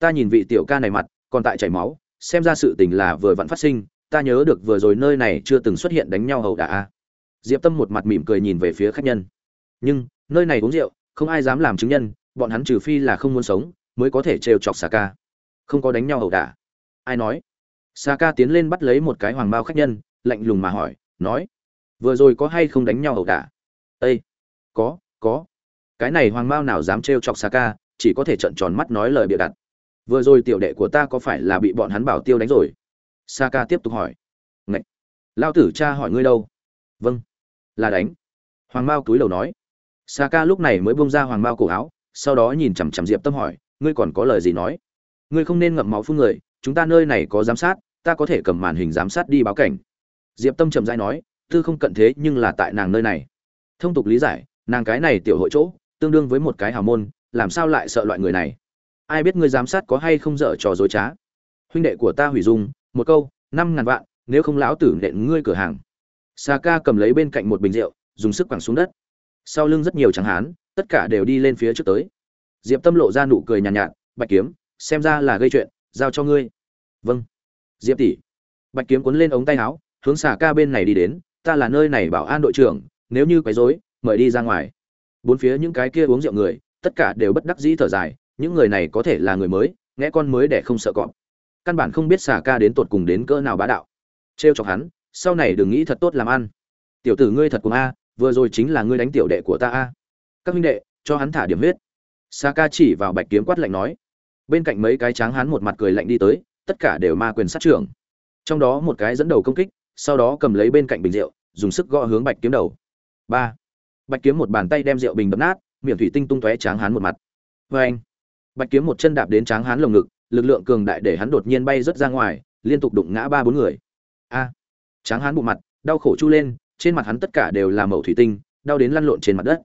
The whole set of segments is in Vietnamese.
ta nhìn vị tiểu ca này mặt, còn tại chảy máu, xem ra sự tình là vừa vặn phát sinh, ta nhớ được vừa rồi nơi này chưa từng xuất hiện đánh nhau hầu đả diệp tâm một mặt mỉm cười nhìn về phía khách nhân. Nhưng, nơi này uống rượu, không ai dám làm chứng nhân, bọn hắn trừ phi là không muốn sống, mới có thể trêu chọc xà ca. Không có đánh nhau hầu đả ai nói? Xà ca tiến lên bắt lấy một cái hoàng bao khách nhân, lạnh lùng mà hỏi, nói, vừa rồi có hay không đánh nhau hầu đả ây có có. Cái này hoàng bao nào dám trêu chọc xà ca, chỉ có thể trợn tròn mắt nói lời bịa đặt vừa rồi tiểu đệ của ta có phải là bị bọn hắn bảo tiêu đánh rồi? Sa ca tiếp tục hỏi. Ngậy! lao tử cha hỏi ngươi đâu? Vâng. Là đánh. Hoàng mao túi đầu nói. Sa ca lúc này mới bông ra hoàng mao cổ áo, sau đó nhìn chằm chằm diệp tâm hỏi, ngươi còn có lời gì nói? Ngươi không nên ngậm máu phun người, chúng ta nơi này có giám sát, ta có thể cầm màn hình giám sát đi báo cảnh. Diệp tâm trầm dai nói, tư không cận thế nhưng là tại nàng nơi này. Thông tục lý giải, nàng cái này tiểu hội chỗ, tương đương với một cái hào môn, làm sao lại sợ loại người này? Ai biết ngươi giám sát có hay không dở trò dối trá. Huynh đệ của ta hủy dung một câu năm ngàn vạn nếu không lão tử nện ngươi cửa hàng. Sa ca cầm lấy bên cạnh một bình rượu dùng sức quẳng xuống đất. Sau lưng rất nhiều tráng hán tất cả đều đi lên phía trước tới. Diệp tâm lộ ra nụ cười nhàn nhạt, nhạt bạch kiếm xem ra là gây chuyện giao cho ngươi. Vâng. Diệp tỷ. Bạch kiếm cuốn lên ống tay áo hướng xà ca bên này đi đến ta là nơi này bảo an đội trưởng nếu như quấy rối mời đi ra ngoài. Bốn phía những cái kia uống rượu người tất cả đều bất đắc dĩ thở dài những người này có thể là người mới, nghe con mới để không sợ cọp. Căn bản không biết xà ca đến tột cùng đến cỡ nào bá đạo. Trêu chọc hắn, sau này đừng nghĩ thật tốt làm ăn. Tiểu tử ngươi thật cùng a, vừa rồi chính là ngươi đánh tiểu đệ của ta a. Các huynh đệ, cho hắn thả điểm huyết. Xà ca chỉ vào bạch kiếm quát lạnh nói. Bên cạnh mấy cái tráng hắn một mặt cười lạnh đi tới, tất cả đều ma quyền sát trưởng. Trong đó một cái dẫn đầu công kích, sau đó cầm lấy bên cạnh bình rượu, dùng sức gõ hướng bạch kiếm đầu. Ba. Bạch kiếm một bàn tay đem rượu bình đập nát, miệng thủy tinh tung tóe tráng hán một mặt. Vê anh bạch kiếm một chân đạp đến tráng hán lồng ngực, lực lượng cường đại để hắn đột nhiên bay rớt ra ngoài, liên tục đụng ngã ba bốn người. A! Tráng hán bụng mặt, đau khổ chu lên, trên mặt hắn tất cả đều là mẩu thủy tinh, đau đến lăn lộn trên mặt đất.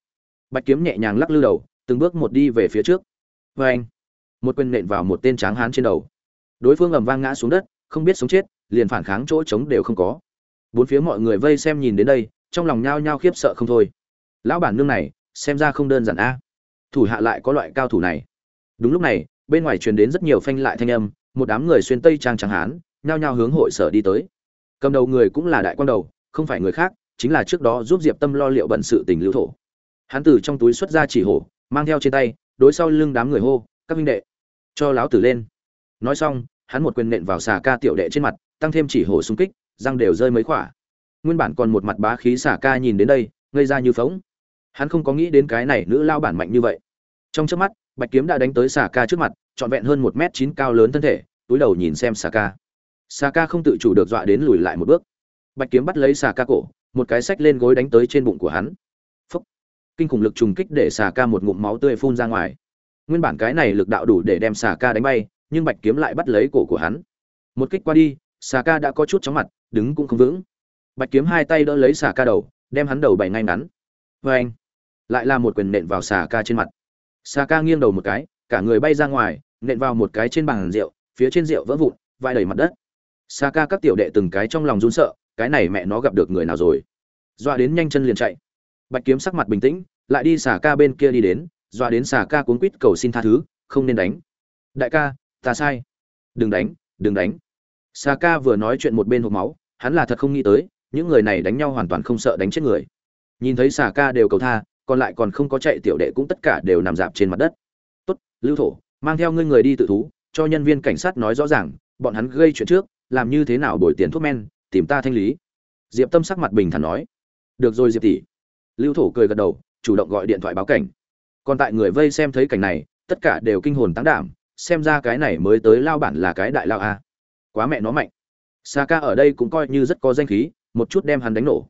Bạch kiếm nhẹ nhàng lắc lư đầu, từng bước một đi về phía trước. Vê anh, một quyền nện vào một tên tráng hán trên đầu. Đối phương ầm vang ngã xuống đất, không biết sống chết, liền phản kháng chỗ trống đều không có. Bốn phía mọi người vây xem nhìn đến đây, trong lòng nhao nhao khiếp sợ không thôi. Lão bản nương này, xem ra không đơn giản a. Thủ hạ lại có loại cao thủ này đúng lúc này, bên ngoài truyền đến rất nhiều phanh lại thanh âm, một đám người xuyên tây trang trắng hán, nhao nhao hướng hội sở đi tới. Cầm đầu người cũng là đại quan đầu, không phải người khác, chính là trước đó giúp diệp tâm lo liệu bận sự tình lưu thổ. Hắn từ trong túi xuất ra chỉ hổ, mang theo trên tay, đối sau lưng đám người hô, các minh đệ, cho láo tử lên. Nói xong, hắn một quyền nện vào xà ca tiểu đệ trên mặt, tăng thêm chỉ hổ xung kích, răng đều rơi mấy khỏa. Nguyên bản còn một mặt bá khí xà ca nhìn đến đây, ngây ra như phóng hắn không có nghĩ đến cái này nữ lao bản mạnh như vậy. Trong trước mắt bạch kiếm đã đánh tới xà ca trước mặt, trọn vẹn hơn một m chín cao lớn thân thể, túi đầu nhìn xem xà ca. Xà ca không tự chủ được dọa đến lùi lại một bước. Bạch kiếm bắt lấy xà ca cổ, một cái sách lên gối đánh tới trên bụng của hắn. Phúc. kinh khủng lực trùng kích để xà ca một ngụm máu tươi phun ra ngoài. Nguyên bản cái này lực đạo đủ để đem xà ca đánh bay, nhưng bạch kiếm lại bắt lấy cổ của hắn. Một kích qua đi, xà ca đã có chút chóng mặt, đứng cũng không vững. Bạch kiếm hai tay đỡ lấy xà ca đầu, đem hắn đầu bày ngay ngắn. Vê anh lại là một quyền nện vào xà ca trên mặt sa ca nghiêng đầu một cái, cả người bay ra ngoài, nện vào một cái trên bàn rượu, phía trên rượu vỡ vụn, vai đầy mặt đất. Sa ca các tiểu đệ từng cái trong lòng run sợ, cái này mẹ nó gặp được người nào rồi? Dọa đến nhanh chân liền chạy. Bạch kiếm sắc mặt bình tĩnh, lại đi xà ca bên kia đi đến dọa đến xà ca cuốn quýt cầu xin tha thứ, không nên đánh. Đại ca, ta sai. Đừng đánh đừng đánh. Xà ca vừa nói chuyện một bên hộp máu, hắn là thật không nghĩ tới, những người này đánh nhau hoàn toàn không sợ đánh chết người. Nhìn thấy xà ca đều cầu tha còn lại còn không có chạy tiểu đệ cũng tất cả đều nằm dạp trên mặt đất. Tốt, lưu thổ, mang theo ngươi người đi tự thú, cho nhân viên cảnh sát nói rõ ràng, bọn hắn gây chuyện trước, làm như thế nào đổi tiền thuốc men, tìm ta thanh lý. Diệp tâm sắc mặt bình thản nói. Được rồi, diệp tỷ. Lưu thổ cười gật đầu, chủ động gọi điện thoại báo cảnh. Còn tại người vây xem thấy cảnh này, tất cả đều kinh hồn tán đảm, xem ra cái này mới tới lao bản là cái đại lao a. Quá mẹ nó mạnh. Sa ca ở đây cũng coi như rất có danh khí, một chút đem hắn đánh nổ.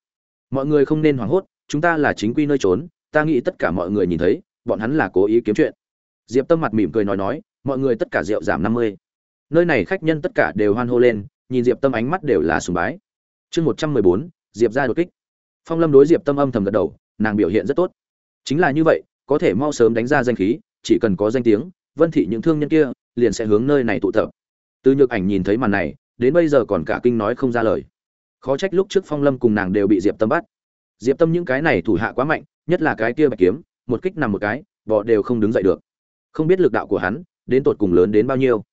Mọi người không nên hoảng hốt, chúng ta là chính quy nơi trốn ta nghĩ tất cả mọi người nhìn thấy, bọn hắn là cố ý kiếm chuyện. Diệp tâm mặt mỉm cười nói nói, mọi người tất cả rượu giảm năm mươi. Nơi này khách nhân tất cả đều hoan hô lên, nhìn diệp tâm ánh mắt đều là sùng bái. Chương một trăm mười bốn, diệp ra đột kích. Phong lâm đối diệp tâm âm thầm gật đầu, nàng biểu hiện rất tốt. Chính là như vậy, có thể mau sớm đánh ra danh khí, chỉ cần có danh tiếng, vân thị những thương nhân kia, liền sẽ hướng nơi này tụ tập. Từ nhược ảnh nhìn thấy màn này, đến bây giờ còn cả kinh nói không ra lời. Khó trách lúc trước phong lâm cùng nàng đều bị diệp tâm bắt. Diệp tâm những cái này thủ hạ quá mạnh nhất là cái kia bạch kiếm, một kích nằm một cái, bọ đều không đứng dậy được. Không biết lực đạo của hắn, đến tột cùng lớn đến bao nhiêu.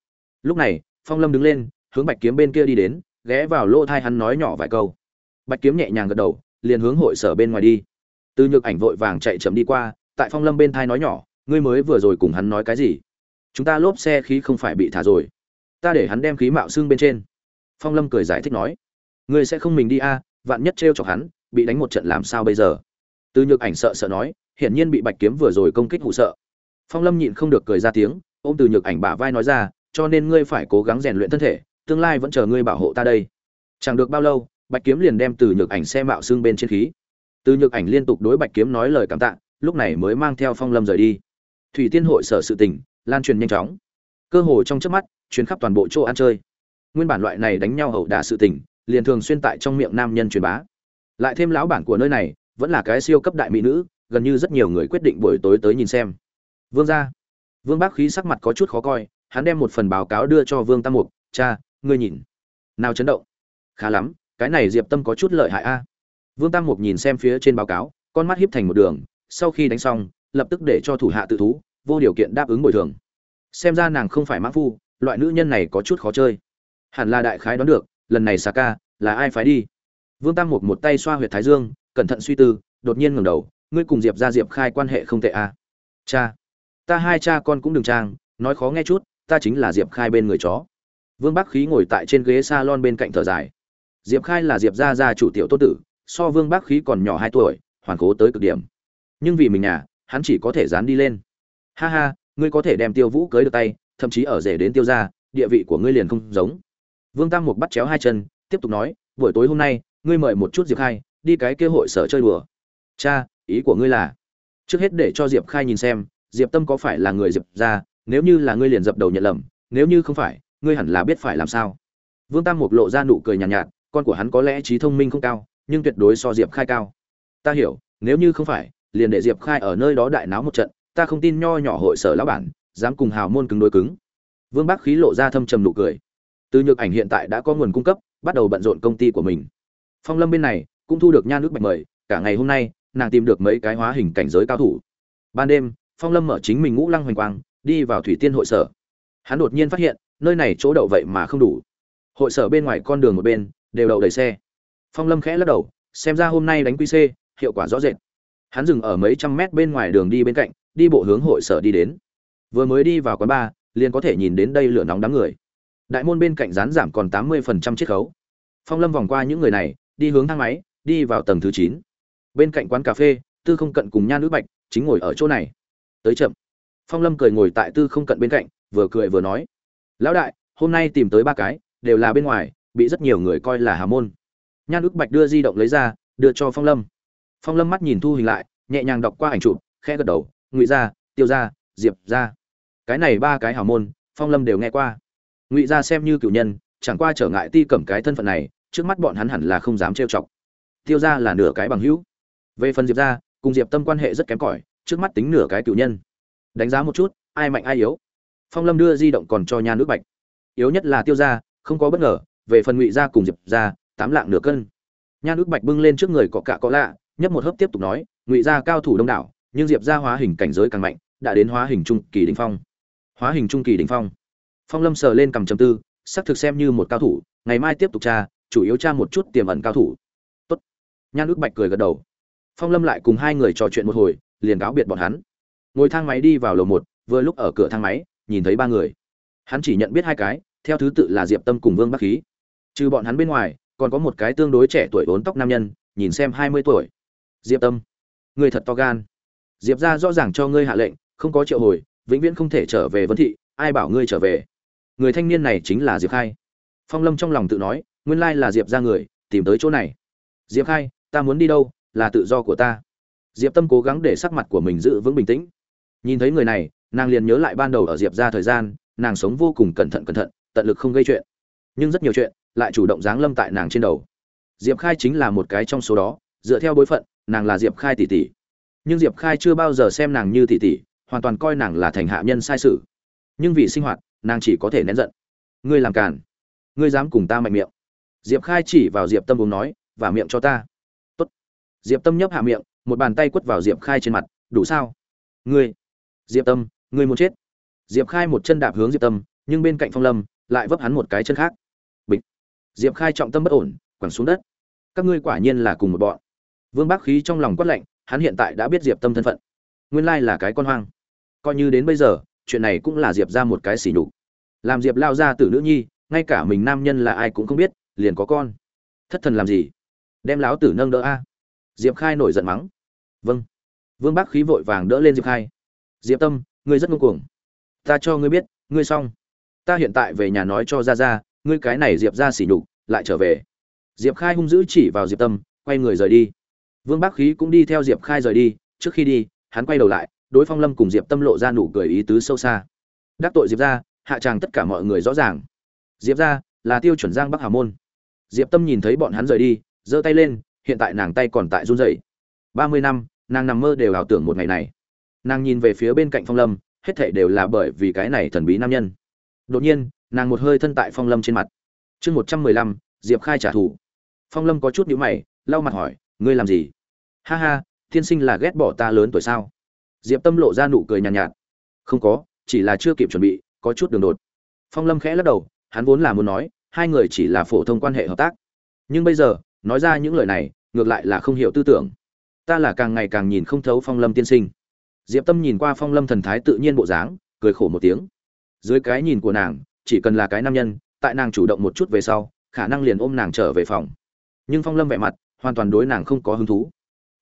Lúc này, phong lâm đứng lên, hướng bạch kiếm bên kia đi đến, ghé vào lỗ thai hắn nói nhỏ vài câu. Bạch kiếm nhẹ nhàng gật đầu, liền hướng hội sở bên ngoài đi. Từ nhược ảnh vội vàng chạy chậm đi qua, tại phong lâm bên thai nói nhỏ, ngươi mới vừa rồi cùng hắn nói cái gì? Chúng ta lốp xe khí không phải bị thả rồi. Ta để hắn đem khí mạo xương bên trên. Phong lâm cười giải thích nói, ngươi sẽ không mình đi a, vạn nhất t chọc hắn, bị đánh một trận làm sao bây giờ? Từ nhược ảnh sợ sợ nói, hiển nhiên bị bạch kiếm vừa rồi công kích hụ sợ. Phong lâm nhịn không được cười ra tiếng, ôm từ nhược ảnh bả vai nói ra, cho nên ngươi phải cố gắng rèn luyện thân thể, tương lai vẫn chờ ngươi bảo hộ ta đây. Chẳng được bao lâu, bạch kiếm liền đem từ nhược ảnh xe mạo xương bên trên khí. Từ nhược ảnh liên tục đối bạch kiếm nói lời cảm tạ, lúc này mới mang theo phong lâm rời đi. Thủy tiên hội sở sự tình, lan truyền nhanh chóng. Cơ hồ trong chớp mắt, chuyến khắp toàn bộ chỗ ăn chơi. Nguyên bản loại này đánh nhau hậu đả sự tình, liền thường xuyên tại trong miệng nam nhân truyền bá. Lại thêm lão bản của nơi này vẫn là cái siêu cấp đại mỹ nữ, gần như rất nhiều người quyết định buổi tối tới nhìn xem. Vương gia. Vương bác khí sắc mặt có chút khó coi, hắn đem một phần báo cáo đưa cho vương tam mục. Cha, ngươi nhìn. Nào chấn động. Khá lắm, cái này diệp tâm có chút lợi hại a. Vương tam mục nhìn xem phía trên báo cáo, con mắt hiếp thành một đường, sau khi đánh xong, lập tức để cho thủ hạ tự thú, vô điều kiện đáp ứng bồi thường. Xem ra nàng không phải mã phu, loại nữ nhân này có chút khó chơi. Hẳn là đại khái đoán được, lần này xà ca là ai phái đi? Vương tam mục một tay xoa huyệt thái dương cẩn thận suy tư, đột nhiên ngẩng đầu, ngươi cùng diệp ra diệp khai quan hệ không tệ à. cha, ta hai cha con cũng đừng trang, nói khó nghe chút, ta chính là diệp khai bên người chó. Vương bắc khí ngồi tại trên ghế s a lon bên cạnh thở dài. Diệp khai là diệp gia gia chủ tiểu tô tử, so vương bắc khí còn nhỏ hai tuổi, hoàn cố tới cực điểm. Nhưng vì mình nhà, hắn chỉ có thể dán đi lên. Ha ha, ngươi có thể đem tiêu vũ cưới được tay, thậm chí ở rể đến tiêu gia, địa vị của ngươi liền không giống. Vương tam mục bắt chéo hai chân, tiếp tục nói, buổi tối hôm nay, ngươi mời một chút diệp khai đi cái kia hội sở chơi đùa. Cha ý của ngươi là trước hết để cho diệp khai nhìn xem diệp tâm có phải là người diệp ra nếu như là ngươi liền dập đầu nhận lầm nếu như không phải ngươi hẳn là biết phải làm sao. Vương tam mục lộ ra nụ cười nhàn nhạt, nhạt con của hắn có lẽ trí thông minh không cao nhưng tuyệt đối so diệp khai cao. Ta hiểu nếu như không phải liền để diệp khai ở nơi đó đại náo một trận ta không tin nho nhỏ hội sở lão bản dám cùng hào môn cứng đối cứng. Vương bác khí lộ ra thâm trầm nụ cười. Từ nhược ảnh hiện tại đã có nguồn cung cấp bắt đầu bận rộn công ty của mình. Phong lâm bên này cũng thu được nha nước bạch mời, cả ngày hôm nay, nàng tìm được mấy cái hóa hình cảnh giới cao thủ. Ban đêm, phong lâm mở chính mình ngũ lăng hoành quang, đi vào thủy tiên hội sở. Hắn đột nhiên phát hiện, nơi này chỗ đậu vậy mà không đủ. Hội sở bên ngoài con đường một bên, đều đậu đầy xe. Phong lâm khẽ lắc đầu, xem ra hôm nay đánh quy c hiệu quả rõ rệt. Hắn dừng ở mấy trăm mét bên ngoài đường đi bên cạnh, đi bộ hướng hội sở đi đến. Vừa mới đi vào quán bar, liền có thể nhìn đến đây lửa nóng đám người. Đại môn bên cạnh rán giảm còn tám mươi phần trăm chiết khấu. Phong lâm vòng qua những người này, đi hướng thang máy đi vào tầng thứ chín. Bên cạnh quán cà phê, tư không cận cùng nha nữ bạch chính ngồi ở chỗ này. Tới chậm. Phong lâm cười ngồi tại tư không cận bên cạnh, vừa cười vừa nói. Lão đại, hôm nay tìm tới ba cái, đều là bên ngoài, bị rất nhiều người coi là hà môn. Nha nữ bạch đưa di động lấy ra, đưa cho phong lâm. Phong lâm mắt nhìn thu hình lại, nhẹ nhàng đọc qua ảnh chụp, khẽ gật đầu, ngụy gia, tiêu gia, diệp gia. Cái này ba cái hào môn, phong lâm đều nghe qua. Ngụy gia xem như cựu nhân, chẳng qua trở ngại ti cẩm cái thân phận này, trước mắt bọn hắn hẳn là không dám trêu chọc tiêu gia là nửa cái bằng hữu. Về phần diệp gia cùng diệp tâm quan hệ rất kém cỏi, trước mắt tính nửa cái cựu nhân. Đánh giá một chút, ai mạnh ai yếu. Phong lâm đưa di động còn cho nha nước bạch. Yếu nhất là tiêu gia không có bất ngờ, về phần ngụy gia cùng diệp gia tám lạng nửa cân. Nha nước bạch bưng lên trước người có cả có lạ, nhấp một hớp tiếp tục nói, ngụy gia cao thủ đông đảo, nhưng diệp gia hóa hình cảnh giới càng mạnh, đã đến hóa hình trung kỳ đỉnh phong. Hóa hình trung kỳ đỉnh phong. Phong lâm sờ lên cầm chầm tư, xác thực xem như một cao thủ, ngày mai tiếp tục tra, chủ yếu tra một chút tiềm ẩn cao thủ nhan ước bạch cười gật đầu. Phong lâm lại cùng hai người trò chuyện một hồi, liền cáo biệt bọn hắn. Ngồi thang máy đi vào lầu một, vừa lúc ở cửa thang máy, nhìn thấy ba người. Hắn chỉ nhận biết hai cái, theo thứ tự là diệp tâm cùng vương bắc khí. Trừ bọn hắn bên ngoài, còn có một cái tương đối trẻ tuổi ốn tóc nam nhân, nhìn xem hai mươi tuổi. Diệp tâm, người thật to gan. Diệp ra rõ ràng cho ngươi hạ lệnh, không có triệu hồi, vĩnh viễn không thể trở về vân thị, ai bảo ngươi trở về? Người thanh niên này chính là diệp khai. Phong lâm trong lòng tự nói, nguyên lai là diệp ra người, tìm tới chỗ này. Diệp khai ta muốn đi đâu, là tự do của ta. Diệp tâm cố gắng để sắc mặt của mình giữ vững bình tĩnh. Nhìn thấy người này, nàng liền nhớ lại ban đầu ở diệp ra thời gian, nàng sống vô cùng cẩn thận cẩn thận, tận lực không gây chuyện. Nhưng rất nhiều chuyện lại chủ động giáng lâm tại nàng trên đầu. Diệp khai chính là một cái trong số đó, dựa theo bối phận, nàng là diệp khai tỷ tỷ. Nhưng diệp khai chưa bao giờ xem nàng như tỷ tỷ, hoàn toàn coi nàng là thành hạ nhân sai sự. Nhưng vì sinh hoạt, nàng chỉ có thể nén giận. Ngươi làm càn. Ngươi dám cùng ta mạnh miệng. Diệp khai chỉ vào diệp tâm uống nói và miệng cho ta diệp tâm nhấp hạ miệng, một bàn tay quất vào diệp khai trên mặt, đủ sao? Ngươi, diệp tâm, ngươi muốn chết? Diệp khai một chân đạp hướng diệp tâm, nhưng bên cạnh phong lâm lại vấp hắn một cái chân khác. Bịch. Diệp khai trọng tâm bất ổn, quẳng xuống đất. Các ngươi quả nhiên là cùng một bọn. Vương bác khí trong lòng quát lạnh, hắn hiện tại đã biết diệp tâm thân phận. Nguyên lai là cái con hoang. Coi như đến bây giờ, chuyện này cũng là diệp ra một cái xỉ nhục. Làm diệp lao ra từ nữ nhi, ngay cả mình nam nhân là ai cũng không biết, liền có con. Thất thần làm gì? Đem láo tử nâng đỡ a diệp khai nổi giận mắng. Vâng. Vương bác khí vội vàng đỡ lên diệp khai. Diệp tâm, ngươi rất ngông cuồng. Ta cho ngươi biết, ngươi xong. Ta hiện tại về nhà nói cho ra ra ngươi cái này diệp ra xỉ nhục, lại trở về. Diệp khai hung dữ chỉ vào diệp tâm, quay người rời đi. Vương bác khí cũng đi theo diệp khai rời đi. Trước khi đi, hắn quay đầu lại, đối phong lâm cùng diệp tâm lộ ra nụ cười ý tứ sâu xa. Đắc tội diệp ra hạ tràng tất cả mọi người rõ ràng. Diệp ra là tiêu chuẩn giang bắc hà môn. Diệp tâm nhìn thấy bọn hắn rời đi, giơ tay lên hiện tại nàng tay còn tại run rẩy. Ba mươi năm nàng nằm mơ đều ảo tưởng một ngày này. Nàng nhìn về phía bên cạnh phong lâm hết thảy đều là bởi vì cái này thần bí nam nhân. Đột nhiên nàng một hơi thân tại phong lâm trên mặt. Chương một trăm mười lăm diệp khai trả thù. Phong lâm có chút nhíu mày lau mặt hỏi ngươi làm gì? Ha ha thiên sinh là ghét bỏ ta lớn tuổi sao? Diệp tâm lộ ra nụ cười nhàn nhạt, nhạt không có chỉ là chưa kịp chuẩn bị có chút đường đột. Phong lâm khẽ lắc đầu hắn vốn là muốn nói hai người chỉ là phổ thông quan hệ hợp tác. Nhưng bây giờ nói ra những lời này, ngược lại là không hiểu tư tưởng. Ta là càng ngày càng nhìn không thấu phong lâm tiên sinh. Diệp tâm nhìn qua phong lâm thần thái tự nhiên bộ dáng, cười khổ một tiếng. Dưới cái nhìn của nàng, chỉ cần là cái nam nhân, tại nàng chủ động một chút về sau, khả năng liền ôm nàng trở về phòng. Nhưng phong lâm vẻ mặt, hoàn toàn đối nàng không có hứng thú.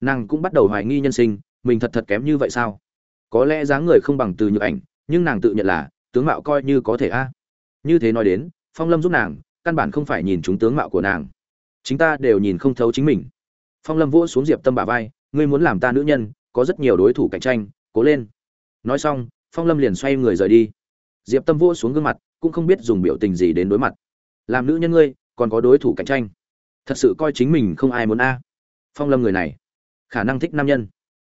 Nàng cũng bắt đầu hoài nghi nhân sinh, mình thật thật kém như vậy sao? Có lẽ dáng người không bằng từ nhược ảnh, nhưng nàng tự nhận là, tướng mạo coi như có thể a. Như thế nói đến, phong lâm giúp nàng, căn bản không phải nhìn chúng tướng mạo của nàng chính ta đều nhìn không thấu chính mình. Phong lâm vỗ xuống diệp tâm bả vai, ngươi muốn làm ta nữ nhân, có rất nhiều đối thủ cạnh tranh, cố lên. Nói xong, phong lâm liền xoay người rời đi. Diệp tâm vỗ xuống gương mặt, cũng không biết dùng biểu tình gì đến đối mặt. Làm nữ nhân ngươi, còn có đối thủ cạnh tranh. Thật sự coi chính mình không ai muốn a. Phong lâm người này, khả năng thích nam nhân.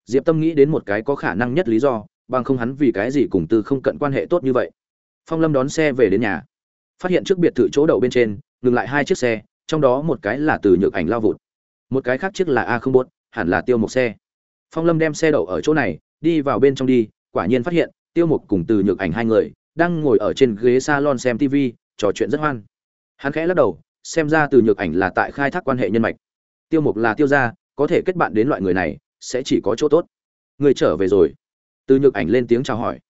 Diệp tâm nghĩ đến một cái có khả năng nhất lý do, bằng không hắn vì cái gì cùng tư không cận quan hệ tốt như vậy. Phong lâm đón xe về đến nhà. Phát hiện trước biệt thự chỗ đậu bên trên, ngừng lại hai chiếc xe trong đó một cái là từ nhược ảnh lao vụt. Một cái khác chiếc là a không bốt hẳn là tiêu một xe. Phong lâm đem xe đậu ở chỗ này, đi vào bên trong đi, quả nhiên phát hiện, tiêu mục cùng từ nhược ảnh hai người, đang ngồi ở trên ghế salon xem tv trò chuyện rất hoan. Hắn khẽ lắc đầu, xem ra từ nhược ảnh là tại khai thác quan hệ nhân mạch. Tiêu mục là tiêu gia, có thể kết bạn đến loại người này, sẽ chỉ có chỗ tốt. Người trở về rồi. Từ nhược ảnh lên tiếng chào hỏi.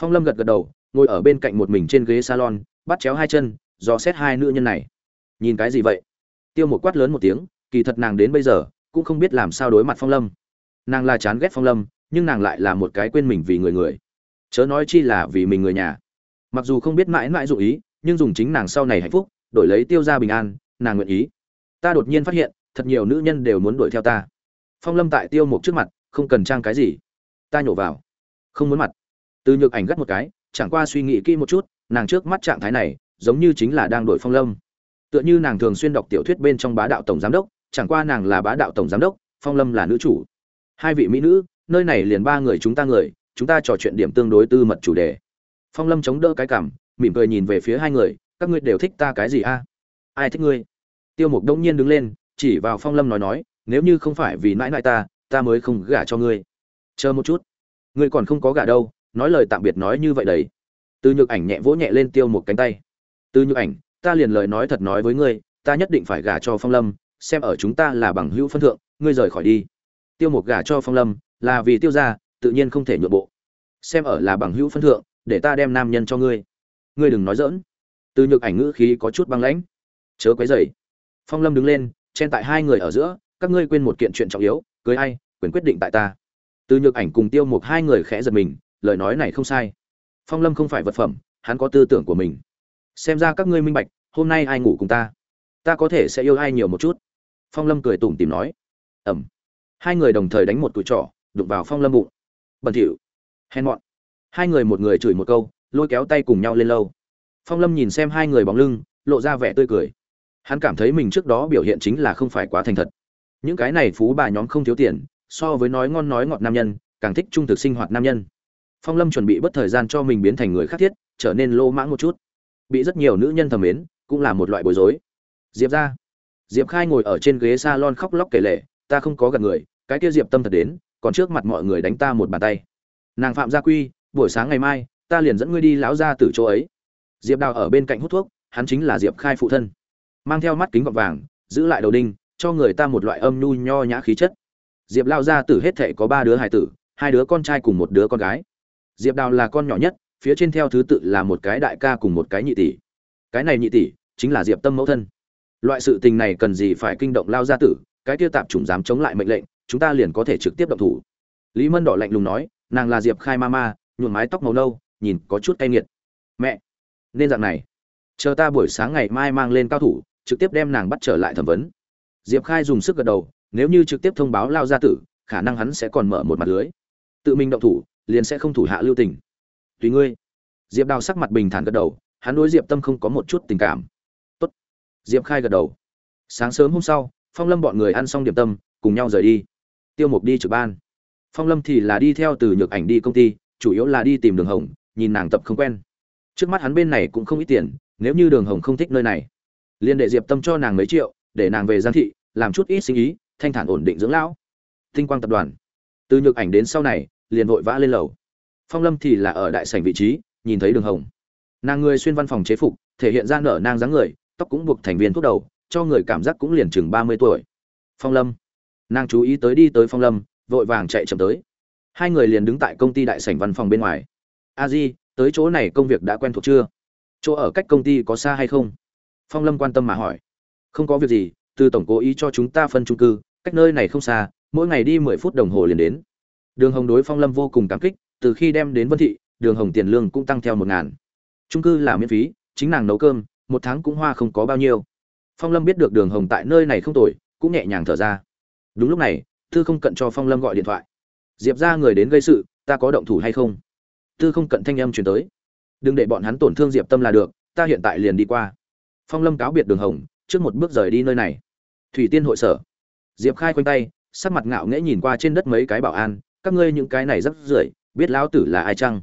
Phong lâm gật gật đầu, ngồi ở bên cạnh một mình trên ghế salon, bắt chéo hai chân, dò xét hai nữ nhân này nhìn cái gì vậy? Tiêu một quát lớn một tiếng, kỳ thật nàng đến bây giờ cũng không biết làm sao đối mặt phong lâm. Nàng là chán ghét phong lâm, nhưng nàng lại là một cái quên mình vì người người. Chớ nói chi là vì mình người nhà. Mặc dù không biết mãi mãi dụ ý, nhưng dùng chính nàng sau này hạnh phúc, đổi lấy tiêu ra bình an, nàng nguyện ý. Ta đột nhiên phát hiện, thật nhiều nữ nhân đều muốn đuổi theo ta. Phong lâm tại tiêu một trước mặt, không cần trang cái gì. Ta nhổ vào. Không muốn mặt. Từ nhược ảnh gắt một cái, chẳng qua suy nghĩ kỹ một chút, nàng trước mắt trạng thái này, giống như chính là đang đổi phong lâm tựa như nàng thường xuyên đọc tiểu thuyết bên trong bá đạo tổng giám đốc, chẳng qua nàng là bá đạo tổng giám đốc, phong lâm là nữ chủ. Hai vị mỹ nữ, nơi này liền ba người chúng ta người, chúng ta trò chuyện điểm tương đối tư mật chủ đề. Phong lâm chống đỡ cái cảm, mỉm cười nhìn về phía hai người, các ngươi đều thích ta cái gì a? Ai thích ngươi? Tiêu mục đông nhiên đứng lên, chỉ vào phong lâm nói nói, nếu như không phải vì mãi mãi ta ta mới không gả cho ngươi. Chờ một chút. Ngươi còn không có gả đâu, nói lời tạm biệt nói như vậy đấy. Từ nhược ảnh nhẹ vỗ nhẹ lên tiêu một cánh tay. Từ nhược ảnh ta liền lời nói thật nói với ngươi, ta nhất định phải gả cho phong lâm, xem ở chúng ta là bằng hữu phân thượng, ngươi rời khỏi đi. Tiêu một gả cho phong lâm, là vì tiêu ra tự nhiên không thể nhượng bộ. Xem ở là bằng hữu phân thượng, để ta đem nam nhân cho ngươi. Ngươi đừng nói dỡn từ nhược ảnh ngữ khí có chút băng lãnh. Chớ quấy dày phong lâm đứng lên, chen tại hai người ở giữa, các ngươi quên một kiện chuyện trọng yếu, cưới ai, quyền quyết định tại ta. Từ nhược ảnh cùng tiêu một hai người khẽ giật mình, lời nói này không sai. Phong lâm không phải vật phẩm, hắn có tư tưởng của mình xem ra các ngươi minh bạch, hôm nay ai ngủ cùng ta? Ta có thể sẽ yêu ai nhiều một chút. Phong lâm cười tủm tìm nói. Ẩm. Hai người đồng thời đánh một tụi trỏ, đụng vào phong lâm bụng. Bẩn thỉu. Hèn mọn. Hai người một người chửi một câu, lôi kéo tay cùng nhau lên lâu phong lâm nhìn xem hai người bóng lưng, lộ ra vẻ tươi cười. Hắn cảm thấy mình trước đó biểu hiện chính là không phải quá thành thật. Những cái này phú bà nhóm không thiếu tiền, so với nói ngon nói ngọt nam nhân, càng thích trung thực sinh hoạt nam nhân. Phong lâm chuẩn bị bất thời gian cho mình biến thành người khác thiết, trở nên lô mãng một chút bị rất nhiều nữ nhân thầm mến, cũng là một loại bối rối. Diệp ra. Diệp khai ngồi ở trên ghế s a lon khóc lóc kể lệ ta không có gặp người, cái kia diệp tâm thật đến, còn trước mặt mọi người đánh ta một bàn tay. Nàng phạm gia quy, buổi sáng ngày mai, ta liền dẫn ngươi đi lão ra từ chỗ ấy. Diệp đào ở bên cạnh hút thuốc, hắn chính là diệp khai phụ thân. Mang theo mắt kính gọt vàng, giữ lại đầu đinh, cho người ta một loại âm nhu nho nhã khí chất. Diệp lao ra tử hết thệ có ba đứa hài tử, hai đứa con trai cùng một đứa con gái. Diệp đào là con nhỏ nhất phía trên theo thứ tự là một cái đại ca cùng một cái nhị tỷ. Cái này nhị tỷ chính là diệp tâm mẫu thân. Loại sự tình này cần gì phải kinh động lao gia tử, cái kia tạp chủng dám chống lại mệnh lệnh, chúng ta liền có thể trực tiếp động thủ. Lý mân đỏ lạnh lùng nói, nàng là diệp khai ma ma, nhuộm mái tóc màu nâu, nhìn có chút cay nghiệt. Mẹ! Nên dạng này. Chờ ta buổi sáng ngày mai mang lên cao thủ, trực tiếp đem nàng bắt trở lại thẩm vấn. Diệp khai dùng sức gật đầu, nếu như trực tiếp thông báo lao gia tử, khả năng hắn sẽ còn mở một mặt lưới. Tự mình động thủ, liền sẽ không thủ hạ lưu tình tùy ngươi. Diệp đào sắc mặt bình thản gật đầu, hắn đối diệp tâm không có một chút tình cảm. Tốt. diệp khai gật đầu. Sáng sớm hôm sau, phong lâm bọn người ăn xong điểm tâm, cùng nhau rời đi. Tiêu mục đi trực ban. Phong lâm thì là đi theo từ nhược ảnh đi công ty, chủ yếu là đi tìm đường hồng, nhìn nàng tập không quen. Trước mắt hắn bên này cũng không ít tiền, nếu như đường hồng không thích nơi này liền để diệp tâm cho nàng mấy triệu, để nàng về giang thị, làm chút ít sinh ý, thanh thản ổn định dưỡng lão. Tinh quang tập đoàn. Từ nhược ảnh đến sau này, liền vội vã lên lầu phong lâm thì là ở đại sảnh vị trí, nhìn thấy đường hồng. Nàng người xuyên văn phòng chế phục, thể hiện ra nở nang dáng người, tóc cũng buộc thành viên thuốc đầu, cho người cảm giác cũng liền chừng ba mươi tuổi. Phong lâm. Nàng chú ý tới đi tới phong lâm, vội vàng chạy chậm tới. Hai người liền đứng tại công ty đại sảnh văn phòng bên ngoài. A di, tới chỗ này công việc đã quen thuộc chưa? Chỗ ở cách công ty có xa hay không? Phong lâm quan tâm mà hỏi. Không có việc gì, từ tổng cố ý cho chúng ta phân trung cư, cách nơi này không xa, mỗi ngày đi mười phút đồng hồ liền đến. Đường hồng đối phong lâm vô cùng cảm kích từ khi đem đến vân thị, đường hồng tiền lương cũng tăng theo một ngàn. Trung cư là miễn phí, chính nàng nấu cơm, một tháng cũng hoa không có bao nhiêu. Phong lâm biết được đường hồng tại nơi này không tồi, cũng nhẹ nhàng thở ra. Đúng lúc này, tư không cận cho phong lâm gọi điện thoại. Diệp gia người đến gây sự, ta có động thủ hay không? Tư không cận thanh âm truyền tới. Đừng để bọn hắn tổn thương diệp tâm là được, ta hiện tại liền đi qua. Phong lâm cáo biệt đường hồng, trước một bước rời đi nơi này. Thủy tiên hội sở. Diệp khai quanh tay, sắc mặt ngạo nghễ nhìn qua trên đất mấy cái bảo an, các ngươi những cái này rất rưởi biết lão tử là ai chăng?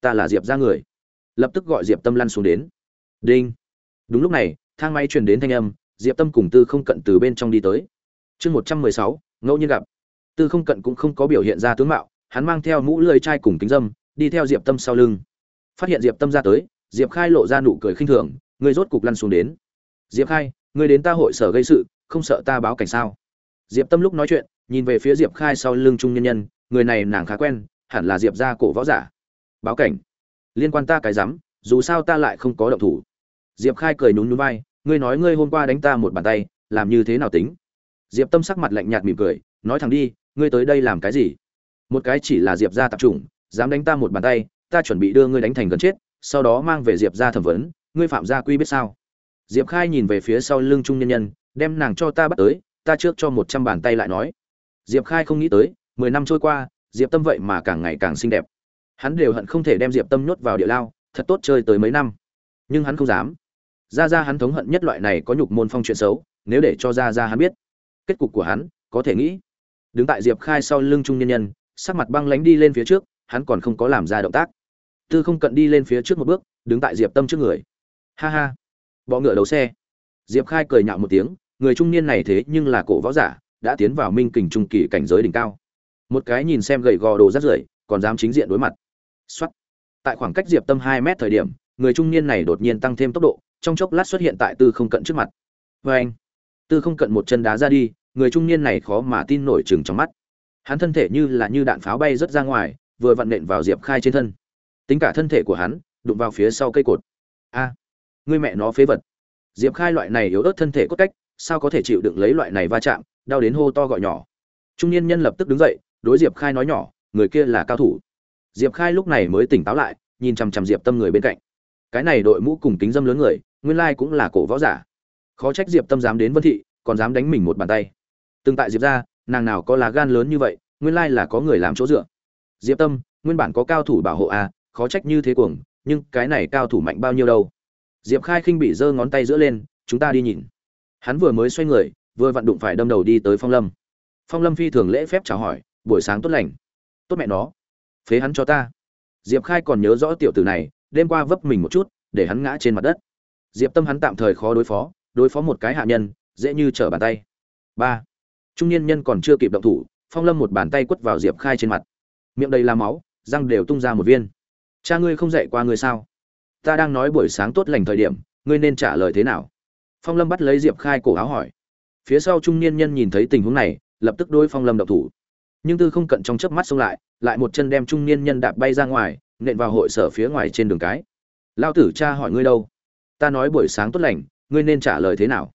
Ta là diệp ra người. Lập tức gọi diệp tâm lăn xuống đến. Đinh. Đúng lúc này, thang máy truyền đến thanh âm, diệp tâm cùng tư không cận từ bên trong đi tới. Chương một trăm mười sáu, ngẫu nhiên gặp. Tư không cận cũng không có biểu hiện ra tướng mạo, hắn mang theo mũ lưỡi chai cùng kính dâm, đi theo diệp tâm sau lưng. Phát hiện diệp tâm ra tới, diệp khai lộ ra nụ cười khinh thường ngươi rốt cục lăn xuống đến. Diệp khai ngươi đến ta hội sở gây sự, không sợ ta báo cảnh sao? Diệp tâm lúc nói chuyện, nhìn về phía diệp khai sau lưng trung nhân nhân, người này nàng khá quen hẳn là diệp gia cổ võ giả. Báo cảnh. Liên quan ta cái rắm, dù sao ta lại không có động thủ. Diệp khai cười nhún nhún vai, ngươi nói ngươi hôm qua đánh ta một bàn tay, làm như thế nào tính? Diệp tâm sắc mặt lạnh nhạt mỉm cười, nói thẳng đi, ngươi tới đây làm cái gì? Một cái chỉ là diệp gia tập trung dám đánh ta một bàn tay, ta chuẩn bị đưa ngươi đánh thành gần chết, sau đó mang về diệp gia thẩm vấn, ngươi phạm gia quy biết sao? Diệp khai nhìn về phía sau lưng trung nhân nhân, đem nàng cho ta bắt tới, ta trước cho một trăm bàn tay lại nói. Diệp khai không nghĩ tới, mười năm trôi qua diệp tâm vậy mà càng ngày càng xinh đẹp. Hắn đều hận không thể đem diệp tâm nhốt vào địa lao, thật tốt chơi tới mấy năm. Nhưng hắn không dám. Ra ra hắn thống hận nhất loại này có nhục môn phong chuyện xấu, nếu để cho ra ra hắn biết, kết cục của hắn, có thể nghĩ. Đứng tại diệp khai sau lưng trung nhân nhân, sắc mặt băng lánh đi lên phía trước, hắn còn không có làm ra động tác. Tư không cận đi lên phía trước một bước, đứng tại diệp tâm trước người. Ha ha. Bọ ngựa đầu xe. Diệp khai cười nhạo một tiếng, người trung niên này thế nhưng là cổ võ giả, đã tiến vào minh kình trung kỳ cảnh giới đỉnh cao một cái nhìn xem gầy gò đồ rất rưởi còn dám chính diện đối mặt. Xuất tại khoảng cách diệp tâm hai mét thời điểm người trung niên này đột nhiên tăng thêm tốc độ trong chốc lát xuất hiện tại tư không cận trước mặt. Vê anh tư không cận một chân đá ra đi người trung niên này khó mà tin nổi chừng trong mắt. Hắn thân thể như là như đạn pháo bay rớt ra ngoài vừa vặn nện vào diệp khai trên thân. Tính cả thân thể của hắn đụng vào phía sau cây cột. A à, người mẹ nó phế vật. Diệp khai loại này yếu ớt thân thể cốt cách sao có thể chịu đựng lấy loại này va chạm đau đến hô to gọi nhỏ. Trung niên nhân lập tức đứng dậy đối diệp khai nói nhỏ, người kia là cao thủ. Diệp khai lúc này mới tỉnh táo lại, nhìn chằm chằm diệp tâm người bên cạnh. Cái này đội mũ cùng kính dâm lớn người, nguyên lai cũng là cổ võ giả. Khó trách diệp tâm dám đến vân thị, còn dám đánh mình một bàn tay. Từng tại diệp ra, nàng nào có lá gan lớn như vậy, nguyên lai là có người làm chỗ dựa. Diệp tâm, nguyên bản có cao thủ bảo hộ a, khó trách như thế cuồng, nhưng cái này cao thủ mạnh bao nhiêu đâu. Diệp khai khinh bị giơ ngón tay giữa lên, chúng ta đi nhìn. Hắn vừa mới xoay người, vừa vặn đụng phải đâm đầu đi tới phong lâm. Phong lâm phi thường lễ phép chào hỏi buổi sáng tốt lành. Tốt mẹ nó. Phế hắn cho ta. Diệp khai còn nhớ rõ tiểu tử này, đêm qua vấp mình một chút, để hắn ngã trên mặt đất. Diệp tâm hắn tạm thời khó đối phó đối phó một cái hạ nhân, dễ như trở bàn tay. Ba. Trung niên nhân còn chưa kịp động thủ, phong lâm một bàn tay quất vào diệp khai trên mặt. Miệng đầy là máu, răng đều tung ra một viên. Cha ngươi không dạy qua ngươi sao? Ta đang nói buổi sáng tốt lành thời điểm, ngươi nên trả lời thế nào? Phong lâm bắt lấy diệp khai cổ áo hỏi. Phía sau trung niên nhân nhìn thấy tình huống này, lập tức đối phong lâm độc thủ nhưng tư không cận trong chớp mắt xông lại lại một chân đem trung niên nhân đạp bay ra ngoài, nện vào hội sở phía ngoài trên đường cái. Lao tử, cha hỏi ngươi đâu? Ta nói buổi sáng tốt lành, ngươi nên trả lời thế nào?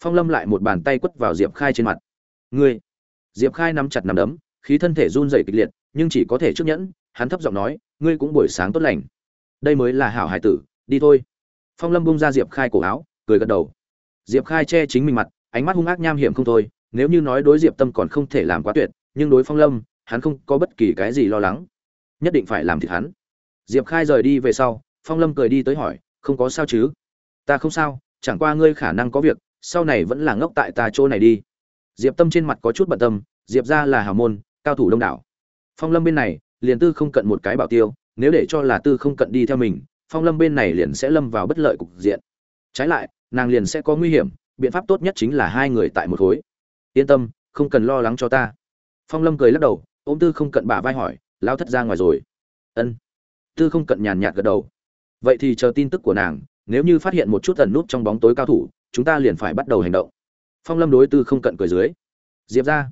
Phong lâm lại một bàn tay quất vào diệp khai trên mặt. Ngươi? Diệp khai nắm chặt nắm đấm, khí thân thể run rẩy kịch liệt, nhưng chỉ có thể trước nhẫn, hắn thấp giọng nói, ngươi cũng buổi sáng tốt lành. Đây mới là hảo hải tử, đi thôi. Phong lâm bung ra diệp khai cổ áo, cười gật đầu. Diệp khai che chính mình mặt, ánh mắt hung ác nham hiểm không thôi, nếu như nói đối diệp tâm còn không thể làm quá tuyệt nhưng đối phong lâm, hắn không có bất kỳ cái gì lo lắng. Nhất định phải làm thịt hắn. Diệp khai rời đi về sau, phong lâm cười đi tới hỏi, không có sao chứ? Ta không sao, chẳng qua ngươi khả năng có việc, sau này vẫn là ngốc tại ta chỗ này đi. Diệp tâm trên mặt có chút bận tâm, diệp ra là hào môn, cao thủ đông đảo. Phong lâm bên này, liền tư không cận một cái bảo tiêu, nếu để cho là tư không cận đi theo mình, phong lâm bên này liền sẽ lâm vào bất lợi cục diện. Trái lại, nàng liền sẽ có nguy hiểm, biện pháp tốt nhất chính là hai người tại một khối. Yên tâm, không cần lo lắng cho ta phong lâm cười lắc đầu, ôm tư không cận bả vai hỏi lao thất ra ngoài rồi? Ân. Tư không cận nhàn nhạt gật đầu. Vậy thì chờ tin tức của nàng, nếu như phát hiện một chút tần nút trong bóng tối cao thủ, chúng ta liền phải bắt đầu hành động. Phong lâm đối tư không cận cười dưới. Diệp ra.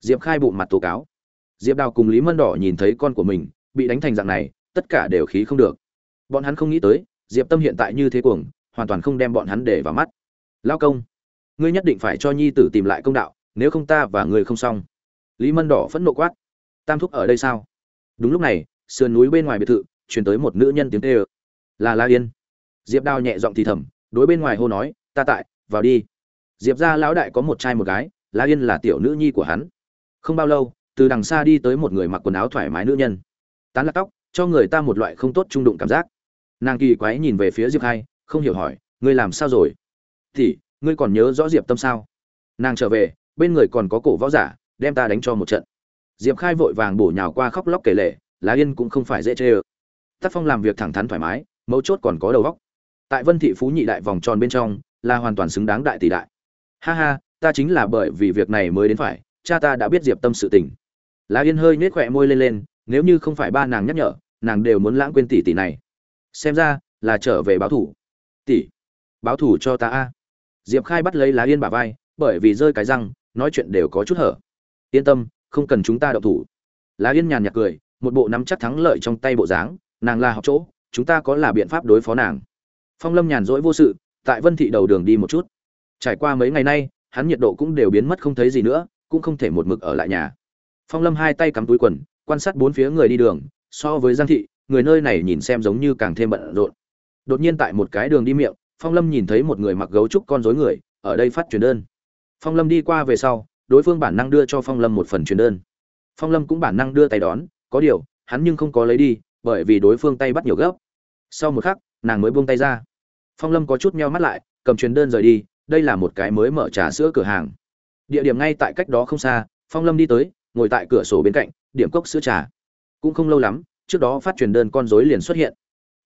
Diệp khai bụng mặt tố cáo. Diệp đào cùng lý mân đỏ nhìn thấy con của mình, bị đánh thành dạng này, tất cả đều khí không được. Bọn hắn không nghĩ tới, diệp tâm hiện tại như thế cuồng, hoàn toàn không đem bọn hắn để vào mắt. Lao công, ngươi nhất định phải cho nhi tử tìm lại công đạo, nếu không ta và người không xong lý mân đỏ phẫn nộ quát. Tam thúc ở đây sao? Đúng lúc này, sườn núi bên ngoài biệt thự chuyển tới một nữ nhân tiếng tê ơ là la yên. Diệp Đao nhẹ giọng thì thầm, đối bên ngoài hô nói, ta tại, vào đi. Diệp ra lão đại có một trai một gái, la yên là tiểu nữ nhi của hắn. Không bao lâu, từ đằng xa đi tới một người mặc quần áo thoải mái nữ nhân. Tán lạc tóc, cho người ta một loại không tốt trung đụng cảm giác. Nàng kỳ quái nhìn về phía diệp hai, không hiểu hỏi, ngươi làm sao rồi? Thì, ngươi còn nhớ rõ diệp tâm sao? Nàng trở về, bên người còn có cổ võ giả đem ta đánh cho một trận. Diệp khai vội vàng bổ nhào qua khóc lóc kể lệ lá yên cũng không phải dễ chê ơ. Tác phong làm việc thẳng thắn thoải mái, mấu chốt còn có đầu góc tại vân thị phú nhị đại vòng tròn bên trong, là hoàn toàn xứng đáng đại tỷ đại. Ha ha, ta chính là bởi vì việc này mới đến phải, cha ta đã biết diệp tâm sự tình. Lá yên hơi nết khỏe môi lên lên, nếu như không phải ba nàng nhắc nhở, nàng đều muốn lãng quên tỷ tỷ này. Xem ra, là trở về báo thủ. Tỷ, báo thủ cho ta a. Diệp khai bắt lấy lá yên bả vai, bởi vì rơi cái răng, nói chuyện đều có chút hở yên tâm, không cần chúng ta đậu thủ. Lá yên nhàn nhạt cười, một bộ nắm chắc thắng lợi trong tay bộ dáng, nàng là học chỗ, chúng ta có là biện pháp đối phó nàng. Phong lâm nhàn rỗi vô sự, tại vân thị đầu đường đi một chút. Trải qua mấy ngày nay, hắn nhiệt độ cũng đều biến mất không thấy gì nữa, cũng không thể một mực ở lại nhà. Phong lâm hai tay cắm túi quần, quan sát bốn phía người đi đường, so với giang thị, người nơi này nhìn xem giống như càng thêm bận rộn. Đột nhiên tại một cái đường đi miệng, phong lâm nhìn thấy một người mặc gấu trúc con rối người, ở đây phát truyền đơn. Phong lâm đi qua về sau đối phương bản năng đưa cho phong lâm một phần truyền đơn. Phong lâm cũng bản năng đưa tay đón, có điều, hắn nhưng không có lấy đi, bởi vì đối phương tay bắt nhiều gấp. Sau một khắc, nàng mới buông tay ra. Phong lâm có chút meo mắt lại, cầm truyền đơn rời đi, đây là một cái mới mở trà sữa cửa hàng. Địa điểm ngay tại cách đó không xa, phong lâm đi tới, ngồi tại cửa sổ bên cạnh, điểm cốc sữa trà. Cũng không lâu lắm, trước đó phát truyền đơn con rối liền xuất hiện.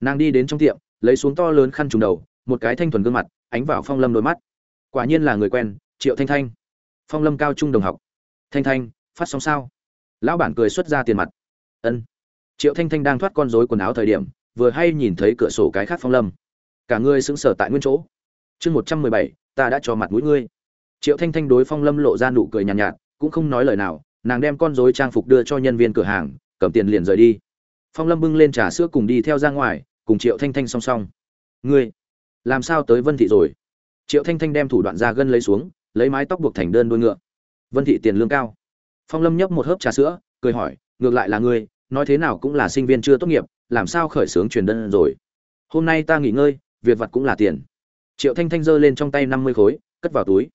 Nàng đi đến trong tiệm, lấy xuống to lớn khăn trùng đầu, một cái thanh thuần gương mặt, ánh vào phong lâm đôi mắt. Quả nhiên là người quen, triệu thanh thanh phong lâm cao trung đồng học. Thanh thanh phát sóng sao? Lão bản cười xuất ra tiền mặt. Ân. Triệu thanh thanh đang thoát con rối quần áo thời điểm vừa hay nhìn thấy cửa sổ cái khác phong lâm. Cả người sững sờ tại nguyên chỗ. Chương một trăm mười bảy ta đã cho mặt mũi ngươi. Triệu thanh thanh đối phong lâm lộ ra nụ cười nhàn nhạt, nhạt cũng không nói lời nào nàng đem con rối trang phục đưa cho nhân viên cửa hàng cầm tiền liền rời đi. Phong lâm bưng lên trà sữa cùng đi theo ra ngoài cùng triệu thanh thanh song song. Ngươi làm sao tới vân thị rồi? Triệu thanh thanh đem thủ đoạn ra gân lấy xuống lấy mái tóc buộc thành đơn đuôi ngựa. Vân thị tiền lương cao. Phong lâm nhấp một hớp trà sữa, cười hỏi, ngược lại là ngươi, nói thế nào cũng là sinh viên chưa tốt nghiệp, làm sao khởi xướng truyền đơn rồi? Hôm nay ta nghỉ ngơi, việc vặt cũng là tiền. Triệu thanh thanh giơ lên trong tay năm mươi khối, cất vào túi.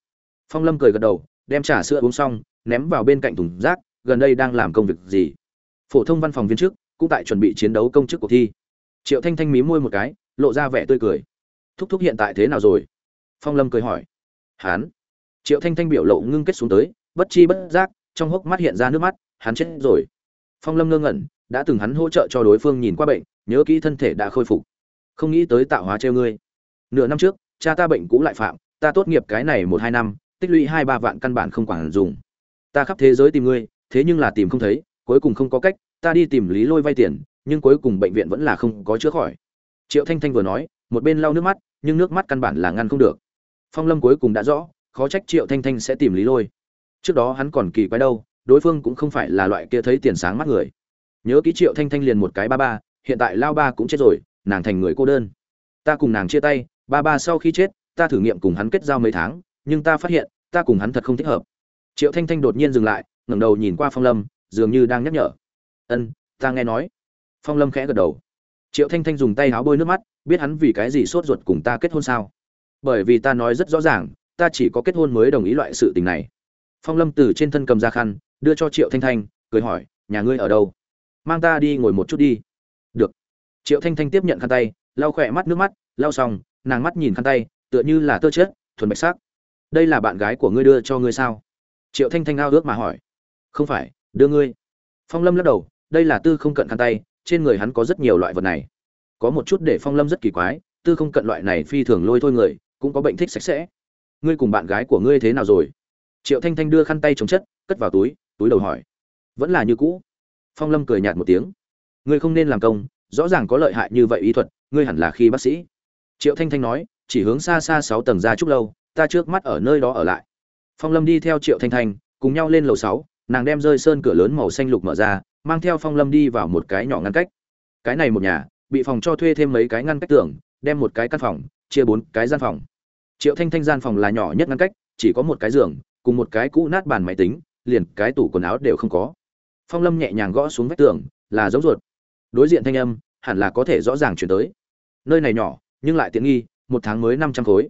Phong lâm cười gật đầu, đem trà sữa uống xong, ném vào bên cạnh thùng rác, gần đây đang làm công việc gì? Phổ thông văn phòng viên chức, cũng tại chuẩn bị chiến đấu công chức cuộc thi. Triệu thanh thanh mí môi một cái, lộ ra vẻ tươi cười. Thúc thúc hiện tại thế nào rồi? Phong lâm cười hỏi. Hán triệu thanh thanh biểu lộ ngưng kết xuống tới, bất chi bất giác, trong hốc mắt hiện ra nước mắt, hắn chết rồi. Phong lâm ngơ ngẩn, đã từng hắn hỗ trợ cho đối phương nhìn qua bệnh, nhớ kỹ thân thể đã khôi phục. Không nghĩ tới tạo hóa treo ngươi. Nửa năm trước, cha ta bệnh cũ lại phạm, ta tốt nghiệp cái này một hai năm, tích lũy hai ba vạn căn bản không quản dùng. Ta khắp thế giới tìm ngươi, thế nhưng là tìm không thấy, cuối cùng không có cách, ta đi tìm lý lôi vay tiền, nhưng cuối cùng bệnh viện vẫn là không có chữa khỏi. Triệu thanh thanh vừa nói, một bên lau nước mắt, nhưng nước mắt căn bản là ngăn không được. Phong lâm cuối cùng đã rõ khó trách triệu thanh thanh sẽ tìm lý lôi. Trước đó hắn còn kỳ quái đâu, đối phương cũng không phải là loại kia thấy tiền sáng mắt người. Nhớ ký triệu thanh thanh liền một cái ba ba, hiện tại lao ba cũng chết rồi, nàng thành người cô đơn. Ta cùng nàng chia tay, ba ba sau khi chết, ta thử nghiệm cùng hắn kết giao mấy tháng, nhưng ta phát hiện, ta cùng hắn thật không thích hợp. Triệu thanh thanh đột nhiên dừng lại, ngẩng đầu nhìn qua phong lâm, dường như đang nhắc nhở. Ân, ta nghe nói. Phong lâm khẽ gật đầu. Triệu thanh thanh dùng tay áo bôi nước mắt, biết hắn vì cái gì sốt ruột cùng ta kết hôn sao? Bởi vì ta nói rất rõ ràng ta chỉ có kết hôn mới đồng ý loại sự tình này. Phong lâm từ trên thân cầm ra khăn, đưa cho triệu thanh thanh, cười hỏi, nhà ngươi ở đâu? Mang ta đi ngồi một chút đi. Được. Triệu thanh thanh tiếp nhận khăn tay, lau khỏe mắt nước mắt, lau xong, nàng mắt nhìn khăn tay, tựa như là tơ chết thuần bạch sắc. Đây là bạn gái của ngươi đưa cho ngươi sao? Triệu thanh thanh ao ước mà hỏi. Không phải, đưa ngươi. Phong lâm lắc đầu, đây là tư không cận khăn tay, trên người hắn có rất nhiều loại vật này. Có một chút để phong lâm rất kỳ quái, tư không cận loại này phi thường lôi thôi người, cũng có bệnh thích sạch sẽ ngươi cùng bạn gái của ngươi thế nào rồi? Triệu thanh thanh đưa khăn tay chống chất, cất vào túi túi đầu hỏi. Vẫn là như cũ. Phong lâm cười nhạt một tiếng. Ngươi không nên làm công, rõ ràng có lợi hại như vậy y thuật, ngươi hẳn là khi bác sĩ. Triệu thanh thanh nói, chỉ hướng xa xa sáu tầng ra trúc lâu, ta trước mắt ở nơi đó ở lại. Phong lâm đi theo triệu thanh thanh, cùng nhau lên lầu sáu, nàng đem rơi sơn cửa lớn màu xanh lục mở ra, mang theo phong lâm đi vào một cái nhỏ ngăn cách. Cái này một nhà, bị phòng cho thuê thêm mấy cái ngăn cách tường, đem một cái căn phòng, chia bốn cái gian phòng triệu thanh thanh gian phòng là nhỏ nhất ngăn cách, chỉ có một cái giường, cùng một cái cũ nát bàn máy tính, liền cái tủ quần áo đều không có. Phong lâm nhẹ nhàng gõ xuống vách tường, là giống ruột. Đối diện thanh âm, hẳn là có thể rõ ràng chuyển tới. Nơi này nhỏ, nhưng lại tiện nghi, một tháng mới năm trăm khối.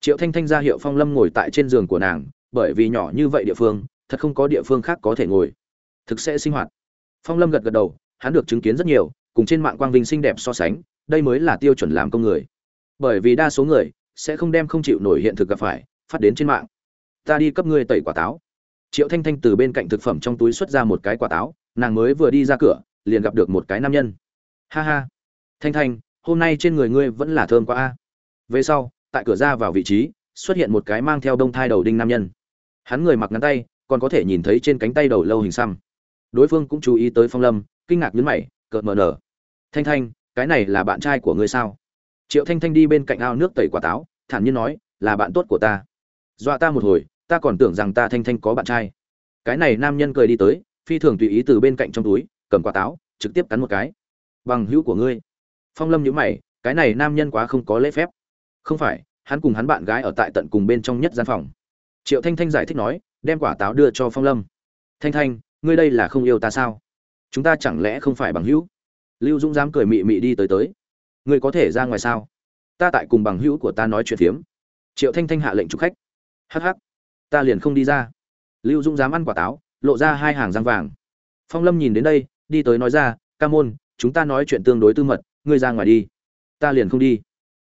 Triệu thanh thanh ra hiệu phong lâm ngồi tại trên giường của nàng, bởi vì nhỏ như vậy địa phương, thật không có địa phương khác có thể ngồi. Thực sẽ sinh hoạt. Phong lâm gật gật đầu, hắn được chứng kiến rất nhiều, cùng trên mạng quang vinh xinh đẹp so sánh, đây mới là tiêu chuẩn làm công người. Bởi vì đa số người sẽ không đem không chịu nổi hiện thực gặp phải, phát đến trên mạng. Ta đi cấp ngươi tẩy quả táo. Triệu thanh thanh từ bên cạnh thực phẩm trong túi xuất ra một cái quả táo, nàng mới vừa đi ra cửa, liền gặp được một cái nam nhân. Ha ha. Thanh thanh, hôm nay trên người ngươi vẫn là thơm quá a. Về sau, tại cửa ra vào vị trí, xuất hiện một cái mang theo đông thai đầu đinh nam nhân. Hắn người mặc ngắn tay, còn có thể nhìn thấy trên cánh tay đầu lâu hình xăm. Đối phương cũng chú ý tới phong lâm, kinh ngạc nhấn mày, cợt mờ nở. Thanh thanh, cái này là bạn trai của ngươi sao? Triệu thanh thanh đi bên cạnh ao nước tẩy quả táo, thản nhiên nói, là bạn tốt của ta. Dọa ta một hồi, ta còn tưởng rằng ta thanh thanh có bạn trai. Cái này nam nhân cười đi tới, phi thường tùy ý từ bên cạnh trong túi, cầm quả táo, trực tiếp cắn một cái. Bằng hữu của ngươi. Phong lâm nhữ mày, cái này nam nhân quá không có lễ phép. Không phải, hắn cùng hắn bạn gái ở tại tận cùng bên trong nhất gian phòng. Triệu thanh thanh giải thích nói, đem quả táo đưa cho phong lâm. Thanh thanh, ngươi đây là không yêu ta sao? Chúng ta chẳng lẽ không phải bằng hữu? Lưu dũng dám cười mị mị đi tới tới ngươi có thể ra ngoài sao? Ta tại cùng bằng hữu của ta nói chuyện phiếm. Triệu thanh thanh hạ lệnh chụp khách. Hh ta liền không đi ra. Lưu dũng dám ăn quả táo, lộ ra hai hàng răng vàng. Phong lâm nhìn đến đây, đi tới nói ra, ca môn, chúng ta nói chuyện tương đối tư mật, ngươi ra ngoài đi. Ta liền không đi.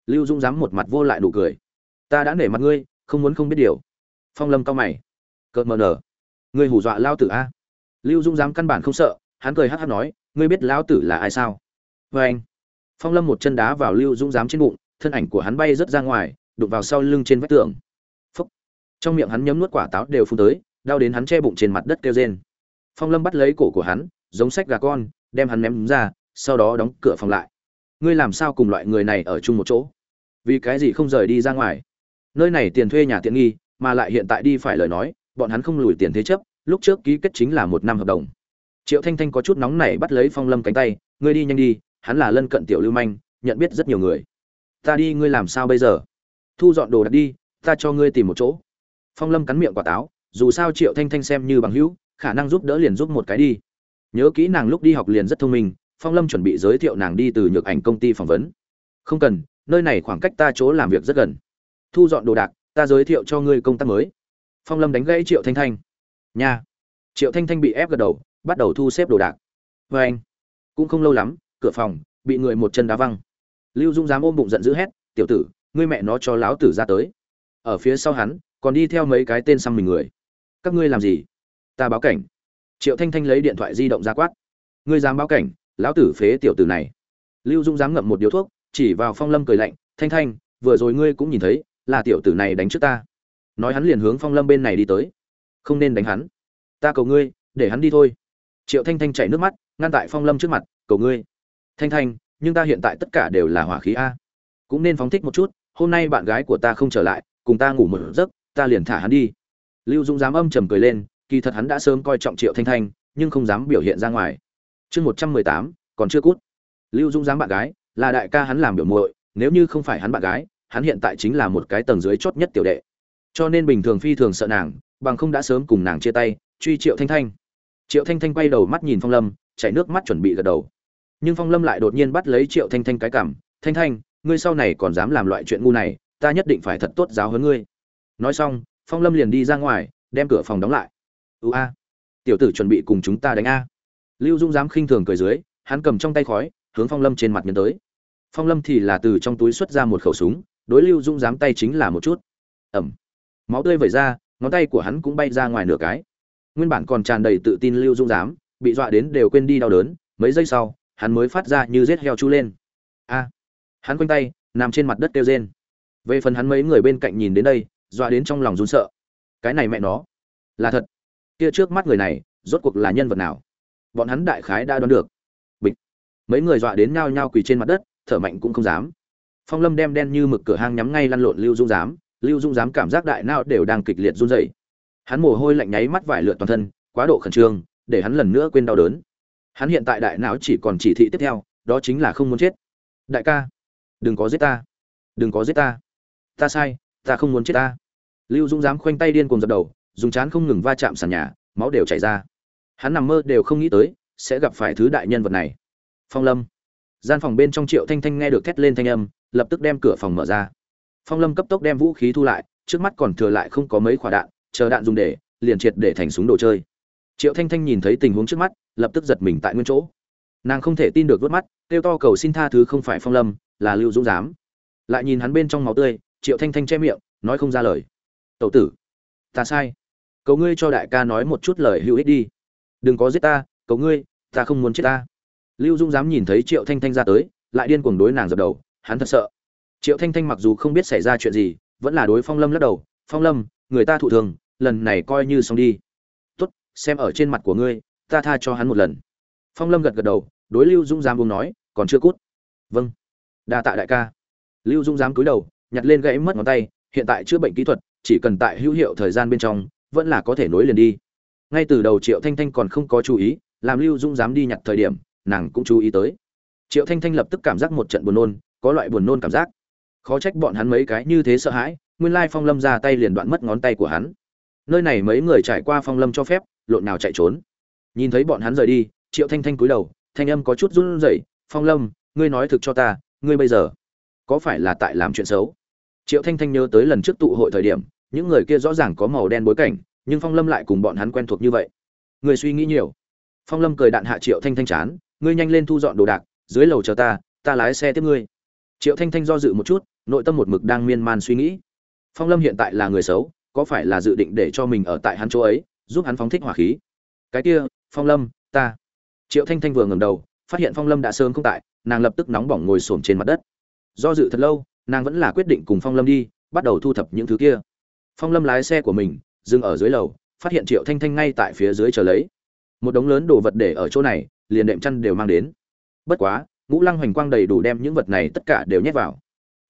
Lưu dũng dám một mặt vô lại nụ cười. Ta đã nể mặt ngươi, không muốn không biết điều. Phong lâm cao mày. Cợt mờ nở. Ngươi hù dọa lao tử a. Lưu dũng dám căn bản không sợ, hắn cười hát hát nói, ngươi biết lão tử là ai sao? Vê anh phong lâm một chân đá vào lưu dũng dám trên bụng, thân ảnh của hắn bay rớt ra ngoài, đụng vào sau lưng trên vách tường. Phúc. Trong miệng hắn nhấm nuốt quả táo đều phun tới, đau đến hắn che bụng trên mặt đất kêu rên. Phong lâm bắt lấy cổ của hắn, giống sách gà con, đem hắn ném ra, sau đó đóng cửa phòng lại. Ngươi làm sao cùng loại người này ở chung một chỗ? Vì cái gì không rời đi ra ngoài? Nơi này tiền thuê nhà tiện nghi, mà lại hiện tại đi phải lời nói, bọn hắn không lùi tiền thế chấp, lúc trước ký kết chính là một năm hợp đồng. Triệu thanh thanh có chút nóng này bắt lấy phong lâm cánh tay, ngươi đi nhanh đi hắn là lân cận tiểu lưu manh, nhận biết rất nhiều người. Ta đi, ngươi làm sao bây giờ? Thu dọn đồ đặt đi, ta cho ngươi tìm một chỗ. Phong lâm cắn miệng quả táo, dù sao triệu thanh thanh xem như bằng hữu, khả năng giúp đỡ liền giúp một cái đi. Nhớ kỹ nàng lúc đi học liền rất thông minh, phong lâm chuẩn bị giới thiệu nàng đi từ nhược ảnh công ty phỏng vấn. Không cần, nơi này khoảng cách ta chỗ làm việc rất gần. Thu dọn đồ đạc, ta giới thiệu cho ngươi công tác mới. Phong lâm đánh gãy triệu thanh thanh. Nha. Triệu thanh thanh bị ép gật đầu, bắt đầu thu xếp đồ đạc. Vê anh cũng không lâu lắm cửa phòng, bị người một chân đá văng. Lưu dung dám ôm bụng giận dữ hét, tiểu tử, ngươi mẹ nó cho láo tử ra tới. Ở phía sau hắn, còn đi theo mấy cái tên xăm mình người. Các ngươi làm gì? Ta báo cảnh. Triệu thanh thanh lấy điện thoại di động ra quát. Ngươi dám báo cảnh, lão tử phế tiểu tử này. Lưu dung dám ngậm một điếu thuốc, chỉ vào phong lâm cười lạnh, thanh thanh, vừa rồi ngươi cũng nhìn thấy, là tiểu tử này đánh trước ta. Nói hắn liền hướng phong lâm bên này đi tới. Không nên đánh hắn. Ta cầu ngươi, để hắn đi thôi. Triệu thanh thanh chảy nước mắt, ngăn tại phong lâm trước mặt, cầu ngươi thanh thanh, nhưng ta hiện tại tất cả đều là hỏa khí a. Cũng nên phóng thích một chút, hôm nay bạn gái của ta không trở lại, cùng ta ngủ một giấc, ta liền thả hắn đi. Lưu dũng dám âm trầm cười lên, kỳ thật hắn đã sớm coi trọng triệu thanh thanh, nhưng không dám biểu hiện ra ngoài. Chương một trăm mười tám, còn chưa cút. Lưu dũng dám bạn gái, là đại ca hắn làm biểu muội, nếu như không phải hắn bạn gái, hắn hiện tại chính là một cái tầng dưới chót nhất tiểu đệ. Cho nên bình thường phi thường sợ nàng, bằng không đã sớm cùng nàng chia tay, truy triệu thanh thanh. Triệu thanh thanh quay đầu mắt nhìn phong lâm, chảy nước mắt chuẩn bị gật đầu nhưng phong lâm lại đột nhiên bắt lấy triệu thanh thanh cái cảm, thanh thanh, ngươi sau này còn dám làm loại chuyện ngu này, ta nhất định phải thật tốt giáo hơn ngươi. Nói xong, phong lâm liền đi ra ngoài, đem cửa phòng đóng lại. Ưu a, tiểu tử chuẩn bị cùng chúng ta đánh a. Lưu dung dám khinh thường cười dưới, hắn cầm trong tay khói, hướng phong lâm trên mặt nhấn tới. Phong lâm thì là từ trong túi xuất ra một khẩu súng, đối lưu dung dám tay chính là một chút. Ẩm. Máu tươi vẩy ra, ngón tay của hắn cũng bay ra ngoài nửa cái. Nguyên bản còn tràn đầy tự tin lưu dung dám, bị dọa đến đều quên đi đau đớn, mấy giây sau hắn mới phát ra như rết heo chu lên. A, hắn quanh tay, nằm trên mặt đất kêu rên. Về phần hắn mấy người bên cạnh nhìn đến đây, dọa đến trong lòng run sợ. Cái này mẹ nó, là thật. Kia trước mắt người này, rốt cuộc là nhân vật nào? Bọn hắn đại khái đã đoán được. Bịch. Mấy người dọa đến nhao nhao quỳ trên mặt đất, thở mạnh cũng không dám. Phong lâm đem đen như mực cửa hang nhắm ngay lăn lộn lưu dung dám lưu dung dám cảm giác đại não đều đang kịch liệt run rẩy. Hắn mồ hôi lạnh nháy mắt vải lượn toàn thân, quá độ khẩn trương, để hắn lần nữa quên đau đớn hắn hiện tại đại não chỉ còn chỉ thị tiếp theo, đó chính là không muốn chết. Đại ca, đừng có giết ta. Đừng có giết ta. Ta sai, ta không muốn chết ta. Lưu dũng dám khoanh tay điên cuồng dập đầu, dùng chán không ngừng va chạm sàn nhà, máu đều chảy ra. Hắn nằm mơ đều không nghĩ tới, sẽ gặp phải thứ đại nhân vật này. Phong lâm. Gian phòng bên trong triệu thanh thanh nghe được thét lên thanh âm, lập tức đem cửa phòng mở ra. Phong lâm cấp tốc đem vũ khí thu lại, trước mắt còn thừa lại không có mấy quả đạn, chờ đạn dùng để, liền triệt để thành súng đồ chơi. Triệu thanh thanh nhìn thấy tình huống trước mắt lập tức giật mình tại nguyên chỗ. Nàng không thể tin được vớt mắt, kêu to cầu xin tha thứ không phải phong lâm, là lưu dũng giám. Lại nhìn hắn bên trong máu tươi, triệu thanh thanh che miệng, nói không ra lời. Tậu tử, ta sai. Cầu ngươi cho đại ca nói một chút lời hữu ích đi. Đừng có giết ta, cầu ngươi, ta không muốn chết ta. Lưu dũng dám nhìn thấy triệu thanh thanh ra tới, lại điên cuồng đối nàng dập đầu, hắn thật sợ. Triệu thanh thanh mặc dù không biết xảy ra chuyện gì, vẫn là đối phong lâm lắc đầu, phong lâm, người ta thụ thường, lần này coi như xong đi. Tốt, xem ở trên mặt của ngươi ta tha cho hắn một lần. Phong lâm gật gật đầu, đối lưu dũng dám buông nói, còn chưa cút. Vâng. Đa tạ đại ca. Lưu dũng dám cúi đầu, nhặt lên gãy mất ngón tay, hiện tại chữa bệnh kỹ thuật, chỉ cần tại hữu hiệu thời gian bên trong, vẫn là có thể nối liền đi. Ngay từ đầu triệu thanh thanh còn không có chú ý, làm lưu dũng dám đi nhặt thời điểm, nàng cũng chú ý tới. Triệu thanh thanh lập tức cảm giác một trận buồn nôn, có loại buồn nôn cảm giác. Khó trách bọn hắn mấy cái như thế sợ hãi, nguyên lai phong lâm ra tay liền đoạn mất ngón tay của hắn. Nơi này mấy người trải qua phong lâm cho phép, lộn nào chạy trốn nhìn thấy bọn hắn rời đi, triệu thanh thanh cúi đầu, thanh âm có chút run rẩy, phong lâm, ngươi nói thực cho ta, ngươi bây giờ có phải là tại làm chuyện xấu? Triệu thanh thanh nhớ tới lần trước tụ hội thời điểm, những người kia rõ ràng có màu đen bối cảnh, nhưng phong lâm lại cùng bọn hắn quen thuộc như vậy. Người suy nghĩ nhiều. Phong lâm cười đạn hạ triệu thanh thanh chán, ngươi nhanh lên thu dọn đồ đạc, dưới lầu chờ ta ta lái xe tiếp ngươi. Triệu thanh thanh do dự một chút, nội tâm một mực đang miên man suy nghĩ. Phong lâm hiện tại là người xấu, có phải là dự định để cho mình ở tại hắn chỗ ấy, giúp hắn phóng thích hỏa khí? Cái kia phong lâm, ta. Triệu thanh thanh vừa ngẩng đầu, phát hiện phong lâm đã sớm không tại, nàng lập tức nóng bỏng ngồi xổm trên mặt đất. Do dự thật lâu, nàng vẫn là quyết định cùng phong lâm đi, bắt đầu thu thập những thứ kia. Phong lâm lái xe của mình, dừng ở dưới lầu, phát hiện triệu thanh thanh ngay tại phía dưới chờ lấy. Một đống lớn đồ vật để ở chỗ này, liền đệm chăn đều mang đến. Bất quá, ngũ lăng hoành quang đầy đủ đem những vật này tất cả đều nhét vào.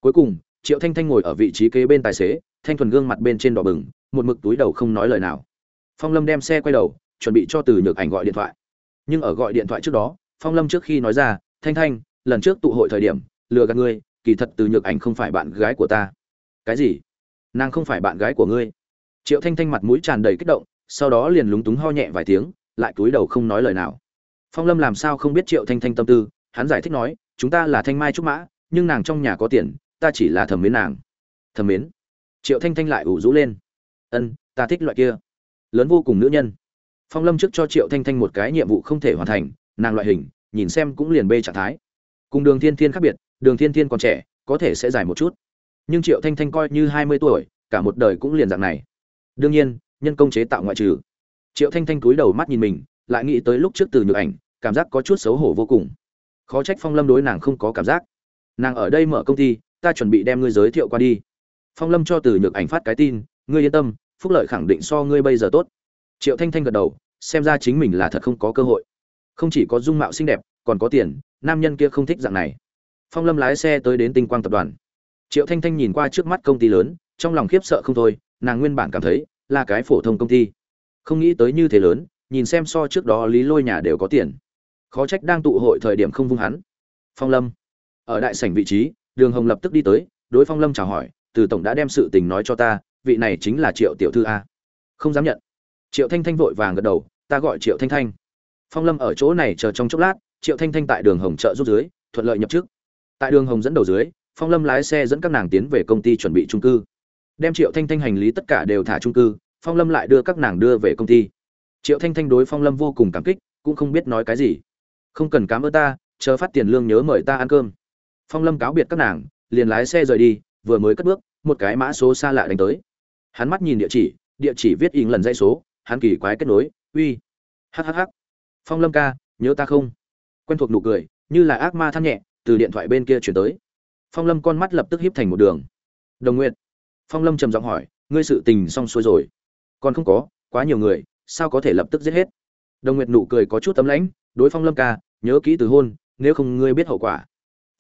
Cuối cùng, triệu thanh thanh ngồi ở vị trí kế bên tài xế, thanh thuần gương mặt bên trên đỏ bừng, một mực túi đầu không nói lời nào. Phong lâm đem xe quay đầu chuẩn bị cho từ nhược ảnh gọi điện thoại. Nhưng ở gọi điện thoại trước đó, phong lâm trước khi nói ra, thanh thanh, lần trước tụ hội thời điểm, lừa gạt ngươi, kỳ thật từ nhược ảnh không phải bạn gái của ta. Cái gì? Nàng không phải bạn gái của ngươi? Triệu thanh thanh mặt mũi tràn đầy kích động, sau đó liền lúng túng ho nhẹ vài tiếng, lại cúi đầu không nói lời nào. Phong lâm làm sao không biết triệu thanh thanh tâm tư, hắn giải thích nói, chúng ta là thanh mai trúc mã, nhưng nàng trong nhà có tiền, ta chỉ là thẩm mến nàng. Thẩm mến? Triệu thanh thanh lại ủ rũ lên. Ân, ta thích loại kia. Lớn vô cùng nữ nhân phong lâm trước cho triệu thanh thanh một cái nhiệm vụ không thể hoàn thành, nàng loại hình, nhìn xem cũng liền bê trạng thái. Cùng đường thiên thiên khác biệt, đường thiên thiên còn trẻ, có thể sẽ dài một chút. Nhưng triệu thanh thanh coi như hai mươi tuổi, cả một đời cũng liền dạng này. Đương nhiên, nhân công chế tạo ngoại trừ. Triệu thanh thanh cúi đầu mắt nhìn mình, lại nghĩ tới lúc trước từ nhược ảnh, cảm giác có chút xấu hổ vô cùng. Khó trách phong lâm đối nàng không có cảm giác. Nàng ở đây mở công ty, ta chuẩn bị đem ngươi giới thiệu qua đi. Phong lâm cho từ nhược ảnh phát cái tin, ngươi yên tâm, phúc lợi khẳng định so ngươi bây giờ tốt triệu thanh thanh gật đầu, xem ra chính mình là thật không có cơ hội. Không chỉ có dung mạo xinh đẹp, còn có tiền, nam nhân kia không thích dạng này. Phong lâm lái xe tới đến tinh quang tập đoàn. Triệu thanh thanh nhìn qua trước mắt công ty lớn, trong lòng khiếp sợ không thôi, nàng nguyên bản cảm thấy là cái phổ thông công ty. Không nghĩ tới như thế lớn, nhìn xem so trước đó lý lôi nhà đều có tiền. Khó trách đang tụ hội thời điểm không vung hắn. Phong lâm, ở đại sảnh vị trí, đường hồng lập tức đi tới, đối phong lâm chào hỏi, từ tổng đã đem sự tình nói cho ta, vị này chính là triệu tiểu thư a. Không dám nhận triệu thanh thanh vội vàng gật đầu, ta gọi triệu thanh thanh. Phong lâm ở chỗ này chờ trong chốc lát, triệu thanh thanh tại đường hồng chợ rút dưới, thuận lợi nhập chức. Tại đường hồng dẫn đầu dưới, phong lâm lái xe dẫn các nàng tiến về công ty chuẩn bị trung cư. Đem triệu thanh thanh hành lý tất cả đều thả trung cư, phong lâm lại đưa các nàng đưa về công ty. Triệu thanh thanh đối phong lâm vô cùng cảm kích, cũng không biết nói cái gì. Không cần cám ơn ta, chờ phát tiền lương nhớ mời ta ăn cơm. Phong lâm cáo biệt các nàng, liền lái xe rời đi, vừa mới cất bước, một cái mã số xa lạ đánh tới. Hắn mắt nhìn địa chỉ địa chỉ viết in lần dãy số hắn kỳ quái kết nối, uy hhh phong lâm ca, nhớ ta không? Quen thuộc nụ cười, như là ác ma than nhẹ, từ điện thoại bên kia chuyển tới. Phong lâm con mắt lập tức híp thành một đường. Đồng nguyện phong lâm trầm giọng hỏi, ngươi sự tình xong xuôi rồi? Còn không có, quá nhiều người, sao có thể lập tức giết hết? Đồng nguyệt nụ cười có chút tấm lãnh, đối phong lâm ca, nhớ kỹ từ hôn, nếu không ngươi biết hậu quả.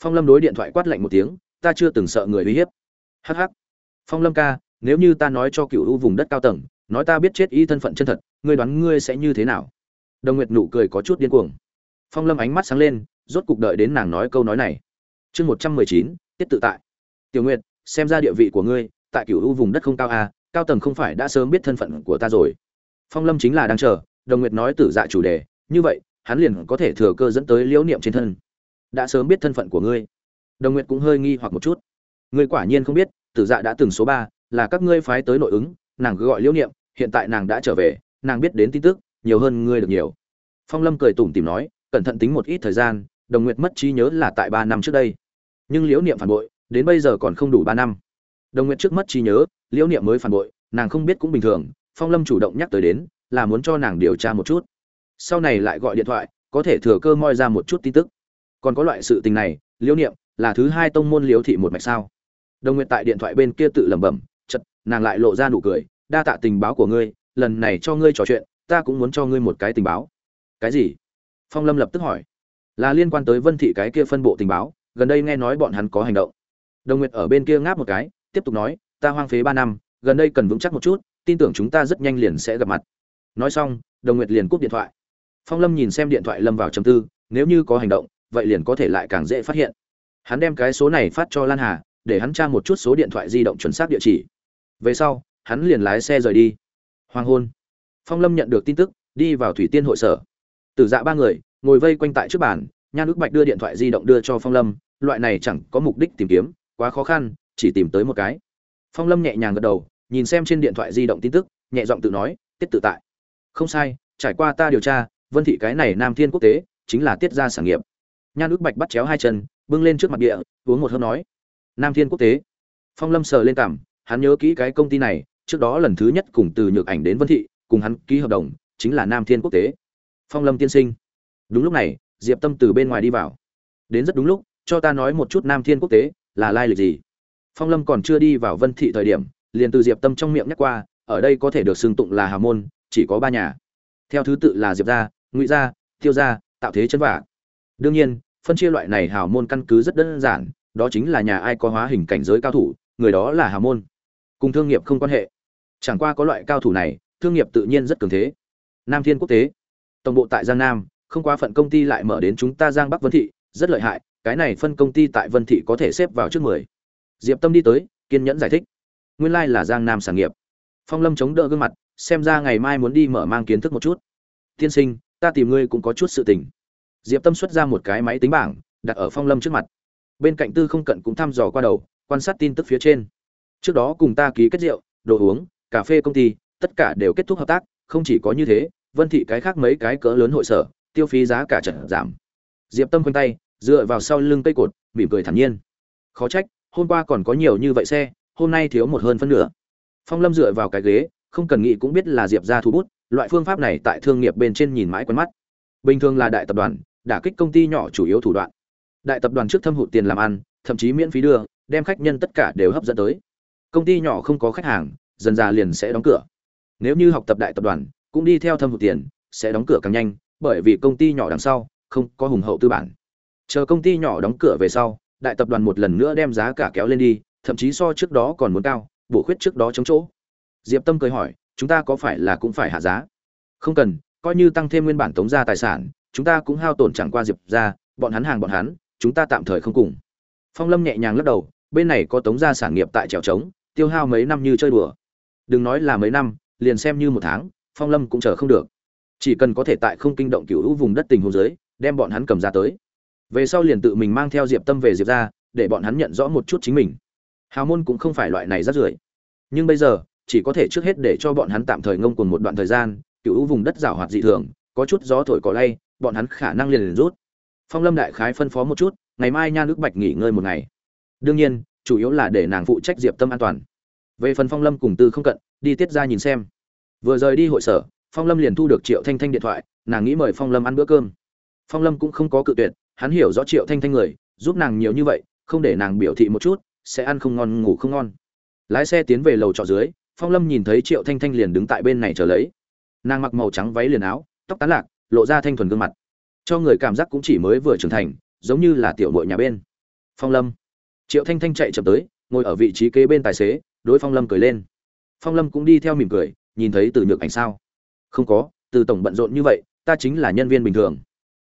Phong lâm đối điện thoại quát lạnh một tiếng, ta chưa từng sợ người uy hiếp. Hh phong lâm ca, nếu như ta nói cho cựu u vùng đất cao tầng nói ta biết chết y thân phận chân thật, ngươi đoán ngươi sẽ như thế nào? Đồng nguyệt nụ cười có chút điên cuồng. Phong lâm ánh mắt sáng lên, rốt cục đợi đến nàng nói câu nói này. Chương một trăm mười chín, tiết tự tại. Tiểu nguyệt, xem ra địa vị của ngươi, tại cựu u vùng đất không cao a cao tầng không phải đã sớm biết thân phận của ta rồi. Phong lâm chính là đang chờ, đồng nguyệt nói tử dạ chủ đề, như vậy, hắn liền có thể thừa cơ dẫn tới liễu niệm trên thân. Đã sớm biết thân phận của ngươi. Đồng nguyệt cũng hơi nghi hoặc một chút. Ngươi quả nhiên không biết, tử dạ đã từng số ba, là các ngươi phái tới nội ứng, nàng cứ gọi liễu niệm hiện tại nàng đã trở về, nàng biết đến tin tức, nhiều hơn ngươi được nhiều. Phong lâm cười tủm tìm nói, cẩn thận tính một ít thời gian, đồng nguyệt mất trí nhớ là tại ba năm trước đây. Nhưng liễu niệm phản bội, đến bây giờ còn không đủ ba năm. Đồng nguyệt trước mất trí nhớ, liễu niệm mới phản bội, nàng không biết cũng bình thường, phong lâm chủ động nhắc tới đến, là muốn cho nàng điều tra một chút. Sau này lại gọi điện thoại, có thể thừa cơ moi ra một chút tin tức. Còn có loại sự tình này, liễu niệm, là thứ hai tông môn liễu thị một mạch sao? Đồng nguyệt tại điện thoại bên kia tự lẩm bẩm chật nàng lại lộ ra nụ cười đa tạ tình báo của ngươi, lần này cho ngươi trò chuyện, ta cũng muốn cho ngươi một cái tình báo. Cái gì? Phong lâm lập tức hỏi. Là liên quan tới vân thị cái kia phân bộ tình báo, gần đây nghe nói bọn hắn có hành động. Đồng nguyệt ở bên kia ngáp một cái, tiếp tục nói, ta hoang phế ba năm, gần đây cần vững chắc một chút, tin tưởng chúng ta rất nhanh liền sẽ gặp mặt. Nói xong, đồng nguyệt liền cúp điện thoại. Phong lâm nhìn xem điện thoại lâm vào chầm tư, nếu như có hành động, vậy liền có thể lại càng dễ phát hiện. Hắn đem cái số này phát cho lan hà, để hắn tra một chút số điện thoại di động chuẩn xác địa chỉ. Về sau hắn liền lái xe rời đi. Hoàng hôn. Phong lâm nhận được tin tức, đi vào thủy tiên hội sở. Tử dạ ba người, ngồi vây quanh tại trước bàn, nhan ước bạch đưa điện thoại di động đưa cho phong lâm, loại này chẳng có mục đích tìm kiếm, quá khó khăn, chỉ tìm tới một cái. Phong lâm nhẹ nhàng gật đầu, nhìn xem trên điện thoại di động tin tức, nhẹ giọng tự nói, tiết tự tại. Không sai, trải qua ta điều tra, vân thị cái này nam thiên quốc tế, chính là tiết gia sản nghiệp. Nhan ước bạch bắt chéo hai chân, bưng lên trước mặt địa uống một hơi nói, nam thiên quốc tế. Phong lâm sờ lên cảm, hắn nhớ kỹ cái công ty này trước đó lần thứ nhất cùng từ nhược ảnh đến vân thị, cùng hắn ký hợp đồng, chính là nam thiên quốc tế. Phong lâm tiên sinh. Đúng lúc này, diệp tâm từ bên ngoài đi vào. Đến rất đúng lúc, cho ta nói một chút nam thiên quốc tế, là lai lịch gì? Phong lâm còn chưa đi vào vân thị thời điểm, liền từ diệp tâm trong miệng nhắc qua, ở đây có thể được xưng tụng là hà môn, chỉ có ba nhà. Theo thứ tự là diệp gia, ngụy gia tiêu gia, tạo thế chân vả. Đương nhiên, phân chia loại này hào môn căn cứ rất đơn giản, đó chính là nhà ai có hóa hình cảnh giới cao thủ, người đó là hào môn. Cùng thương nghiệp không quan hệ chẳng qua có loại cao thủ này, thương nghiệp tự nhiên rất cường thế. Nam thiên quốc tế, tổng bộ tại giang nam, không qua phận công ty lại mở đến chúng ta giang bắc vân thị, rất lợi hại, cái này phân công ty tại vân thị có thể xếp vào trước mười. Diệp tâm đi tới, kiên nhẫn giải thích. Nguyên lai là giang nam sản nghiệp. Phong lâm chống đỡ gương mặt, xem ra ngày mai muốn đi mở mang kiến thức một chút. Tiên sinh, ta tìm ngươi cũng có chút sự tình. Diệp tâm xuất ra một cái máy tính bảng, đặt ở phong lâm trước mặt. Bên cạnh tư không cận cũng thăm dò qua đầu, quan sát tin tức phía trên. Trước đó cùng ta ký kết rượu, đồ uống cà phê công ty, tất cả đều kết thúc hợp tác, không chỉ có như thế, vân thị cái khác mấy cái cỡ lớn hội sở, tiêu phí giá cả trận giảm. Diệp tâm quanh tay, dựa vào sau lưng cây cột, mỉm cười thản nhiên. Khó trách, hôm qua còn có nhiều như vậy xe, hôm nay thiếu một hơn phân nửa. Phong lâm dựa vào cái ghế, không cần nghĩ cũng biết là diệp ra thu bút, loại phương pháp này tại thương nghiệp bên trên nhìn mãi quen mắt. Bình thường là đại tập đoàn, đả kích công ty nhỏ chủ yếu thủ đoạn. Đại tập đoàn trước thâm hụt tiền làm ăn, thậm chí miễn phí đưa, đem khách nhân tất cả đều hấp dẫn tới. Công ty nhỏ không có khách hàng dần ra liền sẽ đóng cửa. Nếu như học tập đại tập đoàn, cũng đi theo thâm hụt tiền, sẽ đóng cửa càng nhanh, bởi vì công ty nhỏ đằng sau, không có hùng hậu tư bản. Chờ công ty nhỏ đóng cửa về sau, đại tập đoàn một lần nữa đem giá cả kéo lên đi, thậm chí so trước đó còn muốn cao, bổ khuyết trước đó chống chỗ. Diệp tâm cười hỏi, chúng ta có phải là cũng phải hạ giá? Không cần, coi như tăng thêm nguyên bản tống gia tài sản, chúng ta cũng hao tổn chẳng qua diệp gia bọn hắn hàng bọn hắn, chúng ta tạm thời không cùng. Phong lâm nhẹ nhàng lắc đầu, bên này có tống gia sản nghiệp tại trèo trống, tiêu hao mấy năm như chơi đùa đừng nói là mấy năm, liền xem như một tháng, phong lâm cũng chờ không được. Chỉ cần có thể tại không kinh động cựu hữu vùng đất tình hồ dưới, đem bọn hắn cầm ra tới. Về sau liền tự mình mang theo diệp tâm về diệp ra, để bọn hắn nhận rõ một chút chính mình. Hào môn cũng không phải loại này rất rưởi. Nhưng bây giờ, chỉ có thể trước hết để cho bọn hắn tạm thời ngông cuồng một đoạn thời gian cựu hữu vùng đất rào hoạt dị thường, có chút gió thổi cỏ lay, bọn hắn khả năng liền liền rút. Phong lâm đại khái phân phó một chút, ngày mai nha nước bạch nghỉ ngơi một ngày. Đương nhiên, chủ yếu là để nàng phụ trách diệp tâm an toàn về phần phong lâm cùng tư không cận, đi tiết ra nhìn xem. Vừa rời đi hội sở, phong lâm liền thu được triệu thanh thanh điện thoại, nàng nghĩ mời phong lâm ăn bữa cơm. Phong lâm cũng không có cự tuyệt, hắn hiểu rõ triệu thanh thanh người, giúp nàng nhiều như vậy, không để nàng biểu thị một chút, sẽ ăn không ngon, ngủ không ngon. Lái xe tiến về lầu trọ dưới, phong lâm nhìn thấy triệu thanh thanh liền đứng tại bên này chờ lấy. Nàng mặc màu trắng váy liền áo, tóc tán lạc, lộ ra thanh thuần gương mặt. Cho người cảm giác cũng chỉ mới vừa trưởng thành, giống như là tiểu bội nhà bên. Phong lâm. Triệu thanh thanh chạy chậm tới, ngồi ở vị trí kế bên tài xế đối phong lâm cười lên. Phong lâm cũng đi theo mỉm cười, nhìn thấy từ nhược ảnh sao? Không có, từ tổng bận rộn như vậy, ta chính là nhân viên bình thường.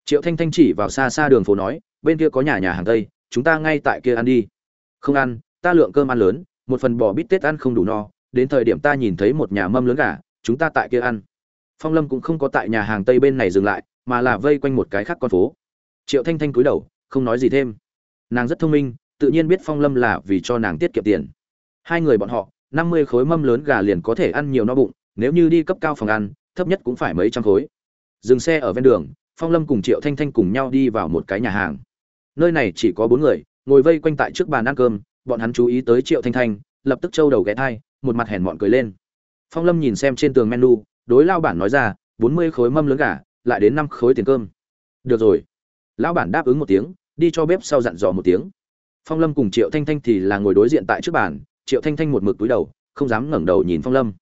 Triệu thanh thanh chỉ vào xa xa đường phố nói, bên kia có nhà nhà hàng tây, chúng ta ngay tại kia ăn đi. Không ăn, ta lượng cơm ăn lớn, một phần bò bít tết ăn không đủ no, đến thời điểm ta nhìn thấy một nhà mâm lớn gà, chúng ta tại kia ăn. Phong lâm cũng không có tại nhà hàng tây bên này dừng lại, mà là vây quanh một cái khác con phố. Triệu thanh thanh cúi đầu, không nói gì thêm. Nàng rất thông minh, tự nhiên biết phong lâm là vì cho nàng tiết kiệm tiền hai người bọn họ, năm mươi khối mâm lớn gà liền có thể ăn nhiều no bụng, nếu như đi cấp cao phòng ăn, thấp nhất cũng phải mấy trăm khối. Dừng xe ở ven đường, phong lâm cùng triệu thanh thanh cùng nhau đi vào một cái nhà hàng. Nơi này chỉ có bốn người, ngồi vây quanh tại trước bàn ăn cơm, bọn hắn chú ý tới triệu thanh thanh, lập tức trâu đầu ghé thai, một mặt hèn mọn cười lên. Phong lâm nhìn xem trên tường menu, đối lao bản nói ra, bốn mươi khối mâm lớn gà, lại đến năm khối tiền cơm. Được rồi. Lão bản đáp ứng một tiếng, đi cho bếp sau dặn dò một tiếng. Phong lâm cùng triệu thanh thanh thì là ngồi đối diện tại trước bàn triệu thanh thanh một mực túi đầu, không dám ngẩng đầu nhìn phong lâm.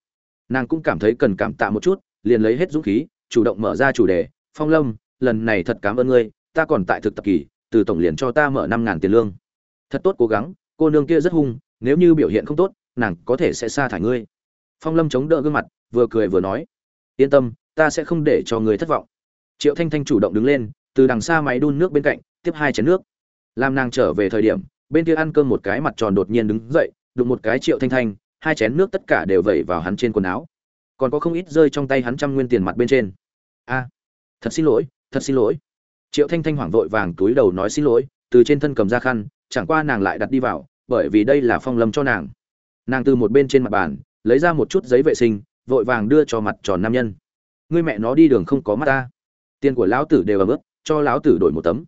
Nàng cũng cảm thấy cần cảm tạ một chút, liền lấy hết dũng khí, chủ động mở ra chủ đề. Phong lâm, lần này thật cảm ơn ngươi, ta còn tại thực tập kỳ, từ tổng liền cho ta mở năm ngàn tiền lương. Thật tốt cố gắng, cô nương kia rất hung, nếu như biểu hiện không tốt, nàng có thể sẽ sa thải ngươi. Phong lâm chống đỡ gương mặt, vừa cười vừa nói, yên tâm, ta sẽ không để cho người thất vọng. Triệu thanh thanh chủ động đứng lên, từ đằng xa máy đun nước bên cạnh, tiếp hai chén nước. Làm nàng trở về thời điểm, bên kia ăn cơm một cái mặt tròn đột nhiên đứng dậy đụng một cái triệu thanh thanh, hai chén nước tất cả đều vẩy vào hắn trên quần áo. Còn có không ít rơi trong tay hắn trăm nguyên tiền mặt bên trên. A, thật xin lỗi, thật xin lỗi. Triệu thanh thanh hoảng vội vàng túi đầu nói xin lỗi, từ trên thân cầm ra khăn, chẳng qua nàng lại đặt đi vào, bởi vì đây là phong lâm cho nàng. Nàng từ một bên trên mặt bàn, lấy ra một chút giấy vệ sinh, vội vàng đưa cho mặt tròn nam nhân. Ngươi mẹ nó đi đường không có mắt ta. Tiền của lão tử đều ở mức cho lão tử đổi một tấm.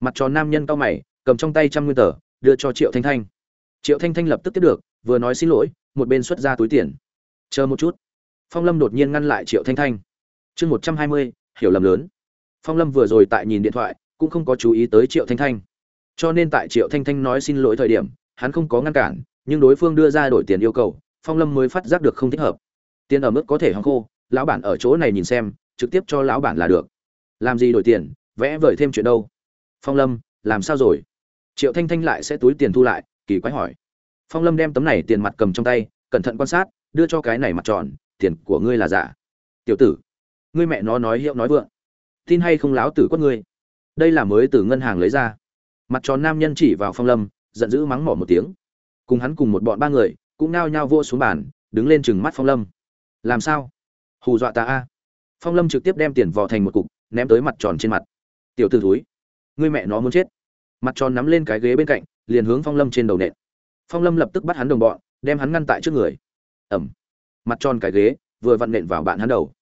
Mặt tròn nam nhân cau mày, cầm trong tay trăm nguyên tờ, đưa cho triệu thanh thanh triệu thanh thanh lập tức tiếp được, vừa nói xin lỗi, một bên xuất ra túi tiền. Chờ một chút. Phong lâm đột nhiên ngăn lại triệu thanh thanh. Chương một trăm hai mươi, hiểu lầm lớn. Phong lâm vừa rồi tại nhìn điện thoại, cũng không có chú ý tới triệu thanh thanh. Cho nên tại triệu thanh thanh nói xin lỗi thời điểm, hắn không có ngăn cản, nhưng đối phương đưa ra đổi tiền yêu cầu, phong lâm mới phát giác được không thích hợp. Tiền ở mức có thể hăng khô, lão bản ở chỗ này nhìn xem, trực tiếp cho lão bản là được. Làm gì đổi tiền, vẽ vời thêm chuyện đâu. Phong lâm, làm sao rồi? Triệu thanh thanh lại sẽ túi tiền thu lại kỳ quái hỏi. Phong lâm đem tấm này tiền mặt cầm trong tay, cẩn thận quan sát, đưa cho cái này mặt tròn, tiền của ngươi là giả. Tiểu tử, ngươi mẹ nó nói hiệu nói vượng. Tin hay không láo tử quất ngươi? Đây là mới từ ngân hàng lấy ra. Mặt tròn nam nhân chỉ vào phong lâm, giận dữ mắng mỏ một tiếng. Cùng hắn cùng một bọn ba người, cũng nao nhao vô xuống bàn, đứng lên chừng mắt phong lâm. Làm sao? Hù dọa ta a. Phong lâm trực tiếp đem tiền vò thành một cục, ném tới mặt tròn trên mặt. Tiểu t ử ngươi mẹ nó muốn chết. Mặt tròn nắm lên cái ghế bên cạnh liền hướng phong lâm trên đầu nện. Phong lâm lập tức bắt hắn đồng bọn, đem hắn ngăn tại trước người. Ẩm. Mặt tròn cái ghế, vừa vặn nện vào bạn hắn đầu.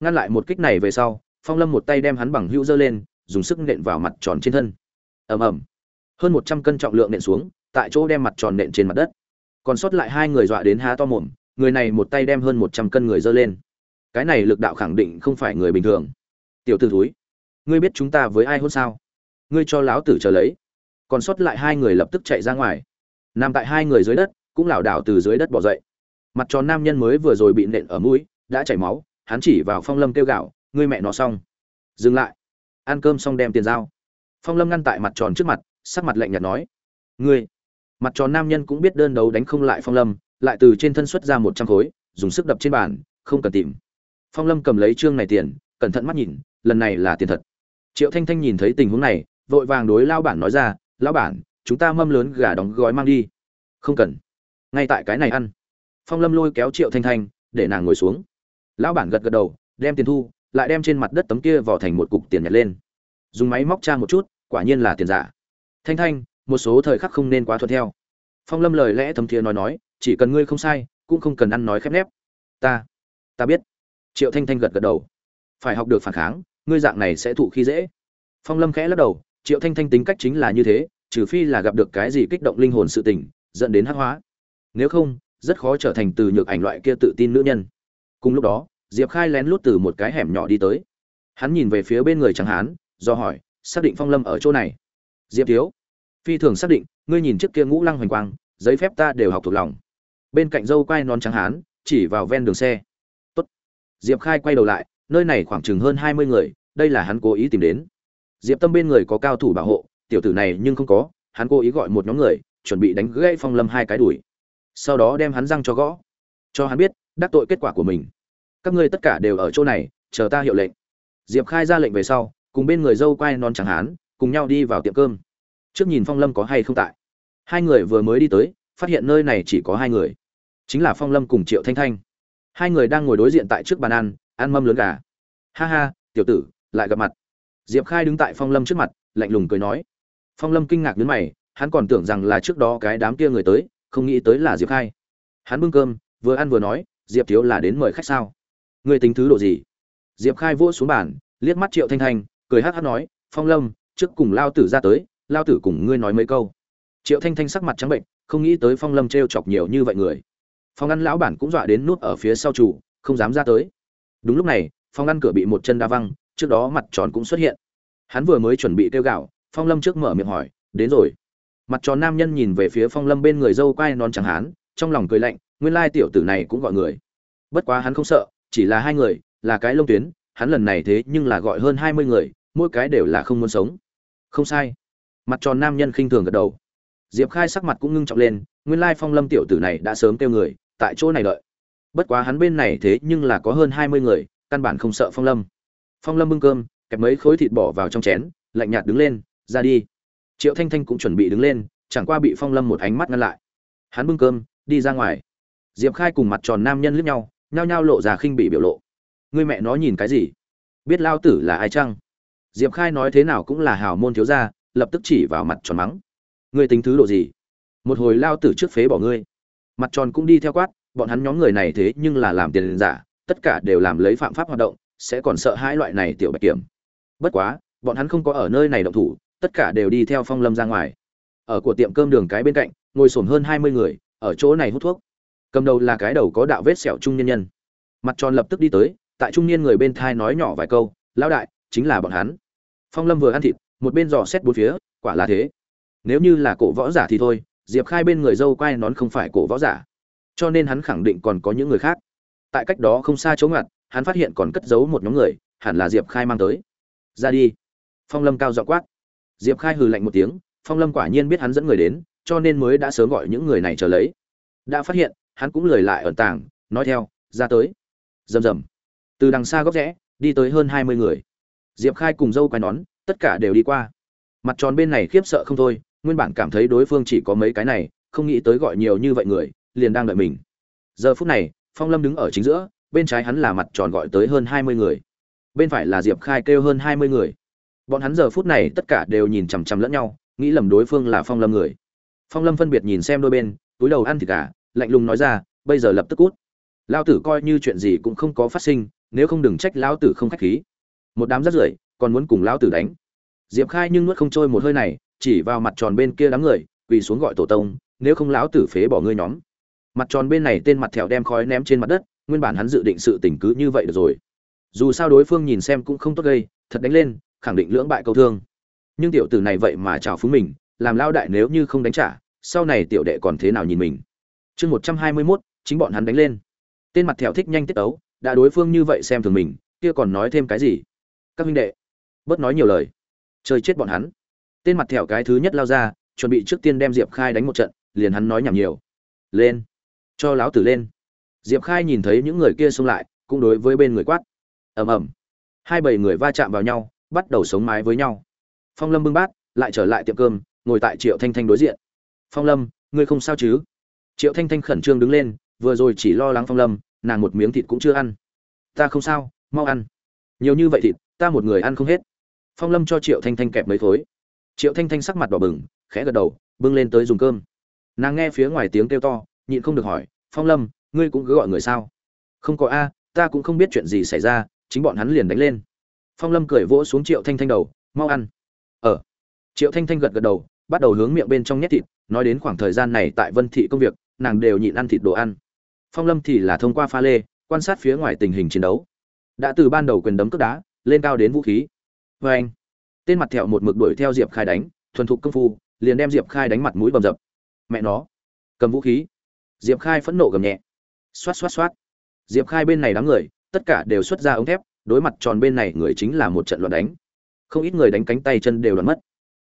Ngăn lại một kích này về sau, phong lâm một tay đem hắn bằng hữu dơ lên, dùng sức nện vào mặt tròn trên thân. Ẩm ẩm. Hơn một trăm cân trọng lượng nện xuống, tại chỗ đem mặt tròn nện trên mặt đất. Còn sót lại hai người dọa đến há to mồm, người này một tay đem hơn một trăm cân người dơ lên. Cái này lực đạo khẳng định không phải người bình thường. Tiểu t ử thúi, ngươi biết chúng ta với ai hôn sao? Ngươi cho láo tử chờ lấy còn sót lại hai người lập tức chạy ra ngoài. Nằm tại hai người dưới đất, cũng lảo đảo từ dưới đất bỏ dậy. Mặt tròn nam nhân mới vừa rồi bị nện ở mũi, đã chảy máu, hắn chỉ vào phong lâm kêu gạo ngươi mẹ nó xong. Dừng lại. Ăn cơm xong đem tiền giao. Phong lâm ngăn tại mặt tròn trước mặt, sắc mặt lạnh nhạt nói, ngươi. Mặt tròn nam nhân cũng biết đơn đấu đánh không lại phong lâm, lại từ trên thân xuất ra một trăm khối, dùng sức đập trên bàn, không cần tìm. Phong lâm cầm lấy trương này tiền, cẩn thận mắt nhìn, lần này là tiền thật. Triệu thanh thanh nhìn thấy tình huống này, vội vàng đối lao bản nói ra lão bản, chúng ta mâm lớn gà đóng gói mang đi. Không cần. Ngay tại cái này ăn. Phong lâm lôi kéo triệu thanh thanh, để nàng ngồi xuống. Lão bản gật gật đầu, đem tiền thu, lại đem trên mặt đất tấm kia vỏ thành một cục tiền nhặt lên. Dùng máy móc tra một chút, quả nhiên là tiền giả. Thanh thanh, một số thời khắc không nên quá thuận theo. Phong lâm lời lẽ thấm thiế nói nói, chỉ cần ngươi không sai, cũng không cần ăn nói khép nép. Ta ta biết. Triệu thanh thanh gật gật đầu. Phải học được phản kháng, ngươi dạng này sẽ thụ khi dễ. Phong lâm khẽ lắc đầu triệu thanh thanh tính cách chính là như thế, trừ phi là gặp được cái gì kích động linh hồn sự tình, dẫn đến hắc hóa. Nếu không, rất khó trở thành từ nhược ảnh loại kia tự tin nữ nhân. Cùng lúc đó, diệp khai lén lút từ một cái hẻm nhỏ đi tới. Hắn nhìn về phía bên người trắng hán, do hỏi, xác định phong lâm ở chỗ này? Diệp thiếu. Phi thường xác định, ngươi nhìn trước kia ngũ lăng hoành quang, giấy phép ta đều học thuộc lòng. Bên cạnh dâu quai non trắng hán, chỉ vào ven đường xe. Tốt. diệp khai quay đầu lại, nơi này khoảng chừng hơn hai mươi người, đây là hắn cố ý tìm đến diệp tâm bên người có cao thủ bảo hộ, tiểu tử này nhưng không có, hắn cố ý gọi một nhóm người, chuẩn bị đánh gãy phong lâm hai cái đuổi sau đó đem hắn răng cho gõ, cho hắn biết đắc tội kết quả của mình. Các ngươi tất cả đều ở chỗ này, chờ ta hiệu lệnh. Diệp khai ra lệnh về sau, cùng bên người dâu quai non chẳng hán cùng nhau đi vào tiệm cơm. Trước nhìn phong lâm có hay không tại. Hai người vừa mới đi tới, phát hiện nơi này chỉ có hai người. Chính là phong lâm cùng triệu thanh thanh. Hai người đang ngồi đối diện tại trước bàn ăn ăn mâm lớn gà. Ha ha, tiểu tử, lại gặp mặt diệp khai đứng tại phong lâm trước mặt, lạnh lùng cười nói. Phong lâm kinh ngạc đến mày, hắn còn tưởng rằng là trước đó cái đám kia người tới, không nghĩ tới là diệp khai. Hắn bưng cơm, vừa ăn vừa nói, diệp thiếu là đến mời khách sao? Người tính thứ độ gì? Diệp khai vỗ xuống bàn, liếc mắt triệu thanh thanh, cười hát hát nói, phong lâm, trước cùng lao tử ra tới, lao tử cùng ngươi nói mấy câu. Triệu thanh thanh sắc mặt trắng bệnh, không nghĩ tới phong lâm t r e o chọc nhiều như vậy người. Phong ăn lão bản cũng dọa đến nút ở phía sau chủ, không dám ra tới. Đúng lúc này, phong ăn cửa bị một chân đa văng trước đó mặt tròn cũng xuất hiện. Hắn vừa mới chuẩn bị kêu gạo phong lâm trước mở miệng hỏi, đến rồi. Mặt tròn nam nhân nhìn về phía phong lâm bên người dâu quai non chẳng hán, trong lòng cười lạnh, nguyên lai tiểu tử này cũng gọi người. Bất quá hắn không sợ, chỉ là hai người, là cái lông tuyến, hắn lần này thế nhưng là gọi hơn hai mươi người, mỗi cái đều là không muốn sống. Không sai. Mặt tròn nam nhân khinh thường gật đầu. Diệp khai sắc mặt cũng ngưng trọng lên, nguyên lai phong lâm tiểu tử này đã sớm kêu người, tại chỗ này đợi. Bất quá hắn bên này thế nhưng là có hơn hai mươi người, căn bản không sợ phong lâm phong lâm bưng cơm, kẹp mấy khối thịt bỏ vào trong chén, lạnh nhạt đứng lên, ra đi. Triệu thanh thanh cũng chuẩn bị đứng lên, chẳng qua bị phong lâm một ánh mắt ngăn lại. Hắn bưng cơm, đi ra ngoài. Diệp khai cùng mặt tròn nam nhân lướt nhau, nhao nhao lộ ra khinh bị biểu lộ. Người mẹ nó nhìn cái gì? Biết lao tử là ai chăng? Diệp khai nói thế nào cũng là hào môn thiếu gia, lập tức chỉ vào mặt tròn mắng. Ngươi tính thứ độ gì? Một hồi lao tử trước phế bỏ ngươi. Mặt tròn cũng đi theo quát, bọn hắn nhóm người này thế nhưng là làm tiền giả, tất cả đều làm lấy phạm pháp hoạt động sẽ còn sợ hai loại này tiểu bạch kiểm. Bất quá, bọn hắn không có ở nơi này động thủ, tất cả đều đi theo phong lâm ra ngoài. Ở của tiệm cơm đường cái bên cạnh, ngồi sổm hơn hai mươi người, ở chỗ này hút thuốc. Cầm đầu là cái đầu có đạo vết sẹo trung nhân nhân. Mặt tròn lập tức đi tới, tại trung niên người bên thai nói nhỏ vài câu, lão đại, chính là bọn hắn. Phong lâm vừa ăn thịt, một bên dò xét bốn phía, quả là thế. Nếu như là cổ võ giả thì thôi, diệp khai bên người dâu quai nón không phải cổ võ giả. Cho nên hắn khẳng định còn có những người khác. Tại cách đó không xa chỗ ngặt hắn phát hiện còn cất giấu một nhóm người, hẳn là diệp khai mang tới. Ra đi. Phong lâm cao dọ quát. Diệp khai hừ lạnh một tiếng, phong lâm quả nhiên biết hắn dẫn người đến, cho nên mới đã sớm gọi những người này trở lấy. Đã phát hiện, hắn cũng lười lại ẩn tàng nói theo, ra tới. Rầm rầm. Từ đằng xa góc rẽ, đi tới hơn hai mươi người. Diệp khai cùng dâu quai nón, tất cả đều đi qua. Mặt tròn bên này khiếp sợ không thôi, nguyên bản cảm thấy đối phương chỉ có mấy cái này, không nghĩ tới gọi nhiều như vậy người, liền đang đợi mình. Giờ phút này, phong lâm đứng ở chính giữa bên trái hắn là mặt tròn gọi tới hơn hai mươi người, bên phải là diệp khai kêu hơn hai mươi người. Bọn hắn giờ phút này tất cả đều nhìn chằm chằm lẫn nhau, nghĩ lầm đối phương là phong lâm người. Phong lâm phân biệt nhìn xem đôi bên, túi đầu ăn thịt gà, lạnh lùng nói ra, bây giờ lập tức cút lao tử coi như chuyện gì cũng không có phát sinh, nếu không đừng trách lão tử không khách khí. Một đám rắt rưởi, còn muốn cùng lão tử đánh. Diệp khai nhưng nuốt không trôi một hơi này, chỉ vào mặt tròn bên kia đám người, quỳ xuống gọi tổ tông, nếu không lão tử phế bỏ ngươi nhóm. Mặt tròn bên này tên mặt thẹo đem khói ném trên mặt đất nguyên bản hắn dự định sự tình cứ như vậy được rồi. Dù sao đối phương nhìn xem cũng không tốt gây, thật đánh lên, khẳng định lưỡng bại câu thương. Nhưng tiểu tử này vậy mà chào phúng mình, làm lao đại nếu như không đánh trả, sau này tiểu đệ còn thế nào nhìn mình? Chương một trăm hai mươi mốt, chính bọn hắn đánh lên. Tên mặt thẹo thích nhanh tiết ấu đã đối phương như vậy xem thường mình, kia còn nói thêm cái gì? Các huynh đệ, bớt nói nhiều lời. Chơi chết bọn hắn. Tên mặt thẹo cái thứ nhất lao ra, chuẩn bị trước tiên đem diệp khai đánh một trận, liền hắn nói nhảm nhiều. Lên. Cho láo tử lên diệp khai nhìn thấy những người kia xông lại, cũng đối với bên người quát. Ầm ầm. Hai bảy người va chạm vào nhau, bắt đầu sống mái với nhau. Phong lâm bưng bát, lại trở lại tiệm cơm, ngồi tại triệu thanh thanh đối diện. Phong lâm, ngươi không sao chứ? Triệu thanh thanh khẩn trương đứng lên, vừa rồi chỉ lo lắng phong lâm, nàng một miếng thịt cũng chưa ăn. Ta không sao, mau ăn. Nhiều như vậy thịt, ta một người ăn không hết. Phong lâm cho triệu thanh thanh kẹp mấy thối triệu thanh thanh sắc mặt đỏ bừng, khẽ gật đầu, bưng lên tới dùng cơm. Nàng nghe phía ngoài tiếng kêu to, nhịn không được hỏi, phong lâm ngươi cũng cứ gọi người sao? Không có a, ta cũng không biết chuyện gì xảy ra, chính bọn hắn liền đánh lên. Phong lâm cười vỗ xuống triệu thanh thanh đầu, mau ăn. Ờ. Triệu thanh thanh gật gật đầu, bắt đầu hướng miệng bên trong nhét thịt, nói đến khoảng thời gian này tại vân thị công việc, nàng đều nhịn ăn thịt đồ ăn. Phong lâm thì là thông qua pha lê, quan sát phía ngoài tình hình chiến đấu. Đã từ ban đầu quyền đấm cướp đá, lên cao đến vũ khí. Vê anh, tên mặt thẹo một mực đuổi theo diệp khai đánh, thuần thục công phu, liền đem diệp khai đánh mặt mũi bầm dập. Mẹ nó, cầm vũ khí. Diệp khai phẫn nộ gầm nhẹ xoát xoát xoát. Diệp khai bên này đám người, tất cả đều xuất ra ống thép, đối mặt tròn bên này người chính là một trận loạn đánh. Không ít người đánh cánh tay chân đều đoạn mất.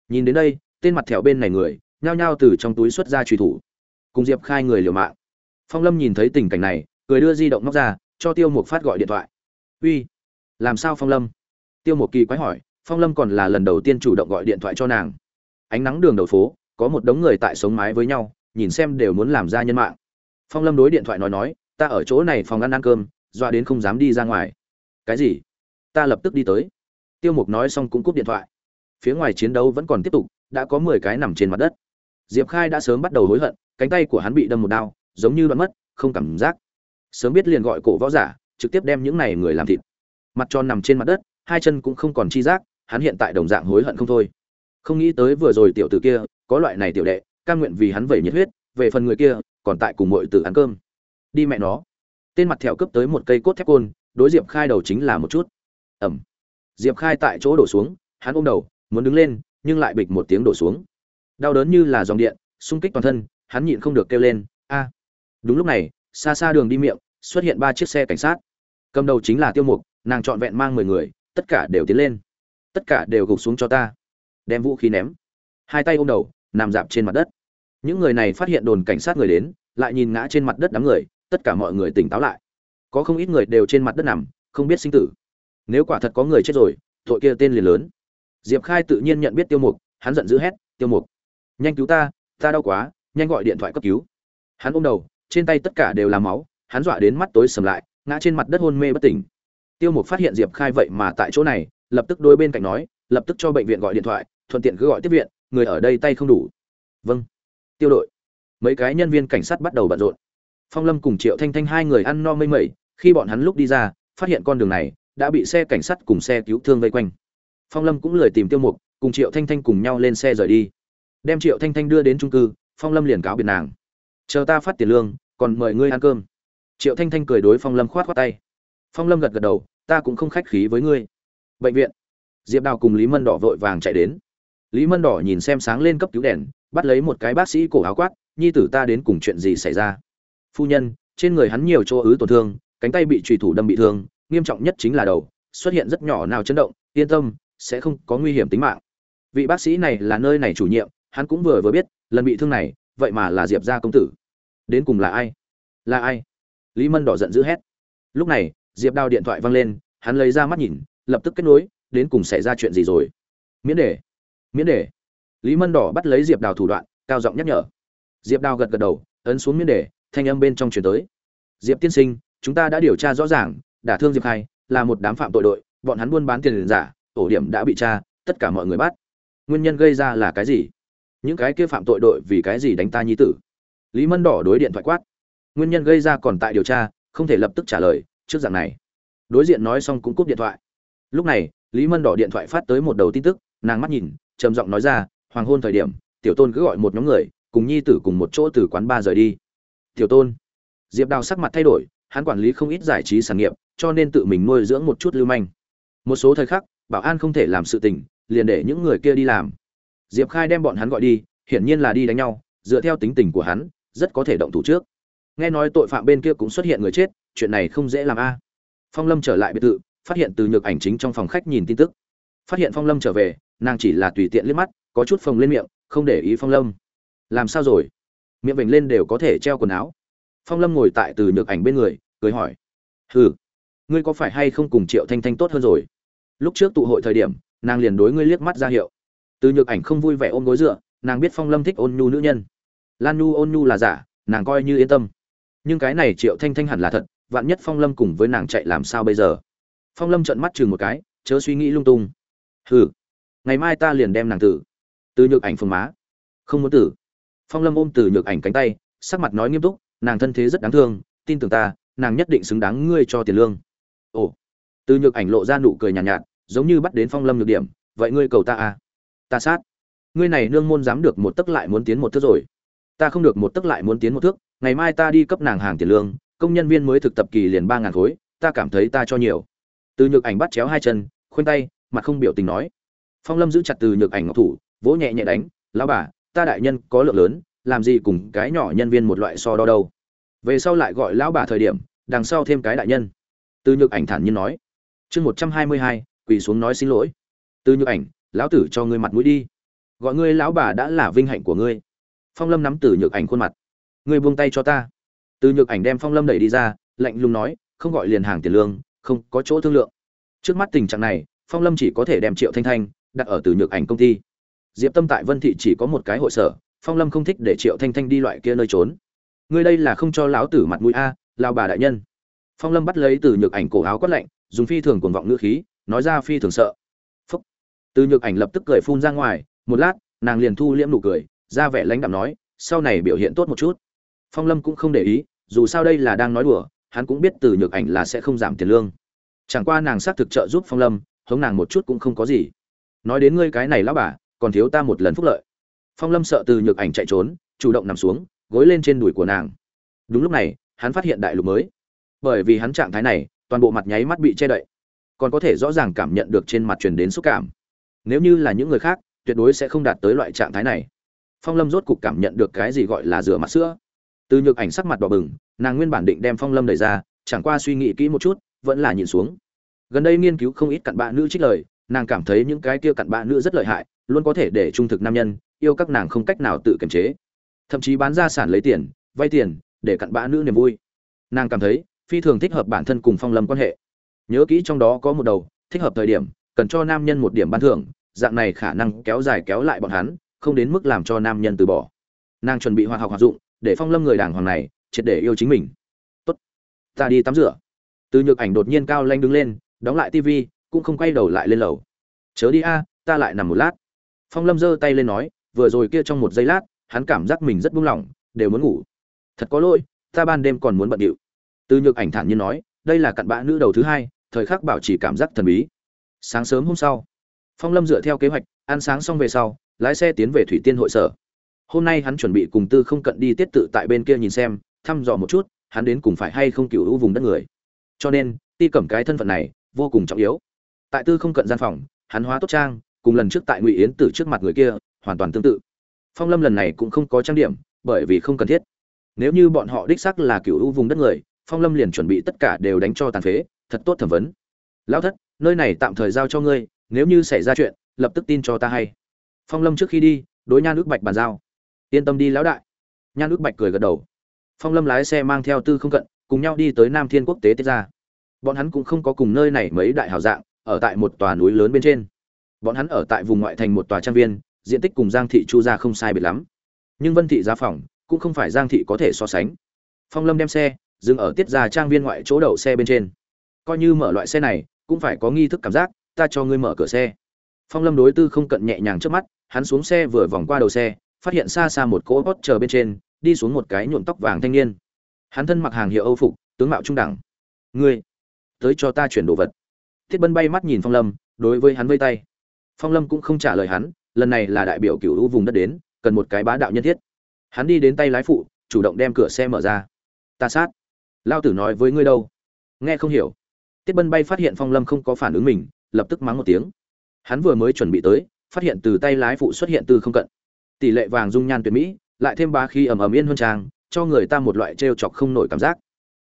Nhìn đến đây, tên mặt thẹo bên này người, nhao nhao từ trong túi xuất ra truy thủ. Cùng diệp khai người liều mạng. Phong lâm nhìn thấy tình cảnh này, cười đưa di động móc ra, cho tiêu mục phát gọi điện thoại. Uy, làm sao phong lâm? Tiêu mục kỳ quái hỏi, phong lâm còn là lần đầu tiên chủ động gọi điện thoại cho nàng. Ánh nắng đường đầu phố, có một đống người tại sống mái với nhau, nhìn xem đều muốn làm ra nhân mạng. Phong lâm đối điện thoại nói nói ta ở chỗ này phòng ăn ăn cơm, dọa đến không dám đi ra ngoài. Cái gì? Ta lập tức đi tới. Tiêu mục nói xong cũng cúp điện thoại. Phía ngoài chiến đấu vẫn còn tiếp tục, đã có mười cái nằm trên mặt đất. Diệp khai đã sớm bắt đầu hối hận, cánh tay của hắn bị đâm một đao, giống như đoạn mất, không cảm giác. Sớm biết liền gọi cổ võ giả, trực tiếp đem những này người làm thịt. Mặt tròn nằm trên mặt đất, hai chân cũng không còn chi giác, hắn hiện tại đồng dạng hối hận không thôi. Không nghĩ tới vừa rồi tiểu tử kia, có loại này tiểu đệ căn nguyện vì hắn vẩy nhiệt huyết, về phần người kia, còn tại cùng mọi tử ăn cơm đi mẹ nó. Tên mặt thẹo cướp tới một cây cốt thép côn, đối diệp khai đầu chính là một chút. Ẩm. Diệp khai tại chỗ đổ xuống, hắn ôm đầu, muốn đứng lên, nhưng lại bịch một tiếng đổ xuống. Đau đớn như là dòng điện, xung kích toàn thân, hắn nhịn không được kêu lên, a. Đúng lúc này, xa xa đường đi miệng, xuất hiện ba chiếc xe cảnh sát. Cầm đầu chính là tiêu mục, nàng trọn vẹn mang mười người, tất cả đều tiến lên. Tất cả đều gục xuống cho ta. Đem vũ khí ném. Hai tay ôm đầu, nằm dạp trên mặt đất. Những người này phát hiện đồn cảnh sát người đến, lại nhìn ngã trên mặt đất đám người tất cả mọi người tỉnh táo lại. Có không ít người đều trên mặt đất nằm, không biết sinh tử. Nếu quả thật có người chết rồi, tội kia tên liền lớn. Diệp khai tự nhiên nhận biết tiêu mục, hắn giận dữ hét, tiêu mục, nhanh cứu ta ta đau quá, nhanh gọi điện thoại cấp cứu. Hắn ôm đầu, trên tay tất cả đều là máu, hắn dọa đến mắt tối sầm lại, ngã trên mặt đất hôn mê bất tỉnh. Tiêu mục phát hiện diệp khai vậy mà tại chỗ này, lập tức đôi bên cạnh nói, lập tức cho bệnh viện gọi điện thoại, thuận tiện cứ gọi tiếp viện, người ở đây tay không đủ. Vâng. Tiêu đội. Mấy cái nhân viên cảnh sát bắt đầu bận rộn phong lâm cùng triệu thanh thanh hai người ăn no mây mẩy, khi bọn hắn lúc đi ra, phát hiện con đường này đã bị xe cảnh sát cùng xe cứu thương vây quanh. Phong lâm cũng lười tìm tiêu mục, cùng triệu thanh thanh cùng nhau lên xe rời đi. Đem triệu thanh thanh đưa đến trung cư, phong lâm liền cáo biệt nàng. Chờ ta phát tiền lương, còn mời ngươi ăn cơm. Triệu thanh thanh cười đối phong lâm khoát khoát tay. Phong lâm gật gật đầu, ta cũng không khách khí với ngươi. Bệnh viện. Diệp đào cùng lý mân đỏ vội vàng chạy đến. Lý mân đỏ nhìn xem sáng lên cấp cứu đèn, bắt lấy một cái bác sĩ cổ áo quát, nhi tử ta đến cùng chuyện gì xảy ra? Phu nhân, trên người hắn nhiều chỗ ứ tổn thương, cánh tay bị trùy thủ đâm bị thương, nghiêm trọng nhất chính là đầu, xuất hiện rất nhỏ nào chấn động, yên tâm, sẽ không có nguy hiểm tính mạng. Vị bác sĩ này là nơi này chủ nhiệm, hắn cũng vừa vừa biết, lần bị thương này, vậy mà là diệp gia công tử. Đến cùng là ai? Là ai? Lý mân đỏ giận dữ hét. Lúc này, diệp đao điện thoại văng lên, hắn lấy ra mắt nhìn, lập tức kết nối, đến cùng xảy ra chuyện gì rồi? Miễn đề miễn đề lý mân đỏ bắt lấy diệp đào thủ đoạn, cao giọng nhắc nhở. Diệp đào gật gật đầu, ấn xuống miễn đề thanh âm bên trong truyền tới. Diệp tiên sinh, chúng ta đã điều tra rõ ràng, đả thương diệp khai là một đám phạm tội đội, bọn hắn buôn bán tiền giả ổ điểm đã bị tra, tất cả mọi người bắt. Nguyên nhân gây ra là cái gì? Những cái kia phạm tội đội vì cái gì đánh ta nhi tử? Lý mân đỏ đối điện thoại quát. Nguyên nhân gây ra còn tại điều tra, không thể lập tức trả lời, trước dạng này. Đối diện nói xong cũng cúp điện thoại. Lúc này, lý mân đỏ điện thoại phát tới một đầu tin tức, nàng mắt nhìn, trầm giọng nói ra, hoàng hôn thời điểm, tiểu tôn cứ gọi một nhóm người, cùng nhi tử cùng một chỗ từ quán ba rời đi tiểu tôn. Diệp đào sắc mặt thay đổi, hắn quản lý không ít giải trí sản nghiệp, cho nên tự mình nuôi dưỡng một chút lưu manh. Một số thời khắc, bảo an không thể làm sự tình, liền để những người kia đi làm. Diệp khai đem bọn hắn gọi đi, hiển nhiên là đi đánh nhau, dựa theo tính tình của hắn, rất có thể động thủ trước. Nghe nói tội phạm bên kia cũng xuất hiện người chết, chuyện này không dễ làm a. Phong lâm trở lại biệt thự, phát hiện từ nhược ảnh chính trong phòng khách nhìn tin tức. Phát hiện phong lâm trở về, nàng chỉ là tùy tiện liếc mắt, có chút phồng lên miệng, không để ý phong lâm. Làm sao rồi? Miệng vểnh lên đều có thể treo quần áo. Phong lâm ngồi tại từ nhược ảnh bên người, cười hỏi, hừ, ngươi có phải hay không cùng triệu thanh thanh tốt hơn rồi? Lúc trước tụ hội thời điểm, nàng liền đối ngươi liếc mắt ra hiệu. Từ nhược ảnh không vui vẻ ôm gối dựa, nàng biết phong lâm thích ôn nhu nữ nhân. Lan nhu ôn nhu là giả, nàng coi như yên tâm. Nhưng cái này triệu thanh thanh hẳn là thật, vạn nhất phong lâm cùng với nàng chạy làm sao bây giờ? Phong lâm trợn mắt chừng một cái, chớ suy nghĩ lung tung. Hừ, ngày mai ta liền đem nàng tử. Từ nhược ảnh phồng má, không muốn tử phong lâm ôm từ nhược ảnh cánh tay sắc mặt nói nghiêm túc nàng thân thế rất đáng thương tin tưởng ta nàng nhất định xứng đáng ngươi cho tiền lương. Ồ. Từ nhược ảnh lộ ra nụ cười nhàn nhạt, nhạt giống như bắt đến phong lâm nhược điểm vậy ngươi cầu ta à? Ta sát. Ngươi này nương môn dám được một tấc lại muốn tiến một thước rồi. Ta không được một tấc lại muốn tiến một thước ngày mai ta đi cấp nàng hàng tiền lương công nhân viên mới thực tập kỳ liền ba ngàn khối ta cảm thấy ta cho nhiều. Từ nhược ảnh bắt chéo hai chân khoanh tay mặt không biểu tình nói. Phong lâm giữ chặt từ nhược ảnh ngọc thủ vỗ nhẹ nhẹ đánh lão bà ta đại nhân có lượng lớn, làm gì cùng cái nhỏ nhân viên một loại so đo đâu. Về sau lại gọi lão bà thời điểm, đằng sau thêm cái đại nhân. Từ nhược ảnh thản nhiên nói. Chương một trăm hai mươi hai, quỳ xuống nói xin lỗi. Từ nhược ảnh, lão tử cho ngươi mặt mũi đi. Gọi ngươi lão bà đã là vinh hạnh của ngươi. Phong lâm nắm từ nhược ảnh khuôn mặt. Ngươi buông tay cho ta. Từ nhược ảnh đem phong lâm đẩy đi ra, lạnh lùng nói, không gọi liền hàng tiền lương, không có chỗ thương lượng. Trước mắt tình trạng này, phong lâm chỉ có thể đem triệu thanh thanh đặt ở từ nhược ảnh công ty diệp tâm tại vân thị chỉ có một cái hội sở, phong lâm không thích để triệu thanh thanh đi loại kia nơi trốn. Ngươi đây là không cho lão tử mặt mũi a lao bà đại nhân. Phong lâm bắt lấy từ nhược ảnh cổ áo quát lạnh, dùng phi thường cuồng vọng ngữ khí, nói ra phi thường sợ. Phúc. Từ nhược ảnh lập tức cười phun ra ngoài, một lát, nàng liền thu liễm nụ cười, ra vẻ lãnh đạm nói, sau này biểu hiện tốt một chút. Phong lâm cũng không để ý, dù sao đây là đang nói đùa, hắn cũng biết từ nhược ảnh là sẽ không giảm tiền lương. Chẳng qua nàng xác thực trợ giúp phong lâm, hống nàng một chút cũng không có gì. Nói đến ngươi cái này lão bà còn thiếu ta một lần phúc lợi. Phong lâm sợ từ nhược ảnh chạy trốn, chủ động nằm xuống, gối lên trên đùi của nàng. Đúng lúc này, hắn phát hiện đại lục mới. Bởi vì hắn trạng thái này, toàn bộ mặt nháy mắt bị che đậy. Còn có thể rõ ràng cảm nhận được trên mặt truyền đến xúc cảm. Nếu như là những người khác, tuyệt đối sẽ không đạt tới loại trạng thái này. Phong lâm rốt cục cảm nhận được cái gì gọi là rửa mặt sữa. Từ nhược ảnh sắc mặt đỏ bừng, nàng nguyên bản định đem phong lâm đẩy ra, chẳng qua suy nghĩ kỹ một chút, vẫn là nhìn xuống. Gần đây nghiên cứu không ít cặn bạ nữ trích lời, nàng cảm thấy những cái kia cặn bạ nữ rất lợi hại luôn có thể để trung thực nam nhân yêu các nàng không cách nào tự kiềm chế. Thậm chí bán ra sản lấy tiền, vay tiền, để cặn bã nữ niềm vui. Nàng cảm thấy, phi thường thích hợp bản thân cùng phong lâm quan hệ. Nhớ kỹ trong đó có một đầu, thích hợp thời điểm, cần cho nam nhân một điểm ban thưởng, dạng này khả năng kéo dài kéo lại bọn hắn, không đến mức làm cho nam nhân từ bỏ. Nàng chuẩn bị hoạt học hoạt dụng, để phong lâm người đàng hoàng này, triệt để yêu chính mình. Tốt, ta đi tắm rửa. Từ nhược ảnh đột nhiên cao lanh đứng lên, đóng lại tivi cũng không quay đầu lại lên lầu. Chớ đi a, ta lại nằm một lát phong lâm giơ tay lên nói, vừa rồi kia trong một giây lát, hắn cảm giác mình rất buông lỏng, đều muốn ngủ. Thật có lỗi, ta ban đêm còn muốn bận điệu. Từ nhược ảnh thản nhiên nói, đây là cặn bã nữ đầu thứ hai, thời khắc bảo trì cảm giác thần bí. Sáng sớm hôm sau, phong lâm dựa theo kế hoạch, ăn sáng xong về sau, lái xe tiến về thủy tiên hội sở. Hôm nay hắn chuẩn bị cùng tư không cận đi tiết tự tại bên kia nhìn xem, thăm dò một chút, hắn đến cùng phải hay không cựu hữu vùng đất người. Cho nên, ti cẩm cái thân phận này vô cùng trọng yếu. Tại tư không cận gian phòng, hắn hóa tốt trang cùng lần trước tại ngụy yến từ trước mặt người kia, hoàn toàn tương tự. Phong lâm lần này cũng không có trang điểm, bởi vì không cần thiết. Nếu như bọn họ đích xác là cựu u vùng đất người, phong lâm liền chuẩn bị tất cả đều đánh cho tàn phế, thật tốt thẩm vấn. Lão thất, nơi này tạm thời giao cho ngươi, nếu như xảy ra chuyện, lập tức tin cho ta hay. Phong lâm trước khi đi, đối nhan ước bạch bàn giao. Yên tâm đi lão đại. Nhan ước bạch cười gật đầu. Phong lâm lái xe mang theo tư không cận, cùng nhau đi tới nam thiên quốc tế tiết ra. Bọn hắn cũng không có cùng nơi này mấy đại hào dạng, ở tại một tòa núi lớn bên trên bọn hắn ở tại vùng ngoại thành một tòa trang viên, diện tích cùng giang thị chu ra không sai biệt lắm. Nhưng vân thị giá phòng cũng không phải giang thị có thể so sánh. Phong lâm đem xe, dừng ở tiết ra trang viên ngoại chỗ đậu xe bên trên. Coi như mở loại xe này, cũng phải có nghi thức cảm giác, ta cho ngươi mở cửa xe. Phong lâm đối tư không cận nhẹ nhàng trước mắt, hắn xuống xe vừa vòng qua đầu xe, phát hiện xa xa một cỗ hót chờ bên trên, đi xuống một cái nhuộm tóc vàng thanh niên. Hắn thân mặc hàng hiệu âu phục, tướng mạo trung đẳng. Ngươi, tới cho ta chuyển đồ vật. Thiết bân bay mắt nhìn phong lâm, đối với hắn vây tay phong lâm cũng không trả lời hắn, lần này là đại biểu cựu hữu vùng đất đến, cần một cái bá đạo nhân thiết. Hắn đi đến tay lái phụ, chủ động đem cửa xe mở ra. Ta sát. Lao tử nói với ngươi đâu? Nghe không hiểu. Tiết bân bay phát hiện phong lâm không có phản ứng mình, lập tức mắng một tiếng. Hắn vừa mới chuẩn bị tới, phát hiện từ tay lái phụ xuất hiện từ không cận. Tỷ lệ vàng dung nhan tuyệt mỹ, lại thêm ba khi ầm ầm yên hơn trang, cho người ta một loại t chọc không nổi cảm giác.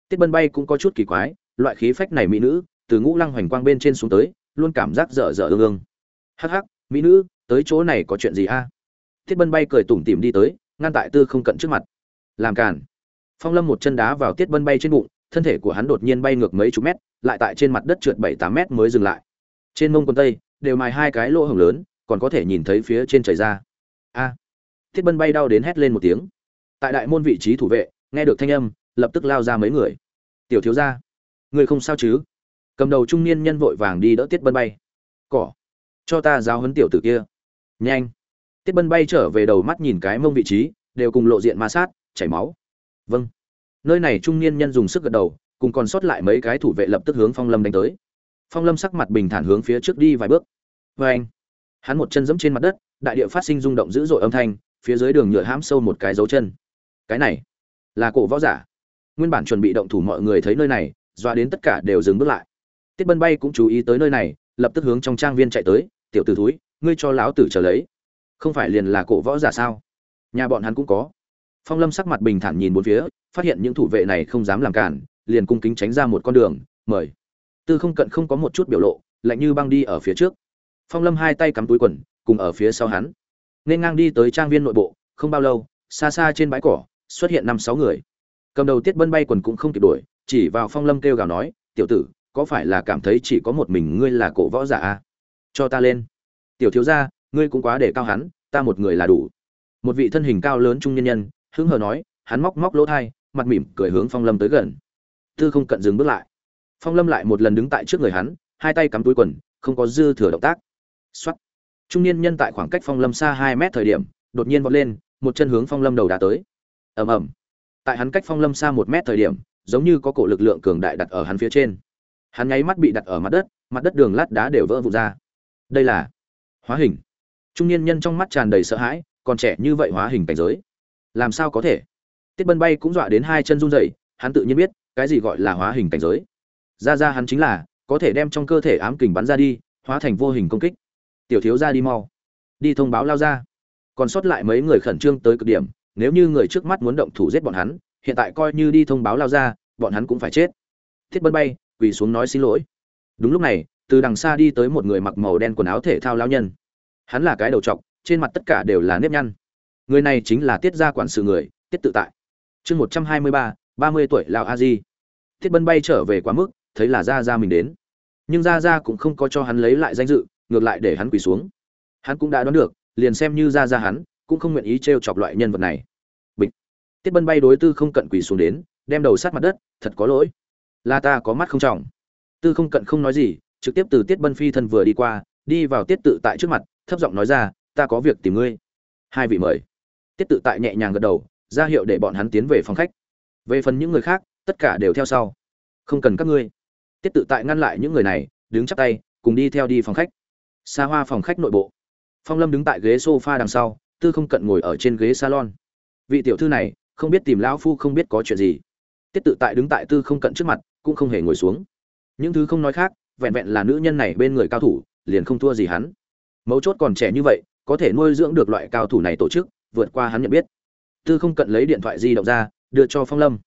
Tiết bân bay cũng có chút kỳ quái, loại khí phách này mỹ nữ, từ ngũ lăng hoành quang bên trên xuống tới, luôn cảm giác dở dở ương ương hắc hắc, mỹ nữ, tới chỗ này có chuyện gì a? Tiết bân bay cười tủm tỉm đi tới, ngăn tại tư không cận trước mặt. Làm càn. Phong lâm một chân đá vào tiết bân bay trên bụng, thân thể của hắn đột nhiên bay ngược mấy chục mét, lại tại trên mặt đất trượt bảy tám mét mới dừng lại. Trên mông quần tây, đều mài hai cái lỗ hổng lớn, còn có thể nhìn thấy phía trên chảy ra. A. Tiết bân bay đau đến hét lên một tiếng. Tại đại môn vị trí thủ vệ, nghe được thanh âm, lập tức lao ra mấy người. Tiểu thiếu gia, người không sao chứ? Cầm đầu trung niên nhân vội vàng đi đỡ tiết bân bay. Cỏ cho ta giáo huấn tiểu tử kia. Nhanh. Tiết bân bay trở về đầu mắt nhìn cái mông vị trí, đều cùng lộ diện ma sát, chảy máu. Vâng. Nơi này trung niên nhân dùng sức gật đầu, cùng còn sót lại mấy cái thủ vệ lập tức hướng phong lâm đánh tới. Phong lâm sắc mặt bình thản hướng phía trước đi vài bước. Vê anh hắn một chân giẫm trên mặt đất, đại địa phát sinh rung động dữ dội âm thanh, phía dưới đường nhựa hãm sâu một cái dấu chân. Cái này là cổ võ giả. Nguyên bản chuẩn bị động thủ mọi người thấy nơi này, doa đến tất cả đều dừng bước lại. Tiết bân bay cũng chú ý tới nơi này lập tức hướng trong trang viên chạy tới, tiểu tử thúi, ngươi cho lão tử trở lấy. Không phải liền là cổ võ giả sao? Nhà bọn hắn cũng có. Phong lâm sắc mặt bình thản nhìn bốn phía, phát hiện những thủ vệ này không dám làm cản, liền cung kính tránh ra một con đường, mời. Tư không cận không có một chút biểu lộ, lạnh như băng đi ở phía trước. Phong lâm hai tay cắm túi quần, cùng ở phía sau hắn. Nên ngang đi tới trang viên nội bộ, không bao lâu, xa xa trên bãi cỏ, xuất hiện năm sáu người. Cầm đầu tiết bân bay quần cũng không kịp đuổi, chỉ vào phong lâm kêu gào nói, tiểu tử có phải là cảm thấy chỉ có một mình ngươi là cổ võ giả à? cho ta lên. Tiểu thiếu gia, ngươi cũng quá để cao hắn, ta một người là đủ. Một vị thân hình cao lớn trung nhân nhân, hứng hờ nói, hắn móc móc lỗ thai, mặt mỉm cười hướng phong lâm tới gần. Tư không cận dừng bước lại. Phong lâm lại một lần đứng tại trước người hắn, hai tay cắm túi quần, không có dư thừa động tác. Xuất trung niên nhân tại khoảng cách phong lâm xa hai mét thời điểm, đột nhiên vọt lên, một chân hướng phong lâm đầu đá tới. Ầm ầm. Tại hắn cách phong lâm xa một mét thời điểm, giống như có cổ lực lượng cường đại đặt ở hắn phía trên hắn nháy mắt bị đặt ở mặt đất mặt đất đường lát đá đều vỡ vụn ra. Đây là hóa hình. Trung niên nhân trong mắt tràn đầy sợ hãi, còn trẻ như vậy hóa hình cảnh giới, làm sao có thể? Tiết bân bay cũng dọa đến hai chân run rẩy, hắn tự nhiên biết, cái gì gọi là hóa hình cảnh giới. Ra ra hắn chính là, có thể đem trong cơ thể ám kình bắn ra đi, hóa thành vô hình công kích. Tiểu thiếu ra đi mau. Đi thông báo lao ra. Còn sót lại mấy người khẩn trương tới cực điểm, nếu như người trước mắt muốn động thủ giết bọn hắn, hiện tại coi như đi thông báo lao ra, bọn hắn cũng phải chết. Thiết bân bay quỳ xuống nói xin lỗi. Đúng lúc này, từ đằng xa đi tới một người mặc màu đen quần áo thể thao lao nhân. Hắn là cái đầu trọc, trên mặt tất cả đều là nếp nhăn. Người này chính là tiết gia quản sự người, tiết tự tại. Chương một trăm hai mươi ba ba mươi tuổi lào a di. Tiết bân bay trở về quá mức, thấy là ra ra mình đến. Nhưng ra ra cũng không có cho hắn lấy lại danh dự, ngược lại để hắn quỳ xuống. Hắn cũng đã đoán được, liền xem như ra ra hắn, cũng không nguyện ý t r e o chọc loại nhân vật này. Bịch. Tiết bân bay đối tư không cận quỳ xuống đến, đem đầu sát mặt đất, thật có lỗi là ta có mắt không trọng. Tư không cận không nói gì, trực tiếp từ tiết bân phi thân vừa đi qua, đi vào tiết tự tại trước mặt, thấp giọng nói ra, ta có việc tìm ngươi. Hai vị mời. Tiết tự tại nhẹ nhàng gật đầu, ra hiệu để bọn hắn tiến về phòng khách. Về phần những người khác, tất cả đều theo sau. Không cần các ngươi. Tiết tự tại ngăn lại những người này, đứng chắp tay, cùng đi theo đi phòng khách. Xa hoa phòng khách nội bộ. Phong lâm đứng tại ghế s o f a đằng sau, tư không cận ngồi ở trên ghế salon. Vị tiểu thư này, không biết tìm lão phu không biết có chuyện gì. Tiết tự tại đứng tại tư không cận trước mặt cũng không hề ngồi xuống. Những thứ không nói khác, vẹn vẹn là nữ nhân này bên người cao thủ, liền không thua gì hắn. Mấu chốt còn trẻ như vậy, có thể nuôi dưỡng được loại cao thủ này tổ chức, vượt qua hắn nhận biết. Tư không cận lấy điện thoại di động ra, đưa cho phong lâm.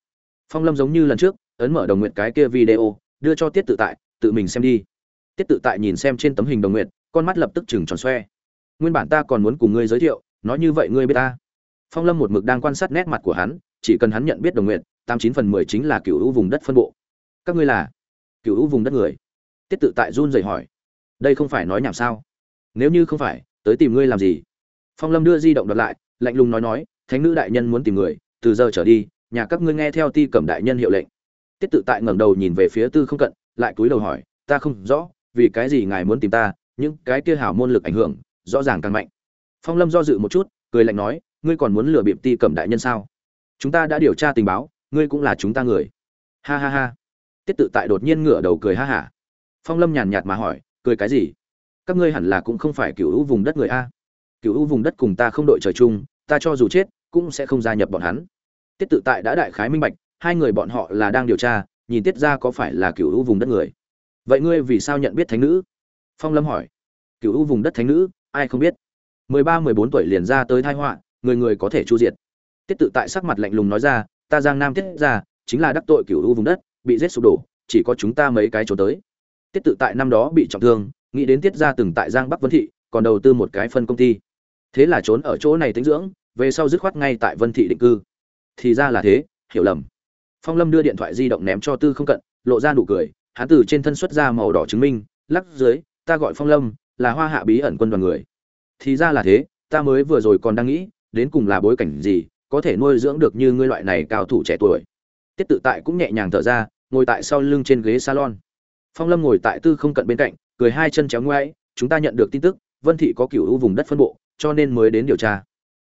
Phong lâm giống như lần trước, ấn mở đồng nguyện cái kia video, đưa cho tiết tự tại, tự mình xem đi. Tiết tự tại nhìn xem trên tấm hình đồng nguyện con mắt lập tức chừng tròn xoe. Nguyên bản ta còn muốn cùng ngươi giới thiệu, nói như vậy ngươi biết ta. Phong lâm một mực đang quan sát nét mặt của hắn, chỉ cần hắn nhận biết đồng nguyện tám chín phần mười chính là cựu hữu vùng đất phân bộ các ngươi là cựu hữu vùng đất người tiết tự tại run rẩy hỏi đây không phải nói nhảm sao nếu như không phải tới tìm ngươi làm gì phong lâm đưa di động đặt lại lạnh lùng nói nói thánh nữ đại nhân muốn tìm người từ giờ trở đi nhà các ngươi nghe theo ti cẩm đại nhân hiệu lệnh tiết tự tại ngẩng đầu nhìn về phía tư không cận lại cúi đầu hỏi ta không rõ vì cái gì ngài muốn tìm ta những cái kia hảo môn lực ảnh hưởng rõ ràng càng mạnh phong lâm do dự một chút cười lạnh nói ngươi còn muốn lừa bịp ti cẩm đại nhân sao chúng ta đã điều tra tình báo ngươi cũng là chúng ta người ha ha ha tiết tự tại đột nhiên ngửa đầu cười ha hả. Phong lâm nhàn nhạt mà hỏi, cười cái gì? Các ngươi hẳn là cũng không phải cựu hữu vùng đất người a. Cựu hữu vùng đất cùng ta không đội trời chung, ta cho dù chết, cũng sẽ không gia nhập bọn hắn. Tiết tự tại đã đại khái minh bạch, hai người bọn họ là đang điều tra, nhìn tiết ra có phải là cựu hữu vùng đất người. Vậy ngươi vì sao nhận biết thánh nữ? Phong lâm hỏi. Cựu hữu vùng đất thánh nữ, ai không biết. Mười ba, mười bốn tuổi liền ra tới thai họa, người người có thể chu diệt. Tiết tự tại sắc mặt lạnh lùng nói ra, ta giang nam tiết ra, chính là đắc tội cựu hữu vùng đất bị giết sụp đổ, chỉ có chúng ta mấy cái trốn tới. Tiết tự tại năm đó bị trọng thương, nghĩ đến tiết ra từng tại giang bắc vân thị, còn đầu tư một cái phân công ty. Thế là trốn ở chỗ này tính dưỡng, về sau dứt khoát ngay tại vân thị định cư. Thì ra là thế, hiểu lầm. Phong lâm đưa điện thoại di động ném cho tư không cận, lộ ra nụ cười, hắn từ trên thân xuất ra màu đỏ chứng minh, lắc dưới, ta gọi phong lâm, là hoa hạ bí ẩn quân đoàn người. Thì ra là thế, ta mới vừa rồi còn đang nghĩ, đến cùng là bối cảnh gì, có thể nuôi dưỡng được như ngươi loại này cao thủ trẻ tuổi tiết tự tại cũng nhẹ nhàng thở ra, ngồi tại sau lưng trên ghế salon. Phong lâm ngồi tại tư không cận bên cạnh, cười hai chân chéo ngoáy, chúng ta nhận được tin tức, vân thị có cựu vùng đất phân bộ, cho nên mới đến điều tra.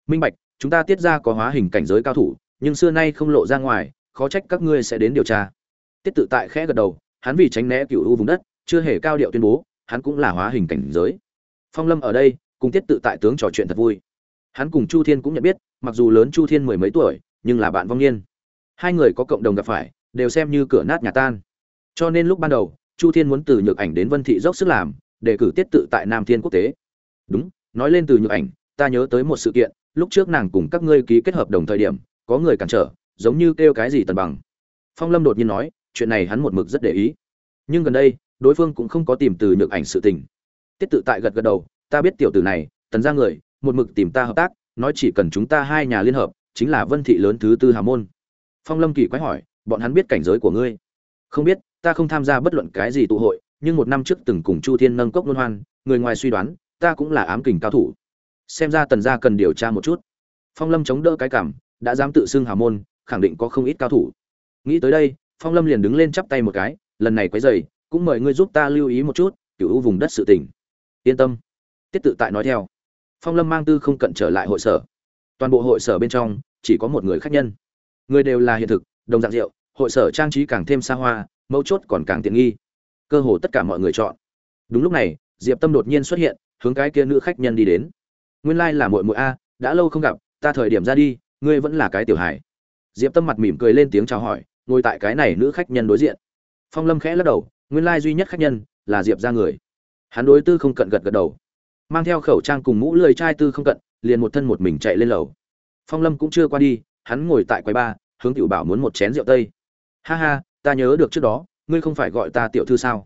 Minh bạch, chúng ta tiết ra có hóa hình cảnh giới cao thủ, nhưng xưa nay không lộ ra ngoài, khó trách các ngươi sẽ đến điều tra. Tiết tự tại khẽ gật đầu, hắn vì tránh né cựu vùng đất, chưa hề cao điệu tuyên bố, hắn cũng là hóa hình cảnh giới. Phong lâm ở đây, cùng tiết tự tại tướng trò chuyện thật vui. Hắn cùng chu thiên cũng nhận biết, mặc dù lớn chu thiên mười mấy tuổi, nhưng là bạn vong niên hai người có cộng đồng gặp phải, đều xem như cửa nát nhà tan. Cho nên lúc ban đầu, chu thiên muốn từ nhược ảnh đến vân thị dốc sức làm, để cử tiết tự tại nam thiên quốc tế. Đúng, nói lên từ nhược ảnh, ta nhớ tới một sự kiện, lúc trước nàng cùng các ngươi ký kết hợp đồng thời điểm, có người cản trở, giống như kêu cái gì tần bằng. Phong lâm đột nhiên nói, chuyện này hắn một mực rất để ý. Nhưng gần đây, đối phương cũng không có tìm từ nhược ảnh sự tình. Tiết tự tại gật gật đầu, ta biết tiểu tử này, tần ra người, một mực tìm ta hợp tác, nói chỉ cần chúng ta hai nhà liên hợp, chính là vân thị lớn thứ tư hà môn phong lâm kỳ quái hỏi, bọn hắn biết cảnh giới của ngươi? Không biết, ta không tham gia bất luận cái gì tụ hội, nhưng một năm trước từng cùng chu thiên nâng cốc luân hoan, người ngoài suy đoán, ta cũng là ám kình cao thủ. Xem ra tần gia cần điều tra một chút. Phong lâm chống đỡ cái cảm, đã dám tự xưng hà môn, khẳng định có không ít cao thủ. Nghĩ tới đây, phong lâm liền đứng lên chắp tay một cái, lần này quấy dày cũng mời ngươi giúp ta lưu ý một chút, cựu vùng đất sự tỉnh yên tâm. Tiết tự tại nói theo. Phong lâm mang tư không cận trở lại hội sở. Toàn bộ hội sở bên trong, chỉ có một người khách nhân người đều là hiện thực, đồng dạng rượu, hội sở trang trí càng thêm xa hoa, mấu chốt còn càng tiện nghi. Cơ hồ tất cả mọi người chọn. Đúng lúc này, diệp tâm đột nhiên xuất hiện, hướng cái kia nữ khách nhân đi đến. Nguyên lai、like、là mội mội a, đã lâu không gặp, ta thời điểm ra đi, ngươi vẫn là cái tiểu hải diệp tâm mặt mỉm cười lên tiếng chào hỏi, ngồi tại cái này nữ khách nhân đối diện. Phong lâm khẽ lắc đầu, nguyên lai duy nhất khách nhân là diệp ra người. Hắn đối tư không cận gật gật đầu. Mang theo khẩu trang cùng mũ lười trai tư không cận, liền một thân một mình chạy lên lầu. Phong lâm cũng chưa qua đi hắn ngồi tại quầy ba, hướng tiểu bảo muốn một chén rượu tây. Ha ha, ta nhớ được trước đó, ngươi không phải gọi ta tiểu thư sao?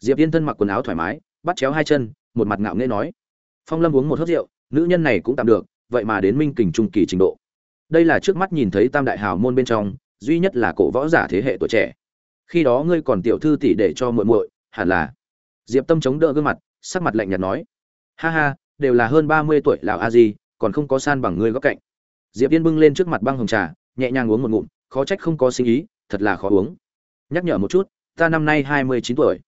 Diệp yên thân mặc quần áo thoải mái, bắt chéo hai chân, một mặt ngạo nghễ nói. Phong lâm uống một hớp rượu, nữ nhân này cũng tạm được, vậy mà đến minh kình trung kỳ trình độ. Đây là trước mắt nhìn thấy tam đại hào môn bên trong, duy nhất là cổ võ giả thế hệ tuổi trẻ. Khi đó ngươi còn tiểu thư tỷ để cho muội muội, hẳn là. Diệp tâm chống đỡ gương mặt, sắc mặt lạnh nhạt nói. Ha ha, đều là hơn ba mươi tuổi lão a di, còn không có san bằng ngươi góc cạnh diệp yên bưng lên trước mặt băng hồng trà, nhẹ nhàng uống một ngụm, khó trách không có sinh ý, thật là khó uống. Nhắc nhở một chút, ta năm nay hai mươi chín tuổi.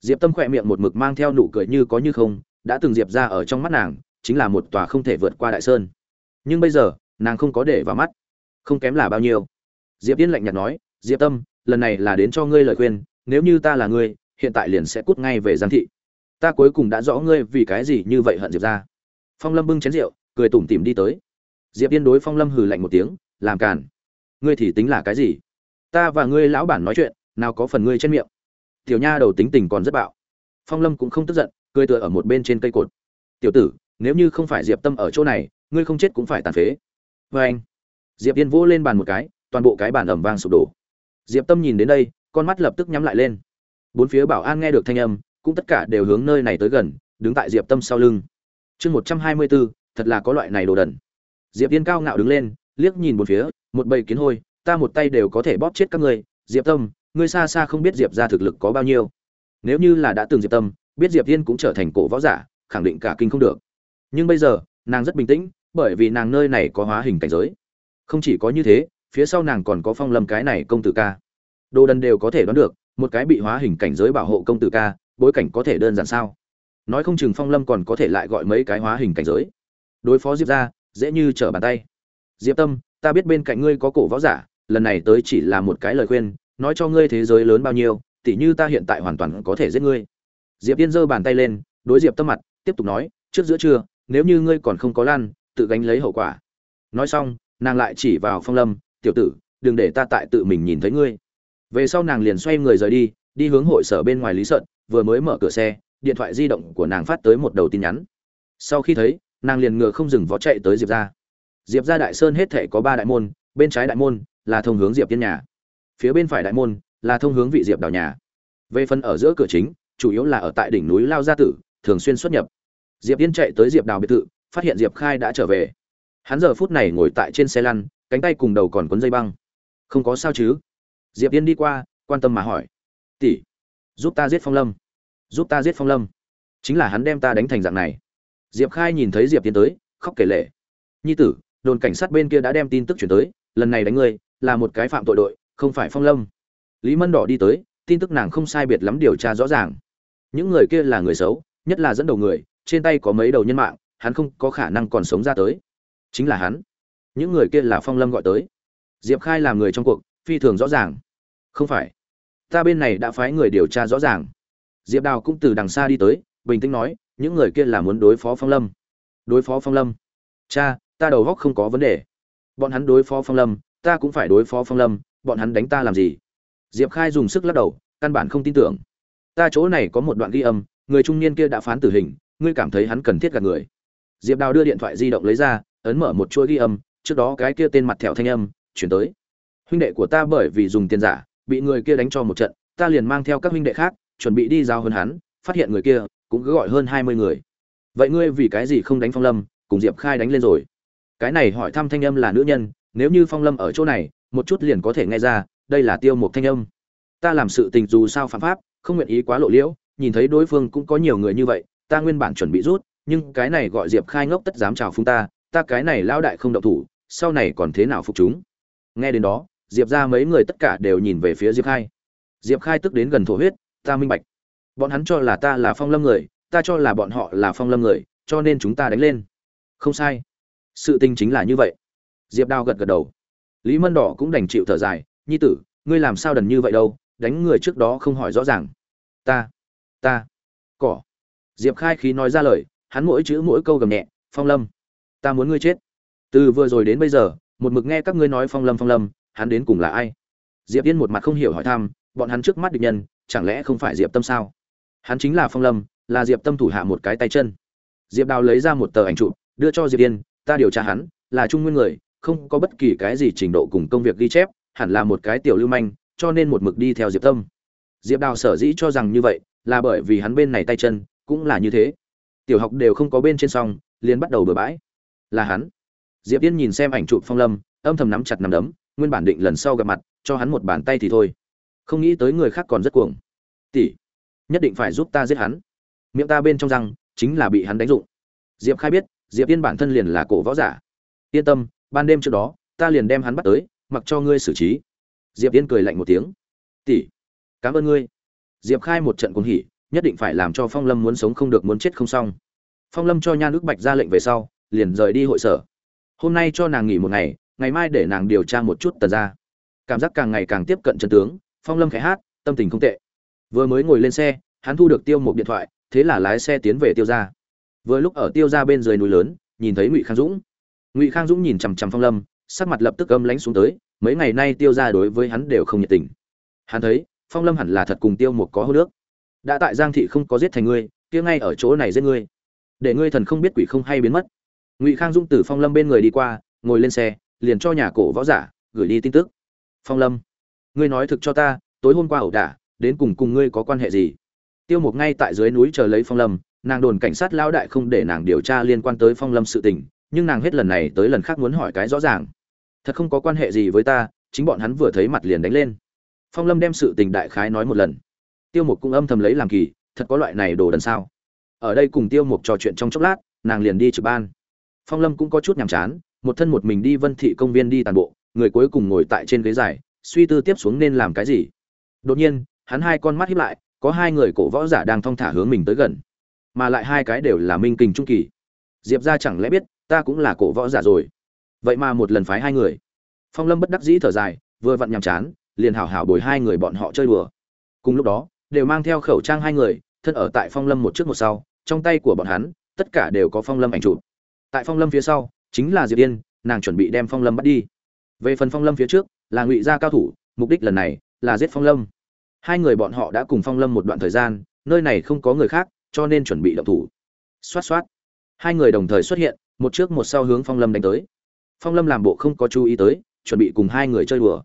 Diệp tâm khỏe miệng một mực mang theo nụ cười như có như không, đã từng diệp ra ở trong mắt nàng, chính là một tòa không thể vượt qua đại sơn. Nhưng bây giờ, nàng không có để vào mắt. Không kém là bao nhiêu. Diệp yên lạnh nhạt nói, diệp tâm, lần này là đến cho ngươi lời khuyên, nếu như ta là ngươi, hiện tại liền sẽ cút ngay về giang thị. Ta cuối cùng đã rõ ngươi vì cái gì như vậy hận diệp ra. Phong lâm bưng chén rượu, cười tủm tỉm đi tới diệp yên đối phong lâm hừ lạnh một tiếng, làm càn. Ngươi thì tính là cái gì? Ta và ngươi lão bản nói chuyện, nào có phần ngươi trên miệng. Tiểu nha đầu tính tình còn rất bạo. Phong lâm cũng không tức giận, cười tựa ở một bên trên cây cột. Tiểu tử, nếu như không phải diệp tâm ở chỗ này, ngươi không chết cũng phải tàn phế. Vê anh. Diệp yên vỗ lên bàn một cái, toàn bộ cái bàn ẩm vang sụp đổ. Diệp tâm nhìn đến đây, con mắt lập tức nhắm lại lên. Bốn phía bảo an nghe được thanh âm, cũng tất cả đều hướng nơi này tới gần, đứng tại diệp tâm sau lưng. Chương một trăm hai mươi bốn thật là có loại này đồ đần diệp tiên cao ngạo đứng lên, liếc nhìn một phía, một bầy kiến hôi, ta một tay đều có thể bóp chết các ngươi. Diệp tâm, ngươi xa xa không biết diệp ra thực lực có bao nhiêu. Nếu như là đã từng diệp tâm, biết diệp tiên cũng trở thành cổ võ giả, khẳng định cả kinh không được. Nhưng bây giờ, nàng rất bình tĩnh, bởi vì nàng nơi này có hóa hình cảnh giới. Không chỉ có như thế, phía sau nàng còn có phong lâm cái này công tử ca. Đồ đần đều có thể đoán được, một cái bị hóa hình cảnh giới bảo hộ công tử ca, bối cảnh có thể đơn giản sao? Nói không chừng phong lâm còn có thể lại gọi mấy cái hóa hình cảnh giới. Đối phó diệp ra dễ như trở bàn tay. Diệp tâm, ta biết bên cạnh ngươi có cổ võ giả, lần này tới chỉ là một cái lời khuyên, nói cho ngươi thế giới lớn bao nhiêu, tỉ như ta hiện tại hoàn toàn có thể giết ngươi. Diệp tiên giơ bàn tay lên, đối diệp tâm mặt, tiếp tục nói, trước giữa trưa, nếu như ngươi còn không có lan, tự gánh lấy hậu quả. Nói xong, nàng lại chỉ vào phong lâm, tiểu tử, đừng để ta tại tự mình nhìn thấy ngươi. Về sau nàng liền xoay người rời đi đi hướng hội sở bên ngoài lý sợn, vừa mới mở cửa xe, điện thoại di động của nàng phát tới một đầu tin nhắn. Sau khi thấy nàng liền ngựa không dừng vó chạy tới diệp ra diệp ra đại sơn hết thể có ba đại môn, bên trái đại môn là thông hướng diệp tiên nhà, phía bên phải đại môn là thông hướng vị diệp đào nhà. Về phần ở giữa cửa chính, chủ yếu là ở tại đỉnh núi lao gia tử, thường xuyên xuất nhập. Diệp tiên chạy tới diệp đào biệt thự, phát hiện diệp khai đã trở về. Hắn giờ phút này ngồi tại trên xe lăn, cánh tay cùng đầu còn cuốn dây băng. Không có sao chứ? Diệp tiên đi qua, quan tâm mà hỏi. Tỷ, giúp ta giết phong lâm. Giúp ta giết phong lâm. Chính là hắn đem ta đánh thành dạng này diệp khai nhìn thấy diệp tiến tới, khóc kể lệ nhi tử, đồn cảnh sát bên kia đã đem tin tức chuyển tới, lần này đánh ngươi, là một cái phạm tội đội, không phải phong lâm. Lý mân đỏ đi tới, tin tức nàng không sai biệt lắm điều tra rõ ràng. Những người kia là người xấu, nhất là dẫn đầu người, trên tay có mấy đầu nhân mạng, hắn không có khả năng còn sống ra tới. Chính là hắn. Những người kia là phong lâm gọi tới. Diệp khai làm người trong cuộc, phi thường rõ ràng. Không phải. Ta bên này đã phái người điều tra rõ ràng. Diệp đào cũng từ đằng xa đi tới, bình tĩnh nói những người kia là muốn đối phó phong lâm. Đối phó phong lâm? Cha, ta đầu góc không có vấn đề. Bọn hắn đối phó phong lâm, ta cũng phải đối phó phong lâm, bọn hắn đánh ta làm gì? Diệp khai dùng sức lắc đầu, căn bản không tin tưởng. Ta chỗ này có một đoạn ghi âm, người trung niên kia đã phán tử hình, ngươi cảm thấy hắn cần thiết gạt người. Diệp đào đưa điện thoại di động lấy ra, ấn mở một chuỗi ghi âm, trước đó cái kia tên mặt thẹo thanh âm, chuyển tới. Huynh đệ của ta bởi vì dùng tiền giả, bị người kia đánh cho một trận, ta liền mang theo các huynh đệ khác, chuẩn bị đi giao hơn hắn, phát hiện người kia cũng cứ gọi hơn hai mươi người. Vậy ngươi vì cái gì không đánh phong lâm, cùng diệp khai đánh lên rồi? Cái này hỏi thăm thanh âm là nữ nhân, nếu như phong lâm ở chỗ này, một chút liền có thể nghe ra, đây là tiêu một thanh âm. Ta làm sự tình dù sao phạm pháp, không nguyện ý quá lộ liễu, nhìn thấy đối phương cũng có nhiều người như vậy, ta nguyên bản chuẩn bị rút, nhưng cái này gọi diệp khai ngốc tất dám chào phúng ta ta cái này lao đại không động thủ, sau này còn thế nào phục chúng? Nghe đến đó, diệp ra mấy người tất cả đều nhìn về phía diệp khai. Diệp khai tức đến gần thổ huyết, ta minh bạch bọn hắn cho là ta là phong lâm người, ta cho là bọn họ là phong lâm người, cho nên chúng ta đánh lên. Không sai. Sự tình chính là như vậy. Diệp đao gật gật đầu. Lý mân đỏ cũng đành chịu thở dài, nhi tử, ngươi làm sao đần như vậy đâu, đánh người trước đó không hỏi rõ ràng. Ta ta, cỏ. Diệp khai khí nói ra lời, hắn mỗi chữ mỗi câu gầm nhẹ, phong lâm, ta muốn ngươi chết. Từ vừa rồi đến bây giờ, một mực nghe các ngươi nói phong lâm phong lâm, hắn đến cùng là ai? Diệp yên một mặt không hiểu hỏi thăm, bọn hắn trước mắt địch nhân, chẳng lẽ không phải diệp tâm sao? Hắn chính là phong lâm, là diệp tâm thủ hạ một cái tay chân. Diệp đào lấy ra một tờ ảnh chụp, đưa cho diệp yên, ta điều tra hắn, là trung nguyên người, không có bất kỳ cái gì trình độ cùng công việc ghi chép, hẳn là một cái tiểu lưu manh, cho nên một mực đi theo diệp tâm. Diệp đào sở dĩ cho rằng như vậy, là bởi vì hắn bên này tay chân cũng là như thế. Tiểu học đều không có bên trên song, liền bắt đầu bừa bãi. Là hắn. Diệp yên nhìn xem ảnh chụp phong lâm, âm thầm nắm chặt nắm đấm, nguyên bản định lần sau gặp mặt, cho hắn một bàn tay thì thôi. Không nghĩ tới người khác còn rất cuồng. Tỷ nhất định phải giúp ta giết hắn. Miệng ta bên trong răng chính là bị hắn đánh dụng. Diệp khai biết, diệp yên bản thân liền là cổ võ giả. Yên tâm, ban đêm trước đó, ta liền đem hắn bắt tới, mặc cho ngươi xử trí. Diệp yên cười lạnh một tiếng. Tỷ, cảm ơn ngươi. Diệp khai một trận cuồng hỉ, nhất định phải làm cho phong lâm muốn sống không được muốn chết không xong. Phong lâm cho nha nước bạch ra lệnh về sau, liền rời đi hội sở. Hôm nay cho nàng nghỉ một ngày ngày mai để nàng điều tra một chút tần ra cảm giác càng ngày càng tiếp cận chân tướng, phong lâm khẽ hát, tâm tình không tệ vừa mới ngồi lên xe, hắn thu được tiêu một điện thoại, thế là lái xe tiến về tiêu ra vừa lúc ở tiêu ra bên dưới núi lớn, nhìn thấy ngụy khang dũng. Ngụy khang dũng nhìn chằm chằm phong lâm, sắc mặt lập tức âm lánh xuống tới, mấy ngày nay tiêu ra đối với hắn đều không nhiệt tình. Hắn thấy, phong lâm hẳn là thật cùng tiêu một có hô nước đã tại giang thị không có giết thành ngươi, kia ngay ở chỗ này giết ngươi. Để ngươi thần không biết quỷ không hay biến mất. Ngụy khang dũng từ phong lâm bên người đi qua, ngồi lên xe, liền cho nhà cổ võ giả gửi đi tin tức. Phong lâm, ngươi nói thực cho ta, tối hôm qua ẩu đả đến cùng cùng ngươi có quan hệ gì? Tiêu mục ngay tại dưới núi chờ lấy phong lâm, nàng đồn cảnh sát lão đại không để nàng điều tra liên quan tới phong lâm sự tình, nhưng nàng hết lần này tới lần khác muốn hỏi cái rõ ràng. Thật không có quan hệ gì với ta, chính bọn hắn vừa thấy mặt liền đánh lên. Phong lâm đem sự tình đại khái nói một lần. Tiêu mục cũng âm thầm lấy làm kỳ, thật có loại này đồ đần sao? Ở đây cùng tiêu mục trò chuyện trong chốc lát, nàng liền đi trực ban. Phong lâm cũng có chút nhàm chán, một thân một mình đi vân thị công viên đi tàn bộ, người cuối cùng ngồi tại trên ghế dài, suy tư tiếp xuống nên làm cái gì. Đột nhiên hắn hai con mắt hiếp lại, có hai người cổ võ giả đang thong thả hướng mình tới gần, mà lại hai cái đều là minh kình trung kỳ. Diệp ra chẳng lẽ biết, ta cũng là cổ võ giả rồi. Vậy mà một lần phái hai người. Phong lâm bất đắc dĩ thở dài, vừa vặn nhàm chán, liền hảo hảo bồi hai người bọn họ chơi đùa. Cùng lúc đó, đều mang theo khẩu trang hai người, thân ở tại phong lâm một trước một sau, trong tay của bọn hắn, tất cả đều có phong lâm ảnh chụp. Tại phong lâm phía sau, chính là diệp yên, nàng chuẩn bị đem phong lâm bắt đi. Về phần phong lâm phía trước, là ngụy gia cao thủ, mục đích lần này là giết phong lâm hai người bọn họ đã cùng phong lâm một đoạn thời gian, nơi này không có người khác, cho nên chuẩn bị động thủ. Xoát xoát. Hai người đồng thời xuất hiện, một trước một sau hướng phong lâm đánh tới. Phong lâm làm bộ không có chú ý tới, chuẩn bị cùng hai người chơi đùa.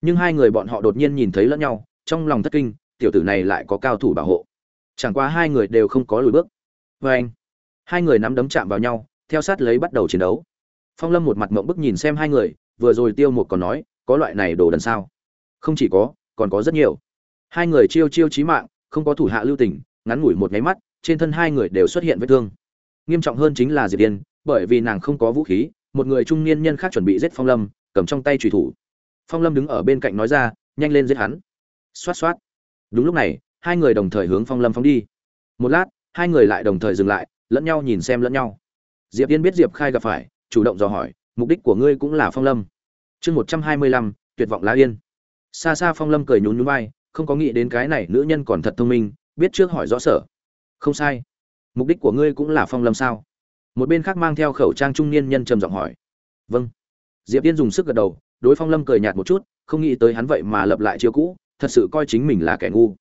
Nhưng hai người bọn họ đột nhiên nhìn thấy lẫn nhau, trong lòng thất kinh, tiểu tử này lại có cao thủ bảo hộ. Chẳng qua hai người đều không có lùi bước. Vê anh, hai người nắm đấm chạm vào nhau, theo sát lấy bắt đầu chiến đấu. Phong lâm một mặt mộng bức nhìn xem hai người, vừa rồi tiêu một còn nói, có loại này đồ đần sao? Không chỉ có, còn có rất nhiều hai người chiêu chiêu chí mạng không có thủ hạ lưu tình ngắn ngủi một nháy mắt trên thân hai người đều xuất hiện vết thương. Nghiêm trọng hơn chính là diệp Điên, bởi vì nàng không có vũ khí một người trung niên nhân khác chuẩn bị giết phong lâm cầm trong tay trùy thủ. Phong lâm đứng ở bên cạnh nói ra nhanh lên giết hắn. Xoát xoát. Đúng lúc này hai người đồng thời hướng phong lâm phóng đi. Một lát hai người lại đồng thời dừng lại lẫn nhau nhìn xem lẫn nhau. Diệp Điên biết diệp khai gặp phải chủ động dò hỏi mục đích của ngươi cũng là phong lâm? Chương một trăm hai mươi lăm tuyệt vọng lá yên. Xa xa phong lâm cười nhún nhún vai không có nghĩ đến cái này nữ nhân còn thật thông minh, biết trước hỏi rõ sở. Không sai. Mục đích của ngươi cũng là phong lâm sao? Một bên khác mang theo khẩu trang trung niên nhân trầm giọng hỏi. Vâng. Diệp tiên dùng sức gật đầu, đối phong lâm cười nhạt một chút, không nghĩ tới hắn vậy mà lập lại chiêu cũ, thật sự coi chính mình là kẻ ngu.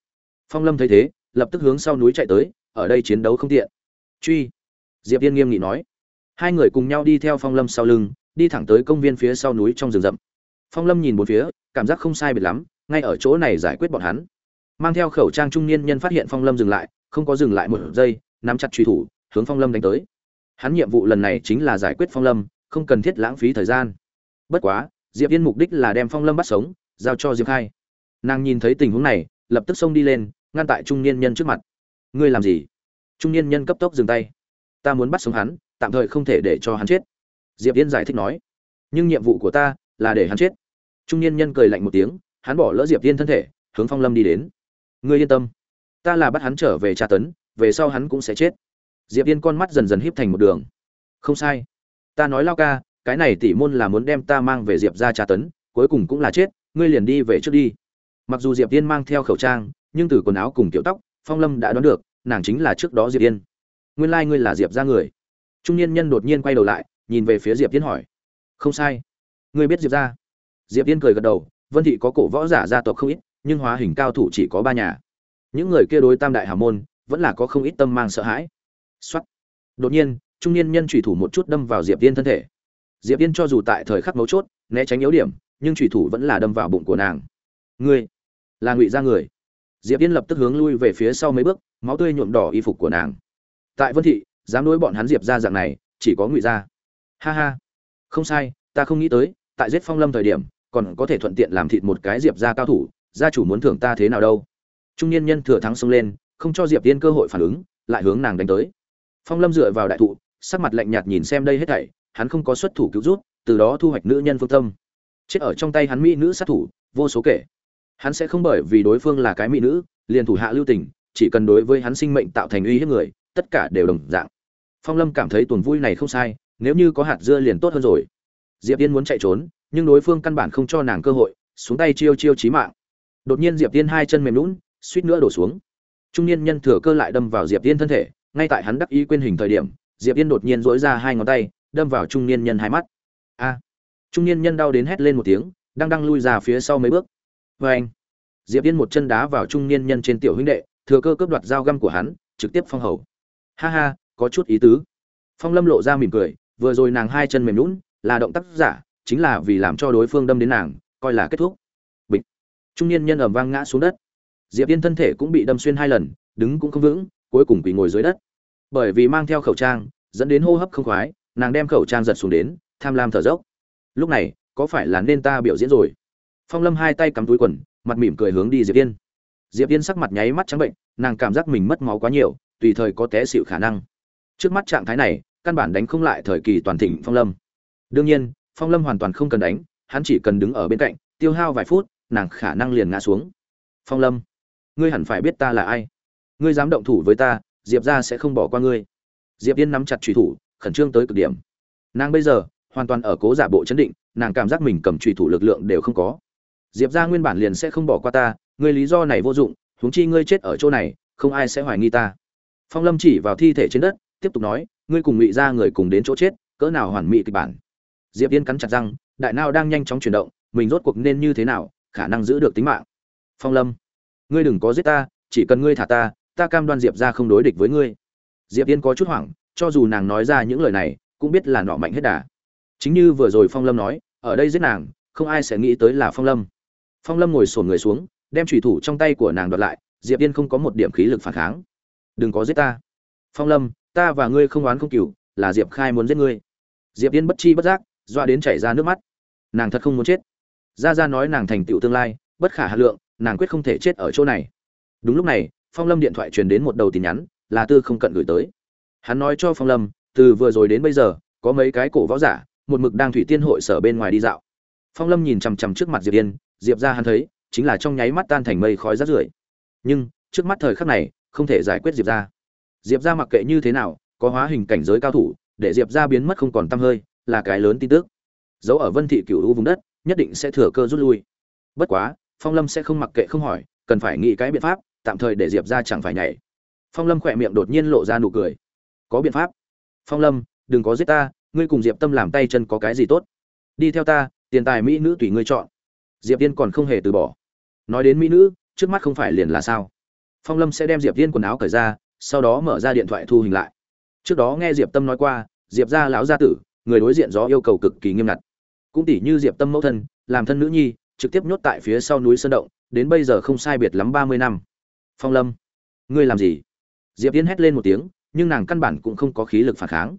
Phong lâm thấy thế, lập tức hướng sau núi chạy tới, ở đây chiến đấu không tiện. Truy. Diệp tiên nghiêm nghị nói. Hai người cùng nhau đi theo phong lâm sau lưng, đi thẳng tới công viên phía sau núi trong rừng rậm. Phong lâm nhìn bốn phía, cảm giác không sai biệt lắm ngay ở chỗ này giải quyết bọn hắn. Mang theo khẩu trang trung niên nhân phát hiện phong lâm dừng lại, không có dừng lại một giây, nắm chặt truy thủ, hướng phong lâm đánh tới. Hắn nhiệm vụ lần này chính là giải quyết phong lâm, không cần thiết lãng phí thời gian. Bất quá, diệp yên mục đích là đem phong lâm bắt sống, giao cho diệp khai. Nàng nhìn thấy tình huống này, lập tức xông đi lên, ngăn tại trung niên nhân trước mặt. Ngươi làm gì? Trung niên nhân cấp tốc dừng tay. Ta muốn bắt sống hắn, tạm thời không thể để cho hắn chết. Diệp yên giải thích nói. Nhưng nhiệm vụ của ta là để hắn chết. Trung niên nhân cười lạnh một tiếng hắn bỏ lỡ diệp Thiên thân thể, hướng phong lâm đi đến. Ngươi yên tâm, ta là bắt hắn trở về tra tấn, về sau hắn cũng sẽ chết. Diệp Thiên con mắt dần dần híp thành một đường. Không sai, ta nói lao ca, cái này tỷ môn là muốn đem ta mang về diệp ra tra tấn, cuối cùng cũng là chết, ngươi liền đi về trước đi. Mặc dù diệp tiên mang theo khẩu trang, nhưng từ quần áo cùng kiểu tóc, phong lâm đã đoán được, nàng chính là trước đó diệp tiên nguyên lai、like、ngươi là diệp ra người. Trung niên nhân đột nhiên quay đầu lại, nhìn về phía diệp tiên hỏi. Không sai, ngươi biết diệp ra diệp tiên cười gật đầu vân thị có cổ võ giả gia tộc không ít, nhưng hóa hình cao thủ chỉ có ba nhà. Những người kia đối tam đại hào môn, vẫn là có không ít tâm mang sợ hãi. Xuất đột nhiên, trung niên nhân thủy thủ một chút đâm vào diệp yên thân thể. Diệp yên cho dù tại thời khắc mấu chốt, né tránh yếu điểm, nhưng thủy thủ vẫn là đâm vào bụng của nàng. Ngươi, là ngụy ra người. Diệp yên lập tức hướng lui về phía sau mấy bước, máu tươi nhuộm đỏ y phục của nàng. Tại vân thị, dám đối bọn hắn diệp ra dạng này, chỉ có ngụy gia. Ha ha. Không sai, ta không nghĩ tới, tại giết phong lâm thời điểm còn có thể thuận tiện làm thịt một cái diệp gia cao thủ, gia chủ muốn thưởng ta thế nào đâu? Trung niên nhân thừa thắng xông lên, không cho diệp tiên cơ hội phản ứng, lại hướng nàng đánh tới. Phong lâm dựa vào đại thụ, sắc mặt lạnh nhạt nhìn xem đây hết thảy, hắn không có xuất thủ cứu rút, từ đó thu hoạch nữ nhân phương tâm. Chết ở trong tay hắn mỹ nữ sát thủ, vô số kể. Hắn sẽ không bởi vì đối phương là cái mỹ nữ, liền thủ hạ lưu tình, chỉ cần đối với hắn sinh mệnh tạo thành uy hiếp người, tất cả đều đồng dạng. Phong lâm cảm thấy tuần vui này không sai, nếu như có hạt dưa liền tốt hơn rồi. Diệp tiên muốn chạy trốn nhưng đối phương căn bản không cho nàng cơ hội, xuống tay chiêu chiêu chí mạng. Đột nhiên diệp tiên hai chân mềm lún suýt nữa đổ xuống. Trung niên nhân thừa cơ lại đâm vào diệp tiên thân thể, ngay tại hắn đắc ý quên hình thời điểm, diệp tiên đột nhiên dỗi ra hai ngón tay, đâm vào trung niên nhân hai mắt. A! Trung niên nhân đau đến hét lên một tiếng, đang đang lui ra phía sau mấy bước. Vê anh, diệp tiên một chân đá vào trung niên nhân trên tiểu huynh đệ, thừa cơ cướp đoạt dao găm của hắn, trực tiếp phong hầu. Ha ha, có chút ý tứ. Phong lâm lộ ra mỉm cười, vừa rồi nàng hai chân mềm lún là động tác giả chính là vì làm cho đối phương đâm đến nàng, coi là kết thúc. Bịch. Trung niên nhân ầm vang ngã xuống đất. Diệp yên thân thể cũng bị đâm xuyên hai lần, đứng cũng không vững, cuối cùng quỳ ngồi dưới đất. Bởi vì mang theo khẩu trang, dẫn đến hô hấp không khoái, nàng đem khẩu trang giật xuống đến, tham lam thở dốc. Lúc này, có phải là nên ta biểu diễn rồi? Phong lâm hai tay cắm túi quần, mặt mỉm cười hướng đi diệp yên. Diệp yên sắc mặt nháy mắt trắng bệnh, nàng cảm giác mình mất máu quá nhiều, tùy thời có té xịu khả năng. Trước mắt trạng thái này, căn bản đánh không lại thời kỳ toàn thịnh phong lâm. Đương nhiên phong lâm hoàn toàn không cần đánh, hắn chỉ cần đứng ở bên cạnh, tiêu hao vài phút, nàng khả năng liền ngã xuống. Phong lâm, ngươi hẳn phải biết ta là ai. Ngươi dám động thủ với ta, diệp ra sẽ không bỏ qua ngươi. Diệp yên nắm chặt trùy thủ, khẩn trương tới cực điểm. Nàng bây giờ, hoàn toàn ở cố giả bộ chấn định, nàng cảm giác mình cầm trùy thủ lực lượng đều không có. Diệp ra nguyên bản liền sẽ không bỏ qua ta, ngươi lý do này vô dụng, huống chi ngươi chết ở chỗ này, không ai sẽ hoài nghi ta. Phong lâm chỉ vào thi thể trên đất, tiếp tục nói, ngươi cùng ngụy ra người cùng đến chỗ chết, cỡ nào hoàn mỹ kịch bản diệp yên cắn chặt răng, đại não đang nhanh chóng chuyển động, mình rốt cuộc nên như thế nào, khả năng giữ được tính mạng. Phong lâm, ngươi đừng có giết ta, chỉ cần ngươi thả ta ta cam đoan diệp ra không đối địch với ngươi. Diệp yên có chút hoảng, cho dù nàng nói ra những lời này, cũng biết là nọ mạnh hết đà. Chính như vừa rồi phong lâm nói, ở đây giết nàng, không ai sẽ nghĩ tới là phong lâm. Phong lâm ngồi sổn người xuống, đem thủy thủ trong tay của nàng đoạt lại, diệp yên không có một điểm khí lực phản kháng. Đừng có giết ta. Phong lâm, ta và ngươi không oán không cừu, là diệp khai muốn giết ngươi. Diệp yên bất chi bất giác doa đến chảy ra nước mắt. Nàng thật không muốn chết. Ra ra nói nàng thành tựu tương lai, bất khả hà lượng, nàng quyết không thể chết ở chỗ này. Đúng lúc này, phong lâm điện thoại truyền đến một đầu tin nhắn, là tư không cận gửi tới. Hắn nói cho phong lâm, từ vừa rồi đến bây giờ, có mấy cái cổ võ giả, một mực đang thủy tiên hội sở bên ngoài đi dạo. Phong lâm nhìn chằm chằm trước mặt diệp yên, diệp ra hắn thấy, chính là trong nháy mắt tan thành mây khói rát rưởi. Nhưng, trước mắt thời khắc này, không thể giải quyết diệp ra. Diệp ra mặc kệ như thế nào, có hóa hình cảnh giới cao thủ, để diệp ra biến mất không còn t hơi là cái lớn tin tức. Giấu ở vân thị cửu u vùng đất, nhất định sẽ thừa cơ rút lui. Bất quá, phong lâm sẽ không mặc kệ không hỏi, cần phải nghĩ cái biện pháp, tạm thời để diệp ra chẳng phải nhảy. Phong lâm khỏe miệng đột nhiên lộ ra nụ cười. Có biện pháp. Phong lâm, đừng có giết ta, ngươi cùng diệp tâm làm tay chân có cái gì tốt? Đi theo ta, tiền tài mỹ nữ tùy ngươi chọn. Diệp tiên còn không hề từ bỏ. Nói đến mỹ nữ, trước mắt không phải liền là sao? Phong lâm sẽ đem diệp tiên quần áo cởi ra, sau đó mở ra điện thoại thu hình lại. Trước đó nghe diệp tâm nói qua, diệp ra lão gia tử người đối diện gió yêu cầu cực kỳ nghiêm ngặt. Cũng tỷ như diệp tâm mẫu thân, làm thân nữ nhi, trực tiếp nhốt tại phía sau núi sơn động, đến bây giờ không sai biệt lắm ba mươi năm. Phong lâm, ngươi làm gì? Diệp tiến hét lên một tiếng, nhưng nàng căn bản cũng không có khí lực phản kháng.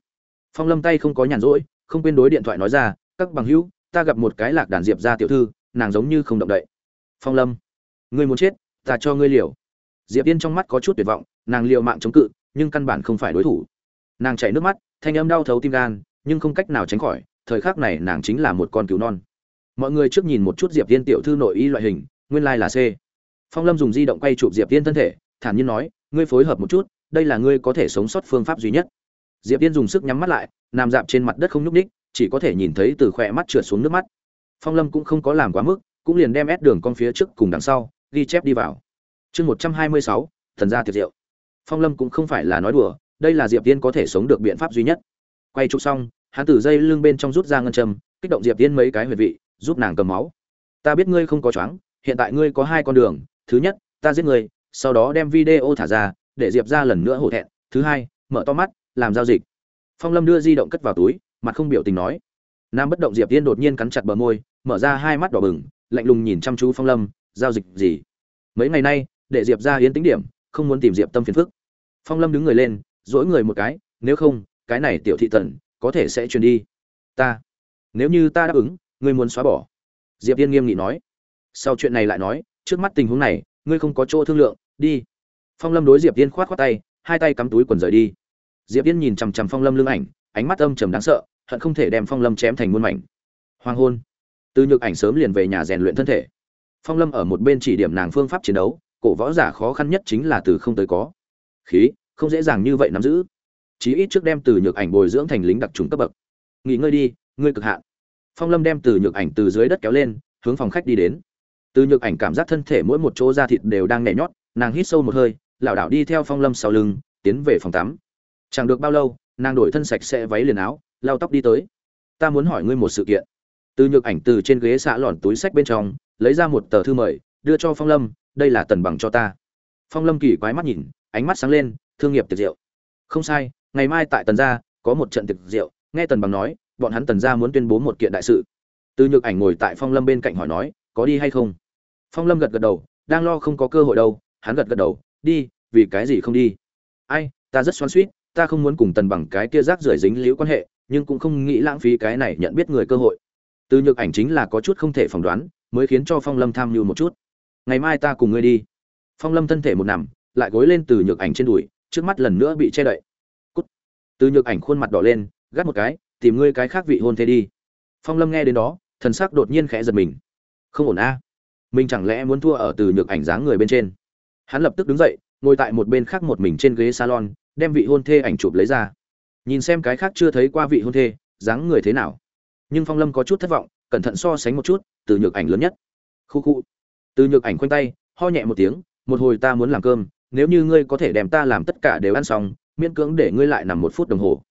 Phong lâm tay không có nhàn rỗi, không quên đối điện thoại nói ra, các bằng hữu, ta gặp một cái lạc đàn diệp ra tiểu thư, nàng giống như không động đậy. Phong lâm, ngươi muốn chết, ta cho ngươi liều. Diệp tiên trong mắt có chút tuyệt vọng, nàng liều mạng chống cự, nhưng căn bản không phải đối thủ. Nàng chảy nước mắt, thanh âm đau thấu tim gan nhưng không cách nào tránh khỏi, thời khắc này nàng chính là một con cứu non. Mọi người trước nhìn một chút diệp viên tiểu thư nội y loại hình, nguyên lai là c. Phong lâm dùng di động quay chụp diệp viên thân thể, thản nhiên nói, ngươi phối hợp một chút, đây là ngươi có thể sống sót phương pháp duy nhất. Diệp viên dùng sức nhắm mắt lại, nằm dạp trên mặt đất không nhúc ních chỉ có thể nhìn thấy từ khỏe mắt trượt xuống nước mắt. Phong lâm cũng không có làm quá mức, cũng liền đem ép đường con phía trước cùng đằng sau, ghi chép đi vào. Chương một trăm hai mươi sáu, thần gia tiệc diệu phong lâm cũng không phải là nói đùa, đây là diệp viên có thể sống được biện pháp duy nhất. Quay chụp xong hắn từ dây lưng bên trong rút ra ngân châm, kích động diệp tiên mấy cái huyệt vị, giúp nàng cầm máu. Ta biết ngươi không có choáng, hiện tại ngươi có hai con đường, thứ nhất, ta giết ngươi, sau đó đem video thả ra, để diệp ra lần nữa hổ thẹn, thứ hai, mở to mắt, làm giao dịch. Phong lâm đưa di động cất vào túi, mặt không biểu tình nói. Nam bất động diệp tiên đột nhiên cắn chặt bờ môi, mở ra hai mắt đỏ bừng, lạnh lùng nhìn chăm chú phong lâm, giao dịch gì? Mấy ngày nay, để diệp ra yến tính điểm, không muốn tìm diệp tâm phiền phức. Phong lâm đứng người lên dỗi người một cái, nếu không, cái này tiểu thị tần có thể sẽ truyền đi. Ta, nếu như ta đáp ứng, ngươi muốn xóa bỏ. Diệp yên nghiêm nghị nói. Sau chuyện này lại nói, trước mắt tình huống này, ngươi không có chỗ thương lượng, đi. Phong lâm đối diệp yên khoát khoát tay, hai tay cắm túi quần rời đi. Diệp yên nhìn chằm chằm phong lâm lưng ảnh, ánh mắt âm trầm đáng sợ, hận không thể đem phong lâm chém thành muôn mảnh. Hoàng hôn. Từ nhược ảnh sớm liền về nhà rèn luyện thân thể. Phong lâm ở một bên chỉ điểm nàng phương pháp chiến đấu, cổ võ giả khó khăn nhất chính là từ không tới có. Khí, không dễ dàng như vậy nắm giữ chí ít trước đem từ nhược ảnh bồi dưỡng thành lính đặc trùng cấp bậc. Nghỉ ngơi đi, ngươi cực hạn. Phong lâm đem từ nhược ảnh từ dưới đất kéo lên, hướng phòng khách đi đến. Từ nhược ảnh cảm giác thân thể mỗi một chỗ da thịt đều đang nhảy nhót, nàng hít sâu một hơi, lảo đảo đi theo phong lâm sau lưng, tiến về phòng tắm. Chẳng được bao lâu, nàng đổi thân sạch sẽ váy liền áo, lau tóc đi tới. Ta muốn hỏi ngươi một sự kiện. Từ nhược ảnh từ trên ghế xạ lòn túi sách bên trong, lấy ra một tờ thư mời, đưa cho phong lâm, đây là tần bằng cho ta. Phong lâm kỳ quái mắt nhìn, ánh mắt sáng lên, thương nghiệp tiệt diệu. Không sai ngày mai tại tần gia, có một trận tiệc rượu, nghe tần bằng nói, bọn hắn tần gia muốn tuyên bố một kiện đại sự. Từ nhược ảnh ngồi tại phong lâm bên cạnh hỏi nói, có đi hay không? Phong lâm gật gật đầu, đang lo không có cơ hội đâu. Hắn gật gật đầu, đi, vì cái gì không đi? Ai, ta rất xoan suýt ta không muốn cùng tần bằng cái kia rác rưởi dính liễu quan hệ, nhưng cũng không nghĩ lãng phí cái này nhận biết người cơ hội. Từ nhược ảnh chính là có chút không thể phỏng đoán, mới khiến cho phong lâm tham mưu một chút. Ngày mai ta cùng ngươi đi. Phong lâm thân thể một nằm, lại gối lên từ nhược ảnh trên đùi, trước mắt lần nữa bị che đậy từ nhược ảnh khuôn mặt đỏ lên, gắt một cái, tìm ngươi cái khác vị hôn thế đi. Phong lâm nghe đến đó, thần sắc đột nhiên khẽ giật mình. Không ổn a. Mình chẳng lẽ muốn thua ở từ nhược ảnh dáng người bên trên? Hắn lập tức đứng dậy, ngồi tại một bên khác một mình trên ghế salon, đem vị hôn thê ảnh chụp lấy ra. Nhìn xem cái khác chưa thấy qua vị hôn thê, dáng người thế nào. Nhưng phong lâm có chút thất vọng, cẩn thận so sánh một chút, từ nhược ảnh lớn nhất. Khu khu. Từ nhược ảnh khoanh tay, ho nhẹ một tiếng, một hồi ta muốn làm cơm, nếu như ngươi có thể đem ta làm tất cả đều ăn xong miễn cưỡng để ngươi lại nằm một phút đồng hồ.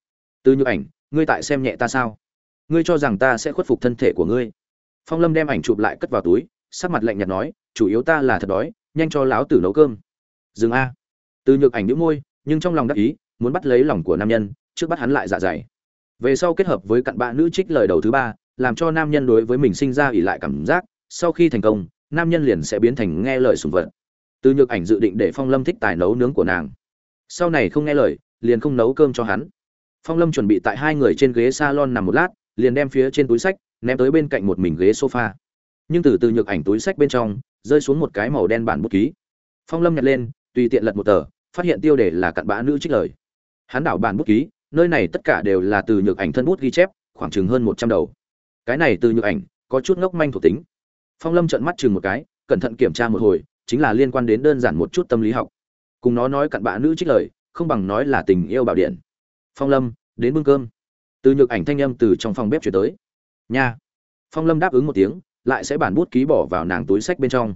Từ nhược ảnh, ngươi tại xem nhẹ ta sao? Ngươi cho rằng ta sẽ khuất phục thân thể của ngươi. Phong lâm đem ảnh chụp lại cất vào túi, sắc mặt lạnh nhạt nói, chủ yếu ta là thật đói, nhanh cho láo tử nấu cơm. Dừng a. Từ nhược ảnh đĩu môi, nhưng trong lòng đắc ý, muốn bắt lấy lòng của nam nhân, trước bắt hắn lại dạ dày. Về sau kết hợp với cặn bạ nữ trích lời đầu thứ ba, làm cho nam nhân đối với mình sinh ra ỉ lại cảm giác, sau khi thành công, nam nhân liền sẽ biến thành nghe lời sùng vật. Từ nhược ảnh dự định để phong lâm thích tài nấu nướng của nàng sau này không nghe lời, liền không nấu cơm cho hắn. Phong lâm chuẩn bị tại hai người trên ghế salon nằm một lát, liền đem phía trên túi sách ném tới bên cạnh một mình ghế sofa. Nhưng từ từ nhược ảnh túi sách bên trong, rơi xuống một cái màu đen bản bút ký. Phong lâm nhặt lên, tùy tiện lật một tờ, phát hiện tiêu đề là cặn bã nữ trích lời. Hắn đảo bản bút ký, nơi này tất cả đều là từ nhược ảnh thân bút ghi chép, khoảng chừng hơn một trăm đầu. Cái này từ nhược ảnh, có chút ngốc manh thuộc tính. Phong lâm trợn mắt chừng một cái, cẩn thận kiểm tra một hồi, chính là liên quan đến đơn giản một chút tâm lý học cùng nó nói cặn bã nữ trích lời, không bằng nói là tình yêu bảo điện. Phong lâm, đến bưng cơm. Từ nhược ảnh thanh âm từ trong phòng bếp chuyển tới. Nha. Phong lâm đáp ứng một tiếng, lại sẽ bản bút ký bỏ vào nàng túi sách bên trong.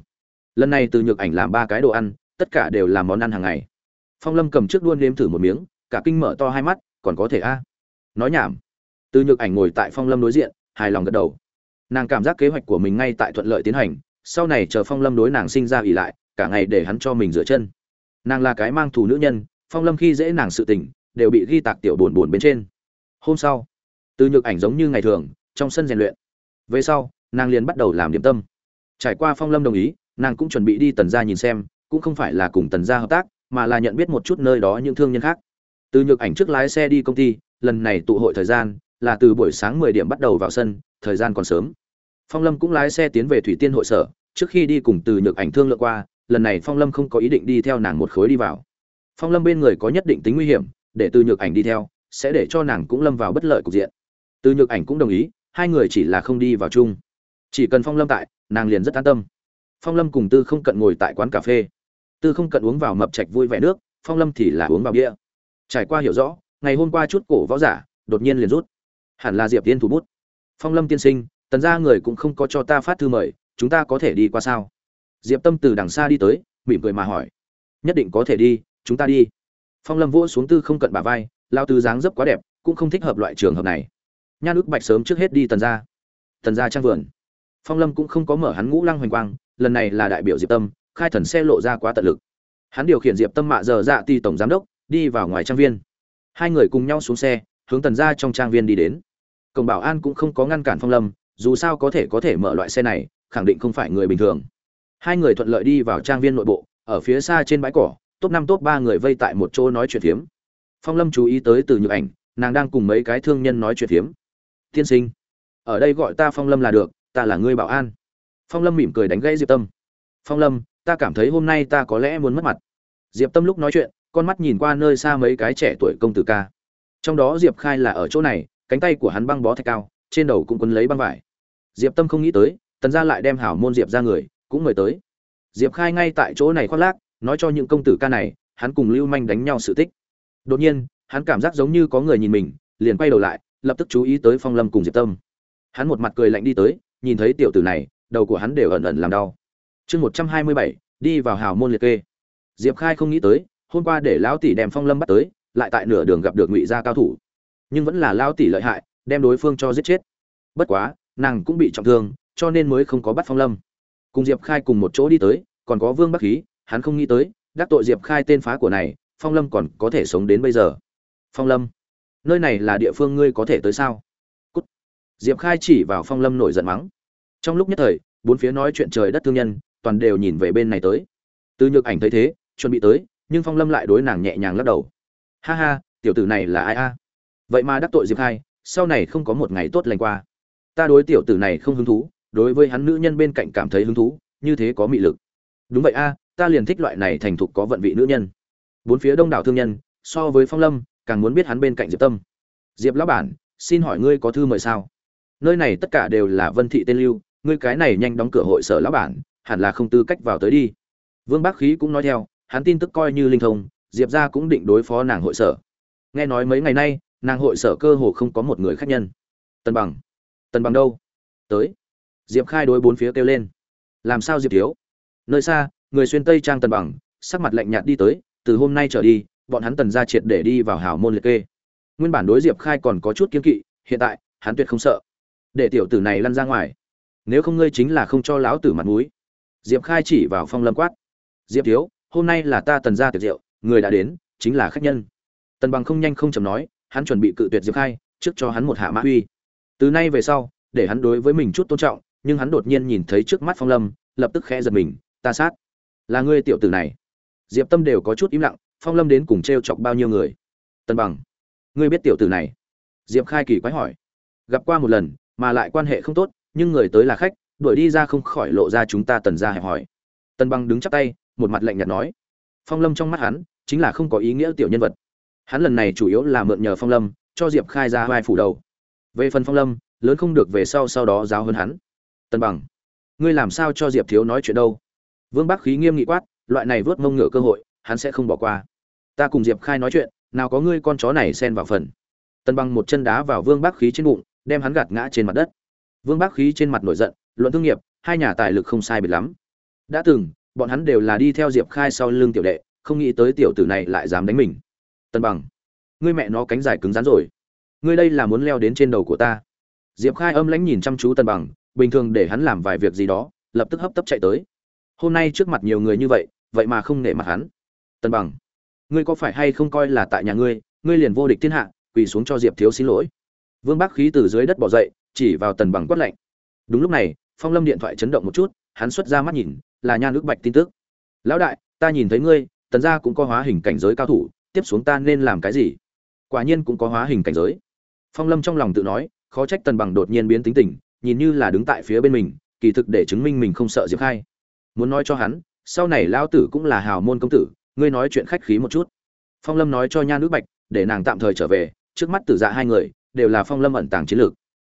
Lần này từ nhược ảnh làm ba cái đồ ăn, tất cả đều là món ăn hàng ngày. Phong lâm cầm trước đuôn nếm thử một miếng, cả kinh mở to hai mắt, còn có thể a? Nói nhảm. Từ nhược ảnh ngồi tại phong lâm đối diện, hài lòng gật đầu. Nàng cảm giác kế hoạch của mình ngay tại thuận lợi tiến hành, sau này chờ phong lâm đối nàng sinh ra ỉ lại, cả ngày để hắn cho mình rửa chân nàng là cái mang thù nữ nhân, phong lâm khi dễ nàng sự tình, đều bị ghi tạc tiểu buồn buồn bên trên. Hôm sau, từ nhược ảnh giống như ngày thường, trong sân rèn luyện. Về sau, nàng liền bắt đầu làm điểm tâm. Trải qua phong lâm đồng ý, nàng cũng chuẩn bị đi tần gia nhìn xem, cũng không phải là cùng tần gia hợp tác, mà là nhận biết một chút nơi đó những thương nhân khác. Từ nhược ảnh trước lái xe đi công ty, lần này tụ hội thời gian là từ buổi sáng mười điểm bắt đầu vào sân, thời gian còn sớm. Phong lâm cũng lái xe tiến về thủy tiên hội sở, trước khi đi cùng từ nhược ảnh thương lượng qua lần này phong lâm không có ý định đi theo nàng một khối đi vào. Phong lâm bên người có nhất định tính nguy hiểm, để từ nhược ảnh đi theo, sẽ để cho nàng cũng lâm vào bất lợi cục diện. Từ nhược ảnh cũng đồng ý, hai người chỉ là không đi vào chung. Chỉ cần phong lâm tại, nàng liền rất an tâm. Phong lâm cùng tư không cận ngồi tại quán cà phê. Tư không cận uống vào mập trạch vui vẻ nước, phong lâm thì là uống vào bia. Trải qua hiểu rõ, ngày hôm qua chút cổ võ giả, đột nhiên liền rút. Hẳn là diệp tiên thủ bút. Phong lâm tiên sinh, tần ra người cũng không có cho ta phát thư mời, chúng ta có thể đi qua sao? Diệp tâm từ đằng xa đi tới, mỉm cười mà hỏi, nhất định có thể đi, chúng ta đi. Phong lâm vỗ xuống tư không cận bà vai lao tư dáng dấp quá đẹp, cũng không thích hợp loại trường hợp này. Nhan ước bạch sớm trước hết đi tần ra tần ra trang vườn. Phong lâm cũng không có mở hắn ngũ lăng hoành quang, lần này là đại biểu diệp tâm, khai thần xe lộ ra quá tận lực. Hắn điều khiển diệp tâm mạ giờ dạ ti tổng giám đốc, đi vào ngoài trang viên. Hai người cùng nhau xuống xe, hướng tần ra trong trang viên đi đến. Cổng bảo an cũng không có ngăn cản phong lâm, dù sao có thể có thể mở loại xe này, khẳng định không phải người bình thường hai người thuận lợi đi vào trang viên nội bộ, ở phía xa trên bãi cỏ, top năm, top ba người vây tại một chỗ nói chuyện phiếm. Phong lâm chú ý tới từ nhược ảnh, nàng đang cùng mấy cái thương nhân nói chuyện phiếm. Tiên sinh, ở đây gọi ta phong lâm là được, ta là ngươi bảo an. Phong lâm mỉm cười đánh gãy diệp tâm. Phong lâm, ta cảm thấy hôm nay ta có lẽ muốn mất mặt. Diệp tâm lúc nói chuyện, con mắt nhìn qua nơi xa mấy cái trẻ tuổi công tử ca. Trong đó diệp khai là ở chỗ này, cánh tay của hắn băng bó thạch cao, trên đầu cũng quấn lấy băng vải. Diệp tâm không nghĩ tới, tần gia lại đem hảo môn diệp ra người cũng mời tới. Diệp khai ngay tại chỗ này khoác lác, nói cho những công tử ca này, hắn cùng lưu manh đánh nhau sự tích. Đột nhiên, hắn cảm giác giống như có người nhìn mình, liền quay đầu lại, lập tức chú ý tới phong lâm cùng diệp tâm. Hắn một mặt cười lạnh đi tới, nhìn thấy tiểu tử này, đầu của hắn đều ẩn ẩn làm đau. Chương một trăm hai mươi bảy, đi vào hào môn liệt kê. Diệp khai không nghĩ tới, hôm qua để lão tỷ đem phong lâm bắt tới, lại tại nửa đường gặp được ngụy gia cao thủ. Nhưng vẫn là lão tỷ lợi hại, đem đối phương cho giết chết. Bất quá, nàng cũng bị trọng thương, cho nên mới không có bắt phong lâm cùng diệp khai cùng một chỗ đi tới, còn có vương bắc khí, hắn không nghĩ tới, đắc tội diệp khai tên phá của này, phong lâm còn có thể sống đến bây giờ. Phong lâm, nơi này là địa phương ngươi có thể tới sao? Cút. diệp khai chỉ vào phong lâm nổi giận mắng. Trong lúc nhất thời, bốn phía nói chuyện trời đất thương nhân, toàn đều nhìn về bên này tới. Từ nhược ảnh thấy thế, chuẩn bị tới, nhưng phong lâm lại đối nàng nhẹ nhàng lắc đầu. Ha ha, tiểu tử này là ai a? Vậy mà đắc tội diệp khai, sau này không có một ngày tốt lành qua. Ta đối tiểu tử này không hứng thú đối với hắn nữ nhân bên cạnh cảm thấy hứng thú, như thế có mị lực. Đúng vậy a, ta liền thích loại này thành thục có vận vị nữ nhân. Bốn phía đông đảo thương nhân, so với phong lâm, càng muốn biết hắn bên cạnh diệp tâm. Diệp lão bản, xin hỏi ngươi có thư mời sao? Nơi này tất cả đều là vân thị tên lưu, ngươi cái này nhanh đóng cửa hội sở lão bản, hẳn là không tư cách vào tới đi. Vương bác khí cũng nói theo, hắn tin tức coi như linh thông, diệp ra cũng định đối phó nàng hội sở. Nghe nói mấy ngày nay, nàng hội sở cơ hồ không có một người khách nhân. Tần bằng. Tần bằng đâu? Tới diệp khai đối bốn phía kêu lên. Làm sao diệp thiếu? Nơi xa, người xuyên tây trang tần bằng, sắc mặt lạnh nhạt đi tới, từ hôm nay trở đi, bọn hắn tần ra triệt để đi vào hào môn liệt kê. Nguyên bản đối diệp khai còn có chút kiên kỵ, hiện tại, hắn tuyệt không sợ. Để tiểu tử này lăn ra ngoài. Nếu không ngươi chính là không cho lão tử mặt mũi. Diệp khai chỉ vào phong lâm quát. Diệp thiếu, hôm nay là ta tần ra tiệc rượu, người đã đến, chính là khách nhân. Tần bằng không nhanh không chầm nói, hắn chuẩn bị cự tuyệt diệp khai, trước cho hắn một hạ mã uy. Từ nay về sau, để hắn đối với mình chút tôn trọng nhưng hắn đột nhiên nhìn thấy trước mắt phong lâm, lập tức khẽ giật mình, ta sát. Là ngươi tiểu tử này. Diệp tâm đều có chút im lặng, phong lâm đến cùng t r e o chọc bao nhiêu người? Tần bằng, ngươi biết tiểu tử này? Diệp khai kỳ quái hỏi. Gặp qua một lần, mà lại quan hệ không tốt, nhưng người tới là khách, đuổi đi ra không khỏi lộ ra chúng ta tần ra hẹp hỏi tần bằng đứng chắp tay, một mặt lạnh nhạt nói. Phong lâm trong mắt hắn, chính là không có ý nghĩa tiểu nhân vật. Hắn lần này chủ yếu là mượn nhờ phong lâm, cho diệp khai ra vai phủ đầu. Về phần phong lâm, lớn không được về sau sau đó giáo hơn hắn tần bằng, ngươi làm sao cho diệp thiếu nói chuyện đâu? Vương bắc khí nghiêm nghị quát, loại này vớt mông ngựa cơ hội, hắn sẽ không bỏ qua. Ta cùng diệp khai nói chuyện, nào có ngươi con chó này xen vào phần. Tần bằng một chân đá vào vương bắc khí trên bụng, đem hắn gạt ngã trên mặt đất. Vương bắc khí trên mặt nổi giận, luận thương nghiệp, hai nhà tài lực không sai biệt lắm. Đã từng, bọn hắn đều là đi theo diệp khai sau lưng tiểu đệ, không nghĩ tới tiểu tử này lại dám đánh mình. Tần bằng, ngươi mẹ nó cánh dài cứng rắn rồi. Ngươi đây là muốn leo đến trên đầu của ta. Diệp khai âm lãnh nhìn chăm chú tần bằng bình thường để hắn làm vài việc gì đó, lập tức hấp tấp chạy tới. Hôm nay trước mặt nhiều người như vậy vậy mà không nể mặt hắn. Tần bằng, ngươi có phải hay không coi là tại nhà ngươi ngươi liền vô địch thiên hạ, quỳ xuống cho diệp thiếu xin lỗi. Vương Bác khí từ dưới đất bỏ dậy, chỉ vào tần bằng quát lạnh. Đúng lúc này, phong lâm điện thoại chấn động một chút, hắn xuất ra mắt nhìn, là nhan ước bạch tin tức. Lão đại, ta nhìn thấy ngươi, tần gia cũng có hóa hình cảnh giới cao thủ, tiếp xuống ta nên làm cái gì? Quả nhiên cũng có hóa hình cảnh giới. Phong lâm trong lòng tự nói, khó trách tần bằng đột nhiên biến tính tình nhìn như là đứng tại phía bên mình, kỳ thực để chứng minh mình không sợ diệp khai. Muốn nói cho hắn, sau này lão tử cũng là hào môn công tử, ngươi nói chuyện khách khí một chút. Phong lâm nói cho nha nữ bạch, để nàng tạm thời trở về, trước mắt tử dạ hai người, đều là phong lâm ẩn tàng chiến lược.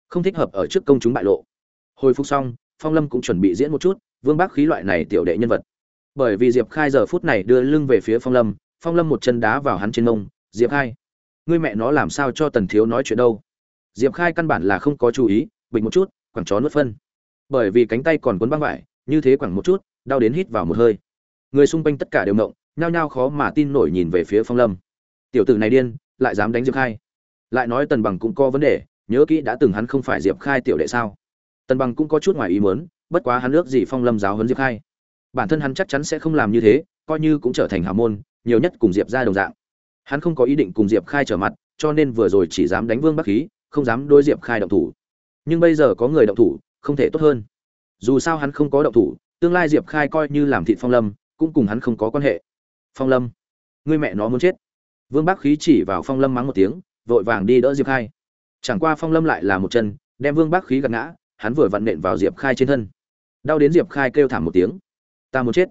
Không thích hợp ở trước công chúng bại lộ. Hồi phục xong, phong lâm cũng chuẩn bị diễn một chút, vương bác khí loại này tiểu đệ nhân vật. Bởi vì diệp khai giờ phút này đưa lưng về phía phong lâm phong lâm một chân đá vào hắn trên mông, diệp khai, ngươi mẹ nó làm sao cho tần thiếu nói chuyện đâu? Diệp khai căn bản là không có chú ý bình một chút, quẳng chó nuốt phân. Bởi vì cánh tay còn cuốn băng vải, như thế quẳng một chút, đau đến hít vào một hơi. Người xung quanh tất cả đều mộng nhao nhao khó mà tin nổi nhìn về phía phong lâm. Tiểu tử này điên, lại dám đánh diệp khai. Lại nói tần bằng cũng có vấn đề, nhớ kỹ đã từng hắn không phải diệp khai tiểu đệ sao? Tần bằng cũng có chút ngoài ý muốn, bất quá hắn ước gì phong lâm giáo huấn diệp khai. Bản thân hắn chắc chắn sẽ không làm như thế, coi như cũng trở thành hào môn, nhiều nhất cùng diệp ra đồng dạng. Hắn không có ý định cùng diệp khai trở mặt, cho nên vừa rồi chỉ dám đánh vương bắc khí, không dám đôi diệp khai động thủ nhưng bây giờ có người động thủ, không thể tốt hơn. Dù sao hắn không có động thủ, tương lai diệp khai coi như làm thịt phong lâm, cũng cùng hắn không có quan hệ. Phong lâm, người mẹ nó muốn chết. Vương bắc khí chỉ vào phong lâm mắng một tiếng, vội vàng đi đỡ diệp khai. Chẳng qua phong lâm lại là một chân, đem vương bắc khí gạt ngã, hắn vừa vặn nện vào diệp khai trên thân. Đau đến diệp khai kêu thảm một tiếng. Ta muốn chết.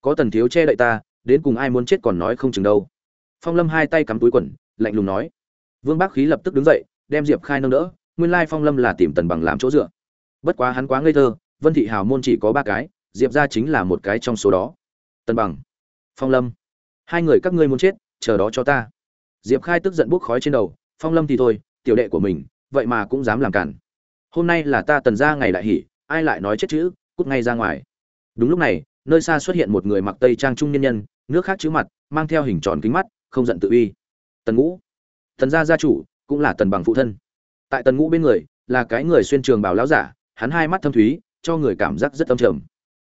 Có tần thiếu che đậy ta, đến cùng ai muốn chết còn nói không chừng đâu. Phong lâm hai tay cắm túi quần, lạnh lùng nói. Vương bác khí lập tức đứng dậy, đem diệp khai nâng đỡ nguyên lai phong lâm là tìm tần bằng làm chỗ dựa. Bất quá hắn quá ngây thơ vân thị hào môn chỉ có ba cái diệp ra chính là một cái trong số đó. Tần bằng phong lâm hai người các ngươi muốn chết chờ đó cho ta. Diệp khai tức giận bốc khói trên đầu phong lâm thì thôi tiểu đệ của mình vậy mà cũng dám làm cản. Hôm nay là ta tần ra ngày đại hỉ, ai lại nói chết chữ cút ngay ra ngoài. Đúng lúc này nơi xa xuất hiện một người mặc tây trang trung nhân nhân nước khác chữ mặt mang theo hình tròn kính mắt không giận tự uy. Tần ngũ tần gia gia chủ cũng là tần bằng phụ thân tại tần ngũ bên người, là cái người xuyên trường bảo lão giả, hắn hai mắt thâm thúy, cho người cảm giác rất âm trầm.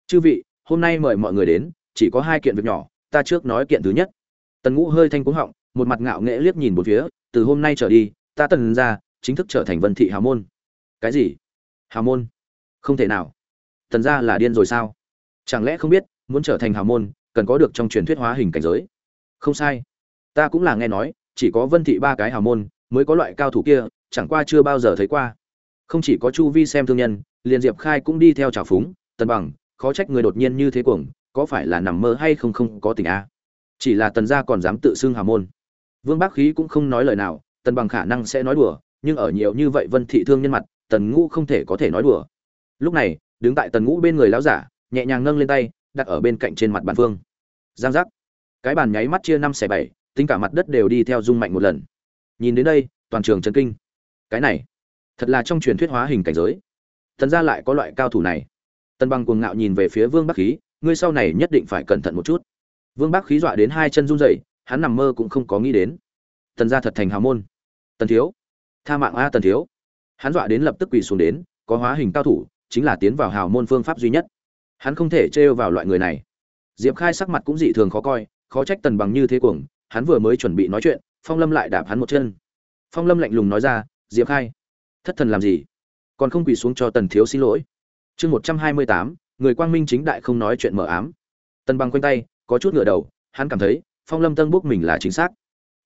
Chư vị, hôm nay mời mọi người đến, chỉ có hai kiện việc nhỏ, ta trước nói kiện thứ nhất. Tần ngũ hơi thanh cúng họng, một mặt ngạo nghễ liếc nhìn một phía, từ hôm nay trở đi, ta tần gia chính thức trở thành vân thị hào môn. Cái gì? Hào môn? Không thể nào. Tần gia là điên rồi sao? Chẳng lẽ không biết, muốn trở thành hào môn, cần có được trong truyền thuyết hóa hình cảnh giới? Không sai. Ta cũng là nghe nói, chỉ có vân thị ba cái hào môn mới có loại cao thủ kia chẳng qua chưa bao giờ thấy qua. Không chỉ có chu vi xem thương nhân, liền diệp khai cũng đi theo trào phúng, tần bằng, khó trách người đột nhiên như thế cuồng, có phải là nằm mơ hay không không có tình a? Chỉ là tần gia còn dám tự xưng hà môn. Vương bác khí cũng không nói lời nào, tần bằng khả năng sẽ nói đùa, nhưng ở nhiều như vậy vân thị thương nhân mặt, tần ngũ không thể có thể nói đùa. Lúc này, đứng tại tần ngũ bên người lão giả, nhẹ nhàng nâng lên tay, đặt ở bên cạnh trên mặt bàn phương giang giác. Cái bàn nháy mắt chia năm xẻ bảy, tính cả mặt đất đều đi theo rung mạnh một lần. Nhìn đến đây, toàn trường chấn kinh cái này thật là trong truyền thuyết hóa hình cảnh giới. Thần gia lại có loại cao thủ này. Tân băng cuồng ngạo nhìn về phía vương bắc khí, ngươi sau này nhất định phải cẩn thận một chút. Vương bắc khí dọa đến hai chân run rẩy, hắn nằm mơ cũng không có nghĩ đến. Tần gia thật thành hào môn. Tần thiếu, tha mạng a tần thiếu. Hắn dọa đến lập tức quỳ xuống đến, có hóa hình cao thủ, chính là tiến vào hào môn phương pháp duy nhất. Hắn không thể trêu vào loại người này. Diệp khai sắc mặt cũng dị thường khó coi, khó trách tần bằng như thế cuồng, hắn vừa mới chuẩn bị nói chuyện, phong lâm lại đạp hắn một chân. Phong lâm lạnh lùng nói ra diệp khai, thất thần làm gì? Còn không quỳ xuống cho tần thiếu xin lỗi. Chương một trăm hai mươi tám, người quang minh chính đại không nói chuyện mờ ám. Tần bằng quanh tay, có chút ngựa đầu, hắn cảm thấy, phong lâm tân bốc mình là chính xác.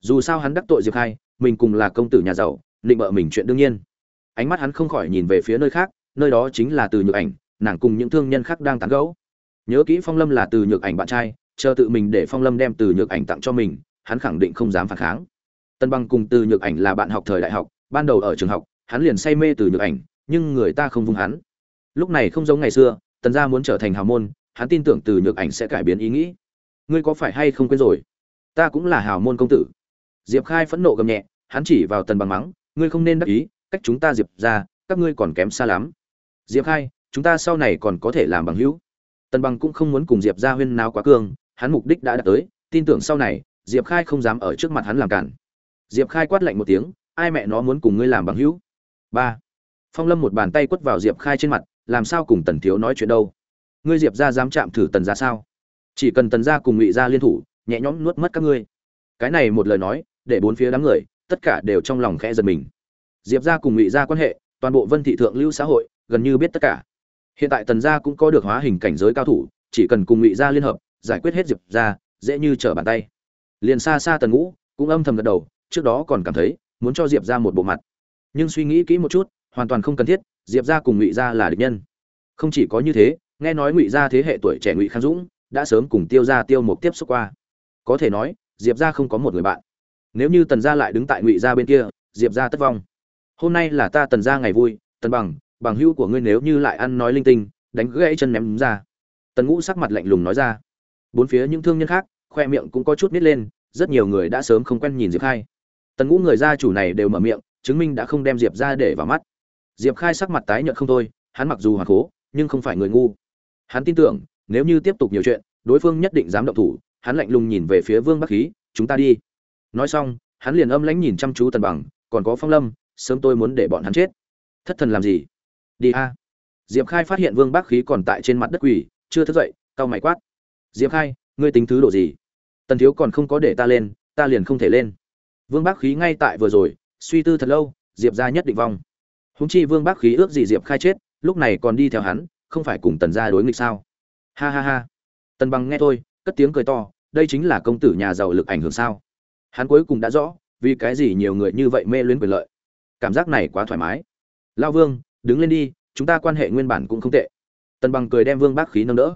Dù sao hắn đắc tội diệp khai, mình cùng là công tử nhà giàu, định bợ mình chuyện đương nhiên. Ánh mắt hắn không khỏi nhìn về phía nơi khác, nơi đó chính là từ nhược ảnh, nàng cùng những thương nhân khác đang tán gẫu. Nhớ kỹ phong lâm là từ nhược ảnh bạn trai, chờ tự mình để phong lâm đem từ nhược ảnh tặng cho mình, hắn khẳng định không dám phản kháng. Tân băng cùng từ nhược ảnh là bạn học thời đại học ban đầu ở trường học, hắn liền say mê từ nhược ảnh, nhưng người ta không vung hắn. Lúc này không giống ngày xưa, tần gia muốn trở thành hào môn, hắn tin tưởng từ nhược ảnh sẽ cải biến ý nghĩ. Ngươi có phải hay không quên rồi? Ta cũng là hào môn công tử. Diệp khai phẫn nộ gầm nhẹ, hắn chỉ vào tần bằng mắng, ngươi không nên đắc ý, cách chúng ta diệp ra, các ngươi còn kém xa lắm. Diệp khai, chúng ta sau này còn có thể làm bằng hữu. Tần bằng cũng không muốn cùng diệp ra huyên nào quá cương, hắn mục đích đã đạt tới, tin tưởng sau này, diệp khai không dám ở trước mặt hắn làm cản. Diệp khai quát lạnh một tiếng ai mẹ nó muốn cùng ngươi làm bằng hữu? Ba. Phong lâm một bàn tay quất vào diệp khai trên mặt, làm sao cùng tần thiếu nói chuyện đâu? Ngươi diệp ra dám chạm thử tần ra sao? Chỉ cần tần ra cùng ngụy ra liên thủ, nhẹ nhõm nuốt mất các ngươi. Cái này một lời nói, để bốn phía đám người, tất cả đều trong lòng khẽ giật mình. Diệp ra cùng ngụy ra quan hệ, toàn bộ vân thị thượng lưu xã hội, gần như biết tất cả. Hiện tại tần gia cũng có được hóa hình cảnh giới cao thủ, chỉ cần cùng ngụy gia liên hợp, giải quyết hết diệp ra dễ như trở bàn tay. Liền xa xa tần ngũ, cũng âm thầm gật đầu, trước đó còn cảm thấy muốn cho diệp ra một bộ mặt. Nhưng suy nghĩ kỹ một chút, hoàn toàn không cần thiết, diệp ra cùng ngụy ra là địch nhân. Không chỉ có như thế, nghe nói ngụy ra thế hệ tuổi trẻ ngụy khang dũng đã sớm cùng tiêu ra tiêu mục tiếp xúc qua. Có thể nói, diệp ra không có một người bạn. Nếu như tần gia lại đứng tại ngụy gia bên kia, diệp ra tất vong. Hôm nay là ta tần gia ngày vui, tần bằng bằng hữu của ngươi nếu như lại ăn nói linh tinh, đánh gãy chân ném ra. Tần ngũ sắc mặt lạnh lùng nói ra. Bốn phía những thương nhân khác, khoe miệng cũng có chút nít lên, rất nhiều người đã sớm không quen nhìn diệp khai tần ngũ người gia chủ này đều mở miệng, chứng minh đã không đem diệp ra để vào mắt. Diệp khai sắc mặt tái nhợt không thôi, hắn mặc dù hoàn cố nhưng không phải người ngu. Hắn tin tưởng, nếu như tiếp tục nhiều chuyện, đối phương nhất định dám động thủ, hắn lạnh lùng nhìn về phía vương bắc khí, chúng ta đi. Nói xong, hắn liền âm lãnh nhìn chăm chú tần bằng, còn có phong lâm, sớm tôi muốn để bọn hắn chết. Thất thần làm gì? Đi a. Diệp khai phát hiện vương bắc khí còn tại trên mặt đất quỳ, chưa thức dậy, cau mày quát. Diệp khai, ngươi tính thứ độ gì? Tần thiếu còn không có để ta lên, ta liền không thể lên vương bác khí ngay tại vừa rồi, suy tư thật lâu, diệp ra nhất định vong. Húng chi vương bác khí ước gì diệp khai chết, lúc này còn đi theo hắn, không phải cùng tần gia đối nghịch sao? Ha ha ha. Tần bằng nghe thôi, cất tiếng cười to, đây chính là công tử nhà giàu lực ảnh hưởng sao? Hắn cuối cùng đã rõ, vì cái gì nhiều người như vậy mê luyến quyền lợi. Cảm giác này quá thoải mái. Lao vương, đứng lên đi, chúng ta quan hệ nguyên bản cũng không tệ. Tần bằng cười đem vương bác khí nâng đỡ.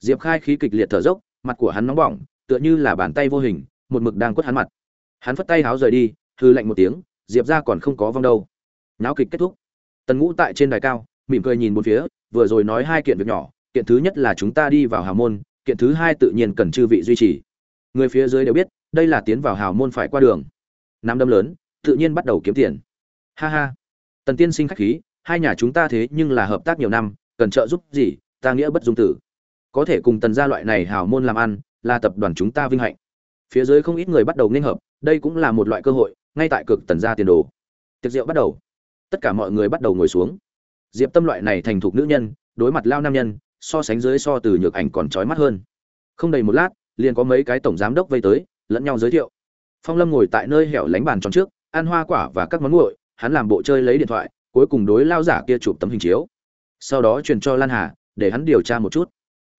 Diệp khai khí kịch liệt thở dốc, mặt của hắn nóng bỏng, tựa như là bàn tay vô hình, một mực đang quất hắn mặt hắn phất tay háo rời đi hư lạnh một tiếng, diệp ra còn không có vong đâu. Náo kịch kết thúc. Tần ngũ tại trên đài cao, mỉm cười nhìn một phía, vừa rồi nói hai kiện việc nhỏ, kiện thứ nhất là chúng ta đi vào hào môn, kiện thứ hai tự nhiên cần chư vị duy trì. Người phía dưới đều biết, đây là tiến vào hào môn phải qua đường. Nam đâm lớn, tự nhiên bắt đầu kiếm tiền. Ha ha. Tần tiên sinh khách khí, hai nhà chúng ta thế nhưng là hợp tác nhiều năm, cần trợ giúp gì, ta nghĩa bất dung tử. Có thể cùng tần gia loại này hào môn làm ăn, là tập đoàn chúng ta vinh hạnh. Phía dưới không ít người bắt đầu nên hợp đây cũng là một loại cơ hội, ngay tại cực tần gia tiền đồ. Tiệc rượu bắt đầu. Tất cả mọi người bắt đầu ngồi xuống. Diệp tâm loại này thành thục nữ nhân, đối mặt lao nam nhân, so sánh dưới so từ nhược ảnh còn trói mắt hơn. Không đầy một lát, liền có mấy cái tổng giám đốc vây tới, lẫn nhau giới thiệu. Phong lâm ngồi tại nơi hẻo lánh bàn tròn trước, ăn hoa quả và các món nguội, hắn làm bộ chơi lấy điện thoại, cuối cùng đối lao giả kia chụp tấm hình chiếu. Sau đó truyền cho lan hà, để hắn điều tra một chút.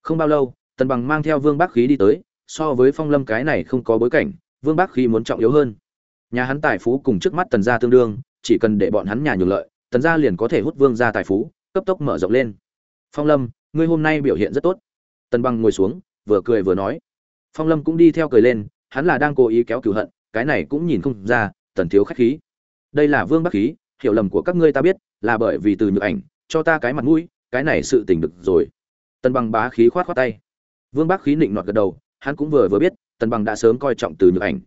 Không bao lâu, tần bằng mang theo vương bác khí đi tới, so với phong lâm cái này không có bối cảnh vương bác khí muốn trọng yếu hơn. Nhà hắn tài phú cùng trước mắt tần gia tương đương, chỉ cần để bọn hắn nhà nhường lợi, tần gia liền có thể hút vương gia tài phú, cấp tốc mở rộng lên. Phong lâm, ngươi hôm nay biểu hiện rất tốt. Tần bằng ngồi xuống, vừa cười vừa nói. Phong lâm cũng đi theo cười lên, hắn là đang cố ý kéo cửu hận, cái này cũng nhìn không ra, tần thiếu khách khí. Đây là vương bắc khí, hiểu lầm của các ngươi ta biết, là bởi vì từ nhược ảnh, cho ta cái mặt mũi, cái này sự tình được rồi. Tần bằng bá khí khoát khoát tay. Vương bắc khí nịnh nọt gật đầu, hắn cũng vừa vừa biết tần bằng đã sớm coi trọng từ nhược ảnh.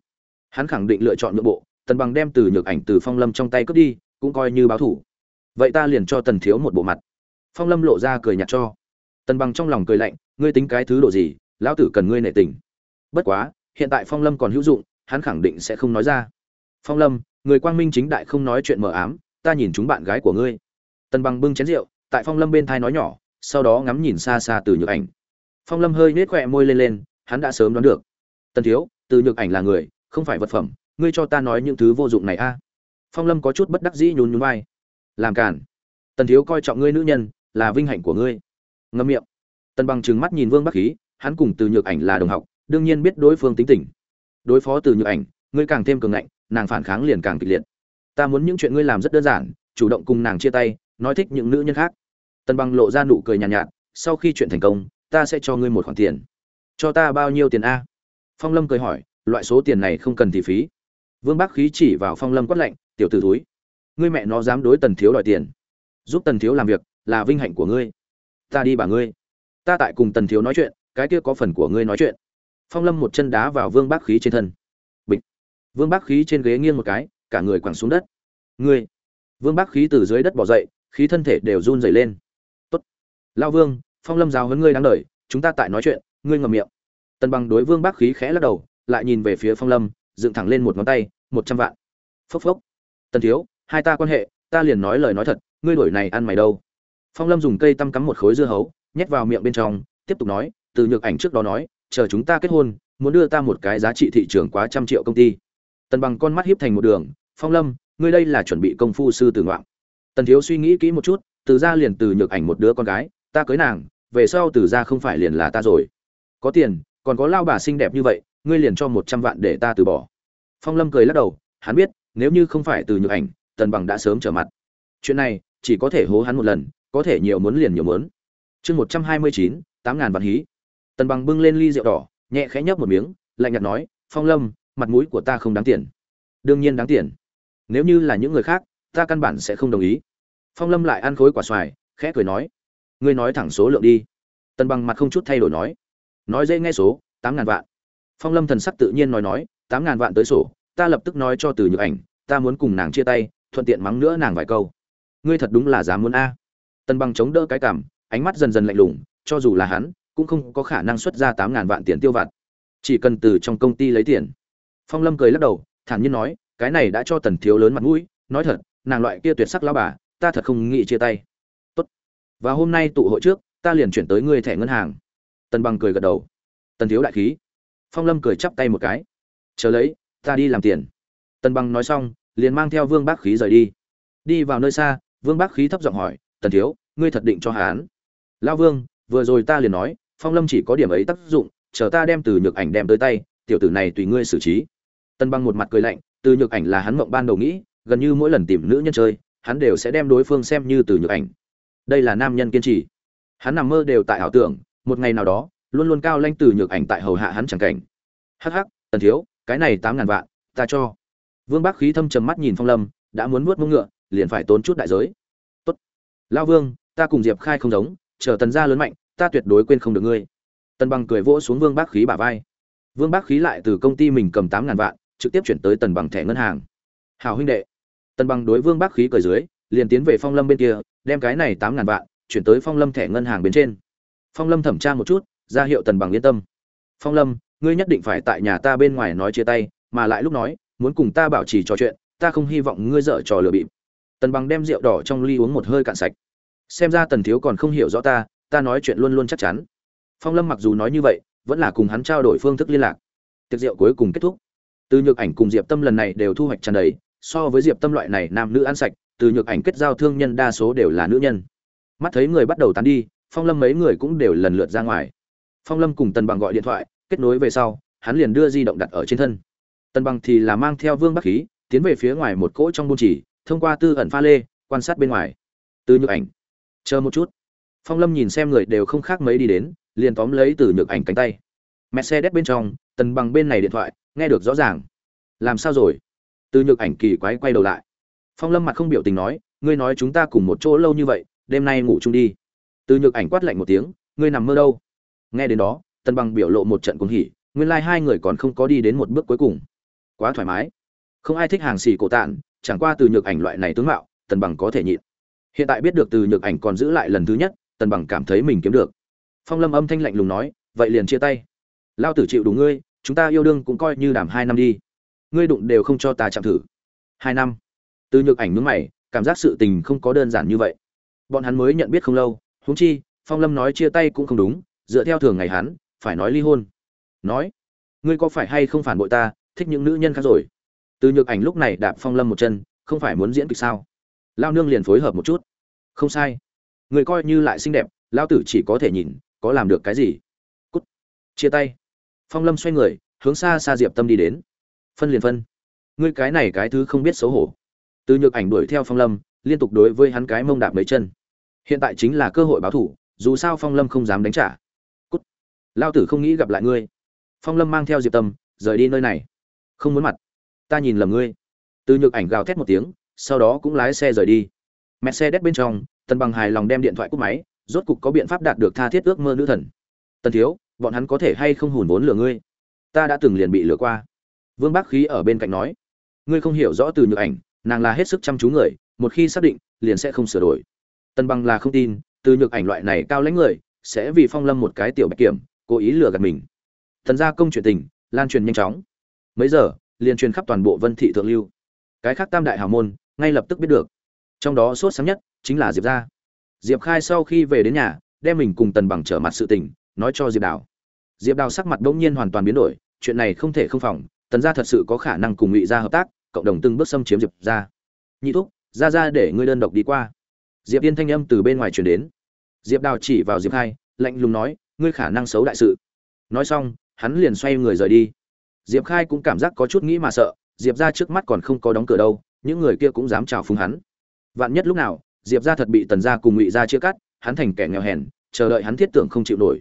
Hắn khẳng định lựa chọn nội bộ, tần bằng đem từ nhược ảnh từ phong lâm trong tay cướp đi, cũng coi như báo thủ. Vậy ta liền cho tần thiếu một bộ mặt. Phong lâm lộ ra cười nhạt cho. Tần bằng trong lòng cười lạnh, ngươi tính cái thứ độ gì, lão tử cần ngươi nệ tình. Bất quá, hiện tại phong lâm còn hữu dụng, hắn khẳng định sẽ không nói ra. Phong lâm, người quang minh chính đại không nói chuyện mờ ám, ta nhìn chúng bạn gái của ngươi. Tần bằng bưng chén rượu, tại phong lâm bên thai nói nhỏ, sau đó ngắm nhìn xa xa từ nhược ảnh. Phong lâm hơi nết khỏe môi lên lên, hắn đã sớm đoán được tần thiếu từ nhược ảnh là người không phải vật phẩm ngươi cho ta nói những thứ vô dụng này a. Phong lâm có chút bất đắc dĩ nhún nhún vai. Làm cản tần thiếu coi trọng ngươi nữ nhân là vinh hạnh của ngươi. Ngâm miệng. Tần bằng trừng mắt nhìn vương bắc khí hắn cùng từ nhược ảnh là đồng học đương nhiên biết đối phương tính tình. Đối phó từ nhược ảnh ngươi càng thêm cường ngạnh nàng phản kháng liền càng kịch liệt. Ta muốn những chuyện ngươi làm rất đơn giản chủ động cùng nàng chia tay nói thích những nữ nhân khác. Tần bằng lộ ra nụ cười nhàn nhạt, nhạt sau khi chuyện thành công ta sẽ cho ngươi một khoản tiền. Cho ta bao nhiêu tiền a? Phong lâm cười hỏi, loại số tiền này không cần thì phí. Vương bác khí chỉ vào phong lâm quát lạnh, tiểu t ử túi ngươi mẹ nó dám đối tần thiếu đòi tiền. Giúp tần thiếu làm việc là vinh hạnh của ngươi. Ta đi bà ngươi. Ta tại cùng tần thiếu nói chuyện, cái kia có phần của ngươi nói chuyện. Phong lâm một chân đá vào vương bác khí trên thân. Bịch. Vương bác khí trên ghế nghiêng một cái, cả người quẳng xuống đất. Ngươi. Vương bác khí từ dưới đất bỏ dậy, khí thân thể đều run dày lên. Tốt. Lao vương, phong lâm giáo huấn ngươi đáng đ chúng ta tại nói chuyện, ngươi ngầm miệng tần bằng đối vương bác khí khẽ lắc đầu, lại nhìn về phía phong lâm, dựng thẳng lên một ngón tay, một trăm vạn. Phốc phốc. Tần thiếu, hai ta quan hệ, ta liền nói lời nói thật, ngươi đổi này ăn mày đâu? Phong lâm dùng cây tăm cắm một khối dưa hấu, nhét vào miệng bên trong, tiếp tục nói, từ nhược ảnh trước đó nói, chờ chúng ta kết hôn, muốn đưa ta một cái giá trị thị trường quá trăm triệu công ty. Tần bằng con mắt hiếp thành một đường, phong lâm, ngươi đây là chuẩn bị công phu sư tử ngoạn. Tần thiếu suy nghĩ kỹ một chút, từ ra liền từ nhược ảnh một đứa con gái, ta cưới nàng, về sau từ ra không phải liền là ta rồi. Có tiền còn có lao bà xinh đẹp như vậy, ngươi liền cho một trăm vạn để ta từ bỏ. Phong lâm cười lắc đầu, hắn biết, nếu như không phải từ nhược ảnh, tần bằng đã sớm trở mặt. Chuyện này, chỉ có thể hố hắn một lần, có thể nhiều muốn liền nhiều muốn. Chương một trăm hai mươi chín, tám ngàn vạn hí. Tần bằng bưng lên ly rượu đỏ, nhẹ khẽ nhấp một miếng, lạnh nhạt nói, phong lâm, mặt mũi của ta không đáng tiền. Đương nhiên đáng tiền. Nếu như là những người khác, ta căn bản sẽ không đồng ý. Phong lâm lại ăn khối quả xoài, khẽ cười nói, ngươi nói thẳng số lượng đi. Tần bằng mặt không chút thay đổi nói nói dễ nghe số, tám ngàn vạn. Phong lâm thần sắc tự nhiên nói nói, tám ngàn vạn tới sổ, ta lập tức nói cho từ nhược ảnh, ta muốn cùng nàng chia tay, thuận tiện mắng nữa nàng vài câu. Ngươi thật đúng là dám muốn a. Tần bằng chống đỡ cái cảm, ánh mắt dần dần lạnh lùng, cho dù là hắn, cũng không có khả năng xuất ra tám ngàn vạn tiền tiêu vặt. Chỉ cần từ trong công ty lấy tiền. Phong lâm cười lắc đầu, thản nhiên nói, cái này đã cho tần thiếu lớn mặt mũi, nói thật, nàng loại kia tuyệt sắc lao bà, ta thật không nghĩ chia tay. Tốt. Và hôm nay tụ hội trước, ta liền chuyển tới ngươi thẻ ngân hàng tần bằng cười gật đầu. Tần thiếu đại khí. Phong lâm cười chắp tay một cái. Chờ lấy, ta đi làm tiền. Tần bằng nói xong, liền mang theo vương bác khí rời đi. Đi vào nơi xa, vương bác khí thấp giọng hỏi, tần thiếu, ngươi thật định cho hán lao vương, vừa rồi ta liền nói, phong lâm chỉ có điểm ấy tác dụng, chờ ta đem từ nhược ảnh đem tới tay, tiểu tử này tùy ngươi xử trí. Tân băng một mặt cười lạnh, từ nhược ảnh là hắn mộng ban đầu nghĩ, gần như mỗi lần tìm nữ nhân chơi, hắn đều sẽ đem đối phương xem như từ nhược ảnh. Đây là nam nhân kiên trì. Hắn nằm mơ đều tại ảo tưởng một ngày nào đó, luôn luôn cao lanh từ nhược ảnh tại hầu hạ hắn chẳng cảnh. Hắc hắc, tần thiếu, cái này tám ngàn vạn, ta cho. Vương bác khí thâm trầm mắt nhìn phong lâm, đã muốn nuốt mông ngựa, liền phải tốn chút đại giới. Tốt. Lao vương, ta cùng diệp khai không giống, chờ tần gia lớn mạnh, ta tuyệt đối quên không được ngươi. Tần bằng cười vỗ xuống vương bác khí bả vai. Vương bác khí lại từ công ty mình cầm tám ngàn vạn, trực tiếp chuyển tới tần bằng thẻ ngân hàng. Hào huynh đệ. Tần bằng đối vương bác khí cười dưới, liền tiến về phong lâm bên kia, đem cái này tám ngàn vạn, chuyển tới phong lâm thẻ ngân hàng bên trên phong lâm thẩm tra một chút, ra hiệu tần bằng yên tâm. Phong lâm, ngươi nhất định phải tại nhà ta bên ngoài nói chia tay, mà lại lúc nói, muốn cùng ta bảo trì trò chuyện, ta không hy vọng ngươi dở trò lừa bịp. Tần bằng đem rượu đỏ trong ly uống một hơi cạn sạch. Xem ra tần thiếu còn không hiểu rõ ta ta nói chuyện luôn luôn chắc chắn. Phong lâm mặc dù nói như vậy, vẫn là cùng hắn trao đổi phương thức liên lạc. Tiệc rượu cuối cùng kết thúc. Từ nhược ảnh cùng diệp tâm lần này đều thu hoạch tràn đầy, so với diệp tâm loại này nam nữ ăn sạch, từ nhược ảnh kết giao thương nhân đa số đều là nữ nhân. Mắt thấy người bắt đầu tán đi phong lâm mấy người cũng đều lần lượt ra ngoài. Phong lâm cùng tần bằng gọi điện thoại, kết nối về sau, hắn liền đưa di động đặt ở trên thân. Tần bằng thì là mang theo vương bắc khí, tiến về phía ngoài một cỗ trong buôn chỉ, thông qua tư ẩn pha lê, quan sát bên ngoài. Từ nhược ảnh. Chờ một chút. Phong lâm nhìn xem người đều không khác mấy đi đến, liền tóm lấy từ nhược ảnh cánh tay. Mẹ xe bên trong, tần bằng bên này điện thoại, nghe được rõ ràng. Làm sao rồi? Từ nhược ảnh kỳ quái quay đầu lại. Phong lâm mặt không biểu tình nói, ngươi nói chúng ta cùng một chỗ lâu như vậy, đêm nay ngủ chung đi từ nhược ảnh quát lạnh một tiếng, ngươi nằm mơ đâu? Nghe đến đó, tần bằng biểu lộ một trận cuồng hỉ, nguyên lai、like、hai người còn không có đi đến một bước cuối cùng. Quá thoải mái. Không ai thích hàng xì cổ tạn chẳng qua từ nhược ảnh loại này tướng mạo, tần bằng có thể nhịn. Hiện tại biết được từ nhược ảnh còn giữ lại lần thứ nhất, tần bằng cảm thấy mình kiếm được. Phong lâm âm thanh lạnh lùng nói, vậy liền chia tay. Lao tử chịu đủ ngươi, chúng ta yêu đương cũng coi như đàm hai năm đi. Ngươi đụng đều không cho ta chạm thử. Hai năm. Từ nhược ảnh nhướng mày, cảm giác sự tình không có đơn giản như vậy. Bọn hắn mới nhận biết không lâu huống chi, phong lâm nói chia tay cũng không đúng, dựa theo thường ngày hắn, phải nói ly hôn. Nói, ngươi có phải hay không phản bội ta, thích những nữ nhân khác rồi? Từ nhược ảnh lúc này đạp phong lâm một chân, không phải muốn diễn kịch sao? Lao nương liền phối hợp một chút. Không sai. Người coi như lại xinh đẹp lao tử chỉ có thể nhìn, có làm được cái gì? Cút. Chia tay. Phong lâm xoay người, hướng xa xa diệp tâm đi đến. Phân liền phân. Ngươi cái này cái thứ không biết xấu hổ. Từ nhược ảnh đuổi theo phong lâm, liên tục đối với hắn cái mông đạp mấy chân hiện tại chính là cơ hội báo thủ, dù sao phong lâm không dám đánh trả. Cút. Lao tử không nghĩ gặp lại ngươi. Phong lâm mang theo diệp tâm, rời đi nơi này. Không muốn mặt. Ta nhìn lầm ngươi. Từ nhược ảnh gào thét một tiếng, sau đó cũng lái xe rời đi. Mẹ xe đét bên trong, tần bằng hài lòng đem điện thoại cúp máy, rốt cục có biện pháp đạt được tha thiết ước mơ nữ thần. Tần thiếu, bọn hắn có thể hay không hùn vốn lừa ngươi? Ta đã từng liền bị lừa qua. Vương bác khí ở bên cạnh nói. Ngươi không hiểu rõ từ nhược ảnh, nàng là hết sức chăm chú người, một khi xác định, liền sẽ không sửa đổi tần bằng là không tin, từ nhược ảnh loại này cao lãnh người, sẽ vì phong lâm một cái tiểu bạch kiểm, cố ý lừa gạt mình. Thần gia công chuyện tình, lan truyền nhanh chóng. Mấy giờ, liền truyền khắp toàn bộ vân thị thượng lưu. Cái khác tam đại hào môn, ngay lập tức biết được. Trong đó sốt sáng nhất, chính là diệp gia. Diệp khai sau khi về đến nhà, đem mình cùng tần bằng trở mặt sự tình, nói cho diệp đào. Diệp đào sắc mặt bỗng nhiên hoàn toàn biến đổi, chuyện này không thể không phòng, tần gia thật sự có khả năng cùng ngụy gia hợp tác, cộng đồng từng bước xâm chiếm diệp gia. Nhị thúc, gia gia để ngươi đơn độc đi qua diệp yên thanh âm từ bên ngoài truyền đến. Diệp đào chỉ vào diệp khai, lạnh lùng nói, ngươi khả năng xấu đại sự. Nói xong, hắn liền xoay người rời đi. Diệp khai cũng cảm giác có chút nghĩ mà sợ, diệp ra trước mắt còn không có đóng cửa đâu, những người kia cũng dám chào phúng hắn. Vạn nhất lúc nào, diệp ra thật bị tần gia cùng ngụy gia chia cắt, hắn thành kẻ nghèo hèn, chờ đợi hắn thiết tưởng không chịu nổi.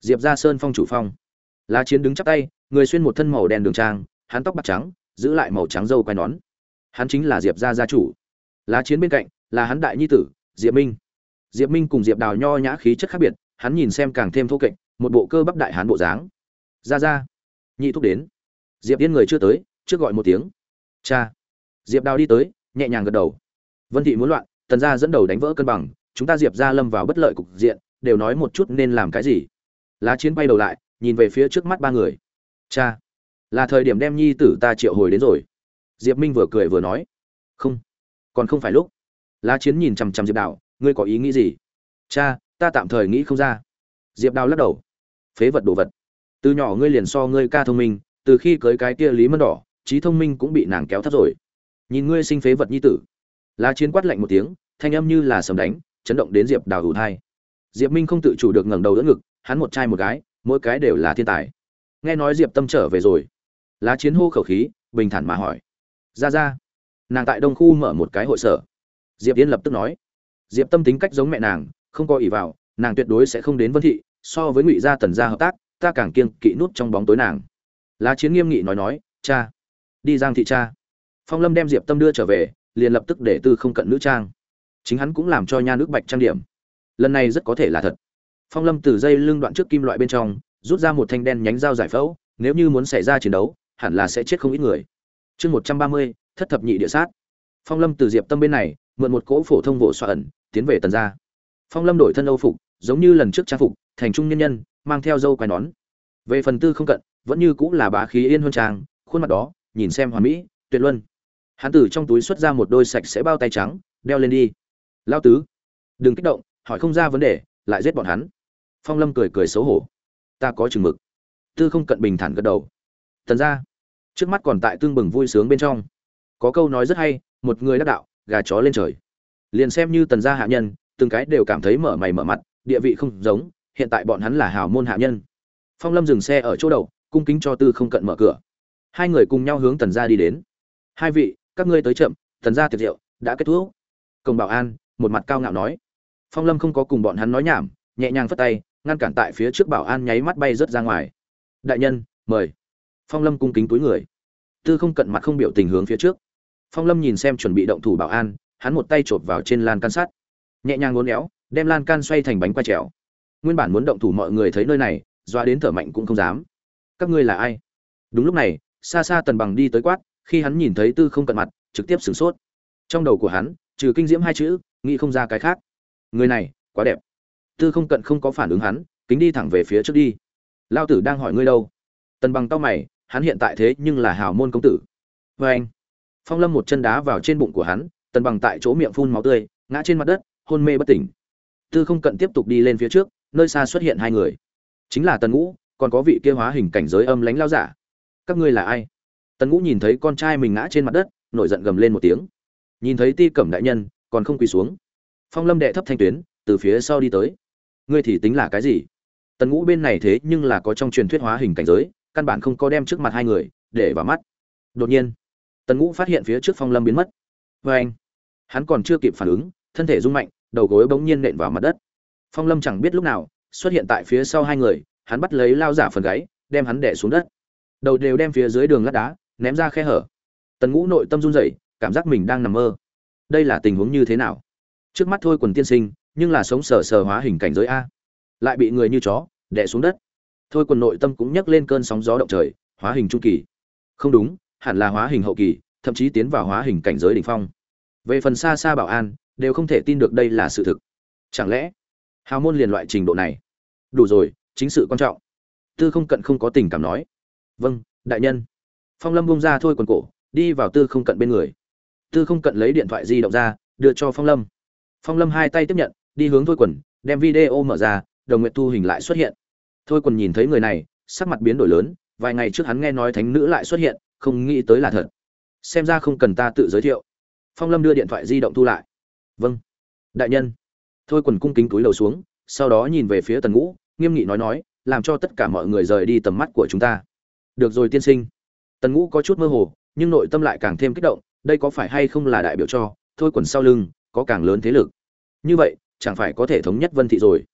Diệp ra sơn phong chủ phong. Lá chiến đứng chắp tay, người xuyên một thân màu đen đường trang, hắn tóc bạc trắng, giữ lại màu trắng râu quai nón. Hắn chính là diệp gia gia chủ. Lá chiến bên cạnh là hắn đại nhi tử diệp minh. Diệp minh cùng diệp đào nho nhã khí chất khác biệt, hắn nhìn xem càng thêm thô kệch, một bộ cơ bắp đại hán bộ dáng. Ra ra. Nhị thúc đến. Diệp yên người chưa tới, trước gọi một tiếng. Cha. Diệp đào đi tới, nhẹ nhàng gật đầu. Vân thị muốn loạn, tần gia dẫn đầu đánh vỡ cân bằng, chúng ta diệp ra lâm vào bất lợi cục diện, đều nói một chút nên làm cái gì. Lá chiến bay đầu lại, nhìn về phía trước mắt ba người. Cha. Là thời điểm đem nhi tử ta triệu hồi đến rồi. Diệp minh vừa cười vừa nói. Không, còn không phải lúc lá chiến nhìn chằm chằm diệp đào, ngươi có ý nghĩ gì? Cha, ta tạm thời nghĩ không ra. Diệp đào lắc đầu. Phế vật đồ vật. Từ nhỏ ngươi liền so ngươi ca thông minh, từ khi cưới cái kia lý mân đỏ, trí thông minh cũng bị nàng kéo thấp rồi. Nhìn ngươi sinh phế vật nhi tử. Lá chiến quát lạnh một tiếng, thanh âm như là sầm đánh, chấn động đến diệp đào hủ thai. Diệp minh không tự chủ được ngẩng đầu đỡ ngực, hắn một trai một gái, mỗi cái đều là thiên tài. Nghe nói diệp tâm trở về rồi. Lá chiến hô khẩu khí, bình thản mà hỏi. Ra ra. Nàng tại đông khu mở một cái hội sở diệp yên lập tức nói, diệp tâm tính cách giống mẹ nàng, không có ỷ vào, nàng tuyệt đối sẽ không đến vân thị, so với ngụy gia tần gia hợp tác, ta càng kiêng kỵ nút trong bóng tối nàng. Lá chiến nghiêm nghị nói nói, cha, đi giang thị cha. Phong lâm đem diệp tâm đưa trở về, liền lập tức để tư không cận nữ trang. Chính hắn cũng làm cho nha nước bạch trang điểm. Lần này rất có thể là thật. Phong lâm từ dây lưng đoạn trước kim loại bên trong, rút ra một thanh đen nhánh dao giải phẫu, nếu như muốn xảy ra chiến đấu, hẳn là sẽ chết không ít người. Chương một trăm ba mươi, thất thập nhị địa sát. Phong lâm từ diệp tâm bên này mượn một cỗ phổ thông bộ xoa ẩn, tiến về tần gia. Phong lâm đổi thân âu phục, giống như lần trước trang phục, thành trung nhân nhân, mang theo dâu quai nón. Về phần tư không cận, vẫn như cũng là bá khí yên huân trang, khuôn mặt đó, nhìn xem hoàn mỹ, tuyệt luân. Hắn từ trong túi xuất ra một đôi sạch sẽ bao tay trắng, đeo lên đi. Lao tứ, đừng kích động, hỏi không ra vấn đề, lại giết bọn hắn. Phong lâm cười cười xấu hổ. Ta có chừng mực. Tư không cận bình thản gật đầu. Tần ra trước mắt còn tại tương bừng vui sướng bên trong. Có câu nói rất hay, một người đắc đạo gà chó lên trời. Liền xem như tần gia hạ nhân, từng cái đều cảm thấy mở mày mở mặt, địa vị không giống, hiện tại bọn hắn là hào môn hạ nhân. Phong lâm dừng xe ở chỗ đầu, cung kính cho tư không cận mở cửa. Hai người cùng nhau hướng tần gia đi đến. Hai vị, các ngươi tới chậm, tần gia tiệc rượu đã kết thúc. Công bảo an, một mặt cao ngạo nói. Phong lâm không có cùng bọn hắn nói nhảm, nhẹ nhàng phất tay, ngăn cản tại phía trước bảo an nháy mắt bay rớt ra ngoài. Đại nhân, mời. Phong lâm cung kính túi người. Tư không cận mặt không biểu tình hướng phía trước phong lâm nhìn xem chuẩn bị động thủ bảo an, hắn một tay chộp vào trên lan can sắt. Nhẹ nhàng ngốn éo, đem lan can xoay thành bánh quay trèo. Nguyên bản muốn động thủ mọi người thấy nơi này, doa đến thở mạnh cũng không dám. Các ngươi là ai? Đúng lúc này, xa xa tần bằng đi tới quát, khi hắn nhìn thấy tư không cận mặt, trực tiếp sửng sốt. Trong đầu của hắn, trừ kinh diễm hai chữ, nghĩ không ra cái khác. Người này, quá đẹp. Tư không cận không có phản ứng hắn, kính đi thẳng về phía trước đi. Lao tử đang hỏi ngươi đâu? Tần bằng tao mày, hắn hiện tại thế nhưng là hào môn công tử. Vê anh phong lâm một chân đá vào trên bụng của hắn, tần bằng tại chỗ miệng phun máu tươi, ngã trên mặt đất, hôn mê bất tỉnh. Tư không cận tiếp tục đi lên phía trước, nơi xa xuất hiện hai người. Chính là tần ngũ, còn có vị kia hóa hình cảnh giới âm lánh lao giả. Các ngươi là ai? Tần ngũ nhìn thấy con trai mình ngã trên mặt đất, nổi giận gầm lên một tiếng. Nhìn thấy ti cẩm đại nhân, còn không quỳ xuống. Phong lâm đệ thấp thanh tuyến, từ phía sau đi tới. Ngươi thì tính là cái gì? Tần ngũ bên này thế nhưng là có trong truyền thuyết hóa hình cảnh giới, căn bản không có đem trước mặt hai người, để vào mắt. Đột nhiên tần ngũ phát hiện phía trước phong lâm biến mất. Vê anh, hắn còn chưa kịp phản ứng, thân thể rung mạnh, đầu gối bỗng nhiên nện vào mặt đất. Phong lâm chẳng biết lúc nào, xuất hiện tại phía sau hai người, hắn bắt lấy lao giả phần gáy, đem hắn đẻ xuống đất. Đầu đều đem phía dưới đường lát đá, ném ra khe hở. Tần ngũ nội tâm run rẩy, cảm giác mình đang nằm mơ. Đây là tình huống như thế nào? Trước mắt thôi quần tiên sinh, nhưng là sống sờ sờ hóa hình cảnh giới a. Lại bị người như chó, đẻ xuống đất. Thôi quần nội tâm cũng nhấc lên cơn sóng gió động trời, hóa hình trung kỳ. Không đúng hẳn là hóa hình hậu kỳ, thậm chí tiến vào hóa hình cảnh giới đỉnh phong. Về phần xa xa bảo an, đều không thể tin được đây là sự thực. Chẳng lẽ, hào môn liền loại trình độ này? Đủ rồi, chính sự quan trọng. Tư không cận không có tình cảm nói. Vâng đại nhân. Phong lâm buông ra thôi quần cổ, đi vào tư không cận bên người. Tư không cận lấy điện thoại di động ra, đưa cho phong lâm. Phong lâm hai tay tiếp nhận, đi hướng thôi quần, đem video mở ra, đồng nguyện thu hình lại xuất hiện. Thôi quần nhìn thấy người này, sắc mặt biến đổi lớn, vài ngày trước hắn nghe nói thánh nữ lại xuất hiện không nghĩ tới là thật. Xem ra không cần ta tự giới thiệu. Phong lâm đưa điện thoại di động thu lại. Vâng. Đại nhân. Thôi quần cung kính túi đầu xuống, sau đó nhìn về phía tần ngũ, nghiêm nghị nói nói, làm cho tất cả mọi người rời đi tầm mắt của chúng ta. Được rồi tiên sinh. Tần ngũ có chút mơ hồ, nhưng nội tâm lại càng thêm kích động, đây có phải hay không là đại biểu cho, thôi quần sau lưng, có càng lớn thế lực. Như vậy, chẳng phải có thể thống nhất vân thị rồi.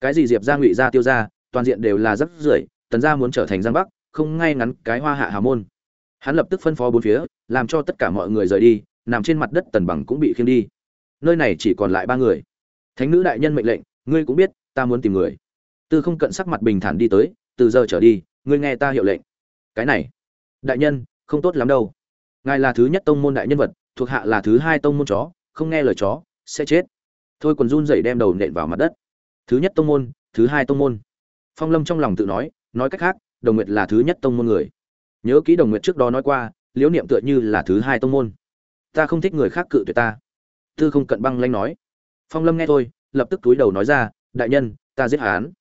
Cái gì diệp ra ngụy ra tiêu ra toàn diện đều là rất rưởi, tần gia muốn trở thành giang bắc, không ngay ngắn cái hoa hạ Hà môn hắn lập tức phân phó bốn phía, làm cho tất cả mọi người rời đi, nằm trên mặt đất tần bằng cũng bị khiêng đi. Nơi này chỉ còn lại ba người. Thánh nữ đại nhân mệnh lệnh, ngươi cũng biết, ta muốn tìm người. Tư không cận sắc mặt bình thản đi tới, từ giờ trở đi, ngươi nghe ta hiệu lệnh. Cái này, đại nhân, không tốt lắm đâu. Ngài là thứ nhất tông môn đại nhân vật, thuộc hạ là thứ hai tông môn chó, không nghe lời chó, sẽ chết. Thôi còn run rẩy đem đầu nện vào mặt đất. Thứ nhất tông môn, thứ hai tông môn. Phong lâm trong lòng tự nói nói cách khác, đồng nguyệt là thứ nhất tông môn người nhớ kỹ đồng nguyện trước đó nói qua, liễu niệm tựa như là thứ hai tông môn. Ta không thích người khác cự tuyệt ta. Tư không cận băng lanh nói. Phong lâm nghe thôi, lập tức túi đầu nói ra, đại nhân, ta giết hắn.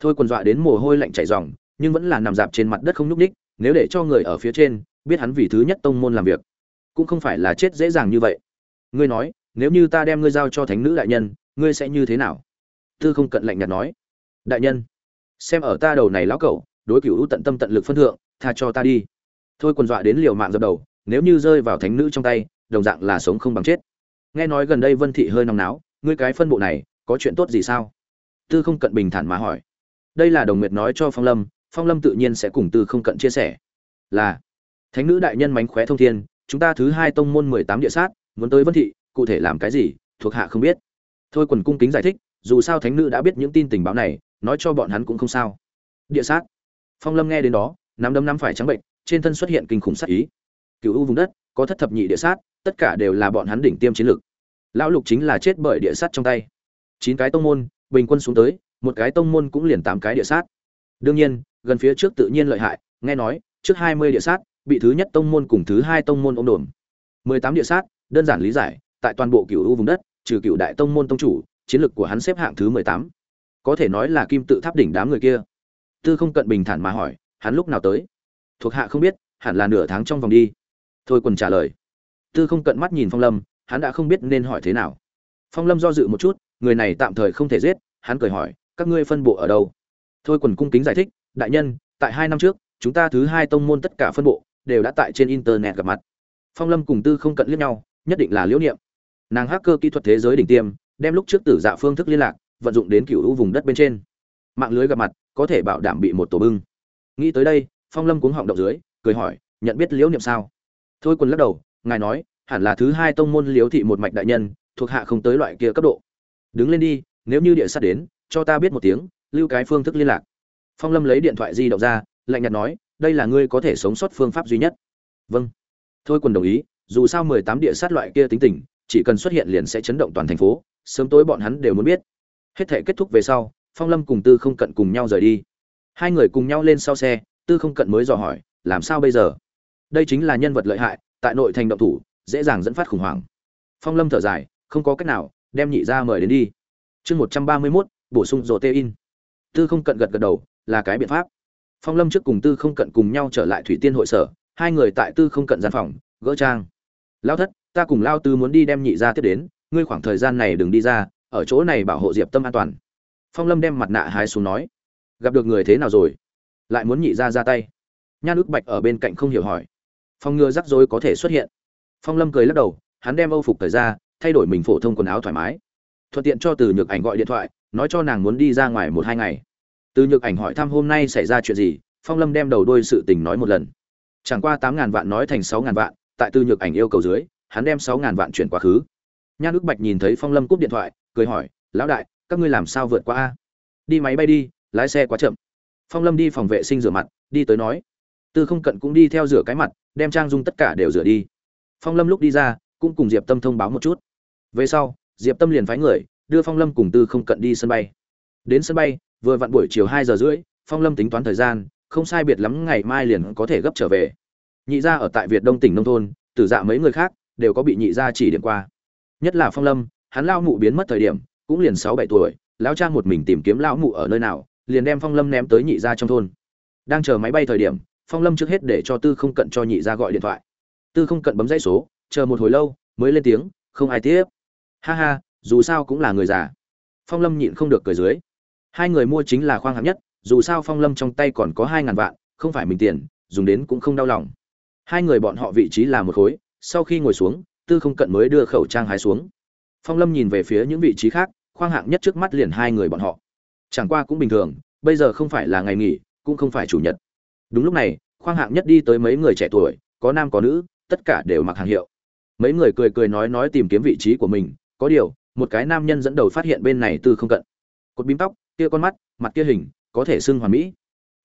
Thôi quần dọa đến mồ hôi lạnh chảy ròng, nhưng vẫn là nằm dạp trên mặt đất không nhúc ních nếu để cho người ở phía trên, biết hắn vì thứ nhất tông môn làm việc, cũng không phải là chết dễ dàng như vậy. Ngươi nói, nếu như ta đem ngươi giao cho thánh nữ đại nhân, ngươi sẽ như thế nào? Tư không cận lạnh nhạt nói. Đại nhân, xem ở ta đầu này lão cẩu, đối cửu tận tâm tận lực phân thượng tha cho ta đi. Thôi quần dọa đến liều mạng dập đầu, nếu như rơi vào thánh nữ trong tay, đồng dạng là sống không bằng chết. Nghe nói gần đây vân thị hơi nóng náo, ngươi cái phân bộ này, có chuyện tốt gì sao? Tư không cận bình thản mà hỏi. Đây là đồng nguyệt nói cho phong lâm phong lâm tự nhiên sẽ cùng tư không cận chia sẻ. Là, thánh nữ đại nhân mánh khóe thông thiên, chúng ta thứ hai tông môn mười tám địa sát, muốn tới vân thị, cụ thể làm cái gì, thuộc hạ không biết. Thôi quần cung kính giải thích, dù sao thánh nữ đã biết những tin tình báo này, nói cho bọn hắn cũng không sao. Địa sát. Phong lâm nghe đến đó nắm đấm nắm phải trắng bệnh, trên thân xuất hiện kinh khủng sát ý. Cựu u vùng đất, có thất thập nhị địa sát, tất cả đều là bọn hắn đỉnh tiêm chiến lược lão lục chính là chết bởi địa sát trong tay. Chín cái tông môn, bình quân xuống tới, một cái tông môn cũng liền tám cái địa sát. Đương nhiên, gần phía trước tự nhiên lợi hại, nghe nói, trước hai mươi địa sát, bị thứ nhất tông môn cùng thứ hai tông môn ôm đồn mười tám địa sát, đơn giản lý giải, tại toàn bộ cựu u vùng đất, trừ cựu đại tông môn tông chủ, chiến lược của hắn xếp hạng thứ mười tám. Có thể nói là kim tự tháp đỉnh đám người kia. Tư không cận bình thản mà hỏi hắn lúc nào tới? Thuộc hạ không biết, hẳn là nửa tháng trong vòng đi. Thôi quần trả lời. Tư không cận mắt nhìn phong lâm, hắn đã không biết nên hỏi thế nào. Phong lâm do dự một chút, người này tạm thời không thể giết, hắn cười hỏi, các ngươi phân bộ ở đâu? Thôi quần cung kính giải thích, đại nhân, tại hai năm trước, chúng ta thứ hai tông môn tất cả phân bộ, đều đã tại trên internet gặp mặt. Phong lâm cùng tư không cận liếc nhau, nhất định là liễu niệm. Nàng hacker kỹ thuật thế giới đỉnh tiêm, đem lúc trước tử dạ phương thức liên lạc, vận dụng đến cựu vùng đất bên trên. Mạng lưới gặp mặt, có thể bảo đảm bị một tổ bưng nghĩ tới đây, phong lâm cuống họng động dưới, cười hỏi, nhận biết liễu niệm sao? Thôi quân lắc đầu, ngài nói, hẳn là thứ hai tông môn liễu thị một mạch đại nhân, thuộc hạ không tới loại kia cấp độ. Đứng lên đi, nếu như địa sát đến, cho ta biết một tiếng, lưu cái phương thức liên lạc. Phong lâm lấy điện thoại di động ra, lạnh nhạt nói, đây là ngươi có thể sống sót phương pháp duy nhất. Vâng. Thôi quân đồng ý, dù sao mười tám địa sát loại kia tính tình, chỉ cần xuất hiện liền sẽ chấn động toàn thành phố, sớm tối bọn hắn đều muốn biết. Hết thể kết thúc về sau, phong lâm cùng tư không cận cùng nhau rời đi hai người cùng nhau lên sau xe, tư không cận mới dò hỏi, làm sao bây giờ? Đây chính là nhân vật lợi hại, tại nội thành động thủ, dễ dàng dẫn phát khủng hoảng. Phong lâm thở dài, không có cách nào, đem nhị ra mời đến đi. Chương một trăm ba mươi mốt, bổ sung rổ tê in tư không cận gật gật đầu, là cái biện pháp. Phong lâm trước cùng tư không cận cùng nhau trở lại thủy tiên hội sở, hai người tại tư không cận gian phòng, gỡ trang. Lao thất, ta cùng lao tư muốn đi đem nhị ra tiếp đến, ngươi khoảng thời gian này đừng đi ra, ở chỗ này bảo hộ diệp tâm an toàn. Phong lâm đem mặt nạ hái xuống nói gặp được người thế nào rồi? Lại muốn nhị ra ra tay. Nhan ước bạch ở bên cạnh không hiểu hỏi. Phong ngừa rắc rối có thể xuất hiện. Phong lâm cười lắc đầu, hắn đem âu phục thời ra, thay đổi mình phổ thông quần áo thoải mái. Thuận tiện cho từ nhược ảnh gọi điện thoại, nói cho nàng muốn đi ra ngoài một hai ngày. Từ nhược ảnh hỏi thăm hôm nay xảy ra chuyện gì, phong lâm đem đầu đôi sự tình nói một lần. Chẳng qua tám ngàn vạn nói thành sáu ngàn vạn, tại từ nhược ảnh yêu cầu dưới, hắn đem sáu ngàn vạn chuyển quá khứ. Nhan ước bạch nhìn thấy phong lâm cúp điện thoại, cười hỏi, lão đại, các ngươi làm sao vượt qua a? Đi máy bay đi lái xe quá chậm. Phong lâm đi phòng vệ sinh rửa mặt, đi tới nói, tư không cận cũng đi theo rửa cái mặt, đem trang dung tất cả đều rửa đi. Phong lâm lúc đi ra, cũng cùng diệp tâm thông báo một chút. Về sau, diệp tâm liền phái người, đưa phong lâm cùng tư không cận đi sân bay. Đến sân bay, vừa vặn buổi chiều hai giờ rưỡi, phong lâm tính toán thời gian, không sai biệt lắm ngày mai liền có thể gấp trở về. Nhị gia ở tại việt đông tỉnh nông thôn, tử dạ mấy người khác đều có bị nhị gia chỉ điểm qua. Nhất là phong lâm, hắn lao mụ biến mất thời điểm, cũng liền sáu bảy tuổi, lão cha một mình tìm kiếm lão mụ ở nơi nào liền đem phong lâm ném tới nhị gia trong thôn. Đang chờ máy bay thời điểm, phong lâm trước hết để cho tư không cận cho nhị gia gọi điện thoại. Tư không cận bấm dãy số, chờ một hồi lâu, mới lên tiếng, không ai tiếp. Ha ha, dù sao cũng là người già. Phong lâm nhịn không được cười dưới. Hai người mua chính là khoang hạng nhất, dù sao phong lâm trong tay còn có hai ngàn vạn, không phải mình tiền, dùng đến cũng không đau lòng. Hai người bọn họ vị trí là một khối, sau khi ngồi xuống, tư không cận mới đưa khẩu trang hái xuống. Phong lâm nhìn về phía những vị trí khác, khoang hạng nhất trước mắt liền hai người bọn họ chẳng qua cũng bình thường, bây giờ không phải là ngày nghỉ, cũng không phải chủ nhật. Đúng lúc này, khoang hạng nhất đi tới mấy người trẻ tuổi, có nam có nữ, tất cả đều mặc hàng hiệu. Mấy người cười cười nói nói tìm kiếm vị trí của mình, có điều, một cái nam nhân dẫn đầu phát hiện bên này tư không cận. Cột bím tóc, kia con mắt, mặt kia hình, có thể xưng hoàn mỹ.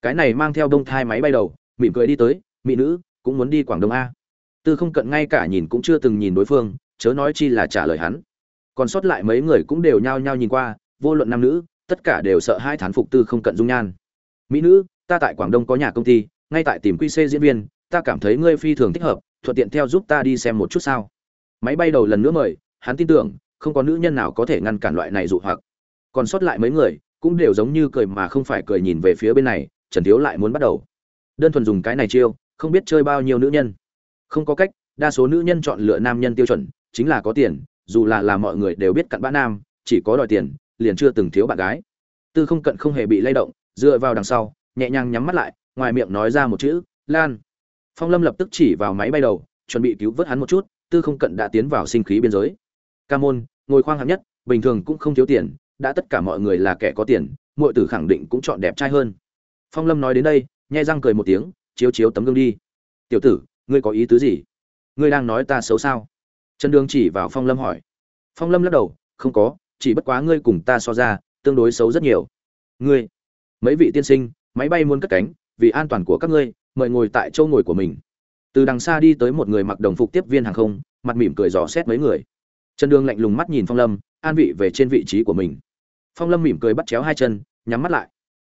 Cái này mang theo đông thai máy bay đầu, mỉm cười đi tới, mỹ nữ, cũng muốn đi quảng đông a. Tư không cận ngay cả nhìn cũng chưa từng nhìn đối phương, chớ nói chi là trả lời hắn. Còn sót lại mấy người cũng đều nhao nhao nhìn qua, vô luận nam nữ tất cả đều sợ hai thán phục tư không cận dung nhan. Mỹ nữ, ta tại quảng đông có nhà công ty, ngay tại tìm quy c diễn viên, ta cảm thấy ngươi phi thường thích hợp, thuận tiện theo giúp ta đi xem một chút sao. Máy bay đầu lần nữa mời, hắn tin tưởng, không có nữ nhân nào có thể ngăn cản loại này dụ hoặc. Còn sót lại mấy người, cũng đều giống như cười mà không phải cười nhìn về phía bên này, trần thiếu lại muốn bắt đầu. Đơn thuần dùng cái này chiêu, không biết chơi bao nhiêu nữ nhân. Không có cách, đa số nữ nhân chọn lựa nam nhân tiêu chuẩn, chính là có tiền, dù là là mọi người đều biết cặn bã nam, chỉ có đòi tiền liền chưa từng thiếu bạn gái. Tư không cận không hề bị lay động, dựa vào đằng sau, nhẹ nhàng nhắm mắt lại, ngoài miệng nói ra một chữ, lan. Phong lâm lập tức chỉ vào máy bay đầu, chuẩn bị cứu vớt hắn một chút, tư không cận đã tiến vào sinh khí biên giới. Ca môn, ngồi khoang hạng nhất, bình thường cũng không thiếu tiền, đã tất cả mọi người là kẻ có tiền, muội tử khẳng định cũng chọn đẹp trai hơn. Phong lâm nói đến đây, nhai răng cười một tiếng, chiếu chiếu tấm gương đi. Tiểu tử, ngươi có ý tứ gì? Ngươi đang nói ta xấu sao? Trần đường chỉ vào phong lâm hỏi. Phong lâm lắc đầu, không có chỉ bất quá ngươi cùng ta so ra, tương đối xấu rất nhiều. Ngươi, mấy vị tiên sinh, máy bay muốn cất cánh, vì an toàn của các ngươi, mời ngồi tại chỗ ngồi của mình. Từ đằng xa đi tới một người mặc đồng phục tiếp viên hàng không, mặt mỉm cười dò xét mấy người. Trần đường lạnh lùng mắt nhìn phong lâm, an vị về trên vị trí của mình. Phong lâm mỉm cười bắt chéo hai chân, nhắm mắt lại.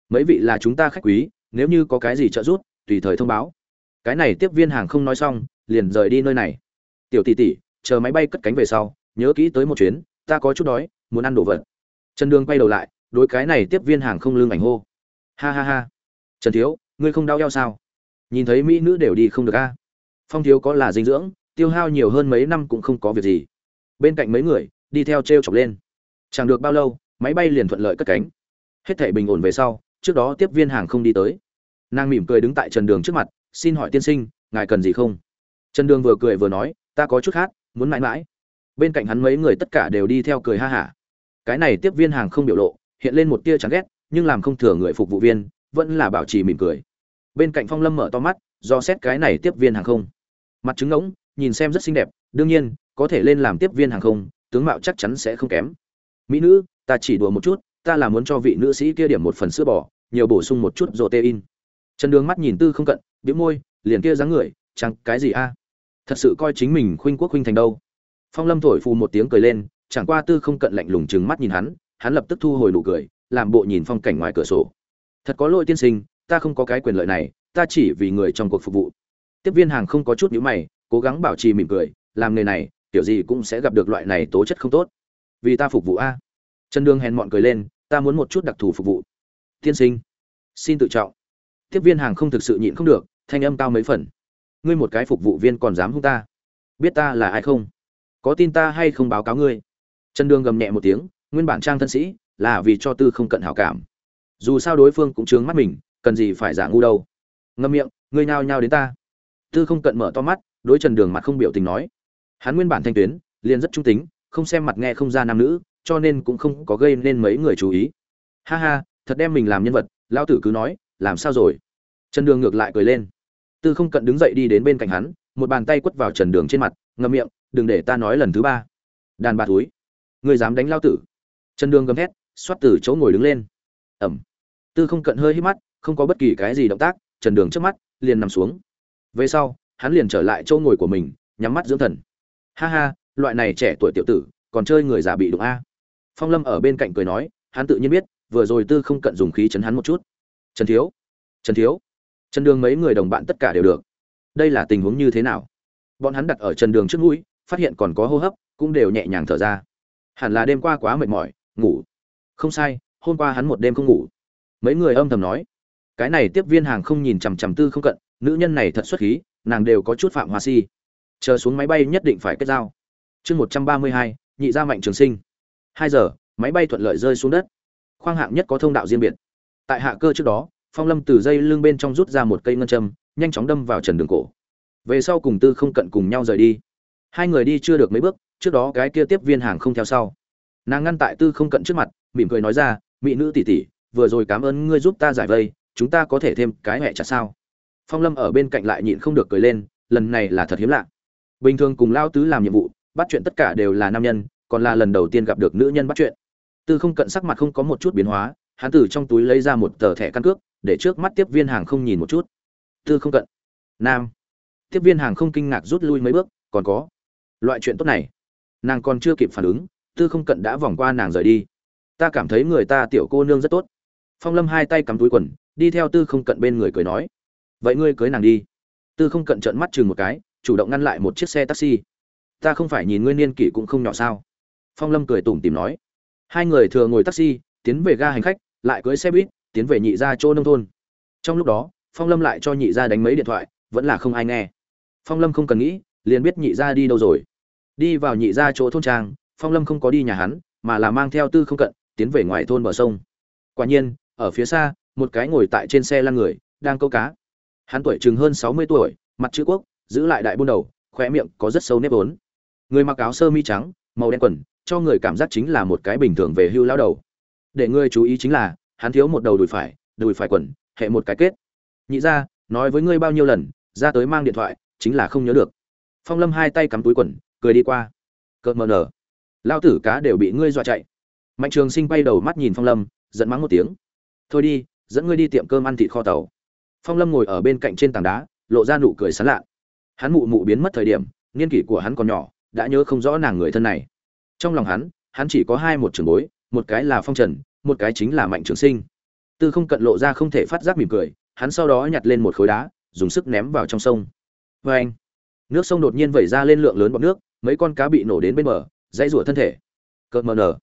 Mấy vị là chúng ta khách quý, nếu như có cái gì trợ giúp, tùy thời thông báo. Cái này tiếp viên hàng không nói xong, liền rời đi nơi này. Tiểu tỷ tỷ, chờ máy bay cất cánh về sau, nhớ kỹ tới một chuyến, ta có chút đói muốn ăn đồ vật. Trần đường quay đầu lại, đối cái này tiếp viên hàng không lương ảnh hô. Ha ha ha. Trần thiếu, ngươi không đau eo sao? Nhìn thấy mỹ nữ đều đi không được a. Phong thiếu có là dinh dưỡng, tiêu hao nhiều hơn mấy năm cũng không có việc gì. Bên cạnh mấy người, đi theo t r e o chọc lên. Chẳng được bao lâu, máy bay liền thuận lợi cất cánh. Hết thể bình ổn về sau, trước đó tiếp viên hàng không đi tới. Nàng mỉm cười đứng tại trần đường trước mặt, xin hỏi tiên sinh, ngài cần gì không? Trần đường vừa cười vừa nói, ta có chút khác muốn mãi mãi. Bên cạnh hắn mấy người tất cả đều đi theo cười ha hả cái này tiếp viên hàng không biểu lộ, hiện lên một tia chán ghét, nhưng làm không thừa người phục vụ viên, vẫn là bảo trì mỉm cười. Bên cạnh phong lâm mở to mắt, do xét cái này tiếp viên hàng không. Mặt trứng ngỗng, nhìn xem rất xinh đẹp, đương nhiên, có thể lên làm tiếp viên hàng không, tướng mạo chắc chắn sẽ không kém. Mỹ nữ, ta chỉ đùa một chút, ta là muốn cho vị nữ sĩ kia điểm một phần sữa bò, nhiều bổ sung một chút protein. Trần đường mắt nhìn tư không cận, bĩu môi, liền kia dáng người, chẳng cái gì a. Thật sự coi chính mình khuynh quốc khuynh thành đâu. Phong lâm thổi phù một tiếng cười lên chẳng qua tư không cận lạnh lùng trừng mắt nhìn hắn hắn lập tức thu hồi nụ cười, làm bộ nhìn phong cảnh ngoài cửa sổ. Thật có lỗi tiên sinh, ta không có cái quyền lợi này, ta chỉ vì người trong cuộc phục vụ. Tiếp viên hàng không có chút nhíu mày, cố gắng bảo trì mỉm cười, làm nghề này, kiểu gì cũng sẽ gặp được loại này tố chất không tốt. Vì ta phục vụ a. Trần đường hèn mọn cười lên, ta muốn một chút đặc thù phục vụ. Tiên sinh, xin tự trọng. Tiếp viên hàng không thực sự nhịn không được, thanh âm cao mấy phần. Ngươi một cái phục vụ viên còn dám hung ta? Biết ta là ai không? Có tin ta hay không báo cáo ngươi? Trần đường gầm nhẹ một tiếng, nguyên bản trang thân sĩ là vì cho tư không cận hảo cảm. Dù sao đối phương cũng trướng mắt mình, cần gì phải giả ngu đâu. Ngậm miệng, ngươi nhao nhao đến ta. Tư không cận mở to mắt, đối trần đường mặt không biểu tình nói. Hắn nguyên bản thanh tuyến, liền rất trung tính, không xem mặt nghe không ra nam nữ, cho nên cũng không có gây nên mấy người chú ý. Ha ha, thật đem mình làm nhân vật, lão tử cứ nói, làm sao rồi? Trần đường ngược lại cười lên. Tư không cận đứng dậy đi đến bên cạnh hắn, một bàn tay quất vào trần đường trên mặt ngậm miệng, đừng để ta nói lần thứ ba. Đàn bà túi người dám đánh lao tử. Trần đường gầm thét, xoát từ chỗ ngồi đứng lên. Ẩm. Tư không cận hơi hít mắt, không có bất kỳ cái gì động tác trần đường trước mắt, liền nằm xuống. Về sau, hắn liền trở lại chỗ ngồi của mình, nhắm mắt dưỡng thần. Ha ha, loại này trẻ tuổi tiểu tử, còn chơi người già bị đụng a. Phong lâm ở bên cạnh cười nói, hắn tự nhiên biết, vừa rồi tư không cận dùng khí chấn hắn một chút. Trần thiếu trần thiếu. Trần đường mấy người đồng bạn tất cả đều được. Đây là tình huống như thế nào? Bọn hắn đặt ở trần đường trước mũi, phát hiện còn có hô hấp, cũng đều nhẹ nhàng thở ra hẳn là đêm qua quá mệt mỏi, ngủ. Không sai, hôm qua hắn một đêm không ngủ. Mấy người âm thầm nói. Cái này tiếp viên hàng không nhìn chằm chằm tư không cận, nữ nhân này thật xuất khí, nàng đều có chút phạm hoa si. Chờ xuống máy bay nhất định phải kết giao. Chương một trăm ba mươi hai, nhị gia mạnh trường sinh. Hai giờ, máy bay thuận lợi rơi xuống đất. Khoang hạng nhất có thông đạo riêng biệt. Tại hạ cơ trước đó, phong lâm từ dây lưng bên trong rút ra một cây ngân châm, nhanh chóng đâm vào trần đường cổ. Về sau cùng tư không cận cùng nhau rời đi hai người đi chưa được mấy bước, trước đó cái kia tiếp viên hàng không theo sau. Nàng ngăn tại tư không cận trước mặt, mỉm cười nói ra, mỹ nữ tỷ tỷ, vừa rồi cảm ơn ngươi giúp ta giải vây, chúng ta có thể thêm cái hẹ chặt sao? Phong lâm ở bên cạnh lại nhịn không được cười lên, lần này là thật hiếm lạ. Bình thường cùng lao tứ làm nhiệm vụ, bắt chuyện tất cả đều là nam nhân, còn là lần đầu tiên gặp được nữ nhân bắt chuyện. Tư không cận sắc mặt không có một chút biến hóa, hắn từ trong túi lấy ra một tờ thẻ căn cước, để trước mắt tiếp viên hàng không nhìn một chút. Tư không cận. Nam. Tiếp viên hàng không kinh ngạc rút lui mấy bước, còn có loại chuyện tốt này, nàng còn chưa kịp phản ứng, tư không cận đã vòng qua nàng rời đi. Ta cảm thấy người ta tiểu cô nương rất tốt. Phong lâm hai tay cắm túi quần, đi theo tư không cận bên người cười nói. Vậy ngươi cưới nàng đi. Tư không cận trợn mắt chừng một cái, chủ động ngăn lại một chiếc xe taxi. Ta không phải nhìn ngươi niên kỷ cũng không nhỏ sao? Phong lâm cười tủm tìm nói. Hai người thừa ngồi taxi, tiến về ga hành khách, lại cưới xe buýt, tiến về nhị gia chỗ nông thôn. Trong lúc đó, phong lâm lại cho nhị gia đánh mấy điện thoại, vẫn là không ai nghe. Phong lâm không cần nghĩ liền biết nhị gia đi đâu rồi. Đi vào nhị gia chỗ thôn trang, phong lâm không có đi nhà hắn, mà là mang theo tư không cận, tiến về ngoài thôn bờ sông. Quả nhiên, ở phía xa, một cái ngồi tại trên xe lăn người, đang câu cá. Hắn tuổi chừng hơn sáu mươi tuổi, mặt chữ quốc, giữ lại đại buôn đầu, khóe miệng có rất sâu nếp vốn. Người mặc áo sơ mi trắng, màu đen quần, cho người cảm giác chính là một cái bình thường về hưu lao đầu. Để ngươi chú ý chính là, hắn thiếu một đầu đùi phải đùi phải quần, hệ một cái kết. Nhị ra nói với ngươi bao nhiêu lần, ra tới mang điện thoại, chính là không nhớ được phong lâm hai tay cắm túi quần, cười đi qua. Cợt mờ nở. Lao tử cá đều bị ngươi dọa chạy. Mạnh trường sinh bay đầu mắt nhìn phong lâm, giận mắng một tiếng. Thôi đi, dẫn ngươi đi tiệm cơm ăn thịt kho tàu. Phong lâm ngồi ở bên cạnh trên tảng đá, lộ ra nụ cười sán lạ. Hắn mụ mụ biến mất thời điểm, niên kỷ của hắn còn nhỏ, đã nhớ không rõ nàng người thân này. Trong lòng hắn hắn chỉ có hai một trường bối, một cái là phong trần, một cái chính là mạnh trường sinh. Tư không cận lộ ra không thể phát giác mỉm cười, hắn sau đó nhặt lên một khối đá, dùng sức ném vào trong sông. Vê anh nước sông đột nhiên vẩy ra lên lượng lớn bọt nước, mấy con cá bị nổ đến bên bờ, dãy rủa thân thể. Cợt mờ nở.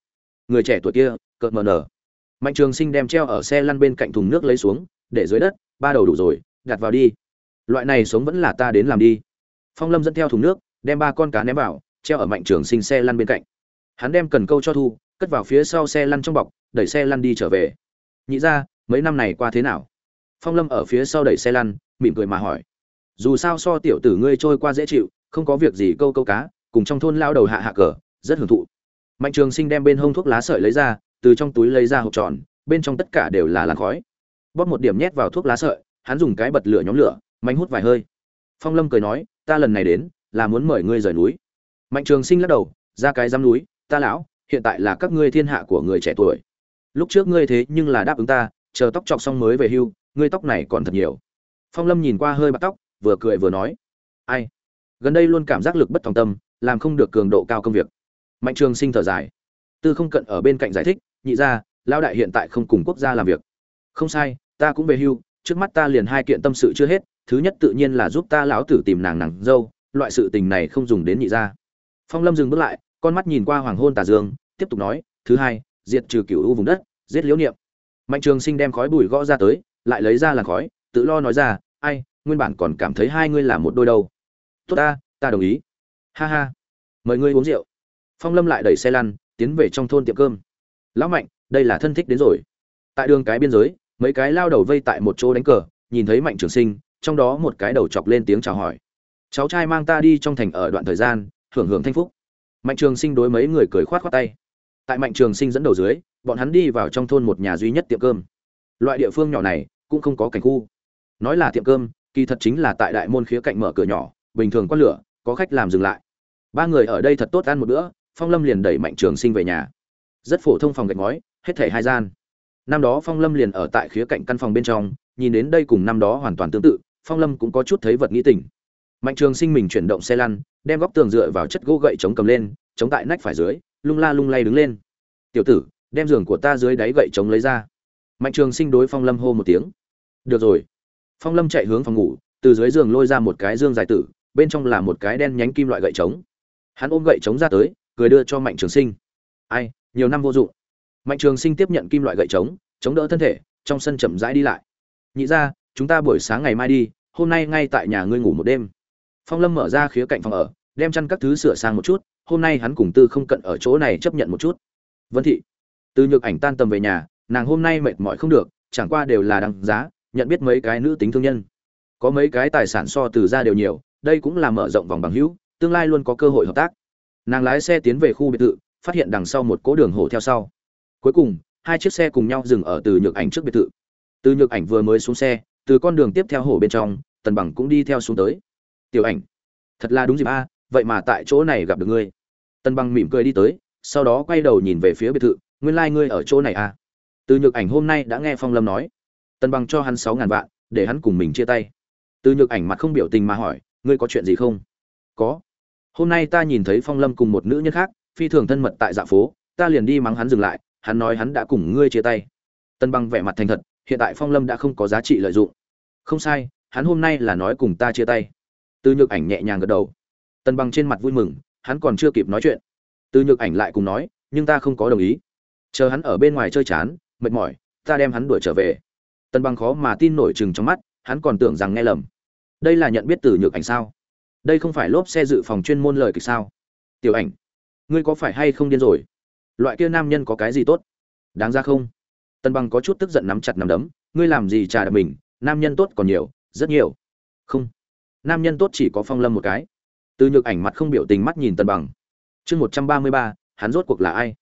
Người trẻ tuổi kia, cợt mờ nở. Mạnh trường sinh đem treo ở xe lăn bên cạnh thùng nước lấy xuống, để dưới đất, ba đầu đủ rồi, đặt vào đi. Loại này sống vẫn là ta đến làm đi. Phong lâm dẫn theo thùng nước, đem ba con cá ném vào, treo ở mạnh trường sinh xe lăn bên cạnh. Hắn đem cần câu cho thu, cất vào phía sau xe lăn trong bọc, đẩy xe lăn đi trở về. Nhị ra, mấy năm này qua thế nào? Phong lâm ở phía sau đẩy xe lăn, mỉm cười mà hỏi dù sao so tiểu tử ngươi trôi qua dễ chịu, không có việc gì câu câu cá, cùng trong thôn lao đầu hạ hạ cờ, rất hưởng thụ. Mạnh trường sinh đem bên hông thuốc lá sợi lấy ra, từ trong túi lấy ra hộp tròn, bên trong tất cả đều là làn khói. Bóp một điểm nhét vào thuốc lá sợi, hắn dùng cái bật lửa nhóm lửa, mạnh hút vài hơi. Phong lâm cười nói, ta lần này đến, là muốn mời ngươi rời núi. Mạnh trường sinh lắc đầu, ra cái giam núi, ta lão, hiện tại là các ngươi thiên hạ của người trẻ tuổi. Lúc trước ngươi thế nhưng là đáp ứng ta, chờ tóc chọc xong mới về hưu, ngươi tóc này còn thật nhiều. Phong lâm nhìn qua hơi bạc tóc vừa cười vừa nói. Ai? Gần đây luôn cảm giác lực bất thòng tâm, làm không được cường độ cao công việc. Mạnh trường sinh thở dài. Tư không cận ở bên cạnh giải thích, nhị ra lao đại hiện tại không cùng quốc gia làm việc. Không sai, ta cũng về hưu, trước mắt ta liền hai kiện tâm sự chưa hết, thứ nhất tự nhiên là giúp ta lão tử tìm nàng nàng dâu, loại sự tình này không dùng đến nhị ra phong lâm dừng bước lại, con mắt nhìn qua hoàng hôn tà dương, tiếp tục nói, thứ hai, diệt trừ cựu u vùng đất, giết liễu niệm. Mạnh trường sinh đem khói bụi gõ ra tới, lại lấy ra làn khói, tự lo nói ra, ai nguyên bản còn cảm thấy hai ngươi là một đôi đâu. Tốt ta ta đồng ý. Ha ha. Mời ngươi uống rượu. Phong lâm lại đẩy xe lăn, tiến về trong thôn tiệm cơm. Lão mạnh, đây là thân thích đến rồi. Tại đường cái biên giới, mấy cái lao đầu vây tại một chỗ đánh cờ, nhìn thấy mạnh trường sinh, trong đó một cái đầu chọc lên tiếng chào hỏi. Cháu trai mang ta đi trong thành ở đoạn thời gian, hưởng hưởng thanh phúc. Mạnh trường sinh đối mấy người cười khoát khoát tay. Tại mạnh trường sinh dẫn đầu dưới, bọn hắn đi vào trong thôn một nhà duy nhất tiệm cơm. Loại địa phương nhỏ này cũng không có cảnh khu. Nói là tiệm cơm kỳ thật chính là tại đại môn khía cạnh mở cửa nhỏ, bình thường có lửa, có khách làm dừng lại. Ba người ở đây thật tốt ăn một bữa, phong lâm liền đẩy mạnh trường sinh về nhà. Rất phổ thông phòng gạch ngói, hết thảy hai gian. Năm đó phong lâm liền ở tại khía cạnh căn phòng bên trong, nhìn đến đây cùng năm đó hoàn toàn tương tự, phong lâm cũng có chút thấy vật nghĩ tình. Mạnh trường sinh mình chuyển động xe lăn, đem góc tường dựa vào chất gỗ gậy chống cầm lên, chống tại nách phải dưới, lung la lung lay đứng lên. Tiểu tử, đem giường của ta dưới đáy gậy chống lấy ra. Mạnh trường sinh đối phong lâm hô một tiếng. Được rồi phong lâm chạy hướng phòng ngủ, từ dưới giường lôi ra một cái dương dài tử, bên trong là một cái đen nhánh kim loại gậy trống. Hắn ôm gậy trống ra tới, cười đưa cho mạnh trường sinh. Ai, nhiều năm vô dụng. Mạnh trường sinh tiếp nhận kim loại gậy trống, chống đỡ thân thể, trong sân chậm rãi đi lại. Nhị ra chúng ta buổi sáng ngày mai đi, hôm nay ngay tại nhà ngươi ngủ một đêm. Phong lâm mở ra khía cạnh phòng ở, đem chăn các thứ sửa sang một chút, hôm nay hắn cùng tư không cận ở chỗ này chấp nhận một chút. Vân thị từ nhược ảnh tan tầm về nhà, nàng hôm nay mệt mỏi không được, chẳng qua đều là đằng giá nhận biết mấy cái nữ tính thương nhân. Có mấy cái tài sản so từ ra đều nhiều, đây cũng là mở rộng vòng bằng hữu, tương lai luôn có cơ hội hợp tác. Nàng lái xe tiến về khu biệt thự, phát hiện đằng sau một cỗ đường hổ theo sau. Cuối cùng, hai chiếc xe cùng nhau dừng ở từ nhược ảnh trước biệt thự. Từ nhược ảnh vừa mới xuống xe, từ con đường tiếp theo hổ bên trong, tần bằng cũng đi theo xuống tới. Tiểu ảnh, thật là đúng dịp a, vậy mà tại chỗ này gặp được ngươi. Tần bằng mỉm cười đi tới, sau đó quay đầu nhìn về phía biệt thự. Nguyên lai、like、ngươi ở chỗ này a từ nhược ảnh hôm nay đã nghe phong lâm nói tần bằng cho hắn sáu ngàn vạn, để hắn cùng mình chia tay. Từ nhược ảnh mặt không biểu tình mà hỏi, ngươi có chuyện gì không? Có. Hôm nay ta nhìn thấy phong lâm cùng một nữ nhân khác, phi thường thân mật tại dạ phố, ta liền đi mắng hắn dừng lại, hắn nói hắn đã cùng ngươi chia tay. Tân bằng vẻ mặt thành thật, hiện tại phong lâm đã không có giá trị lợi dụng. Không sai, hắn hôm nay là nói cùng ta chia tay. Từ nhược ảnh nhẹ nhàng gật đầu. Tân bằng trên mặt vui mừng, hắn còn chưa kịp nói chuyện. Từ nhược ảnh lại cùng nói, nhưng ta không có đồng ý. Chờ hắn ở bên ngoài chơi chán, mệt mỏi, ta đem hắn đuổi trở về tân bằng khó mà tin nổi chừng trong mắt, hắn còn tưởng rằng nghe lầm. Đây là nhận biết từ nhược ảnh sao? Đây không phải lốp xe dự phòng chuyên môn lời kịch sao? Tiểu ảnh, ngươi có phải hay không điên rồi? Loại kia nam nhân có cái gì tốt? Đáng ra không. Tân bằng có chút tức giận nắm chặt nắm đấm, ngươi làm gì trà đập mình? Nam nhân tốt còn nhiều, rất nhiều. Không. Nam nhân tốt chỉ có phong lâm một cái. Từ nhược ảnh mặt không biểu tình mắt nhìn tân bằng. Chương một trăm ba mươi ba, hắn rốt cuộc là ai?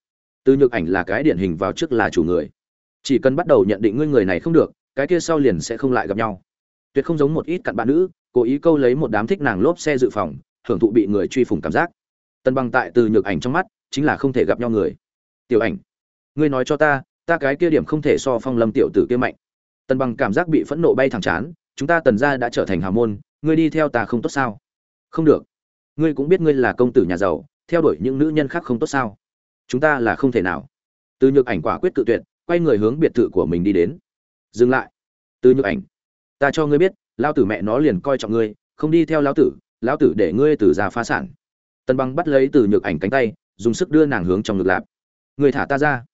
Từ nhược ảnh là cái điển hình vào trước là chủ người. Chỉ cần bắt đầu nhận định ngươi người này không được cái kia sau liền sẽ không lại gặp nhau. Tuyệt không giống một ít cặn bạn nữ, cố ý câu lấy một đám thích nàng lốp xe dự phòng hưởng thụ bị người truy phủng cảm giác. Tân bằng tại từ nhược ảnh trong mắt, chính là không thể gặp nhau người. Tiểu ảnh, ngươi nói cho ta ta cái kia điểm không thể so phong lâm tiểu tử kia mạnh. Tần bằng cảm giác bị phẫn nộ bay thẳng chán, chúng ta tần gia đã trở thành hào môn, ngươi đi theo ta không tốt sao? Không được. Ngươi cũng biết ngươi là công tử nhà giàu, theo đuổi những nữ nhân khác không tốt sao? Chúng ta là không thể nào. Từ nhược ảnh quả quyết tự tuyệt, quay người hướng biệt thự của mình đi đến dừng lại. Từ nhược ảnh, ta cho ngươi biết lao tử mẹ nó liền coi trọng ngươi, không đi theo lão tử lão tử để ngươi từ già phá sản. Tần băng bắt lấy từ nhược ảnh cánh tay, dùng sức đưa nàng hướng trong ngực lạp. Người thả ta ra.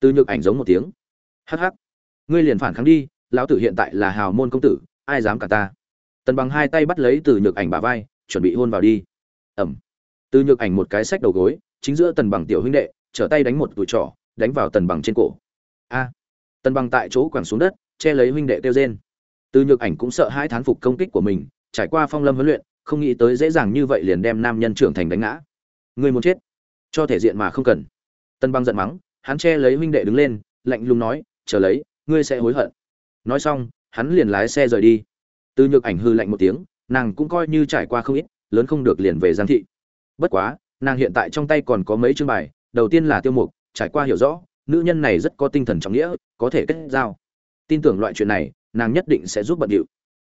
Từ nhược ảnh giống một tiếng. Hắc hắc. Ngươi liền phản kháng đi, lão tử hiện tại là hào môn công tử, ai dám cả ta? Tần bằng hai tay bắt lấy từ nhược ảnh bà vai, chuẩn bị hôn vào đi. Ẩm. Từ nhược ảnh một cái sách đầu gối, chính giữa tần bằng tiểu huynh đệ, trở tay đánh một tụi trỏ, đánh vào tần bằng trên cổ. A. Tần bằng tại chỗ quẳng xuống đất che lấy huynh đệ tiêu rên từ nhược ảnh cũng sợ hai thán phục công kích của mình, trải qua phong lâm huấn luyện, không nghĩ tới dễ dàng như vậy liền đem nam nhân trưởng thành đánh ngã. Người muốn chết, cho thể diện mà không cần. Tân băng giận mắng, hắn che lấy huynh đệ đứng lên, lạnh lùng nói, chờ lấy, ngươi sẽ hối hận. Nói xong, hắn liền lái xe rời đi. Từ nhược ảnh hư lạnh một tiếng, nàng cũng coi như trải qua không ít, lớn không được liền về giang thị. Bất quá, nàng hiện tại trong tay còn có mấy chương bài, đầu tiên là tiêu mục, trải qua hiểu rõ, nữ nhân này rất có tinh thần trọng nghĩa, có thể kết giao tin tưởng loại chuyện này, nàng nhất định sẽ giúp bận điệu.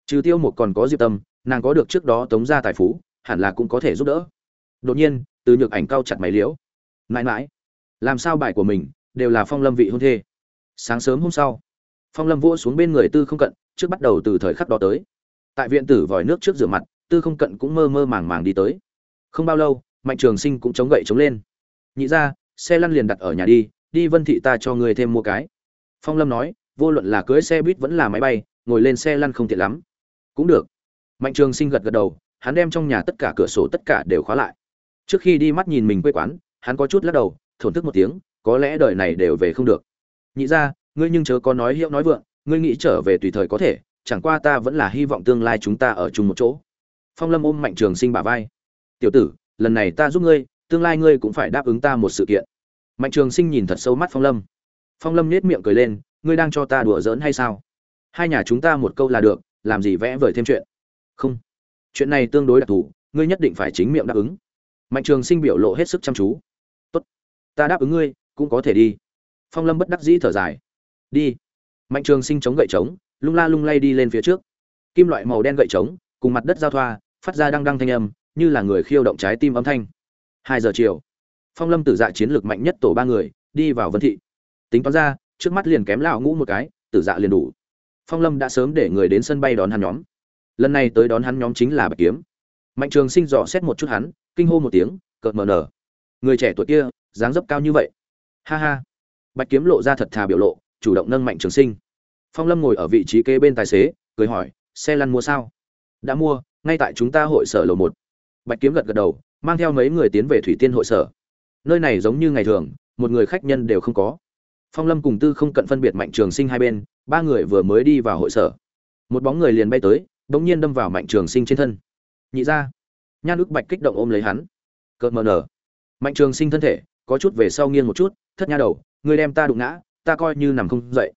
Trừ tiêu một còn có diệp tâm, nàng có được trước đó tống ra tài phú, hẳn là cũng có thể giúp đỡ. Đột nhiên, từ nhược ảnh cao chặt máy liễu. Mãi mãi, làm sao bài của mình đều là phong lâm vị hôn thê? Sáng sớm hôm sau, phong lâm vỗ xuống bên người tư không cận, trước bắt đầu từ thời khắc đó tới. Tại viện tử vòi nước trước rửa mặt, tư không cận cũng mơ mơ màng màng đi tới. Không bao lâu, mạnh trường sinh cũng chống gậy chống lên. Nhị ra xe lăn liền đặt ở nhà đi đi vân thị ta cho người thêm mua cái. Phong lâm nói vô luận là cưới xe buýt vẫn là máy bay, ngồi lên xe lăn không tiện lắm. Cũng được. Mạnh trường sinh gật gật đầu, hắn đem trong nhà tất cả cửa sổ tất cả đều khóa lại. Trước khi đi mắt nhìn mình quê quán, hắn có chút lắc đầu, thổn thức một tiếng, có lẽ đời này đều về không được. Nhị ra, ngươi nhưng chớ có nói hiệu nói vượng, ngươi nghĩ trở về tùy thời có thể, chẳng qua ta vẫn là hy vọng tương lai chúng ta ở chung một chỗ. Phong lâm ôm mạnh trường sinh bả vai. Tiểu tử, lần này ta giúp ngươi, tương lai ngươi cũng phải đáp ứng ta một sự kiện. Mạnh trường sinh nhìn thật sâu mắt phong lâm phong lâm nết miệng cười lên, ngươi đang cho ta đùa giỡn hay sao? Hai nhà chúng ta một câu là được, làm gì vẽ vời thêm chuyện? Không. Chuyện này tương đối đặc thù, ngươi nhất định phải chính miệng đáp ứng. Mạnh trường sinh biểu lộ hết sức chăm chú. Tốt, ta đáp ứng ngươi, cũng có thể đi. Phong lâm bất đắc dĩ thở dài. Đi. Mạnh trường sinh chống gậy trống, lung la lung lay đi lên phía trước. Kim loại màu đen gậy trống, cùng mặt đất giao thoa, phát ra đăng đăng thanh âm, như là người khiêu động trái tim âm thanh. Hai giờ chiều, phong lâm tử dạ chiến lược mạnh nhất tổ ba người, đi vào vân thị tính toán ra, trước mắt liền kém lão ngũ một cái, tử dạ liền đủ. Phong lâm đã sớm để người đến sân bay đón hắn nhóm. Lần này tới đón hắn nhóm chính là bạch kiếm. Mạnh trường sinh dò xét một chút hắn, kinh hô một tiếng, cợt mờ nở. Người trẻ tuổi kia, dáng dấp cao như vậy. Ha ha. Bạch kiếm lộ ra thật thà biểu lộ, chủ động nâng mạnh trường sinh. Phong lâm ngồi ở vị trí kế bên tài xế, cười hỏi, xe lăn mua sao? Đã mua, ngay tại chúng ta hội sở lầu một. Bạch kiếm gật gật đầu, mang theo mấy người tiến về thủy tiên hội sở. Nơi này giống như ngày thường, một người khách nhân đều không có phong lâm cùng tư không cận phân biệt mạnh trường sinh hai bên, ba người vừa mới đi vào hội sở. Một bóng người liền bay tới đ ỗ n g nhiên đâm vào mạnh trường sinh trên thân. Nhị ra nhan ức bạch kích động ôm lấy hắn. Cợt mờ nở. Mạnh trường sinh thân thể có chút về sau nghiêng một chút, thất nha đầu người đem ta đụng ngã, ta coi như nằm không dậy.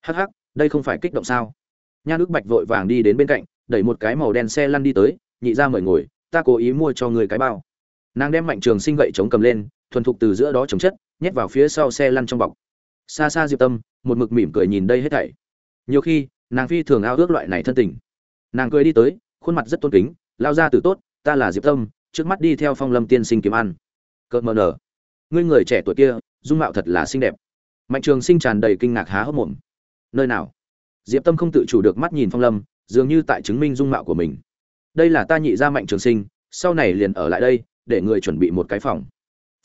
Hắc hắc, đây không phải kích động sao? Nhan ức bạch vội vàng đi đến bên cạnh, đẩy một cái màu đen xe lăn đi tới, nhị ra mời ngồi, ta cố ý mua cho người cái bao. Nàng đem mạnh trường sinh gậy chống cầm lên, thuần thục từ giữa đó chống chất, nhét vào phía sau xe lăn trong bọc xa xa diệp tâm, một mực mỉm cười nhìn đây hết thảy. Nhiều khi, nàng phi thường ao ước loại này thân tình. Nàng cười đi tới, khuôn mặt rất tôn kính, lao ra từ tốt, ta là diệp tâm, trước mắt đi theo phong lâm tiên sinh kiếm ăn. Cợt mờ nở. Ngươi người trẻ tuổi kia, dung mạo thật là xinh đẹp. Mạnh trường sinh tràn đầy kinh ngạc há hốc mồm. Nơi nào? Diệp tâm không tự chủ được mắt nhìn phong lâm, dường như tại chứng minh dung mạo của mình. Đây là ta nhị ra mạnh trường sinh, sau này liền ở lại đây, để người chuẩn bị một cái phòng.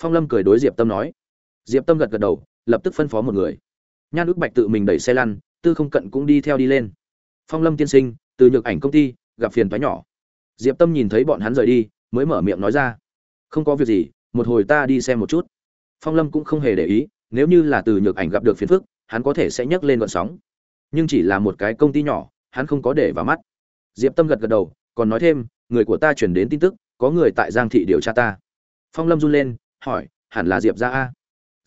Phong lâm cười đối diệp tâm nói. Diệp tâm gật gật đầu lập tức phân phó một người. Nhan ước bạch tự mình đẩy xe lăn, tư không cận cũng đi theo đi lên. Phong lâm tiên sinh, từ nhược ảnh công ty, gặp phiền toái nhỏ. Diệp tâm nhìn thấy bọn hắn rời đi, mới mở miệng nói ra. Không có việc gì, một hồi ta đi xem một chút. Phong lâm cũng không hề để ý, nếu như là từ nhược ảnh gặp được phiền phức, hắn có thể sẽ nhấc lên vận sóng. Nhưng chỉ là một cái công ty nhỏ, hắn không có để vào mắt. Diệp tâm gật gật đầu, còn nói thêm, người của ta chuyển đến tin tức, có người tại giang thị điều tra ta. Phong lâm run lên, hỏi, hẳn là diệp ra a?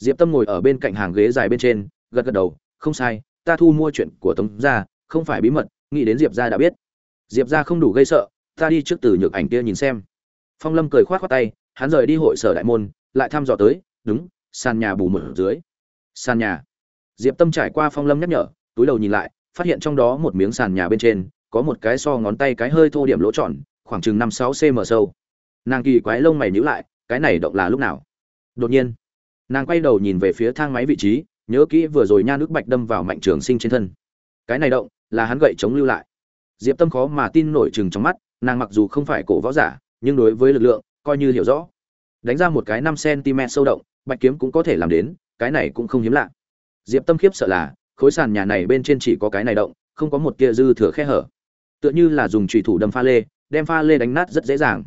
Diệp tâm ngồi ở bên cạnh hàng ghế dài bên trên, gật gật đầu, không sai, ta thu mua chuyện của tống gia, không phải bí mật, nghĩ đến diệp gia đã biết. Diệp gia không đủ gây sợ, ta đi trước từ nhược ảnh kia nhìn xem. Phong lâm cười khoát khoát tay, hắn rời đi hội sở đại môn, lại thăm dò tới, đúng, sàn nhà bù mở dưới. Sàn nhà? Diệp tâm trải qua phong lâm nhắc nhở, túi đầu nhìn lại, phát hiện trong đó một miếng sàn nhà bên trên, có một cái so ngón tay cái hơi thô điểm lỗ tròn, khoảng chừng năm sáu cm sâu. Nàng kỳ quái lông mày nhíu lại, cái này động là lúc nào? Đột nhiên nàng quay đầu nhìn về phía thang máy vị trí, nhớ kỹ vừa rồi nha nước bạch đâm vào mạnh trường sinh trên thân. Cái này động, là hắn gậy chống lưu lại. Diệp tâm khó mà tin nổi chừng trong mắt, nàng mặc dù không phải cổ võ giả, nhưng đối với lực lượng, coi như hiểu rõ. Đánh ra một cái năm cm sâu động, bạch kiếm cũng có thể làm đến, cái này cũng không hiếm lạ. Diệp tâm khiếp sợ là, khối sàn nhà này bên trên chỉ có cái này động, không có một tia dư thừa khe hở. Tựa như là dùng trùy thủ đâm pha lê, đem pha lê đánh nát rất dễ dàng.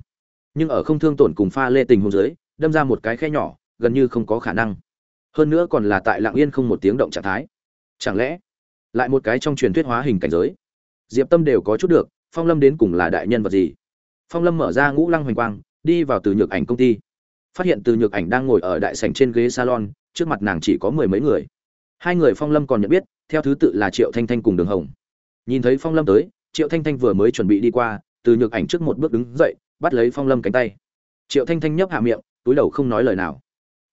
Nhưng ở không thương tổn cùng pha lê tình huống dưới, đâm ra một cái khe nhỏ gần như không có khả năng. Hơn nữa còn là tại Lạng yên không một tiếng động trạng thái. Chẳng lẽ, lại một cái trong truyền thuyết hóa hình cảnh giới? Diệp tâm đều có chút được, phong lâm đến cùng là đại nhân vật gì? Phong lâm mở ra ngũ lăng hoành quang, đi vào từ nhược ảnh công ty. Phát hiện từ nhược ảnh đang ngồi ở đại sảnh trên ghế salon, trước mặt nàng chỉ có mười mấy người. Hai người phong lâm còn nhận biết, theo thứ tự là triệu thanh thanh cùng đường hồng. Nhìn thấy phong lâm tới, triệu thanh thanh vừa mới chuẩn bị đi qua, từ nhược ảnh trước một bước đứng dậy, bắt lấy phong lâm cánh tay. Triệu thanh thanh nhấp hạ miệng, túi đầu không nói lời nào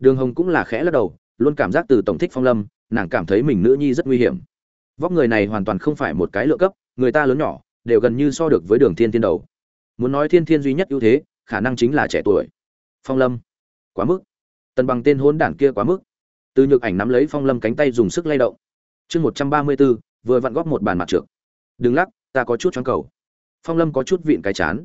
đường hồng cũng là khẽ lắc đầu, luôn cảm giác từ tổng thích phong lâm, nàng cảm thấy mình nữ nhi rất nguy hiểm. Vóc người này hoàn toàn không phải một cái lựa cấp, người ta lớn nhỏ, đều gần như so được với đường thiên thiên đầu. Muốn nói thiên thiên duy nhất ưu thế, khả năng chính là trẻ tuổi. Phong lâm. Quá mức. Tần bằng tên hôn đản kia quá mức. Từ nhược ảnh nắm lấy phong lâm cánh tay dùng sức lay động. Chương một trăm ba mươi bốn vừa vặn góp một bàn mặt trượt đừng lắc, ta có chút choáng cầu. Phong lâm có chút vịn cái chán.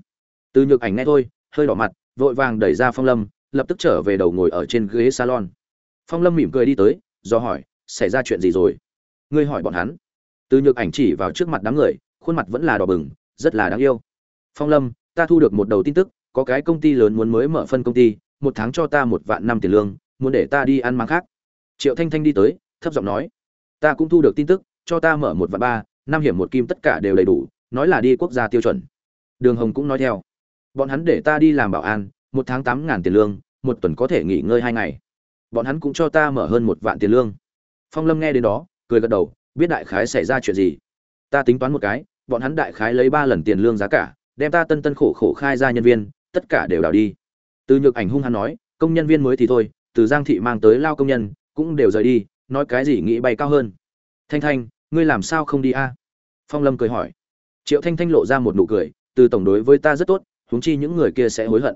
Từ nhược ảnh nghe thôi, hơi đỏ mặt, vội vàng đẩy ra phong lâm lập tức trở về đầu ngồi ở trên ghế salon. Phong lâm mỉm cười đi tới, do hỏi, xảy ra chuyện gì rồi? Ngươi hỏi bọn hắn. Từ nhược ảnh chỉ vào trước mặt đám người, khuôn mặt vẫn là đỏ bừng, rất là đáng yêu. Phong lâm, ta thu được một đầu tin tức, có cái công ty lớn muốn mới mở phân công ty, một tháng cho ta một vạn năm tiền lương, muốn để ta đi ăn máng khác. Triệu thanh thanh đi tới, thấp giọng nói, ta cũng thu được tin tức, cho ta mở một vạn ba, năm hiểm một kim tất cả đều đầy đủ, nói là đi quốc gia tiêu chuẩn. Đường hồng cũng nói theo, bọn hắn để ta đi làm bảo an một tháng tám ngàn tiền lương, một tuần có thể nghỉ ngơi hai ngày. Bọn hắn cũng cho ta mở hơn một vạn tiền lương. Phong lâm nghe đến đó, cười gật đầu, biết đại khái xảy ra chuyện gì. Ta tính toán một cái, bọn hắn đại khái lấy ba lần tiền lương giá cả, đem ta tân tân khổ khổ khai ra nhân viên, tất cả đều đào đi. Từ nhược ảnh hung hắn nói, công nhân viên mới thì thôi, từ giang thị mang tới lao công nhân, cũng đều rời đi, nói cái gì nghĩ bay cao hơn. Thanh thanh, ngươi làm sao không đi a? Phong lâm cười hỏi. Triệu thanh thanh lộ ra một nụ cười, từ tổng đối với ta rất tốt, huống chi những người kia sẽ hối hận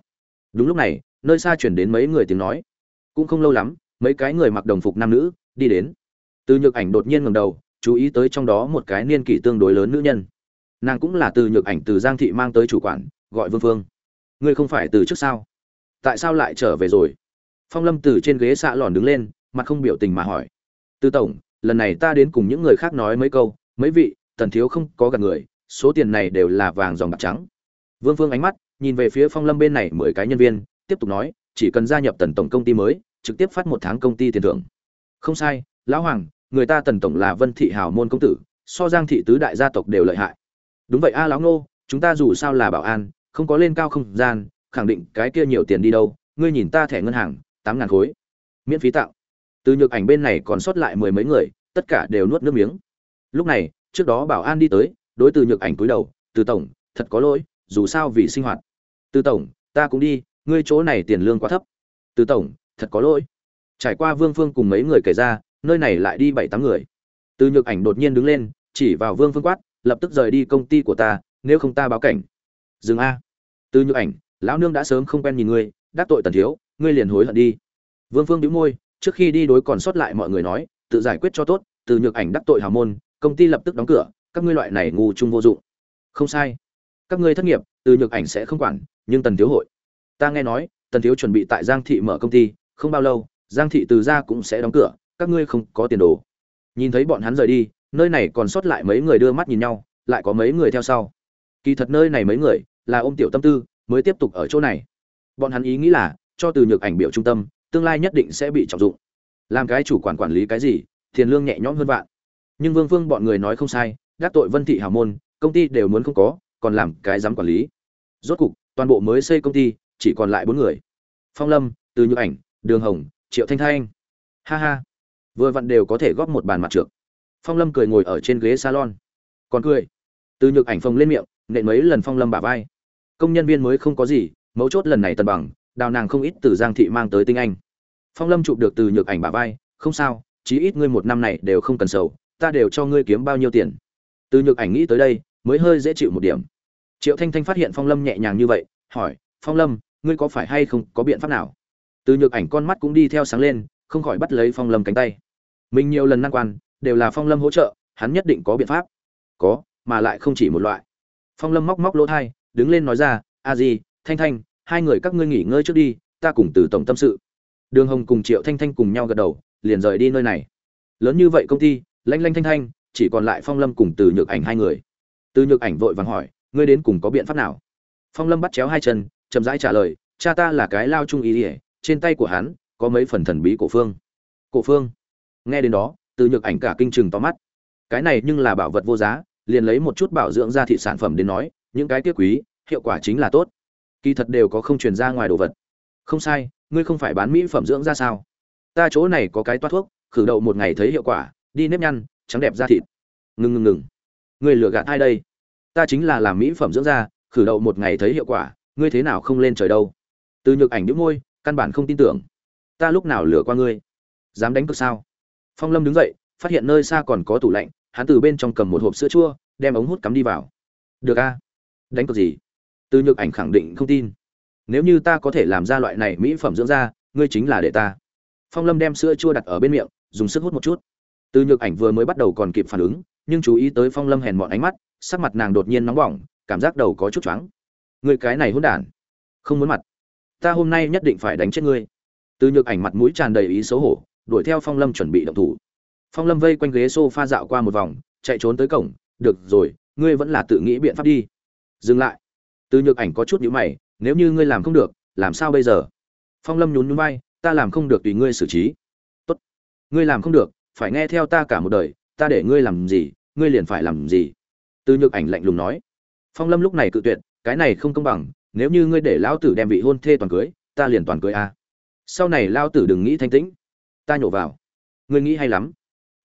đúng lúc này, nơi xa chuyển đến mấy người tiếng nói. Cũng không lâu lắm, mấy cái người mặc đồng phục nam nữ đi đến. Từ nhược ảnh đột nhiên ngầm đầu, chú ý tới trong đó một cái niên kỷ tương đối lớn nữ nhân. Nàng cũng là từ nhược ảnh từ giang thị mang tới chủ quản, gọi vương phương. Ngươi không phải từ trước sao? Tại sao lại trở về rồi? Phong lâm từ trên ghế xạ lòn đứng lên, mặt không biểu tình mà hỏi. Từ tổng, lần này ta đến cùng những người khác nói mấy câu, mấy vị, tần thiếu không có gặp người, số tiền này đều là vàng dòng bạc trắng. Vương phương ánh mắt nhìn về phía phong lâm bên này mười cái nhân viên, tiếp tục nói, chỉ cần gia nhập tần tổng công ty mới, trực tiếp phát một tháng công ty tiền thưởng. Không sai, lão hoàng, người ta tần tổng là vân thị hào môn công tử, so giang thị tứ đại gia tộc đều lợi hại. Đúng vậy a, lão ngô, chúng ta dù sao là bảo an, không có lên cao không gian, khẳng định cái kia nhiều tiền đi đâu, ngươi nhìn ta thẻ ngân hàng, tám ngàn khối. Miễn phí tạo từ nhược ảnh bên này còn sót lại mười mấy người, tất cả đều nuốt nước miếng. Lúc này, trước đó bảo an đi tới, đối từ nhược ảnh cúi đầu, từ tổng, thật có lỗi, dù sao vì sinh hoạt từ tổng, ta cũng đi, ngươi chỗ này tiền lương quá thấp. Từ tổng, thật có lỗi. Trải qua vương phương cùng mấy người kể ra, nơi này lại đi bảy tám người. Từ nhược ảnh đột nhiên đứng lên, chỉ vào vương phương quát, lập tức rời đi công ty của ta, nếu không ta báo cảnh. Dừng a. Từ nhược ảnh, lão nương đã sớm không quen nhìn ngươi, đắc tội tần thiếu, ngươi liền hối hận đi. Vương phương đĩu môi, trước khi đi đối còn sót lại mọi người nói, tự giải quyết cho tốt, từ nhược ảnh đắc tội hào môn, công ty lập tức đóng cửa, các ngươi loại này ngu chung vô dụng. Không sai. Các ngươi thất nghiệp, từ nhược ảnh sẽ không quản nhưng tần thiếu hội, ta nghe nói, tần thiếu chuẩn bị tại giang thị mở công ty, không bao lâu, giang thị từ ra cũng sẽ đóng cửa, các ngươi không có tiền đồ. Nhìn thấy bọn hắn rời đi, nơi này còn sót lại mấy người đưa mắt nhìn nhau, lại có mấy người theo sau. Kỳ thật nơi này mấy người là ôm tiểu tâm tư, mới tiếp tục ở chỗ này. Bọn hắn ý nghĩ là, cho từ nhược ảnh biểu trung tâm, tương lai nhất định sẽ bị trọng dụng. Làm cái chủ quản quản lý cái gì, tiền lương nhẹ nhõm hơn vạn. Nhưng vương vương bọn người nói không sai, gác tội vân thị hào môn, công ty đều muốn không có, còn làm cái dám quản lý. Rốt cục toàn bộ mới xây công ty, chỉ còn lại bốn người. Phong lâm, từ nhược ảnh, đường hồng, triệu thanh thanh. Ha ha. Vừa vặn đều có thể góp một bàn mặt trượt phong lâm cười ngồi ở trên ghế salon. Còn cười. Từ nhược ảnh phồng lên miệng, nện mấy lần phong lâm bả vai. Công nhân viên mới không có gì, mấu chốt lần này tần bằng, đào nàng không ít từ giang thị mang tới tinh anh. Phong lâm chụp được từ nhược ảnh bả vai, không sao, chí ít ngươi một năm này đều không cần sầu, ta đều cho ngươi kiếm bao nhiêu tiền. Từ nhược ảnh nghĩ tới đây, mới hơi dễ chịu một điểm triệu thanh thanh phát hiện phong lâm nhẹ nhàng như vậy, hỏi, phong lâm, ngươi có phải hay không có biện pháp nào? Từ nhược ảnh con mắt cũng đi theo sáng lên, không khỏi bắt lấy phong lâm cánh tay. Mình nhiều lần năng quan, đều là phong lâm hỗ trợ, hắn nhất định có biện pháp. Có, mà lại không chỉ một loại. Phong lâm móc móc lỗ thai, đứng lên nói ra, a di, thanh thanh, hai người các ngươi nghỉ ngơi trước đi, ta cùng từ tổng tâm sự. Đường hồng cùng triệu thanh thanh cùng nhau gật đầu, liền rời đi nơi này. Lớn như vậy công ty, lanh lanh thanh thanh, chỉ còn lại phong lâm cùng từ nhược ảnh hai người. Từ nhược ảnh vội vàng hỏi ngươi đến cùng có biện pháp nào? Phong lâm bắt chéo hai chân, chậm rãi trả lời, cha ta là cái lao trung ý ỉa trên tay của hắn có mấy phần thần bí cổ phương. Cổ phương? Nghe đến đó, từ nhược ảnh cả kinh chừng to mắt. Cái này nhưng là bảo vật vô giá, liền lấy một chút bảo dưỡng ra thị sản phẩm đến nói, những cái tiếc quý, hiệu quả chính là tốt. Kỳ thật đều có không truyền ra ngoài đồ vật. Không sai, ngươi không phải bán mỹ phẩm dưỡng ra sao? Ta chỗ này có cái toát thuốc, khử đậu một ngày thấy hiệu quả, đi nếp nhăn, trắng đẹp da thịt. Ngừng ngừng ngừng ngươi lừa gạt ai đây? Ta chính là làm mỹ phẩm dưỡng da, khử đậu một ngày thấy hiệu quả, ngươi thế nào không lên trời đâu. Từ nhược ảnh đĩu môi, căn bản không tin tưởng. Ta lúc nào lừa qua ngươi? Dám đánh cực sao? Phong lâm đứng dậy, phát hiện nơi xa còn có tủ lạnh, hắn từ bên trong cầm một hộp sữa chua, đem ống hút cắm đi vào. Được a. Đánh cực gì? Từ nhược ảnh khẳng định không tin. Nếu như ta có thể làm ra loại này mỹ phẩm dưỡng da, ngươi chính là để ta. Phong lâm đem sữa chua đặt ở bên miệng, dùng sức hút một chút. Từ nhược ảnh vừa mới bắt đầu còn kịp phản ứng, nhưng chú ý tới phong lâm hèn mọn ánh mắt sắc mặt nàng đột nhiên nóng bỏng, cảm giác đầu có chút choáng. Người cái này hôn đản, không muốn mặt. Ta hôm nay nhất định phải đánh chết ngươi. Từ nhược ảnh mặt mũi tràn đầy ý xấu hổ, đuổi theo phong lâm chuẩn bị động thủ. Phong lâm vây quanh ghế s o f a dạo qua một vòng, chạy trốn tới cổng, được rồi, ngươi vẫn là tự nghĩ biện pháp đi. Dừng lại. Từ nhược ảnh có chút nhữ mày, nếu như ngươi làm không được, làm sao bây giờ? Phong lâm nhún nhún vai, ta làm không được tùy ngươi xử trí. Tốt. Ngươi làm không được, phải nghe theo ta cả một đời, ta để ngươi làm gì, ngươi liền phải làm gì từ nhược ảnh lạnh lùng nói, phong lâm lúc này cự tuyệt, cái này không công bằng, nếu như ngươi để lão tử đem vị hôn thê toàn cưới, ta liền toàn cưới a. Sau này lao tử đừng nghĩ thanh tĩnh, ta nhổ vào. Ngươi nghĩ hay lắm.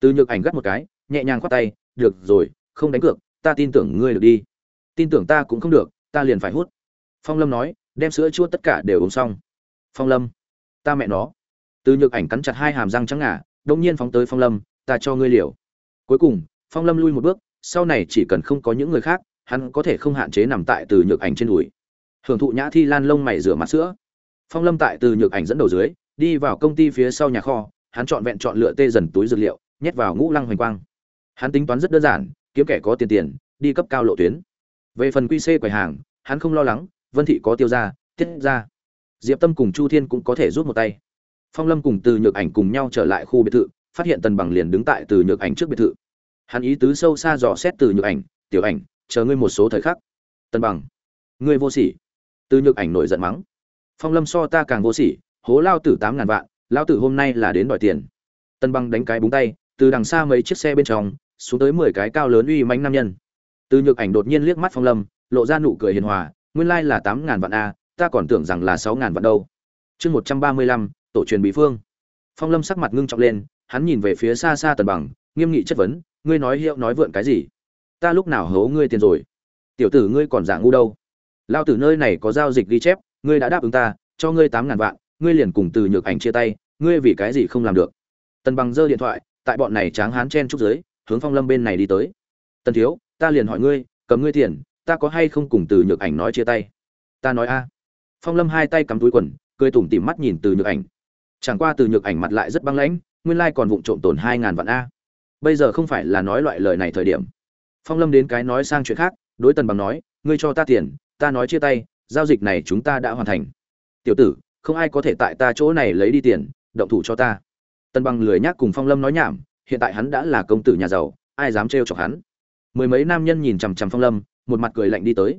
Từ nhược ảnh gắt một cái, nhẹ nhàng khoát tay, được rồi, không đánh cược, ta tin tưởng ngươi được đi. Tin tưởng ta cũng không được, ta liền phải hút. Phong lâm nói, đem sữa chua tất cả đều uống xong. Phong lâm, ta mẹ nó. Từ nhược ảnh cắn chặt hai hàm răng trắng ngà đông nhiên phóng tới phong lâm, ta cho ngươi liều. Cuối cùng, phong lâm lui một bước sau này chỉ cần không có những người khác, hắn có thể không hạn chế nằm tại từ nhược ảnh trên đùi. Hưởng thụ nhã thi lan lông mày rửa mặt sữa. Phong lâm tại từ nhược ảnh dẫn đầu dưới, đi vào công ty phía sau nhà kho, hắn chọn vẹn chọn lựa tê dần túi dược liệu, nhét vào ngũ lăng hoành quang. Hắn tính toán rất đơn giản, kiếm kẻ có tiền tiền, đi cấp cao lộ tuyến. Về phần quy c quầy hàng, hắn không lo lắng, vân thị có tiêu ra tiết ra diệp tâm cùng chu thiên cũng có thể rút một tay. Phong lâm cùng từ nhược ảnh cùng nhau trở lại khu biệt thự, phát hiện tần bằng liền đứng tại từ nhược ảnh trước biệt thự hắn ý tứ sâu xa dò xét từ nhược ảnh, tiểu ảnh, chờ ngươi một số thời khắc. Tần bằng, ngươi vô sỉ. Từ nhược ảnh nổi giận mắng. Phong lâm so ta càng vô sỉ, hố lao tử tám ngàn vạn, lao tử hôm nay là đến đòi tiền. Tần bằng đánh cái búng tay, từ đằng xa mấy chiếc xe bên trong, xuống tới mười cái cao lớn uy manh nam nhân. Từ nhược ảnh đột nhiên liếc mắt phong lâm, lộ ra nụ cười hiền hòa, nguyên lai là tám ngàn vạn a, ta còn tưởng rằng là sáu ngàn vạn đâu. Chương một trăm ba mươi lăm, tổ truyền bí phương. Phong lâm sắc mặt ngưng trọng lên, hắn nhìn về phía xa xa tần bằng, nghiêm nghị chất vấn ngươi nói hiệu nói vượn cái gì? Ta lúc nào hố ngươi tiền rồi? Tiểu tử ngươi còn giả ngu đâu? Lao tử nơi này có giao dịch ghi chép, ngươi đã đáp ứng ta, cho ngươi tám ngàn vạn, ngươi liền cùng từ nhược ảnh chia tay, ngươi vì cái gì không làm được? Tần bằng giơ điện thoại, tại bọn này tráng hán chen trúc giới hướng phong lâm bên này đi tới. Tần thiếu, ta liền hỏi ngươi, cầm ngươi tiền, ta có hay không cùng từ nhược ảnh nói chia tay? Ta nói a. Phong lâm hai tay cắm túi quần, cười tủm tỉm mắt nhìn từ nhược ảnh. Chẳng qua từ nhược ảnh mặt lại rất băng lãnh, nguyên lai còn vụng trộm tổn hai ngàn vạn a bây giờ không phải là nói loại lời này thời điểm. Phong lâm đến cái nói sang chuyện khác, đối tần bằng nói, ngươi cho ta tiền, ta nói chia tay, giao dịch này chúng ta đã hoàn thành. Tiểu tử, không ai có thể tại ta chỗ này lấy đi tiền, động thủ cho ta. Tần bằng lười nhác cùng phong lâm nói nhảm, hiện tại hắn đã là công tử nhà giàu, ai dám trêu chọc hắn? Mười mấy nam nhân nhìn chằm chằm phong lâm, một mặt cười lạnh đi tới.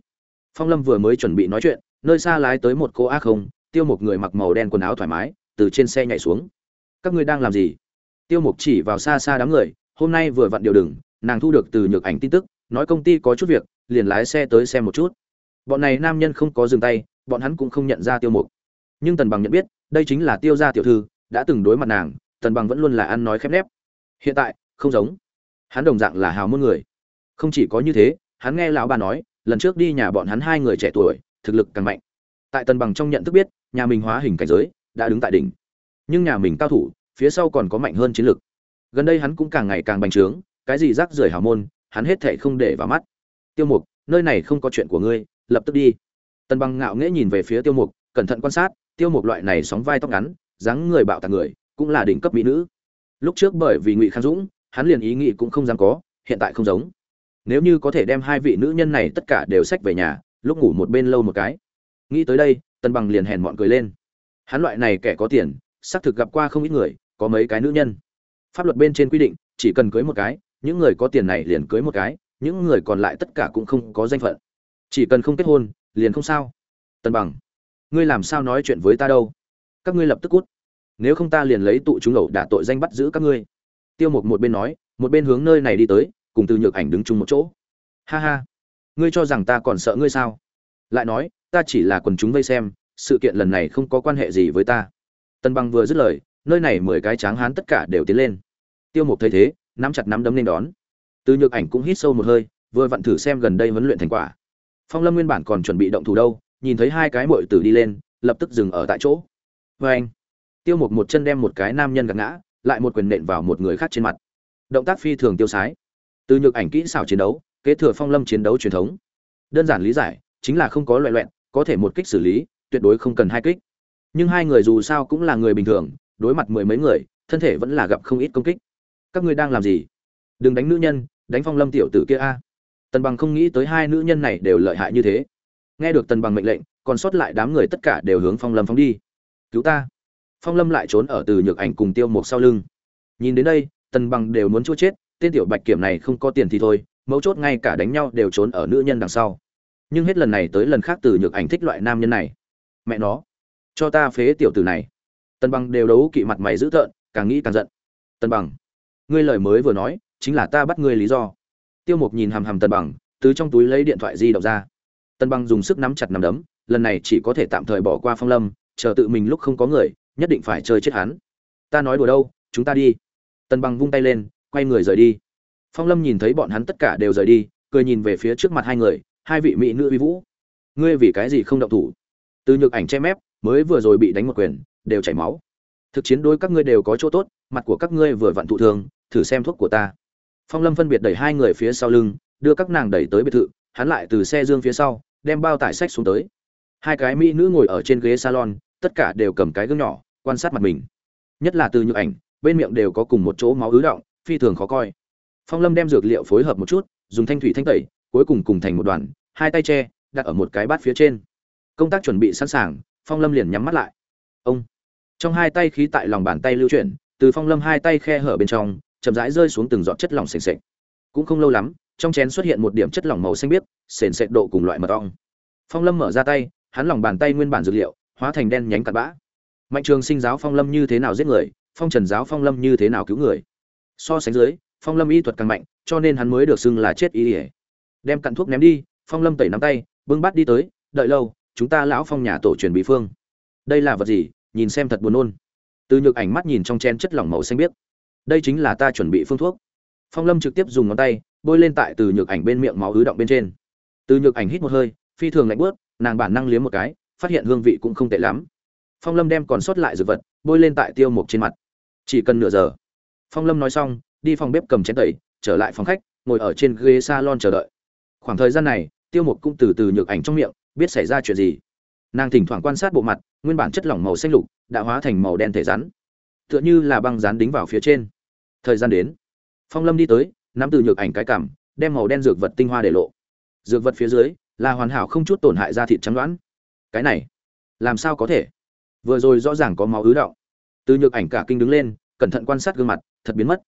Phong lâm vừa mới chuẩn bị nói chuyện, nơi xa lái tới một cô ác không tiêu một người mặc màu đen quần áo thoải mái, từ trên xe nhảy xuống. Các ngươi đang làm gì? Tiêu mục chỉ vào xa xa đám người hôm nay vừa vặn điều đừng, nàng thu được từ nhược ảnh tin tức, nói công ty có chút việc, liền lái xe tới xem một chút. Bọn này nam nhân không có dừng tay, bọn hắn cũng không nhận ra tiêu mục. Nhưng tần bằng nhận biết, đây chính là tiêu gia tiểu thư, đã từng đối mặt nàng, tần bằng vẫn luôn là ăn nói khép nép. Hiện tại, không giống. Hắn đồng dạng là hào môn người. Không chỉ có như thế, hắn nghe lão bà nói, lần trước đi nhà bọn hắn hai người trẻ tuổi, thực lực càng mạnh. Tại tần bằng trong nhận thức biết, nhà mình hóa hình cảnh giới, đã đứng tại đỉnh. Nhưng nhà mình cao thủ, phía sau còn có mạnh hơn chiến lực gần đây hắn cũng càng ngày càng bành trướng, cái gì rác rưởi hào môn, hắn hết thệ không để vào mắt. Tiêu mục, nơi này không có chuyện của ngươi, lập tức đi. Tần bằng ngạo nghễ nhìn về phía tiêu mục, cẩn thận quan sát, tiêu mục loại này sóng vai tóc ngắn, dáng người bạo tạc người, cũng là đỉnh cấp mỹ nữ. Lúc trước bởi vì ngụy khang dũng, hắn liền ý nghĩ cũng không dám có, hiện tại không giống. Nếu như có thể đem hai vị nữ nhân này tất cả đều xách về nhà, lúc ngủ một bên lâu một cái. Nghĩ tới đây, tần bằng liền hèn mọn cười lên. Hắn loại này kẻ có tiền, xác thực gặp qua không ít người, có mấy cái nữ nhân pháp luật bên trên quy định, chỉ cần cưới một cái, những người có tiền này liền cưới một cái, những người còn lại tất cả cũng không có danh phận. Chỉ cần không kết hôn, liền không sao. Tần bằng, ngươi làm sao nói chuyện với ta đâu? Các ngươi lập tức cút. Nếu không ta liền lấy tụ chúng lẩu đả tội danh bắt giữ các ngươi. Tiêu mục một bên nói, một bên hướng nơi này đi tới, cùng từ nhược ảnh đứng chung một chỗ. Ha ha, ngươi cho rằng ta còn sợ ngươi sao? Lại nói, ta chỉ là quần chúng vây xem, sự kiện lần này không có quan hệ gì với ta. Tân bằng vừa dứt lời, nơi này mười cái tráng hán tất cả đều tiến lên tiêu mục thấy thế, nắm chặt nắm đấm nên đón. Từ nhược ảnh cũng hít sâu một hơi, vừa vặn thử xem gần đây huấn luyện thành quả. Phong lâm nguyên bản còn chuẩn bị động thủ đâu, nhìn thấy hai cái mội tử đi lên, lập tức dừng ở tại chỗ. Vê anh, tiêu mục một chân đem một cái nam nhân gạt ngã, lại một quyền nện vào một người khác trên mặt. Động tác phi thường tiêu sái. Từ nhược ảnh kỹ xảo chiến đấu, kế thừa phong lâm chiến đấu truyền thống. Đơn giản lý giải, chính là không có loại loẹn có thể một kích xử lý, tuyệt đối không cần hai kích. Nhưng hai người dù sao cũng là người bình thường, đối mặt mười mấy người, thân thể vẫn là gặp không ít công kích các ngươi đang làm gì? Đừng đánh nữ nhân, đánh phong lâm tiểu tử kia a. Tần bằng không nghĩ tới hai nữ nhân này đều lợi hại như thế. Nghe được tần bằng mệnh lệnh, còn sót lại đám người tất cả đều hướng phong lâm phóng đi. Cứu ta. Phong lâm lại trốn ở từ nhược ảnh cùng tiêu một sau lưng. Nhìn đến đây, tần bằng đều muốn chua chết, tên tiểu bạch kiểm này không có tiền thì thôi, mấu chốt ngay cả đánh nhau đều trốn ở nữ nhân đằng sau. Nhưng hết lần này tới lần khác từ nhược ảnh thích loại nam nhân này. Mẹ nó. Cho ta phế tiểu tử này. Tần bằng đều đấu kỵ mặt mày dữ tợn, càng nghĩ càng giận. Tần bằng ngươi lời mới vừa nói, chính là ta bắt ngươi lý do. Tiêu mục nhìn hàm hàm tần bằng, từ trong túi lấy điện thoại di động ra. Tần bằng dùng sức nắm chặt nắm đấm, lần này chỉ có thể tạm thời bỏ qua phong lâm, chờ tự mình lúc không có người, nhất định phải chơi chết hắn. Ta nói đùa đâu, chúng ta đi. Tần bằng vung tay lên, quay người rời đi. Phong lâm nhìn thấy bọn hắn tất cả đều rời đi, cười nhìn về phía trước mặt hai người, hai vị mỹ nữ uy vũ. Ngươi vì cái gì không động thủ? Từ nhược ảnh che mép, mới vừa rồi bị đánh một quyền, đều chảy máu. Thực chiến đối các ngươi đều có chỗ tốt, mặt của các ngươi vừa vặn thụ thường thử xem thuốc của ta. Phong lâm phân biệt đẩy hai người phía sau lưng, đưa các nàng đẩy tới biệt thự, hắn lại từ xe dương phía sau, đem bao tải sách xuống tới. Hai cái mỹ nữ ngồi ở trên ghế salon, tất cả đều cầm cái gương nhỏ, quan sát mặt mình. Nhất là từ nhựa ảnh, bên miệng đều có cùng một chỗ máu ứ động, phi thường khó coi. Phong lâm đem dược liệu phối hợp một chút, dùng thanh thủy thanh tẩy, cuối cùng cùng thành một đoàn, hai tay che, đặt ở một cái bát phía trên. Công tác chuẩn bị sẵn sàng, phong lâm liền nhắm mắt lại. Ông. Trong hai tay khí tại lòng bàn tay lưu chuyển, từ phong lâm hai tay khe hở bên trong chậm rãi rơi xuống từng giọt chất lỏng sền sệt. Cũng không lâu lắm, trong chén xuất hiện một điểm chất lỏng màu xanh biếc, sền sệt độ cùng loại mật ong. Phong lâm mở ra tay, hắn lòng bàn tay nguyên bản dược liệu, hóa thành đen nhánh cặn bã. Mạnh trường sinh giáo phong lâm như thế nào giết người, phong trần giáo phong lâm như thế nào cứu người? So sánh dưới, phong lâm y thuật càng mạnh, cho nên hắn mới được xưng là chết y ỉa đem cặn thuốc ném đi, phong lâm tẩy nắm tay, bưng bát đi tới, đợi lâu, chúng ta lão phong nhà tổ truyền bí phương. Đây là vật gì? Nhìn xem thật buồn nôn. Từ nhược ảnh mắt nhìn trong chén chất lỏng màu xanh biếc đây chính là ta chuẩn bị phương thuốc. Phong lâm trực tiếp dùng ngón tay, bôi lên tại từ nhược ảnh bên miệng máu ứ động bên trên. Từ nhược ảnh hít một hơi, phi thường lạnh bớt nàng bản năng liếm một cái, phát hiện hương vị cũng không tệ lắm. Phong lâm đem còn sót lại dược vật, bôi lên tại tiêu mục trên mặt. Chỉ cần nửa giờ. Phong lâm nói xong, đi phòng bếp cầm chén tẩy, trở lại phòng khách, ngồi ở trên ghế salon chờ đợi. Khoảng thời gian này, tiêu mục cũng từ từ nhược ảnh trong miệng, biết xảy ra chuyện gì. Nàng thỉnh thoảng quan sát bộ mặt, nguyên bản chất lỏng màu xanh lục, đã hóa thành màu đen thể rắn. Tựa như là băng rán đính vào phía trên thời gian đến. Phong lâm đi tới, nắm từ nhược ảnh cái cảm đem màu đen dược vật tinh hoa để lộ. Dược vật phía dưới, là hoàn hảo không chút tổn hại da thịt trắng đoán. Cái này, làm sao có thể? Vừa rồi rõ ràng có máu ứ động. Từ nhược ảnh cả kinh đứng lên, cẩn thận quan sát gương mặt, thật biến mất.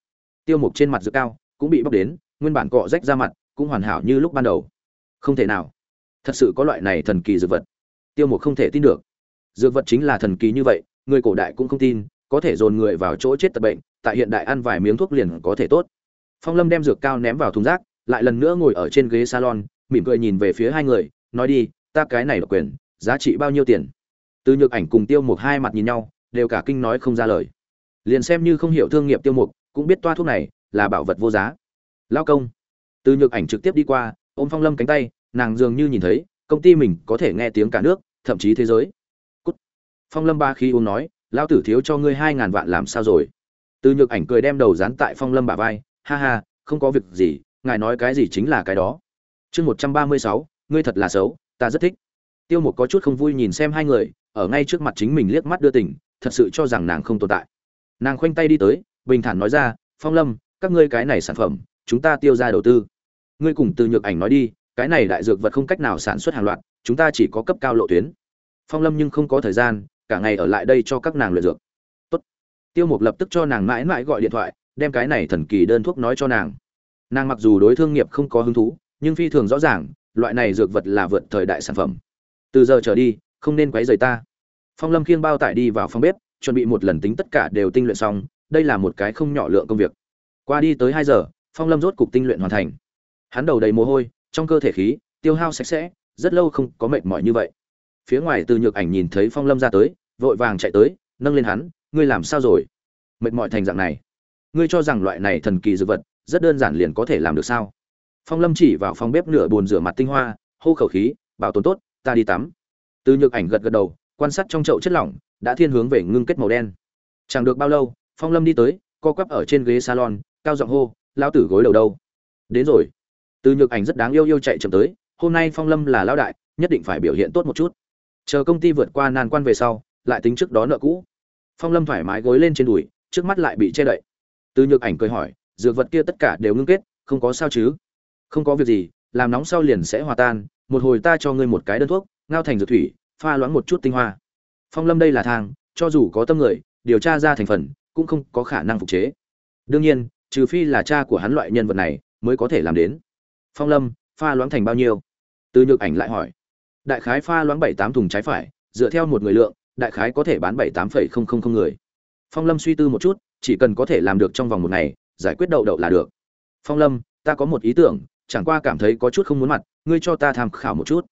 Tiêu mục trên mặt dược cao, cũng bị bóc đến, nguyên bản cọ rách ra mặt, cũng hoàn hảo như lúc ban đầu. Không thể nào. Thật sự có loại này thần kỳ dược vật. Tiêu mục không thể tin được. Dược vật chính là thần kỳ như vậy, người cổ đại cũng không tin có thể dồn người vào chỗ chết tật bệnh, tại hiện đại ăn vài miếng thuốc liền có thể tốt. Phong lâm đem dược cao ném vào thùng rác, lại lần nữa ngồi ở trên ghế salon, mỉm cười nhìn về phía hai người, nói đi, ta cái này độc quyền, giá trị bao nhiêu tiền? Từ nhược ảnh cùng tiêu mục hai mặt nhìn nhau, đều cả kinh nói không ra lời. Liền xem như không hiểu thương nghiệp tiêu mục, cũng biết toa thuốc này là bảo vật vô giá. Lao công. Từ nhược ảnh trực tiếp đi qua, ôm phong lâm cánh tay, nàng dường như nhìn thấy, công ty mình có thể nghe tiếng cả nước, thậm chí thế giới. Cút. phong lâm ba khi uống nói lao tử thiếu cho ngươi hai ngàn vạn làm sao rồi? Từ nhược ảnh cười đem đầu dán tại phong lâm bả vai ha ha không có việc gì ngài nói cái gì chính là cái đó. Chương một trăm ba mươi sáu ngươi thật là xấu ta rất thích. Tiêu một có chút không vui nhìn xem hai người ở ngay trước mặt chính mình liếc mắt đưa tình, thật sự cho rằng nàng không tồn tại. Nàng khoanh tay đi tới bình thản nói ra phong lâm các ngươi cái này sản phẩm chúng ta tiêu ra đầu tư. Ngươi cùng từ nhược ảnh nói đi cái này đại dược vật không cách nào sản xuất hàng loạt chúng ta chỉ có cấp cao lộ tuyến. Phong lâm nhưng không có thời gian cả ngày ở lại đây cho các nàng luyện dược. Tốt. tiêu mục lập tức cho nàng mãi mãi gọi điện thoại, đem cái này thần kỳ đơn thuốc nói cho nàng. Nàng mặc dù đối thương nghiệp không có hứng thú, nhưng phi thường rõ ràng, loại này dược vật là vượt thời đại sản phẩm. Từ giờ trở đi, không nên quấy rầy ta. Phong lâm khiêng bao tải đi vào phòng bếp, chuẩn bị một lần tính tất cả đều tinh luyện xong, đây là một cái không nhỏ lượng công việc. Qua đi tới hai giờ, phong lâm rốt cục tinh luyện hoàn thành. Hắn đầu đầy mồ hôi, trong cơ thể khí, tiêu hao sạch sẽ, rất lâu không có mệt mỏi như vậy phía ngoài từ nhược ảnh nhìn thấy phong lâm ra tới, vội vàng chạy tới, nâng lên hắn, ngươi làm sao rồi? Mệt mỏi thành dạng này. Ngươi cho rằng loại này thần kỳ dược vật rất đơn giản liền có thể làm được sao? Phong lâm chỉ vào phòng bếp nửa bồn rửa mặt tinh hoa, hô khẩu khí, bảo tồn tốt, ta đi tắm. Từ nhược ảnh gật gật đầu, quan sát trong chậu chất lỏng, đã thiên hướng về ngưng kết màu đen. Chẳng được bao lâu, phong lâm đi tới, co quắp ở trên ghế salon, cao giọng hô lao tử gối đầu đâu? Đến rồi. Từ nhược ảnh rất đáng yêu yêu chạy chậm tới, hôm nay phong lâm là lao đại, nhất định phải biểu hiện tốt một chút chờ công ty vượt qua nan quan về sau, lại tính trước đó nợ cũ. Phong lâm thoải mái gối lên trên đùi, trước mắt lại bị che đậy. Từ nhược ảnh cười hỏi, dược vật kia tất cả đều ngưng kết, không có sao chứ? Không có việc gì, làm nóng sau liền sẽ hòa tan, một hồi ta cho ngươi một cái đơn thuốc, ngao thành dược thủy, pha loãng một chút tinh hoa. Phong lâm đây là thang, cho dù có tâm người, điều tra ra thành phần, cũng không có khả năng phục chế. Đương nhiên, trừ phi là cha của hắn loại nhân vật này, mới có thể làm đến. Phong lâm, pha loãng thành bao nhiêu? Từ nhược ảnh lại hỏi đại khái pha loãng bảy tám thùng trái phải, dựa theo một người lượng, đại khái có thể bán bảy tám phẩy không không không người. Phong lâm suy tư một chút, chỉ cần có thể làm được trong vòng một ngày, giải quyết đậu đậu là được. Phong lâm, ta có một ý tưởng, chẳng qua cảm thấy có chút không muốn mặt, ngươi cho ta tham khảo một chút.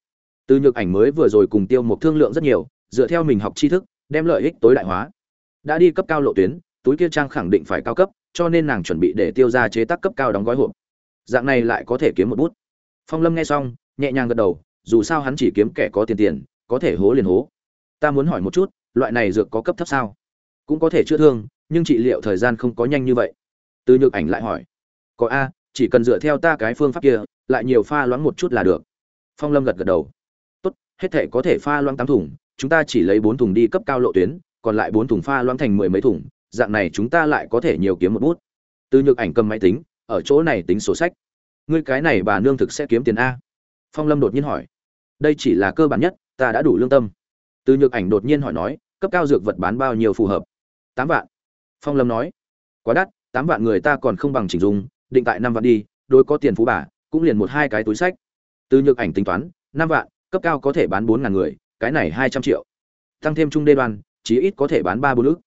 Từ nhược ảnh mới vừa rồi cùng tiêu một thương lượng rất nhiều, dựa theo mình học tri thức, đem lợi ích tối đại hóa. Đã đi cấp cao lộ tuyến, túi kia trang khẳng định phải cao cấp, cho nên nàng chuẩn bị để tiêu ra chế tác cấp cao đóng gói hộp. Dạng này lại có thể kiếm một bút. Phong lâm nghe xong, nhẹ nhàng gật đầu dù sao hắn chỉ kiếm kẻ có tiền tiền, có thể hố liền hố. Ta muốn hỏi một chút, loại này dược có cấp thấp sao? Cũng có thể chữa thương, nhưng trị liệu thời gian không có nhanh như vậy. Từ nhược ảnh lại hỏi. Có a, chỉ cần dựa theo ta cái phương pháp kia, lại nhiều pha loãng một chút là được. Phong lâm gật gật đầu. Tốt, hết thể có thể pha loãng tám thùng, chúng ta chỉ lấy bốn thùng đi cấp cao lộ tuyến, còn lại bốn thùng pha loãng thành mười mấy thùng, dạng này chúng ta lại có thể nhiều kiếm một bút. Từ nhược ảnh cầm máy tính, ở chỗ này tính sổ sách. Ngươi cái này bà nương thực sẽ kiếm tiền a? Phong lâm đột nhiên hỏi đây chỉ là cơ bản nhất ta đã đủ lương tâm. Từ nhược ảnh đột nhiên hỏi nói cấp cao dược vật bán bao nhiêu phù hợp? Tám vạn. Phong lâm nói quá đắt tám vạn người ta còn không bằng chỉnh dùng, định tại năm vạn đi đôi có tiền phú bà cũng liền một hai cái túi sách. Từ nhược ảnh tính toán năm vạn cấp cao có thể bán bốn ngàn người cái này hai trăm triệu. Tăng thêm trung đê đoan chí ít có thể bán ba bốn ước.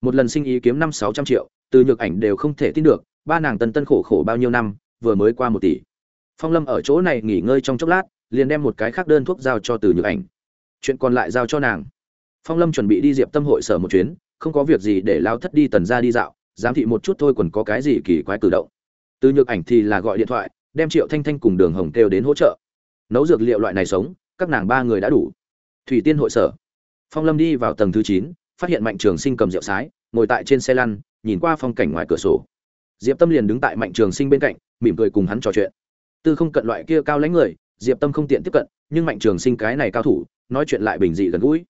Một lần sinh ý kiếm năm sáu trăm triệu từ nhược ảnh đều không thể tin được ba nàng tân tân khổ khổ bao nhiêu năm vừa mới qua một tỷ. Phong lâm ở chỗ này nghỉ ngơi trong chốc lát liền đem một cái khác đơn thuốc giao cho từ nhược ảnh. Chuyện còn lại giao cho nàng. Phong lâm chuẩn bị đi diệp tâm hội sở một chuyến, không có việc gì để lao thất đi tần ra đi dạo, giám thị một chút thôi còn có cái gì kỳ quái cử động. Từ nhược ảnh thì là gọi điện thoại, đem triệu thanh thanh cùng đường hồng kêu đến hỗ trợ. Nấu dược liệu loại này sống, các nàng ba người đã đủ. Thủy tiên hội sở. Phong lâm đi vào tầng thứ chín, phát hiện mạnh trường sinh cầm rượu sái, ngồi tại trên xe lăn, nhìn qua phong cảnh ngoài cửa sổ. Diệp tâm liền đứng tại mạnh trường sinh bên cạnh, mỉm cười cùng hắn trò chuyện. Tư không cận loại kia cao lãnh người diệp tâm không tiện tiếp cận, nhưng mạnh trường sinh cái này cao thủ, nói chuyện lại bình dị gần gũi.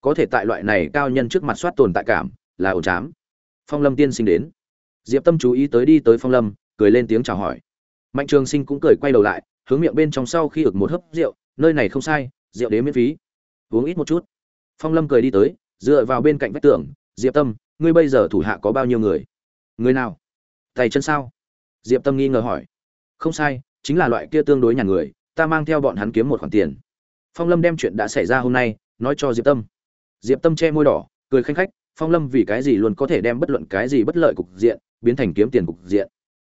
Có thể tại loại này cao nhân trước mặt soát tồn tại cảm, là ổ chám. Phong lâm tiên sinh đến. Diệp tâm chú ý tới đi tới phong lâm, cười lên tiếng chào hỏi. Mạnh trường sinh cũng cười quay đầu lại, hướng miệng bên trong sau khi ực một hớp rượu, nơi này không sai, rượu đế miễn phí. Uống ít một chút. Phong lâm cười đi tới, dựa vào bên cạnh vách tường, diệp tâm, ngươi bây giờ thủ hạ có bao nhiêu người? Người nào? Tay chân sao? Diệp tâm nghi ngờ hỏi. Không sai, chính là loại kia tương đối nhà người ta mang theo bọn hắn kiếm một khoản tiền. Phong lâm đem chuyện đã xảy ra hôm nay nói cho diệp tâm. Diệp tâm che môi đỏ, cười khanh khách, phong lâm vì cái gì luôn có thể đem bất luận cái gì bất lợi cục diện biến thành kiếm tiền cục diện?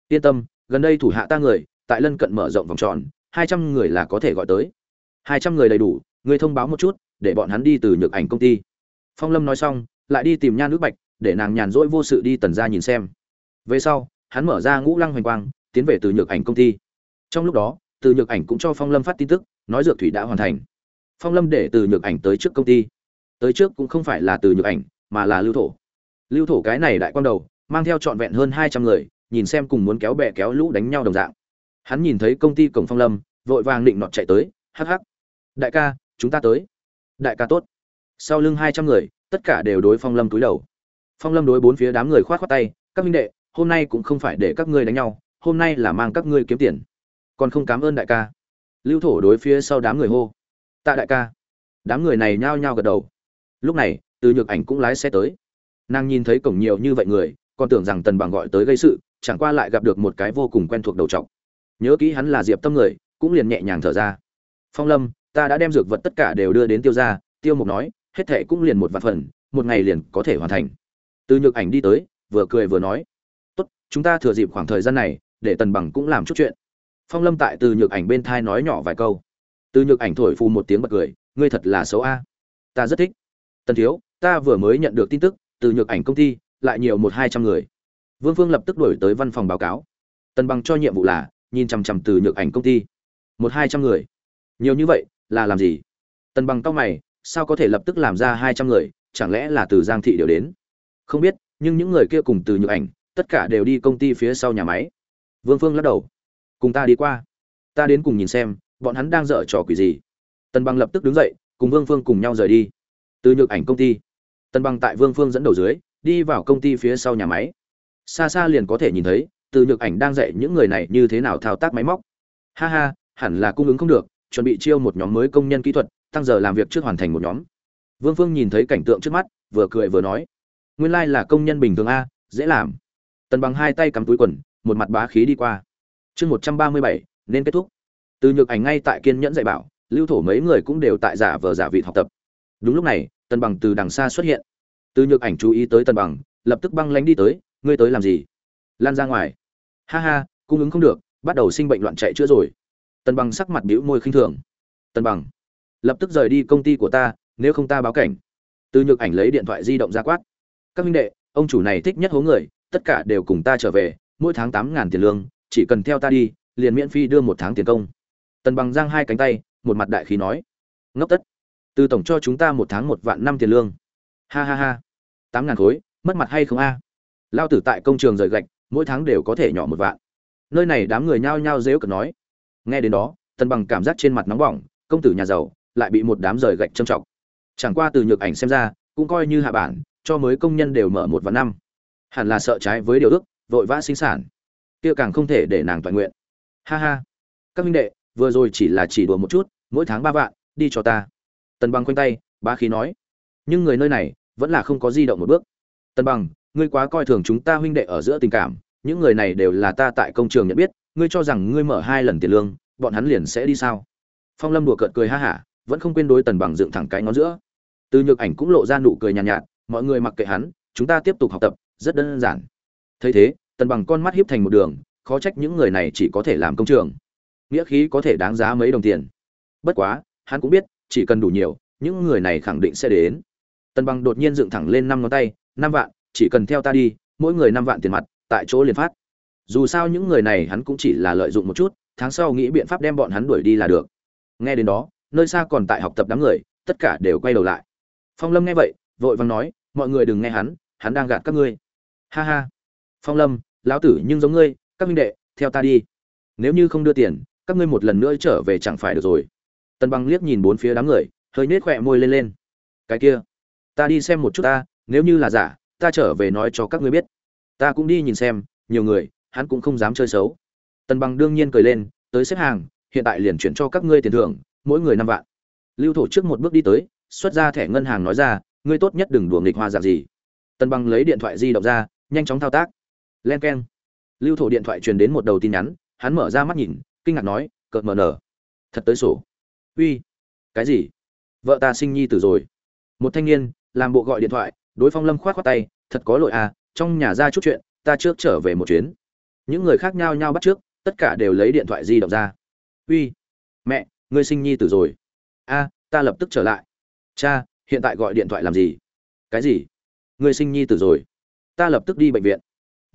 Yên tâm, gần đây thủ hạ ta người, tại lân cận mở rộng vòng tròn, hai trăm người là có thể gọi tới. Hai trăm người đầy đủ ngươi thông báo một chút, để bọn hắn đi từ nhược ảnh công ty. Phong lâm nói xong, lại đi tìm nha nước bạch, để nàng nhàn rỗi vô sự đi tần ra nhìn xem. Về sau, hắn mở ra ngũ lăng hoành quang, tiến về từ nhược ảnh công ty. Trong lúc đó từ nhược ảnh cũng cho phong lâm phát tin tức, nói dược thủy đã hoàn thành. Phong lâm để từ nhược ảnh tới trước công ty. Tới trước cũng không phải là từ nhược ảnh, mà là lưu thổ. Lưu thổ cái này đại quan đầu, mang theo trọn vẹn hơn hai trăm người, nhìn xem cùng muốn kéo bè kéo lũ đánh nhau đồng dạng. Hắn nhìn thấy công ty cổng phong lâm, vội vàng định nọt chạy tới, hắc hắc, đại ca, chúng ta tới. Đại ca tốt. Sau lưng hai trăm người, tất cả đều đối phong lâm túi đầu. Phong lâm đối bốn phía đám người khoát khoát tay, các minh đệ, hôm nay cũng không phải để các ngươi đánh nhau, hôm nay là mang các ngươi kiếm tiền còn không cảm ơn đại ca. Lưu thổ đối phía sau đám người hô. Tạ đại ca. Đám người này nhao nhao gật đầu. Lúc này, từ nhược ảnh cũng lái xe tới. Nàng nhìn thấy cổng nhiều như vậy người, còn tưởng rằng tần bằng gọi tới gây sự, chẳng qua lại gặp được một cái vô cùng quen thuộc đầu trọc. Nhớ kỹ hắn là diệp tâm người, cũng liền nhẹ nhàng thở ra. Phong lâm, ta đã đem dược vật tất cả đều đưa đến tiêu ra tiêu mục nói, hết thệ cũng liền một vạn phần, một ngày liền có thể hoàn thành. Từ nhược ảnh đi tới, vừa cười vừa nói, tốt, chúng ta thừa dịp khoảng thời gian này, để tần bằng cũng làm chút chuyện phong lâm tại từ nhược ảnh bên thai nói nhỏ vài câu. Từ nhược ảnh thổi phù một tiếng bật cười, ngươi thật là xấu a. Ta rất thích. Tần thiếu, ta vừa mới nhận được tin tức, từ nhược ảnh công ty lại nhiều một hai trăm người. Vương phương lập tức đổi tới văn phòng báo cáo. Tần bằng cho nhiệm vụ là nhìn chằm chằm từ nhược ảnh công ty. Một hai trăm người. Nhiều như vậy, là làm gì? Tần bằng tóc mày, sao có thể lập tức làm ra hai trăm người, chẳng lẽ là từ giang thị đều đến? Không biết, nhưng những người kia cùng từ nhược ảnh, tất cả đều đi công ty phía sau nhà máy. Vương phương lắc đầu cùng ta đi qua. Ta đến cùng nhìn xem, bọn hắn đang dở trò quỷ gì. Tần bằng lập tức đứng dậy, cùng vương phương cùng nhau rời đi. Từ nhược ảnh công ty. Tần bằng tại vương phương dẫn đầu dưới, đi vào công ty phía sau nhà máy. Xa xa liền có thể nhìn thấy, từ nhược ảnh đang dạy những người này như thế nào thao tác máy móc. Ha ha, hẳn là cung ứng không được, chuẩn bị chiêu một nhóm mới công nhân kỹ thuật, tăng giờ làm việc trước hoàn thành một nhóm. Vương phương nhìn thấy cảnh tượng trước mắt, vừa cười vừa nói. Nguyên lai、like、là công nhân bình thường a, dễ làm. Tần bằng hai tay cắm túi quần, một mặt bá khí đi qua chương một trăm ba mươi bảy, nên kết thúc. Từ nhược ảnh ngay tại kiên nhẫn dạy bảo, lưu thổ mấy người cũng đều tại giả vờ giả vị học tập. Đúng lúc này, tần bằng từ đằng xa xuất hiện. Từ nhược ảnh chú ý tới tần bằng, lập tức băng lánh đi tới, ngươi tới làm gì? Lan ra ngoài. Ha ha, cung ứng không được, bắt đầu sinh bệnh loạn chạy chữa rồi. Tần bằng sắc mặt bĩu môi khinh thường. Tần bằng, lập tức rời đi công ty của ta, nếu không ta báo cảnh. Từ nhược ảnh lấy điện thoại di động ra quát. Các minh đệ, ông chủ này thích nhất hố người, tất cả đều cùng ta trở về, mỗi tháng tám ngàn tiền lương chỉ cần theo ta đi, liền miễn phí đưa một tháng tiền công. Tần bằng giang hai cánh tay, một mặt đại khí nói. Ngốc tất. Từ tổng cho chúng ta một tháng một vạn năm tiền lương. Ha ha ha. Tám ngàn khối, mất mặt hay không a? Lao tử tại công trường rời gạch, mỗi tháng đều có thể nhỏ một vạn. Nơi này đám người nhao nhao dếu cực nói. Nghe đến đó, tần bằng cảm giác trên mặt nóng bỏng, công tử nhà giàu, lại bị một đám rời gạch trầm trọng chẳng qua từ nhược ảnh xem ra, cũng coi như hạ bản, cho mới công nhân đều mở một vạn năm. Hẳn là sợ trái với điều ước, vội vã sinh sản kia càng không thể để nàng toàn nguyện. Ha ha. Các minh đệ vừa rồi chỉ là chỉ đùa một chút mỗi tháng ba vạn đi cho ta. Tần bằng quanh tay ba khí nói. Nhưng người nơi này vẫn là không có di động một bước. Tần bằng ngươi quá coi thường chúng ta huynh đệ ở giữa tình cảm những người này đều là ta tại công trường nhận biết ngươi cho rằng ngươi mở hai lần tiền lương bọn hắn liền sẽ đi sao? Phong lâm đùa cợt cười ha hả vẫn không quên đối tần bằng dựng thẳng cái ngón giữa. Từ nhược ảnh cũng lộ ra nụ cười nhàn nhạt, nhạt mọi người mặc kệ hắn chúng ta tiếp tục học tập rất đơn giản. Thấy thế tần bằng con mắt hiếp thành một đường, khó trách những người này chỉ có thể làm công trường. Nghĩa khí có thể đáng giá mấy đồng tiền. Bất quá, hắn cũng biết, chỉ cần đủ nhiều, những người này khẳng định sẽ đến. Tần bằng đột nhiên dựng thẳng lên năm ngón tay, năm vạn, chỉ cần theo ta đi, mỗi người năm vạn tiền mặt, tại chỗ liền phát. Dù sao những người này hắn cũng chỉ là lợi dụng một chút, tháng sau nghĩ biện pháp đem bọn hắn đuổi đi là được. Nghe đến đó, nơi xa còn tại học tập đám người, tất cả đều quay đầu lại. Phong lâm nghe vậy, vội vàng nói, mọi người đừng nghe hắn hắn đang gạt các ngươi. Ha ha. Phong lâm lão tử, nhưng giống ngươi, các minh đệ, theo ta đi. Nếu như không đưa tiền, các ngươi một lần nữa trở về chẳng phải được rồi. Tần bằng liếc nhìn bốn phía đám người, hơi nết khỏe môi lên lên. Cái kia, ta đi xem một chút ta, nếu như là giả, ta trở về nói cho các ngươi biết. Ta cũng đi nhìn xem, nhiều người, hắn cũng không dám chơi xấu. Tần bằng đương nhiên cười lên, tới xếp hàng, hiện tại liền chuyển cho các ngươi tiền thưởng, mỗi người năm vạn. Lưu thổ trước một bước đi tới, xuất ra thẻ ngân hàng nói ra, ngươi tốt nhất đừng đùa nghịch hoa dạng gì. Tần bằng lấy điện thoại di động ra, nhanh chóng thao tác len keng. Lưu thổ điện thoại truyền đến một đầu tin nhắn, hắn mở ra mắt nhìn, kinh ngạc nói, cợt mờ nở. Thật tới sổ. Uy, cái gì? Vợ ta sinh nhi tử rồi. Một thanh niên, làm bộ gọi điện thoại, đối phong lâm khoát khoát tay, thật có lỗi à trong nhà ra chút chuyện, ta trước trở về một chuyến. Những người khác nhao nhao bắt trước, tất cả đều lấy điện thoại di động ra. Uy, mẹ, ngươi sinh nhi tử rồi. A, ta lập tức trở lại. Cha, hiện tại gọi điện thoại làm gì? Cái gì? Ngươi sinh nhi tử rồi. Ta lập tức đi bệnh viện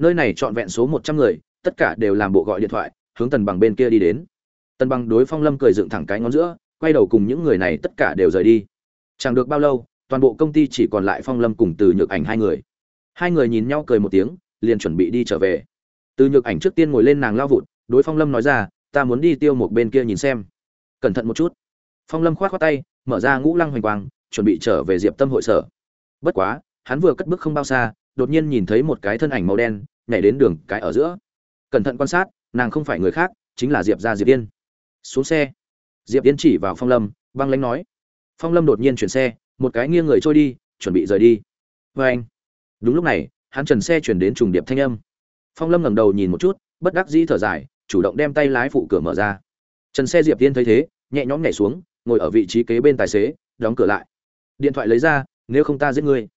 nơi này trọn vẹn số một trăm người, tất cả đều làm bộ gọi điện thoại, hướng tần bằng bên kia đi đến. Tần bằng đối phong lâm cười dựng thẳng cái ngón giữa, quay đầu cùng những người này tất cả đều rời đi. Chẳng được bao lâu, toàn bộ công ty chỉ còn lại phong lâm cùng từ nhược ảnh hai người. Hai người nhìn nhau cười một tiếng, liền chuẩn bị đi trở về. Từ nhược ảnh trước tiên ngồi lên nàng lao vụt, đối phong lâm nói ra, ta muốn đi tiêu một bên kia nhìn xem. Cẩn thận một chút. Phong lâm k h o á t khoác tay, mở ra ngũ lăng hoành quang, chuẩn bị trở về diệp tâm hội sở. Bất quá, hắn vừa cất bước không bao xa, đột nhiên nhìn thấy một cái thân ảnh màu đen nhảy đến đường cái ở giữa. Cẩn thận quan sát, nàng không phải người khác, chính là diệp ra diệp yên. Xuống xe. Diệp yên chỉ vào phong lâm, băng lãnh nói. Phong lâm đột nhiên chuyển xe, một cái nghiêng người trôi đi, chuẩn bị rời đi. Vê anh. Đúng lúc này, hắn trần xe chuyển đến trùng điệp thanh âm. Phong lâm ngẩng đầu nhìn một chút, bất đắc dĩ thở dài, chủ động đem tay lái phụ cửa mở ra. Trần xe diệp tiên thấy thế, nhẹ nhõm nhảy xuống, ngồi ở vị trí kế bên tài xế, đóng cửa lại. Điện thoại lấy ra, nếu không ta giết ngươi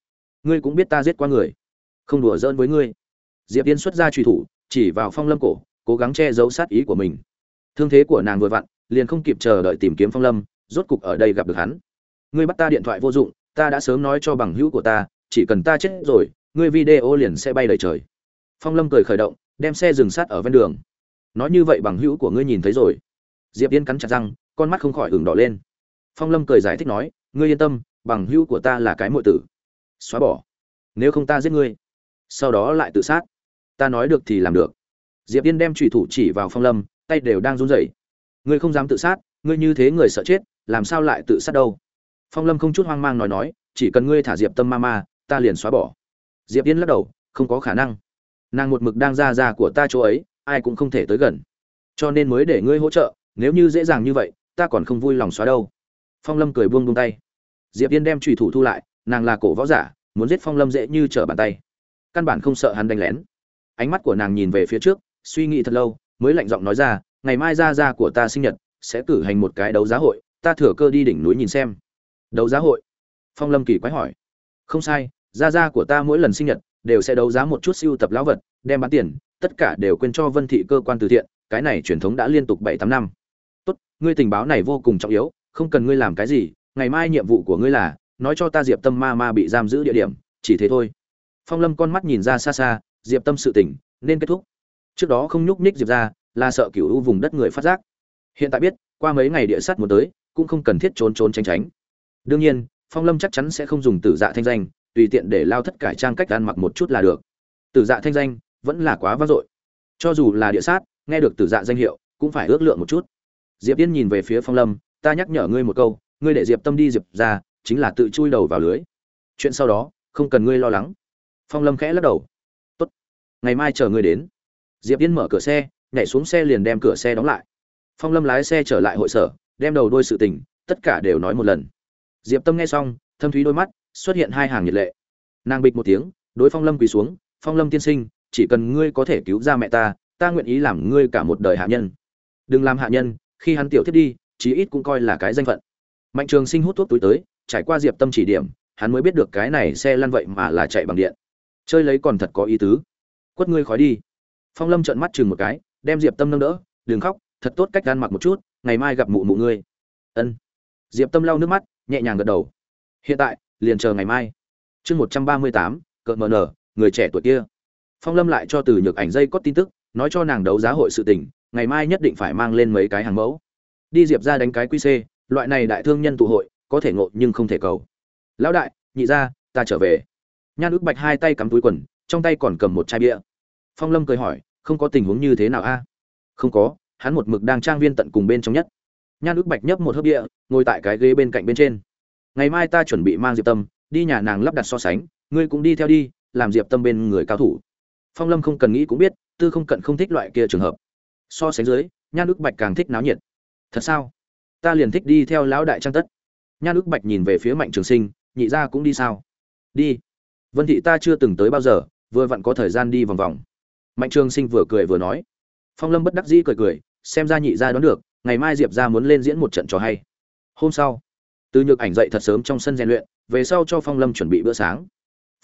ngươi cũng biết ta giết qua người. Không đùa giỡn với ngươi diệp tiên xuất ra truy thủ, chỉ vào phong lâm cổ, cố gắng che giấu sát ý của mình. Thương thế của nàng vừa vặn, liền không kịp chờ đợi tìm kiếm phong lâm, rốt cục ở đây gặp được hắn. Ngươi bắt ta điện thoại vô dụng, ta đã sớm nói cho bằng hữu của ta, chỉ cần ta chết rồi, ngươi video liền sẽ bay đầy trời. Phong lâm cười khởi động, đem xe dừng sát ở ven đường. Nói như vậy bằng hữu của ngươi nhìn thấy rồi. Diệp yên cắn chặt răng, con mắt không khỏi hừng đỏ lên. Phong lâm cười giải thích nói, ngươi yên tâm, bằng hữu của ta là cái mọi tử. Xóa bỏ. Nếu không ta giết ngươi. Sau đó lại tự sát ta nói được thì làm được. Diệp yên đem trùy thủ chỉ vào phong lâm, tay đều đang run rẩy. Ngươi không dám tự sát, ngươi như thế người sợ chết, làm sao lại tự sát đâu? Phong lâm không chút hoang mang nói nói, chỉ cần ngươi thả diệp tâm ma ma, ta liền xóa bỏ. Diệp yên lắc đầu, không có khả năng. Nàng một mực đang ra ra của ta chỗ ấy, ai cũng không thể tới gần. Cho nên mới để ngươi hỗ trợ, nếu như dễ dàng như vậy, ta còn không vui lòng xóa đâu. Phong lâm cười buông buông tay. Diệp yên đem trùy thủ thu lại, nàng là cổ võ giả, muốn giết phong lâm dễ như trở bàn tay. Căn bản không sợ hắn đánh lén ánh mắt của nàng nhìn về phía trước, suy nghĩ thật lâu, mới lạnh giọng nói ra, ngày mai ra ra của ta sinh nhật sẽ cử hành một cái đấu giá hội, ta thừa cơ đi đỉnh núi nhìn xem. Đấu giá hội? Phong lâm kỳ quái hỏi. Không sai Ra Ra của ta mỗi lần sinh nhật đều sẽ đấu giá một chút siêu tập lão vật, đem bán tiền, tất cả đều quên cho vân thị cơ quan từ thiện, cái này truyền thống đã liên tục bảy tám năm. Tốt, ngươi tình báo này vô cùng trọng yếu, không cần ngươi làm cái gì, ngày mai nhiệm vụ của ngươi là nói cho ta diệp tâm ma ma bị giam giữ địa điểm, chỉ thế thôi. Phong lâm con mắt nhìn ra xa xa diệp tâm sự tỉnh nên kết thúc. Trước đó không nhúc nhích diệp ra, là sợ cựu u vùng đất người phát giác. Hiện tại biết, qua mấy ngày địa sát muốn tới, cũng không cần thiết trốn trốn tránh tránh. Đương nhiên, phong lâm chắc chắn sẽ không dùng tử dạ thanh danh, tùy tiện để lao thất cải trang cách ăn mặc một chút là được. Tử dạ thanh danh, vẫn là quá vang dội. Cho dù là địa sát, nghe được tử dạ danh hiệu, cũng phải ước lượng một chút. Diệp yên nhìn về phía phong lâm, ta nhắc nhở ngươi một câu, ngươi để diệp tâm đi diệp ra, chính là tự chui đầu vào lưới. Chuyện sau đó, không cần ngươi lo lắng. Phong lâm khẽ lắc đầu ngày mai chờ ngươi đến. Diệp yên mở cửa xe, nhảy xuống xe liền đem cửa xe đóng lại. Phong lâm lái xe trở lại hội sở, đem đầu đôi sự tình, tất cả đều nói một lần. Diệp tâm nghe xong, thâm thúy đôi mắt, xuất hiện hai hàng nhiệt lệ. Nàng bịch một tiếng, đối phong lâm quỳ xuống, phong lâm tiên sinh, chỉ cần ngươi có thể cứu ra mẹ ta ta nguyện ý làm ngươi cả một đời hạ nhân. Đừng làm hạ nhân, khi hắn tiểu thiết đi, chí ít cũng coi là cái danh phận. Mạnh trường sinh hút thuốc túi tới, trải qua diệp tâm chỉ điểm, hắn mới biết được cái này xe lăn vậy mà là chạy bằng điện. Chơi lấy còn thật có ý tứ quất ngươi khói đi. Phong lâm trợn mắt chừng một cái, đem diệp tâm nâng đỡ, đừng khóc, thật tốt cách gan mặc một chút, ngày mai gặp mụ mụ ngươi. Ân. Diệp tâm lau nước mắt, nhẹ nhàng gật đầu. Hiện tại, liền chờ ngày mai. Chương một trăm ba mươi tám, cợt mờ nở, người trẻ tuổi kia. Phong lâm lại cho từ nhược ảnh dây có tin tức, nói cho nàng đấu giá hội sự tình, ngày mai nhất định phải mang lên mấy cái hàng mẫu. Đi diệp ra đánh cái quy c loại này đại thương nhân tụ hội, có thể ngộ nhưng không thể cầu. Lão đại, nhị ra ta trở về. Nhan ước bạch hai tay cắm túi quần trong tay còn cầm một chai bia. Phong lâm cười hỏi, không có tình huống như thế nào a? Không có, hắn một mực đang trang viên tận cùng bên trong nhất. Nhan ước bạch nhấp một hớp bia, ngồi tại cái ghế bên cạnh bên trên. Ngày mai ta chuẩn bị mang diệp tâm, đi nhà nàng lắp đặt so sánh, ngươi cũng đi theo đi, làm diệp tâm bên người cao thủ. Phong lâm không cần nghĩ cũng biết, tư không cận không thích loại kia trường hợp. So sánh dưới, nhan ước bạch càng thích náo nhiệt. Thật sao? Ta liền thích đi theo lão đại trang tất. Nhan ước bạch nhìn về phía mạnh trường sinh, nhị gia cũng đi sao? Đi. Vân thị ta chưa từng tới bao giờ vừa vặn có thời gian đi vòng vòng. Mạnh trường sinh vừa cười vừa nói. Phong lâm bất đắc dĩ cười cười, xem ra nhị gia đoán được, ngày mai diệp gia muốn lên diễn một trận trò hay. Hôm sau, từ nhược ảnh dậy thật sớm trong sân rèn luyện, về sau cho phong lâm chuẩn bị bữa sáng.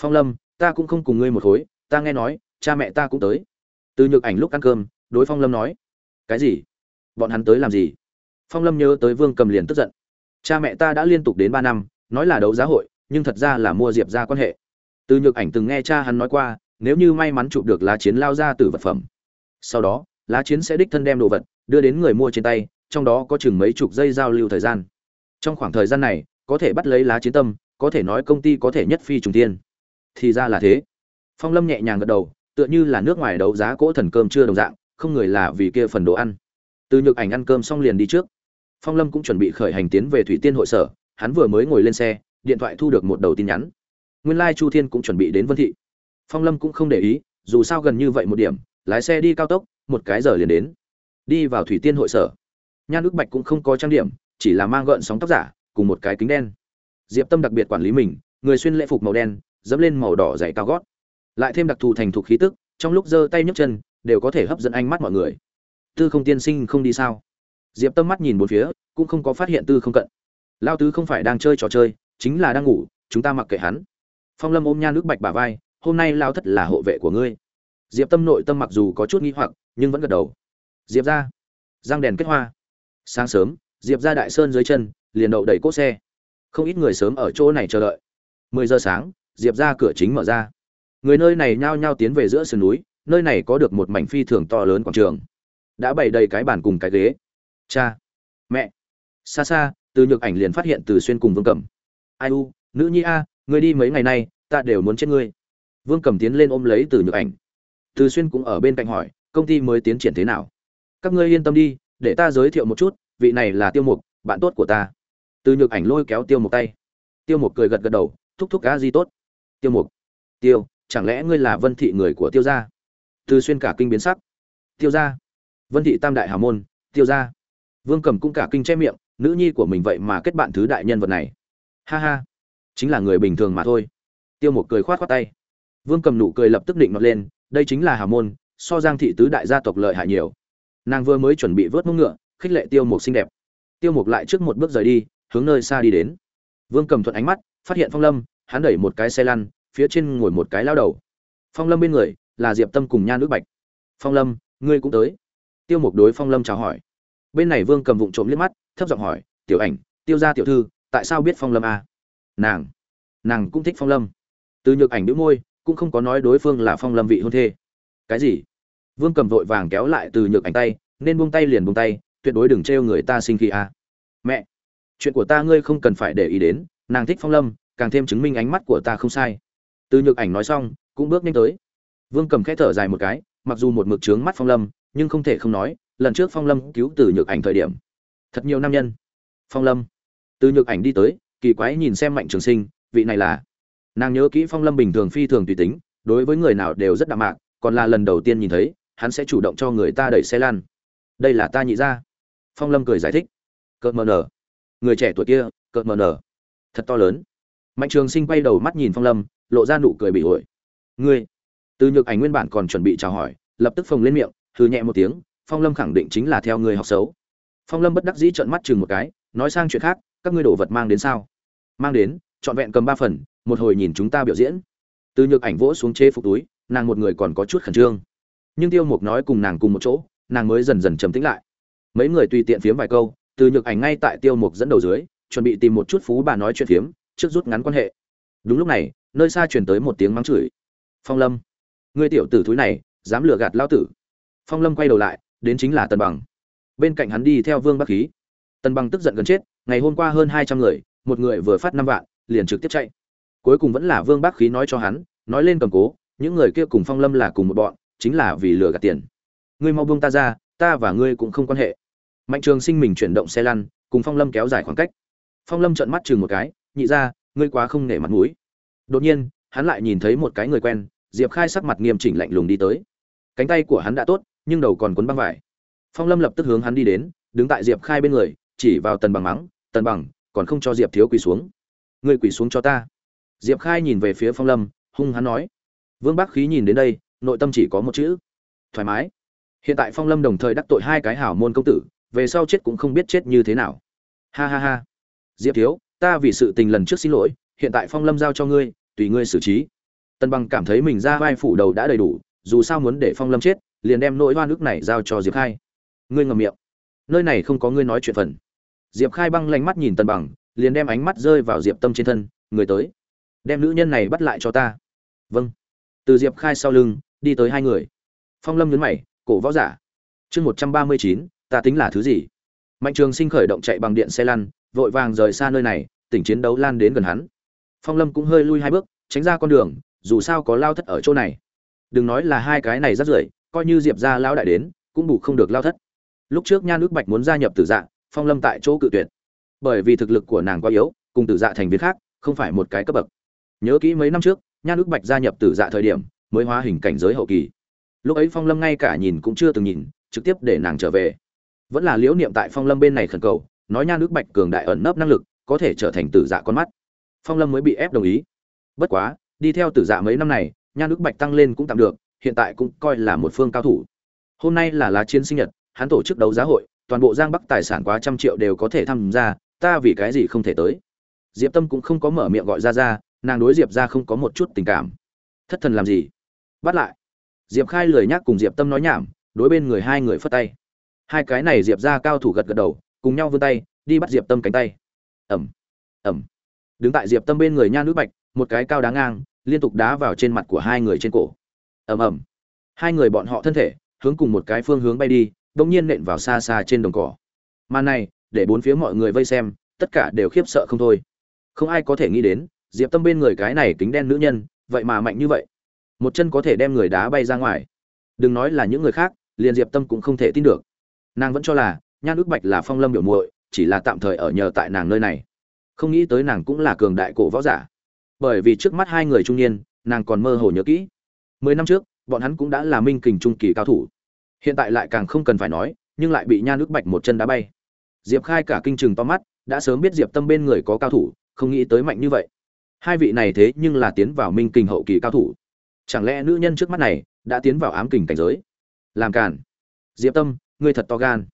Phong lâm, ta cũng không cùng ngươi một khối, ta nghe nói, cha mẹ ta cũng tới. Từ nhược ảnh lúc ăn cơm, đối phong lâm nói. Cái gì? Bọn hắn tới làm gì? Phong lâm nhớ tới vương cầm liền tức giận. Cha mẹ ta đã liên tục đến ba năm, nói là đấu giá hội, nhưng thật ra là mua diệp ra quan hệ. Từ nhược ảnh từng nghe cha hắn nói qua nếu như may mắn chụp được lá chiến lao ra từ vật phẩm. Sau đó, lá chiến sẽ đích thân đem đồ vật đưa đến người mua trên tay, trong đó có chừng mấy chục giây giao lưu thời gian. Trong khoảng thời gian này, có thể bắt lấy lá chiến tâm, có thể nói công ty có thể nhất phi trùng tiên thì ra là thế. Phong lâm nhẹ nhàng gật đầu, tựa như là nước ngoài đấu giá cỗ thần cơm chưa đồng dạng, không người là vì kia phần đồ ăn. Từ nhược ảnh ăn cơm xong liền đi trước. Phong lâm cũng chuẩn bị khởi hành tiến về thủy tiên hội sở, hắn vừa mới ngồi lên xe, điện thoại thu được một đầu tin nhắn. Nguyên lai chu thiên cũng chuẩn bị đến vân thị phong lâm cũng không để ý, dù sao gần như vậy một điểm, lái xe đi cao tốc, một cái giờ liền đến. Đi vào thủy tiên hội sở. Nhan ước bạch cũng không có trang điểm, chỉ là mang gợn sóng tóc giả, cùng một cái kính đen. Diệp tâm đặc biệt quản lý mình, người xuyên lễ phục màu đen, dẫm lên màu đỏ dày cao gót. Lại thêm đặc thù thành thục khí tức, trong lúc giơ tay nhấc chân, đều có thể hấp dẫn ánh mắt mọi người. Tư không tiên sinh không đi sao? Diệp tâm mắt nhìn một phía, cũng không có phát hiện tư không cận. Lao tứ không phải đang chơi trò chơi, chính là đang ngủ, chúng ta mặc kệ hắn. Phong lâm ôm nha nước bạch bả vai hôm nay lao thất là hộ vệ của ngươi. Diệp tâm nội tâm mặc dù có chút nghi hoặc, nhưng vẫn gật đầu. Diệp ra. Răng đèn kết hoa. Sáng sớm, diệp ra đại sơn dưới chân, liền đậu đầy cốt xe. Không ít người sớm ở chỗ này chờ đợi. Mười giờ sáng, diệp ra cửa chính mở ra. Người nơi này nhao nhao tiến về giữa sườn núi, nơi này có được một mảnh phi thường to lớn quảng trường. Đã bày đầy cái bàn cùng cái ghế. Cha. Mẹ. Xa xa, từ nhược ảnh liền phát hiện từ xuyên cùng vương cẩm. Ai u, nữ nhi a người đi mấy ngày nay, ta đều muốn chết ngươi vương cẩm tiến lên ôm lấy từ nhược ảnh. Từ xuyên cũng ở bên cạnh hỏi, công ty mới tiến triển thế nào? Các ngươi yên tâm đi, để ta giới thiệu một chút, vị này là tiêu mục, bạn tốt của ta. Từ nhược ảnh lôi kéo tiêu mục tay. Tiêu mục cười gật gật đầu, thúc thúc cá gì tốt? Tiêu mục, tiêu, chẳng lẽ ngươi là vân thị người của tiêu gia? Từ xuyên cả kinh biến sắc. Tiêu gia? Vân thị tam đại hào môn, tiêu gia? Vương cầm cũng cả kinh che miệng, nữ nhi của mình vậy mà kết bạn thứ đại nhân vật này. Ha ha, chính là người bình thường mà thôi. Tiêu Mục cười khoát khoát tay vương cầm nụ cười lập tức định mặt lên, đây chính là Hà môn, so giang thị tứ đại gia tộc lợi hại nhiều. Nàng vừa mới chuẩn bị vớt mông ngựa, khích lệ tiêu mục xinh đẹp. Tiêu mục lại trước một bước rời đi, hướng nơi xa đi đến. Vương cầm thuận ánh mắt, phát hiện phong lâm, hắn đẩy một cái xe lăn, phía trên ngồi một cái lao đầu. Phong lâm bên người, là diệp tâm cùng nha nước bạch. Phong lâm, ngươi cũng tới? Tiêu mục đối phong lâm chào hỏi. Bên này vương cầm vụng trộm liếc mắt, thấp giọng hỏi, tiểu ảnh, tiêu gia tiểu thư, tại sao biết phong lâm à? nàng nàng cũng thích phong lâm. Từ nhược ảnh đĩu môi cũng không có nói đối phương là phong lâm vị hôn thê. Cái gì? Vương cầm vội vàng kéo lại từ nhược ảnh tay, nên buông tay liền buông tay, tuyệt đối đừng trêu người ta sinh khi à. mẹ, chuyện của ta ngươi không cần phải để ý đến, nàng thích phong lâm, càng thêm chứng minh ánh mắt của ta không sai. Từ nhược ảnh nói xong, cũng bước nhanh tới. Vương cầm khẽ thở dài một cái, mặc dù một mực trướng mắt phong lâm, nhưng không thể không nói, lần trước phong lâm cứu từ nhược ảnh thời điểm, thật nhiều nam nhân. Phong lâm. Từ nhược ảnh đi tới, kỳ quái nhìn xem mạnh trường sinh, vị này là nàng nhớ kỹ phong lâm bình thường phi thường tùy tính, đối với người nào đều rất đạm mạc, còn là lần đầu tiên nhìn thấy, hắn sẽ chủ động cho người ta đẩy xe lan đây là ta nhị ra phong lâm cười giải thích. Cợt mờ nở. Người trẻ tuổi kia, cợt mờ nở. Thật to lớn. Mạnh trường sinh quay đầu mắt nhìn phong lâm, lộ ra nụ cười bị ổi ngươi. Từ nhược ảnh nguyên bản còn chuẩn bị chào hỏi, lập tức phồng lên miệng, hừ nhẹ một tiếng, phong lâm khẳng định chính là theo người học xấu. Phong lâm bất đắc dĩ trợn mắt chừng một cái, nói sang chuyện khác, các ngươi đổ vật mang đến sao? Mang đến, trọn vẹn cầm ba phần một hồi nhìn chúng ta biểu diễn. Từ nhược ảnh vỗ xuống chế phục túi, nàng một người còn có chút khẩn trương. Nhưng tiêu mục nói cùng nàng cùng một chỗ, nàng mới dần dần trầm tĩnh lại. Mấy người tùy tiện phiếm vài câu, từ nhược ảnh ngay tại tiêu mục dẫn đầu dưới, chuẩn bị tìm một chút phú bà nói chuyện phiếm, trước rút ngắn quan hệ. Đúng lúc này, nơi xa truyền tới một tiếng mắng chửi. Phong lâm, ngươi tiểu tử thúi này, dám lừa gạt lao tử. Phong lâm quay đầu lại, đến chính là tần bằng. Bên cạnh hắn đi theo vương bắc khí. Tần bằng tức giận gần chết, ngày hôm qua hơn hai trăm người, một người vừa phát năm vạn, liền trực tiếp chạy cuối cùng vẫn là vương Bác khí nói cho hắn, nói lên cầm cố, những người kia cùng phong lâm là cùng một bọn, chính là vì lừa gạt tiền. Ngươi mau buông ta ra, ta và ngươi cũng không quan hệ. Mạnh trường sinh mình chuyển động xe lăn, cùng phong lâm kéo dài khoảng cách. Phong lâm trợn mắt chừng một cái, nhị ra, ngươi quá không nể mặt mũi. Đột nhiên, hắn lại nhìn thấy một cái người quen, diệp khai sắc mặt nghiêm chỉnh lạnh lùng đi tới. Cánh tay của hắn đã tốt, nhưng đầu còn cuốn băng vải. Phong lâm lập tức hướng hắn đi đến, đứng tại diệp khai bên người, chỉ vào tần bằng mắng, tần bằng, còn không cho diệp thiếu quỳ xuống. Ngươi quỳ xuống cho ta diệp khai nhìn về phía phong lâm, hung hắn nói, vương bắc khí nhìn đến đây, nội tâm chỉ có một chữ, thoải mái. Hiện tại phong lâm đồng thời đắc tội hai cái hảo môn công tử, về sau chết cũng không biết chết như thế nào. Ha ha ha. Diệp thiếu, ta vì sự tình lần trước xin lỗi, hiện tại phong lâm giao cho ngươi, tùy ngươi xử trí. Tân bằng cảm thấy mình ra vai phủ đầu đã đầy đủ, dù sao muốn để phong lâm chết, liền đem nỗi oan ức này giao cho diệp khai. Ngươi ngầm miệng. Nơi này không có ngươi nói chuyện phần. Diệp khai băng lanh mắt nhìn tân bằng, liền đem ánh mắt rơi vào diệp tâm trên thân, người tới đem nữ nhân này bắt lại cho ta. Vâng. Từ diệp khai sau lưng, đi tới hai người. Phong lâm nhấn mày, cổ võ giả. Chương một trăm ba mươi chín, ta tính là thứ gì? Mạnh trường sinh khởi động chạy bằng điện xe lăn, vội vàng rời xa nơi này, tỉnh chiến đấu lan đến gần hắn. Phong lâm cũng hơi lui hai bước, tránh ra con đường, dù sao có lao thất ở chỗ này. Đừng nói là hai cái này rất rưởi, coi như diệp ra lao đại đến, cũng bù không được lao thất. Lúc trước nha nước bạch muốn gia nhập tử dạ phong lâm tại chỗ cự tuyệt. Bởi vì thực lực của nàng quá yếu, cùng tử dạ thành viên khác, không phải một cái cấp bậc nhớ kỹ mấy năm trước nha nước bạch gia nhập tử dạ thời điểm, mới hóa hình cảnh giới hậu kỳ. Lúc ấy phong lâm ngay cả nhìn cũng chưa từng nhìn, trực tiếp để nàng trở về. Vẫn là liễu niệm tại phong lâm bên này khẩn cầu, nói nha nước bạch cường đại ẩn nấp năng lực, có thể trở thành tử dạ con mắt. Phong lâm mới bị ép đồng ý. Bất quá, đi theo tử dạ mấy năm này nha nước bạch tăng lên cũng tạm được, hiện tại cũng coi là một phương cao thủ. Hôm nay là lá chiến sinh nhật, hắn tổ chức đấu giá hội, toàn bộ giang bắc tài sản quá trăm triệu đều có thể tham gia, ta vì cái gì không thể tới? Diệp tâm cũng không có mở miệng gọi ra ra nàng đối diệp ra không có một chút tình cảm. Thất thần làm gì? Bắt lại. Diệp khai lười nhác cùng diệp tâm nói nhảm, đối bên người hai người phất tay. Hai cái này diệp ra cao thủ gật gật đầu, cùng nhau vươn tay, đi bắt diệp tâm cánh tay. Ẩm ẩm đứng tại diệp tâm bên người nha nữ bạch, một cái cao đá ngang, liên tục đá vào trên mặt của hai người trên cổ. Ầm ầm. Hai người bọn họ thân thể, hướng cùng một cái phương hướng bay đi đông nhiên nện vào xa xa trên đồng cỏ. Màn này, để bốn phía mọi người vây xem, tất cả đều khiếp sợ không thôi. Không ai có thể nghĩ đến diệp tâm bên người cái này kính đen nữ nhân, vậy mà mạnh như vậy. Một chân có thể đem người đá bay ra ngoài. Đừng nói là những người khác, liền diệp tâm cũng không thể tin được. Nàng vẫn cho là, nhan ước bạch là phong lâm biểu muội, chỉ là tạm thời ở nhờ tại nàng nơi này. Không nghĩ tới nàng cũng là cường đại cổ võ giả. Bởi vì trước mắt hai người trung niên, nàng còn mơ hồ nhớ kỹ. Mười năm trước, bọn hắn cũng đã là minh kình trung kỳ cao thủ. Hiện tại lại càng không cần phải nói, nhưng lại bị nhan ước bạch một chân đá bay. Diệp khai cả kinh chừng to mắt, đã sớm biết diệp tâm bên người có cao thủ, không nghĩ tới mạnh như vậy hai vị này thế nhưng là tiến vào minh kình hậu kỳ cao thủ. Chẳng lẽ nữ nhân trước mắt này đã tiến vào ám kình cảnh giới? Làm càn. Diệp tâm, ngươi thật to gan.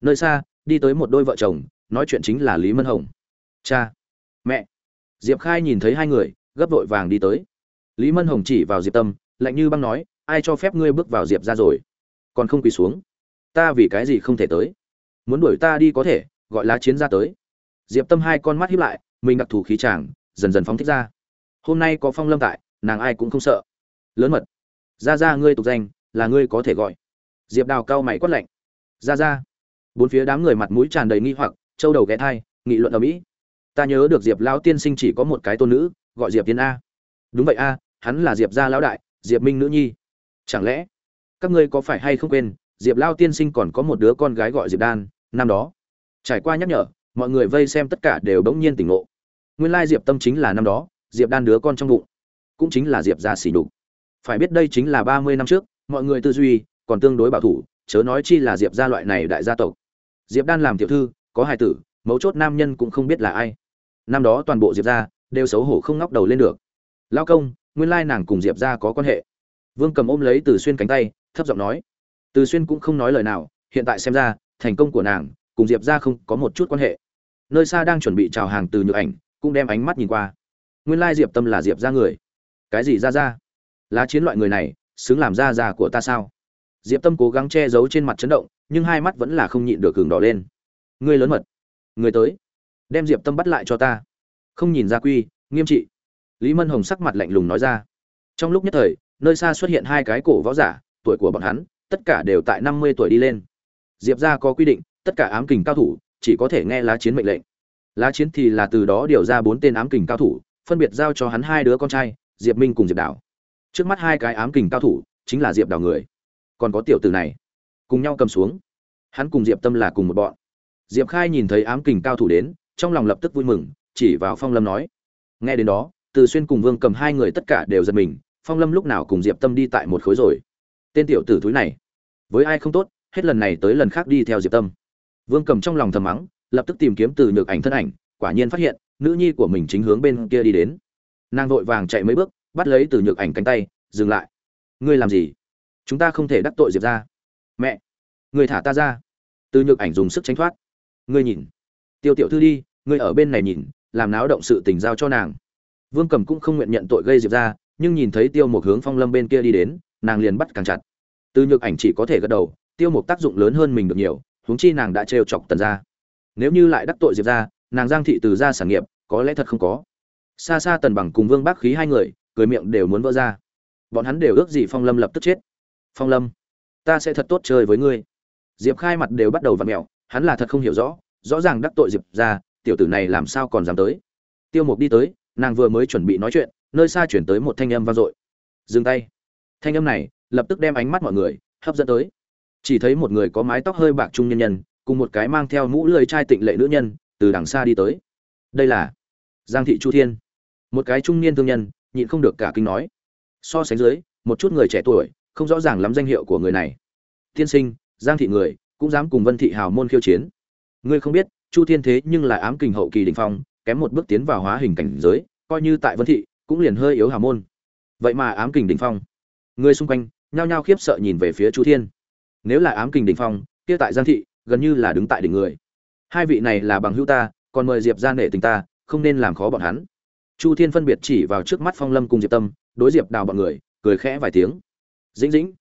Nơi xa, đi tới một đôi vợ chồng, nói chuyện chính là lý mân hồng. Cha. Mẹ. Diệp khai nhìn thấy hai người, gấp vội vàng đi tới. Lý mân hồng chỉ vào diệp tâm, lạnh như băng nói, ai cho phép ngươi bước vào diệp ra rồi? Còn không quỳ xuống. Ta vì cái gì không thể tới? Muốn đuổi ta đi có thể, gọi lá chiến ra tới. Diệp tâm hai con mắt hiếp lại, mình đặc thù khí chàng dần dần phóng thích ra. Hôm nay có phong lâm tại, nàng ai cũng không sợ. Lớn mật. Ra ra ngươi tục danh, là ngươi có thể gọi. Diệp đào cao mày quát lạnh. Ra ra bốn phía đám người mặt mũi tràn đầy nghi hoặc châu đầu ghé thai, nghị luận ở mỹ. Ta nhớ được diệp lão tiên sinh chỉ có một cái tôn nữ, gọi diệp tiên a. Đúng vậy a, hắn là diệp gia lão đại, diệp minh nữ nhi. Chẳng lẽ, các ngươi có phải hay không quên, diệp lao tiên sinh còn có một đứa con gái gọi diệp đan, năm đó. Trải qua nhắc nhở, mọi người vây xem tất cả đều bỗng nhiên tỉnh ngộ nguyên lai diệp tâm chính là năm đó, diệp đan đứa con trong bụng. Cũng chính là diệp gia xỉ đục phải biết đây chính là ba mươi năm trước, mọi người tư duy còn tương đối bảo thủ, chớ nói chi là diệp gia loại này đại gia tộc. Diệp đan làm tiểu thư, có hài tử, mấu chốt nam nhân cũng không biết là ai. Năm đó toàn bộ diệp gia đều xấu hổ không ngóc đầu lên được. Lao công, nguyên lai nàng cùng diệp gia có quan hệ. Vương cầm ôm lấy từ xuyên cánh tay, thấp giọng nói. Từ xuyên cũng không nói lời nào, hiện tại xem ra, thành công của nàng cùng diệp gia không có một chút quan hệ. Nơi xa đang chuẩn bị chào hàng từ nhược ảnh cũng đem ánh mắt nhìn qua. Nguyên lai diệp tâm là diệp gia người. Cái gì ra ra? Lá chiến loại người này, xứng làm ra ra của ta sao? Diệp tâm cố gắng che giấu trên mặt chấn động, nhưng hai mắt vẫn là không nhịn được cường đỏ lên. Ngươi lớn mật. Người tới. Đem diệp tâm bắt lại cho ta. Không nhìn ra quy, nghiêm trị. Lý mân hồng sắc mặt lạnh lùng nói ra. Trong lúc nhất thời, nơi xa xuất hiện hai cái cổ võ giả, tuổi của bọn hắn, tất cả đều tại năm mươi tuổi đi lên. Diệp ra có quy định, tất cả ám kình cao thủ, chỉ có thể nghe lá chiến mệnh lệnh lá chiến thì là từ đó điều ra bốn tên ám kình cao thủ, phân biệt giao cho hắn hai đứa con trai, diệp minh cùng diệp đảo. Trước mắt hai cái ám kình cao thủ chính là diệp đảo người. Còn có tiểu tử này, cùng nhau cầm xuống. Hắn cùng diệp tâm là cùng một bọn. Diệp khai nhìn thấy ám kình cao thủ đến, trong lòng lập tức vui mừng, chỉ vào phong lâm nói. Nghe đến đó, từ xuyên cùng vương cầm hai người tất cả đều giật mình, phong lâm lúc nào cùng diệp tâm đi tại một khối rồi? Tên tiểu tử thúi này, với ai không tốt, hết lần này tới lần khác đi theo diệp tâm. Vương cầm trong lòng thầm mắng lập tức tìm kiếm từ nhược ảnh thân ảnh, quả nhiên phát hiện, nữ nhi của mình chính hướng bên kia đi đến. Nàng vội vàng chạy mấy bước, bắt lấy từ nhược ảnh cánh tay, dừng lại. Ngươi làm gì? Chúng ta không thể đắc tội diệp ra mẹ! Người thả ta ra. Từ nhược ảnh dùng sức tránh thoát. Ngươi nhìn. Tiêu tiểu thư đi, ngươi ở bên này nhìn, làm náo động sự tình giao cho nàng. Vương cầm cũng không nguyện nhận tội gây diệp ra nhưng nhìn thấy tiêu một hướng phong lâm bên kia đi đến, nàng liền bắt càng chặt. Từ nhược ảnh chỉ có thể gật đầu, tiêu một tác dụng lớn hơn mình được nhiều, huống chi nàng đã trêu chọc tần ra nếu như lại đắc tội diệp ra nàng giang thị từ ra sản nghiệp, có lẽ thật không có. Xa xa tần bằng cùng vương bác khí hai người, cười miệng đều muốn vỡ ra. Bọn hắn đều ước gì phong lâm lập tức chết. Phong lâm, ta sẽ thật tốt chơi với ngươi. Diệp khai mặt đều bắt đầu v ặ mẹo hắn là thật không hiểu rõ rõ ràng đắc tội diệp ra tiểu tử này làm sao còn dám tới. Tiêu mục đi tới, nàng vừa mới chuẩn bị nói chuyện, nơi xa chuyển tới một thanh âm vang dội. Dừng tay. Thanh âm này, lập tức đem ánh mắt mọi người hấp dẫn tới. Chỉ thấy một người có mái tóc hơi bạc trung nhân nhân cùng một cái mang theo mũ lưỡi trai tịnh lệ nữ nhân, từ đằng xa đi tới. Đây là giang thị chu thiên. Một cái trung niên thương nhân, nhịn không được cả kinh nói. So sánh dưới, một chút người trẻ tuổi, không rõ ràng lắm danh hiệu của người này. Tiên sinh, giang thị người, cũng dám cùng vân thị hào môn khiêu chiến. Ngươi không biết, chu thiên thế nhưng là ám kình hậu kỳ đình phong, kém một bước tiến vào hóa hình cảnh giới, coi như tại vân thị, cũng liền hơi yếu hào môn. Vậy mà ám kình đình phong. Người xung quanh, nhao nhao khiếp sợ nhìn về phía chu thiên. Nếu là ám kình đình phong, kia tại giang thị gần như là đứng tại đỉnh người. Hai vị này là bằng hữu ta, còn mời diệp ra nể tình ta, không nên làm khó bọn hắn. Chu thiên phân biệt chỉ vào trước mắt phong lâm cùng diệp tâm, đối diệp đào bọn người, cười khẽ vài tiếng. Dĩnh dĩnh.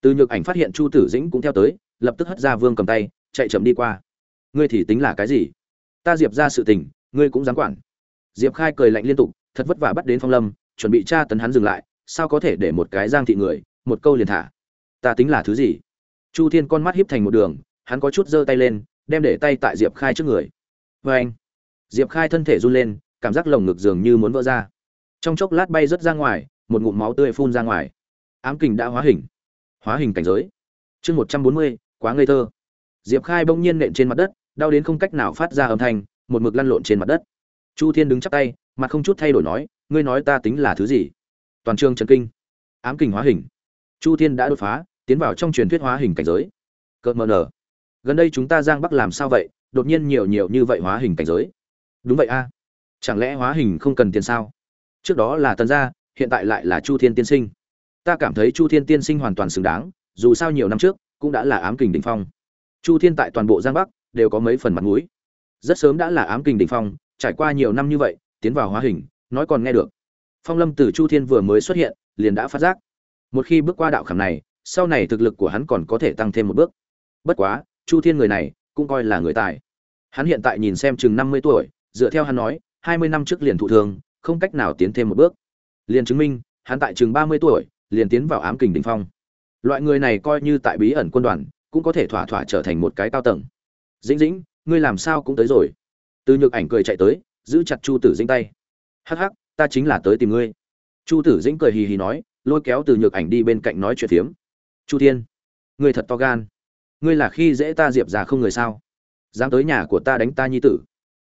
Từ nhược ảnh phát hiện chu tử dĩnh cũng theo tới, lập tức hất ra vương cầm tay, chạy chậm đi qua. Ngươi thì tính là cái gì? Ta diệp ra sự tình, ngươi cũng dám quản. Diệp khai cười lạnh liên tục, thật vất vả bắt đến phong lâm, chuẩn bị tra tấn hắn dừng lại, sao có thể để một cái giang thị người, một câu liền thả? Ta tính là thứ gì? Chu thiên con mắt hiếp thành một đường hắn có chút giơ tay lên, đem để tay tại diệp khai trước người. Vê anh, diệp khai thân thể run lên, cảm giác lồng ngực dường như muốn vỡ ra. Trong chốc lát bay rớt ra ngoài, một ngụm máu tươi phun ra ngoài. Ám kình đã hóa hình. Hóa hình cảnh giới. Chương một trăm bốn mươi, quá ngây thơ. Diệp khai bỗng nhiên nện trên mặt đất, đau đến không cách nào phát ra âm thanh, một mực lăn lộn trên mặt đất. Chu thiên đứng chắp tay, mặt không chút thay đổi nói, ngươi nói ta tính là thứ gì? Toàn trường trần kinh. Ám kình hóa hình. Chu thiên đã đột phá, tiến vào trong truyền thuyết hóa hình cảnh giới. Cợt mờ nở gần đây chúng ta giang bắc làm sao vậy? Đột nhiên nhiều nhiều như vậy hóa hình cảnh giới. Đúng vậy a. Chẳng lẽ hóa hình không cần tiền sao? Trước đó là tần gia, hiện tại lại là chu thiên tiên sinh. Ta cảm thấy chu thiên tiên sinh hoàn toàn xứng đáng, dù sao nhiều năm trước, cũng đã là ám kình đ ỉ n h phong. Chu thiên tại toàn bộ giang bắc đều có mấy phần mặt mũi. Rất sớm đã là ám kình đ ỉ n h phong, trải qua nhiều năm như vậy, tiến vào hóa hình, nói còn nghe được. Phong lâm từ chu thiên vừa mới xuất hiện, liền đã phát giác. Một khi bước qua đạo khảm này, sau này thực lực của hắn còn có thể tăng thêm một bước. Bất quá chu thiên người này cũng coi là người tài. Hắn hiện tại nhìn xem chừng năm mươi tuổi, dựa theo hắn nói, hai mươi năm trước liền thụ thường không cách nào tiến thêm một bước. Liền chứng minh, hắn tại chừng ba mươi tuổi liền tiến vào ám kình đỉnh phong. Loại người này coi như tại bí ẩn quân đoàn, cũng có thể thỏa thỏa trở thành một cái cao tầng. Dĩnh dĩnh, ngươi làm sao cũng tới rồi. Từ nhược ảnh cười chạy tới, giữ chặt chu tử dĩnh tay. Hắc hắc, ta chính là tới tìm ngươi. Chu tử dĩnh cười hì hì nói, lôi kéo từ nhược ảnh đi bên cạnh nói chuyện phiếm. Chu thiên, ngươi thật to gan ngươi là khi dễ ta diệp già không người sao? Dám tới nhà của ta đánh ta nhi tử.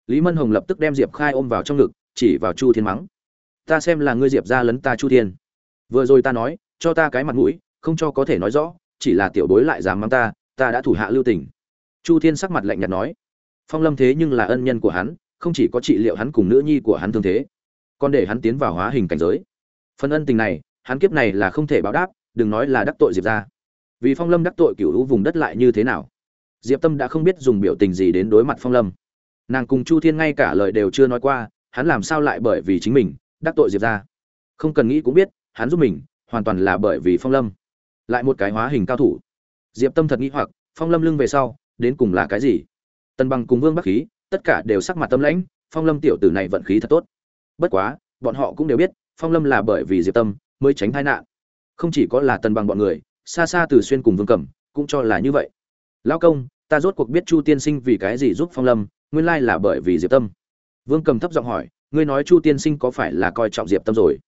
Lý mân hồng lập tức đem diệp khai ôm vào trong ngực, chỉ vào chu thiên mắng. Ta xem là ngươi diệp ra lấn ta chu thiên. Vừa rồi ta nói, cho ta cái mặt mũi, không cho có thể nói rõ, chỉ là tiểu bối lại dám mắng ta ta đã thủ hạ lưu tình. Chu thiên sắc mặt lạnh nhạt nói. Phong lâm thế nhưng là ân nhân của hắn, không chỉ có trị liệu hắn cùng nữ nhi của hắn thương thế, còn để hắn tiến vào hóa hình cảnh giới. Phần ân tình này, hắn kiếp này là không thể báo đáp, đừng nói là đắc tội diệp ra vì phong lâm đắc tội cựu hữu vùng đất lại như thế nào? Diệp tâm đã không biết dùng biểu tình gì đến đối mặt phong lâm. Nàng cùng chu thiên ngay cả lời đều chưa nói qua, hắn làm sao lại bởi vì chính mình, đắc tội diệp ra? Không cần nghĩ cũng biết, hắn giúp mình, hoàn toàn là bởi vì phong lâm. Lại một cái hóa hình cao thủ. Diệp tâm thật nghĩ hoặc, phong lâm lưng về sau, đến cùng là cái gì? Tần bằng cùng vương bắc khí, tất cả đều sắc mặt tâm lãnh, phong lâm tiểu tử này vận khí thật tốt. Bất quá, bọn họ cũng đều biết, phong lâm là bởi vì diệp tâm mới tránh tai nạn. Không chỉ có là tần bằng bọn người xa xa từ xuyên cùng vương cẩm, cũng cho là như vậy. Lão công, ta rốt cuộc biết chu tiên sinh vì cái gì giúp phong lâm, nguyên lai là bởi vì diệp tâm. Vương cầm thấp giọng hỏi, ngươi nói chu tiên sinh có phải là coi trọng diệp tâm rồi?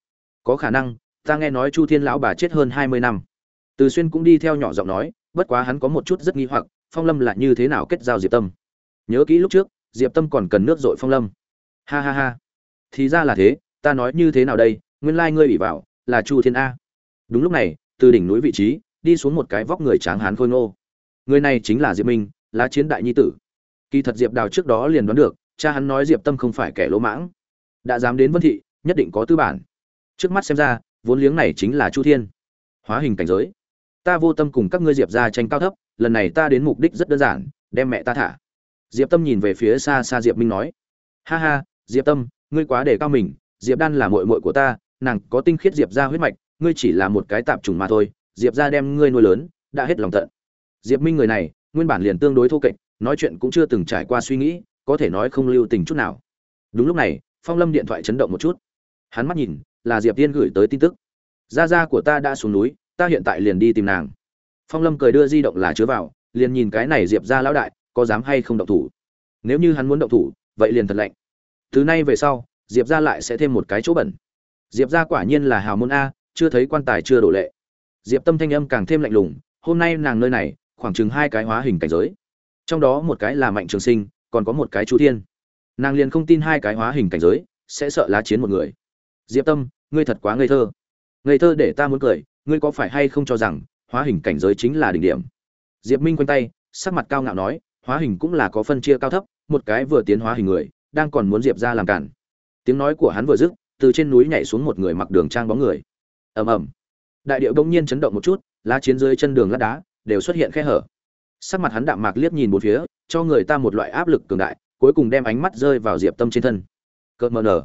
Có khả năng, ta nghe nói chu thiên lão bà chết hơn hai mươi năm. Từ xuyên cũng đi theo nhỏ giọng nói, bất quá hắn có một chút rất nghi hoặc, phong lâm là như thế nào kết giao diệp tâm? Nhớ kỹ lúc trước, diệp tâm còn cần nước dội phong lâm. Ha ha ha. Thì ra là thế, ta nói như thế nào đây, nguyên lai ngươi bị vào là chu thiên a. Đúng lúc này, từ đỉnh núi vị trí đi xuống một cái vóc người tráng hán khôi ngô. Người này chính là diệp minh, lá chiến đại nhi tử. Kỳ thật diệp đào trước đó liền đoán được, cha hắn nói diệp tâm không phải kẻ lỗ mãng. Đã dám đến vân thị, nhất định có tư bản. Trước mắt xem ra, vốn liếng này chính là chu thiên. Hóa hình cảnh giới. Ta vô tâm cùng các ngươi diệp ra tranh cao thấp, lần này ta đến mục đích rất đơn giản, đem mẹ ta thả. Diệp tâm nhìn về phía xa xa diệp minh nói. Ha ha, diệp tâm, ngươi quá để cao mình, diệp đan là mội mội của ta, nàng có tinh khiết diệp ra huyết mạch, ngươi chỉ là một cái tạp trùng mà thôi diệp ra đem ngươi nuôi lớn, đã hết lòng tận. Diệp minh người này, nguyên bản liền tương đối thô kệch, nói chuyện cũng chưa từng trải qua suy nghĩ, có thể nói không lưu tình chút nào. Đúng lúc này, phong lâm điện thoại chấn động một chút. Hắn mắt nhìn, là diệp tiên gửi tới tin tức. Gia gia của ta đã xuống núi, ta hiện tại liền đi tìm nàng. Phong lâm cười đưa di động là chứa vào, liền nhìn cái này diệp ra lão đại, có dám hay không động thủ. Nếu như hắn muốn động thủ, vậy liền thật lạnh. Từ nay về sau, diệp ra lại sẽ thêm một cái chỗ bẩn. Diệp ra quả nhiên là hào môn a, chưa thấy quan tài chưa đổ lệ diệp tâm thanh âm càng thêm lạnh lùng, hôm nay nàng nơi này, khoảng chừng hai cái hóa hình cảnh giới. Trong đó một cái là mạnh trường sinh, còn có một cái chu thiên. Nàng liền không tin hai cái hóa hình cảnh giới sẽ sợ lá chiến một người. Diệp tâm, ngươi thật quá ngây thơ. Ngây thơ để ta muốn cười, ngươi có phải hay không cho rằng hóa hình cảnh giới chính là đỉnh điểm? Diệp minh quanh tay, sắc mặt cao ngạo nói, hóa hình cũng là có phân chia cao thấp, một cái vừa tiến hóa hình người, đang còn muốn diệp ra làm cản. Tiếng nói của hắn vừa dứt, từ trên núi nhảy xuống một người mặc đường trang bóng người. Ầm ầm đại điệu đông nhiên chấn động một chút, lá chiến dưới chân đường lát đá đều xuất hiện khe hở. Sắc mặt hắn đạm mạc liếc nhìn một phía, cho người ta một loại áp lực cường đại, cuối cùng đem ánh mắt rơi vào diệp tâm trên thân. Cợt mờ nở.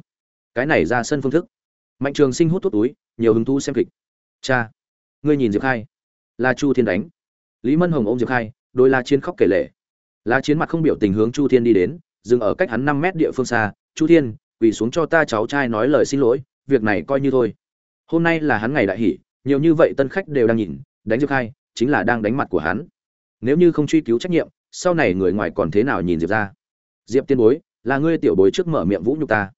Cái này ra sân phương thức. Mạnh trường sinh hút thuốc túi, nhiều hứng thú xem kịch. Cha, ngươi nhìn diệp khai. Là chu thiên đánh. Lý mân hồng ôm diệp khai, đôi la chiến khóc kể lệ la chiến mặt không biểu tình hướng chu thiên đi đến, dừng ở cách hắn năm mét địa phương xa. Chu thiên, quỳ xuống cho ta cháu trai nói lời xin lỗi, việc này coi như thôi. Hôm nay là hắn ngày đại hỷ nhiều như vậy tân khách đều đang nhìn đánh diệp khai chính là đang đánh mặt của hắn. Nếu như không truy cứu trách nhiệm sau này người ngoài còn thế nào nhìn diệp ra? Diệp tiên bối là ngươi tiểu bối trước mở miệng vũ nhục ta.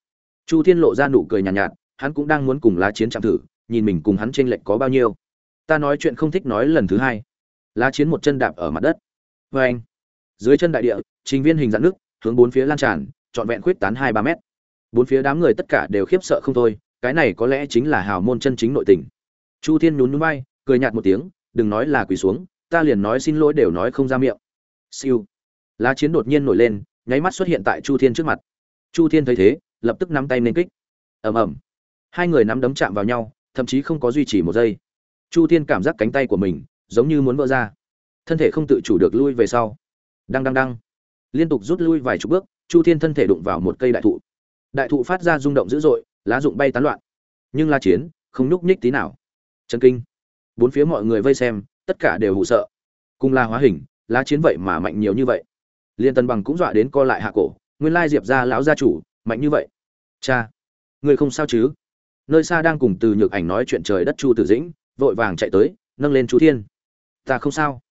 Chu thiên lộ ra nụ cười nhàn nhạt, nhạt hắn cũng đang muốn cùng lá chiến chạm thử nhìn mình cùng hắn tranh lệch có bao nhiêu. Ta nói chuyện không thích nói lần thứ hai. Lá chiến một chân đạp ở mặt đất. Vê anh. Dưới chân đại địa trình viên hình dạng nước hướng bốn phía lan tràn trọn vẹn khuyết tán hai ba mét. Bốn phía đám người tất cả đều khiếp sợ không thôi cái này có lẽ chính là hào môn chân chính nội tình chu thiên nhún núi bay cười nhạt một tiếng, đừng nói là quỳ xuống, ta liền nói xin lỗi đều nói không ra miệng. Siêu. Lá chiến đột nhiên nổi lên, nháy mắt xuất hiện tại chu thiên trước mặt. Chu thiên thấy thế, lập tức nắm tay lên kích. Ầm ầm. Hai người nắm đấm chạm vào nhau, thậm chí không có duy trì một giây. Chu thiên cảm giác cánh tay của mình giống như muốn vỡ ra. Thân thể không tự chủ được lui về sau. Đăng đăng đăng. Liên tục rút lui vài chục bước, chu thiên thân thể đụng vào một cây đại thụ. Đại thụ phát ra rung động dữ dội, lá rụng bay tán loạn. Nhưng la chiến không nhúc nhích tí nào chân kinh. Bốn phía mọi người vây xem, tất cả đều hụ sợ. Cùng là hóa hình, lá chiến vậy mà mạnh nhiều như vậy. Liên tân bằng cũng dọa đến co lại hạ cổ, nguyên lai diệp ra lão gia chủ, mạnh như vậy. Cha, người không sao chứ? Nơi xa đang cùng từ nhược ảnh nói chuyện trời đất chu tử dĩnh, vội vàng chạy tới, nâng lên chu thiên. Ta không sao.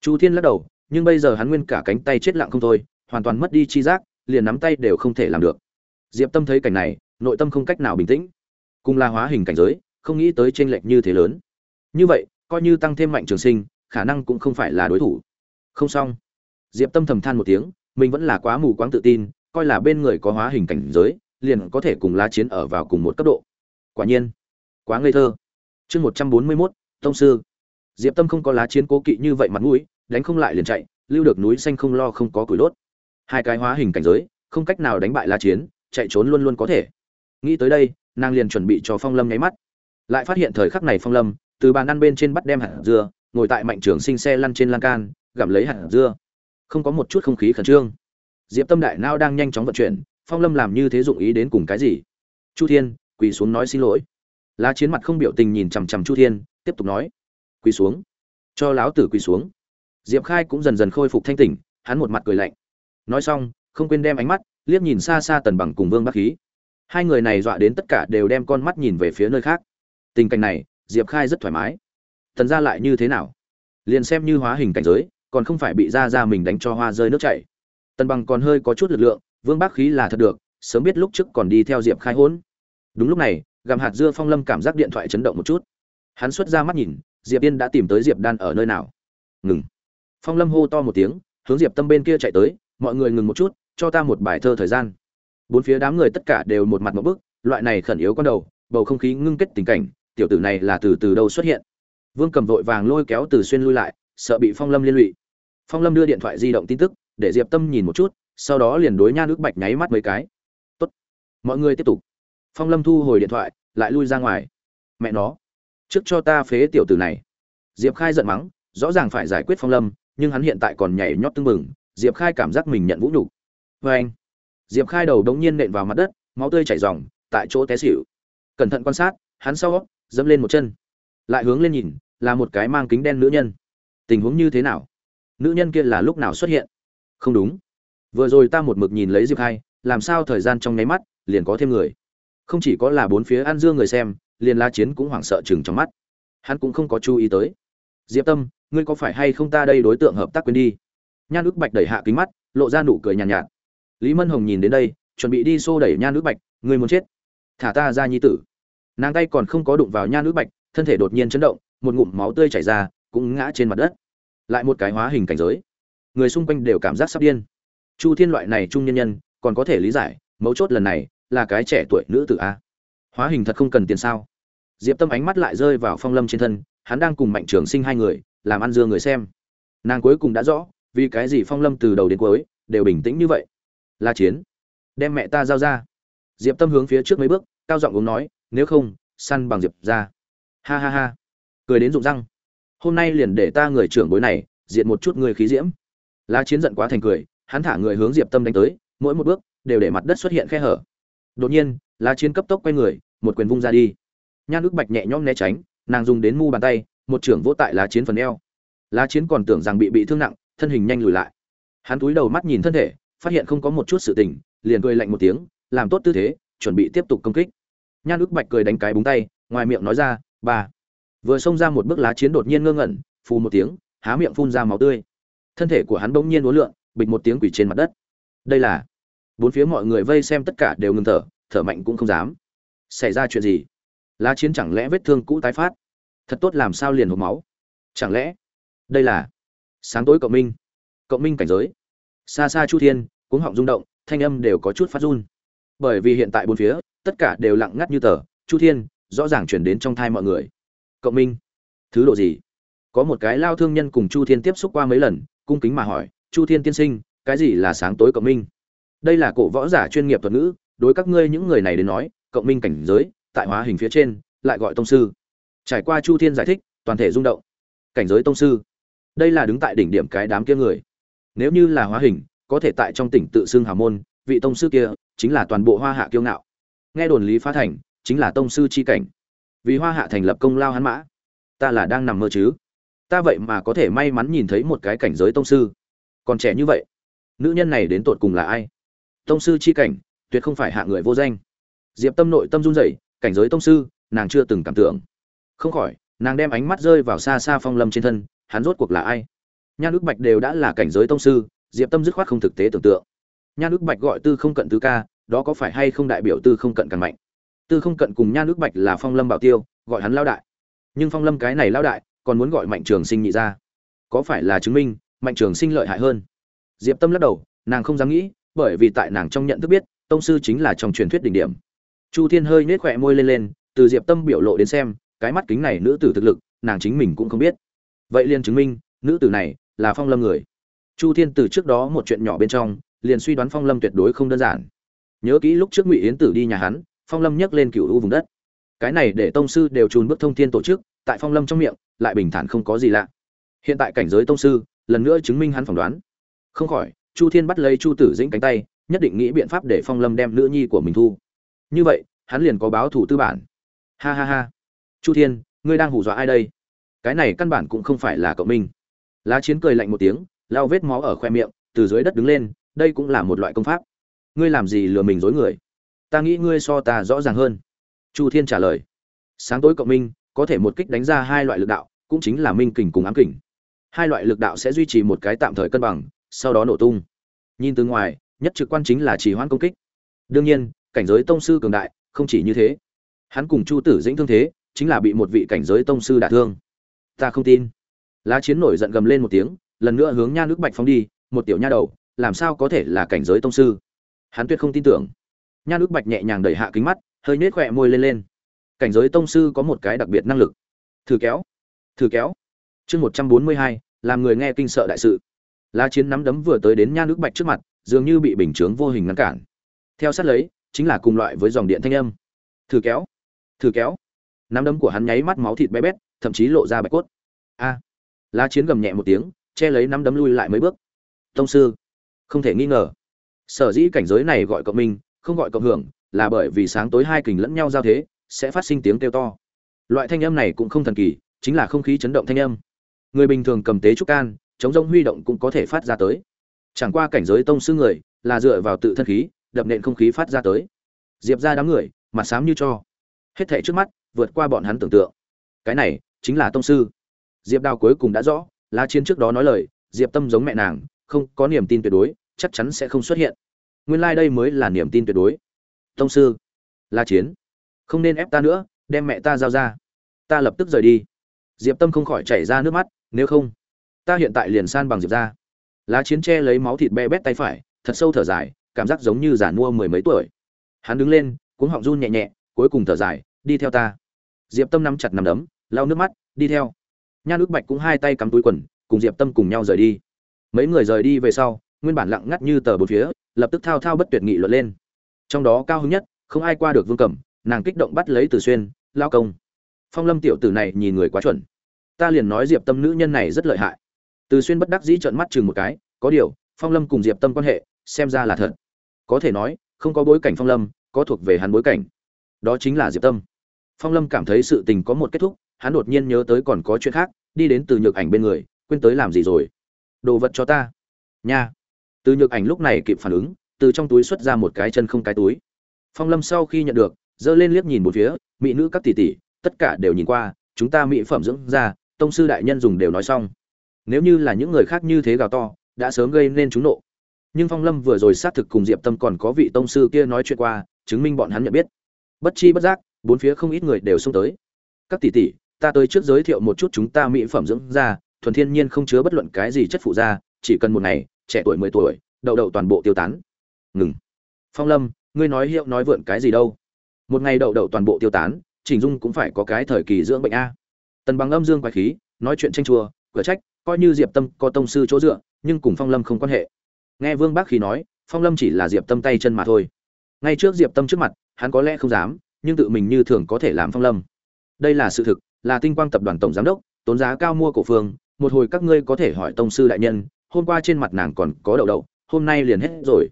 Chu thiên lắc đầu, nhưng bây giờ hắn nguyên cả cánh tay chết lặng không thôi, hoàn toàn mất đi chi giác, liền nắm tay đều không thể làm được. Diệp tâm thấy cảnh này, nội tâm không cách nào bình tĩnh. Cùng là hóa hình cảnh giới không nghĩ tới chênh lệch như thế lớn. Như vậy, coi như tăng thêm mạnh trường sinh, khả năng cũng không phải là đối thủ. Không xong. Diệp tâm thầm than một tiếng, mình vẫn là quá mù quáng tự tin, coi là bên người có hóa hình cảnh giới, liền có thể cùng lá chiến ở vào cùng một cấp độ. Quả nhiên, quá ngây thơ. Chương một trăm bốn mươi mốt, tông sư. Diệp tâm không có lá chiến cố kỵ như vậy mặt mũi, đánh không lại liền chạy, lưu được núi xanh không lo không có củi đốt. Hai cái hóa hình cảnh giới, không cách nào đánh bại lá chiến, chạy trốn luôn luôn có thể. Nghĩ tới đây, nàng liền chuẩn bị cho phong lâm nháy mắt lại phát hiện thời khắc này phong lâm, từ bàn ăn bên trên bắt đem hạt dưa, ngồi tại mạnh trường sinh xe lăn trên lan can, gặm lấy hạt dưa. Không có một chút không khí khẩn trương. Diệp tâm đại nao đang nhanh chóng vận chuyển, phong lâm làm như thế dụng ý đến cùng cái gì? Chu thiên, quỳ xuống nói xin lỗi. Lá chiến mặt không biểu tình nhìn chằm chằm chu thiên, tiếp tục nói. Quỳ xuống. Cho láo tử quỳ xuống. Diệp khai cũng dần dần khôi phục thanh tỉnh, hắn một mặt cười lạnh. Nói xong, không quên đem ánh mắt liếc nhìn xa xa tần bằng cùng vương bắc khí. Hai người này dọa đến tất cả đều đem con mắt nhìn về phía nơi khác tình cảnh này, diệp khai rất thoải mái. Tần ra lại như thế nào? Liền xem như hóa hình cảnh giới, còn không phải bị ra ra mình đánh cho hoa rơi nước chảy. Tần bằng còn hơi có chút lực lượng, vương bác khí là thật được, sớm biết lúc trước còn đi theo diệp khai hỗn đúng lúc này, gặm hạt dưa phong lâm cảm giác điện thoại chấn động một chút. Hắn xuất ra mắt nhìn, diệp yên đã tìm tới diệp đan ở nơi nào. Ngừng. Phong lâm hô to một tiếng, hướng diệp tâm bên kia chạy tới, mọi người ngừng một chút, cho ta một bài thơ thời gian. Bốn phía đám người tất cả đều một mặt một bức, loại này khẩn yếu con đầu, bầu không khí ngưng kết tình cảnh tiểu tử này là từ từ đâu xuất hiện. Vương cầm vội vàng lôi kéo từ xuyên lui lại, sợ bị phong lâm liên lụy. Phong lâm đưa điện thoại di động tin tức, để diệp tâm nhìn một chút, sau đó liền đối nha nước bạch nháy mắt mấy cái. Tốt, mọi người tiếp tục. Phong lâm thu hồi điện thoại, lại lui ra ngoài. Mẹ nó, trước cho ta phế tiểu tử này. Diệp khai giận mắng, rõ ràng phải giải quyết phong lâm, nhưng hắn hiện tại còn nhảy nhót tưng bừng, diệp khai cảm giác mình nhận vũ nhục. Vê anh. Diệp khai đầu đống nhiên nện vào mặt đất, máu tươi chảy r tại chỗ té xịu cẩn thận quan sát, hắn sau dẫm lên một chân. Lại hướng lên nhìn là một cái mang kính đen nữ nhân. Tình huống như thế nào? Nữ nhân kia là lúc nào xuất hiện? Không đúng. Vừa rồi ta một mực nhìn lấy diệp khai làm sao thời gian trong nháy mắt liền có thêm người? Không chỉ có là bốn phía ăn dương người xem liền la chiến cũng hoảng sợ chừng trong mắt. Hắn cũng không có chú ý tới. Diệp tâm ngươi có phải hay không ta đây đối tượng hợp tác quên đi? Nhan ước bạch đẩy hạ kính mắt lộ ra nụ cười nhàn nhạt, nhạt. Lý mân hồng nhìn đến đây chuẩn bị đi xô đẩy nhan ước bạch ngươi muốn chết. Thả ta ra nhi tử nàng tay còn không có đụng vào nha nữ bạch, thân thể đột nhiên chấn động, một ngụm máu tươi chảy ra, cũng ngã trên mặt đất. Lại một cái hóa hình cảnh giới. Người xung quanh đều cảm giác sắp điên. Chu thiên loại này trung nhân nhân, còn có thể lý giải, mấu chốt lần này là cái trẻ tuổi nữ tử a. Hóa hình thật không cần tiền sao? Diệp tâm ánh mắt lại rơi vào phong lâm trên thân, hắn đang cùng mạnh trường sinh hai người, làm ăn dưa người xem. Nàng cuối cùng đã rõ, vì cái gì phong lâm từ đầu đến cuối đều bình tĩnh như vậy. La chiến, đem mẹ ta giao ra. Diệp tâm hướng phía trước mấy bước, cao giọng uống nói nếu không, săn bằng diệp ra. Ha ha ha. Cười đến rụng răng. Hôm nay liền để ta người trưởng bối này, diện một chút người khí diễm. La chiến giận quá thành cười, hắn thả người hướng diệp tâm đánh tới, mỗi một bước, đều để mặt đất xuất hiện khe hở. Đột nhiên la chiến cấp tốc quay người, một quyền vung ra đi. Nhan ước bạch nhẹ nhõm né tránh, nàng dùng đến mu bàn tay, một trưởng vỗ tại lá chiến phần eo. Lá chiến còn tưởng rằng bị bị thương nặng, thân hình nhanh lùi lại. Hắn túi đầu mắt nhìn thân thể, phát hiện không có một chút sự tình, liền cười lạnh một tiếng, làm tốt tư thế, chuẩn bị tiếp tục công kích nhan ước bạch cười đánh cái búng tay, ngoài miệng nói ra ba vừa xông ra một bước lá chiến đột nhiên ngơ ngẩn, phù một tiếng, há miệng phun ra máu tươi. Thân thể của hắn bỗng nhiên uốn lượn, bịch một tiếng quỷ trên mặt đất. Đây là bốn phía mọi người vây xem tất cả đều ngừng thở thở mạnh cũng không dám. Xảy ra chuyện gì? Lá chiến chẳng lẽ vết thương cũ tái phát? Thật tốt làm sao liền hộp máu? Chẳng lẽ đây là sáng tối cậu minh. Cậu minh cảnh giới. Xa xa chu thiên, cuống họng rung động, thanh âm đều có chút phát run. Bởi vì hiện tại bốn phía tất cả đều lặng ngắt như tờ. Chu thiên, rõ ràng chuyển đến trong thai mọi người. Cộng minh, thứ độ gì? Có một cái lao thương nhân cùng chu thiên tiếp xúc qua mấy lần, cung kính mà hỏi, chu thiên tiên sinh, cái gì là sáng tối cộng minh? Đây là cổ võ giả chuyên nghiệp thuật ngữ, đối các ngươi những người này đến nói cộng minh cảnh giới, tại hóa hình phía trên, lại gọi tông sư. Trải qua chu thiên giải thích, toàn thể rung động. Cảnh giới tông sư. Đây là đứng tại đỉnh điểm cái đám kia người. Nếu như là hóa hình, có thể tại trong tỉnh tự xưng hào môn, vị tông sư kia chính là toàn bộ hoa hạ kiêu ngạo nghe đồn lý phá thành chính là tông sư c h i cảnh. Vì hoa hạ thành lập công lao hắn mã. Ta là đang nằm mơ chứ? Ta vậy mà có thể may mắn nhìn thấy một cái cảnh giới tông sư. Còn trẻ như vậy, nữ nhân này đến tột cùng là ai? Tông sư chi cảnh, tuyệt không phải hạ người vô danh. Diệp tâm nội tâm run rẩy, cảnh giới tông sư, nàng chưa từng cảm tưởng. Không khỏi, nàng đem ánh mắt rơi vào xa xa phong lâm trên thân, hắn rốt cuộc là ai? Nhan ước bạch đều đã là cảnh giới tông sư, diệp tâm dứt khoát không thực tế tưởng tượng. Nhan ước bạch gọi tư không cận tứ ca đó có phải hay không đại biểu tư không cận càng mạnh? Tư không cận cùng nhan ước bạch là phong lâm bảo tiêu, gọi hắn lao đại. Nhưng phong lâm cái này lao đại, còn muốn gọi mạnh trường sinh nhị ra. Có phải là chứng minh mạnh trường sinh lợi hại hơn? Diệp tâm lắc đầu, nàng không dám nghĩ, bởi vì tại nàng trong nhận thức biết, tông sư chính là trong truyền thuyết đỉnh điểm. Chu thiên hơi nhếch khỏe môi lên lên, từ diệp tâm biểu lộ đến xem, cái mắt kính này nữ tử thực lực, nàng chính mình cũng không biết. Vậy liền chứng minh, nữ tử này là phong lâm người. Chu thiên từ trước đó một chuyện nhỏ bên trong, liền suy đoán phong lâm tuyệt đối không đơn giản nhớ kỹ lúc trước ngụy yến tử đi nhà hắn, phong lâm nhấc lên cựu u vùng đất. Cái này để tông sư đều trùn bước thông thiên tổ chức, tại phong lâm trong miệng, lại bình thản không có gì lạ. Hiện tại cảnh giới tông sư, lần nữa chứng minh hắn phỏng đoán. Không khỏi, chu thiên bắt lấy chu tử dĩnh cánh tay, nhất định nghĩ biện pháp để phong lâm đem nữ nhi của mình thu. Như vậy, hắn liền có báo thủ tư bản. Ha ha ha. Chu thiên, ngươi đang hù dọa ai đây? Cái này căn bản cũng không phải là cậu minh. Lá chiến cười lạnh một tiếng lao vết máu ở khoe miệng, từ dưới đất đứng lên, đây cũng là một loại công pháp ngươi làm gì lừa mình dối người? Ta nghĩ ngươi so ta rõ ràng hơn. Chu thiên trả lời. Sáng tối cậu minh, có thể một kích đánh ra hai loại lực đạo, cũng chính là minh kình cùng ám kình. Hai loại lực đạo sẽ duy trì một cái tạm thời cân bằng, sau đó nổ tung. Nhìn từ ngoài, nhất trực quan chính là trì hoãn công kích. Đương nhiên, cảnh giới tông sư cường đại, không chỉ như thế. Hắn cùng chu tử dĩnh thương thế, chính là bị một vị cảnh giới tông sư đả thương. Ta không tin. Lá chiến nổi giận gầm lên một tiếng, lần nữa hướng nha nước bạch phóng đi, một tiểu nha đầu, làm sao có thể là cảnh giới tông sư? Hắn tuyệt không tin tưởng. Nha nước bạch nhẹ nhàng đẩy hạ kính mắt, hơi nết khỏe môi lên lên. Cảnh giới tông sư có một cái đặc biệt năng lực. Thử kéo thử kéo. Chương một trăm bốn mươi hai, làm người nghe kinh sợ đại sự. Lá chiến nắm đấm vừa tới đến nha nước bạch trước mặt, dường như bị bình chướng vô hình ngăn cản. Theo sát lấy, chính là cùng loại với dòng điện thanh âm. Thử kéo thử kéo. Nắm đấm của hắn nháy mắt máu thịt bé bét, thậm chí lộ ra bạch cốt. A! Lá chiến gầm nhẹ một tiếng, che lấy nắm đấm lui lại mấy bước. Tông sư, không thể nghi ngờ sở dĩ cảnh giới này gọi cộng minh, không gọi cộng hưởng, là bởi vì sáng tối hai kình lẫn nhau giao thế, sẽ phát sinh tiếng kêu to. Loại thanh âm này cũng không thần kỳ, chính là không khí chấn động thanh âm. Người bình thường cầm tế trúc can, chống rông huy động cũng có thể phát ra tới. Chẳng qua cảnh giới tông sư người, là dựa vào tự thân khí, đập nện không khí phát ra tới. Diệp ra đám người, mặt xám như cho. Hết thảy trước mắt, vượt qua bọn hắn tưởng tượng. Cái này, chính là tông sư. Diệp đào cuối cùng đã rõ la chiến trước đó nói lời, diệp tâm giống mẹ nàng, không có niềm tin tuyệt đối chắc chắn sẽ không xuất hiện. Nguyên lai、like、đây mới là niềm tin tuyệt đối. Tông sư, la chiến. Không nên ép ta nữa, đem mẹ ta giao ra. Ta lập tức rời đi. Diệp tâm không khỏi chảy ra nước mắt, nếu không, ta hiện tại liền san bằng diệp ra. Lá chiến che lấy máu thịt be bét tay phải, thật sâu thở dài, cảm giác giống như già mua mười mấy tuổi. Hắn đứng lên, cuống họng run nhẹ nhẹ, cuối cùng thở dài, đi theo ta. Diệp tâm nắm chặt nằm đấm, lau nước mắt, đi theo. Nha nước bạch cũng hai tay cắm túi quần, cùng diệp tâm cùng nhau rời đi. Mấy người rời đi về sau nguyên bản lặng ngắt như tờ bốn phía, lập tức thao thao bất tuyệt nghị luận lên. Trong đó cao hứng nhất, không ai qua được vương cẩm, nàng kích động bắt lấy từ xuyên lao công, phong lâm tiểu tử này nhìn người quá chuẩn. Ta liền nói diệp tâm nữ nhân này rất lợi hại. Từ xuyên bất đắc dĩ trợn mắt chừng một cái, có điều, phong lâm cùng diệp tâm quan hệ, xem ra là thật. Có thể nói, không có bối cảnh phong lâm, có thuộc về hắn bối cảnh. Đó chính là diệp tâm. Phong lâm cảm thấy sự tình có một kết thúc, hắn đột nhiên nhớ tới còn có chuyện khác, đi đến từ nhược ảnh bên người, quên tới làm gì rồi? Đồ vật cho ta. Nha từ nhược ảnh lúc này kịp phản ứng, từ trong túi xuất ra một cái chân không cái túi. Phong lâm sau khi nhận được dơ lên liếc nhìn một phía, mỹ nữ các tỷ tỷ, tất cả đều nhìn qua, chúng ta mỹ phẩm dưỡng ra tông sư đại nhân dùng đều nói xong. Nếu như là những người khác như thế gào to, đã sớm gây nên chúng nộ. Nhưng phong lâm vừa rồi xác thực cùng diệp tâm còn có vị tông sư kia nói chuyện qua, chứng minh bọn hắn nhận biết. Bất chi bất giác, bốn phía không ít người đều xông tới. Các tỷ tỷ, ta tới trước giới thiệu một chút chúng ta mỹ phẩm dưỡng da, thuần thiên nhiên không chứa bất luận cái gì chất phụ da, chỉ cần một ngày trẻ tuổi mười tuổi, đậu đậu toàn bộ tiêu tán. Ngừng. Phong lâm, ngươi nói hiệu nói vượn cái gì đâu? Một ngày đậu đậu toàn bộ tiêu tán chỉnh dung cũng phải có cái thời kỳ dưỡng bệnh a. Tần bằng âm dương quái khí, nói chuyện tranh chùa cửa trách, coi như diệp tâm có tông sư chỗ dựa, nhưng cùng phong lâm không quan hệ. Nghe vương bác khí nói, phong lâm chỉ là diệp tâm tay chân mà thôi. Ngay trước diệp tâm trước mặt, hắn có lẽ không dám, nhưng tự mình như thường có thể làm phong lâm. Đây là sự thực, là tinh quang tập đoàn tổng giám đốc, tốn giá cao mua cổ phương, một hồi các ngươi có thể hỏi tông sư đại nhân hôm qua trên mặt nàng còn có đậu đậu, hôm nay liền hết rồi.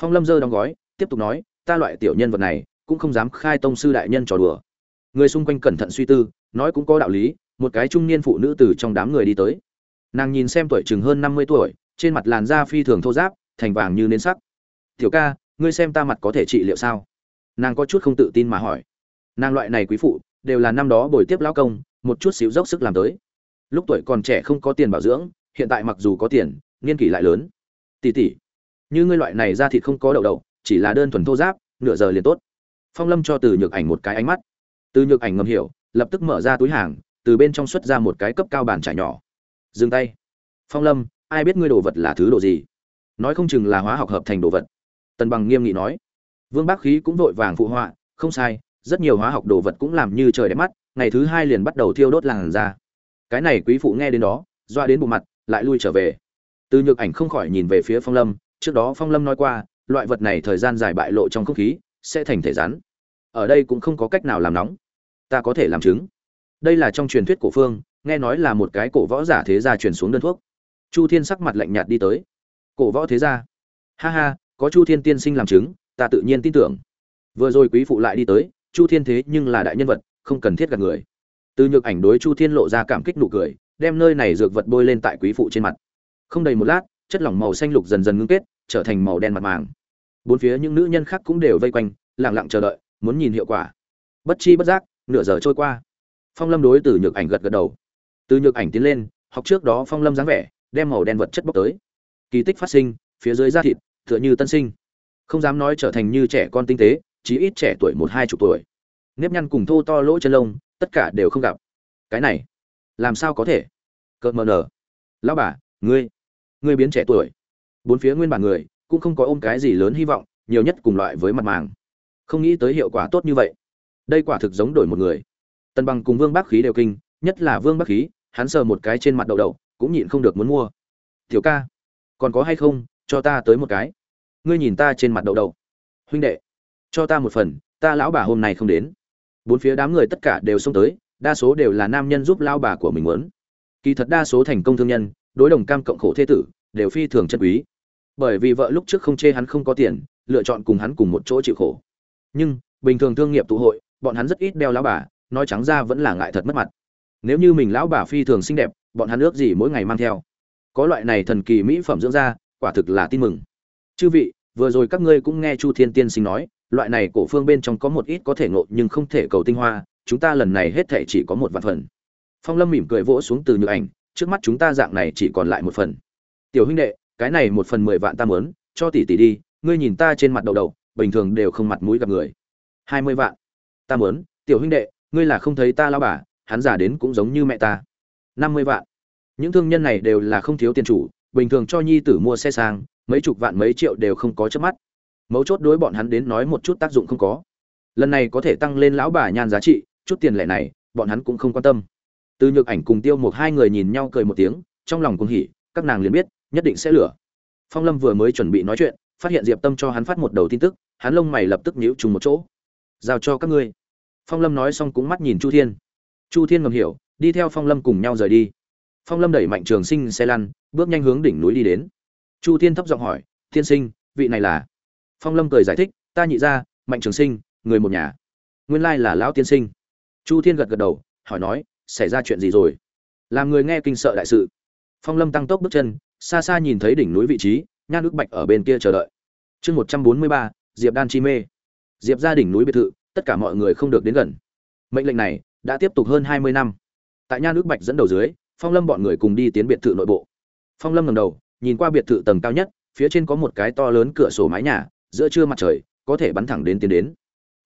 Phong lâm dơ đóng gói, tiếp tục nói, ta loại tiểu nhân vật này, cũng không dám khai tông sư đại nhân trò đùa. Người xung quanh cẩn thận suy tư, nói cũng có đạo lý, một cái trung niên phụ nữ từ trong đám người đi tới. Nàng nhìn xem tuổi chừng hơn năm mươi tuổi, trên mặt làn da phi thường thô giáp thành vàng như nến sắc. Tiểu ca, ngươi xem ta mặt có thể trị liệu sao? Nàng có chút không tự tin mà hỏi. Nàng loại này quý phụ, đều là năm đó bồi tiếp lão công, một chút xíu dốc sức làm tới. Lúc tuổi còn trẻ không có tiền bảo dưỡng hiện tại mặc dù có tiền, niên kỷ lại lớn. Tỷ tỷ như ngươi loại này ra thịt không có đậu đậu, chỉ là đơn thuần thô giáp, nửa giờ liền tốt. Phong lâm cho từ nhược ảnh một cái ánh mắt. Từ nhược ảnh ngầm hiểu, lập tức mở ra túi hàng, từ bên trong xuất ra một cái cấp cao bàn trải nhỏ. Dừng tay. Phong lâm, ai biết ngươi đồ vật là thứ đồ gì? Nói không chừng là hóa học hợp thành đồ vật. Tần bằng nghiêm nghị nói. Vương bác khí cũng vội vàng phụ họa, không sai, rất nhiều hóa học đồ vật cũng làm như trời đẹp mắt, ngày thứ hai liền bắt đầu thiêu đốt làn da. Cái này quý phụ nghe đến đó, doa đến bộ mặt lại lui trở về. Từ nhược ảnh không khỏi nhìn về phía phong lâm, trước đó phong lâm nói qua, loại vật này thời gian dài bại lộ trong không khí, sẽ thành thể rắn. Ở đây cũng không có cách nào làm nóng. Ta có thể làm chứng. Đây là trong truyền thuyết cổ phương, nghe nói là một cái cổ võ giả thế gia truyền xuống đơn thuốc. Chu thiên sắc mặt lạnh nhạt đi tới. Cổ võ thế gia? Ha ha, có chu thiên tiên sinh làm chứng, ta tự nhiên tin tưởng. Vừa rồi quý phụ lại đi tới, chu thiên thế nhưng là đại nhân vật, không cần thiết gặp người. Từ nhược ảnh đối chu thiên lộ ra cảm kích nụ cười đem nơi này dược vật bôi lên tại quý phụ trên mặt. Không đầy một lát, chất lỏng màu xanh lục dần dần ngưng kết, trở thành màu đen mặt màng. Bốn phía những nữ nhân khác cũng đều vây quanh, lặng lặng chờ đợi, muốn nhìn hiệu quả. Bất chi bất giác, nửa giờ trôi qua. Phong lâm đối từ nhược ảnh gật gật đầu. Từ nhược ảnh tiến lên, học trước đó phong lâm dáng vẻ, đem màu đen vật chất bốc tới. Kỳ tích phát sinh, phía dưới da thịt, tựa như tân sinh. Không dám nói trở thành như trẻ con tinh tế, chí ít trẻ tuổi một hai chục tuổi. Nếp nhăn cùng thô to lỗ chân lông, tất cả đều không gặp. Cái này làm sao có thể? Cợt mờ nở. Lão bà, ngươi ngươi biến trẻ tuổi. Bốn phía nguyên bản người cũng không có ôm cái gì lớn hy vọng, nhiều nhất cùng loại với mặt màng. Không nghĩ tới hiệu quả tốt như vậy. Đây quả thực giống đổi một người. Tần bằng cùng vương bác khí đều kinh, nhất là vương bác khí, hắn sờ một cái trên mặt đậu đậu, cũng nhịn không được muốn mua. Tiểu ca, còn có hay không? Cho ta tới một cái. Ngươi nhìn ta trên mặt đậu đậu. Huynh đệ, cho ta một phần, ta lão bà hôm nay không đến. Bốn phía đám người tất cả đều xông tới đa số đều là nam nhân giúp lao bà của mình muốn. Kỳ thật đa số thành công thương nhân, đối đồng cam cộng khổ thế tử, đều phi thường chân quý. Bởi vì vợ lúc trước không chê hắn không có tiền, lựa chọn cùng hắn cùng một chỗ chịu khổ. Nhưng, bình thường thương nghiệp tụ hội, bọn hắn rất ít đeo lão bà, nói trắng ra vẫn là ngại thật mất mặt. Nếu như mình lão bà phi thường xinh đẹp, bọn hắn ước gì mỗi ngày mang theo. Có loại này thần kỳ mỹ phẩm dưỡng da, quả thực là tin mừng. Chư vị, vừa rồi các ngươi cũng nghe chu thiên tiên sinh nói, loại này cổ phương bên trong có một ít có thể ngộ nhưng không thể cầu tinh hoa chúng ta lần này hết thảy chỉ có một vạn phần. Phong lâm mỉm cười vỗ xuống từ nhược ảnh, trước mắt chúng ta dạng này chỉ còn lại một phần. Tiểu huynh đệ, cái này một phần mười vạn ta muốn, cho tỷ tỷ đi, ngươi nhìn ta trên mặt đầu đầu, bình thường đều không mặt mũi gặp người. Hai mươi vạn. Ta muốn, tiểu huynh đệ, ngươi là không thấy ta lão bà, hắn giả đến cũng giống như mẹ ta. Năm mươi vạn. Những thương nhân này đều là không thiếu tiền chủ, bình thường cho nhi tử mua xe sang, mấy chục vạn mấy triệu đều không có chớp mắt. Mấu chốt đối bọn hắn đến nói một chút tác dụng không có. Lần này có thể tăng lên lão bà nhan giá trị chút tiền lẻ này, bọn hắn cũng không quan tâm. Từ nhược ảnh cùng tiêu một hai người nhìn nhau cười một tiếng, trong lòng cũng hỉ, các nàng liền biết, nhất định sẽ lửa phong lâm vừa mới chuẩn bị nói chuyện, phát hiện diệp tâm cho hắn phát một đầu tin tức, hắn lông mày lập tức nhíu trùng một chỗ. Giao cho các ngươi. Phong lâm nói xong cũng mắt nhìn chu thiên. Chu thiên ngầm hiểu, đi theo phong lâm cùng nhau rời đi. Phong lâm đẩy mạnh trường sinh xe lăn, bước nhanh hướng đỉnh núi đi đến. Chu thiên thấp giọng hỏi thiên sinh, vị này là? Phong lâm cười giải thích, ta nhị ra mạnh trường sinh, người một nhà. Nguyên lai là lão tiên sinh chu thiên gật gật đầu, hỏi nói, xảy ra chuyện gì rồi? Làm người nghe kinh sợ đại sự. Phong lâm tăng tốc bước chân, xa xa nhìn thấy đỉnh núi vị trí, nhan nước bạch ở bên kia chờ đợi. Chương một trăm bốn mươi ba, diệp đan chi mê. Diệp ra đỉnh núi biệt thự, tất cả mọi người không được đến gần. Mệnh lệnh này đã tiếp tục hơn hai mươi năm. Tại nha nước bạch dẫn đầu dưới, phong lâm bọn người cùng đi tiến biệt thự nội bộ. Phong lâm ngầm đầu, nhìn qua biệt thự tầng cao nhất, phía trên có một cái to lớn cửa sổ mái nhà, giữa trưa mặt trời, có thể bắn thẳng đến tiến đến.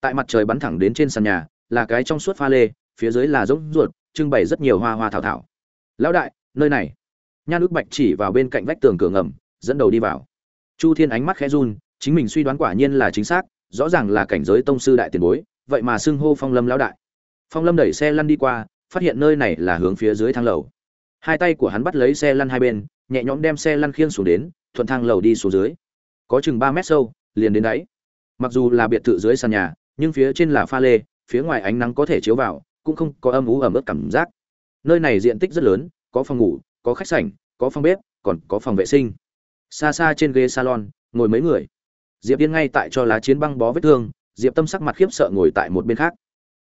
Tại mặt trời bắn thẳng đến trên sàn nhà là cái trong suốt pha lê, phía dưới là giống ruột, trưng bày rất nhiều hoa hoa thảo thảo. Lão đại, nơi này. Nhan ước bạch chỉ vào bên cạnh vách tường cửa ngầm, dẫn đầu đi vào. Chu thiên ánh mắt khẽ run, chính mình suy đoán quả nhiên là chính xác, rõ ràng là cảnh giới tông sư đại tiền bối, vậy mà xưng hô phong lâm lão đại. Phong lâm đẩy xe lăn đi qua, phát hiện nơi này là hướng phía dưới thang lầu. Hai tay của hắn bắt lấy xe lăn hai bên, nhẹ nhõm đem xe lăn khiêng xuống đến, thuận thang lầu đi xuống dưới. Có chừng ba mét sâu, liền đến đáy. Mặc dù là biệt thự dưới sàn nhà, nhưng phía trên là pha lê phía ngoài ánh nắng có thể chiếu vào, cũng không có âm ú ẩm ướt cảm giác. Nơi này diện tích rất lớn, có phòng ngủ, có khách sảnh, có phòng bếp, còn có phòng vệ sinh. Xa xa trên ghế salon, ngồi mấy người. Diệp yên ngay tại cho lá chiến băng bó vết thương, diệp tâm sắc mặt khiếp sợ ngồi tại một bên khác.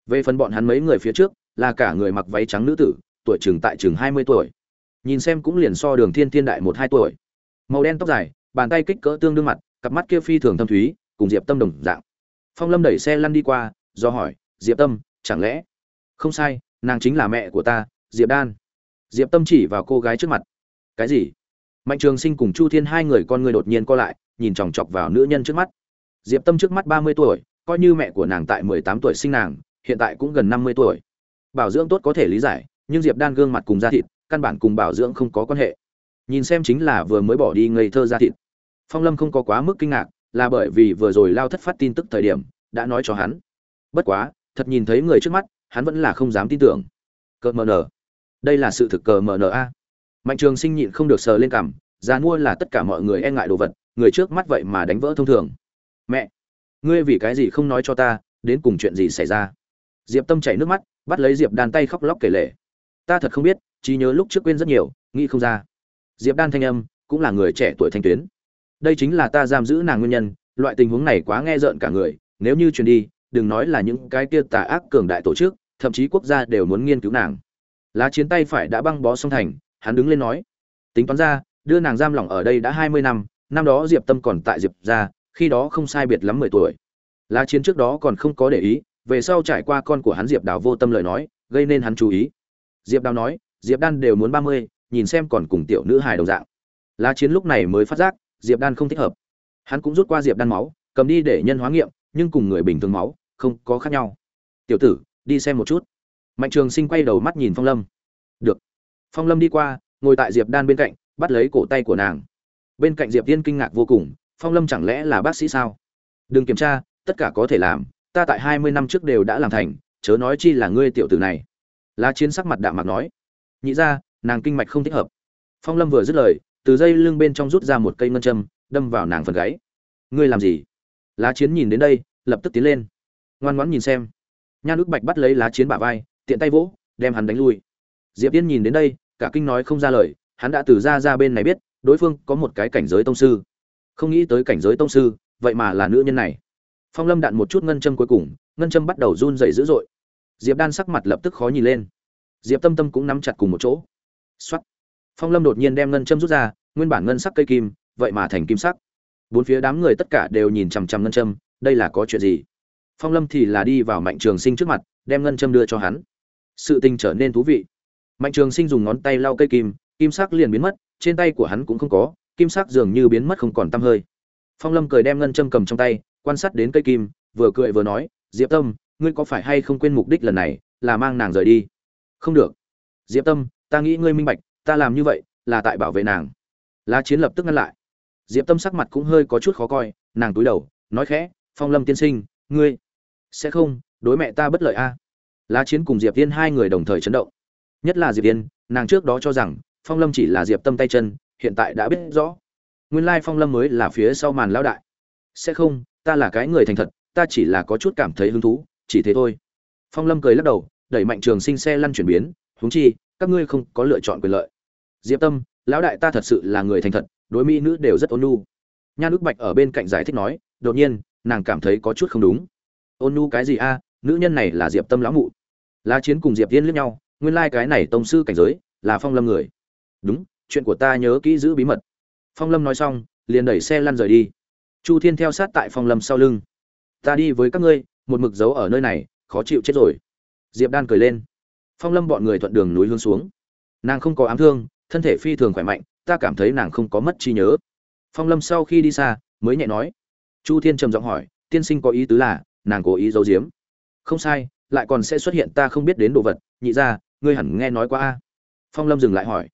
Về phần bọn hắn mấy người phía trước, là cả người mặc váy trắng nữ tử, tuổi chừng tại chừng hai mươi tuổi. Nhìn xem cũng liền so đường thiên thiên đại một hai tuổi. Màu đen tóc dài, bàn tay kích cỡ tương đương mặt, cặp mắt kia phi thường thâm thúy, cùng diệp tâm đồng dạng. Phong lâm đẩy xe lăn đi qua, do hỏi diệp tâm, chẳng lẽ? Không sai, nàng chính là mẹ của ta, diệp đan. Diệp tâm chỉ vào cô gái trước mặt. Cái gì? Mạnh trường sinh cùng chu thiên hai người con người đột nhiên co lại, nhìn chòng chọc vào nữ nhân trước mắt. Diệp tâm trước mắt ba mươi tuổi, coi như mẹ của nàng tại mười tám tuổi sinh nàng, hiện tại cũng gần năm mươi tuổi. Bảo dưỡng tốt có thể lý giải, nhưng diệp đan gương mặt cùng da thịt, căn bản cùng bảo dưỡng không có quan hệ. Nhìn xem chính là vừa mới bỏ đi ngây thơ da thịt. Phong lâm không có quá mức kinh ngạc, là bởi vì vừa rồi lao thất phát tin tức thời điểm, đã nói cho hắn. Bất quá thật nhìn thấy người trước mắt, hắn vẫn là không dám tin tưởng. Cờ mờ nở đây là sự thực cờ mờ nở a. Mạnh trường sinh nhịn không được sờ lên cằm, già mua là tất cả mọi người e ngại đồ vật, người trước mắt vậy mà đánh vỡ thông thường. Mẹ! Ngươi vì cái gì không nói cho ta, đến cùng chuyện gì xảy ra? Diệp tâm chảy nước mắt, bắt lấy diệp đan tay khóc lóc kể lể. Ta thật không biết chỉ nhớ lúc trước quên rất nhiều, nghĩ không ra. Diệp đan thanh âm, cũng là người trẻ tuổi thanh tuyến. Đây chính là ta giam giữ nàng nguyên nhân, loại tình huống này quá nghe rợn cả người, nếu như truyền đi đừng nói là những cái kia tà ác cường đại tổ chức thậm chí quốc gia đều muốn nghiên cứu nàng. Lá chiến tay phải đã băng bó xong thành hắn đứng lên nói tính toán ra đưa nàng giam lỏng ở đây đã hai mươi năm năm đó diệp tâm còn tại diệp gia, khi đó không sai biệt lắm mười tuổi. Lá chiến trước đó còn không có để ý về sau trải qua con của hắn diệp đào vô tâm lời nói gây nên hắn chú ý. Diệp đào nói diệp đan đều muốn ba mươi nhìn xem còn cùng tiểu nữ hài đồng dạng. Lá chiến lúc này mới phát giác diệp đan không thích hợp. Hắn cũng rút qua diệp đan máu cầm đi để nhân hóa nghiệm nhưng cùng người bình thường máu không có khác nhau. Tiểu tử, đi xem một chút. Mạnh trường sinh quay đầu mắt nhìn phong lâm. Được. Phong lâm đi qua, ngồi tại diệp đan bên cạnh, bắt lấy cổ tay của nàng. Bên cạnh diệp tiên kinh ngạc vô cùng, phong lâm chẳng lẽ là bác sĩ sao? Đừng kiểm tra, tất cả có thể làm, ta tại hai mươi năm trước đều đã làm thành, chớ nói chi là ngươi tiểu tử này. Lá chiến sắc mặt đạm mặt nói. Nhị ra nàng kinh mạch không thích hợp. Phong lâm vừa dứt lời, từ dây lưng bên trong rút ra một cây ngân châm, đâm vào nàng phần gáy. Ngươi làm gì? Lá chiến nhìn đến đây, lập tức tiến lên ngoan ngoãn nhìn xem. Nhan ước bạch bắt lấy lá chiến bả vai, tiện tay vỗ, đem hắn đánh lui. Diệp tiên nhìn đến đây, cả kinh nói không ra lời, hắn đã từ ra ra bên này biết, đối phương có một cái cảnh giới tông sư. Không nghĩ tới cảnh giới tông sư, vậy mà là nữ nhân này. Phong lâm đạn một chút ngân châm cuối cùng, ngân châm bắt đầu run dày dữ dội. Diệp đan sắc mặt lập tức khó nhìn lên. Diệp tâm tâm cũng nắm chặt cùng một chỗ. X o á t phong lâm đột nhiên đem ngân châm rút ra, nguyên bản ngân sắc cây kim, vậy mà thành kim sắc. Bốn phía đám người tất cả đều nhìn chằm chằm ngân châm, đây là có chuyện gì? Phong lâm thì là đi vào mạnh trường sinh trước mặt, đem ngân châm đưa cho hắn. Sự tình trở nên thú vị. Mạnh trường sinh dùng ngón tay lau cây kim kim sắc liền biến mất, trên tay của hắn cũng không có, kim sắc dường như biến mất không còn tăm hơi. Phong lâm cười đem ngân châm cầm trong tay, quan sát đến cây kim, vừa cười vừa nói, diệp tâm, ngươi có phải hay không quên mục đích lần này, là mang nàng rời đi? Không được. Diệp tâm, ta nghĩ ngươi minh bạch, ta làm như vậy, là tại bảo vệ nàng. La chiến lập tức ngăn lại. Diệp tâm sắc mặt cũng hơi có chút khó coi, nàng túi đầu, nói khẽ, phong lâm tiên sinh, ngươi sẽ không, đối mẹ ta bất lợi a. À? la chiến cùng diệp tiên hai người đồng thời chấn động. Nhất là diệp tiên nàng trước đó cho rằng, phong lâm chỉ là diệp tâm tay chân, hiện tại đã biết rõ. Nguyên lai phong lâm mới là phía sau màn lão đại. Sẽ không, ta là cái người thành thật, ta chỉ là có chút cảm thấy hứng thú, chỉ thế thôi. Phong lâm cười lắc đầu, đẩy mạnh trường sinh xe lăn chuyển biến, huống chi, các ngươi không có lựa chọn quyền lợi. Diệp tâm, lão đại ta thật sự là người thành thật, đối mỹ nữ đều rất ôn nhu. Nhan ước bạch ở bên cạnh giải thích nói, đột nhiên, nàng cảm thấy có chút không đúng ôn nhu cái gì a, nữ nhân này là diệp tâm lão mụ. La chiến cùng diệp tiên liếc nhau, nguyên lai cái này tông sư cảnh giới là phong lâm người. Đúng, chuyện của ta nhớ kỹ giữ bí mật. Phong lâm nói xong, liền đẩy xe lăn rời đi. Chu thiên theo sát tại phong lâm sau lưng. Ta đi với các ngươi, một mực dấu ở nơi này, khó chịu chết rồi. Diệp đan cười lên. Phong lâm bọn người thuận đường núi hướng xuống. Nàng không có ám thương, thân thể phi thường khỏe mạnh, ta cảm thấy nàng không có mất trí nhớ. Phong lâm sau khi đi xa, mới nhẹ nói. Chu thiên trầm giọng hỏi, tiên sinh có ý tứ là nàng cố ý giấu giếm. Không sai, lại còn sẽ xuất hiện ta không biết đến đồ vật, nhị ra ngươi hẳn nghe nói qua a. Phong lâm dừng lại hỏi.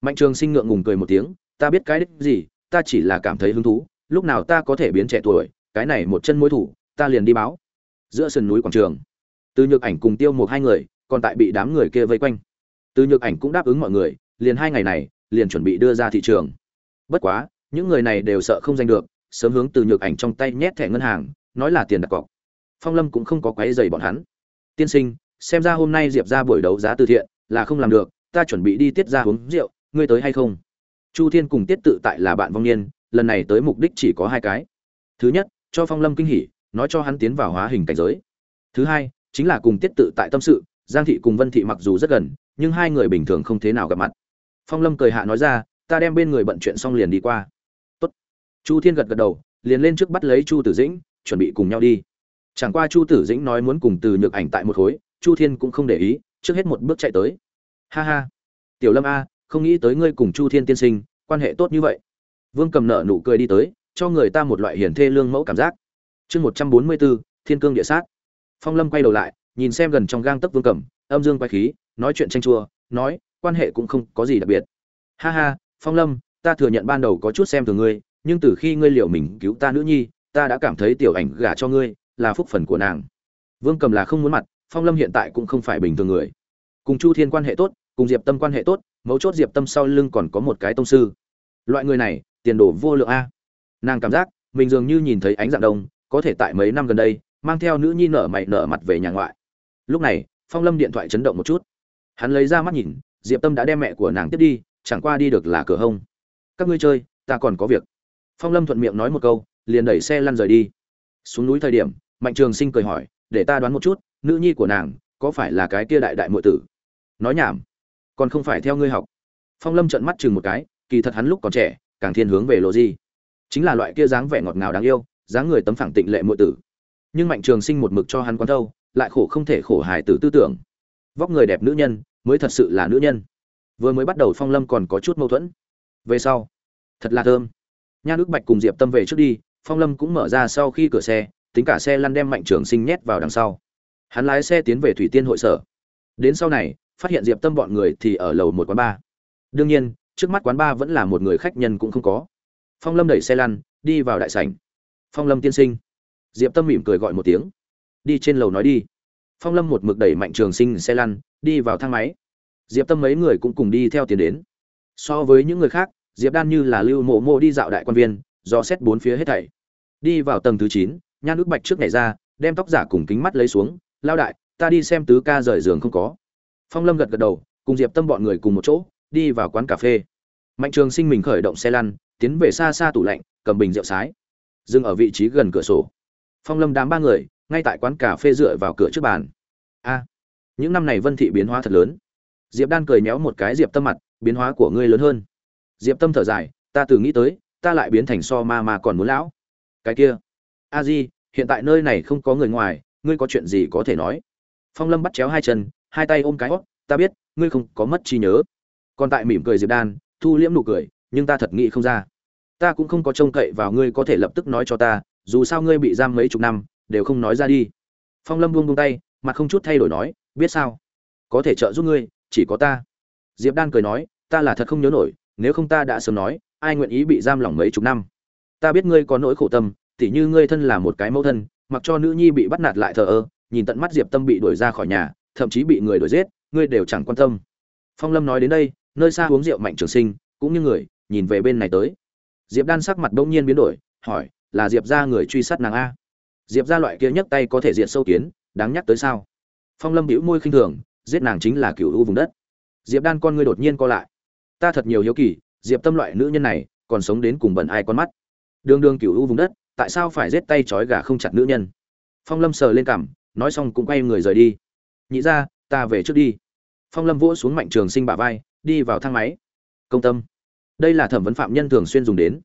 Mạnh trường sinh ngượng ngùng cười một tiếng, ta biết cái đích gì, ta chỉ là cảm thấy hứng thú, lúc nào ta có thể biến trẻ tuổi, cái này một chân mối thủ, ta liền đi báo. Giữa sườn núi quảng trường, từ nhược ảnh cùng tiêu một hai người, còn tại bị đám người kia vây quanh. Từ nhược ảnh cũng đáp ứng mọi người, liền hai ngày này, liền chuẩn bị đưa ra thị trường. Bất quá, những người này đều sợ không giành được, sớm hướng từ nhược ảnh trong tay nhét thẻ ngân hàng, nói là tiền đặt cọc phong lâm cũng không có quấy dày bọn hắn. Tiên sinh, xem ra hôm nay diệp ra buổi đấu giá từ thiện, là không làm được, ta chuẩn bị đi tiết ra uống rượu, ngươi tới hay không? Chu thiên cùng tiết tự tại là bạn vong niên, lần này tới mục đích chỉ có hai cái. Thứ nhất, cho phong lâm kinh hỉ, nói cho hắn tiến vào hóa hình cảnh giới. Thứ hai, chính là cùng tiết tự tại tâm sự, giang thị cùng vân thị mặc dù rất gần, nhưng hai người bình thường không thế nào gặp mặt. Phong lâm cười hạ nói ra, ta đem bên người bận chuyện xong liền đi qua. Tốt. chu thiên gật gật đầu, liền lên trước bắt lấy chu tử dĩnh, chuẩn bị cùng nhau đi chẳng qua chu tử dĩnh nói muốn cùng từ nhược ảnh tại một khối, chu thiên cũng không để ý, trước hết một bước chạy tới. Ha ha. Tiểu lâm a, không nghĩ tới ngươi cùng chu thiên tiên sinh, quan hệ tốt như vậy. Vương cầm nợ nụ cười đi tới, cho người ta một loại hiển thê lương mẫu cảm giác. Chương một trăm bốn mươi bốn thiên cương địa sát. Phong lâm quay đầu lại, nhìn xem gần trong gang tấc vương cầm, âm dương quay khí, nói chuyện tranh chua, nói, quan hệ cũng không có gì đặc biệt. Ha ha, phong lâm, ta thừa nhận ban đầu có chút xem thường ngươi, nhưng từ khi ngươi liệu mình cứu ta nữ nhi, ta đã cảm thấy tiểu ảnh gả cho ngươi là phúc phần của nàng. Vương cầm là không muốn mặt, phong lâm hiện tại cũng không phải bình thường người. Cùng chu thiên quan hệ tốt, cùng diệp tâm quan hệ tốt, mấu chốt diệp tâm sau lưng còn có một cái tông sư. Loại người này, tiền đồ vô lượng a. Nàng cảm giác, mình dường như nhìn thấy ánh dạng đông, có thể tại mấy năm gần đây, mang theo nữ nhi nở mày nở mặt về nhà ngoại. Lúc này, phong lâm điện thoại chấn động một chút. Hắn lấy ra mắt nhìn, diệp tâm đã đem mẹ của nàng tiếp đi, chẳng qua đi được là cửa hông. Các ngươi chơi, ta còn có việc. Phong lâm thuận miệng nói một câu, liền đẩy xe lăn rời đi. Xuống núi thời điểm mạnh trường sinh cười hỏi, để ta đoán một chút, nữ nhi của nàng có phải là cái kia đại đại muội tử? Nói nhảm, còn không phải theo ngươi học. Phong lâm trợn mắt chừng một cái, kỳ thật hắn lúc còn trẻ, càng thiên hướng về lộ gì chính là loại kia dáng vẻ ngọt ngào đáng yêu, dáng người tấm phẳng tịnh lệ muội tử. Nhưng mạnh trường sinh một mực cho hắn quán thâu, lại khổ không thể khổ hài tử tư tưởng. Vóc người đẹp nữ nhân, mới thật sự là nữ nhân. Vừa mới bắt đầu phong lâm còn có chút mâu thuẫn. Về sau, thật là thơm. Nha nước bạch cùng diệp tâm về trước đi, phong lâm cũng mở ra sau khi cửa xe tính cả xe lăn đem mạnh trường sinh nhét vào đằng sau. Hắn lái xe tiến về thủy tiên hội sở. Đến sau này, phát hiện diệp tâm bọn người thì ở lầu một quán bar đương nhiên, trước mắt quán bar vẫn là một người khách nhân cũng không có. Phong lâm đẩy xe lăn, đi vào đại sảnh. Phong lâm tiên sinh. Diệp tâm mỉm cười gọi một tiếng. Đi trên lầu nói đi. Phong lâm một mực đẩy mạnh trường sinh xe lăn, đi vào thang máy. Diệp tâm mấy người cũng cùng đi theo tiền đến. So với những người khác, diệp đan như là lưu mộ mộ đi dạo đại quan viên do xét bốn phía hết thảy. Đi vào tầng thứ chín nha nước bạch trước nhảy ra, đem tóc giả cùng kính mắt lấy xuống, lao đại, ta đi xem tứ ca rời giường không có. Phong lâm gật gật đầu, cùng diệp tâm bọn người cùng một chỗ, đi vào quán cà phê. Mạnh trường sinh mình khởi động xe lăn, tiến về xa xa tủ lạnh, cầm bình rượu sái. Dừng ở vị trí gần cửa sổ. Phong lâm đám ba người, ngay tại quán cà phê dựa vào cửa trước bàn. A, những năm này vân thị biến hóa thật lớn. Diệp đan cười méo một cái diệp tâm mặt, biến hóa của ngươi lớn hơn. Diệp tâm thở dài, ta từ nghĩ tới, ta lại biến thành so ma mà còn muốn lão. Cái kia, a di hiện tại nơi này không có người ngoài, ngươi có chuyện gì có thể nói? Phong lâm bắt chéo hai chân, hai tay ôm cái hót, ta biết, ngươi không có mất trí nhớ. Còn tại mỉm cười diệp đan, thu liễm nụ cười, nhưng ta thật nghĩ không ra. Ta cũng không có trông cậy vào ngươi có thể lập tức nói cho ta, dù sao ngươi bị giam mấy chục năm, đều không nói ra đi. Phong lâm buông buông tay, mặt không chút thay đổi nói, biết sao? Có thể trợ giúp ngươi, chỉ có ta. Diệp đan cười nói, ta là thật không nhớ nổi, nếu không ta đã sớm nói, ai nguyện ý bị giam lỏng mấy chục năm? Ta biết ngươi có nỗi khổ tâm tỉ như ngươi thân là một cái mẫu thân, mặc cho nữ nhi bị bắt nạt lại thờ ơ, nhìn tận mắt diệp tâm bị đuổi ra khỏi nhà, thậm chí bị người đuổi giết, ngươi đều chẳng quan tâm. Phong lâm nói đến đây, nơi xa uống rượu mạnh trường sinh, cũng như người, nhìn về bên này tới. Diệp đan sắc mặt bỗng nhiên biến đổi, hỏi, là diệp ra người truy sát nàng a? Diệp ra loại kia nhấc tay có thể diệt sâu kiến, đáng nhắc tới sao? Phong lâm hữu môi khinh thường, giết nàng chính là cựu u vùng đất. Diệp đan con ngươi đột nhiên co lại. Ta thật nhiều hiếu kỳ, diệp tâm loại nữ nhân này, còn sống đến cùng bẩn ai con mắt? Đường đường cựu u vùng đất tại sao phải giết tay trói gà không chặt nữ nhân? Phong lâm sờ lên cằm, nói xong cũng quay người rời đi. Nhị ra, ta về trước đi. Phong lâm vỗ xuống mạnh trường sinh bả vai, đi vào thang máy. Công tâm. Đây là thẩm vấn phạm nhân thường xuyên dùng đến.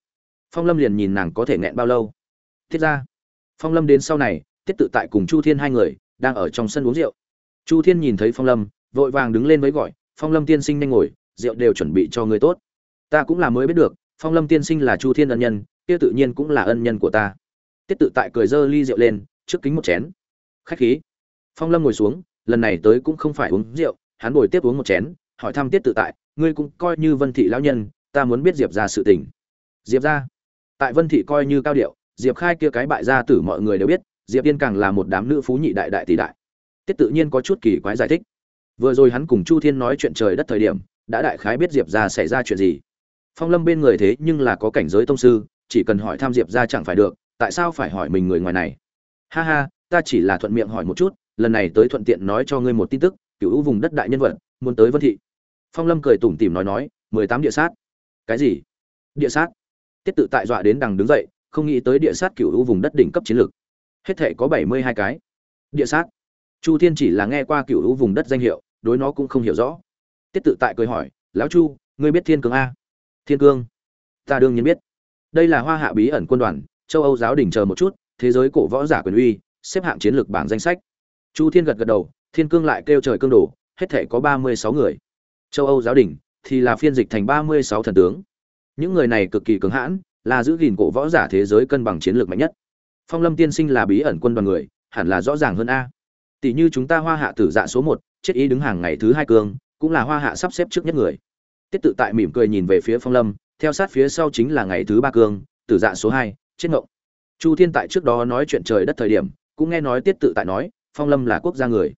Phong lâm liền nhìn nàng có thể nghẹn bao lâu. Thiết ra. Phong lâm đến sau này, tiết tự tại cùng chu thiên hai người, đang ở trong sân uống rượu. Chu thiên nhìn thấy phong lâm, vội vàng đứng lên với gọi, phong lâm tiên sinh nhanh ngồi, rượu đều chuẩn bị cho người tốt. Ta cũng là mới biết được, phong lâm tiên sinh là chu thiên ân nhân kia tự nhiên cũng là ân nhân của ta. Tiết tự tại cười dơ ly rượu lên, trước kính một chén. Khách khí. Phong lâm ngồi xuống, lần này tới cũng không phải uống rượu, hắn ngồi tiếp uống một chén, hỏi thăm tiết tự tại, ngươi cũng coi như vân thị lão nhân, ta muốn biết diệp ra sự tình. Diệp ra tại vân thị coi như cao điệu, diệp khai kia cái bại gia tử mọi người đều biết, diệp yên càng là một đám nữ phú nhị đại đại tỷ đại. Tiết tự nhiên có chút kỳ quái giải thích. Vừa rồi hắn cùng chu thiên nói chuyện trời đất thời điểm, đã đại khái biết diệp ra xảy ra chuyện gì. Phong lâm bên người thế nhưng là có cảnh giới tông sư chỉ cần hỏi tham diệp ra chẳng phải được, tại sao phải hỏi mình người ngoài này? Ha ha, ta chỉ là thuận miệng hỏi một chút, lần này tới thuận tiện nói cho ngươi một tin tức, cựu vùng đất đại nhân vật, muốn tới vân thị. Phong lâm cười tủm tỉm nói nói, mười tám địa sát. Cái gì? Địa sát? Tiết tự tại dọa đến đằng đứng dậy, không nghĩ tới địa sát cựu vùng đất đỉnh cấp chiến lược. Hết thể có bảy mươi hai cái. Địa sát? Chu thiên chỉ là nghe qua cựu u vùng đất danh hiệu, đối nó cũng không hiểu rõ. Tiết tự tại cười hỏi, lão chu, ngươi biết thiên cương a? Thiên cương? Ta đương nhiên biết đây là hoa hạ bí ẩn quân đoàn, châu âu giáo đình chờ một chút, thế giới cổ võ giả quyền uy, xếp hạng chiến lược bảng danh sách. Chu thiên gật gật đầu, thiên cương lại kêu trời cương đổ, hết thể có ba mươi sáu người. Châu âu giáo đình thì là phiên dịch thành ba mươi sáu thần tướng. Những người này cực kỳ cứng hãn, là giữ gìn cổ võ giả thế giới cân bằng chiến lược mạnh nhất. Phong lâm tiên sinh là bí ẩn quân đoàn người, hẳn là rõ ràng hơn a. Tỷ như chúng ta hoa hạ tử dạ số một, chết ý đứng hàng ngày thứ hai cương cũng là hoa hạ sắp xếp trước nhất người. Tiết tự tại mỉm cười nhìn về phía phong lâm theo sát phía sau chính là ngày thứ ba cương, tử dạ số hai, chết ngộng. Chu thiên tại trước đó nói chuyện trời đất thời điểm, cũng nghe nói tiết tự tại nói, phong lâm là quốc gia người.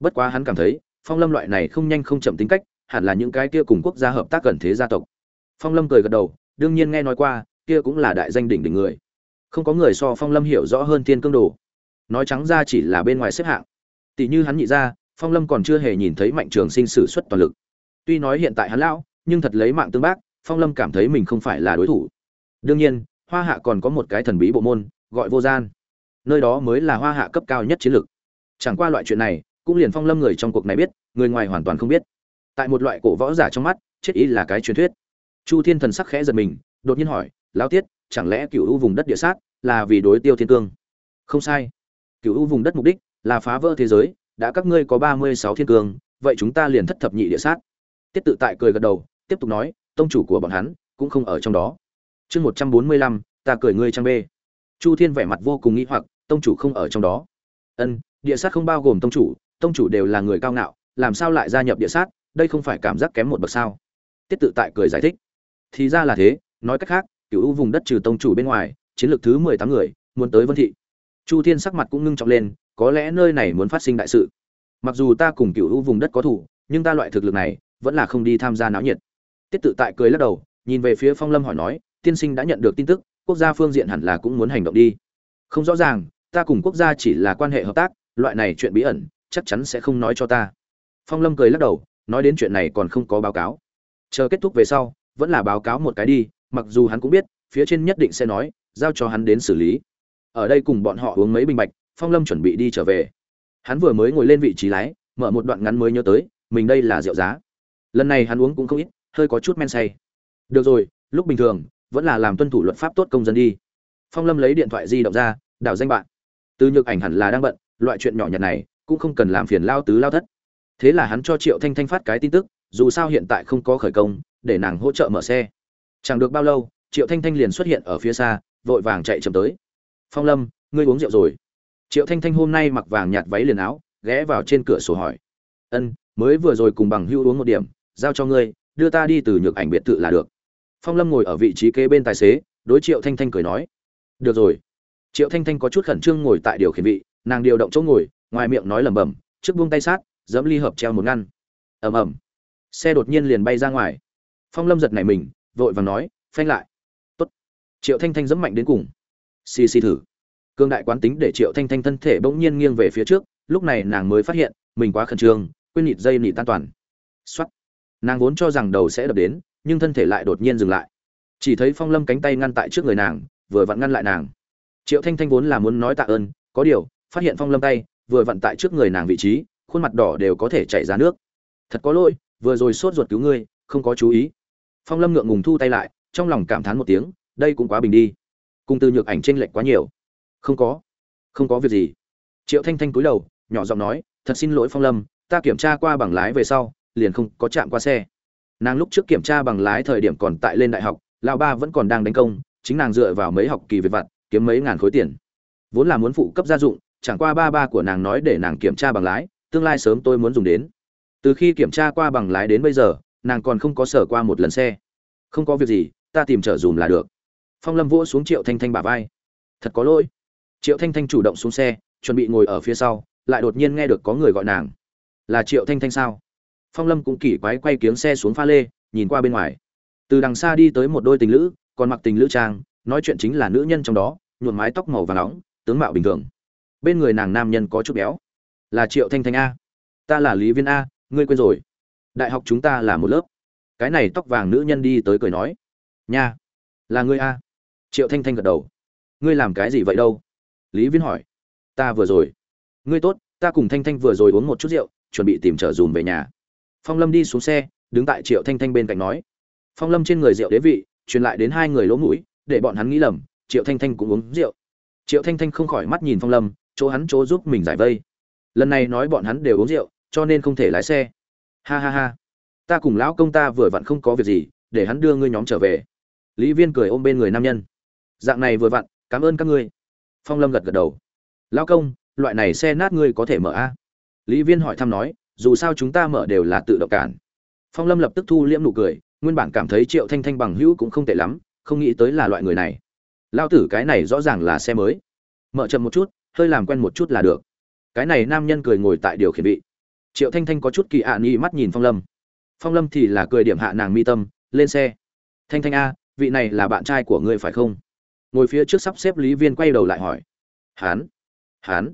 Bất quá hắn cảm thấy, phong lâm loại này không nhanh không chậm tính cách, hẳn là những cái kia cùng quốc gia hợp tác gần thế gia tộc. Phong lâm cười gật đầu, đương nhiên nghe nói qua, kia cũng là đại danh đỉnh đỉnh người. Không có người so phong lâm hiểu rõ hơn thiên cương đồ. Nói trắng ra chỉ là bên ngoài xếp hạng. Tỷ như hắn nhị ra phong lâm còn chưa hề nhìn thấy mạnh trường sinh sử xuất toàn lực. Tuy nói hiện tại hắn lão, nhưng thật lấy mạng tương bác phong lâm cảm thấy mình không phải là đối thủ. Đương nhiên, hoa hạ còn có một cái thần bí bộ môn, gọi vô gian. Nơi đó mới là hoa hạ cấp cao nhất chiến lược. Chẳng qua loại chuyện này, cũng liền phong lâm người trong cuộc này biết, người ngoài hoàn toàn không biết. Tại một loại cổ võ giả trong mắt, chết ý là cái truyền thuyết. Chu thiên thần sắc khẽ giật mình, đột nhiên hỏi lao tiết, chẳng lẽ cựu u vùng đất địa sát là vì đối tiêu thiên cương? Không sai. Cựu u vùng đất mục đích là phá vỡ thế giới, đã các ngươi có ba mươi sáu thiên cương, vậy chúng ta liền thất thập nhị địa sát. Tiết tự tại cười gật đầu, tiếp tục nói tông chủ của bọn hắn cũng không ở trong đó. Chương một trăm bốn mươi lăm, ta cười ngươi trang bê. chu thiên vẻ mặt vô cùng nghĩ hoặc, tông chủ không ở trong đó. Ân, địa sát không bao gồm tông chủ tông chủ đều là người cao ngạo, làm sao lại gia nhập địa sát? Đây không phải cảm giác kém một bậc sao? Tiết tự tại cười giải thích. Thì ra là thế, nói cách khác cựu u vùng đất trừ tông chủ bên ngoài, chiến lược thứ mười tám người, muốn tới vân thị. Chu thiên sắc mặt cũng ngưng trọng lên, có lẽ nơi này muốn phát sinh đại sự. Mặc dù ta cùng cựu u vùng đất có thủ, nhưng ta loại thực lực này vẫn là không đi tham gia náo nhiệt tiết tự tại cười lắc đầu, nhìn về phía phong lâm hỏi nói, tiên sinh đã nhận được tin tức, quốc gia phương diện hẳn là cũng muốn hành động đi. Không rõ ràng, ta cùng quốc gia chỉ là quan hệ hợp tác, loại này chuyện bí ẩn, chắc chắn sẽ không nói cho ta. Phong lâm cười lắc đầu, nói đến chuyện này còn không có báo cáo. Chờ kết thúc về sau, vẫn là báo cáo một cái đi, mặc dù hắn cũng biết, phía trên nhất định sẽ nói, giao cho hắn đến xử lý. Ở đây cùng bọn họ uống mấy bình bạch, phong lâm chuẩn bị đi trở về. Hắn vừa mới ngồi lên vị trí lái, mở một đoạn ngắn mới nhớ tới, mình đây là rượu giá. Lần này hắn uống cũng không ít hơi có chút men say. Được rồi, lúc bình thường, vẫn là làm tuân thủ luật pháp tốt công dân đi. Phong lâm lấy điện thoại di động ra, đảo danh bạn. Từ nhược ảnh hẳn là đang bận, loại chuyện nhỏ nhặt này, cũng không cần làm phiền lao tứ lao thất. Thế là hắn cho triệu thanh thanh phát cái tin tức, dù sao hiện tại không có khởi công, để nàng hỗ trợ mở xe. Chẳng được bao lâu, triệu thanh thanh liền xuất hiện ở phía xa, vội vàng chạy chậm tới. Phong lâm, ngươi uống rượu rồi. Triệu thanh thanh hôm nay mặc vàng nhạt váy liền áo, ghé vào trên cửa sổ hỏi. Ân, mới vừa rồi cùng bằng hưu uống một điểm, giao cho ngươi đưa ta đi từ nhược ảnh biệt thự là được. Phong lâm ngồi ở vị trí kế bên tài xế, đối triệu thanh thanh cười nói. Được rồi. Triệu thanh thanh có chút khẩn trương ngồi tại điều khiển vị, nàng điều động chỗ ngồi, ngoài miệng nói lẩm bẩm, trước buông tay sát dẫm ly hợp treo một ngăn. Ầm ầm. Xe đột nhiên liền bay ra ngoài. Phong lâm giật này mình, vội vàng nói, phanh lại. Tốt. Triệu thanh thanh dẫm mạnh đến cùng. Xì xì thử. Cương đại quán tính để triệu thanh thanh thân thể bỗng nhiên nghiêng về phía trước, lúc này nàng mới phát hiện, mình quá khẩn trương, quên nhịt dây nịt tan toàn. Xoát nàng vốn cho rằng đầu sẽ đập đến, nhưng thân thể lại đột nhiên dừng lại. Chỉ thấy phong lâm cánh tay ngăn tại trước người nàng, vừa vặn ngăn lại nàng. Triệu thanh thanh vốn là muốn nói tạ ơn, có điều, phát hiện phong lâm tay, vừa vặn tại trước người nàng vị trí, khuôn mặt đỏ đều có thể chảy ra nước. Thật có lỗi, vừa rồi sốt ruột cứu ngươi, không có chú ý. Phong lâm ngượng ngùng thu tay lại, trong lòng cảm thán một tiếng, đây cũng quá bình đi. Cùng từ nhược ảnh t r ê n lệch quá nhiều. Không có không có việc gì. Triệu thanh thanh cúi đầu, nhỏ giọng nói, thật xin lỗi phong lâm, ta kiểm tra qua bằng lái về sau liền không có chạm qua xe. Nàng lúc trước kiểm tra bằng lái thời điểm còn tại lên đại học, lão ba vẫn còn đang đánh công, chính nàng dựa vào mấy học kỳ về vặt, kiếm mấy ngàn khối tiền. Vốn là muốn phụ cấp gia dụng, chẳng qua ba ba của nàng nói để nàng kiểm tra bằng lái, tương lai sớm tôi muốn dùng đến. Từ khi kiểm tra qua bằng lái đến bây giờ, nàng còn không có sở qua một lần xe. Không có việc gì, ta tìm trở dùm là được. Phong lâm vỗ xuống triệu thanh thanh bả vai. Thật có lỗi. Triệu thanh thanh chủ động xuống xe, chuẩn bị ngồi ở phía sau, lại đột nhiên nghe được có người gọi nàng. Là triệu thanh thanh sao? Phong lâm cũng kỳ quái quay kiếng xe xuống pha lê, nhìn qua bên ngoài. Từ đằng xa đi tới một đôi tình lữ, còn mặc tình lữ trang, nói chuyện chính là nữ nhân trong đó, nhuộm mái tóc màu và nóng, tướng mạo bình thường. Bên người nàng nam nhân có chút béo. Là triệu thanh thanh a. Ta là lý viên a, ngươi quên rồi. Đại học chúng ta là một lớp. Cái này tóc vàng nữ nhân đi tới cười nói. Nha, là ngươi a. Triệu thanh thanh gật đầu. Ngươi làm cái gì vậy đâu? Lý viên hỏi. Ta vừa rồi. Ngươi tốt, ta cùng thanh thanh vừa rồi uống một chút rượu, chuẩn bị tìm trở dùm về nhà phong lâm đi xuống xe, đứng tại triệu thanh thanh bên cạnh nói. Phong lâm trên người rượu đế vị, truyền lại đến hai người lỗ mũi, để bọn hắn nghĩ lầm, triệu thanh thanh cũng uống rượu. Triệu thanh thanh không khỏi mắt nhìn phong lâm, chỗ hắn chỗ giúp mình giải vây. Lần này nói bọn hắn đều uống rượu, cho nên không thể lái xe. Ha ha ha. Ta cùng lão công ta vừa vặn không có việc gì, để hắn đưa ngươi nhóm trở về. Lý viên cười ôm bên người nam nhân. Dạng này vừa vặn, cảm ơn các ngươi. Phong lâm gật gật đầu. Lão công, loại này xe nát ngươi có thể mở a? Lý viên hỏi thăm nói dù sao chúng ta mở đều là tự động cản. Phong lâm lập tức thu liễm nụ cười, nguyên bản cảm thấy triệu thanh thanh bằng hữu cũng không tệ lắm, không nghĩ tới là loại người này. Lao tử cái này rõ ràng là xe mới. Mở chậm một chút, hơi làm quen một chút là được. Cái này nam nhân cười ngồi tại điều khiển vị. Triệu thanh thanh có chút kỳ ạ à nghi mắt nhìn phong lâm. Phong lâm thì là cười điểm hạ nàng mi tâm, lên xe. Thanh thanh a, vị này là bạn trai của ngươi phải không? Ngồi phía trước sắp xếp lý viên quay đầu lại hỏi. Hán. Hán.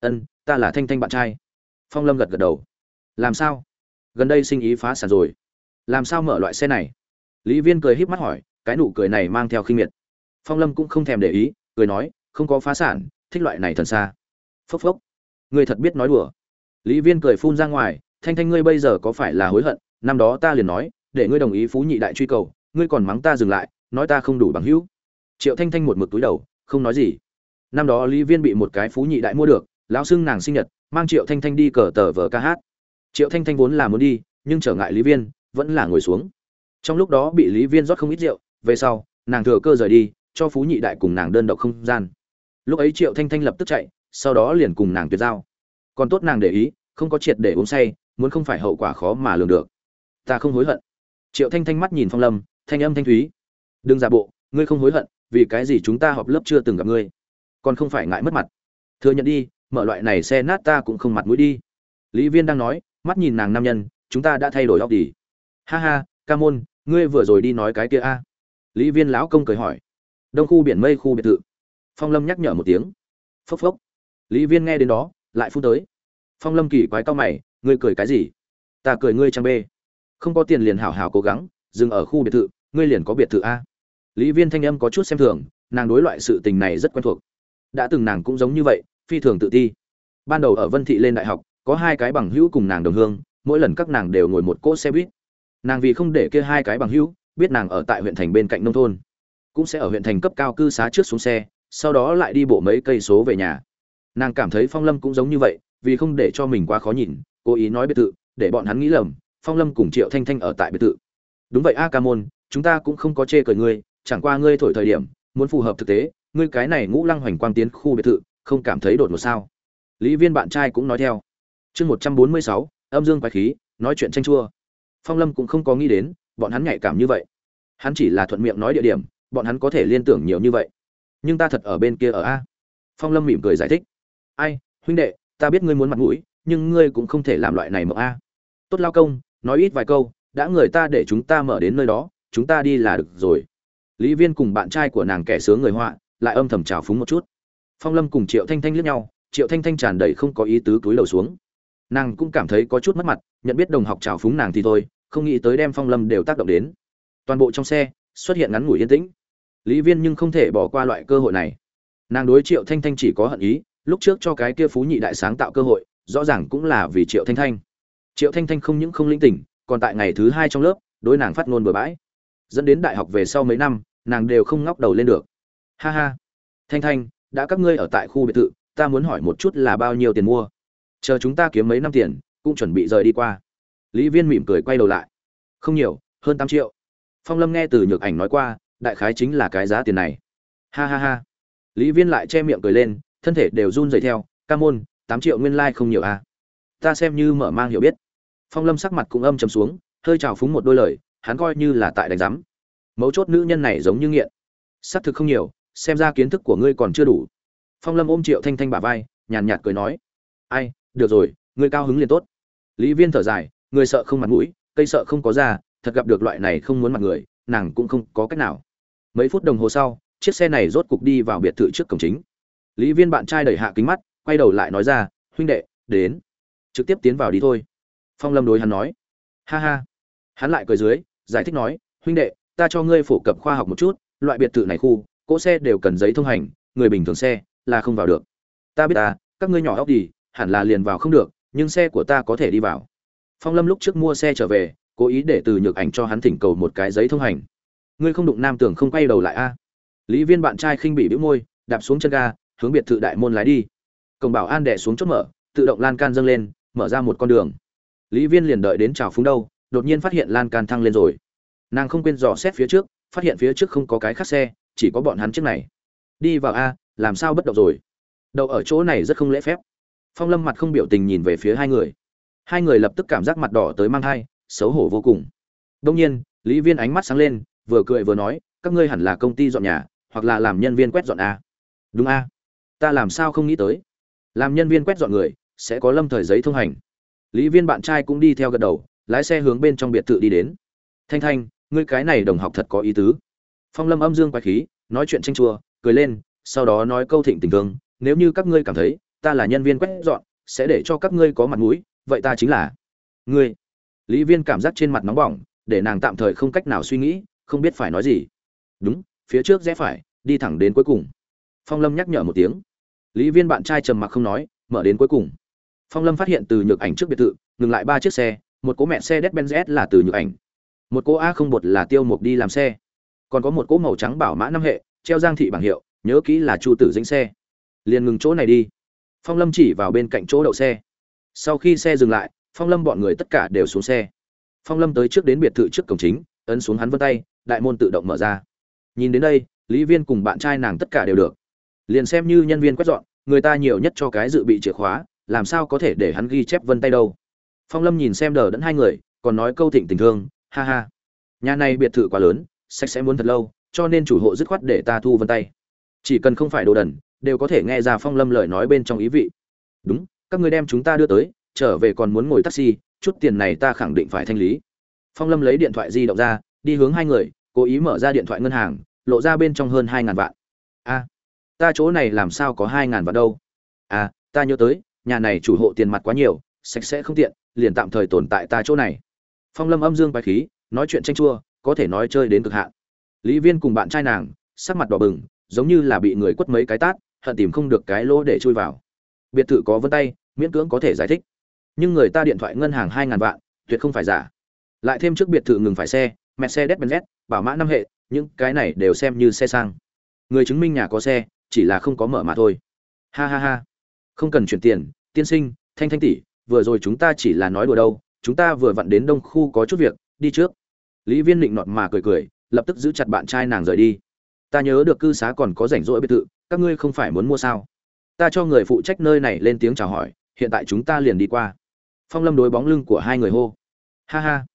Ân, ta là thanh thanh bạn trai. Phong lâm gật gật đầu làm sao? Gần đây sinh ý phá sản rồi. Làm sao mở loại xe này? Lý viên cười híp mắt hỏi, cái nụ cười này mang theo khinh miệt. Phong lâm cũng không thèm để ý, cười nói, không có phá sản, thích loại này thần xa. Phốc phốc. Người thật biết nói đùa. Lý viên cười phun ra ngoài, thanh thanh ngươi bây giờ có phải là hối hận? Năm đó ta liền nói, để ngươi đồng ý phú nhị đại truy cầu, ngươi còn mắng ta dừng lại, nói ta không đủ bằng hữu. Triệu thanh thanh một mực túi đầu, không nói gì. Năm đó lý viên bị một cái phú nhị đại mua được, lão xưng nàng sinh nhật, mang triệu thanh thanh đi cờ tờ vờ ca hát triệu thanh thanh vốn là muốn đi, nhưng trở ngại lý viên, vẫn là ngồi xuống. Trong lúc đó bị lý viên rót không ít rượu, về sau, nàng thừa cơ rời đi, cho phú nhị đại cùng nàng đơn độc không gian. Lúc ấy triệu thanh thanh lập tức chạy, sau đó liền cùng nàng tuyệt giao. Còn tốt nàng để ý, không có triệt để uống say, muốn không phải hậu quả khó mà lường được. Ta không hối hận. Triệu thanh thanh mắt nhìn phong lâm, thanh âm thanh thúy. Đừng giả bộ, ngươi không hối hận, vì cái gì chúng ta họp lớp chưa từng gặp ngươi? Còn không phải ngại mất mặt. Thừa nhận đi, mở loại này xe nát ta cũng không mặt mũi đi. Lý viên đang nói mắt nhìn nàng nam nhân, chúng ta đã thay đổi óc đi. Ha ha, ca môn, ngươi vừa rồi đi nói cái kia a? Lý viên lão công cười hỏi. Đông khu biển mây khu biệt thự. Phong lâm nhắc nhở một tiếng. Phốc phốc. Lý viên nghe đến đó, lại phun tới. Phong lâm kỳ quái cao mày, ngươi cười cái gì? Ta cười ngươi trang bê. Không có tiền liền hảo hảo cố gắng, dừng ở khu biệt thự, ngươi liền có biệt thự a? Lý viên thanh âm có chút xem thường, nàng đối loại sự tình này rất quen thuộc. Đã từng nàng cũng giống như vậy, phi thường tự ti. Ban đầu ở vân thị lên đại học có hai cái bằng hữu cùng nàng đồng hương, mỗi lần các nàng đều ngồi một cỗ xe buýt. Nàng vì không để kia hai cái bằng hữu, biết nàng ở tại huyện thành bên cạnh nông thôn, cũng sẽ ở huyện thành cấp cao cư xá trước xuống xe, sau đó lại đi bộ mấy cây số về nhà. Nàng cảm thấy phong lâm cũng giống như vậy, vì không để cho mình quá khó nhìn, cố ý nói biệt thự, để bọn hắn nghĩ lầm, phong lâm cùng triệu thanh thanh ở tại biệt thự. Đúng vậy a ca môn, chúng ta cũng không có chê cười ngươi, chẳng qua ngươi thổi thời điểm, muốn phù hợp thực tế, ngươi cái này ngũ lăng hoành quang tiến khu biệt thự, không cảm thấy đột một sao? Lý viên bạn trai cũng nói theo chương một trăm bốn mươi sáu, âm dương quái khí, nói chuyện tranh chua. Phong lâm cũng không có nghĩ đến, bọn hắn nhạy cảm như vậy. Hắn chỉ là thuận miệng nói địa điểm, bọn hắn có thể liên tưởng nhiều như vậy. Nhưng ta thật ở bên kia ở a. Phong lâm mỉm cười giải thích. Ai, huynh đệ, ta biết ngươi muốn mặt mũi, nhưng ngươi cũng không thể làm loại này mộng a. Tốt lao công, nói ít vài câu, đã người ta để chúng ta mở đến nơi đó, chúng ta đi là được rồi. Lý viên cùng bạn trai của nàng kẻ sướng người họa, lại âm thầm trào phúng một chút. Phong lâm cùng triệu thanh thanh liếc nhau, triệu thanh thanh tràn đầy không có ý tứ túi đầu xuống nàng cũng cảm thấy có chút mất mặt, nhận biết đồng học trào phúng nàng thì thôi, không nghĩ tới đem phong lâm đều tác động đến. Toàn bộ trong xe, xuất hiện ngắn ngủi yên tĩnh. Lý viên nhưng không thể bỏ qua loại cơ hội này. Nàng đối triệu thanh thanh chỉ có hận ý, lúc trước cho cái kia phú nhị đại sáng tạo cơ hội, rõ ràng cũng là vì triệu thanh thanh. Triệu thanh thanh không những không linh tỉnh, còn tại ngày thứ hai trong lớp, đối nàng phát ngôn bừa bãi. Dẫn đến đại học về sau mấy năm, nàng đều không ngóc đầu lên được. Ha ha. Thanh thanh, đã các ngươi ở tại khu biệt thự, ta muốn hỏi một chút là bao nhiêu tiền mua? Chờ chúng ta kiếm mấy năm tiền, cũng chuẩn bị rời đi qua. Lý viên mỉm cười quay đầu lại. Không nhiều, hơn tám triệu. Phong lâm nghe từ nhược ảnh nói qua, đại khái chính là cái giá tiền này. Ha ha ha. Lý viên lại che miệng cười lên, thân thể đều run rẩy theo. Ca môn, tám triệu nguyên lai、like、không nhiều à. ta xem như mở mang hiểu biết. Phong lâm sắc mặt cũng âm chầm xuống, hơi trào phúng một đôi lời, hắn coi như là tại đánh giám. Mấu chốt nữ nhân này giống như nghiện. Xác thực không nhiều, xem ra kiến thức của ngươi còn chưa đủ. Phong lâm ôm triệu thanh thanh bả vai, nhàn nhạt cười nói. Ai được rồi người cao hứng liền tốt. Lý viên thở dài người sợ không mặt mũi, cây sợ không có da, thật gặp được loại này không muốn mặt người, nàng cũng không có cách nào. Mấy phút đồng hồ sau, chiếc xe này rốt cục đi vào biệt thự trước cổng chính. Lý viên bạn trai đẩy hạ kính mắt, quay đầu lại nói ra, huynh đệ, đến. Trực tiếp tiến vào đi thôi. Phong lâm đối hắn nói. Ha ha. Hắn lại cười dưới, giải thích nói, huynh đệ, ta cho ngươi phổ cập khoa học một chút, loại biệt thự này khu, cỗ xe đều cần giấy thông hành, người bình thường xe là không vào được. Ta biết ta các ngươi nhỏ óc đi hẳn là liền vào không được, nhưng xe của ta có thể đi vào. Phong lâm lúc trước mua xe trở về, cố ý để từ nhược ảnh cho hắn thỉnh cầu một cái giấy thông hành. Ngươi không đụng nam tưởng không quay đầu lại a? Lý viên bạn trai khinh bị bĩu môi, đạp xuống chân ga, hướng biệt thự đại môn lái đi. Cổng bảo an đẻ xuống chốt mở, tự động lan can dâng lên, mở ra một con đường. Lý viên liền đợi đến chào phúng đâu, đột nhiên phát hiện lan can thăng lên rồi. Nàng không quên dò xét phía trước, phát hiện phía trước không có cái khác xe, chỉ có bọn hắn trước này. Đi vào a, làm sao bất động rồi? Đậu ở chỗ này rất không lễ phép phong lâm mặt không biểu tình nhìn về phía hai người. Hai người lập tức cảm giác mặt đỏ tới mang thai, xấu hổ vô cùng. Đông nhiên, lý viên ánh mắt sáng lên, vừa cười vừa nói, các ngươi hẳn là công ty dọn nhà, hoặc là làm nhân viên quét dọn a đúng a ta làm sao không nghĩ tới? Làm nhân viên quét dọn người, sẽ có lâm thời giấy thông hành. Lý viên bạn trai cũng đi theo gật đầu, lái xe hướng bên trong biệt thự đi đến. Thanh thanh, ngươi cái này đồng học thật có ý tứ. Phong lâm âm dương quái khí, nói chuyện tranh chua, cười lên, sau đó nói câu thịnh tình thương, nếu như các ngươi cảm thấy ta là nhân viên quét dọn, sẽ để cho các ngươi có mặt mũi, vậy ta chính là ngươi. Lý viên cảm giác trên mặt nóng bỏng, để nàng tạm thời không cách nào suy nghĩ, không biết phải nói gì. Đúng, phía trước rẽ phải, đi thẳng đến cuối cùng. Phong lâm nhắc nhở một tiếng. Lý viên bạn trai trầm mặc không nói, mở đến cuối cùng. Phong lâm phát hiện từ nhược ảnh trước biệt thự, ngừng lại ba chiếc xe, một cỗ mẹ xe Mercedes-Benz là từ nhược ảnh. Một cỗ a không một là tiêu mục đi làm xe. Còn có một cỗ màu trắng bảo mã năm hệ, treo giang thị bảng hiệu, nhớ kỹ là chu tử dĩnh xe. Liền ngừng chỗ này đi phong lâm chỉ vào bên cạnh chỗ đậu xe. Sau khi xe dừng lại, phong lâm bọn người tất cả đều xuống xe. Phong lâm tới trước đến biệt thự trước cổng chính, ấn xuống hắn vân tay, đại môn tự động mở ra. Nhìn đến đây, lý viên cùng bạn trai nàng tất cả đều được. Liền xem như nhân viên quét dọn, người ta nhiều nhất cho cái dự bị chìa khóa, làm sao có thể để hắn ghi chép vân tay đâu. Phong lâm nhìn xem đờ đẫn hai người, còn nói câu thịnh tình thương, ha ha, nhà này biệt thự quá lớn, sạch sẽ muốn thật lâu, cho nên chủ hộ dứt khoát để ta thu vân tay. Chỉ cần không phải đồ đần đều có thể nghe ra phong lâm lời nói bên trong ý vị. Đúng, các ngươi đem chúng ta đưa tới, trở về còn muốn ngồi taxi, chút tiền này ta khẳng định phải thanh lý. Phong lâm lấy điện thoại di động ra, đi hướng hai người, cố ý mở ra điện thoại ngân hàng, lộ ra bên trong hơn hai ngàn vạn. A, ta chỗ này làm sao có hai ngàn vạn đâu? À ta nhớ tới, nhà này chủ hộ tiền mặt quá nhiều, sạch sẽ không tiện, liền tạm thời tồn tại ta chỗ này. Phong lâm âm dương bài khí, nói chuyện tranh chua, có thể nói chơi đến cực hạn. Lý viên cùng bạn trai nàng, sắc mặt đỏ bừng, giống như là bị người quất mấy cái tát hận tìm không được cái lỗ để chui vào. Biệt thự có vân tay, miễn cưỡng có thể giải thích. Nhưng người ta điện thoại ngân hàng hai ngàn vạn, tuyệt không phải giả. Lại thêm trước biệt thự ngừng phải xe mercedes benz bảo mã năm hệ, những cái này đều xem như xe sang. Người chứng minh nhà có xe, chỉ là không có mở mà thôi. Ha ha ha. Không cần chuyển tiền, tiên sinh, thanh thanh tỷ, vừa rồi chúng ta chỉ là nói đùa đâu, chúng ta vừa vặn đến đông khu có chút việc, đi trước. Lý viên định nọt mà cười cười, lập tức giữ chặt bạn trai nàng rời đi. Ta nhớ được cư xá còn có rảnh rỗi biệt thự các ngươi không phải muốn mua sao? Ta cho người phụ trách nơi này lên tiếng chào hỏi, hiện tại chúng ta liền đi qua. Phong lâm đối bóng lưng của hai người hô. Ha ha,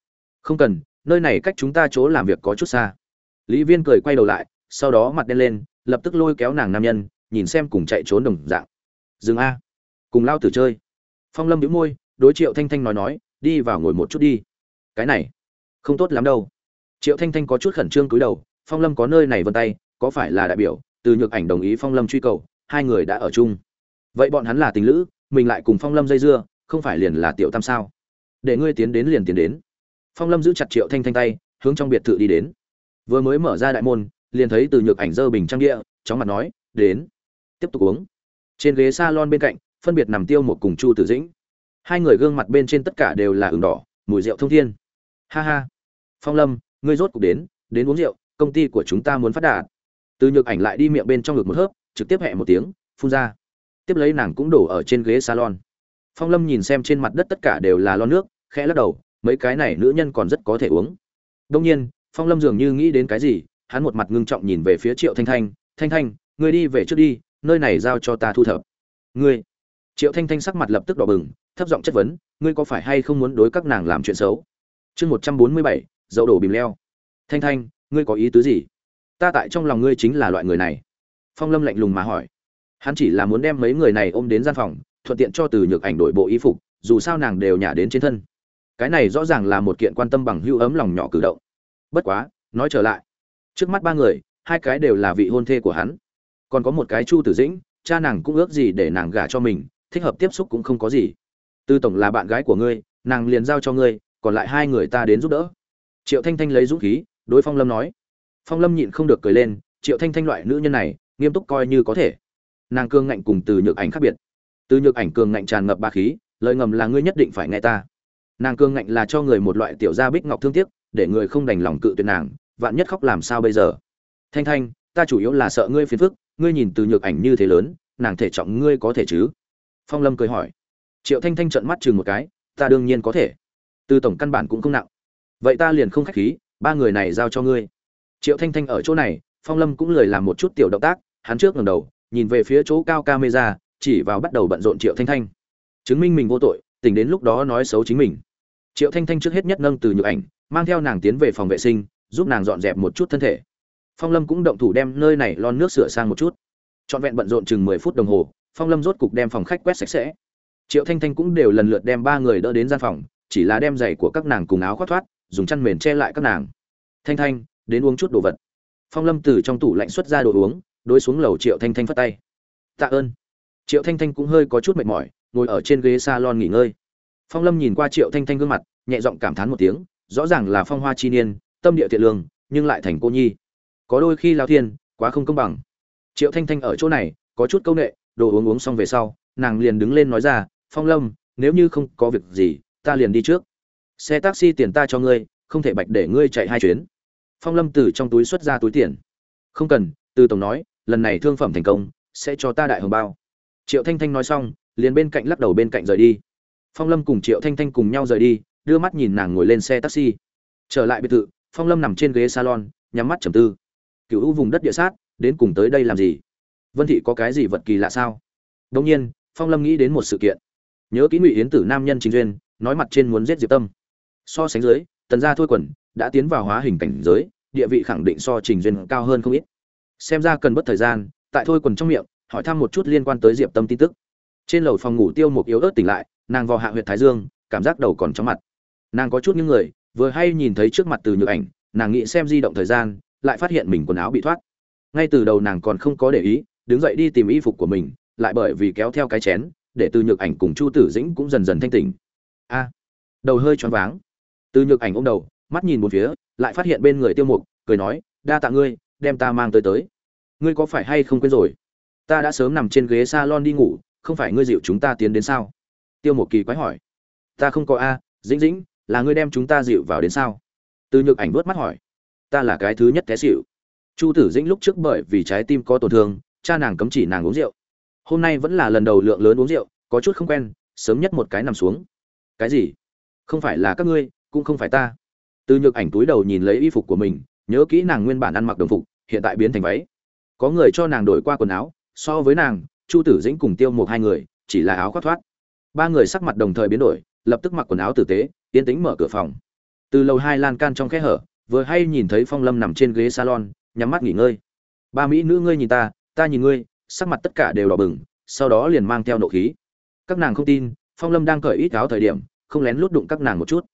không cần, nơi này cách chúng ta chỗ làm việc có chút xa. Lý viên cười quay đầu lại, sau đó mặt đen lên, lập tức lôi kéo nàng nam nhân, nhìn xem cùng chạy trốn đồng dạng. Dừng a, cùng lao tử chơi. Phong lâm đĩu môi, đối triệu thanh thanh nói nói, đi vào ngồi một chút đi. Cái này, không tốt lắm đâu. Triệu thanh thanh có chút khẩn trương cúi đầu, phong lâm có nơi này vân tay, có phải là đại biểu từ nhược ảnh đồng ý phong lâm truy cầu, hai người đã ở chung. Vậy bọn hắn là tình lữ, mình lại cùng phong lâm dây dưa, không phải liền là tiểu tam sao? Để ngươi tiến đến liền tiến đến. Phong lâm giữ chặt triệu thanh thanh tay, hướng trong biệt thự đi đến. Vừa mới mở ra đại môn, liền thấy từ nhược ảnh dơ bình trang địa, chóng mặt nói, đến, tiếp tục uống. Trên ghế s a lon bên cạnh, phân biệt nằm tiêu một cùng chu tử dĩnh. Hai người gương mặt bên trên tất cả đều là ửng đỏ, mùi rượu thông thiên. Ha ha. Phong lâm, ngươi rốt cuộc đến đến uống rượu, công ty của chúng ta muốn phát đạt từ nhược ảnh lại đi miệng bên trong ngực một hớp, trực tiếp hẹ một tiếng, phun ra. Tiếp lấy nàng cũng đổ ở trên ghế salon. Phong lâm nhìn xem trên mặt đất tất cả đều là lon nước, khẽ lắc đầu, mấy cái này nữ nhân còn rất có thể uống. Đông nhiên, phong lâm dường như nghĩ đến cái gì, hắn một mặt ngưng trọng nhìn về phía triệu thanh thanh thanh thanh, ngươi đi về trước đi, nơi này giao cho ta thu thập. Ngươi? Triệu thanh thanh sắc mặt lập tức đỏ bừng, thấp giọng chất vấn, ngươi có phải hay không muốn đối các nàng làm chuyện xấu? Chương một trăm bốn mươi bảy, dậu đổ bìm leo. Thanh thanh, ngươi có ý tứ gì? Ta tại trong lòng ngươi chính là loại người này. Phong lâm lạnh lùng mà hỏi. Hắn chỉ là muốn đem mấy người này ôm đến gian phòng, thuận tiện cho từ nhược ảnh đổi bộ y phục, dù sao nàng đều nhả đến trên thân. Cái này rõ ràng là một kiện quan tâm bằng hưu ấm lòng nhỏ cử động. Bất quá, nói trở lại. Trước mắt ba người, hai cái đều là vị hôn thê của hắn. Còn có một cái chu tử dĩnh, cha nàng cũng ước gì để nàng gả cho mình, thích hợp tiếp xúc cũng không có gì. Tư tổng là bạn gái của ngươi, nàng liền giao cho ngươi, còn lại hai người ta đến giúp đỡ. Triệu thanh thanh lấy dũng khí, đối phong lâm nói phong lâm nhịn không được cười lên, triệu thanh thanh loại nữ nhân này, nghiêm túc coi như có thể. Nàng cương ngạnh cùng từ nhược ảnh khác biệt. Từ nhược ảnh cường ngạnh tràn ngập ba khí, lời ngầm là ngươi nhất định phải nghe ta. Nàng cường ngạnh là cho người một loại tiểu gia bích ngọc thương tiếc, để người không đành lòng cự tuyệt nàng, vạn nhất khóc làm sao bây giờ? Thanh thanh, ta chủ yếu là sợ ngươi phiền phức, ngươi nhìn từ nhược ảnh như thế lớn, nàng thể trọng ngươi có thể chứ? Phong lâm cười hỏi. Triệu thanh thanh trợn mắt chừng một cái, ta đương nhiên có thể. Từ tổng căn bản cũng không nặng. Vậy ta liền không khách khí, ba người này giao cho ngươi triệu thanh thanh ở chỗ này, phong lâm cũng lười làm một chút tiểu động tác, hắn trước ngầm đầu, nhìn về phía chỗ cao camera, chỉ vào bắt đầu bận rộn triệu thanh thanh. Chứng minh mình vô tội, tỉnh đến lúc đó nói xấu chính mình. Triệu thanh thanh trước hết nhất nâng từ nhược ảnh, mang theo nàng tiến về phòng vệ sinh, giúp nàng dọn dẹp một chút thân thể. Phong lâm cũng động thủ đem nơi này lon nước sửa sang một chút. Trọn vẹn bận rộn chừng mười phút đồng hồ, phong lâm rốt cục đem phòng khách quét sạch sẽ. Triệu thanh thanh cũng đều lần lượt đem ba người đỡ đến gian phòng, chỉ là đem giày của các nàng cùng áo khoác thoát, dùng chăn mền che lại các nàng. Thanh thanh đến uống chút đồ vật. Phong lâm từ trong tủ lạnh xuất ra đồ uống, đối xuống lầu triệu thanh thanh phất tay. Tạ ơn. Triệu thanh thanh cũng hơi có chút mệt mỏi, ngồi ở trên ghế s a lon nghỉ ngơi. Phong lâm nhìn qua triệu thanh thanh gương mặt, nhẹ giọng cảm thán một tiếng, rõ ràng là phong hoa chi niên, tâm địa thiện lương, nhưng lại thành cô nhi. Có đôi khi lao thiên, quá không công bằng. Triệu thanh thanh ở chỗ này, có chút c â u n ệ đồ uống uống xong về sau, nàng liền đứng lên nói ra, phong lâm, nếu như không có việc gì, ta liền đi trước. Xe taxi tiền ta cho ngươi, không thể bạch để ngươi chạy hai chuyến phong lâm từ trong túi xuất ra túi tiền. Không cần, từ tổng nói, lần này thương phẩm thành công, sẽ cho ta đại hồng bao. Triệu thanh thanh nói xong, liền bên cạnh lắc đầu bên cạnh rời đi. Phong lâm cùng triệu thanh thanh cùng nhau rời đi, đưa mắt nhìn nàng ngồi lên xe taxi. Trở lại biệt thự, phong lâm nằm trên ghế salon, nhắm mắt trầm tư. Cựu u vùng đất địa sát, đến cùng tới đây làm gì? Vân thị có cái gì vật kỳ lạ sao? Đông nhiên, phong lâm nghĩ đến một sự kiện. Nhớ kỹ ngụy yến tử nam nhân chính duyên, nói mặt trên muốn giết diệp tâm. So sánh dưới tần gia thôi quần, đã tiến vào hóa hình cảnh giới, địa vị khẳng định so trình duyên cao hơn không ít. Xem ra cần bất thời gian, tại thôi quần trong miệng, hỏi thăm một chút liên quan tới diệp tâm tin tức. Trên lầu phòng ngủ tiêu một yếu ớt tỉnh lại, nàng vào hạ huyện thái dương, cảm giác đầu còn chóng mặt. Nàng có chút những người, vừa hay nhìn thấy trước mặt từ nhược ảnh, nàng nghĩ xem di động thời gian, lại phát hiện mình quần áo bị thoát. Ngay từ đầu nàng còn không có để ý, đứng dậy đi tìm y phục của mình, lại bởi vì kéo theo cái chén, để từ nhược ảnh cùng chu tử dĩnh cũng dần dần thanh tỉnh. A, đầu hơi choáng váng từ nhược ảnh ôm đầu, mắt nhìn một phía, lại phát hiện bên người tiêu mục, cười nói, đa tạ ngươi, đem ta mang tới tới. Ngươi có phải hay không quên rồi? Ta đã sớm nằm trên ghế salon đi ngủ, không phải ngươi dịu chúng ta tiến đến sao? Tiêu mục kỳ quái hỏi. Ta không có a, dĩnh dĩnh, là ngươi đem chúng ta dịu vào đến sao? Từ nhược ảnh vớt mắt hỏi. Ta là cái thứ nhất té xịu chu tử dĩnh lúc trước bởi vì trái tim có tổn thương, cha nàng cấm chỉ nàng uống rượu. Hôm nay vẫn là lần đầu lượng lớn uống rượu, có chút không quen, sớm nhất một cái nằm xuống. Cái gì? Không phải là các ngươi cũng không phải ta. Từ nhược ảnh túi đầu nhìn lấy y phục của mình, nhớ kỹ nàng nguyên bản ăn mặc đồng phục, hiện tại biến thành váy. Có người cho nàng đổi qua quần áo, so với nàng, chu tử dĩnh cùng tiêu một hai người, chỉ là áo khoác thoát. Ba người sắc mặt đồng thời biến đổi, lập tức mặc quần áo tử tế tiến tính mở cửa phòng. Từ lầu hai lan can trong kẽ hở, vừa hay nhìn thấy phong lâm nằm trên ghế salon, nhắm mắt nghỉ ngơi. Ba mỹ nữ ngươi nhìn ta ta nhìn ngươi. Sắc mặt tất cả đều đỏ bừng, sau đó liền mang theo nộ khí. Các nàng không tin, phong lâm đang cởi ít áo thời điểm, không lén lút đụng các nàng một chút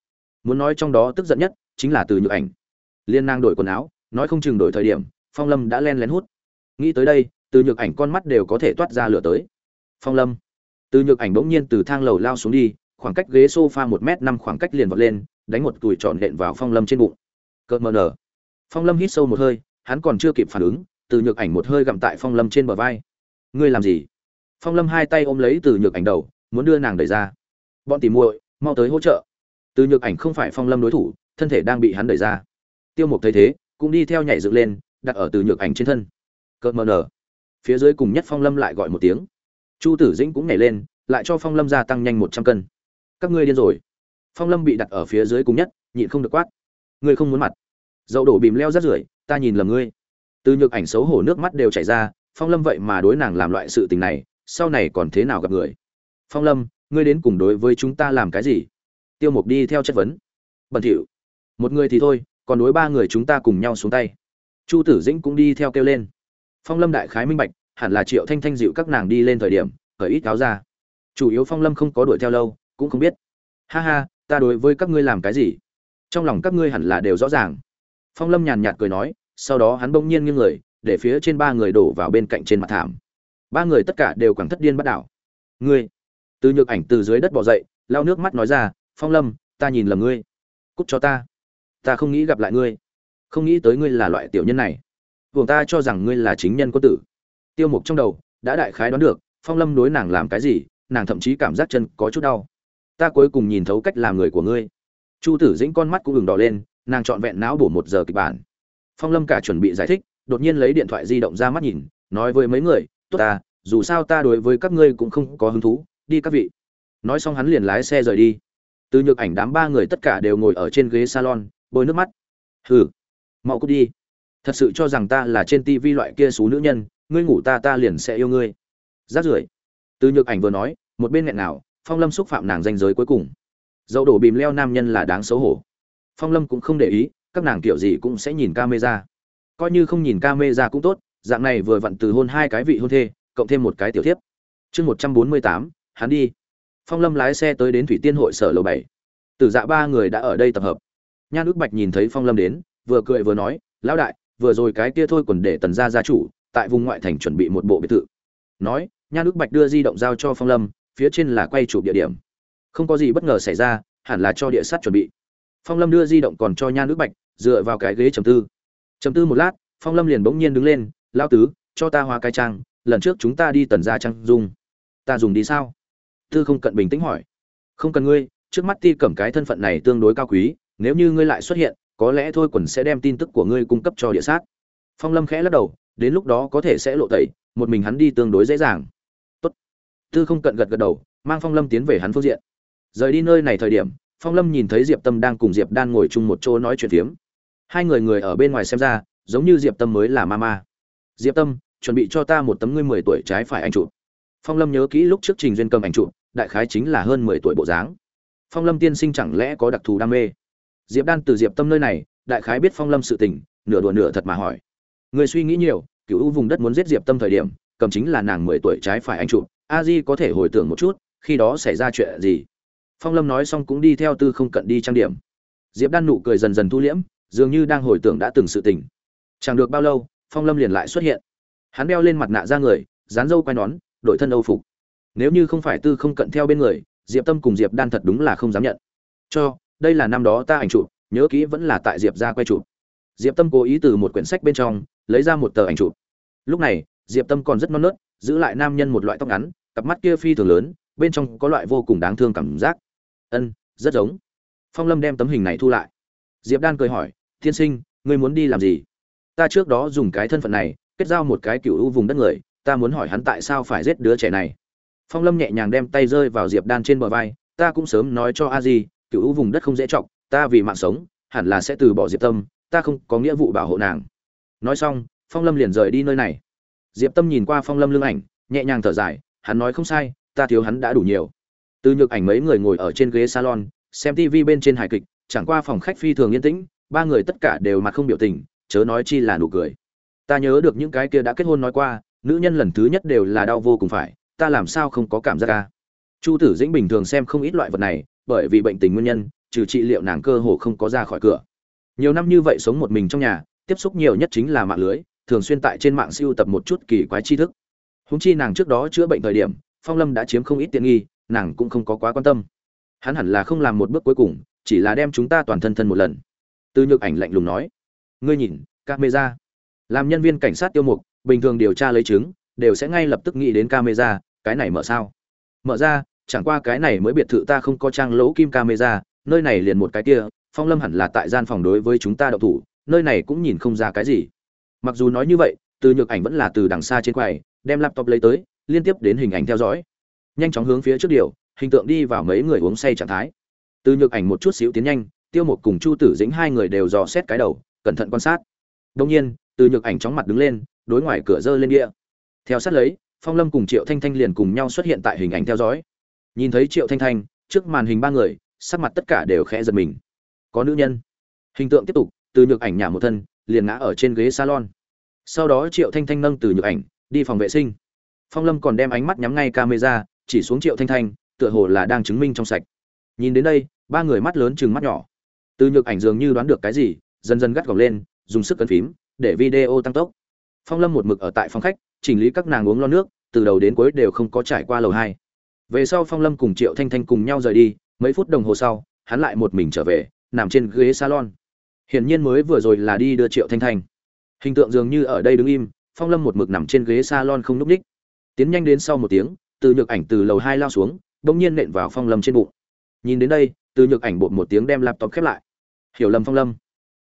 muốn nói trong đó tức giận nhất chính là từ nhược ảnh. Liên nang đổi quần áo, nói không chừng đổi thời điểm, phong lâm đã len lén hút. Nghĩ tới đây, từ nhược ảnh con mắt đều có thể toát ra lửa tới. Phong lâm, từ nhược ảnh bỗng nhiên từ thang lầu lao xuống đi, khoảng cách ghế sofa một m năm khoảng cách liền vọt lên, đánh một cùi trọn đện vào phong lâm trên bụng. Cợt mờ nở. Phong lâm hít sâu một hơi, hắn còn chưa kịp phản ứng, từ nhược ảnh một hơi gặm tại phong lâm trên bờ vai. Ngươi làm gì? Phong lâm hai tay ôm lấy từ nhược ảnh đầu, muốn đưa nàng đẩy ra. Bọn tìm muội, mau tới hỗ trợ từ nhược ảnh không phải phong lâm đối thủ, thân thể đang bị hắn đẩy ra. Tiêu mục thấy thế, cũng đi theo nhảy dựng lên, đặt ở từ nhược ảnh trên thân. Cợt mờ nở. Phía dưới cùng nhất phong lâm lại gọi một tiếng. Chu tử dĩnh cũng nhảy lên, lại cho phong lâm gia tăng nhanh một trăm cân. Các ngươi điên rồi. Phong lâm bị đặt ở phía dưới cùng nhất, nhịn không được quát. Ngươi không muốn mặt. Dậu đổ bìm leo rắt rưởi, ta nhìn lầm ngươi. Từ nhược ảnh xấu hổ nước mắt đều chảy ra, phong lâm vậy mà đối nàng làm loại sự tình này, sau này còn thế nào gặp người? Phong lâm, ngươi đến cùng đối với chúng ta làm cái gì? Tiêu mục đi theo chất vấn. Bẩn thỉu. Một người thì thôi, còn đối ba người chúng ta cùng nhau xuống tay. Chu tử dĩnh cũng đi theo kêu lên. Phong lâm đại khái minh bạch, hẳn là triệu thanh thanh dịu các nàng đi lên thời điểm khởi ít áo ra. Chủ yếu phong lâm không có đuổi theo lâu, cũng không biết. Ha ha, ta đối với các ngươi làm cái gì? Trong lòng các ngươi hẳn là đều rõ ràng. Phong lâm nhàn nhạt cười nói, sau đó hắn bỗng nhiên nghiêng người, để phía trên ba người đổ vào bên cạnh trên mặt thảm. Ba người tất cả đều quẳng thất điên bắt đảo. Ngươi. Từ nhược ảnh từ dưới đất bỏ dậy, lau nước mắt nói ra phong lâm, ta nhìn lầm ngươi. Cút cho ta. Ta không nghĩ gặp lại ngươi. Không nghĩ tới ngươi là loại tiểu nhân này. Buồng ta cho rằng ngươi là chính nhân quân tử. Tiêu mục trong đầu đã đại khái đoán được, phong lâm đối nàng làm cái gì, nàng thậm chí cảm giác chân có chút đau. Ta cuối cùng nhìn thấu cách làm người của ngươi. Chu tử dĩnh con mắt cũng ngừng đỏ lên, nàng trọn vẹn não bổ một giờ kịch bản. Phong lâm cả chuẩn bị giải thích, đột nhiên lấy điện thoại di động ra mắt nhìn, nói với mấy người, tốt ta, dù sao ta đối với các ngươi cũng không có hứng thú, đi các vị. Nói xong hắn liền lái xe rời đi từ nhược ảnh đám ba người tất cả đều ngồi ở trên ghế salon, bôi nước mắt. Hừ, mau cút đi. Thật sự cho rằng ta là trên tivi loại kia xú nữ nhân, ngươi ngủ ta ta liền sẽ yêu ngươi. Rát rưởi. Từ nhược ảnh vừa nói, một bên nghẹn nào phong lâm xúc phạm nàng danh giới cuối cùng. Dẫu đổ bìm leo nam nhân là đáng xấu hổ. Phong lâm cũng không để ý, các nàng kiểu gì cũng sẽ nhìn camera. Coi như không nhìn camera cũng tốt, dạng này vừa vặn từ hôn hai cái vị hôn thê, cộng thêm một cái tiểu thiếp. Chương một trăm bốn mươi tám, hắn đi phong lâm lái xe tới đến thủy tiên hội sở lầu bảy. Tử dạ ba người đã ở đây tập hợp. Nhan ước bạch nhìn thấy phong lâm đến, vừa cười vừa nói, lão đại, vừa rồi cái kia thôi còn để tần gia gia chủ, tại vùng ngoại thành chuẩn bị một bộ biệt thự. Nói, nhan ước bạch đưa di động giao cho phong lâm, phía trên là quay chụp địa điểm. Không có gì bất ngờ xảy ra, hẳn là cho địa sát chuẩn bị. Phong lâm đưa di động còn cho nhan ước bạch, dựa vào cái ghế trầm tư. Trầm tư một lát, phong lâm liền bỗng nhiên đứng lên lao tứ, cho ta hóa cái trang, lần trước chúng ta đi tần gia trang dùng. Ta dùng đi sao? Tư không cận bình tĩnh hỏi. Không cần ngươi, trước mắt ti cẩm cái thân phận này tương đối cao quý, nếu như ngươi lại xuất hiện, có lẽ thôi quần sẽ đem tin tức của ngươi cung cấp cho địa sát. Phong lâm khẽ lắc đầu, đến lúc đó có thể sẽ lộ tẩy, một mình hắn đi tương đối dễ dàng. Tốt. tư không cận gật gật đầu, mang phong lâm tiến về hắn phương diện. Rời đi nơi này thời điểm, phong lâm nhìn thấy diệp tâm đang cùng diệp đan ngồi chung một chỗ nói chuyện phiếm. Hai người người ở bên ngoài xem ra, giống như diệp tâm mới là mama. diệp tâm, chuẩn bị cho ta một tấm ngươi mười tuổi trái phải anh chụp. Phong lâm nhớ kỹ lúc trước trình duyên cầm ảnh chụp đại khái chính là hơn mười tuổi bộ dáng. Phong lâm tiên sinh chẳng lẽ có đặc thù đam mê? Diệp đan từ diệp tâm nơi này, đại khái biết phong lâm sự tình, nửa đùa nửa thật mà hỏi. Người suy nghĩ nhiều, cựu vùng đất muốn giết diệp tâm thời điểm, cầm chính là nàng mười tuổi trái phải anh chụp a di có thể hồi tưởng một chút, khi đó xảy ra chuyện gì? Phong lâm nói xong cũng đi theo tư không cận đi trang điểm. Diệp đan nụ cười dần dần thu liễm, dường như đang hồi tưởng đã từng sự tình. Chẳng được bao lâu, phong lâm liền lại xuất hiện. Hắn đeo lên mặt nạ ra người, dán râu quai nón đội thân âu phục nếu như không phải tư không cận theo bên người, diệp tâm cùng diệp đan thật đúng là không dám nhận. Cho, đây là năm đó ta ảnh chụp, nhớ kỹ vẫn là tại diệp ra quay chụp. Diệp tâm cố ý từ một quyển sách bên trong, lấy ra một tờ ảnh chụp. Lúc này, diệp tâm còn rất non nớt, giữ lại nam nhân một loại tóc ngắn, cặp mắt kia phi thường lớn, bên trong có loại vô cùng đáng thương cảm giác. Ân, rất giống. Phong lâm đem tấm hình này thu lại. Diệp đan cười hỏi, tiên sinh, ngươi muốn đi làm gì? Ta trước đó dùng cái thân phận này, kết giao một cái cựu u vùng đất người, ta muốn hỏi hắn tại sao phải giết đứa trẻ này phong lâm nhẹ nhàng đem tay rơi vào diệp đan trên bờ vai, ta cũng sớm nói cho a di, cựu u vùng đất không dễ chọc, ta vì mạng sống, hẳn là sẽ từ bỏ diệp tâm, ta không có nghĩa vụ bảo hộ nàng. Nói xong, phong lâm liền rời đi nơi này. Diệp tâm nhìn qua phong lâm lưng ảnh, nhẹ nhàng thở dài, hắn nói không sai, ta thiếu hắn đã đủ nhiều. Từ nhược ảnh mấy người ngồi ở trên ghế salon, xem tv bên trên hài kịch, chẳng qua phòng khách phi thường yên tĩnh, ba người tất cả đều mặt không biểu tình, chớ nói chi là nụ cười. Ta nhớ được những cái kia đã kết hôn nói qua, nữ nhân lần thứ nhất đều là đau vô cùng phải ta làm sao không có cảm giác ca chu tử dĩnh bình thường xem không ít loại vật này, bởi vì bệnh tình nguyên nhân, trừ trị liệu nàng cơ hồ không có ra khỏi cửa. Nhiều năm như vậy sống một mình trong nhà, tiếp xúc nhiều nhất chính là mạng lưới, thường xuyên tại trên mạng siêu tập một chút kỳ quái tri thức. Húng chi nàng trước đó chữa bệnh thời điểm, phong lâm đã chiếm không ít tiện nghi, nàng cũng không có quá quan tâm. Hắn hẳn là không làm một bước cuối cùng, chỉ là đem chúng ta toàn thân thân một lần. Từ nhược ảnh lạnh lùng nói, ngươi nhìn, camera. Làm nhân viên cảnh sát tiêu mục, bình thường điều tra lấy chứng, đều sẽ ngay lập tức nghĩ đến camera cái này mở sao? Mở ra chẳng qua cái này mới biệt thự ta không có trang lỗ kim camera nơi này liền một cái kia phong lâm hẳn là tại gian phòng đối với chúng ta đậu thủ nơi này cũng nhìn không ra cái gì. Mặc dù nói như vậy từ nhược ảnh vẫn là từ đằng xa trên quầy đem laptop lấy tới liên tiếp đến hình ảnh theo dõi. Nhanh chóng hướng phía trước điều hình tượng đi vào mấy người uống say trạng thái. Từ nhược ảnh một chút xíu tiến nhanh tiêu một cùng chu tử dĩnh hai người đều dò xét cái đầu cẩn thận quan sát. Đông nhiên từ nhược ảnh chóng mặt đứng lên đối ngoài cửa dơ lên đĩa, theo sát lấy phong lâm cùng triệu thanh thanh liền cùng nhau xuất hiện tại hình ảnh theo dõi. Nhìn thấy triệu thanh thanh, trước màn hình ba người, sắc mặt tất cả đều khẽ giật mình. Có nữ nhân. Hình tượng tiếp tục, từ nhược ảnh nhả một thân, liền ngã ở trên ghế salon. Sau đó triệu thanh thanh nâng từ nhược ảnh, đi phòng vệ sinh. Phong lâm còn đem ánh mắt nhắm ngay camera, chỉ xuống triệu thanh thanh, tựa hồ là đang chứng minh trong sạch. Nhìn đến đây, ba người mắt lớn chừng mắt nhỏ. Từ nhược ảnh dường như đoán được cái gì, dần dần gắt gỏng lên, dùng sức cấn phím, để video tăng tốc. Phong lâm một mực ở tại phòng khách chỉnh lý các nàng uống lo nước, từ đầu đến cuối đều không có trải qua lầu hai. Về sau phong lâm cùng triệu thanh thanh cùng nhau rời đi, mấy phút đồng hồ sau, hắn lại một mình trở về, nằm trên ghế salon. Hiển nhiên mới vừa rồi là đi đưa triệu thanh thanh. Hình tượng dường như ở đây đứng im, phong lâm một mực nằm trên ghế salon không núp ních. Tiến nhanh đến sau một tiếng, từ nhược ảnh từ lầu hai lao xuống, bỗng nhiên nện vào phong lâm trên bụng. Nhìn đến đây, từ nhược ảnh bột một tiếng đem laptop khép lại. Hiểu lầm phong lâm.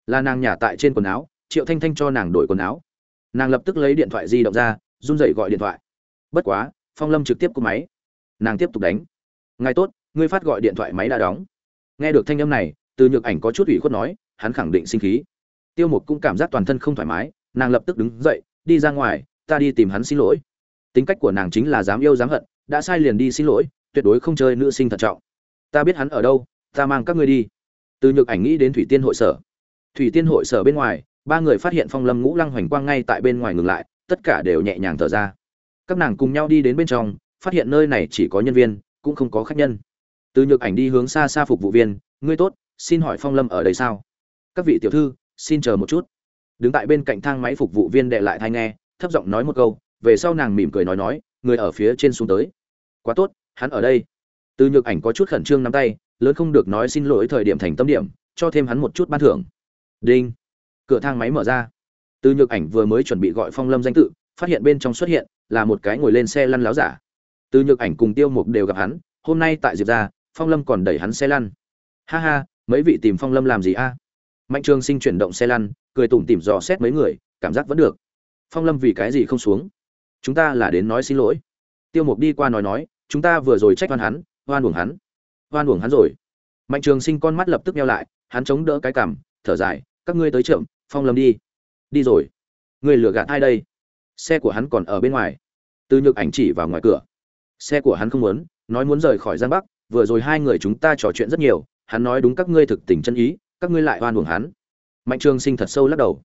Là nàng nhả tại trên quần áo, triệu thanh thanh cho nàng đổi quần áo. Nàng lập tức lấy điện thoại di động ra run dậy gọi điện thoại. Bất quá, phong lâm trực tiếp cúp máy. Nàng tiếp tục đánh. Ngài tốt, ngươi phát gọi điện thoại máy đã đóng. Nghe được thanh âm này, từ nhược ảnh có chút ủy khuất nói, hắn khẳng định sinh khí. Tiêu mục cũng cảm giác toàn thân không thoải mái, nàng lập tức đứng dậy, đi ra ngoài, ta đi tìm hắn xin lỗi. Tính cách của nàng chính là dám yêu dám hận, đã sai liền đi xin lỗi, tuyệt đối không chơi nữ sinh thận trọng. Ta biết hắn ở đâu, ta mang các ngươi đi. Từ nhược ảnh nghĩ đến thủy tiên hội sở. Thủy tiên hội sở bên ngoài, ba người phát hiện phong lâm ngũ lăng hoành quang ngay tại bên ngoài ngừng lại tất cả đều nhẹ nhàng thở ra. Các nàng cùng nhau đi đến bên trong, phát hiện nơi này chỉ có nhân viên, cũng không có khách nhân. Từ nhược ảnh đi hướng xa xa phục vụ viên, ngươi tốt, xin hỏi phong lâm ở đây sao? Các vị tiểu thư, xin chờ một chút. Đứng tại bên cạnh thang máy phục vụ viên đệ lại thai nghe, thấp giọng nói một câu, về sau nàng mỉm cười nói nói, người ở phía trên xuống tới. Quá tốt, hắn ở đây. Từ nhược ảnh có chút khẩn trương nắm tay, lớn không được nói xin lỗi thời điểm thành tâm điểm, cho thêm hắn một chút ban thưởng. Đinh. Cửa thang máy mở ra từ nhược ảnh vừa mới chuẩn bị gọi phong lâm danh tự, phát hiện bên trong xuất hiện là một cái ngồi lên xe lăn láo giả. Từ nhược ảnh cùng tiêu mục đều gặp hắn, hôm nay tại diệp ra phong lâm còn đẩy hắn xe lăn. Ha ha, mấy vị tìm phong lâm làm gì a? Mạnh trường sinh chuyển động xe lăn, cười tủm tỉm dò xét mấy người, cảm giác vẫn được. Phong lâm vì cái gì không xuống? Chúng ta là đến nói xin lỗi. Tiêu mục đi qua nói nói, chúng ta vừa rồi trách oan hắn, oan uổng hắn, oan uổng hắn rồi. Mạnh trường sinh con mắt lập tức nhau lại, hắn chống đỡ cái cằm, thở dài, các ngươi tới chậm, phong lâm đi đi rồi. Người lừa gạt ai đây? Xe của hắn còn ở bên ngoài. Từ nhược ảnh chỉ vào ngoài cửa. Xe của hắn không muốn, nói muốn rời khỏi giang bắc, vừa rồi hai người chúng ta trò chuyện rất nhiều, hắn nói đúng các ngươi thực tình chân ý, các ngươi lại oan uổng hắn. Mạnh trường sinh thật sâu lắc đầu.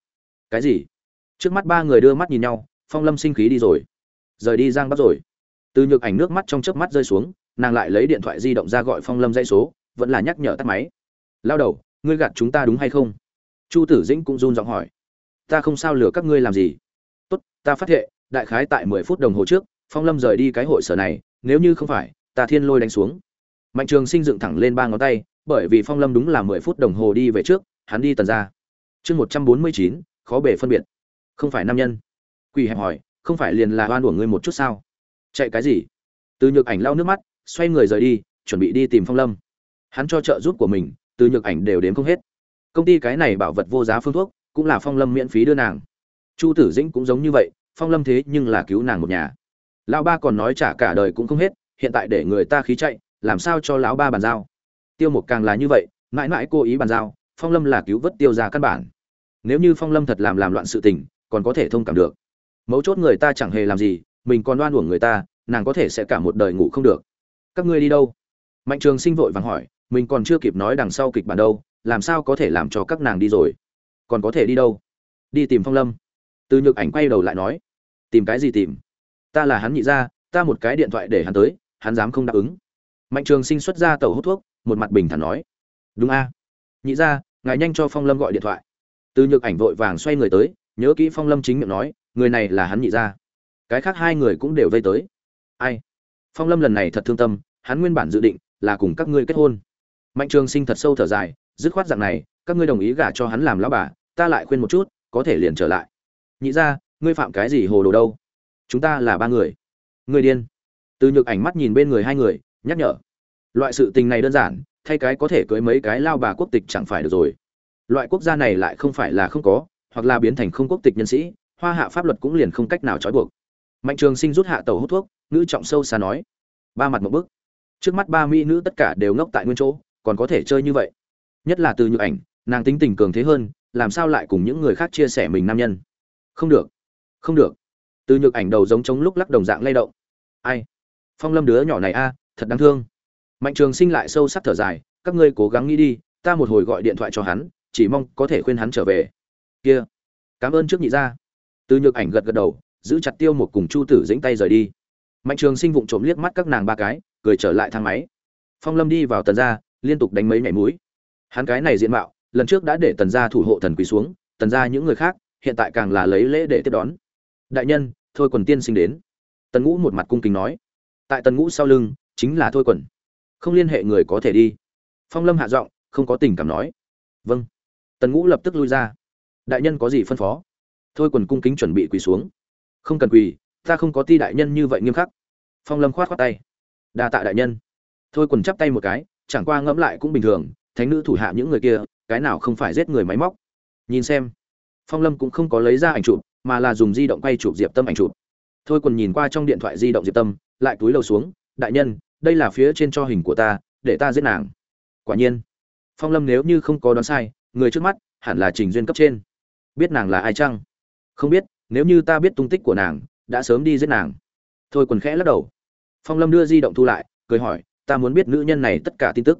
Cái gì? Trước mắt ba người đưa mắt nhìn nhau, phong lâm sinh khí đi rồi. Rời đi giang bắc rồi. Từ nhược ảnh nước mắt trong chớp mắt rơi xuống, nàng lại lấy điện thoại di động ra gọi phong lâm dây số, vẫn là nhắc nhở tắt máy. Lao đầu, ngươi gạt chúng ta đúng hay không? Chu tử dĩnh cũng run giọng hỏi ta không sao lừa các ngươi làm gì. Tốt, ta phát hiện đại khái tại mười phút đồng hồ trước, phong lâm rời đi cái hội sở này, nếu như không phải, ta thiên lôi đánh xuống. Mạnh trường sinh dựng thẳng lên ba ngón tay, bởi vì phong lâm đúng là mười phút đồng hồ đi về trước, hắn đi tần ra. Chương một trăm bốn mươi chín, khó bể phân biệt. Không phải nam nhân. Quỳ hẹp hỏi, không phải liền là oan của ngươi một chút sao? Chạy cái gì? Từ nhược ảnh lau nước mắt, xoay người rời đi, chuẩn bị đi tìm phong lâm. Hắn cho trợ giúp của mình, từ nhược ảnh đều đếm không hết. Công ty cái này bảo vật vô giá phương thuốc cũng là phong lâm miễn phí đưa nàng. Chu tử dĩnh cũng giống như vậy, phong lâm thế nhưng là cứu nàng một nhà. Lão ba còn nói trả cả đời cũng không hết, hiện tại để người ta khí chạy, làm sao cho lão ba bàn giao? Tiêu một càng là như vậy, mãi mãi cố ý bàn giao, phong lâm là cứu vớt tiêu ra căn bản. Nếu như phong lâm thật làm làm loạn sự tình, còn có thể thông cảm được. Mấu chốt người ta chẳng hề làm gì, mình còn đoan uổng người ta, nàng có thể sẽ cả một đời ngủ không được. Các ngươi đi đâu? Mạnh trường sinh vội vàng hỏi, mình còn chưa kịp nói đằng sau kịch bản đâu, làm sao có thể làm cho các nàng đi rồi? Còn có thể đi đâu? Đi tìm phong lâm. Từ nhược ảnh quay đầu lại nói, tìm cái gì tìm? Ta là hắn nhị ra ta một cái điện thoại để hắn tới, hắn dám không đáp ứng. Mạnh trường sinh xuất ra tàu hút thuốc, một mặt bình thản nói, đúng a. Nhị ra ngài nhanh cho phong lâm gọi điện thoại. Từ nhược ảnh vội vàng xoay người tới, nhớ kỹ phong lâm chính miệng nói, người này là hắn nhị ra cái khác hai người cũng đều vây tới. Ai? Phong lâm lần này thật thương tâm, hắn nguyên bản dự định là cùng các ngươi kết hôn. Mạnh trường sinh thật sâu thở dài, dứt khoát dạng này, các ngươi đồng ý gả cho hắn làm lão bà ta lại khuyên một chút, có thể liền trở lại. Nhị ra, ngươi phạm cái gì hồ đồ đâu? Chúng ta là ba người. Ngươi điên. Từ nhược ảnh mắt nhìn bên người hai người, nhắc nhở. Loại sự tình này đơn giản, thay cái có thể cưới mấy cái lao bà quốc tịch chẳng phải được rồi. Loại quốc gia này lại không phải là không có, hoặc là biến thành không quốc tịch nhân sĩ, hoa hạ pháp luật cũng liền không cách nào trói buộc. Mạnh trường sinh rút hạ tàu hút thuốc nữ trọng sâu xa nói. Ba mặt một bức. Trước mắt ba mỹ nữ tất cả đều ngốc tại nguyên chỗ, còn có thể chơi như vậy. Nhất là từ nhược ảnh, nàng tính tình cường thế hơn làm sao lại cùng những người khác chia sẻ mình nam nhân? Không được không được. Từ nhược ảnh đầu giống chống lúc lắc đồng dạng lay động. Ai? Phong lâm đứa nhỏ này a, thật đáng thương. Mạnh trường sinh lại sâu sắc thở dài, các ngươi cố gắng nghĩ đi, ta một hồi gọi điện thoại cho hắn, chỉ mong có thể khuyên hắn trở về. Kia, cảm ơn trước nhị gia. Từ nhược ảnh gật gật đầu, giữ chặt tiêu một cùng chu tử dĩnh tay rời đi. Mạnh trường sinh vụng trộm liếc mắt các nàng ba cái, cười trở lại thang máy. Phong lâm đi vào tần gia, liên tục đánh mấy nhảy mũi. Hắn cái này diện mạo lần trước đã để tần gia thủ hộ thần quỳ xuống, tần gia những người khác, hiện tại càng là lấy lễ để tiếp đón. Đại nhân, thôi quần tiên sinh đến. Tần ngũ một mặt cung kính nói. Tại tần ngũ sau lưng, chính là thôi quần. Không liên hệ người có thể đi. Phong lâm hạ giọng, không có tình cảm nói. Vâng. Tần ngũ lập tức lui ra. Đại nhân có gì phân phó? Thôi quần cung kính chuẩn bị quỳ xuống. Không cần quỳ, ta không có ti đại nhân như vậy nghiêm khắc. Phong lâm khoát khoát tay. Đa tạ đại nhân. Thôi quần chắp tay một cái, chẳng qua ngẫm lại cũng bình thường, thánh nữ thủ hạ những người kia cái nào không phải giết người máy móc. Nhìn xem. Phong lâm cũng không có lấy ra ảnh chụp, mà là dùng di động quay chụp diệp tâm ảnh chụp. Thôi quần nhìn qua trong điện thoại di động diệp tâm, lại túi lầu xuống, đại nhân, đây là phía trên cho hình của ta, để ta giết nàng. Quả nhiên, phong lâm nếu như không có đoán sai, người trước mắt hẳn là trình duyên cấp trên. Biết nàng là ai chăng? Không biết, nếu như ta biết tung tích của nàng, đã sớm đi giết nàng. Thôi quần khẽ lắc đầu. Phong lâm đưa di động thu lại, cười hỏi, ta muốn biết nữ nhân này tất cả tin tức.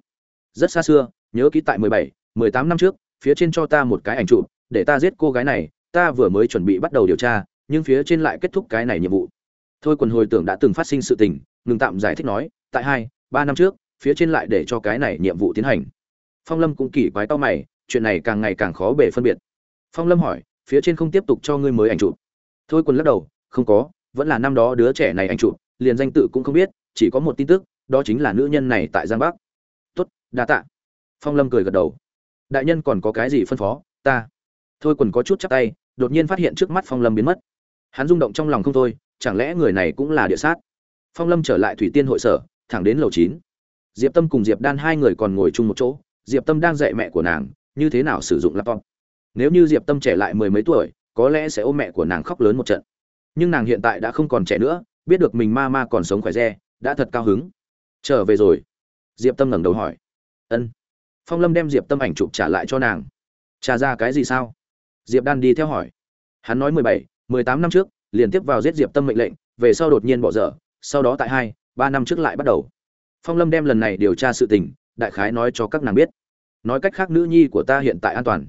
Rất xa xưa, nhớ ký tại mười bảy mười tám năm trước, phía trên cho ta một cái ảnh chụp, để ta giết cô gái này, ta vừa mới chuẩn bị bắt đầu điều tra, nhưng phía trên lại kết thúc cái này nhiệm vụ. Thôi quần hồi tưởng đã từng phát sinh sự tình, ngừng tạm giải thích nói, tại hai, ba năm trước, phía trên lại để cho cái này nhiệm vụ tiến hành. Phong lâm cũng kỳ quái to mày, chuyện này càng ngày càng khó bể phân biệt. Phong lâm hỏi, phía trên không tiếp tục cho ngươi mới ảnh chụp? Thôi quần lắc đầu, không có, vẫn là năm đó đứa trẻ này ảnh chụp, liền danh tự cũng không biết, chỉ có một tin tức, đó chính là nữ nhân này tại giang bắc. Tốt, đa tạ. Phong lâm cười gật đầu đại nhân còn có cái gì phân phó? Ta. Thôi quần có chút chắc tay, đột nhiên phát hiện trước mắt phong lâm biến mất. Hắn rung động trong lòng không thôi, chẳng lẽ người này cũng là địa sát? Phong lâm trở lại thủy tiên hội sở, thẳng đến lầu chín. Diệp tâm cùng diệp đan hai người còn ngồi chung một chỗ, diệp tâm đang dạy mẹ của nàng, như thế nào sử dụng laptop. Nếu như diệp tâm trẻ lại mười mấy tuổi, có lẽ sẽ ôm mẹ của nàng khóc lớn một trận. Nhưng nàng hiện tại đã không còn trẻ nữa, biết được mình ma ma còn sống khỏe re, đã thật cao hứng. Trở về rồi. Diệp tâm ngẩng đầu hỏi. Ân phong lâm đem diệp tâm ảnh chụp trả lại cho nàng. Trả ra cái gì sao? Diệp đan đi theo hỏi. Hắn nói mười bảy, mười tám năm trước, liền tiếp vào giết diệp tâm mệnh lệnh, về sau đột nhiên bỏ dở, sau đó tại hai, ba năm trước lại bắt đầu. Phong lâm đem lần này điều tra sự tình, đại khái nói cho các nàng biết. Nói cách khác nữ nhi của ta hiện tại an toàn.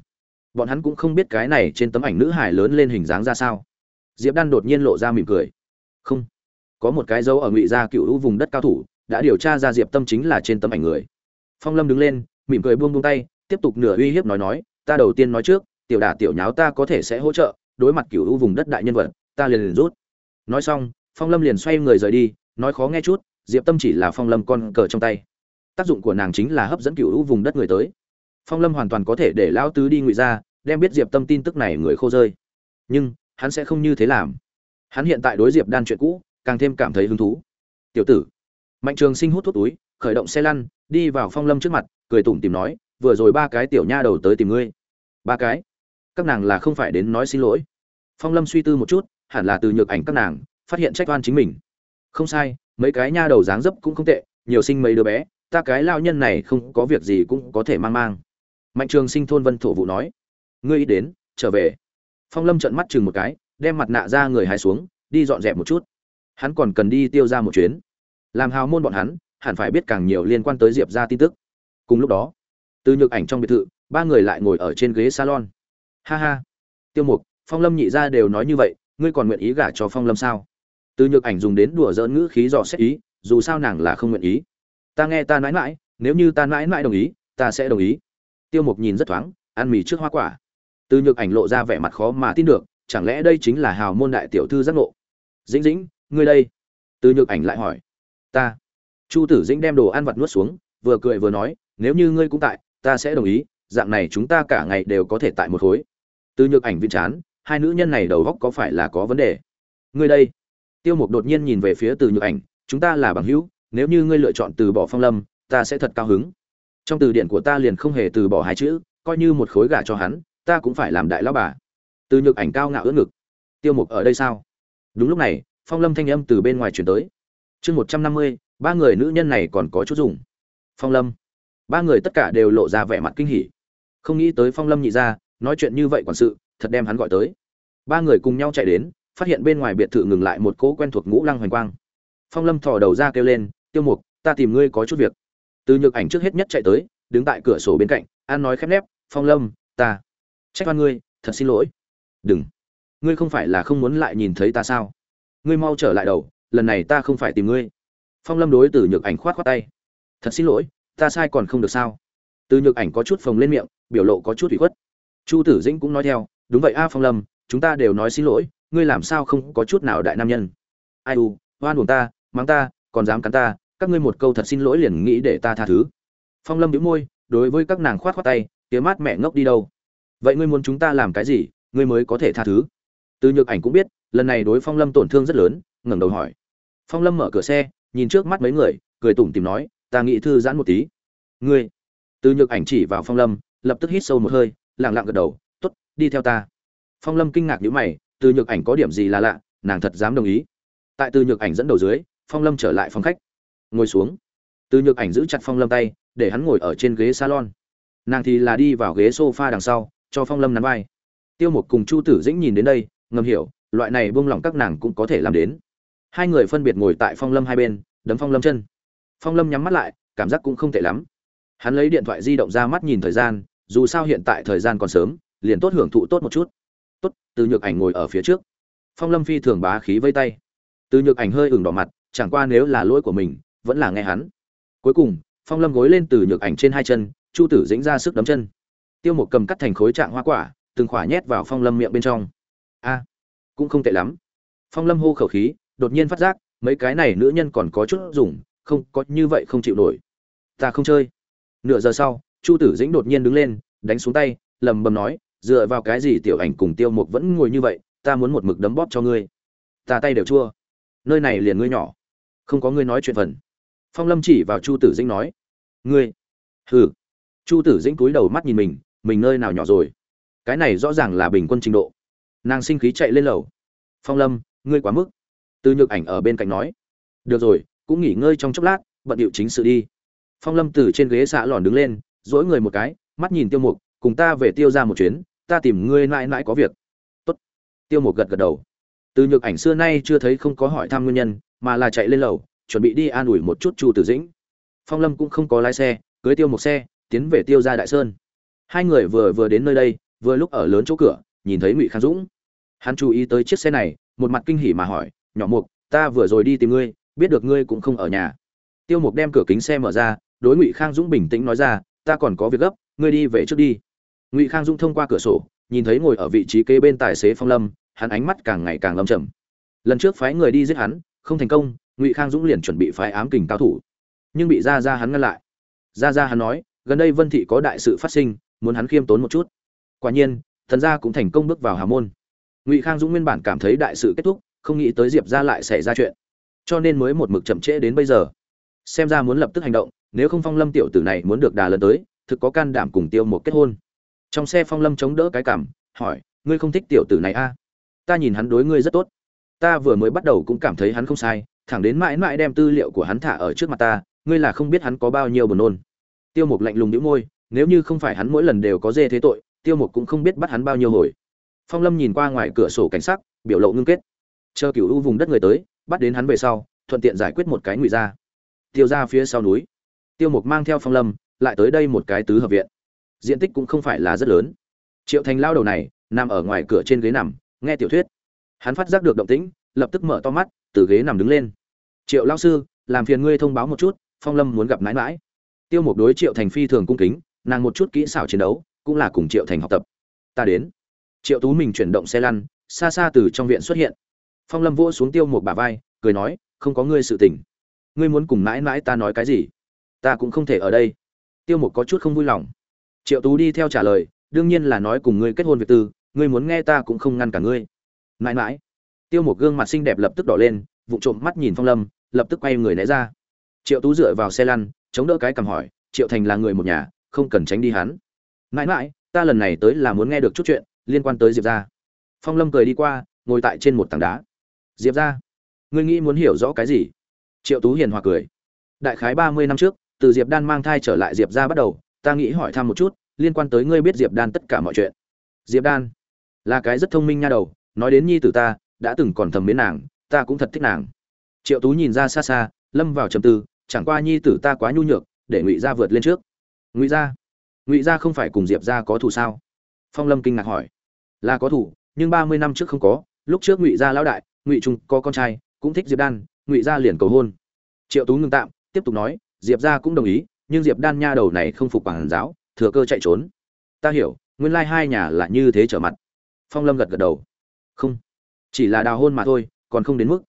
Bọn hắn cũng không biết cái này trên tấm ảnh nữ hải lớn lên hình dáng ra sao. Diệp đan đột nhiên lộ ra mỉm cười. Không, có một cái dấu ở ngụy gia cựu hữu vùng đất cao thủ, đã điều tra ra diệp tâm chính là trên tấm ảnh người. Phong lâm đứng lên mỉm cười buông buông tay, tiếp tục nửa uy hiếp nói nói, ta đầu tiên nói trước, tiểu đả tiểu nháo ta có thể sẽ hỗ trợ, đối mặt cựu ưu vùng đất đại nhân vật, ta liền liền rút. Nói xong, phong lâm liền xoay người rời đi, nói khó nghe chút, diệp tâm chỉ là phong lâm con cờ trong tay. Tác dụng của nàng chính là hấp dẫn cựu ưu vùng đất người tới. Phong lâm hoàn toàn có thể để lão tứ đi ngụy ra, đem biết diệp tâm tin tức này người khô rơi. Nhưng, hắn sẽ không như thế làm. Hắn hiện tại đối diệp đan chuyện cũ, càng thêm cảm thấy hứng thú. Tiểu tử. Mạnh trường sinh hút thuốc túi, khởi động xe lăn, đi vào phong lâm trước mặt cười tủm tìm nói, vừa rồi ba cái tiểu nha đầu tới tìm ngươi. Ba cái? Các nàng là không phải đến nói xin lỗi. Phong lâm suy tư một chút, hẳn là từ nhược ảnh các nàng, phát hiện trách oan chính mình. Không sai, mấy cái nha đầu dáng dấp cũng không tệ, nhiều sinh mấy đứa bé, ta cái lao nhân này không có việc gì cũng có thể mang mang. Mạnh trường sinh thôn vân thổ vụ nói, ngươi ý đến, trở về. Phong lâm trợn mắt chừng một cái, đem mặt nạ ra người hái xuống, đi dọn dẹp một chút. Hắn còn cần đi tiêu ra một chuyến. Làm hào môn bọn hắn, hẳn phải biết càng nhiều liên quan tới diệp ra tin tức cùng lúc đó, từ nhược ảnh trong biệt thự, ba người lại ngồi ở trên ghế salon. Ha ha. Tiêu mục, phong lâm nhị ra đều nói như vậy, ngươi còn nguyện ý gả cho phong lâm sao? Từ nhược ảnh dùng đến đùa dỡn ngữ khí dò xét ý, dù sao nàng là không nguyện ý. Ta nghe ta mãi mãi nếu như ta mãi mãi đồng ý, ta sẽ đồng ý. Tiêu mục nhìn rất thoáng, ăn mì trước hoa quả. Từ nhược ảnh lộ ra vẻ mặt khó mà tin được, chẳng lẽ đây chính là hào môn đại tiểu thư giác ngộ? Dĩnh dĩnh, ngươi đây. Từ nhược ảnh lại hỏi. Ta. Chu tử dĩnh đem đồ ăn vặt nuốt xuống vừa cười vừa nói, nếu như ngươi cũng tại, ta sẽ đồng ý, dạng này chúng ta cả ngày đều có thể tại một khối. Từ nhược ảnh viên chán, hai nữ nhân này đầu góc có phải là có vấn đề? Ngươi đây. Tiêu mục đột nhiên nhìn về phía từ nhược ảnh, chúng ta là bằng hữu, nếu như ngươi lựa chọn từ bỏ phong lâm, ta sẽ thật cao hứng. Trong từ điển của ta liền không hề từ bỏ hai chữ, coi như một khối gà cho hắn, ta cũng phải làm đại lão bà. Từ nhược ảnh cao ngạo ưỡn ngực. Tiêu mục, ở đây sao? Đúng lúc này, phong lâm thanh âm từ bên ngoài chuyển tới. Chương một trăm năm mươi, ba người nữ nhân này còn có chút dùng phong lâm. Ba người tất cả đều lộ ra vẻ mặt kinh hỉ. Không nghĩ tới phong lâm nhị ra nói chuyện như vậy quản sự, thật đem hắn gọi tới. Ba người cùng nhau chạy đến, phát hiện bên ngoài biệt thự ngừng lại một cỗ quen thuộc ngũ lăng hoành quang. Phong lâm thò đầu ra kêu lên, tiêu mục, ta tìm ngươi có chút việc. Từ nhược ảnh trước hết nhất chạy tới, đứng tại cửa sổ bên cạnh, an nói khép nép, phong lâm, ta trách oan ngươi, thật xin lỗi. Đừng. Ngươi không phải là không muốn lại nhìn thấy ta sao? Ngươi mau trở lại đầu, lần này ta không phải tìm ngươi. Phong lâm đối từ nhược ảnh khoát khoát tay thật xin lỗi, ta sai còn không được sao? Từ nhược ảnh có chút phồng lên miệng, biểu lộ có chút ủy khuất. Chu tử dĩnh cũng nói theo, đúng vậy a phong lâm, chúng ta đều nói xin lỗi, ngươi làm sao không có chút nào đại nam nhân? Ai u oan buồn ta, mắng ta, còn dám cắn ta, các ngươi một câu thật xin lỗi liền nghĩ để ta tha thứ. Phong lâm đĩu môi, đối với các nàng khoát khoát tay tía mát mẹ ngốc đi đâu? Vậy ngươi muốn chúng ta làm cái gì, ngươi mới có thể tha thứ? Từ nhược ảnh cũng biết, lần này đối phong lâm tổn thương rất lớn, ngẩng đầu hỏi. Phong lâm mở cửa xe, nhìn trước mắt mấy người, cười tủm tìm nói ta nghĩ thư giãn một tí. Ngươi. Từ nhược ảnh chỉ vào phong lâm, lập tức hít sâu một hơi lẳng lặng gật đầu t ố t đi theo ta. Phong lâm kinh ngạc nhữ mày, từ nhược ảnh có điểm gì là lạ, nàng thật dám đồng ý. Tại từ nhược ảnh dẫn đầu dưới, phong lâm trở lại phòng khách. Ngồi xuống. Từ nhược ảnh giữ chặt phong lâm tay, để hắn ngồi ở trên ghế salon. Nàng thì là đi vào ghế s o f a đằng sau, cho phong lâm nắm vai. Tiêu mục cùng chu tử dĩnh nhìn đến đây, ngầm hiểu, loại này buông lỏng các nàng cũng có thể làm đến. Hai người phân biệt ngồi tại phong lâm hai bên, đấm phong lâm chân phong lâm nhắm mắt lại, cảm giác cũng không tệ lắm. Hắn lấy điện thoại di động ra mắt nhìn thời gian, dù sao hiện tại thời gian còn sớm, liền tốt hưởng thụ tốt một chút. Tốt, từ nhược ảnh ngồi ở phía trước. Phong lâm phi thường bá khí vây tay. Từ nhược ảnh hơi ửng đỏ mặt, chẳng qua nếu là lỗi của mình, vẫn là nghe hắn. Cuối cùng, phong lâm gối lên từ nhược ảnh trên hai chân, chu tử dĩnh ra sức đấm chân. Tiêu một cầm cắt thành khối trạng hoa quả, từng khỏa nhét vào phong lâm miệng bên trong. A, cũng không tệ lắm. Phong lâm hô khẩu khí, đột nhiên phát giác, mấy cái này nữ nhân còn có chút dùng không có như vậy không chịu nổi. Ta không chơi. Nửa giờ sau, chu tử dĩnh đột nhiên đứng lên, đánh xuống tay, lầm bầm nói, dựa vào cái gì tiểu ảnh cùng tiêu mục vẫn ngồi như vậy, ta muốn một mực đấm bóp cho ngươi. Ta tay đều chua. Nơi này liền ngươi nhỏ, không có ngươi nói chuyện phần. Phong lâm chỉ vào chu tử dĩnh nói, ngươi, hừ. Chu tử dĩnh cúi đầu mắt nhìn mình mình nơi nào nhỏ rồi? Cái này rõ ràng là bình quân trình độ. Nàng sinh khí chạy lên lầu. Phong lâm, ngươi quá mức. Từ nhược ảnh ở bên cạnh nói, được rồi cũng nghỉ ngơi trong chốc lát, bận điệu chính sự đi. Phong lâm từ trên ghế xạ lòn đứng lên dỗi người một cái, mắt nhìn tiêu mục, cùng ta về tiêu ra một chuyến, ta tìm ngươi mãi mãi có việc. Tốt. tiêu mục gật gật đầu. Từ nhược ảnh xưa nay chưa thấy không có hỏi thăm nguyên nhân, mà là chạy lên lầu, chuẩn bị đi an ủi một chút chu tử dĩnh. Phong lâm cũng không có lái xe, cưới tiêu một xe, tiến về tiêu ra đại sơn. Hai người vừa vừa đến nơi đây, vừa lúc ở lớn chỗ cửa, nhìn thấy ngụy khang dũng. Hắn chú ý tới chiếc xe này, một mặt kinh hỉ mà hỏi, nhỏ mục, ta vừa rồi đi tìm ngươi biết được ngươi cũng không ở nhà. Tiêu mục đem cửa kính xe mở ra, đối ngụy khang dũng bình tĩnh nói ra, ta còn có việc gấp, ngươi đi về trước đi. Ngụy khang dũng thông qua cửa sổ, nhìn thấy ngồi ở vị trí kế bên tài xế phong lâm, hắn ánh mắt càng ngày càng lâm trầm. Lần trước phái người đi giết hắn, không thành công, ngụy khang dũng liền chuẩn bị phái ám kình cao thủ. Nhưng bị ra ra hắn ngăn lại. Ra ra hắn nói, gần đây vân thị có đại sự phát sinh, muốn hắn khiêm tốn một chút. Quả nhiên, thần gia cũng thành công bước vào hà môn. Ngụy khang dũng nguyên bản cảm thấy đại sự kết thúc, không nghĩ tới diệp ra lại xảy ra chuyện cho nên mới một mực chậm trễ đến bây giờ. Xem ra muốn lập tức hành động, nếu không phong lâm tiểu tử này muốn được đà lần tới, thực có can đảm cùng tiêu một kết hôn. Trong xe phong lâm chống đỡ cái cảm, hỏi, ngươi không thích tiểu tử này a à? ta nhìn hắn đối ngươi rất tốt. Ta vừa mới bắt đầu cũng cảm thấy hắn không sai, thẳng đến mãi mãi đem tư liệu của hắn thả ở trước mặt ta, ngươi là không biết hắn có bao nhiêu buồn nôn. Tiêu mục lạnh lùng đĩu môi, nếu như không phải hắn mỗi lần đều có dê thế tội, tiêu mục cũng không biết bắt hắn bao nhiêu hồi. Phong lâm nhìn qua ngoài cửa sổ cảnh sắc, biểu lộ ngưng kết. Chờ cựu u vùng đất người tới bắt đến hắn về sau, thuận tiện giải quyết một cái ngụy ra tiêu ra phía sau núi. Tiêu mục mang theo phong lâm, lại tới đây một cái tứ hợp viện. Diện tích cũng không phải là rất lớn. Triệu thành lao đầu này, nằm ở ngoài cửa trên ghế nằm, nghe tiểu thuyết. Hắn phát giác được động tĩnh, lập tức mở to mắt, từ ghế nằm đứng lên. Triệu lao sư, làm phiền ngươi thông báo một chút, phong lâm muốn gặp mãi mãi. Tiêu mục đối triệu thành phi thường cung kính, nàng một chút kỹ xảo chiến đấu, cũng là cùng triệu thành học tập. Ta đến. Triệu tú mình chuyển động xe lăn, xa xa từ trong viện xuất hiện phong lâm vỗ xuống tiêu một bà vai, cười nói, không có ngươi sự tình. Ngươi muốn cùng mãi mãi ta nói cái gì? Ta cũng không thể ở đây. Tiêu một có chút không vui lòng. Triệu tú đi theo trả lời, đương nhiên là nói cùng ngươi kết hôn việc tư, ngươi muốn nghe ta cũng không ngăn cả ngươi. Mãi mãi. Tiêu một gương mặt xinh đẹp lập tức đỏ lên vụ trộm mắt nhìn phong lâm, lập tức quay người né ra. Triệu tú dựa vào xe lăn, chống đỡ cái cầm hỏi, triệu thành là người một nhà, không cần tránh đi hắn. Mãi mãi, ta lần này tới là muốn nghe được chút chuyện liên quan tới diệp ra phong lâm cười đi qua, ngồi tại trên một tảng đá diệp ra, ngươi nghĩ muốn hiểu rõ cái gì? Triệu tú hiền hòa cười. Đại khái ba mươi năm trước, từ diệp đan mang thai trở lại diệp ra bắt đầu, ta nghĩ hỏi thăm một chút, liên quan tới ngươi biết diệp đan tất cả mọi chuyện. Diệp đan, là cái rất thông minh nha đầu, nói đến nhi tử ta, đã từng còn thầm mến nàng, ta cũng thật thích nàng. Triệu tú nhìn ra xa xa, lâm vào trầm tư, chẳng qua nhi tử ta quá nhu nhược, để ngụy gia vượt lên trước. Ngụy gia ngụy gia không phải cùng diệp gia có thù sao? Phong lâm kinh ngạc hỏi. Là có thủ nhưng ba mươi năm trước không có, lúc trước ngụy gia lão đại ngụy trung có con trai, cũng thích diệp đan, ngụy gia liền cầu hôn. Triệu tú ngưng tạm, tiếp tục nói, diệp gia cũng đồng ý, nhưng diệp đan nha đầu này không phục quản giáo, thừa cơ chạy trốn. Ta hiểu, nguyên lai hai nhà là như thế trở mặt. Phong lâm gật gật đầu. Không, chỉ là đào hôn mà thôi, còn không đến mức.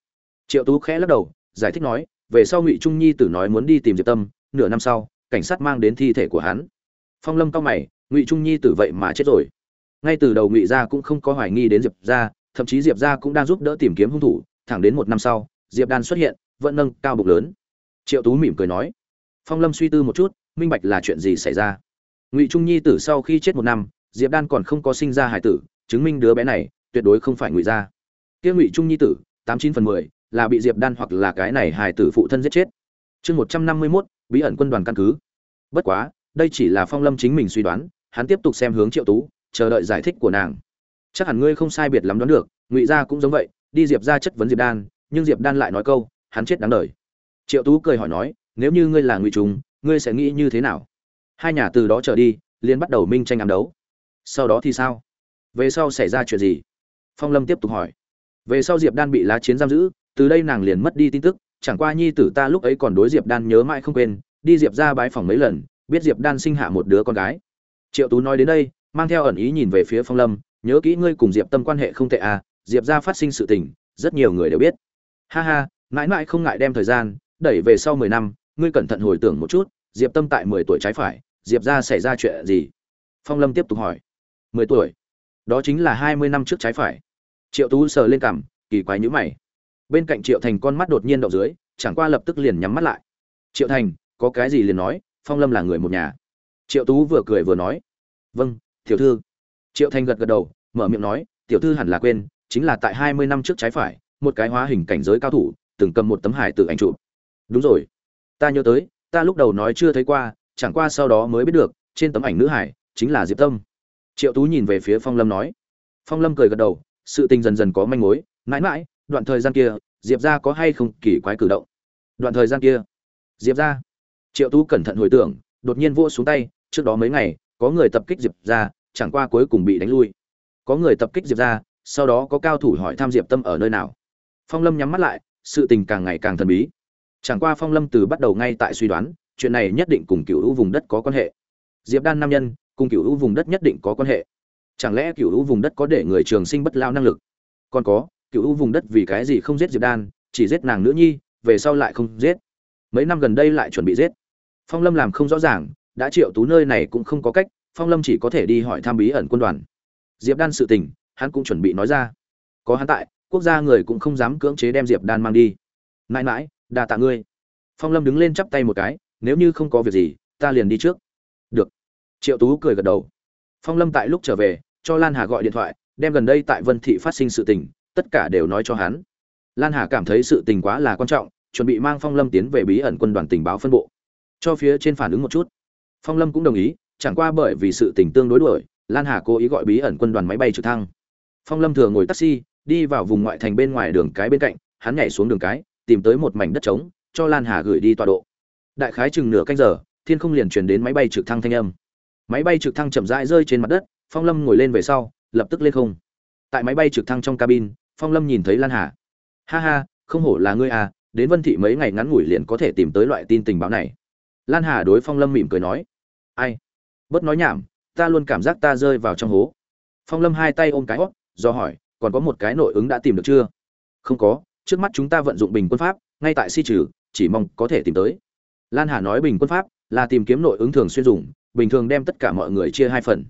Triệu tú khẽ lắc đầu, giải thích nói, về sau ngụy trung nhi tử nói muốn đi tìm diệp tâm, nửa năm sau, cảnh sát mang đến thi thể của hắn. Phong lâm cao mày, ngụy trung nhi tử vậy mà chết rồi. Ngay từ đầu ngụy gia cũng không có hoài nghi đến diệp gia thậm chí diệp gia cũng đang giúp đỡ tìm kiếm hung thủ, thẳng đến một năm sau, diệp đan xuất hiện, vẫn nâng cao bục lớn. Triệu tú mỉm cười nói, phong lâm suy tư một chút, minh bạch là chuyện gì xảy ra. Ngụy trung nhi tử sau khi chết một năm, diệp đan còn không có sinh ra hải tử, chứng minh đứa bé này tuyệt đối không phải ngụy gia. Kia ngụy trung nhi tử, tám chín phần mười, là bị diệp đan hoặc là cái này hải tử phụ thân giết chết. Chương một trăm năm mươi mốt, bí ẩn quân đoàn căn cứ. Bất quá, đây chỉ là phong lâm chính mình suy đoán, hắn tiếp tục xem hướng triệu tú, chờ đợi giải thích của nàng chắc hẳn ngươi không sai biệt lắm đoán được, ngụy gia cũng giống vậy, đi diệp ra chất vấn diệp đan, nhưng diệp đan lại nói câu, hắn chết đáng đời. Triệu tú cười hỏi nói, nếu như ngươi là ngụy trùng, ngươi sẽ nghĩ như thế nào? Hai nhà từ đó trở đi liên bắt đầu minh tranh ám đấu. Sau đó thì sao? Về sau xảy ra chuyện gì? Phong lâm tiếp tục hỏi. Về sau diệp đan bị lá chiến giam giữ, từ đây nàng liền mất đi tin tức, chẳng qua nhi tử ta lúc ấy còn đối diệp đan nhớ mãi không quên, đi diệp ra bái phòng mấy lần, biết diệp đan sinh hạ một đứa con gái. Triệu tú nói đến đây, mang theo ẩn ý nhìn về phía phong lâm nhớ kỹ ngươi cùng diệp tâm quan hệ không tệ à diệp ra phát sinh sự tình, rất nhiều người đều biết. Ha ha, mãi mãi không ngại đem thời gian đẩy về sau mười năm, ngươi cẩn thận hồi tưởng một chút, diệp tâm tại mười tuổi trái phải, diệp ra xảy ra chuyện gì? Phong lâm tiếp tục hỏi. Mười tuổi, đó chính là hai mươi năm trước trái phải. Triệu tú sờ lên cằm, kỳ quái nhữ mày. Bên cạnh triệu thành con mắt đột nhiên đậu dưới, chẳng qua lập tức liền nhắm mắt lại. Triệu thành, có cái gì liền nói, phong lâm là người một nhà. Triệu tú vừa cười vừa nói. Vâng tiểu thư triệu thành gật gật đầu, mở miệng nói, tiểu thư hẳn là quên, chính là tại hai mươi năm trước trái phải, một cái hóa hình cảnh giới cao thủ, từng cầm một tấm hải tử ảnh chụp. Đúng rồi. Ta nhớ tới, ta lúc đầu nói chưa thấy qua, chẳng qua sau đó mới biết được, trên tấm ảnh nữ hải chính là diệp tâm. Triệu tú nhìn về phía phong lâm nói. Phong lâm cười gật đầu, sự tình dần dần có manh mối, mãi mãi, đoạn thời gian kia, diệp ra có hay không kỳ quái cử động? Đoạn thời gian kia, diệp ra triệu tú cẩn thận hồi tưởng, đột nhiên vua xuống tay, trước đó mấy ngày, có người tập kích diệp ra chẳng qua cuối cùng bị đánh lui. Có người tập kích diệp ra, sau đó có cao thủ hỏi thăm diệp tâm ở nơi nào. Phong lâm nhắm mắt lại, sự tình càng ngày càng thần bí. Chẳng qua phong lâm từ bắt đầu ngay tại suy đoán, chuyện này nhất định cùng cựu hữu vùng đất có quan hệ. Diệp đan nam nhân, cùng cựu hữu vùng đất nhất định có quan hệ. Chẳng lẽ cựu hữu vùng đất có để người trường sinh bất lao năng lực? Còn có cựu hữu vùng đất vì cái gì không giết diệp đan, chỉ giết nàng nữ nhi, về sau lại không giết? Mấy năm gần đây lại chuẩn bị giết. Phong lâm làm không rõ ràng, đã triệu tú nơi này cũng không có cách phong lâm chỉ có thể đi hỏi thăm bí ẩn quân đoàn. Diệp đan sự tình, hắn cũng chuẩn bị nói ra. Có hắn tại, quốc gia người cũng không dám cưỡng chế đem diệp đan mang đi. Mãi mãi đa tạ ngươi. Phong lâm đứng lên chắp tay một cái, nếu như không có việc gì, ta liền đi trước. Được. Triệu tú cười gật đầu. Phong lâm tại lúc trở về, cho lan hà gọi điện thoại, đem gần đây tại vân thị phát sinh sự tình, tất cả đều nói cho hắn. Lan hà cảm thấy sự tình quá là quan trọng, chuẩn bị mang phong lâm tiến về bí ẩn quân đoàn tình báo phân bộ. Cho phía trên phản ứng một chút. Phong lâm cũng đồng ý chẳng qua bởi vì sự tình tương đối đuổi, lan hà cố ý gọi bí ẩn quân đoàn máy bay trực thăng. Phong lâm thừa ngồi taxi, đi vào vùng ngoại thành bên ngoài đường cái bên cạnh, hắn nhảy xuống đường cái, tìm tới một mảnh đất trống, cho lan hà gửi đi tọa độ. Đại khái chừng nửa canh giờ, thiên không liền truyền đến máy bay trực thăng thanh âm. Máy bay trực thăng chậm rãi rơi trên mặt đất, phong lâm ngồi lên về sau, lập tức lên không. Tại máy bay trực thăng trong cabin, phong lâm nhìn thấy lan hà. Ha ha, không hổ là ngươi à đến vân thị mấy ngày ngắn ngủi liền có thể tìm tới loại tin tình báo này. Lan hà đối phong lâm mỉm cười nói. Ai? Bớt nói nhảm, ta luôn cảm giác ta rơi vào trong hố. Phong lâm hai tay ôm cái hót, do hỏi, còn có một cái nội ứng đã tìm được chưa? Không có, trước mắt chúng ta vận dụng bình quân pháp, ngay tại si trừ, chỉ mong có thể tìm tới. Lan hà nói bình quân pháp là tìm kiếm nội ứng thường xuyên dùng, bình thường đem tất cả mọi người chia hai phần.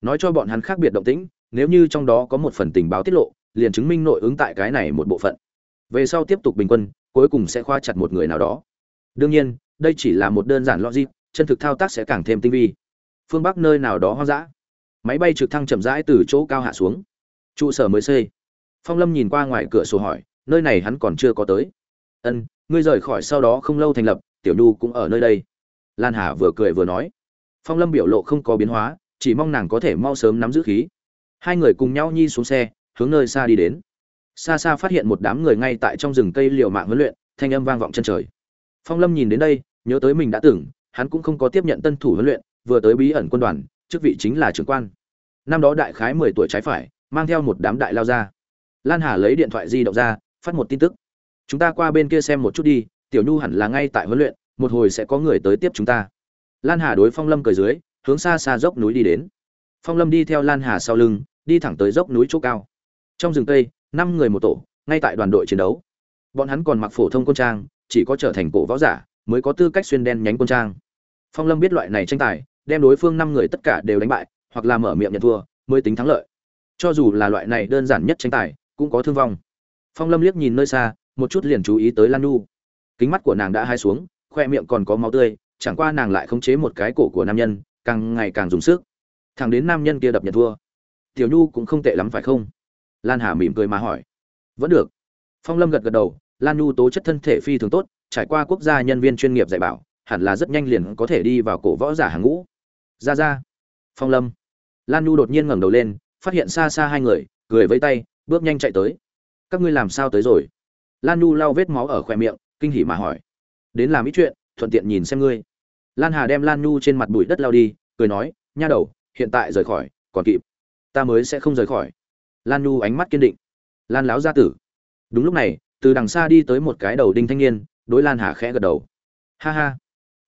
Nói cho bọn hắn khác biệt động tĩnh, nếu như trong đó có một phần tình báo tiết lộ, liền chứng minh nội ứng tại cái này một bộ phận. Về sau tiếp tục bình quân, cuối cùng sẽ khoa chặt một người nào đó. Đương nhiên, đây chỉ là một đơn giản logic, chân thực thao tác sẽ càng thêm tinh vi phương bắc nơi nào đó hoang dã. Máy bay trực thăng chậm rãi từ chỗ cao hạ xuống. Trụ sở mới xây phong lâm nhìn qua ngoài cửa sổ hỏi, nơi này hắn còn chưa có tới? Ân, ngươi rời khỏi sau đó không lâu thành lập, tiểu nhu cũng ở nơi đây. Lan hà vừa cười vừa nói. Phong lâm biểu lộ không có biến hóa, chỉ mong nàng có thể mau sớm nắm giữ khí. Hai người cùng nhau nhi xuống xe, hướng nơi xa đi đến. Xa xa phát hiện một đám người ngay tại trong rừng cây liều mạng huấn luyện, thanh âm vang vọng chân trời. Phong lâm nhìn đến đây, nhớ tới mình đã từng, hắn cũng không có tiếp nhận tân thủ huấn luyện vừa tới bí ẩn quân đoàn, chức vị chính là trưởng quan. Năm đó đại khái mười tuổi trái phải, mang theo một đám đại lao ra. Lan hà lấy điện thoại di động ra, phát một tin tức. Chúng ta qua bên kia xem một chút đi, tiểu nhu hẳn là ngay tại huấn luyện, một hồi sẽ có người tới tiếp chúng ta. Lan hà đối phong lâm cười dưới, hướng xa xa dốc núi đi đến. Phong lâm đi theo lan hà sau lưng, đi thẳng tới dốc núi chỗ cao. Trong rừng tây năm người một tổ, ngay tại đoàn đội chiến đấu. Bọn hắn còn mặc phổ thông quân trang, chỉ có trở thành cổ võ giả, mới có tư cách xuyên đen nhánh quân trang. Phong lâm biết loại này tranh tài đem đối phương năm người tất cả đều đánh bại, hoặc là mở miệng nhận thua, mới tính thắng lợi. Cho dù là loại này đơn giản nhất tranh tài, cũng có thương vong. Phong lâm liếc nhìn nơi xa, một chút liền chú ý tới lan nu. Kính mắt của nàng đã hai xuống, khoe miệng còn có máu tươi, chẳng qua nàng lại khống chế một cái cổ của nam nhân, càng ngày càng dùng sức. Thẳng đến nam nhân kia đập nhận thua. Tiểu nhu cũng không tệ lắm phải không? Lan hà mỉm cười mà hỏi. Vẫn được. Phong lâm gật gật đầu, lan nhu tố chất thân thể phi thường tốt, trải qua quốc gia nhân viên chuyên nghiệp dạy bảo, hẳn là rất nhanh liền có thể đi vào cổ võ giả hàng ngũ ra ra. Phong lâm. Lan nhu đột nhiên ngẩng đầu lên, phát hiện xa xa hai người, cười với tay, bước nhanh chạy tới. Các ngươi làm sao tới rồi? Lan nhu lau vết máu ở khoe miệng, kinh hỉ mà hỏi. Đến làm ít chuyện, thuận tiện nhìn xem ngươi. Lan hà đem lan nhu trên mặt bụi đất lao đi, cười nói, nha đầu, hiện tại rời khỏi, còn kịp. Ta mới sẽ không rời khỏi. Lan nhu ánh mắt kiên định. Lan láo gia tử. Đúng lúc này, từ đằng xa đi tới một cái đầu đinh thanh niên, đối lan hà khẽ gật đầu. Ha ha.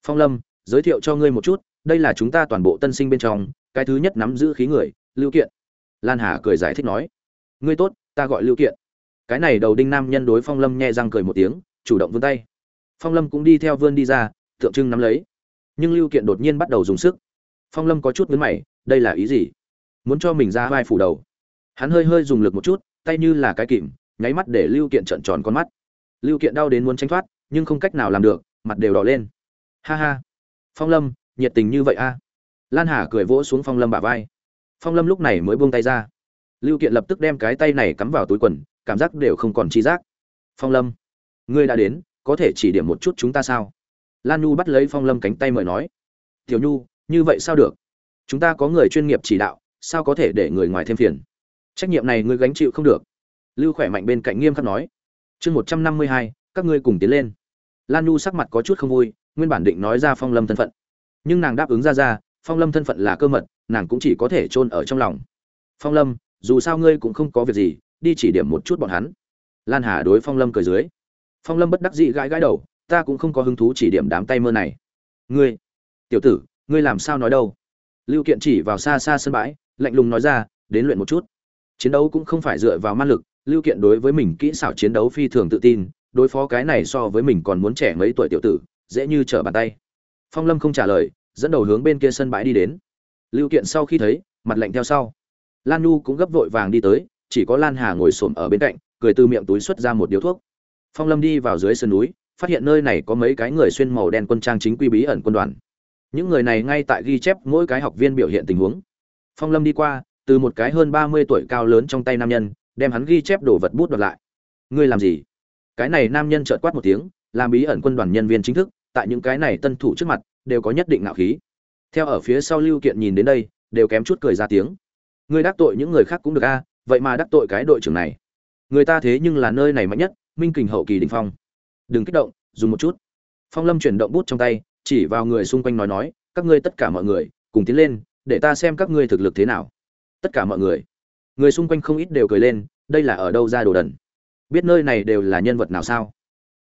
Phong lâm, giới thiệu cho ngươi một chút đây là chúng ta toàn bộ tân sinh bên trong, cái thứ nhất nắm giữ khí người, lưu kiện. Lan hà cười giải thích nói. Ngươi tốt, ta gọi lưu kiện. Cái này đầu đinh nam nhân đối phong lâm nhẹ răng cười một tiếng, chủ động vươn tay. Phong lâm cũng đi theo vươn đi ra, tượng trưng nắm lấy. Nhưng lưu kiện đột nhiên bắt đầu dùng sức. Phong lâm có chút vướng mày, đây là ý gì? Muốn cho mình ra vai phủ đầu? Hắn hơi hơi dùng lực một chút, tay như là cái kìm, nháy mắt để lưu kiện trợn tròn con mắt. Lưu kiện đau đến muốn tránh thoát, nhưng không cách nào làm được, mặt đều đỏ lên. Ha ha. Phong lâm nhiệt tình như vậy a? Lan hà cười vỗ xuống phong lâm bả vai. Phong lâm lúc này mới buông tay ra. Lưu kiện lập tức đem cái tay này cắm vào túi quần, cảm giác đều không còn chi giác. Phong lâm, ngươi đã đến, có thể chỉ điểm một chút chúng ta sao? Lan nhu bắt lấy phong lâm cánh tay mời nói. Tiểu nhu, như vậy sao được? Chúng ta có người chuyên nghiệp chỉ đạo, sao có thể để người ngoài thêm phiền? Trách nhiệm này ngươi gánh chịu không được. Lưu khỏe mạnh bên cạnh nghiêm khắc nói. Chương một trăm năm mươi hai, các ngươi cùng tiến lên. Lan nhu sắc mặt có chút không vui, nguyên bản định nói ra phong lâm thân phận nhưng nàng đáp ứng ra ra, phong lâm thân phận là cơ mật, nàng cũng chỉ có thể chôn ở trong lòng. Phong lâm, dù sao ngươi cũng không có việc gì, đi chỉ điểm một chút bọn hắn. Lan hà đối phong lâm cười dưới. Phong lâm bất đắc dĩ gãi gãi đầu, ta cũng không có hứng thú chỉ điểm đám tay mơ này. Ngươi, tiểu tử, ngươi làm sao nói đâu? Lưu kiện chỉ vào xa xa sân bãi, lạnh lùng nói ra, đến luyện một chút. Chiến đấu cũng không phải dựa vào man lực, lưu kiện đối với mình kỹ xảo chiến đấu phi thường tự tin, đối phó cái này so với mình còn muốn trẻ mấy tuổi tiểu tử, dễ như trở bàn tay phong lâm không trả lời, dẫn đầu hướng bên kia sân bãi đi đến. Lưu kiện sau khi thấy, mặt lạnh theo sau. Lan nhu cũng gấp vội vàng đi tới, chỉ có lan hà ngồi xổm ở bên cạnh, cười từ miệng túi xuất ra một điếu thuốc. Phong lâm đi vào dưới sườn núi, phát hiện nơi này có mấy cái người xuyên màu đen quân trang chính quy bí ẩn quân đoàn. Những người này ngay tại ghi chép mỗi cái học viên biểu hiện tình huống. Phong lâm đi qua, từ một cái hơn ba mươi tuổi cao lớn trong tay nam nhân, đem hắn ghi chép đồ vật bút đoạt lại. Ngươi làm gì? Cái này nam nhân trợt quát một tiếng, làm bí ẩn quân đoàn nhân viên chính thức tại những cái này tân thủ trước mặt, đều có nhất định ngạo khí. Theo ở phía sau lưu kiện nhìn đến đây, đều kém chút cười ra tiếng. Người đắc tội những người khác cũng được a, vậy mà đắc tội cái đội trưởng này. Người ta thế nhưng là nơi này mạnh nhất, minh kình hậu kỳ đình phong. Đừng kích động, dùng một chút. Phong lâm chuyển động bút trong tay, chỉ vào người xung quanh nói nói, các ngươi tất cả mọi người, cùng tiến lên, để ta xem các ngươi thực lực thế nào. Tất cả mọi người. Người xung quanh không ít đều cười lên, đây là ở đâu ra đồ đần? Biết nơi này đều là nhân vật nào sao?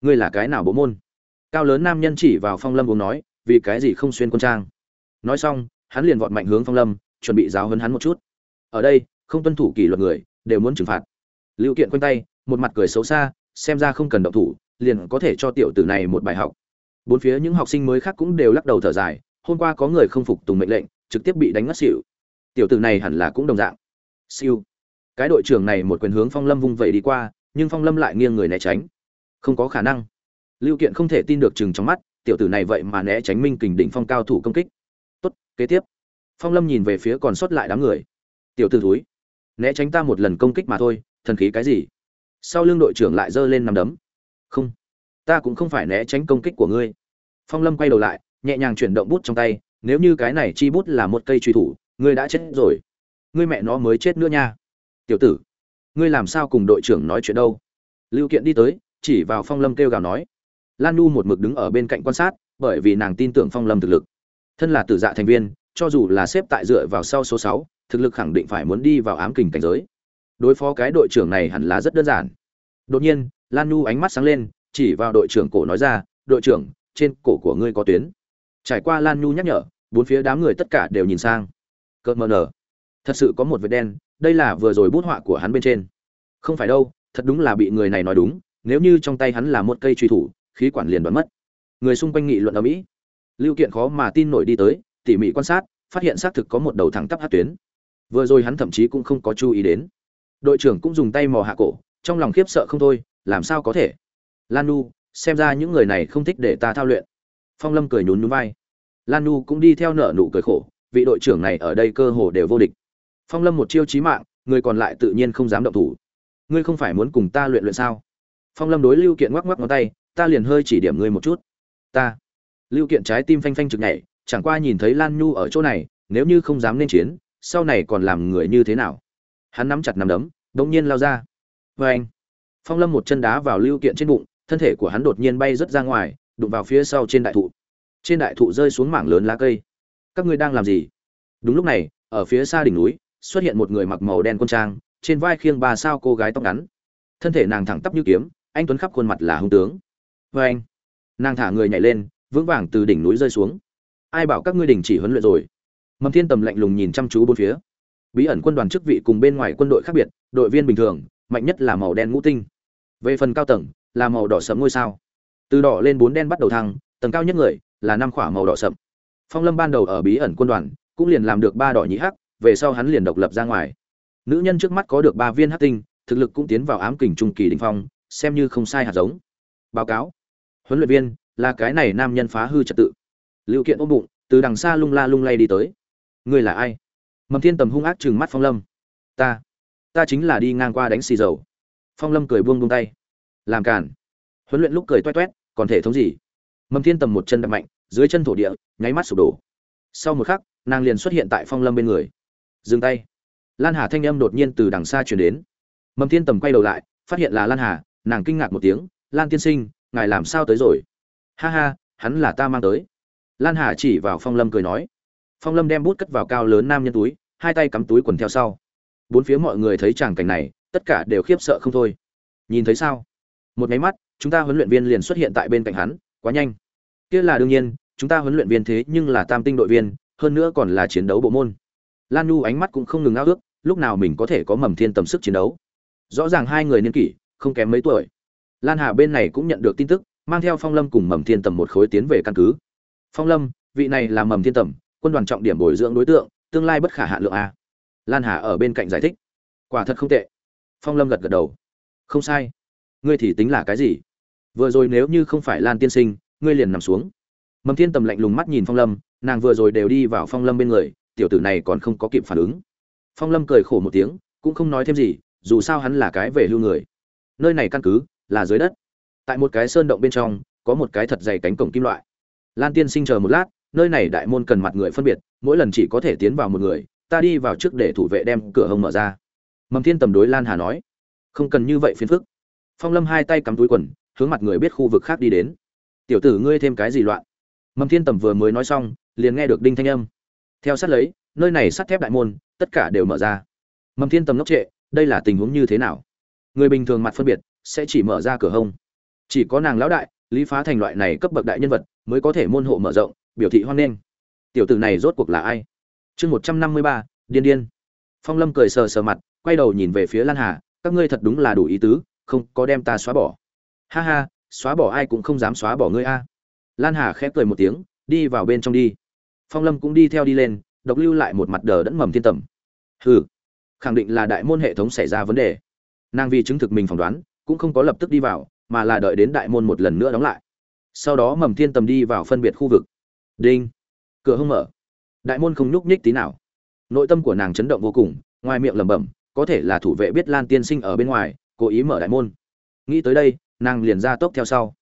Ngươi là cái nào bộ môn? Cao lớn nam nhân chỉ vào phong lâm uống nói, vì cái gì không xuyên quân trang? Nói xong, hắn liền vọt mạnh hướng phong lâm, chuẩn bị giáo hấn hắn một chút. Ở đây, không tuân thủ kỷ luật người, đều muốn trừng phạt. Lưu kiện quanh tay, một mặt cười xấu xa, xem ra không cần động thủ, liền có thể cho tiểu tử này một bài học. Bốn phía những học sinh mới khác cũng đều lắc đầu thở dài, hôm qua có người không phục tùng mệnh lệnh, trực tiếp bị đánh ngất xỉu. Tiểu tử này hẳn là cũng đồng dạng. Siêu. Cái đội trưởng này một quyền hướng phong lâm vung vẩy đi qua, nhưng phong lâm lại nghiêng người né tránh. Không có khả năng lưu kiện không thể tin được chừng trong mắt, tiểu tử này vậy mà né tránh minh kình đỉnh phong cao thủ công kích. Tốt, kế tiếp. Phong lâm nhìn về phía còn sót lại đám người. Tiểu tử thúi, né tránh ta một lần công kích mà thôi, thần khí cái gì? Sau lưng đội trưởng lại giơ lên nằm đấm. Không, ta cũng không phải né tránh công kích của ngươi. Phong lâm quay đầu lại, nhẹ nhàng chuyển động bút trong tay, nếu như cái này chi bút là một cây truy thủ, ngươi đã chết rồi. Ngươi mẹ nó mới chết nữa nha. Tiểu tử, ngươi làm sao cùng đội trưởng nói chuyện đâu? Lưu kiện đi tới, chỉ vào phong lâm kêu gào nói lan nu một mực đứng ở bên cạnh quan sát, bởi vì nàng tin tưởng phong lâm thực lực. Thân là tử dạ thành viên, cho dù là xếp tại dựa vào sau số sáu, thực lực khẳng định phải muốn đi vào ám kình cảnh giới. Đối phó cái đội trưởng này hẳn là rất đơn giản. Đột nhiên, lan nu ánh mắt sáng lên, chỉ vào đội trưởng cổ nói ra, đội trưởng, trên cổ của ngươi có tuyến. Trải qua lan nhu nhắc nhở, bốn phía đám người tất cả đều nhìn sang. Cợt mờ nở. Thật sự có một vệt đen, đây là vừa rồi bút họa của hắn bên trên. Không phải đâu, thật đúng là bị người này nói đúng, nếu như trong tay hắn là một cây truy thủ khí quản liền đoán mất. Người xung quanh nghị luận ở mỹ. Lưu kiện khó mà tin nổi đi tới, tỉ mỉ quan sát, phát hiện xác thực có một đầu thẳng tắp hát tuyến. Vừa rồi hắn thậm chí cũng không có chú ý đến. Đội trưởng cũng dùng tay mò hạ cổ, trong lòng khiếp sợ không thôi, làm sao có thể? Lan nu xem ra những người này không thích để ta thao luyện. Phong lâm cười nhún nhún vai. Lan nu cũng đi theo nợ nụ cười khổ, vị đội trưởng này ở đây cơ hồ đều vô địch. Phong lâm một chiêu chí mạng, người còn lại tự nhiên không dám động thủ. Ngươi không phải muốn cùng ta luyện luyện sao? Phong lâm đối lưu kiện ngoắc ngoắc ngón tay ta liền hơi chỉ điểm ngươi một chút. Ta. Lưu kiện trái tim phanh phanh trực nhảy, chẳng qua nhìn thấy lan nhu ở chỗ này, nếu như không dám nên chiến, sau này còn làm người như thế nào? Hắn nắm chặt nắm đấm, đột nhiên lao ra. Vê anh. Phong lâm một chân đá vào lưu kiện trên bụng, thân thể của hắn đột nhiên bay rất ra ngoài, đụng vào phía sau trên đại thụ. Trên đại thụ rơi xuống mảng lớn lá cây. Các ngươi đang làm gì? Đúng lúc này, ở phía xa đỉnh núi, xuất hiện một người mặc màu đen quân trang, trên vai khiêng ba sao cô gái tóc ngắn. Thân thể nàng thẳng tắp như kiếm, anh tuấn khắp khuôn mặt là hung tướng vê anh. Nàng thả người nhảy lên, vững vàng từ đỉnh núi rơi xuống. Ai bảo các ngươi đình chỉ huấn luyện rồi? Mầm thiên tầm lạnh lùng nhìn chăm chú bốn phía. Bí ẩn quân đoàn chức vị cùng bên ngoài quân đội khác biệt, đội viên bình thường, mạnh nhất là màu đen ngũ tinh. Về phần cao tầng, là màu đỏ sẫm ngôi sao. Từ đỏ lên bốn đen bắt đầu thăng, tầng cao nhất người, là năm khỏa màu đỏ sẫm. Phong lâm ban đầu ở bí ẩn quân đoàn, cũng liền làm được ba đỏ nhị hắc, về sau hắn liền độc lập ra ngoài. Nữ nhân trước mắt có được ba viên hắc tinh, thực lực cũng tiến vào ám kình trung kỳ đỉnh phong, xem như không sai hạt giống. Báo cáo huấn luyện viên, là cái này nam nhân phá hư trật tự. Lưu kiện ôm bụng, từ đằng xa lung la lung lay đi tới. Ngươi là ai? Mầm thiên tầm hung ác chừng mắt phong lâm. Ta ta chính là đi ngang qua đánh xì dầu. Phong lâm cười buông buông tay. Làm càn. huấn luyện lúc cười toét toét, còn thể thống gì? Mầm thiên tầm một chân đập mạnh, dưới chân thổ địa, nháy mắt sụp đổ. Sau một khắc, nàng liền xuất hiện tại phong lâm bên người. Dừng tay. Lan hà thanh âm đột nhiên từ đằng xa chuyển đến. Mầm thiên tầm quay đầu lại, phát hiện là lan hà, nàng kinh ngạc một tiếng. Lan tiên sinh ngài làm sao tới rồi? Ha ha, hắn là ta mang tới. Lan hà chỉ vào phong lâm cười nói. Phong lâm đem bút cất vào cao lớn nam nhân túi, hai tay cắm túi quần theo sau. Bốn phía mọi người thấy tràng cảnh này, tất cả đều khiếp sợ không thôi. Nhìn thấy sao? Một máy mắt, chúng ta huấn luyện viên liền xuất hiện tại bên cạnh hắn, quá nhanh. Kia là đương nhiên, chúng ta huấn luyện viên thế nhưng là tam tinh đội viên, hơn nữa còn là chiến đấu bộ môn. Lan nhu ánh mắt cũng không ngừng ao ước, lúc nào mình có thể có mầm thiên tầm sức chiến đấu. Rõ ràng hai người niên kỷ, không kém mấy tuổi lan hà bên này cũng nhận được tin tức, mang theo phong lâm cùng mầm thiên tầm một khối tiến về căn cứ. Phong lâm, vị này là mầm thiên tầm, quân đoàn trọng điểm bồi dưỡng đối tượng, tương lai bất khả hạ lượng a. Lan hà ở bên cạnh giải thích. Quả thật không tệ. Phong lâm gật gật đầu. Không sai. Ngươi thì tính là cái gì? Vừa rồi nếu như không phải lan tiên sinh, ngươi liền nằm xuống. Mầm thiên tầm lạnh lùng mắt nhìn phong lâm, nàng vừa rồi đều đi vào phong lâm bên người, tiểu tử này còn không có kịp phản ứng. Phong lâm cười khổ một tiếng, cũng không nói thêm gì, dù sao hắn là cái về hưu người. Nơi này căn cứ là dưới đất. Tại một cái sơn động bên trong, có một cái thật dày cánh cổng kim loại. Lan tiên sinh chờ một lát, nơi này đại môn cần mặt người phân biệt, mỗi lần chỉ có thể tiến vào một người, ta đi vào trước để thủ vệ đem cửa hông mở ra. Mầm thiên tầm đối lan hà nói, không cần như vậy phiền phức. Phong lâm hai tay cắm túi quần, hướng mặt người biết khu vực khác đi đến. Tiểu tử ngươi thêm cái gì loạn? Mầm thiên tầm vừa mới nói xong, liền nghe được đinh thanh âm. Theo sát lấy, nơi này sắt thép đại môn, tất cả đều mở ra. Mầm thiên tầm ngốc trệ, đây là tình huống như thế nào? Người bình thường mặt phân biệt sẽ chỉ mở ra cửa hông. Chỉ có nàng lão đại, lý phá thành loại này cấp bậc đại nhân vật, mới có thể môn hộ mở rộng, biểu thị hoan nghênh. Tiểu tử này rốt cuộc là ai? Chương một trăm năm mươi ba, điên điên. Phong lâm cười sờ sờ mặt, quay đầu nhìn về phía lan hà, các ngươi thật đúng là đủ ý tứ, không có đem ta xóa bỏ. Ha ha, xóa bỏ ai cũng không dám xóa bỏ ngươi a. Lan hà khép cười một tiếng, đi vào bên trong đi. Phong lâm cũng đi theo đi lên, độc lưu lại một mặt đờ đẫn mầm thiên tầm. Hừ, khẳng định là đại môn hệ thống xảy ra vấn đề. Nàng vì chứng thực mình phỏng đoán cũng không có lập tức đi vào, mà là đợi đến đại môn một lần nữa đóng lại. Sau đó mầm thiên tầm đi vào phân biệt khu vực. Đinh. Cửa hông mở. Đại môn không nhúc nhích tí nào. Nội tâm của nàng chấn động vô cùng, ngoài miệng lẩm bẩm, có thể là thủ vệ biết lan tiên sinh ở bên ngoài, cố ý mở đại môn. Nghĩ tới đây, nàng liền ra tốc theo sau.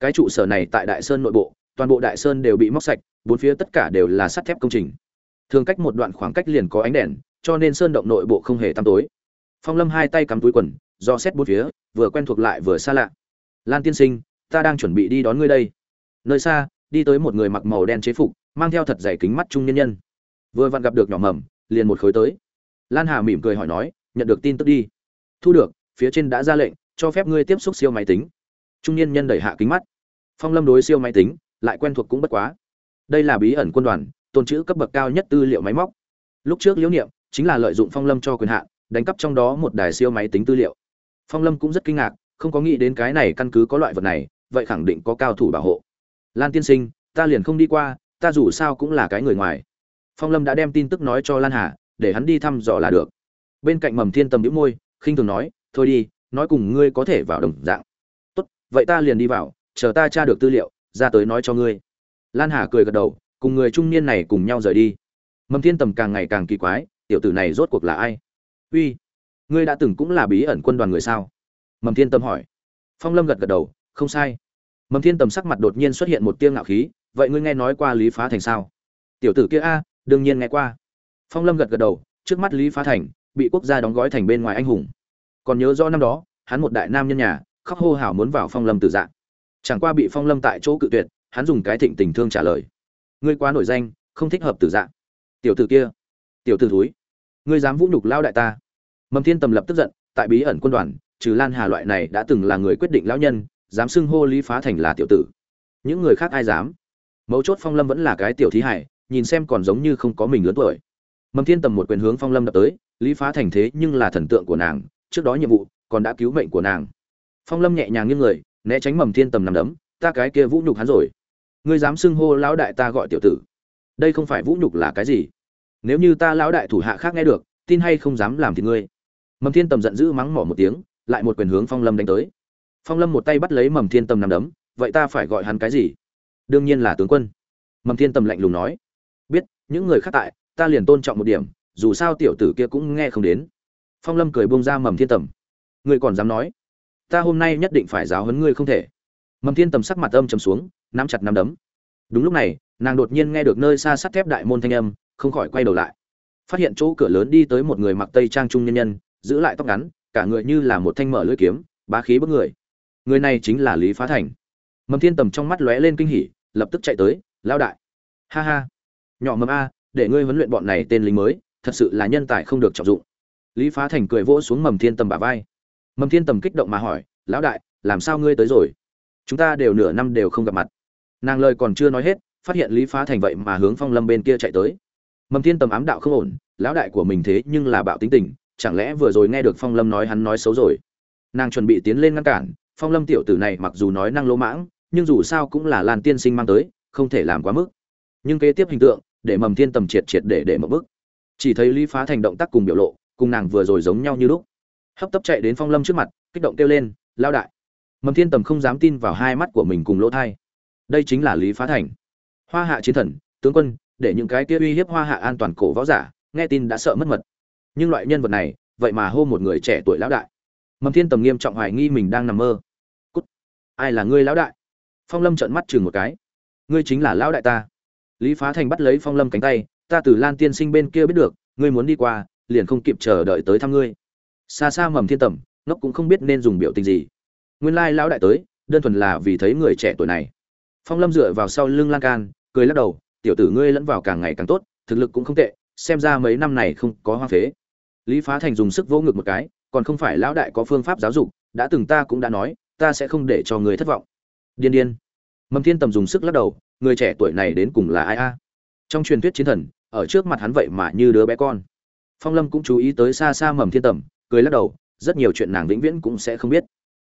Cái trụ sở này tại đại sơn nội bộ, toàn bộ đại sơn đều bị móc sạch, bốn phía tất cả đều là sắt thép công trình. Thường cách một đoạn khoảng cách liền có ánh đèn, cho nên sơn động nội bộ không hề tăm tối. Phong lâm hai tay cắm túi quần, do xét bốn phía vừa quen thuộc lại vừa xa lạ. Lan tiên sinh, ta đang chuẩn bị đi đón ngươi đây. Nơi xa, đi tới một người mặc màu đen chế phục, mang theo thật dày kính mắt trung nhân nhân. Vừa vặn gặp được nhỏ mầm, liền một khối tới. Lan hà mỉm cười hỏi nói, nhận được tin tức đi. Thu được, phía trên đã ra lệnh, cho phép ngươi tiếp xúc siêu máy tính. Trung niên nhân đẩy hạ kính mắt. Phong lâm đối siêu máy tính, lại quen thuộc cũng bất quá. Đây là bí ẩn quân đoàn, tồn chữ cấp bậc cao nhất tư liệu máy móc. Lúc trước liễu niệm, chính là lợi dụng phong lâm cho quyền hạn, đánh cắp trong đó một đài siêu máy tính tư liệu phong lâm cũng rất kinh ngạc, không có nghĩ đến cái này căn cứ có loại vật này, vậy khẳng định có cao thủ bảo hộ. Lan tiên sinh, ta liền không đi qua, ta dù sao cũng là cái người ngoài. Phong lâm đã đem tin tức nói cho lan hà, để hắn đi thăm dò là được. Bên cạnh mầm thiên tầm đĩu môi, khinh thường nói, thôi đi, nói cùng ngươi có thể vào đồng dạng. Tốt, vậy ta liền đi vào, chờ ta tra được tư liệu, ra tới nói cho ngươi. Lan hà cười gật đầu, cùng người trung niên này cùng nhau rời đi. Mầm thiên tầm càng ngày càng kỳ quái, tiểu tử này rốt cuộc là ai? Uy ngươi đã từng cũng là bí ẩn quân đoàn người sao? Mầm thiên Tâm hỏi. Phong lâm gật gật đầu, không sai. Mầm thiên tầm sắc mặt đột nhiên xuất hiện một tiếng ngạo khí, vậy ngươi nghe nói qua lý phá thành sao? Tiểu tử kia a, đương nhiên nghe qua. Phong lâm gật gật đầu, trước mắt lý phá thành, bị quốc gia đóng gói thành bên ngoài anh hùng. Còn nhớ rõ năm đó, hắn một đại nam nhân nhà, khóc hô hào muốn vào phong lâm từ dạng. Chẳng qua bị phong lâm tại chỗ cự tuyệt, hắn dùng cái thịnh tình thương trả lời. Ngươi quá nổi danh, không thích hợp từ dạng. Tiểu tử kia, tiểu tử thúi, ngươi dám vũ nhục lao đại ta mầm thiên tầm lập tức giận, tại bí ẩn quân đoàn, trừ lan hà loại này đã từng là người quyết định lão nhân, dám xưng hô lý phá thành là tiểu tử. Những người khác ai dám? Mấu chốt phong lâm vẫn là cái tiểu thí hải nhìn xem còn giống như không có mình lớn tuổi. Mầm thiên tầm một quyền hướng phong lâm đập tới, lý phá thành thế nhưng là thần tượng của nàng, trước đó nhiệm vụ, còn đã cứu mệnh của nàng. Phong lâm nhẹ nhàng như người, né tránh mầm thiên tầm nằm đấm, ta cái kia vũ nhục hắn rồi. Ngươi dám xưng hô lão đại ta gọi tiểu tử. Đây không phải vũ nhục là cái gì? Nếu như ta lão đại thủ hạ khác nghe được, tin hay không dám làm thì ngươi mầm thiên tầm giận dữ mắng mỏ một tiếng, lại một quyền hướng phong lâm đánh tới. Phong lâm một tay bắt lấy mầm thiên tầm nằm đấm, vậy ta phải gọi hắn cái gì? Đương nhiên là tướng quân. Mầm thiên tầm lạnh lùng nói. Biết, những người khác tại, ta liền tôn trọng một điểm, dù sao tiểu tử kia cũng nghe không đến. Phong lâm cười buông ra mầm thiên tầm. Ngươi còn dám nói? Ta hôm nay nhất định phải giáo huấn ngươi không thể. Mầm thiên tầm sắc mặt âm trầm xuống, nắm chặt nắm đấm. Đúng lúc này, nàng đột nhiên nghe được nơi xa sắt thép đại môn thanh âm, không khỏi quay đầu lại. Phát hiện chỗ cửa lớn đi tới một người mặc tây trang trung nhân nhân giữ lại tóc ngắn, cả người như là một thanh mở lưỡi kiếm, bá khí bức người. Người này chính là lý phá thành. Mầm thiên tầm trong mắt lóe lên kinh hỉ, lập tức chạy tới lao đại. Ha ha. Nhỏ mầm a, để ngươi huấn luyện bọn này tên lính mới, thật sự là nhân tài không được trọng dụng. Lý phá thành cười vỗ xuống mầm thiên tầm bả vai. Mầm thiên tầm kích động mà hỏi, lão đại, làm sao ngươi tới rồi? Chúng ta đều nửa năm đều không gặp mặt. Nàng lời còn chưa nói hết, phát hiện lý phá thành vậy mà hướng phong lâm bên kia chạy tới. Mầm thiên tầm ám đạo không ổn, lão đại của mình thế nhưng là bạo tính tình chẳng lẽ vừa rồi nghe được phong lâm nói hắn nói xấu rồi? Nàng chuẩn bị tiến lên ngăn cản, phong lâm tiểu tử này mặc dù nói năng lỗ mãng, nhưng dù sao cũng là lan tiên sinh mang tới, không thể làm quá mức. Nhưng kế tiếp hình tượng, để mầm thiên tầm triệt triệt để để một bức chỉ thấy lý phá thành động tác cùng biểu lộ, cùng nàng vừa rồi giống nhau như lúc. Hấp tấp chạy đến phong lâm trước mặt, kích động kêu lên lao đại! Mầm thiên tầm không dám tin vào hai mắt của mình cùng lỗ thai. Đây chính là lý phá thành. Hoa hạ chiến thần, tướng quân, để những cái kia uy hiếp hoa hạ an toàn cổ võ giả, nghe tin đã sợ mất mật nhưng loại nhân vật này, vậy mà hô một người trẻ tuổi lão đại. Mầm thiên tầm nghiêm trọng hoài nghi mình đang nằm mơ. Cút. Ai là ngươi lão đại? Phong lâm trợn mắt chừng một cái. Ngươi chính là lão đại ta. Lý phá thành bắt lấy phong lâm cánh tay, ta từ lan tiên sinh bên kia biết được, ngươi muốn đi qua, liền không kịp chờ đợi tới thăm ngươi. Xa xa mầm thiên tầm, ngốc cũng không biết nên dùng biểu tình gì. Nguyên lai lão đại tới, đơn thuần là vì thấy người trẻ tuổi này. Phong lâm dựa vào sau lưng lan can, cười lắc đầu, tiểu tử ngươi lẫn vào càng ngày càng tốt, thực lực cũng không tệ, xem ra mấy năm này không có hoa phế lý phá thành dùng sức vỗ ngực một cái, còn không phải lão đại có phương pháp giáo dục, đã từng ta cũng đã nói, ta sẽ không để cho người thất vọng. Điên điên. Mầm thiên tầm dùng sức lắc đầu, người trẻ tuổi này đến cùng là ai a? Trong truyền thuyết chiến thần, ở trước mặt hắn vậy mà như đứa bé con. Phong lâm cũng chú ý tới xa xa mầm thiên tầm, cười lắc đầu, rất nhiều chuyện nàng vĩnh viễn cũng sẽ không biết.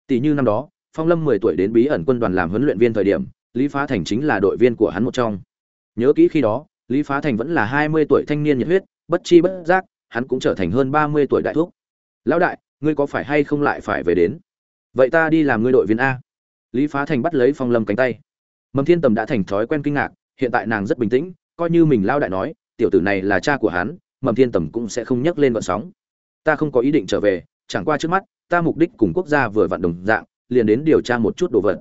Tỷ như năm đó, phong lâm mười tuổi đến bí ẩn quân đoàn làm huấn luyện viên thời điểm, lý phá thành chính là đội viên của hắn một trong. Nhớ kỹ khi đó, lý phá thành vẫn là hai mươi tuổi thanh niên nhiệt huyết, bất chi bất giác hắn cũng trở thành hơn ba mươi tuổi đại thuốc lão đại, ngươi có phải hay không lại phải về đến? Vậy ta đi làm ngươi đội viên a. Lý phá thành bắt lấy phong lâm cánh tay. Mầm thiên tầm đã thành thói quen kinh ngạc, hiện tại nàng rất bình tĩnh, coi như mình lao đại nói, tiểu tử này là cha của hắn, mầm thiên tầm cũng sẽ không nhấc lên vận sóng. Ta không có ý định trở về, chẳng qua trước mắt, ta mục đích cùng quốc gia vừa vặn đồng dạng, liền đến điều tra một chút đồ vật.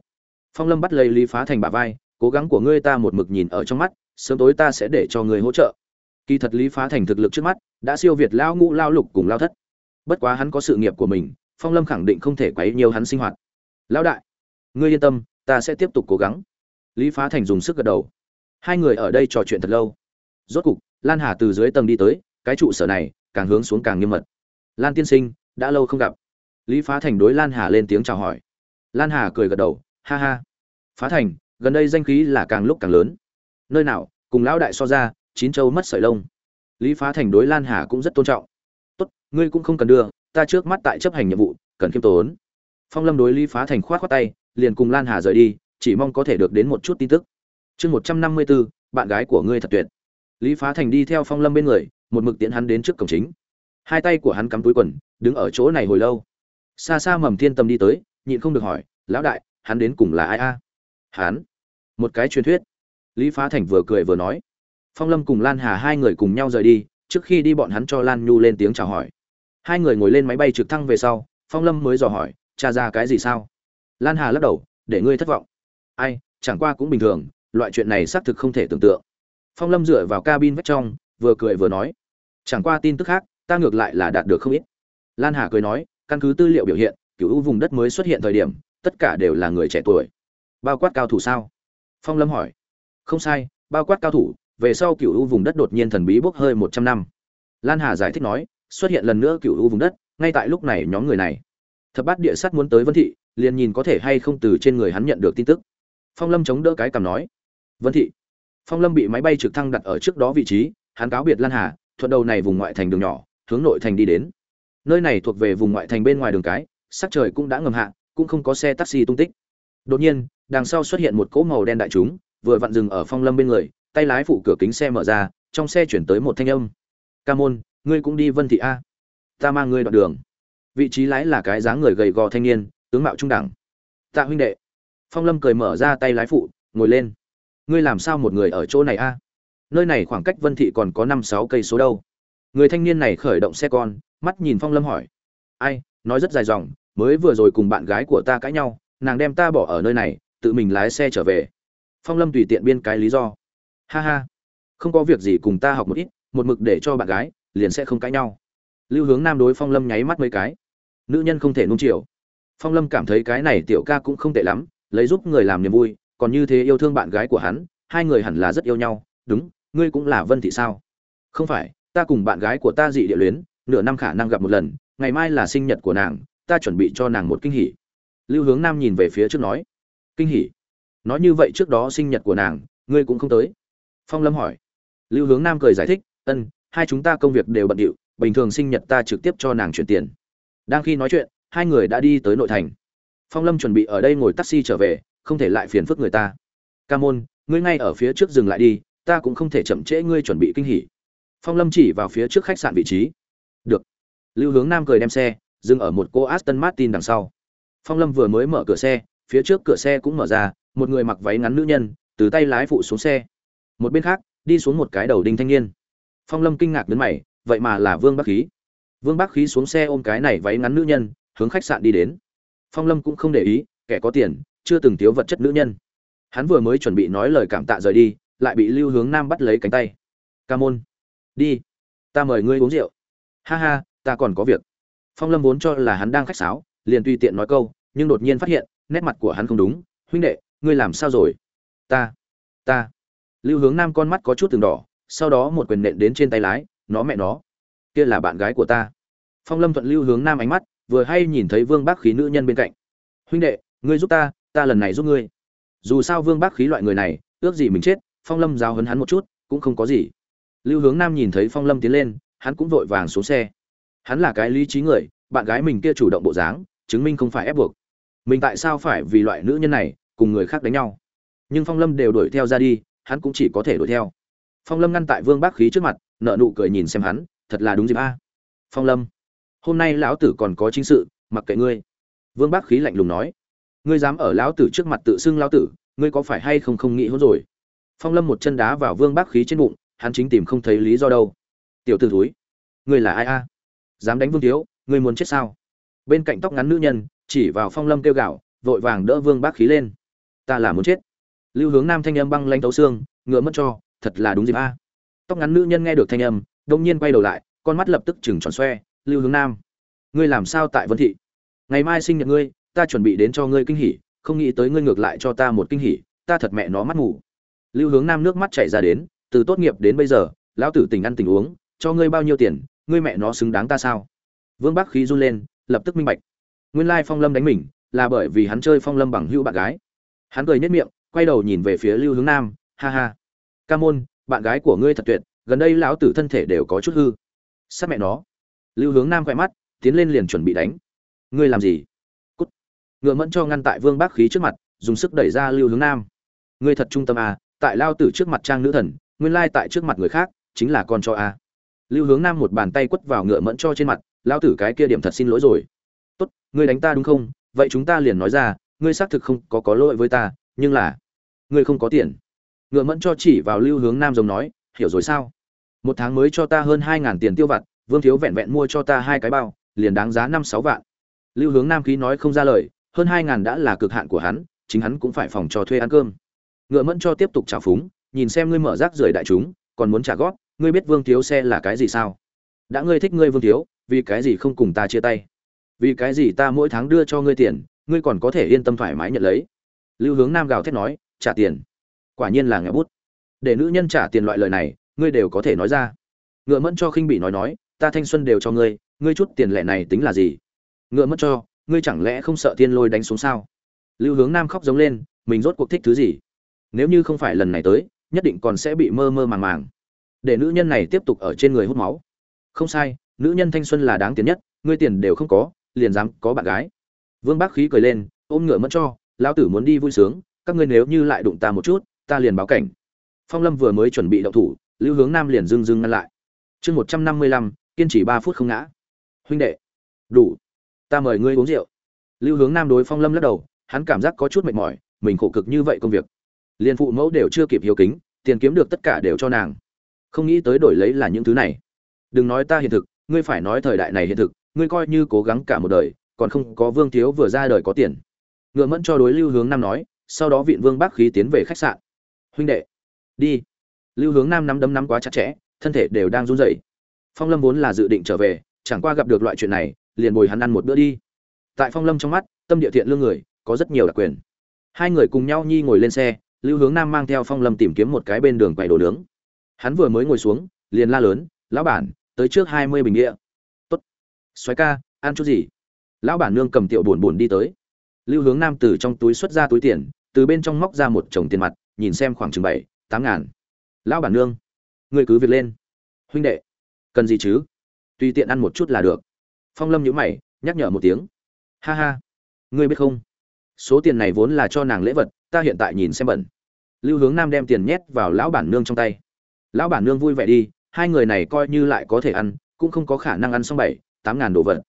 Phong lâm bắt lấy lý phá thành bả vai, cố gắng của ngươi ta một mực nhìn ở trong mắt, sớm tối ta sẽ để cho người hỗ trợ. Kỳ thật lý phá thành thực lực trước mắt đã siêu việt lao ngũ lao lục cùng lao thất. Bất quá hắn có sự nghiệp của mình, phong lâm khẳng định không thể quấy nhiều hắn sinh hoạt. Lão đại, ngươi yên tâm, ta sẽ tiếp tục cố gắng. Lý phá thành dùng sức gật đầu. Hai người ở đây trò chuyện thật lâu. Rốt cục, lan hà từ dưới tầng đi tới, cái trụ sở này, càng hướng xuống càng nghiêm mật. Lan tiên sinh, đã lâu không gặp. Lý phá thành đối lan hà lên tiếng chào hỏi. Lan hà cười gật đầu, ha ha. Phá thành, gần đây danh khí là càng lúc càng lớn. Nơi nào, cùng lão đại so ra, chín châu mất sợi lông lý phá thành đối lan hà cũng rất tôn trọng. Tốt, ngươi cũng không cần đưa, ta trước mắt tại chấp hành nhiệm vụ, cần khiêm tốn. Phong lâm đối lý phá thành khoát khoát tay, liền cùng lan hà rời đi, chỉ mong có thể được đến một chút tin tức. Chương một trăm năm mươi bốn, bạn gái của ngươi thật tuyệt. Lý phá thành đi theo phong lâm bên người, một mực tiễn hắn đến trước cổng chính. Hai tay của hắn cắm túi quần, đứng ở chỗ này hồi lâu. Xa xa mầm thiên tâm đi tới, nhịn không được hỏi, lão đại, hắn đến cùng là ai a? Hắn. một cái truyền thuyết. Lý phá thành vừa cười vừa nói phong lâm cùng lan hà hai người cùng nhau rời đi, trước khi đi bọn hắn cho lan nhu lên tiếng chào hỏi. Hai người ngồi lên máy bay trực thăng về sau, phong lâm mới dò hỏi, cha ra cái gì sao? Lan hà lắc đầu, để ngươi thất vọng. Ai, chẳng qua cũng bình thường, loại chuyện này xác thực không thể tưởng tượng. Phong lâm dựa vào cabin vách trong, vừa cười vừa nói, chẳng qua tin tức khác, ta ngược lại là đạt được không ít. Lan hà cười nói, căn cứ tư liệu biểu hiện, cựu u vùng đất mới xuất hiện thời điểm, tất cả đều là người trẻ tuổi. Bao quát cao thủ sao? Phong lâm hỏi. Không sai, bao quát cao thủ về sau cựu u vùng đất đột nhiên thần bí bốc hơi một trăm năm. Lan hà giải thích nói, xuất hiện lần nữa cựu u vùng đất, ngay tại lúc này nhóm người này. Thập bát địa sắt muốn tới vân thị, liền nhìn có thể hay không từ trên người hắn nhận được tin tức. Phong lâm chống đỡ cái cằm nói, vân thị. Phong lâm bị máy bay trực thăng đặt ở trước đó vị trí, hắn cáo biệt lan hà, thuận đầu này vùng ngoại thành đường nhỏ, hướng nội thành đi đến. Nơi này thuộc về vùng ngoại thành bên ngoài đường cái, sắc trời cũng đã ngầm hạ, cũng không có xe taxi tung tích. Đột nhiên, đằng sau xuất hiện một cỗ màu đen đại chúng, vừa vặn dừng ở phong lâm bên người tay lái phụ cửa kính xe mở ra, trong xe chuyển tới một thanh âm. Ca môn, ngươi cũng đi vân thị a. Ta mang ngươi đoạn đường. Vị trí lái là cái dáng người gầy gò thanh niên, tướng mạo trung đẳng. Tạ huynh đệ. Phong lâm cười mở ra tay lái phụ, ngồi lên. Ngươi làm sao một người ở chỗ này a? Nơi này khoảng cách vân thị còn có năm sáu cây số đâu. Người thanh niên này khởi động xe con, mắt nhìn phong lâm hỏi. Ai, nói rất dài dòng, mới vừa rồi cùng bạn gái của ta cãi nhau, nàng đem ta bỏ ở nơi này, tự mình lái xe trở về. Phong lâm tùy tiện biên cái lý do ha ha. Không có việc gì cùng ta học một ít, một mực để cho bạn gái, liền sẽ không cãi nhau. Lưu hướng nam đối phong lâm nháy mắt mấy cái. Nữ nhân không thể nung chiều. Phong lâm cảm thấy cái này tiểu ca cũng không tệ lắm, lấy giúp người làm niềm vui, còn như thế yêu thương bạn gái của hắn, hai người hẳn là rất yêu nhau. Đúng, ngươi cũng là vân thị sao? Không phải, ta cùng bạn gái của ta dị địa luyến, nửa năm khả năng gặp một lần, ngày mai là sinh nhật của nàng, ta chuẩn bị cho nàng một kinh hỉ. Lưu hướng nam nhìn về phía trước nói. Kinh hỉ? Nói như vậy trước đó sinh nhật của nàng, ngươi cũng không tới phong lâm hỏi. Lưu hướng nam cười giải thích, ân, hai chúng ta công việc đều bận điệu, bình thường sinh nhật ta trực tiếp cho nàng chuyển tiền. Đang khi nói chuyện, hai người đã đi tới nội thành. Phong lâm chuẩn bị ở đây ngồi taxi trở về, không thể lại phiền phức người ta. Ca môn, ngươi ngay ở phía trước dừng lại đi, ta cũng không thể chậm trễ ngươi chuẩn bị kinh hỉ. Phong lâm chỉ vào phía trước khách sạn vị trí. Được. Lưu hướng nam cười đem xe, dừng ở một cô aston martin đằng sau. Phong lâm vừa mới mở cửa xe, phía trước cửa xe cũng mở ra, một người mặc váy ngắn nữ nhân, từ tay lái phụ xuống xe một bên khác, đi xuống một cái đầu đinh thanh niên. Phong lâm kinh ngạc đến mày, vậy mà là vương bắc khí. Vương bắc khí xuống xe ôm cái này váy ngắn nữ nhân, hướng khách sạn đi đến. Phong lâm cũng không để ý, kẻ có tiền, chưa từng thiếu vật chất nữ nhân. Hắn vừa mới chuẩn bị nói lời cảm tạ rời đi, lại bị lưu hướng nam bắt lấy cánh tay. Ca môn, đi, ta mời ngươi uống rượu. Ha ha, ta còn có việc. Phong lâm vốn cho là hắn đang khách sáo, liền tùy tiện nói câu, nhưng đột nhiên phát hiện, nét mặt của hắn không đúng. Huynh đệ, ngươi làm sao rồi? Ta ta lưu hướng nam con mắt có chút từng đỏ, sau đó một quyền nện đến trên tay lái, nó mẹ nó, kia là bạn gái của ta. Phong lâm thuận lưu hướng nam ánh mắt, vừa hay nhìn thấy vương bác khí nữ nhân bên cạnh. Huynh đệ, ngươi giúp ta ta lần này giúp ngươi. Dù sao vương bác khí loại người này, ước gì mình chết, phong lâm giao hấn hắn một chút, cũng không có gì. Lưu hướng nam nhìn thấy phong lâm tiến lên, hắn cũng vội vàng xuống xe. Hắn là cái lý trí người, bạn gái mình kia chủ động bộ dáng, chứng minh không phải ép buộc. Mình tại sao phải vì loại nữ nhân này, cùng người khác đánh nhau? Nhưng phong lâm đều đuổi theo ra đi hắn cũng chỉ có thể đuổi theo. Phong lâm ngăn tại vương bác khí trước mặt nợ nụ cười nhìn xem hắn, thật là đúng dịp a. Phong lâm, hôm nay lão tử còn có chính sự, mặc kệ ngươi. Vương bác khí lạnh lùng nói. Ngươi dám ở lão tử trước mặt tự xưng lão tử, ngươi có phải hay không không nghĩ hôn rồi? Phong lâm một chân đá vào vương bác khí trên bụng, hắn chính tìm không thấy lý do đâu. Tiểu t ử thúi, ngươi là ai a? Dám đánh vương thiếu, ngươi muốn chết sao? Bên cạnh tóc ngắn nữ nhân, chỉ vào phong lâm kêu gạo vội vàng đỡ vương bác khí lên. Ta là muốn chết lưu hướng nam thanh âm băng lanh tấu xương, ngựa mất cho, thật là đúng dịp a. Tóc ngắn nữ nhân nghe được thanh âm, đông nhiên quay đầu lại, con mắt lập tức chừng tròn xoe, lưu hướng nam, ngươi làm sao tại vân thị? Ngày mai sinh nhật ngươi, ta chuẩn bị đến cho ngươi kinh hỉ, không nghĩ tới ngươi ngược lại cho ta một kinh hỉ, ta thật mẹ nó mắt ngủ lưu hướng nam nước mắt chảy ra đến, từ tốt nghiệp đến bây giờ, lão tử tình ăn tình uống, cho ngươi bao nhiêu tiền, ngươi mẹ nó xứng đáng ta sao? Vương bắc khí run lên, lập tức minh bạch. Nguyên lai phong lâm đánh mình, là bởi vì hắn chơi phong lâm bằng hữu bạn gái. Hắn cười nhất miệng quay đầu nhìn về phía lưu hướng nam, ha ha, ca môn, bạn gái của ngươi thật tuyệt, gần đây lão tử thân thể đều có chút hư. Sát mẹ nó. Lưu hướng nam quay mắt, tiến lên liền chuẩn bị đánh. Ngươi làm gì? Cút. Ngựa mẫn cho ngăn tại vương bác khí trước mặt, dùng sức đẩy ra lưu hướng nam. Ngươi thật trung tâm à tại lao tử trước mặt trang nữ thần, nguyên lai tại trước mặt người khác, chính là con cho a à. lưu hướng nam một bàn tay quất vào ngựa mẫn cho trên mặt lao tử cái kia điểm thật xin lỗi rồi. Tốt, ngươi đánh ta đúng không? Vậy chúng ta liền nói ra, ngươi xác thực không có có lỗi với ta, nhưng là ngươi không có tiền. Ngựa mẫn cho chỉ vào lưu hướng nam giống nói, hiểu rồi sao? Một tháng mới cho ta hơn hai ngàn tiền tiêu vặt, vương thiếu vẹn vẹn mua cho ta hai cái bao, liền đáng giá năm sáu vạn. Lưu hướng nam khí nói không ra lời, hơn hai ngàn đã là cực hạn của hắn, chính hắn cũng phải phòng cho thuê ăn cơm. Ngựa mẫn cho tiếp tục trả phúng, nhìn xem ngươi mở rác rời đại chúng, còn muốn trả góp, ngươi biết vương thiếu xe là cái gì sao? Đã ngươi thích ngươi vương thiếu, vì cái gì không cùng ta chia tay? Vì cái gì ta mỗi tháng đưa cho ngươi tiền, ngươi còn có thể yên tâm thoải mái nhận lấy? Lưu hướng nam gào thét nói trả tiền. Quả nhiên là nghèo bút. Để nữ nhân trả tiền loại lời này, ngươi đều có thể nói ra. Ngựa mẫn cho khinh bị nói nói, ta thanh xuân đều cho ngươi ngươi chút tiền lẻ này tính là gì? Ngựa mất cho, ngươi chẳng lẽ không sợ thiên lôi đánh xuống sao? Lưu hướng nam khóc giống lên, mình rốt cuộc thích thứ gì? Nếu như không phải lần này tới, nhất định còn sẽ bị mơ mơ màng màng. Để nữ nhân này tiếp tục ở trên người hút máu. Không sai, nữ nhân thanh xuân là đáng tiền nhất, ngươi tiền đều không có, liền dám có bạn gái. Vương bác khí cười lên, ôm ngựa mất cho, lão tử muốn đi vui sướng các ngươi nếu như lại đụng ta một chút, ta liền báo cảnh. Phong lâm vừa mới chuẩn bị động thủ, lưu hướng nam liền dưng dưng ngăn lại. Chương một trăm năm mươi lăm, kiên trì ba phút không ngã. Huynh đệ, đủ. Ta mời ngươi uống rượu. Lưu hướng nam đối phong lâm lắc đầu, hắn cảm giác có chút mệt mỏi, mình khổ cực như vậy công việc. Liên phụ mẫu đều chưa kịp hiếu kính, tiền kiếm được tất cả đều cho nàng. Không nghĩ tới đổi lấy là những thứ này. Đừng nói ta hiện thực, ngươi phải nói thời đại này hiện thực, ngươi coi như cố gắng cả một đời, còn không có vương thiếu vừa ra đời có tiền. Ngựa mẫn cho đối lưu hướng nam nói sau đó viện vương bác khí tiến về khách sạn. Huynh đệ, đi. Lưu hướng nam nắm đấm nắm quá chặt chẽ, thân thể đều đang run rẩy. Phong lâm vốn là dự định trở về, chẳng qua gặp được loại chuyện này, liền bồi hắn ăn một bữa đi. Tại phong lâm trong mắt, tâm địa thiện lương người, có rất nhiều đặc quyền. Hai người cùng nhau nhi ngồi lên xe, lưu hướng nam mang theo phong lâm tìm kiếm một cái bên đường quầy đồ nướng. Hắn vừa mới ngồi xuống, liền la lớn, lão bản, tới trước hai mươi bình địa. Tốt. Xoáy ca, ăn chút gì? Lão bản nương cầm tiệu buồn buồn đi tới lưu hướng nam từ trong túi xuất ra túi tiền, từ bên trong móc ra một chồng tiền mặt, nhìn xem khoảng chừng bảy, tám ngàn. Lão bản nương người cứ việc lên. Huynh đệ, cần gì chứ? Tùy tiện ăn một chút là được. Phong lâm nhíu mày, nhắc nhở một tiếng. Ha ha, ngươi biết không? Số tiền này vốn là cho nàng lễ vật, ta hiện tại nhìn xem bẩn. Lưu hướng nam đem tiền nhét vào lão bản nương trong tay. Lão bản nương vui vẻ đi, hai người này coi như lại có thể ăn, cũng không có khả năng ăn xong bảy, tám ngàn đồ vật.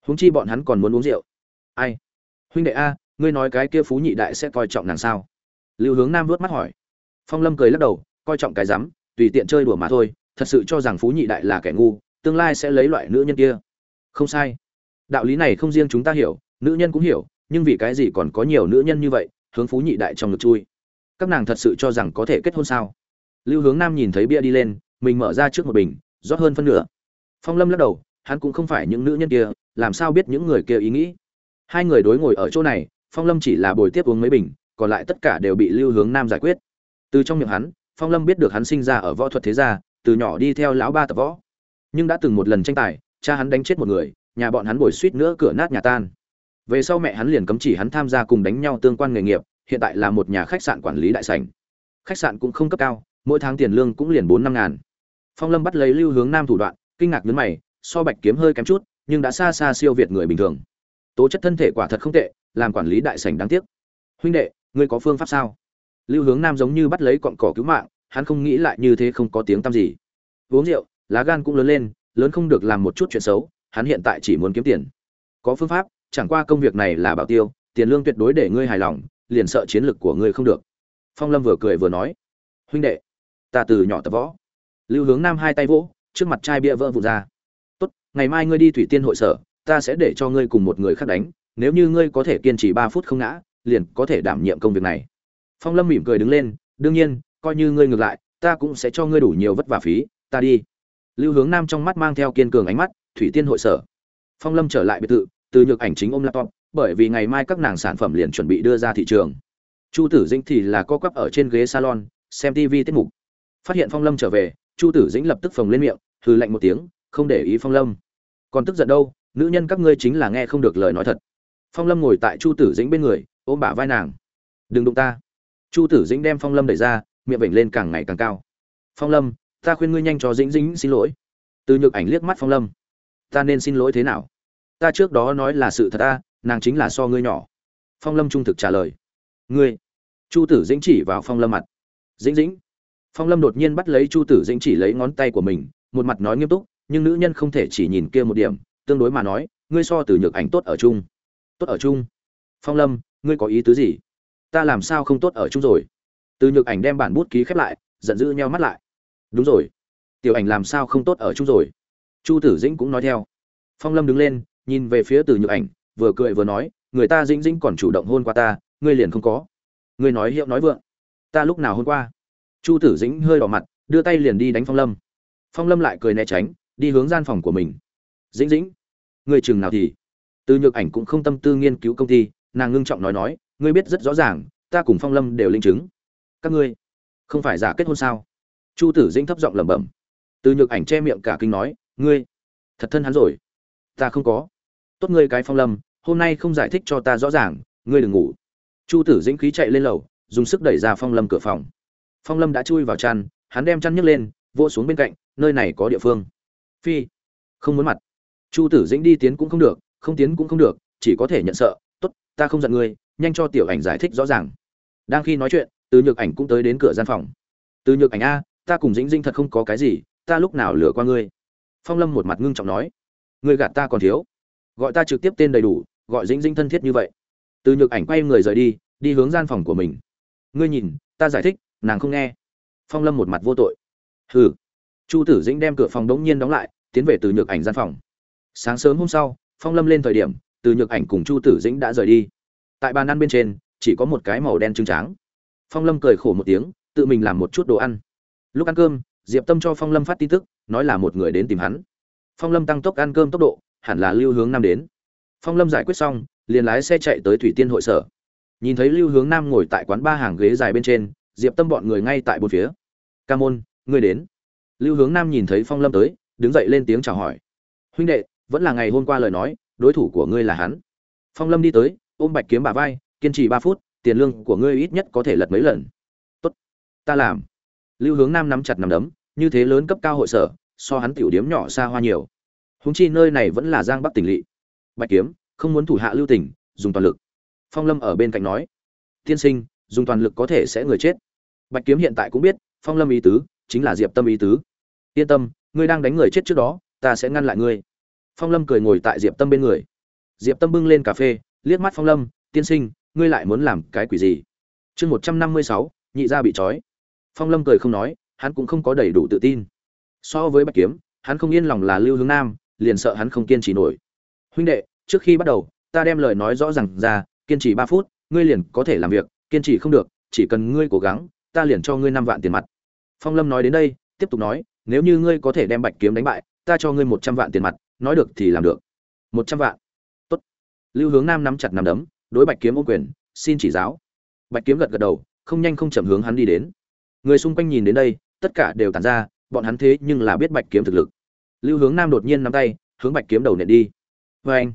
Huống chi bọn hắn còn muốn uống rượu. Ai? Huynh đệ a, ngươi nói cái kia phú nhị đại sẽ coi trọng nàng sao? Lưu hướng nam vớt mắt hỏi. Phong lâm cười lắc đầu, coi trọng cái rắm, tùy tiện chơi đùa mà thôi, thật sự cho rằng phú nhị đại là kẻ ngu, tương lai sẽ lấy loại nữ nhân kia. Không sai. Đạo lý này không riêng chúng ta hiểu, nữ nhân cũng hiểu, nhưng vì cái gì còn có nhiều nữ nhân như vậy, hướng phú nhị đại trong ngực chui? Các nàng thật sự cho rằng có thể kết hôn sao? Lưu hướng nam nhìn thấy bia đi lên, mình mở ra trước một bình, rót hơn phân nửa. Phong lâm lắc đầu, hắn cũng không phải những nữ nhân kia, làm sao biết những người kia ý nghĩ? Hai người đối ngồi ở chỗ này, phong lâm chỉ là bồi tiếp uống mấy bình, còn lại tất cả đều bị lưu hướng nam giải quyết. Từ trong miệng hắn, phong lâm biết được hắn sinh ra ở võ thuật thế gia, từ nhỏ đi theo lão ba tập võ. Nhưng đã từng một lần tranh tài, cha hắn đánh chết một người, nhà bọn hắn bồi suýt nữa cửa nát nhà tan. Về sau mẹ hắn liền cấm chỉ hắn tham gia cùng đánh nhau tương quan nghề nghiệp, hiện tại là một nhà khách sạn quản lý đại sảnh. Khách sạn cũng không cấp cao, mỗi tháng tiền lương cũng liền bốn năm ngàn. Phong lâm bắt lấy lưu hướng nam thủ đoạn, kinh ngạc nhấn mày, so bạch kiếm hơi kém chút, nhưng đã xa xa siêu việt người bình thường tố chất thân thể quả thật không tệ, làm quản lý đại sảnh đáng tiếc. Huynh đệ, ngươi có phương pháp sao? Lưu hướng nam giống như bắt lấy cọn cỏ cứu mạng, hắn không nghĩ lại như thế không có tiếng tăm gì. Uống rượu, lá gan cũng lớn lên, lớn không được làm một chút chuyện xấu, hắn hiện tại chỉ muốn kiếm tiền. Có phương pháp, chẳng qua công việc này là bảo tiêu, tiền lương tuyệt đối để ngươi hài lòng, liền sợ chiến lực của ngươi không được. Phong lâm vừa cười vừa nói, huynh đệ, ta từ nhỏ tập võ. Lưu hướng nam hai tay vỗ, trước mặt chai bia vỡ vụt ra. Tốt, ngày mai ngươi đi thủy tiên hội sở ta sẽ để cho ngươi cùng một người khác đánh, nếu như ngươi có thể kiên trì ba phút không ngã, liền có thể đảm nhiệm công việc này. Phong lâm mỉm cười đứng lên, đương nhiên, coi như ngươi ngược lại, ta cũng sẽ cho ngươi đủ nhiều vất vả phí, ta đi. Lưu hướng nam trong mắt mang theo kiên cường ánh mắt, thủy tiên hội sở. Phong lâm trở lại biệt thự, từ nhược ảnh chính ôm laptop, bởi vì ngày mai các nàng sản phẩm liền chuẩn bị đưa ra thị trường. Chu tử dĩnh thì là co quắp ở trên ghế salon, xem tv tiết mục. Phát hiện phong lâm trở về, chu tử dĩnh lập tức phồng lên miệng, hừ lạnh một tiếng, không để ý phong lâm. Còn tức giận đâu? Nữ nhân các ngươi chính là nghe không được lời nói thật. Phong lâm ngồi tại chu tử dĩnh bên người, ôm bả vai nàng. Đừng đụng ta. Chu tử dĩnh đem phong lâm đẩy ra, miệng vểnh lên càng ngày càng cao. Phong lâm, ta khuyên ngươi nhanh cho dĩnh dĩnh xin lỗi. Từ nhược ảnh liếc mắt phong lâm. Ta nên xin lỗi thế nào? Ta trước đó nói là sự thật ta, nàng chính là so ngươi nhỏ. Phong lâm trung thực trả lời. Ngươi. Chu tử dĩnh chỉ vào phong lâm mặt. Dĩnh dĩnh. Phong lâm đột nhiên bắt lấy chu tử dĩnh chỉ lấy ngón tay của mình, một mặt nói nghiêm túc, nhưng nữ nhân không thể chỉ nhìn kia một điểm tương đối mà nói, ngươi so từ nhược ảnh tốt ở chung. Tốt ở chung? Phong lâm, ngươi có ý tứ gì? Ta làm sao không tốt ở chung rồi? Từ nhược ảnh đem bản bút ký khép lại, giận dữ nheo mắt lại. Đúng rồi. Tiểu ảnh làm sao không tốt ở chung rồi? Chu tử dĩnh cũng nói theo. Phong lâm đứng lên, nhìn về phía từ nhược ảnh, vừa cười vừa nói, người ta dĩnh dĩnh còn chủ động hôn qua ta, ngươi liền không có. Ngươi nói hiệu nói vượng. Ta lúc nào hôn qua? Chu tử dĩnh hơi đỏ mặt, đưa tay liền đi đánh phong lâm. Phong lâm lại cười né tránh, đi hướng gian phòng của mình dĩnh dĩnh. Người chừng nào thì? Từ nhược ảnh cũng không tâm tư nghiên cứu công ty, nàng ngưng trọng nói nói, ngươi biết rất rõ ràng, ta cùng phong lâm đều linh chứng. Các ngươi không phải giả kết hôn sao? Chu tử dĩnh thấp giọng lẩm bẩm. Từ nhược ảnh che miệng cả kinh nói, ngươi, thật thân hắn rồi. Ta không có. Tốt ngươi cái phong lâm, hôm nay không giải thích cho ta rõ ràng, ngươi đừng ngủ. Chu tử dĩnh khí chạy lên lầu, dùng sức đẩy ra phong lâm cửa phòng. Phong lâm đã chui vào chăn, hắn đem chăn nhấc lên, vỗ xuống bên cạnh, nơi này có địa phương. Phi, không muốn mặt chu tử dĩnh đi tiến cũng không được, không tiến cũng không được, chỉ có thể nhận sợ, tốt, ta không giận ngươi, nhanh cho tiểu ảnh giải thích rõ ràng. Đang khi nói chuyện, từ nhược ảnh cũng tới đến cửa gian phòng. Từ nhược ảnh a, ta cùng dĩnh dĩnh thật không có cái gì, ta lúc nào lừa qua ngươi? Phong lâm một mặt ngưng trọng nói. Ngươi gạt ta còn thiếu. Gọi ta trực tiếp tên đầy đủ, gọi dĩnh dĩnh thân thiết như vậy. Từ nhược ảnh quay người rời đi đi hướng gian phòng của mình. Ngươi nhìn, ta giải thích, nàng không nghe. Phong lâm một mặt vô tội. Hừ. Chu tử dĩnh đem cửa phòng đống nhiên đóng lại, tiến về từ nhược ảnh gian phòng sáng sớm hôm sau, phong lâm lên thời điểm, từ nhược ảnh cùng chu tử dĩnh đã rời đi. Tại bàn ăn bên trên, chỉ có một cái màu đen trứng tráng. Phong lâm cười khổ một tiếng, tự mình làm một chút đồ ăn. Lúc ăn cơm, diệp tâm cho phong lâm phát tin tức, nói là một người đến tìm hắn. Phong lâm tăng tốc ăn cơm tốc độ, hẳn là lưu hướng nam đến. Phong lâm giải quyết xong, liền lái xe chạy tới thủy tiên hội sở. Nhìn thấy lưu hướng nam ngồi tại quán ba hàng ghế dài bên trên, diệp tâm bọn người ngay tại bốn phía. Ca môn, ngươi đến. Lưu hướng nam nhìn thấy phong lâm tới, đứng dậy lên tiếng chào hỏi. Huynh đệ vẫn là ngày hôm qua lời nói, đối thủ của ngươi là hắn. Phong lâm đi tới, ôm bạch kiếm bà vai, kiên trì ba phút, tiền lương của ngươi ít nhất có thể lật mấy lần. Tốt, ta làm. Lưu hướng nam nắm chặt nằm đấm, như thế lớn cấp cao hội sở, so hắn tiểu điếm nhỏ xa hoa nhiều. Húng chi nơi này vẫn là giang bắc tỉnh lỵ. Bạch kiếm, không muốn thủ hạ lưu tỉnh, dùng toàn lực. Phong lâm ở bên cạnh nói, tiên sinh, dùng toàn lực có thể sẽ người chết. Bạch kiếm hiện tại cũng biết, phong lâm ý tứ, chính là diệp tâm ý tứ. Yên tâm, ngươi đang đánh người chết trước đó, ta sẽ ngăn lại ngươi phong lâm cười ngồi tại diệp tâm bên người. Diệp tâm bưng lên cà phê, liếc mắt phong lâm, tiên sinh, ngươi lại muốn làm cái quỷ gì? Chương một trăm năm mươi sáu, nhị gia bị trói. Phong lâm cười không nói, hắn cũng không có đầy đủ tự tin. So với bạch kiếm, hắn không yên lòng là lưu hướng nam, liền sợ hắn không kiên trì nổi. Huynh đệ, trước khi bắt đầu, ta đem lời nói rõ r à n g ra, kiên trì ba phút, ngươi liền có thể làm việc, kiên trì không được, chỉ cần ngươi cố gắng, ta liền cho ngươi năm vạn tiền mặt. Phong lâm nói đến đây, tiếp tục nói, nếu như ngươi có thể đem bạch kiếm đánh bại, ta cho ngươi một trăm vạn tiền mặt nói được thì làm được. Một trăm vạn. Tốt. lưu hướng nam nắm chặt nắm đấm, đối bạch kiếm ô quyền, xin chỉ giáo. Bạch kiếm gật gật đầu, không nhanh không chậm hướng hắn đi đến. Người xung quanh nhìn đến đây, tất cả đều tàn ra, bọn hắn thế nhưng là biết bạch kiếm thực lực. Lưu hướng nam đột nhiên nắm tay, hướng bạch kiếm đầu nện đi. Vê anh,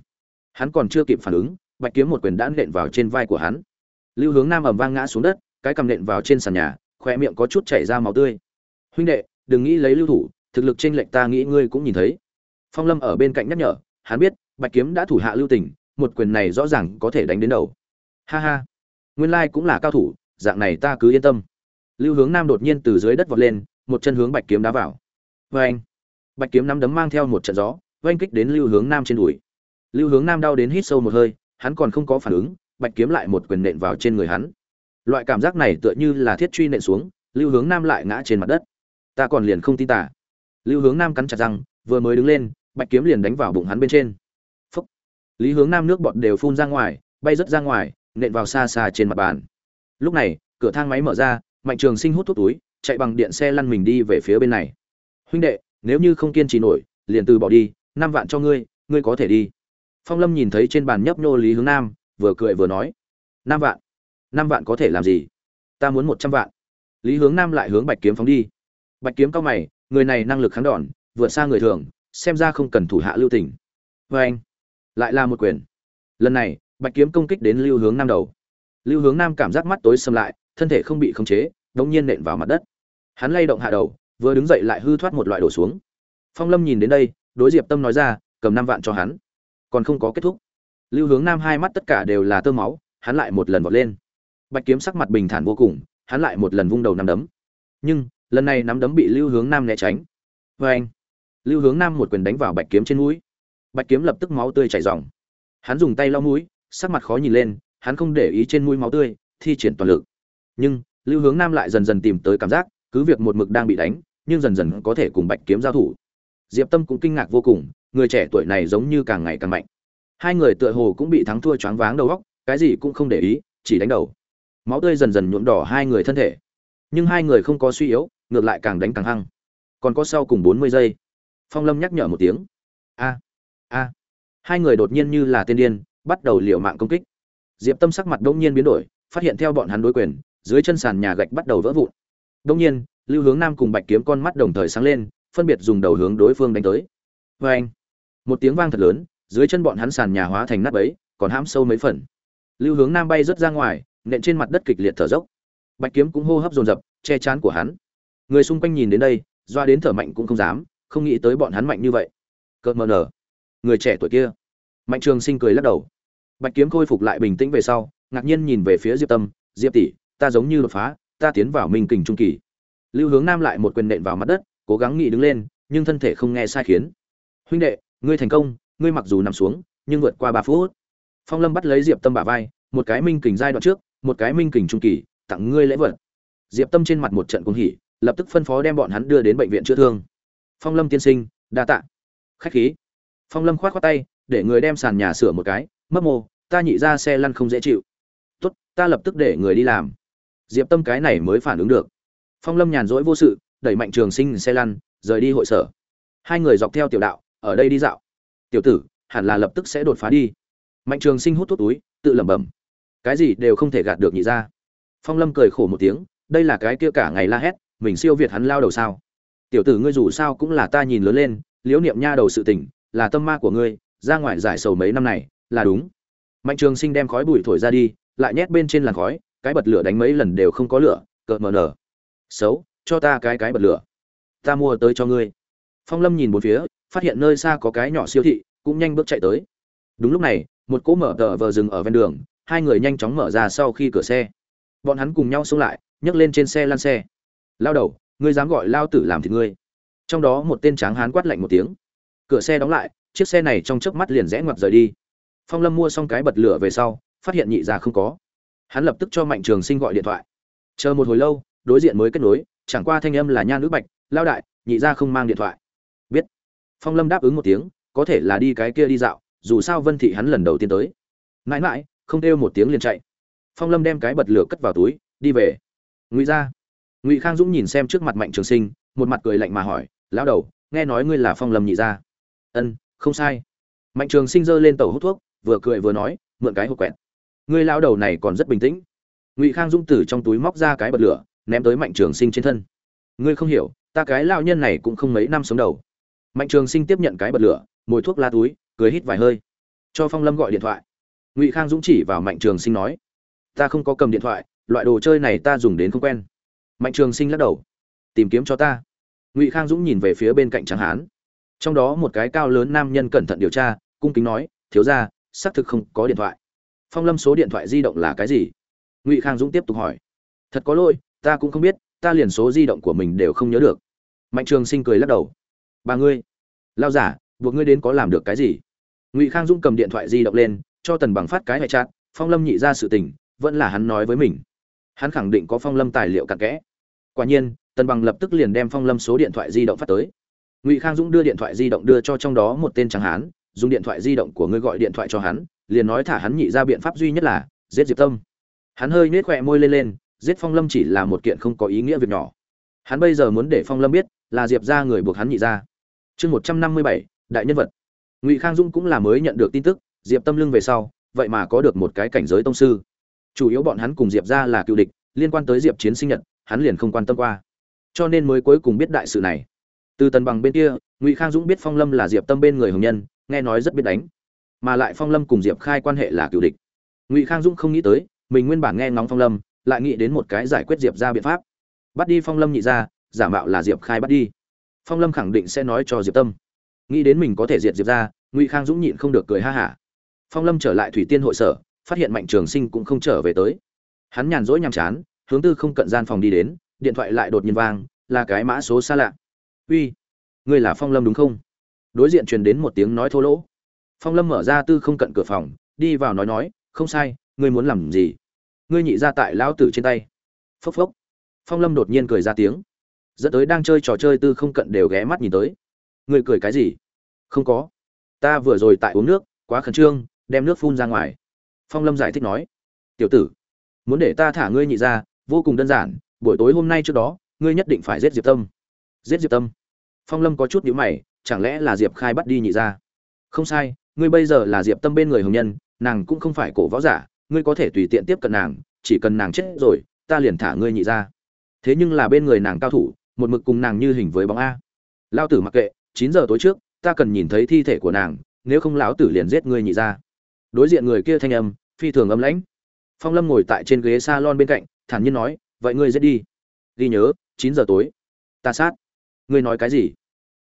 hắn còn chưa kịp phản ứng, bạch kiếm một quyền đã nện vào trên vai của hắn. Lưu hướng nam ầm vang ngã xuống đất, cái cầm nện vào trên sàn nhà khoe miệng có chút chảy ra máu tươi. Huynh đệ, đừng nghĩ lấy lưu thủ, thực lực trên lệnh ta nghĩ ngươi cũng nhìn thấy phong lâm ở bên cạnh nhắc nhở, hắn biết, bạch kiếm đã thủ hạ lưu tình, một quyền này rõ ràng có thể đánh đến đầu. Ha ha, nguyên lai cũng là cao thủ, dạng này ta cứ yên tâm. Lưu hướng nam đột nhiên từ dưới đất vọt lên, một chân hướng bạch kiếm đá vào. Vê anh, bạch kiếm nắm đấm mang theo một trận gió, oanh kích đến lưu hướng nam trên đùi. Lưu hướng nam đau đến hít sâu một hơi, hắn còn không có phản ứng, bạch kiếm lại một quyền nện vào trên người hắn. Loại cảm giác này tựa như là thiết truy nện xuống, lưu hướng nam lại ngã trên mặt đất. Ta còn liền không tin tả lưu hướng nam cắn chặt răng vừa mới đứng lên, bạch kiếm liền đánh vào bụng hắn bên trên. Phúc. lý hướng nam nước bọt đều phun ra ngoài, bay rớt ra ngoài, nện vào xa xa trên mặt bàn. Lúc này, cửa thang máy mở ra, mạnh trường sinh hút thuốc túi, chạy bằng điện xe lăn mình đi về phía bên này. Huynh đệ, nếu như không kiên trì nổi, liền từ bỏ đi, năm vạn cho ngươi ngươi có thể đi. Phong lâm nhìn thấy trên bàn nhấp nhô lý hướng nam, vừa cười vừa nói, năm vạn năm vạn có thể làm gì? Ta muốn một trăm vạn. Lý hướng nam lại hướng bạch kiếm phóng đi. Bạch kiếm cao mày, người này năng lực kháng đòn vượt xa người thường, xem ra không cần thủ hạ lưu tình. Vê anh, lại là một quyền. Lần này, bạch kiếm công kích đến lưu hướng nam đầu. Lưu hướng nam cảm giác mắt tối xâm lại, thân thể không bị khống chế, đống nhiên nện vào mặt đất. Hắn lay động hạ đầu, vừa đứng dậy lại hư thoát một loại đổ xuống. Phong lâm nhìn đến đây, đối diệp tâm nói ra, cầm năm vạn cho hắn. Còn không có kết thúc. Lưu hướng nam hai mắt tất cả đều là tơ máu, hắn lại một lần vọt lên. Bạch kiếm sắc mặt bình thản vô cùng, hắn lại một lần vung đầu nắm đấm. Nhưng, lần này nắm đấm bị lưu hướng nam né tránh. Vê anh lưu hướng nam một quyền đánh vào bạch kiếm trên mũi. Bạch kiếm lập tức máu tươi chảy ròng. Hắn dùng tay lau mũi, sắc mặt khó nhìn lên, hắn không để ý trên mũi máu tươi, thi triển toàn lực. Nhưng, lưu hướng nam lại dần dần tìm tới cảm giác, cứ việc một mực đang bị đánh, nhưng dần dần có thể cùng bạch kiếm giao thủ. Diệp tâm cũng kinh ngạc vô cùng, người trẻ tuổi này giống như càng ngày càng mạnh. Hai người tựa hồ cũng bị thắng thua choáng váng đầu óc, cái gì cũng không để ý, chỉ đánh đầu. Máu tươi dần dần nhuộm đỏ hai người thân thể. Nhưng hai người không có suy yếu, ngược lại càng đánh càng hăng. Còn có sau cùng bốn mươi giây phong lâm nhắc nhở một tiếng. A a. Hai người đột nhiên như là tiên điên, bắt đầu liều mạng công kích. Diệp tâm sắc mặt đông nhiên biến đổi, phát hiện theo bọn hắn đối quyền, dưới chân sàn nhà gạch bắt đầu vỡ vụn. Đông nhiên, lưu hướng nam cùng bạch kiếm con mắt đồng thời sáng lên, phân biệt dùng đầu hướng đối phương đánh tới. Vê anh, một tiếng vang thật lớn, dưới chân bọn hắn sàn nhà hóa thành nát ấy còn hãm sâu mấy phần. Lưu hướng nam bay rớt ra ngoài, nện trên mặt đất kịch liệt thở dốc. Bạch kiếm cũng hô hấp dồn dập, che chắn của hắn. Người xung quanh nhìn đến đây, doa đến thở mạnh cũng không dám không nghĩ tới bọn hắn mạnh như vậy. Cợt mờ nở. Người trẻ tuổi kia. Mạnh trường sinh cười lắc đầu. Bạch kiếm khôi phục lại bình tĩnh về sau, ngạc nhiên nhìn về phía diệp tâm, diệp tỷ, ta giống như đột phá, ta tiến vào minh kình trung kỳ. Lưu hướng nam lại một quyền nện vào mặt đất, cố gắng nghĩ đứng lên, nhưng thân thể không nghe sai khiến. Huynh đệ, ngươi thành công, ngươi mặc dù nằm xuống, nhưng vượt qua ba phút. Phong lâm bắt lấy diệp tâm bả vai, một cái minh kình giai đoạn trước, một cái minh kình trung kỳ, tặng ngươi lễ vật. Diệp tâm trên mặt một trận cuồng hỉ, lập tức phân phó đem bọn hắn đưa đến bệnh viện chữa thương phong lâm tiên sinh, đa tạ. Khách khí. Phong lâm khoát khoát tay, để người đem sàn nhà sửa một cái. Mất mô, ta nhị ra xe lăn không dễ chịu. Tốt, ta lập tức để người đi làm. Diệp tâm cái này mới phản ứng được. Phong lâm nhàn rỗi vô sự, đẩy mạnh trường sinh xe lăn, rời đi hội sở. Hai người dọc theo tiểu đạo, ở đây đi dạo. Tiểu tử, hẳn là lập tức sẽ đột phá đi. Mạnh trường sinh hút thuốc túi, tự lẩm bẩm. Cái gì đều không thể gạt được nhị ra. Phong lâm cười khổ một tiếng, đây là cái kia cả ngày la hét, mình siêu việt hắn lao đầu sao? Tiểu tử ngươi dù sao cũng là ta nhìn lớn lên liễu niệm nha đầu sự tỉnh, là tâm ma của ngươi ra ngoài giải sầu mấy năm này là đúng. Mạnh trường sinh đem khói bụi thổi ra đi lại nhét bên trên làn khói cái bật lửa đánh mấy lần đều không có lửa cợt mờ nở. Xấu cho ta cái cái bật lửa. Ta mua tới cho ngươi. Phong lâm nhìn một phía phát hiện nơi xa có cái nhỏ siêu thị cũng nhanh bước chạy tới. Đúng lúc này một cỗ mở tờ vờ dừng ở ven đường hai người nhanh chóng mở ra sau khi cửa xe. Bọn hắn cùng nhau xông lại nhấc lên trên xe lăn xe. Lao đầu ngươi dám gọi lao tử làm thì ngươi. Trong đó một tên tráng hán quát lạnh một tiếng. Cửa xe đóng lại, chiếc xe này trong chớp mắt liền rẽ ngoặt rời đi. Phong lâm mua xong cái bật lửa về sau, phát hiện nhị già không có. Hắn lập tức cho mạnh trường sinh gọi điện thoại. Chờ một hồi lâu, đối diện mới kết nối, chẳng qua thanh âm là nha nữ bạch, lao đại, nhị ra không mang điện thoại. Biết. Phong lâm đáp ứng một tiếng, có thể là đi cái kia đi dạo, dù sao vân thị hắn lần đầu tiên tới. Mãi mãi, không kêu một tiếng liền chạy. Phong lâm đem cái bật lửa cất vào túi, đi về. Ngụy ra ngụy khang dũng nhìn xem trước mặt mạnh trường sinh một mặt cười lạnh mà hỏi lão đầu nghe nói ngươi là phong lâm nhị gia ân không sai mạnh trường sinh giơ lên tàu hút thuốc vừa cười vừa nói mượn cái hộp quẹt ngươi lão đầu này còn rất bình tĩnh ngụy khang dũng từ trong túi móc ra cái bật lửa ném tới mạnh trường sinh trên thân ngươi không hiểu ta cái lão nhân này cũng không mấy năm sống đầu mạnh trường sinh tiếp nhận cái bật lửa mồi thuốc la túi cười hít vài hơi cho phong lâm gọi điện thoại ngụy khang dũng chỉ vào mạnh trường sinh nói ta không có cầm điện thoại loại đồ chơi này ta dùng đến không quen mạnh trường sinh lắc đầu. Tìm kiếm cho ta. Ngụy khang dũng nhìn về phía bên cạnh tráng hán. Trong đó một cái cao lớn nam nhân cẩn thận điều tra, cung kính nói, thiếu ra xác thực không có điện thoại. Phong lâm số điện thoại di động là cái gì? Ngụy khang dũng tiếp tục hỏi. Thật có lỗi, ta cũng không biết, ta liền số di động của mình đều không nhớ được. Mạnh trường sinh cười lắc đầu. Bà ngươi lao giả, buộc ngươi đến có làm được cái gì? Ngụy khang dũng cầm điện thoại di động lên, cho tần bằng phát cái hệ chát phong lâm nhị ra sự tình, vẫn là hắn nói với mình. Hắn khẳng định có phong lâm tài liệu cặn kẽ quả nhiên, tần bằng lập tức liền đem phong lâm số điện thoại di động phát tới. Ngụy khang dũng đưa điện thoại di động đưa cho trong đó một tên tráng hán, dùng điện thoại di động của ngươi gọi điện thoại cho hắn, liền nói thả hắn nhị ra biện pháp duy nhất là giết diệp tâm. Hắn hơi nết khỏe môi lên lên, giết phong lâm chỉ là một kiện không có ý nghĩa việc nhỏ. Hắn bây giờ muốn để phong lâm biết là diệp ra người buộc hắn nhị ra. Chương một trăm năm mươi bảy, đại nhân vật. Ngụy khang dũng cũng là mới nhận được tin tức, diệp tâm lưng về sau, vậy mà có được một cái cảnh giới tông sư. Chủ yếu bọn hắn cùng diệp ra là cựu địch, liên quan tới diệp chiến sinh nhật hắn liền không quan tâm qua. Cho nên mới cuối cùng biết đại sự này. Từ tần bằng bên kia, ngụy khang dũng biết phong lâm là diệp tâm bên người hồng nhân, nghe nói rất biết đánh. Mà lại phong lâm cùng diệp khai quan hệ là cựu địch. Ngụy khang dũng không nghĩ tới, mình nguyên bản nghe ngóng phong lâm, lại nghĩ đến một cái giải quyết diệp ra biện pháp. Bắt đi phong lâm nhị ra, giả mạo là diệp khai bắt đi. Phong lâm khẳng định sẽ nói cho diệp tâm. Nghĩ đến mình có thể diệt diệp ra, ngụy khang dũng nhịn không được cười ha hả. Phong lâm trở lại thủy tiên hội sở, phát hiện mạnh trường sinh cũng không trở về tới. Hắn nhàn rỗi nhàm chán hướng tư không cận gian phòng đi đến, điện thoại lại đột nhiên vang, là cái mã số xa lạ. Uy, ngươi là phong lâm đúng không? Đối diện truyền đến một tiếng nói thô lỗ. Phong lâm mở ra tư không cận cửa phòng, đi vào nói nói, không sai, ngươi muốn làm gì? Ngươi nhị ra tại lão tử trên tay. Phốc phốc. Phong lâm đột nhiên cười ra tiếng. Dẫn tới đang chơi trò chơi tư không cận đều ghé mắt nhìn tới. Ngươi cười cái gì? Không có. Ta vừa rồi tại uống nước, quá khẩn trương, đem nước phun ra ngoài. Phong lâm giải thích nói. Tiểu tử, muốn để ta thả ngươi nhị ra vô cùng đơn giản, buổi tối hôm nay trước đó, ngươi nhất định phải giết diệp tâm. Giết diệp tâm. Phong lâm có chút nhữ mày, chẳng lẽ là diệp khai bắt đi nhị ra không sai, ngươi bây giờ là diệp tâm bên người hồng nhân, nàng cũng không phải cổ võ giả, ngươi có thể tùy tiện tiếp cận nàng, chỉ cần nàng chết rồi, ta liền thả ngươi nhị ra thế nhưng là bên người nàng cao thủ, một mực cùng nàng như hình với bóng a. Lao tử mặc kệ, chín giờ tối trước, ta cần nhìn thấy thi thể của nàng, nếu không lão tử liền giết ngươi nhị ra đối diện người kia thanh âm, phi thường âm lãnh. Phong lâm ngồi tại trên ghế s a lon bên cạnh thản nhiên nói, vậy ngươi giết đi. Ghi nhớ, chín giờ tối. Ta sát. Ngươi nói cái gì?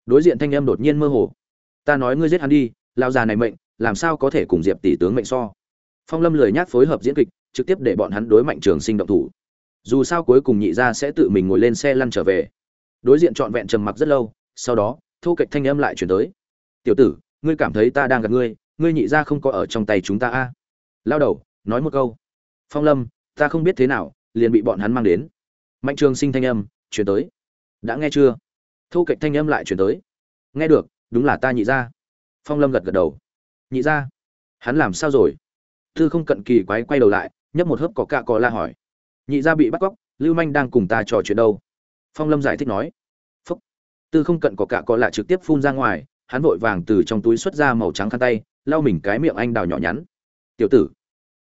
Đối diện thanh âm đột nhiên mơ hồ. Ta nói ngươi giết hắn đi lao già này mệnh, làm sao có thể cùng diệp tỷ tướng mệnh so? Phong lâm lười nhác phối hợp diễn kịch, trực tiếp để bọn hắn đối mạnh trường sinh động thủ. Dù sao cuối cùng nhị gia sẽ tự mình ngồi lên xe lăn trở về. Đối diện trọn vẹn trầm mặc rất lâu, sau đó thu kịch thanh âm lại chuyển tới. Tiểu tử, ngươi cảm thấy ta đang gặp ngươi ngươi nhị gia không có ở trong tay chúng ta a? À? lao đầu, nói một câu. Phong lâm, ta không biết thế nào liền bị bọn hắn mang đến. Mạnh trường sinh thanh âm chuyển tới. Đã nghe chưa? Thu kịch thanh âm lại chuyển tới. Nghe được, đúng là ta nhị gia. Phong lâm gật gật đầu. Nhị gia? Hắn làm sao rồi? Tư không cận kỳ quái quay đầu lại, nhấp một hớp có cạ cò la hỏi. Nhị gia bị bắt cóc, lưu manh đang cùng ta trò chuyện đâu? Phong lâm giải thích nói. Phúc. Tư không cận có cạ cò lạ trực tiếp phun ra ngoài, hắn vội vàng từ trong túi xuất ra màu trắng khăn tay, lau mình cái miệng anh đào nhỏ nhắn. Tiểu tử,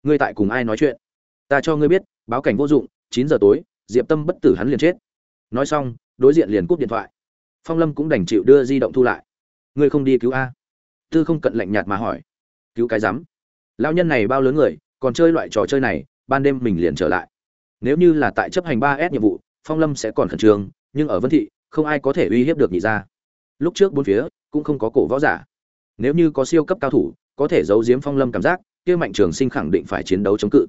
ngươi tại cùng ai nói chuyện? Ta cho ngươi biết, báo cảnh vô dụng, chín giờ tối, diệp tâm bất tử hắn liền chết. Nói xong, đối diện liền cúp điện thoại. Phong lâm cũng đành chịu đưa di động thu lại. Ngươi không đi cứu a. Tư không cận lạnh nhạt mà hỏi. Cứu cái rắm? Lao nhân này bao lớn người, còn chơi loại trò chơi này, ban đêm mình liền trở lại. Nếu như là tại chấp hành ba s nhiệm vụ, phong lâm sẽ còn khẩn trương, nhưng ở vân thị, không ai có thể uy hiếp được nhị ra lúc trước bốn phía, cũng không có cổ võ giả. Nếu như có siêu cấp cao thủ, có thể giấu giếm phong lâm cảm giác, kia mạnh trường sinh khẳng định phải chiến đấu chống cự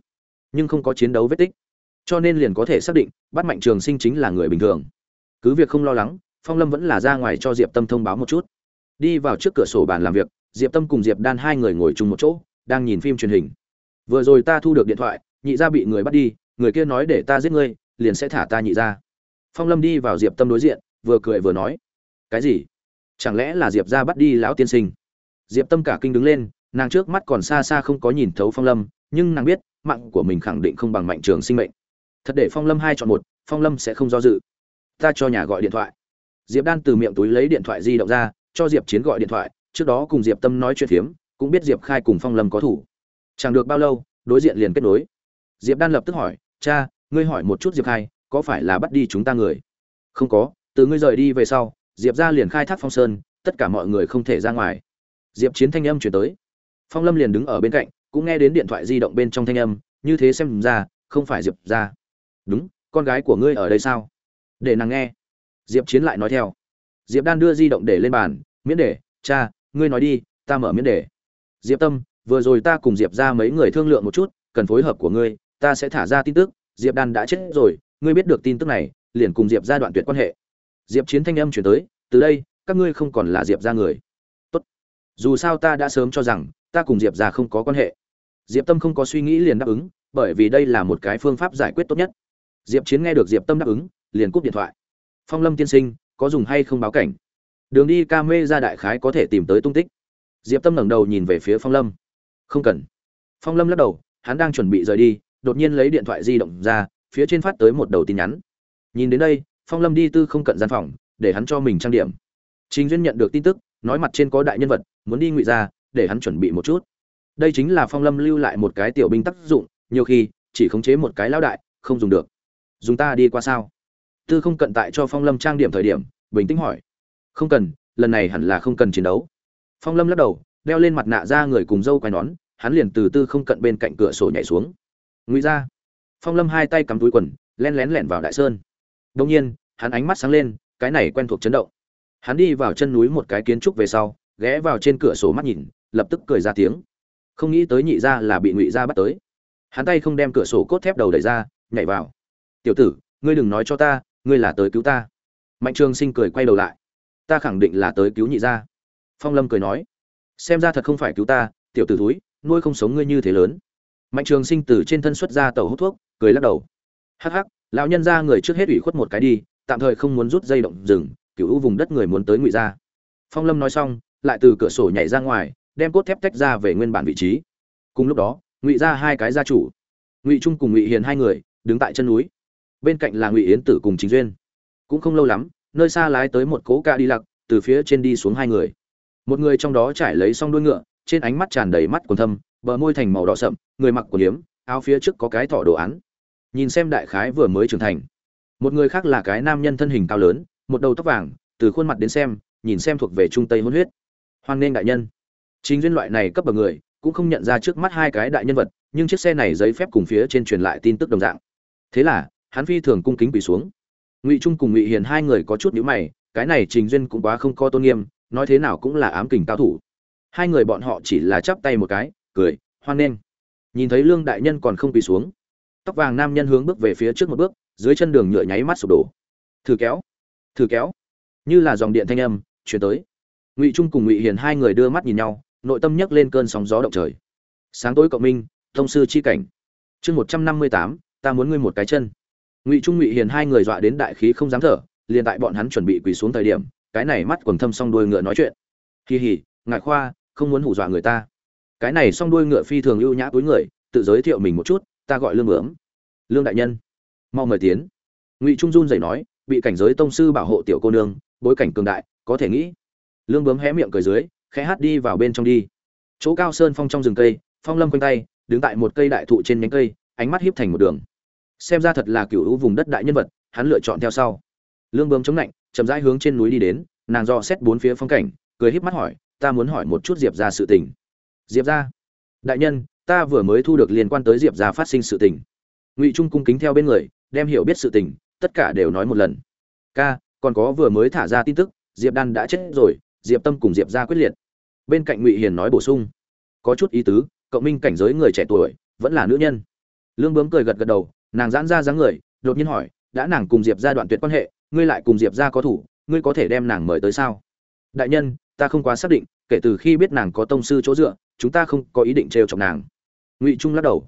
nhưng không có chiến đấu vết tích. Cho nên liền có thể xác định, bắt mạnh trường sinh chính là người bình thường. Cứ việc không lo lắng, phong lâm vẫn là ra ngoài cho diệp tâm thông báo một chút. Đi vào trước cửa sổ bàn làm việc, diệp tâm cùng diệp đan hai người ngồi chung một chỗ, đang nhìn phim truyền hình. Vừa rồi ta thu được điện thoại, nhị gia bị người bắt đi, người kia nói để ta giết ngươi, liền sẽ thả ta nhị gia. Phong lâm đi vào diệp tâm đối diện, vừa cười vừa nói, cái gì? Chẳng lẽ là diệp gia bắt đi lão tiên sinh? Diệp tâm cả kinh đứng lên, nàng trước mắt còn xa xa không có nhìn thấu phong lâm, nhưng nàng biết mạng của mình khẳng định không bằng mạnh trường sinh mệnh. Thật để phong lâm hai chọn một, phong lâm sẽ không do dự. Ta cho nhà gọi điện thoại. Diệp đan từ miệng túi lấy điện thoại di động ra, cho diệp chiến gọi điện thoại, trước đó cùng diệp tâm nói chuyện phiếm, cũng biết diệp khai cùng phong lâm có thủ. Chẳng được bao lâu, đối diện liền kết nối. Diệp đan lập tức hỏi, cha, ngươi hỏi một chút diệp khai, có phải là bắt đi chúng ta người? Không có, từ ngươi rời đi về sau, diệp ra liền khai thác phong sơn, tất cả mọi người không thể ra ngoài. Diệp chiến thanh âm chuyển tới. Phong lâm liền đứng ở bên cạnh cũng nghe đến điện thoại di động bên trong thanh âm, như thế xem ra, không phải diệp ra. Đúng, con gái của ngươi ở đây sao? Để nàng nghe. Diệp chiến lại nói theo. Diệp đan đưa di động để lên bàn, miễn để, cha, ngươi nói đi, ta mở miễn để. Diệp tâm, vừa rồi ta cùng diệp ra mấy người thương lượng một chút, cần phối hợp của ngươi, ta sẽ thả ra tin tức, diệp đan đã chết rồi, ngươi biết được tin tức này, liền cùng diệp ra đoạn tuyệt quan hệ. Diệp chiến thanh âm chuyển tới, từ đây, các ngươi không còn là diệp ra người. Tốt. Dù sao ta đã sớm cho rằng, ta cùng diệp ra không có quan hệ diệp tâm không có suy nghĩ liền đáp ứng, bởi vì đây là một cái phương pháp giải quyết tốt nhất. Diệp chiến nghe được diệp tâm đáp ứng, liền cúp điện thoại. Phong lâm tiên sinh, có dùng hay không báo cảnh? Đường đi ca mê ra đại khái có thể tìm tới tung tích. Diệp tâm ngẩng đầu nhìn về phía phong lâm. Không cần. Phong lâm lắc đầu, hắn đang chuẩn bị rời đi, đột nhiên lấy điện thoại di động ra, phía trên phát tới một đầu tin nhắn. Nhìn đến đây, phong lâm đi tư không cận gian phòng, để hắn cho mình trang điểm. Trình duyên nhận được tin tức, nói mặt trên có đại nhân vật, muốn đi ngụy ra, để hắn chuẩn bị một chút đây chính là phong lâm lưu lại một cái tiểu binh tác dụng, nhiều khi, chỉ khống chế một cái lão đại, không dùng được. Dùng ta đi qua sao? Tư không cận tại cho phong lâm trang điểm thời điểm, bình tĩnh hỏi. Không cần, lần này hẳn là không cần chiến đấu. Phong lâm lắc đầu, đeo lên mặt nạ ra người cùng dâu quai nón, hắn liền từ tư không cận bên cạnh cửa sổ nhảy xuống. Ngụy ra. Phong lâm hai tay cắm túi quần len lén lẻn vào đại sơn. Đông nhiên, hắn ánh mắt sáng lên, cái này quen thuộc chấn động. Hắn đi vào chân núi một cái kiến trúc về sau, ghé vào trên cửa sổ mắt nhìn, lập tức cười ra tiếng không nghĩ tới nhị gia là bị ngụy gia bắt tới. Hắn tay không đem cửa sổ cốt thép đầu đẩy ra, nhảy vào. Tiểu tử, ngươi đừng nói cho ta, ngươi là tới cứu ta. Mạnh trường sinh cười quay đầu lại. Ta khẳng định là tới cứu nhị gia. Phong lâm cười nói. Xem ra thật không phải cứu ta, tiểu tử thúi, nuôi không sống ngươi như thế lớn. Mạnh trường sinh từ trên thân xuất ra tàu hút thuốc, cười lắc đầu. Hắc hắc, lão nhân ra người trước hết ủy khuất một cái đi, tạm thời không muốn rút dây động rừng cựu vùng đất người muốn tới ngụy ra phong lâm nói xong, lại từ cửa sổ nhảy ra ngoài đem cốt thép tách ra về nguyên bản vị trí. Cùng lúc đó, ngụy ra hai cái gia chủ. Ngụy trung cùng ngụy hiền hai người đứng tại chân núi. Bên cạnh là ngụy yến tử cùng chính duyên. Cũng không lâu lắm, nơi xa lái tới một cố ca đi lặc, từ phía trên đi xuống hai người. Một người trong đó trải lấy xong đuôi ngựa, trên ánh mắt tràn đầy mắt còn thâm, bờ môi thành màu đỏ sậm, người mặc quần liếm áo phía trước có cái thỏ đồ án. Nhìn xem đại khái vừa mới trưởng thành. Một người khác là cái nam nhân thân hình cao lớn, một đầu tóc vàng, từ khuôn mặt đến xem, nhìn xem thuộc về trung tây hôn huyết. Hoan nghênh đại nhân chính duyên loại này cấp bậc người, cũng không nhận ra trước mắt hai cái đại nhân vật, nhưng chiếc xe này giấy phép cùng phía trên truyền lại tin tức đồng dạng. Thế là, hắn phi thường cung kính quỳ xuống. Ngụy trung cùng ngụy hiền hai người có chút nhíu mày, cái này trình duyên cũng quá không có tôn nghiêm, nói thế nào cũng là ám kình cao thủ. Hai người bọn họ chỉ là chắp tay một cái, cười, hoan nghênh. Nhìn thấy lương đại nhân còn không quỳ xuống, tóc vàng nam nhân hướng bước về phía trước một bước, dưới chân đường nhựa nháy mắt sụp đổ. Thử kéo thử kéo. Như là dòng điện thanh âm, chuyển tới. Ngụy trung cùng ngụy hiền hai người đưa mắt nhìn nhau nội tâm nhấc lên cơn sóng gió động trời. Sáng tối cộng minh, thông sư chi cảnh. Chương một trăm năm mươi tám, ta muốn ngươi một cái chân. Ngụy trung ngụy hiền hai người dọa đến đại khí không dám thở, liền tại bọn hắn chuẩn bị quỳ xuống thời điểm, cái này mắt quần thâm song đuôi ngựa nói chuyện. Kỳ hỉ ngại khoa, không muốn hù dọa người ta. Cái này song đuôi ngựa phi thường ưu nhã túi người, tự giới thiệu mình một chút, ta gọi lương bướm. Lương đại nhân, mau mời tiến. Ngụy trung run dậy nói, bị cảnh giới tông sư bảo hộ tiểu cô nương, bối cảnh cường đại, có thể nghĩ. Lương bướm hé miệng cười dưới khẽ hát đi vào bên trong đi. Chỗ cao sơn phong trong rừng cây, phong lâm quanh tay, đứng tại một cây đại thụ trên nhánh cây, ánh mắt hiếp thành một đường. Xem ra thật là cựu hữu vùng đất đại nhân vật, hắn lựa chọn theo sau. Lương bướm chống lạnh chậm rãi hướng trên núi đi đến, nàng dò xét bốn phía phong cảnh, cười híp mắt hỏi, ta muốn hỏi một chút diệp ra sự tình. Diệp ra đại nhân, ta vừa mới thu được liên quan tới diệp ra phát sinh sự tình. Ngụy trung cung kính theo bên người, đem hiểu biết sự tình, tất cả đều nói một lần. Ca, còn có vừa mới thả ra tin tức, diệp đan đã chết rồi diệp tâm cùng diệp ra quyết liệt. Bên cạnh ngụy hiền nói bổ sung, có chút ý tứ, cộng minh cảnh giới người trẻ tuổi vẫn là nữ nhân. Lương bướm cười gật gật đầu, nàng giãn ra dáng người, đột nhiên hỏi, đã nàng cùng diệp ra đoạn tuyệt quan hệ, ngươi lại cùng diệp ra có thủ, ngươi có thể đem nàng mời tới sao? Đại nhân, ta không quá xác định, kể từ khi biết nàng có tông sư chỗ dựa, chúng ta không có ý định trêu chọc nàng. Ngụy trung lắc đầu,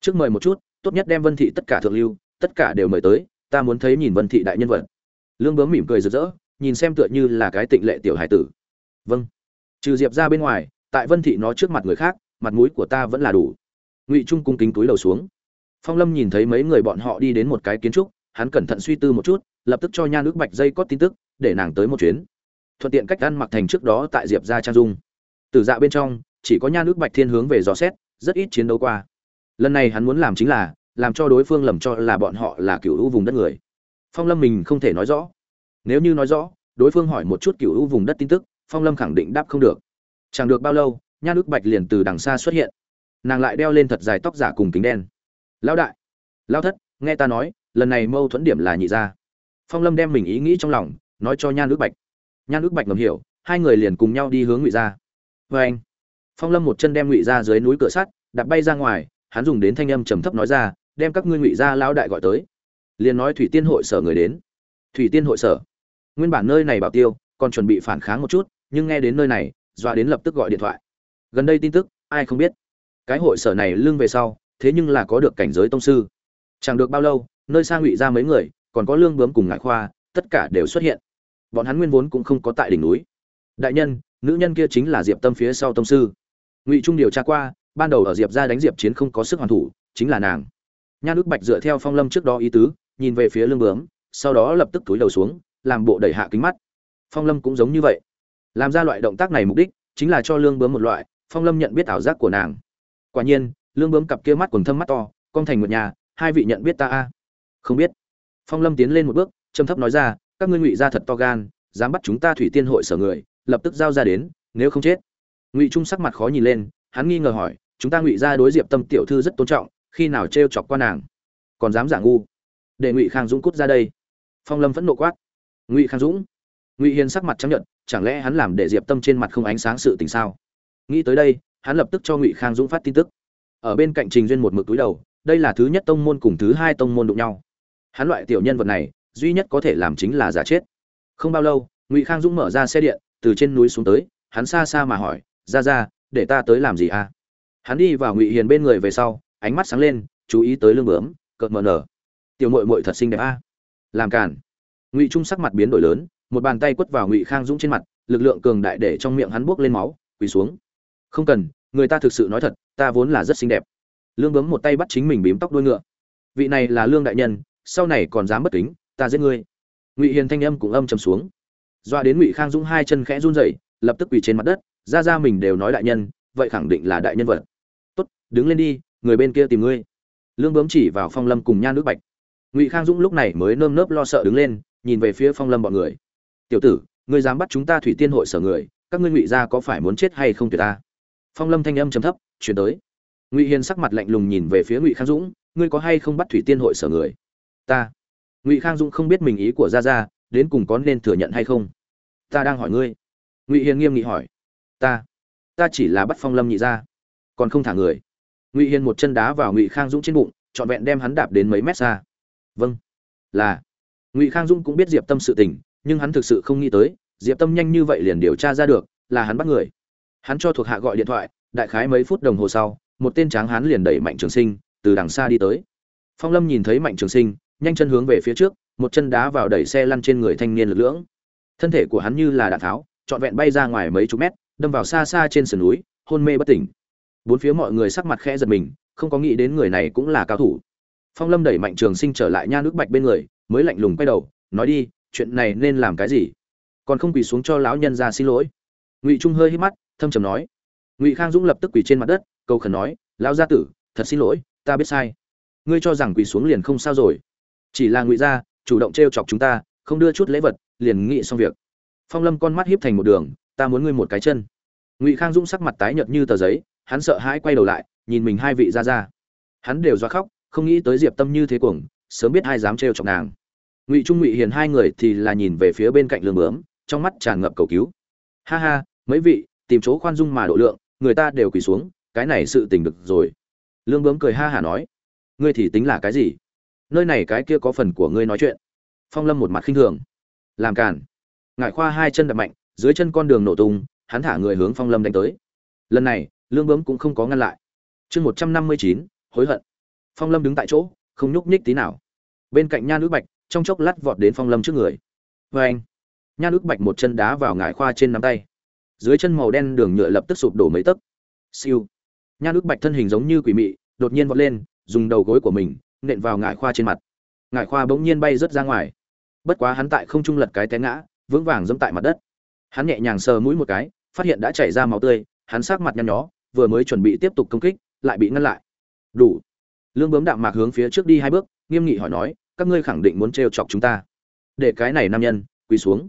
trước mời một chút, tốt nhất đem vân thị tất cả thượng lưu, tất cả đều mời tới, ta muốn thấy nhìn vân thị đại nhân vật. Lương bướm mỉm cười rực rỡ nhìn xem tựa như là cái tịnh lệ tiểu hải tử. Vâng. Trừ diệp ra bên ngoài, tại vân thị nó trước mặt người khác, mặt mũi của ta vẫn là đủ. Ngụy trung cung kính túi đầu xuống. Phong lâm nhìn thấy mấy người bọn họ đi đến một cái kiến trúc, hắn cẩn thận suy tư một chút, lập tức cho nha nước bạch dây cót tin tức, để nàng tới một chuyến. Thuận tiện cách ăn mặc thành trước đó tại diệp ra trang dung. Từ dạ bên trong, chỉ có nha nước bạch thiên hướng về dò xét, rất ít chiến đấu qua. Lần này hắn muốn làm chính là, làm cho đối phương lầm cho là bọn họ là cựu hữu vùng đất người. Phong lâm mình không thể nói rõ nếu như nói rõ, đối phương hỏi một chút cựu u vùng đất tin tức, phong lâm khẳng định đáp không được. Chẳng được bao lâu nha nước bạch liền từ đằng xa xuất hiện. Nàng lại đeo lên thật dài tóc giả cùng kính đen. Lão đại, lão thất, nghe ta nói, lần này mâu thuẫn điểm là nhị gia. Phong lâm đem mình ý nghĩ trong lòng, nói cho nha nước bạch. Nha nước bạch ngầm hiểu, hai người liền cùng nhau đi hướng ngụy gia. Vê anh. Phong lâm một chân đem ngụy gia dưới núi cửa sắt đặt bay ra ngoài, hắn dùng đến thanh âm trầm thấp nói ra, đem các ngươi ngụy gia lão đại gọi tới. Liền nói thủy tiên hội sở người đến. Thủy tiên hội sở? Nguyên bản nơi này bảo tiêu, còn chuẩn bị phản kháng một chút, nhưng nghe đến nơi này, dọa đến lập tức gọi điện thoại. Gần đây tin tức, ai không biết. Cái hội sở này lưng về sau, thế nhưng là có được cảnh giới tông sư. Chẳng được bao lâu, nơi sang ngụy ra mấy người, còn có lương bướm cùng ngại khoa, tất cả đều xuất hiện. Bọn hắn nguyên vốn cũng không có tại đỉnh núi. Đại nhân, nữ nhân kia chính là diệp tâm phía sau tông sư. Ngụy trung điều tra qua, ban đầu ở diệp ra đánh diệp chiến không có sức hoàn thủ, chính là nàng. Nha nước bạch dựa theo phong lâm trước đó ý tứ, nhìn về phía lương bướm, sau đó lập tức túi đầu xuống làm bộ đẩy hạ kính mắt. Phong lâm cũng giống như vậy. Làm ra loại động tác này mục đích chính là cho lương bướm một loại, phong lâm nhận biết ảo giác của nàng. Quả nhiên, lương bướm cặp kia mắt quần thâm mắt to, con thành một nhà, hai vị nhận biết ta a. Không biết. Phong lâm tiến lên một bước, trầm thấp nói ra, các ngươi ngụy ra thật to gan, dám bắt chúng ta thủy tiên hội sở người, lập tức giao ra đến, nếu không chết. Ngụy trung sắc mặt khó nhìn lên, hắn nghi ngờ hỏi, chúng ta ngụy ra đối diệp tâm tiểu thư rất tôn trọng, khi nào t chọc qua nàng? Còn dám giả ngu? Để ngụy khang dũng cút ra đây. Phong lâm vẫn nộ quát ngụy khang dũng ngụy hiền sắc mặt chấp nhận chẳng lẽ hắn làm để diệp tâm trên mặt không ánh sáng sự tình sao? nghĩ tới đây, hắn lập tức cho ngụy khang dũng phát tin tức. ở bên cạnh trình duyên một mực túi đầu, đây là thứ nhất tông môn cùng thứ hai tông môn đụng nhau. hắn loại tiểu nhân vật này, duy nhất có thể làm chính là giả chết. không bao lâu, ngụy khang dũng mở ra xe điện, từ trên núi xuống tới, hắn xa xa mà hỏi, ra ra, để ta tới làm gì à? hắn đi vào ngụy hiền bên người về sau, ánh mắt sáng lên, chú ý tới lương bướm, cợt mờ nở. Tiểu mội mội thật xinh đẹp a. Làm cản ngụy trung sắc mặt biến đổi lớn, một bàn tay quất vào ngụy khang dũng trên mặt, lực lượng cường đại để trong miệng hắn buốc lên máu, quỳ xuống. Không cần, người ta thực sự nói thật, ta vốn là rất xinh đẹp. Lương bấm một tay bắt chính mình bím tóc đuôi ngựa. Vị này là lương đại nhân, sau này còn dám bất kính, ta giết ngươi. Ngụy hiền thanh âm cũng âm trầm xuống. Doa đến ngụy khang dũng hai chân khẽ run rẩy, lập tức quỳ trên mặt đất, ra ra mình đều nói đại nhân, vậy khẳng định là đại nhân vật. Tốt, đứng lên đi, người bên kia tìm ngươi. Lương bấm chỉ vào phong lâm cùng nha nước bạch. Ngụy khang dũng lúc này mới nơm nớp lo sợ đứng lên nhìn về phía phong lâm bọn người. Tiểu tử, ngươi dám bắt chúng ta thủy tiên hội sở người, các ngươi ngụy gia có phải muốn chết hay không tuyệt ta? Phong lâm thanh âm trầm thấp, chuyển tới. Ngụy hiền sắc mặt lạnh lùng nhìn về phía ngụy khang dũng, ngươi có hay không bắt thủy tiên hội sở người? Ta. Ngụy khang dũng không biết mình ý của gia gia, đến cùng có nên thừa nhận hay không? Ta đang hỏi ngươi. Ngụy hiền nghiêm nghị hỏi. Ta. Ta chỉ là bắt phong lâm nhị ra còn không thả người. Ngụy hiền một chân đá vào ngụy khang dũng trên bụng, trọn vẹn đem hắn đạp đến mấy mét xa. Vâng. Là ngụy khang Dung cũng biết diệp tâm sự tình, nhưng hắn thực sự không nghĩ tới, diệp tâm nhanh như vậy liền điều tra ra được là hắn bắt người. Hắn cho thuộc hạ gọi điện thoại, đại khái mấy phút đồng hồ sau, một tên tráng hắn liền đẩy mạnh trường sinh từ đằng xa đi tới. Phong lâm nhìn thấy mạnh trường sinh, nhanh chân hướng về phía trước, một chân đá vào đẩy xe lăn trên người thanh niên lực lưỡng. Thân thể của hắn như là đạn tháo, trọn vẹn bay ra ngoài mấy chục mét, đâm vào xa xa trên sườn núi, hôn mê bất tỉnh. Bốn phía mọi người sắc mặt khẽ giật mình, không có nghĩ đến người này cũng là cao thủ. Phong lâm đẩy mạnh trường sinh trở lại nha nước bạch bên người mới lạnh lùng quay đầu, nói đi, chuyện này nên làm cái gì? Còn không quỳ xuống cho lão nhân ra xin lỗi. Ngụy trung hơi hít mắt, thâm trầm nói. Ngụy khang dũng lập tức quỳ trên mặt đất, cầu khẩn nói, lão gia tử, thật xin lỗi, ta biết sai. Ngươi cho rằng quỳ xuống liền không sao rồi. Chỉ là ngụy gia, chủ động t chọc chúng ta, không đưa chút lễ vật, liền nghĩ xong việc. Phong lâm con mắt hiếp thành một đường, ta muốn ngươi một cái chân. Ngụy khang dũng sắc mặt tái nhợt như tờ giấy, hắn sợ hãi quay đầu lại, nhìn mình hai vị ra ra hắn đều do khóc, không nghĩ tới diệp tâm như thế cuồng sớm biết ai dám trêu chọc nàng. Ngụy trung ngụy hiền hai người thì là nhìn về phía bên cạnh lương bướm, trong mắt tràn ngập cầu cứu. Ha ha, mấy vị, tìm chỗ khoan dung mà độ lượng, người ta đều quỳ xuống, cái này sự tình được rồi. Lương bướm cười ha hả nói, ngươi thì tính là cái gì? Nơi này cái kia có phần của ngươi nói chuyện. Phong lâm một mặt khinh thường. Làm càn. Ngải khoa hai chân đập mạnh, dưới chân con đường nổ tung, hắn thả người hướng phong lâm đánh tới. Lần này, lương bướm cũng không có ngăn lại. Chương một trăm năm mươi chín, hối hận. Phong lâm đứng tại chỗ không nhúc nhích tí nào. Bên cạnh nha nữ bạch, trong chốc lát vọt đến phong lâm trước người. Vê anh nha nữ bạch một chân đá vào ngải khoa trên nắm tay. Dưới chân màu đen đường nhựa lập tức sụp đổ mấy tấc. Siêu. Nha nữ bạch thân hình giống như quỷ mị, đột nhiên vọt lên, dùng đầu gối của mình, nện vào ngải khoa trên mặt. Ngải khoa bỗng nhiên bay rớt ra ngoài. Bất quá hắn tại không trung lật cái té ngã, vững vàng dẫm tại mặt đất. Hắn nhẹ nhàng sờ mũi một cái, phát hiện đã chảy ra máu tươi, hắn sát mặt nhăn nhó, vừa mới chuẩn bị tiếp tục công kích, lại bị ngăn lại. Đủ lương bướm đạm mạc hướng phía trước đi hai bước, nghiêm nghị hỏi nói, các ngươi khẳng định muốn trêu chọc chúng ta. Để cái này nam nhân, quỳ xuống.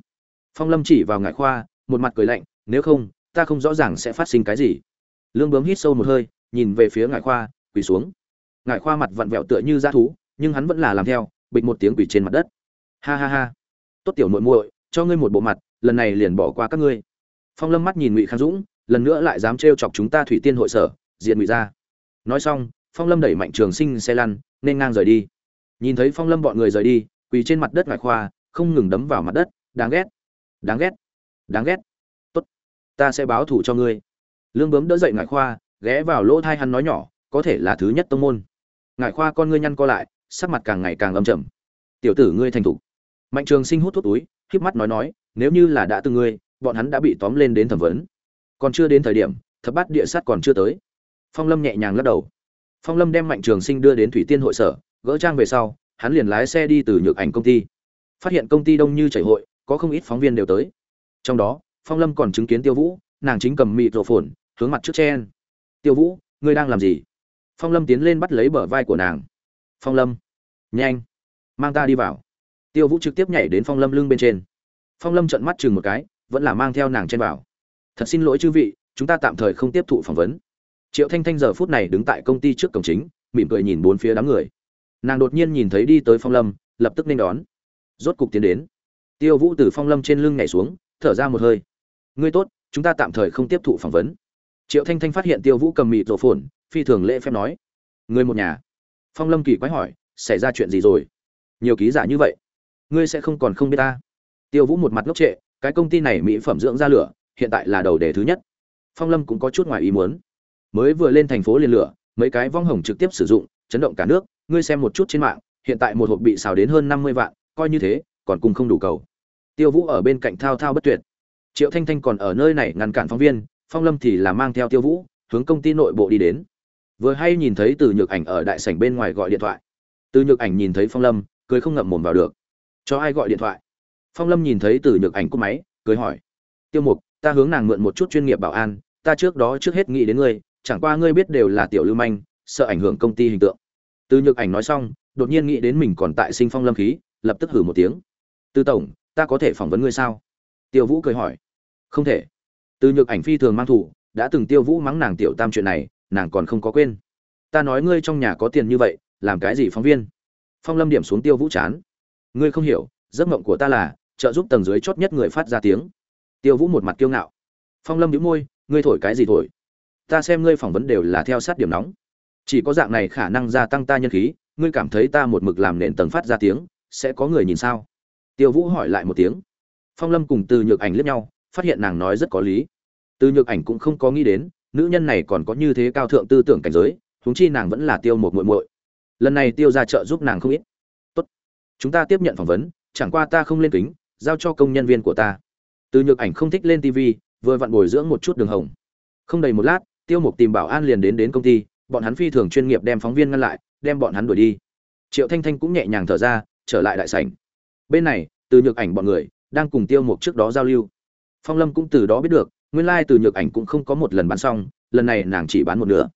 Phong lâm chỉ vào ngải khoa, một mặt cười lạnh, nếu không, ta không rõ ràng sẽ phát sinh cái gì. Lương bướm hít sâu một hơi, nhìn về phía ngải khoa, quỳ xuống. Ngải khoa mặt vặn vẹo tựa như dã thú, nhưng hắn vẫn là làm theo, bịch một tiếng quỳ trên mặt đất. Ha ha ha. Tốt tiểu muội muội, cho ngươi một bộ mặt, lần này liền bỏ qua các ngươi. Phong lâm mắt nhìn ngụy khang dũng, lần nữa lại dám trêu chọc chúng ta thủy tiên hội sở, diện ngụy ra. Nói xong phong lâm đẩy mạnh trường sinh xe lăn, nên ngang rời đi. Nhìn thấy phong lâm bọn người rời đi, quỳ trên mặt đất ngại khoa, không ngừng đấm vào mặt đất. Đáng ghét. Đáng ghét. Đáng ghét. Tốt. Ta sẽ báo thủ cho ngươi. Lương bướm đỡ dậy ngại khoa, ghé vào lỗ thai hắn nói nhỏ, có thể là thứ nhất tông môn. Ngại khoa con ngươi nhăn co lại, sắc mặt càng ngày càng âm trầm. Tiểu tử ngươi thành thục. Mạnh trường sinh hút thuốc túi, híp mắt nói nói, nếu như là đã từng ngươi, bọn hắn đã bị tóm lên đến thẩm vấn. Còn chưa đến thời điểm, thập bát địa sát còn chưa tới. Phong lâm nhẹ nhàng lắc đầu phong lâm đem mạnh trường sinh đưa đến thủy tiên hội sở, gỡ trang về sau, hắn liền lái xe đi từ nhược ảnh công ty. Phát hiện công ty đông như chảy hội, có không ít phóng viên đều tới. Trong đó, phong lâm còn chứng kiến tiêu vũ, nàng chính cầm mịt rổ phồn, hướng mặt trước chen tiêu vũ, ngươi đang làm gì? Phong lâm tiến lên bắt lấy bờ vai của nàng. Phong lâm, nhanh, mang ta đi vào. Tiêu vũ trực tiếp nhảy đến phong lâm lưng bên trên. Phong lâm trận mắt chừng một cái, vẫn là mang theo nàng trên vào. Thật xin lỗi chư vị, chúng ta tạm thời không tiếp thụ phỏng vấn triệu thanh thanh giờ phút này đứng tại công ty trước cổng chính, mỉm cười nhìn bốn phía đám người. Nàng đột nhiên nhìn thấy đi tới phong lâm, lập tức nên đón. Rốt cục tiến đến. Tiêu vũ từ phong lâm trên lưng nhảy xuống, thở ra một hơi. Ngươi tốt, chúng ta tạm thời không tiếp thụ phỏng vấn. Triệu thanh thanh phát hiện tiêu vũ cầm mịt rổ phồn, phi thường lễ phép nói. Người một nhà? Phong lâm kỳ quái hỏi, xảy ra chuyện gì rồi? Nhiều ký giả như vậy, ngươi sẽ không còn không biết ta. Tiêu vũ một mặt ngốc trệ, cái công ty này mỹ phẩm dưỡng ra lửa, hiện tại là đầu đề thứ nhất. Phong lâm cũng có chút ngoài ý muốn mới vừa lên thành phố liền lửa, mấy cái vong hồng trực tiếp sử dụng, chấn động cả nước. Ngươi xem một chút trên mạng, hiện tại một hộp bị xào đến hơn năm mươi vạn, coi như thế, còn cùng không đủ cầu. Tiêu vũ ở bên cạnh thao thao bất tuyệt. Triệu thanh thanh còn ở nơi này ngăn cản phóng viên, phong lâm thì là mang theo tiêu vũ, hướng công ty nội bộ đi đến. Vừa hay nhìn thấy từ nhược ảnh ở đại sảnh bên ngoài gọi điện thoại. Từ nhược ảnh nhìn thấy phong lâm, cười không ngậm mồm vào được. Cho ai gọi điện thoại? Phong lâm nhìn thấy từ nhược ảnh cúp máy, cười hỏi. Tiêu mục, ta hướng nàng mượn một chút chuyên nghiệp bảo an, ta trước đó trước hết nghĩ đến ngươi chẳng qua ngươi biết đều là tiểu lưu manh, sợ ảnh hưởng công ty hình tượng. Từ nhược ảnh nói xong, đột nhiên nghĩ đến mình còn tại sinh phong lâm khí, lập tức hử một tiếng. Tư tổng, ta có thể phỏng vấn ngươi sao? Tiêu vũ cười hỏi. Không thể. Từ nhược ảnh phi thường mang thủ, đã từng tiêu vũ mắng nàng tiểu tam chuyện này, nàng còn không có quên. Ta nói ngươi trong nhà có tiền như vậy, làm cái gì phóng viên? Phong lâm điểm xuống tiêu vũ chán. Ngươi không hiểu, giấc mộng của ta là, trợ giúp tầng dưới chót nhất người phát ra tiếng. Tiêu vũ một mặt kiêu ngạo. Phong lâm đĩu môi, ngươi thổi cái gì thổi? Ta xem ngươi phỏng vấn đều là theo sát điểm nóng. Chỉ có dạng này khả năng gia tăng ta nhân khí, ngươi cảm thấy ta một mực làm nền tầng phát ra tiếng, sẽ có người nhìn sao? Tiêu vũ hỏi lại một tiếng. Phong lâm cùng từ nhược ảnh liếc nhau, phát hiện nàng nói rất có lý. Từ nhược ảnh cũng không có nghĩ đến, nữ nhân này còn có như thế cao thượng tư tưởng cảnh giới, huống chi nàng vẫn là tiêu một muội muội. Lần này tiêu ra trợ giúp nàng không ít. Tốt. Chúng ta tiếp nhận phỏng vấn, chẳng qua ta không lên kính, giao cho công nhân viên của ta. Từ nhược ảnh không thích lên tv vừa vặn bồi dưỡng một chút đường hồng. Không đầy một lát tiêu mục tìm bảo an liền đến đến công ty, bọn hắn phi thường chuyên nghiệp đem phóng viên ngăn lại, đem bọn hắn đuổi đi. Triệu thanh thanh cũng nhẹ nhàng thở ra, trở lại đại sảnh. Bên này, từ nhược ảnh bọn người đang cùng tiêu mục trước đó giao lưu. Phong lâm cũng từ đó biết được, nguyên lai từ nhược ảnh cũng không có một lần bán xong, lần này nàng chỉ bán một nửa.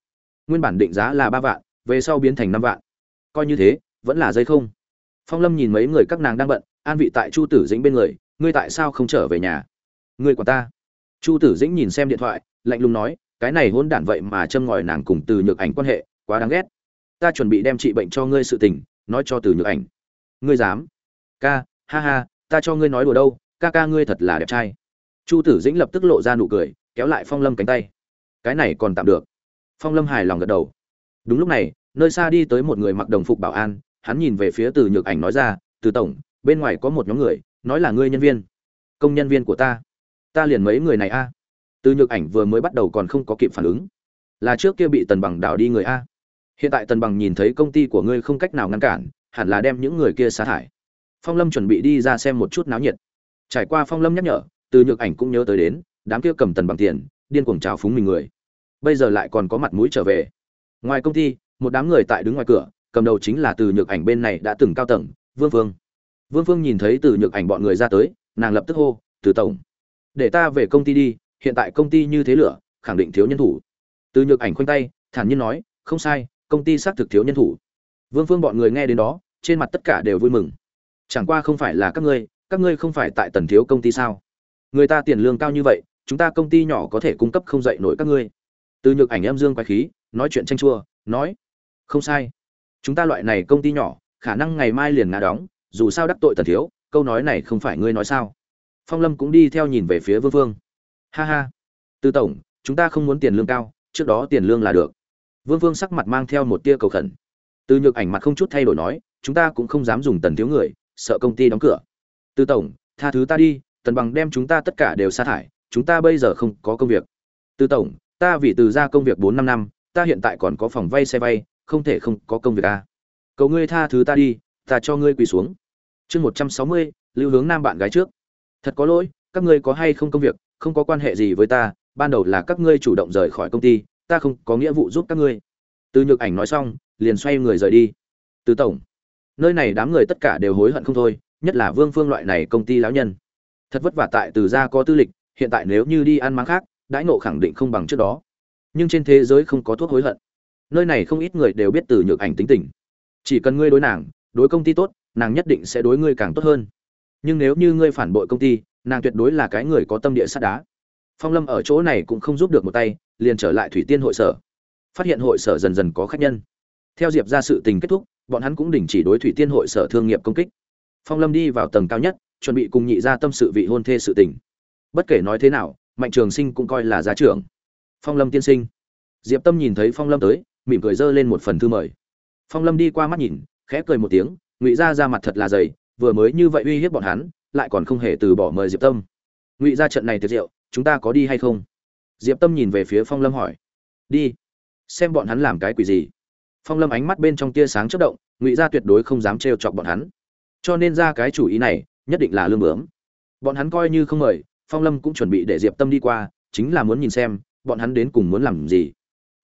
Nguyên bản định giá là ba vạn, về sau biến thành năm vạn. Coi như thế, vẫn là dây không. Phong lâm nhìn mấy người các nàng đang bận, an vị tại chu tử dĩnh bên người, ngươi tại sao không trở về nhà? Ngươi của ta. Chu tử dĩnh nhìn xem điện thoại, lạnh lùng nói cái này hôn đản vậy mà châm ngòi nàng cùng từ nhược ảnh quan hệ, quá đáng ghét. Ta chuẩn bị đem trị bệnh cho ngươi sự tình, nói cho từ nhược ảnh. Ngươi dám? Ca, ha ha, ta cho ngươi nói đùa đâu, ca ca ngươi thật là đẹp trai. Chu tử dĩnh lập tức lộ ra nụ cười, kéo lại phong lâm cánh tay. Cái này còn tạm được. Phong lâm hài lòng gật đầu. Đúng lúc này, nơi xa đi tới một người mặc đồng phục bảo an, hắn nhìn về phía từ nhược ảnh nói ra, từ tổng, bên ngoài có một nhóm người, nói là ngươi nhân viên. Công nhân viên của ta. Ta liền mấy người này a từ nhược ảnh vừa mới bắt đầu còn không có kịp phản ứng. Là trước kia bị tần bằng đảo đi người a. Hiện tại tần bằng nhìn thấy công ty của ngươi không cách nào ngăn cản, hẳn là đem những người kia sa thải. Phong lâm chuẩn bị đi ra xem một chút náo nhiệt. Trải qua phong lâm nhắc nhở, từ nhược ảnh cũng nhớ tới đến, đám kia cầm tần bằng tiền, điên cuồng trào phúng mình người. Bây giờ lại còn có mặt mũi trở về. Ngoài công ty, một đám người tại đứng ngoài cửa, cầm đầu chính là từ nhược ảnh bên này đã từng cao tầng, vương phương. Vương phương nhìn thấy từ nhược ảnh bọn người ra tới, nàng lập tức hô, từ tổng, để ta về công ty đi hiện tại công ty như thế lửa, khẳng định thiếu nhân thủ. Từ nhược ảnh khoanh tay, thản nhiên nói, không sai, công ty xác thực thiếu nhân thủ. Vương phương bọn người nghe đến đó, trên mặt tất cả đều vui mừng. Chẳng qua không phải là các ngươi các ngươi không phải tại tần thiếu công ty sao? Người ta tiền lương cao như vậy, chúng ta công ty nhỏ có thể cung cấp không dạy nổi các ngươi. Từ nhược ảnh em dương quái khí, nói chuyện tranh chua, nói, không sai. Chúng ta loại này công ty nhỏ, khả năng ngày mai liền ngã đóng, dù sao đắc tội tần thiếu, câu nói này không phải ngươi nói sao? Phong lâm cũng đi theo nhìn về phía vương vương ha ha. Từ tổng, chúng ta không muốn tiền lương cao, trước đó tiền lương là được. Vương vương sắc mặt mang theo một tia cầu khẩn. Từ nhược ảnh mặt không chút thay đổi nói, chúng ta cũng không dám dùng tần thiếu người, sợ công ty đóng cửa. Từ tổng, tha thứ ta đi, tần bằng đem chúng ta tất cả đều sa thải, chúng ta bây giờ không có công việc. Từ tổng, ta vì từ ra công việc bốn năm năm, ta hiện tại còn có phòng vay xe vay, không thể không có công việc à. cầu ngươi tha thứ ta đi, ta cho ngươi quỳ xuống. Chương một trăm sáu mươi, lưu hướng nam bạn gái trước. Thật có lỗi, các ngươi có hay không công việc không có quan hệ gì với ta, ban đầu là các ngươi chủ động rời khỏi công ty, ta không có nghĩa vụ giúp các ngươi. Từ nhược ảnh nói xong, liền xoay người rời đi. Từ tổng, nơi này đám người tất cả đều hối hận không thôi, nhất là vương phương loại này công ty lão nhân. Thật vất vả tại từ gia có tư lịch, hiện tại nếu như đi ăn máng khác, đãi nộ khẳng định không bằng trước đó. Nhưng trên thế giới không có thuốc hối hận. Nơi này không ít người đều biết từ nhược ảnh tính tình. Chỉ cần ngươi đối nàng, đối công ty tốt, nàng nhất định sẽ đối ngươi càng tốt hơn. Nhưng nếu như ngươi phản bội công ty nàng tuyệt đối là cái người có tâm địa sắt đá. Phong lâm ở chỗ này cũng không giúp được một tay, liền trở lại thủy tiên hội sở. Phát hiện hội sở dần dần có khách nhân. Theo diệp ra sự tình kết thúc, bọn hắn cũng đình chỉ đối thủy tiên hội sở thương nghiệp công kích. Phong lâm đi vào tầng cao nhất, chuẩn bị cùng nhị ra tâm sự vị hôn thê sự tình. Bất kể nói thế nào, mạnh trường sinh cũng coi là gia trưởng. Phong lâm tiên sinh. Diệp tâm nhìn thấy phong lâm tới, mỉm cười dơ lên một phần thư mời. Phong lâm đi qua mắt nhìn, khẽ cười một tiếng, ngụy ra ra mặt thật là dày, vừa mới như vậy uy hiếp bọn hắn lại còn không hề từ bỏ mời diệp tâm. Ngụy ra trận này tiệt diệu chúng ta có đi hay không? Diệp tâm nhìn về phía phong lâm hỏi. Đi. Xem bọn hắn làm cái quỷ gì. Phong lâm ánh mắt bên trong tia sáng chất động, ngụy gia tuyệt đối không dám trêu chọc bọn hắn. Cho nên ra cái chủ ý này, nhất định là lương bướm. Bọn hắn coi như không mời, phong lâm cũng chuẩn bị để diệp tâm đi qua, chính là muốn nhìn xem, bọn hắn đến cùng muốn làm gì.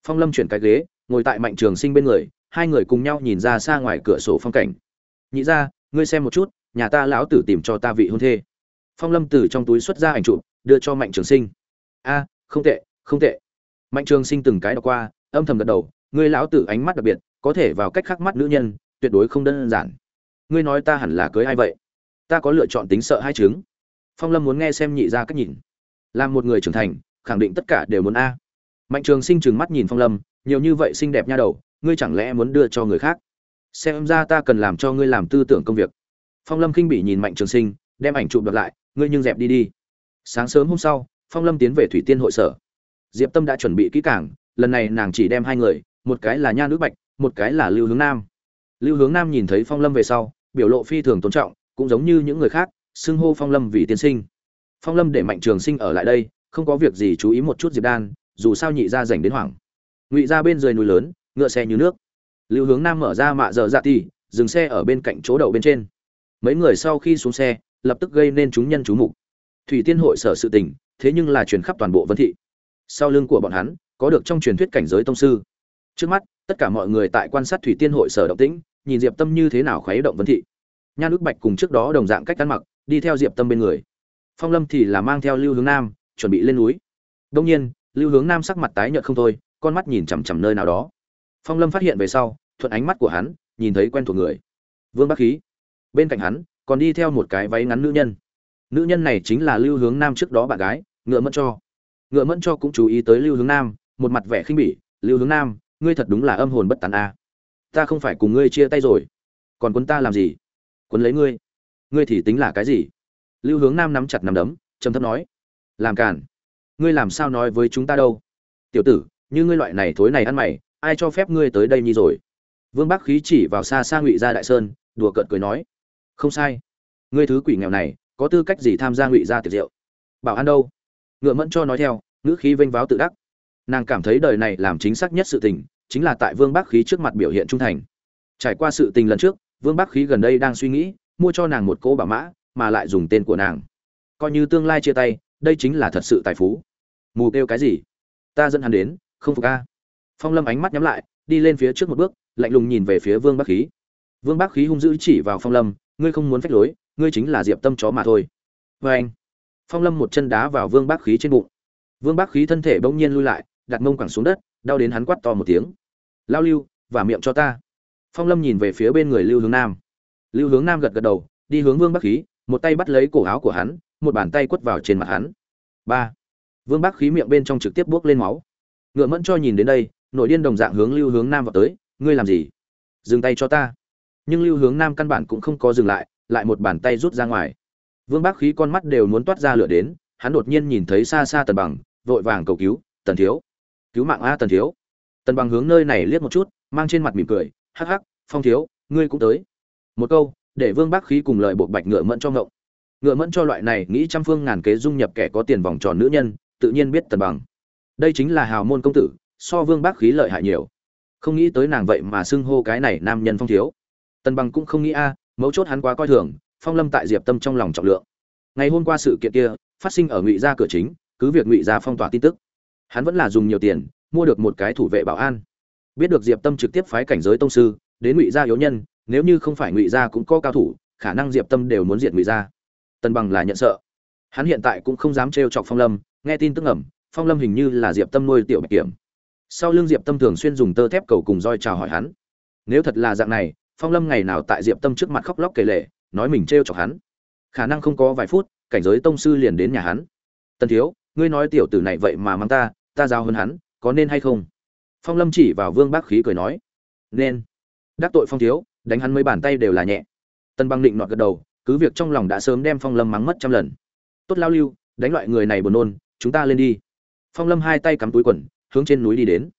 Phong lâm chuyển cái ghế, ngồi tại mạnh trường sinh bên người, hai người cùng nhau nhìn ra xa ngoài cửa sổ phong cảnh. Nhị ra ngươi xem một chút nhà ta lão tử tìm cho ta vị hôn thê. Phong lâm từ trong túi xuất ra ảnh chụp, đưa cho mạnh trường sinh. A, không tệ không tệ. Mạnh trường sinh từng cái đọc qua, âm thầm gật đầu, ngươi lão tử ánh mắt đặc biệt, có thể vào cách khắc mắt nữ nhân, tuyệt đối không đơn giản. Ngươi nói ta hẳn là cưới ai vậy? Ta có lựa chọn tính sợ hai chứng. Phong lâm muốn nghe xem nhị ra cách nhìn. Làm một người trưởng thành, khẳng định tất cả đều muốn a. Mạnh trường sinh trừng mắt nhìn phong lâm, nhiều như vậy xinh đẹp nha đầu, ngươi chẳng lẽ muốn đưa cho người khác? Xem ra ta cần làm cho ngươi làm tư tưởng công việc phong lâm khinh bị nhìn mạnh trường sinh, đem ảnh chụp đợt lại, ngươi nhưng dẹp đi đi. Sáng sớm hôm sau, phong lâm tiến về thủy tiên hội sở. Diệp tâm đã chuẩn bị kỹ cảng lần này nàng chỉ đem hai người, một cái là nha nữ bạch, một cái là lưu hướng nam. Lưu hướng nam nhìn thấy phong lâm về sau, biểu lộ phi thường tôn trọng, cũng giống như những người khác, xưng hô phong lâm vì tiên sinh. Phong lâm để mạnh trường sinh ở lại đây, không có việc gì chú ý một chút diệp đan, dù sao nhị ra dành đến hoảng. Ngụy ra bên dưới núi lớn, ngựa xe như nước. Lưu hướng nam mở ra mạ dở dạ tỉ dừng xe ở bên cạnh chỗ đậu bên trên mấy người sau khi xuống xe, lập tức gây nên chúng nhân chú mục. Thủy tiên hội sở sự tình, thế nhưng là truyền khắp toàn bộ vân thị. Sau lưng của bọn hắn, có được trong truyền thuyết cảnh giới tông sư. Trước mắt, tất cả mọi người tại quan sát thủy tiên hội sở động tĩnh, nhìn diệp tâm như thế nào khuấy động vân thị. Nhan ước bạch cùng trước đó đồng dạng cách ăn mặc, đi theo diệp tâm bên người. Phong lâm thì là mang theo lưu hướng nam, chuẩn bị lên núi. Đông nhiên, lưu hướng nam sắc mặt tái nhợt không thôi, con mắt nhìn chằm chằm nơi nào đó. Phong lâm phát hiện về sau, thuận ánh mắt của hắn, nhìn thấy quen thuộc người. Vương bắc khí bên cạnh hắn, còn đi theo một cái váy ngắn nữ nhân. Nữ nhân này chính là lưu hướng nam trước đó bạn gái, ngựa mẫn cho. Ngựa mẫn cho cũng chú ý tới lưu hướng nam, một mặt vẻ khinh bỉ, lưu hướng nam, ngươi thật đúng là âm hồn bất tàn a. Ta không phải cùng ngươi chia tay rồi. Còn quân ta làm gì? Quân lấy ngươi. Ngươi thì tính là cái gì? Lưu hướng nam nắm chặt nắm đấm, trầm thấp nói, làm cản ngươi làm sao nói với chúng ta đâu? Tiểu tử, như ngươi loại này thối này ăn mày, ai cho phép ngươi tới đây nhi rồi? Vương bắc khí chỉ vào xa xa ngụy gia đại sơn, đùa cợt cười nói không sai. Ngươi thứ quỷ nghèo này, có tư cách gì tham gia ngụy gia tiệc rượu? Bảo an đâu? Ngựa mẫn cho nói theo, ngữ khí vênh váo tự đắc. Nàng cảm thấy đời này làm chính xác nhất sự tình, chính là tại vương bác khí trước mặt biểu hiện trung thành. Trải qua sự tình lần trước, vương bác khí gần đây đang suy nghĩ, mua cho nàng một cỗ bảo mã, mà lại dùng tên của nàng. Coi như tương lai chia tay, đây chính là thật sự tài phú. Mù kêu cái gì? Ta dẫn hắn đến, không phục a. Phong lâm ánh mắt nhắm lại, đi lên phía trước một bước, lạnh lùng nhìn về phía vương bác khí. Vương bác khí hung dữ chỉ vào phong lâm ngươi không muốn phách lối, ngươi chính là diệp tâm chó mà thôi. Vê anh, phong lâm một chân đá vào vương Bác khí trên bụng. Vương Bác khí thân thể bỗng nhiên lui lại, đặt mông quẳng xuống đất, đau đến hắn quắt to một tiếng. Lao lưu và miệng cho ta. Phong lâm nhìn về phía bên người lưu hướng nam. Lưu hướng nam gật gật đầu, đi hướng vương Bác khí, một tay bắt lấy cổ áo của hắn, một bàn tay quất vào trên mặt hắn. Ba, vương Bác khí miệng bên trong trực tiếp buốc lên máu. Ngựa mẫn cho nhìn đến đây nội điên đồng dạng hướng lưu hướng nam vào tới, ngươi làm gì? Dừng tay cho ta nhưng lưu hướng nam căn bản cũng không có dừng lại lại một bàn tay rút ra ngoài. Vương bác khí con mắt đều muốn toát ra lửa đến, hắn đột nhiên nhìn thấy xa xa tần bằng, vội vàng cầu cứu, tần thiếu, cứu mạng a, tần thiếu. Tần bằng hướng nơi này liếc một chút, mang trên mặt mỉm cười, hắc hắc, phong thiếu, ngươi cũng tới. Một câu, để vương bác khí cùng lời bộ bạch ngựa mẫn cho ngộng. Ngựa mẫn cho loại này nghĩ trăm phương ngàn kế dung nhập kẻ có tiền vòng tròn nữ nhân, tự nhiên biết tần bằng. Đây chính là hào môn công tử, so vương bác khí lợi hại nhiều. Không nghĩ tới nàng vậy mà xưng hô cái này nam nhân phong thiếu tần bằng cũng không nghĩ, a, mấu chốt hắn quá coi thường, phong lâm tại diệp tâm trong lòng trọng lượng. Ngày hôm qua sự kiện kia, phát sinh ở ngụy gia cửa chính, cứ việc ngụy gia phong tỏa tin tức, hắn vẫn là dùng nhiều tiền, mua được một cái thủ vệ bảo an. Biết được diệp tâm trực tiếp phái cảnh giới tông sư, đến ngụy gia yếu nhân, nếu như không phải ngụy gia cũng có cao thủ, khả năng diệp tâm đều muốn diệt ngụy gia. Tần bằng là nhận sợ. Hắn hiện tại cũng không dám trêu chọc phong lâm, nghe tin tức ẩm phong lâm hình như là diệp tâm nuôi tiểu bạch kiểm. Sau lưng diệp tâm thường xuyên dùng tơ thép cầu cùng roi chào hỏi hắn. Nếu thật là dạng này phong lâm ngày nào tại diệp tâm trước mặt khóc lóc kể lệ nói mình t chọc hắn. Khả năng không có vài phút, cảnh giới tông sư liền đến nhà hắn. Tần thiếu, ngươi nói tiểu tử này vậy mà mang ta ta giao hơn hắn, có nên hay không? Phong lâm chỉ vào vương bác khí cười nói. Nên. Đắc tội phong thiếu, đánh hắn mấy bàn tay đều là nhẹ. Tân băng định nọt gật đầu, cứ việc trong lòng đã sớm đem phong lâm mắng mất trăm lần. Tốt lao lưu, đánh loại người này buồn nôn, chúng ta lên đi. Phong lâm hai tay cắm túi quần, hướng trên núi đi đến.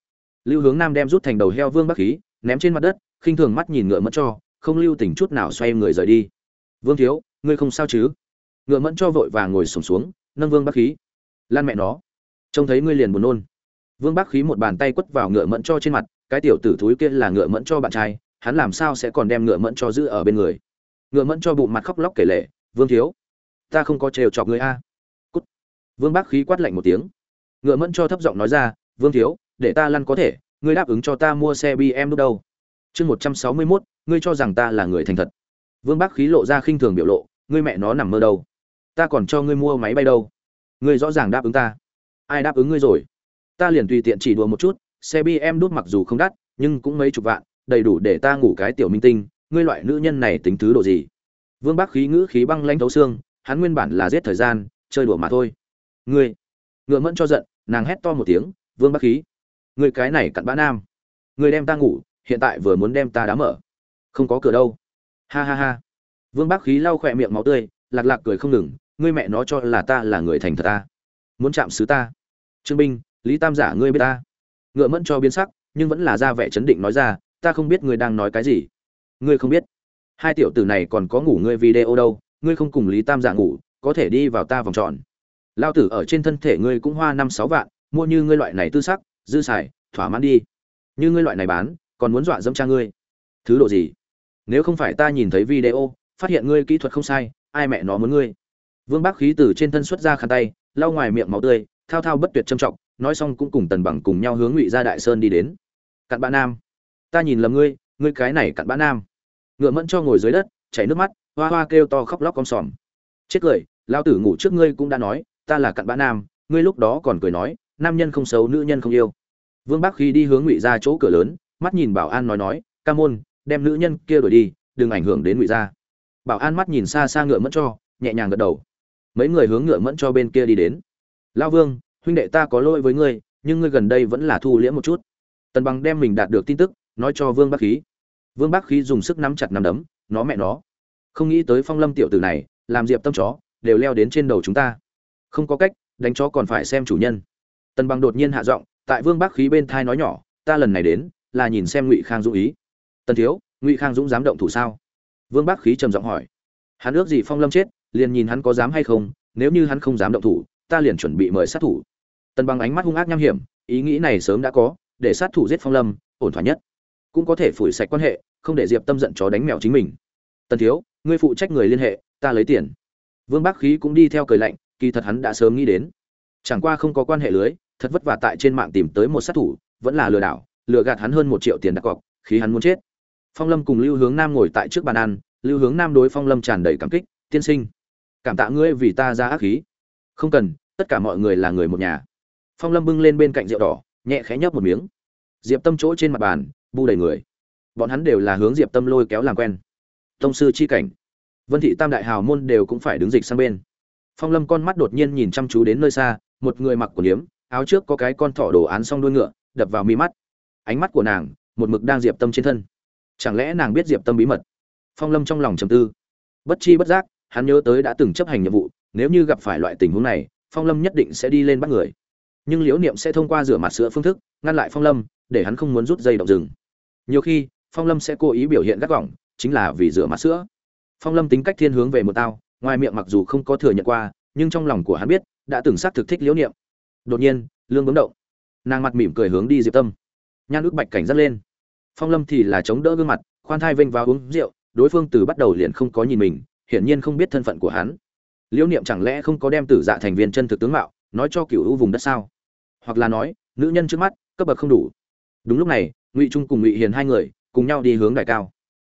Lưu hướng nam đem rút thành đầu heo vương bắc khí, ném trên mặt đất khinh thường mắt nhìn ngựa mẫn cho không lưu tình chút nào xoay người rời đi. Vương thiếu ngươi không sao chứ? Ngựa mẫn cho vội vàng ngồi sổm xuống, nâng vương bác khí. Lan mẹ nó trông thấy ngươi liền buồn nôn. Vương bác khí một bàn tay quất vào ngựa mẫn cho trên mặt cái tiểu tử thúi kia là ngựa mẫn cho bạn trai hắn làm sao sẽ còn đem ngựa mẫn cho giữ ở bên người? Ngựa mẫn cho bụng mặt khóc lóc kể lệ vương thiếu ta không có trêu chọc người a. Cút. Vương bác khí quát lạnh một tiếng. Ngựa mẫn cho thấp giọng nói ra vương thiếu để ta lăn có thể ngươi đáp ứng cho ta mua xe bm lúc đâu? Chương một trăm sáu mươi mốt, ngươi cho rằng ta là người thành thật. Vương bác khí lộ ra khinh thường biểu lộ, ngươi mẹ nó nằm mơ đâu. Ta còn cho ngươi mua máy bay đâu. Ngươi rõ ràng đáp ứng ta. Ai đáp ứng ngươi rồi? Ta liền tùy tiện chỉ đùa một chút, xe bm đút mặc dù không đắt, nhưng cũng mấy chục vạn, đầy đủ để ta ngủ cái tiểu minh tinh. Ngươi loại nữ nhân này tính thứ độ gì? Vương bác khí ngữ khí băng lanh thấu xương, hắn nguyên bản là giết thời gian, chơi đùa mà thôi. Ngươi, ngựa mẫn cho giận, nàng hét to một tiếng, vương bác khí, ngươi cái này cặn bã nam. Ngươi đem ta ngủ hiện tại vừa muốn đem ta đá mở. Không có cửa đâu. Ha ha ha. Vương bác khí lau khỏe miệng máu tươi, lạc lạc cười không ngừng, ngươi mẹ nó cho là ta là người thành thật ta. Muốn chạm xứ ta. Trương binh, lý tam giả ngươi biết ta. Ngựa mẫn cho biến sắc, nhưng vẫn là ra vẻ chấn định nói ra, ta không biết ngươi đang nói cái gì. Ngươi không biết. Hai tiểu tử này còn có ngủ ngươi video đâu, ngươi không cùng lý tam giả ngủ, có thể đi vào ta vòng tròn. Lao tử ở trên thân thể ngươi cũng hoa năm sáu vạn, mua như ngươi loại này tư sắc, dư xài, thỏa mãn đi. Như ngươi loại này bán còn muốn dọa dẫm cha ngươi. Thứ độ gì? Nếu không phải ta nhìn thấy video, phát hiện ngươi kỹ thuật không sai, ai mẹ nó muốn ngươi? Vương bác khí từ trên thân xuất ra khăn tay, lau ngoài miệng máu tươi, thao thao bất tuyệt trầm trọng, nói xong cũng cùng tần bằng cùng nhau hướng ngụy ra đại sơn đi đến. Cặn bã nam. Ta nhìn lầm ngươi ngươi cái này cặn bã nam. Ngựa mẫn cho ngồi dưới đất, chảy nước mắt, hoa hoa kêu to khóc lóc con sòm. Chết cười lao tử ngủ trước ngươi cũng đã nói, ta là cặn bã nam, ngươi lúc đó còn cười nói, nam nhân không xấu, nữ nhân không yêu. Vương bác khi đi hướng ngụy ra chỗ cửa lớn mắt nhìn bảo an nói nói, ca môn, đem nữ nhân kia đuổi đi, đừng ảnh hưởng đến ngụy gia. Bảo an mắt nhìn xa xa ngựa mẫn cho, nhẹ nhàng gật đầu. Mấy người hướng ngựa mẫn cho bên kia đi đến. Lao vương, huynh đệ ta có lỗi với ngươi, nhưng ngươi gần đây vẫn là thu liễm một chút. Tần bằng đem mình đạt được tin tức, nói cho vương bác khí. Vương bác khí dùng sức nắm chặt nắm đấm, nó mẹ nó, không nghĩ tới phong lâm tiểu tử này, làm diệp tâm chó, đều leo đến trên đầu chúng ta. Không có cách, đánh chó còn phải xem chủ nhân. Tần bằng đột nhiên hạ giọng, tại vương bác khí bên thai nói nhỏ, ta lần này đến là nhìn xem ngụy khang dũng ý tần thiếu ngụy khang dũng dám động thủ sao vương bác khí trầm giọng hỏi hắn ước gì phong lâm chết liền nhìn hắn có dám hay không nếu như hắn không dám động thủ ta liền chuẩn bị mời sát thủ tần bằng ánh mắt hung ác nham hiểm ý nghĩ này sớm đã có để sát thủ giết phong lâm ổn thỏa nhất cũng có thể phủi sạch quan hệ không để diệp tâm giận chó đánh mèo chính mình tần thiếu ngươi phụ trách người liên hệ ta lấy tiền vương bác khí cũng đi theo cười lạnh kỳ thật hắn đã sớm nghĩ đến chẳng qua không có quan hệ lưới thật vất vả tại trên mạng tìm tới một sát thủ vẫn là lừa đảo lừa gạt hắn hơn một triệu tiền đặt cọc khi hắn muốn chết. Phong lâm cùng lưu hướng nam ngồi tại trước bàn ăn, lưu hướng nam đối phong lâm tràn đầy cảm kích, tiên sinh, cảm tạ ngươi vì ta ra ác khí. Không cần, tất cả mọi người là người một nhà. Phong lâm bưng lên bên cạnh rượu đỏ, nhẹ khẽ nhấp một miếng. Diệp tâm chỗ trên mặt bàn, bu đầy người. Bọn hắn đều là hướng diệp tâm lôi kéo làm quen. Tông sư chi cảnh. Vân thị tam đại hào môn đều cũng phải đứng dịch sang bên. Phong lâm con mắt đột nhiên nhìn chăm chú đến nơi xa, một người mặc quần yếm, áo trước có cái con thỏ đồ án xong đuôi ngựa, đập vào mi mắt ánh mắt của nàng, một mực đang diệp tâm trên thân. Chẳng lẽ nàng biết diệp tâm bí mật? Phong lâm trong lòng trầm tư. Bất chi bất giác, hắn nhớ tới đã từng chấp hành nhiệm vụ, nếu như gặp phải loại tình huống này, phong lâm nhất định sẽ đi lên bắt người. Nhưng liễu niệm sẽ thông qua rửa mặt sữa phương thức, ngăn lại phong lâm, để hắn không muốn rút dây động rừng. Nhiều khi, phong lâm sẽ cố ý biểu hiện gắt gỏng, chính là vì rửa mặt sữa. Phong lâm tính cách thiên hướng về một tao, ngoài miệng mặc dù không có thừa nhận qua, nhưng trong lòng của hắn biết, đã từng xác thực thích liễu niệm. Đột nhiên, lương bấm động. Nàng mặt mỉm cười hướng đi diệp tâm nhan ước bạch cảnh dắt lên. Phong lâm thì là chống đỡ gương mặt, khoan thai vênh vào uống rượu, đối phương từ bắt đầu liền không có nhìn mình, hiển nhiên không biết thân phận của hắn. Liễu niệm chẳng lẽ không có đem tử dạ thành viên chân thực tướng mạo, nói cho cựu hữu vùng đất sao? Hoặc là nói, nữ nhân trước mắt, cấp bậc không đủ. Đúng lúc này, ngụy trung cùng ngụy hiền hai người, cùng nhau đi hướng đại cao.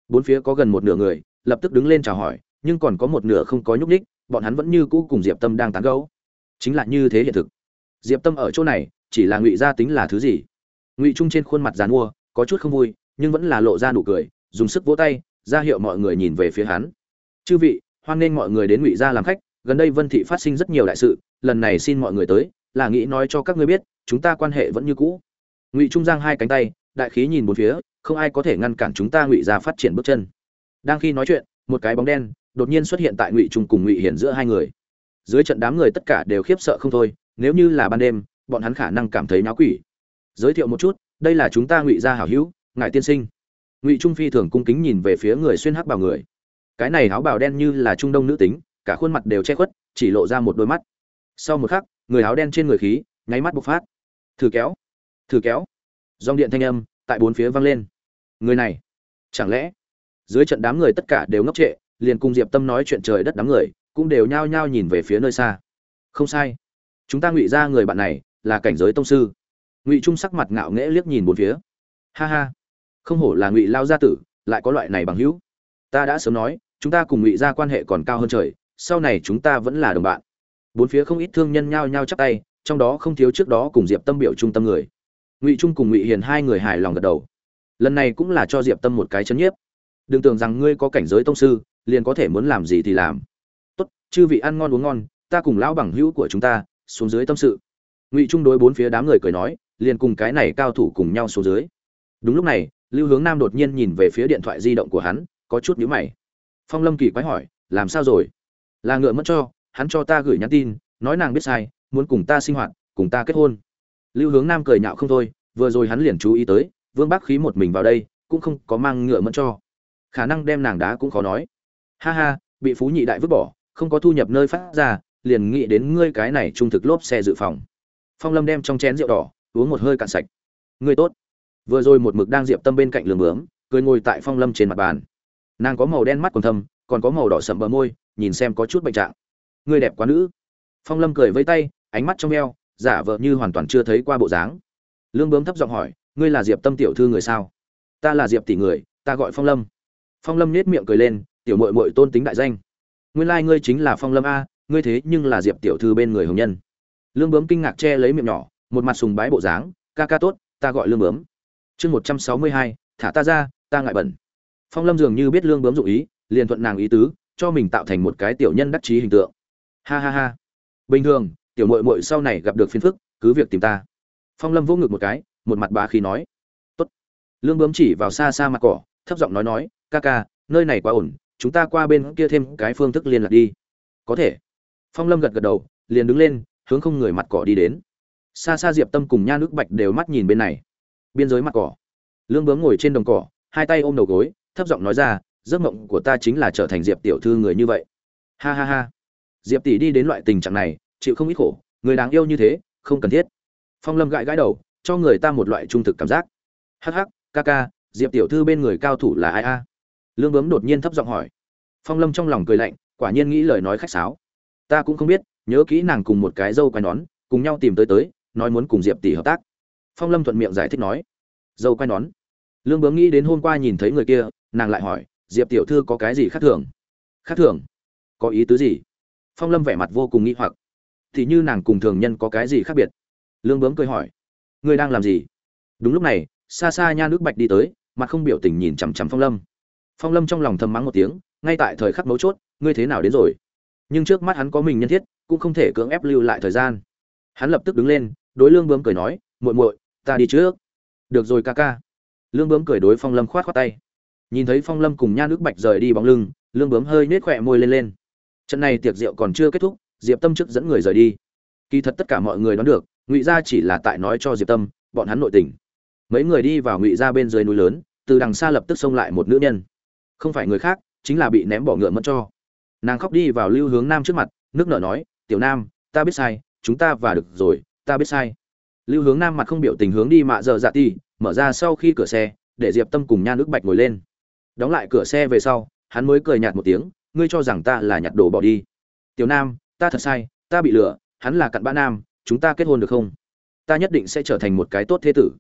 Bốn phía có gần một nửa người, lập tức đứng lên chào hỏi, nhưng còn có một nửa không có nhúc ních bọn hắn vẫn như cũ cùng diệp tâm đang tán gẫu. Chính là như thế hiện thực. Diệp tâm ở chỗ này, chỉ là ngụy gia tính là thứ gì? Ngụy trung trên khuôn mặt dàn mua có chút không vui, nhưng vẫn là lộ ra nụ cười, dùng sức vỗ tay, ra hiệu mọi người nhìn về phía hắn. Chư vị, hoan nghênh mọi người đến ngụy gia làm khách, gần đây vân thị phát sinh rất nhiều đại sự, lần này xin mọi người tới, là nghĩ nói cho các ngươi biết, chúng ta quan hệ vẫn như cũ. Ngụy trung giang hai cánh tay, đại khí nhìn bốn phía, không ai có thể ngăn cản chúng ta ngụy gia phát triển bước chân. Đang khi nói chuyện, một cái bóng đen, đột nhiên xuất hiện tại ngụy trung cùng ngụy hiển giữa hai người. Dưới trận đám người tất cả đều khiếp sợ không thôi, nếu như là ban đêm, bọn hắn khả năng cảm thấy náo quỷ giới thiệu một chút, đây là chúng ta ngụy gia hảo hữu ngài tiên sinh. Ngụy trung phi thường cung kính nhìn về phía người xuyên hắc bào người. Cái này áo bào đen như là trung đông nữ tính, cả khuôn mặt đều che khuất, chỉ lộ ra một đôi mắt. Sau một khắc, người áo đen trên người khí, nháy mắt bộc phát. Thử kéo thử kéo. Dòng điện thanh âm tại bốn phía vang lên. Người này, chẳng lẽ dưới trận đám người tất cả đều ngốc trệ, liền cùng diệp tâm nói chuyện trời đất đám người, cũng đều nhao nhao nhìn về phía nơi xa. Không sai. Chúng ta ngụy ra người bạn này là cảnh giới tông sư ngụy trung sắc mặt ngạo nghễ liếc nhìn bốn phía. Ha ha, không hổ là ngụy lao gia tử, lại có loại này bằng hữu. Ta đã sớm nói, chúng ta cùng ngụy ra quan hệ còn cao hơn trời, sau này chúng ta vẫn là đồng bạn. Bốn phía không ít thương nhân nhao nhao chắp tay, trong đó không thiếu trước đó cùng diệp tâm biểu trung tâm người. Ngụy trung cùng ngụy hiền hai người hài lòng gật đầu. Lần này cũng là cho diệp tâm một cái chấn nhiếp. Đừng tưởng rằng ngươi có cảnh giới tông sư, liền có thể muốn làm gì thì làm. Tốt, chư vị ăn ngon uống ngon, ta cùng lão bằng hữu của chúng ta, xuống dưới tâm sự. Ngụy trung đối bốn phía đám người cười nói liền cùng cái này cao thủ cùng nhau xuống dưới. Đúng lúc này, lưu hướng nam đột nhiên nhìn về phía điện thoại di động của hắn, có chút nhíu mày. Phong lâm kỳ quái hỏi, làm sao rồi? Là ngựa mất cho, hắn cho ta gửi nhắn tin, nói nàng biết sai, muốn cùng ta sinh hoạt, cùng ta kết hôn. Lưu hướng nam cười nhạo không thôi, vừa rồi hắn liền chú ý tới, vương bác khí một mình vào đây, cũng không có mang ngựa mẫn cho. Khả năng đem nàng đá cũng khó nói. Ha ha, bị phú nhị đại vứt bỏ, không có thu nhập nơi phát ra, liền nghĩ đến ngươi cái này trung thực lốp xe dự phòng. Phong lâm đem trong chén rượu đỏ uống một hơi cạn sạch. Ngươi tốt. Vừa rồi một mực đang diệp tâm bên cạnh lường bướm, cười ngồi tại phong lâm trên mặt bàn. Nàng có màu đen mắt còn thâm, còn có màu đỏ sậm bờ môi, nhìn xem có chút bệnh trạng. Ngươi đẹp quá nữ. Phong lâm cười với tay, ánh mắt trong veo giả vợ như hoàn toàn chưa thấy qua bộ dáng. Lương bướm thấp giọng hỏi, ngươi là diệp tâm tiểu thư người sao? Ta là diệp tỷ người, ta gọi phong lâm. Phong lâm nết miệng cười lên, tiểu mội mội tôn tính đại danh. Nguyên lai、like、ngươi chính là phong lâm a, ngươi thế nhưng là diệp tiểu thư bên người hồng nhân. Lương bướm kinh ngạc che lấy miệng nhỏ một mặt sùng bái bộ dáng, ca ca tốt, ta gọi lương bướm. Chương một trăm sáu mươi hai, thả ta ra, ta ngại bẩn. Phong lâm dường như biết lương bướm dụ ý, liền thuận nàng ý tứ, cho mình tạo thành một cái tiểu nhân đắc chí hình tượng. Ha ha ha. Bình thường, tiểu mội mội sau này gặp được phiền phức, cứ việc tìm ta. Phong lâm vỗ ngực một cái, một mặt bá khí nói. Tốt. Lương bướm chỉ vào xa xa mặt cỏ, thấp giọng nói nói, ca ca, nơi này quá ổn, chúng ta qua bên kia thêm cái phương thức liên lạc đi. Có thể. Phong lâm gật gật đầu, liền đứng lên, hướng không người mặt cỏ đi đến xa xa diệp tâm cùng nha nước bạch đều mắt nhìn bên này. Biên giới mặt cỏ. Lương bướm ngồi trên đồng cỏ, hai tay ôm đầu gối, thấp giọng nói ra, giấc mộng của ta chính là trở thành diệp tiểu thư người như vậy. Ha ha ha. Diệp tỷ đi đến loại tình trạng này, chịu không ít khổ, người đáng yêu như thế, không cần thiết. Phong lâm gãi gãi đầu, cho người ta một loại trung thực cảm giác. Hắc hắc, ca ca, diệp tiểu thư bên người cao thủ là ai a? Lương bướm đột nhiên thấp giọng hỏi. Phong lâm trong lòng cười lạnh, quả nhiên nghĩ lời nói khách sáo. Ta cũng không biết, nhớ kỹ nàng cùng một cái dâu quai nón, cùng nhau tìm tới tới nói muốn cùng diệp tỷ hợp tác. Phong lâm thuận miệng giải thích nói, dâu quay nón. Lương bướm nghĩ đến hôm qua nhìn thấy người kia, nàng lại hỏi, diệp tiểu thư có cái gì khác thường? Khác thường? Có ý tứ gì? Phong lâm vẻ mặt vô cùng nghĩ hoặc. Thì như nàng cùng thường nhân có cái gì khác biệt? Lương bướm cười hỏi, ngươi đang làm gì? Đúng lúc này, xa xa nha nước bạch đi tới, mặt không biểu tình nhìn chằm chằm phong lâm. Phong lâm trong lòng thầm mắng một tiếng, ngay tại thời khắc mấu chốt, ngươi thế nào đến rồi? Nhưng trước mắt hắn có mình nhân thiết, cũng không thể cưỡng ép lưu lại thời gian. Hắn lập tức đứng lên đối lương bướm cười nói, muội muội, ta đi trước. Được rồi ca ca. Lương bướm cười đối phong lâm khoát khoát tay. Nhìn thấy phong lâm cùng nha nước bạch rời đi bóng lưng, lương bướm hơi nết khỏe môi lên lên. Trận này tiệc rượu còn chưa kết thúc, diệp tâm trước dẫn người rời đi. Kỳ thật tất cả mọi người đoán được, ngụy gia chỉ là tại nói cho diệp tâm, bọn hắn nội tình. Mấy người đi vào ngụy gia bên dưới núi lớn, từ đằng xa lập tức xông lại một nữ nhân. Không phải người khác, chính là bị ném bỏ ngựa mất cho. Nàng khóc đi vào lưu hướng nam trước mặt, nước nở nói, tiểu nam, ta biết sai, chúng ta và được rồi ta biết sai. Lưu hướng nam mặt không biểu tình hướng đi mạ dợ dạ ti mở ra sau khi cửa xe, để diệp tâm cùng nha nước bạch ngồi lên. Đóng lại cửa xe về sau, hắn mới cười nhạt một tiếng, ngươi cho rằng ta là nhặt đồ bỏ đi. Tiểu nam, ta thật sai, ta bị lừa, hắn là cặn bã nam, chúng ta kết hôn được không? Ta nhất định sẽ trở thành một cái tốt thế tử.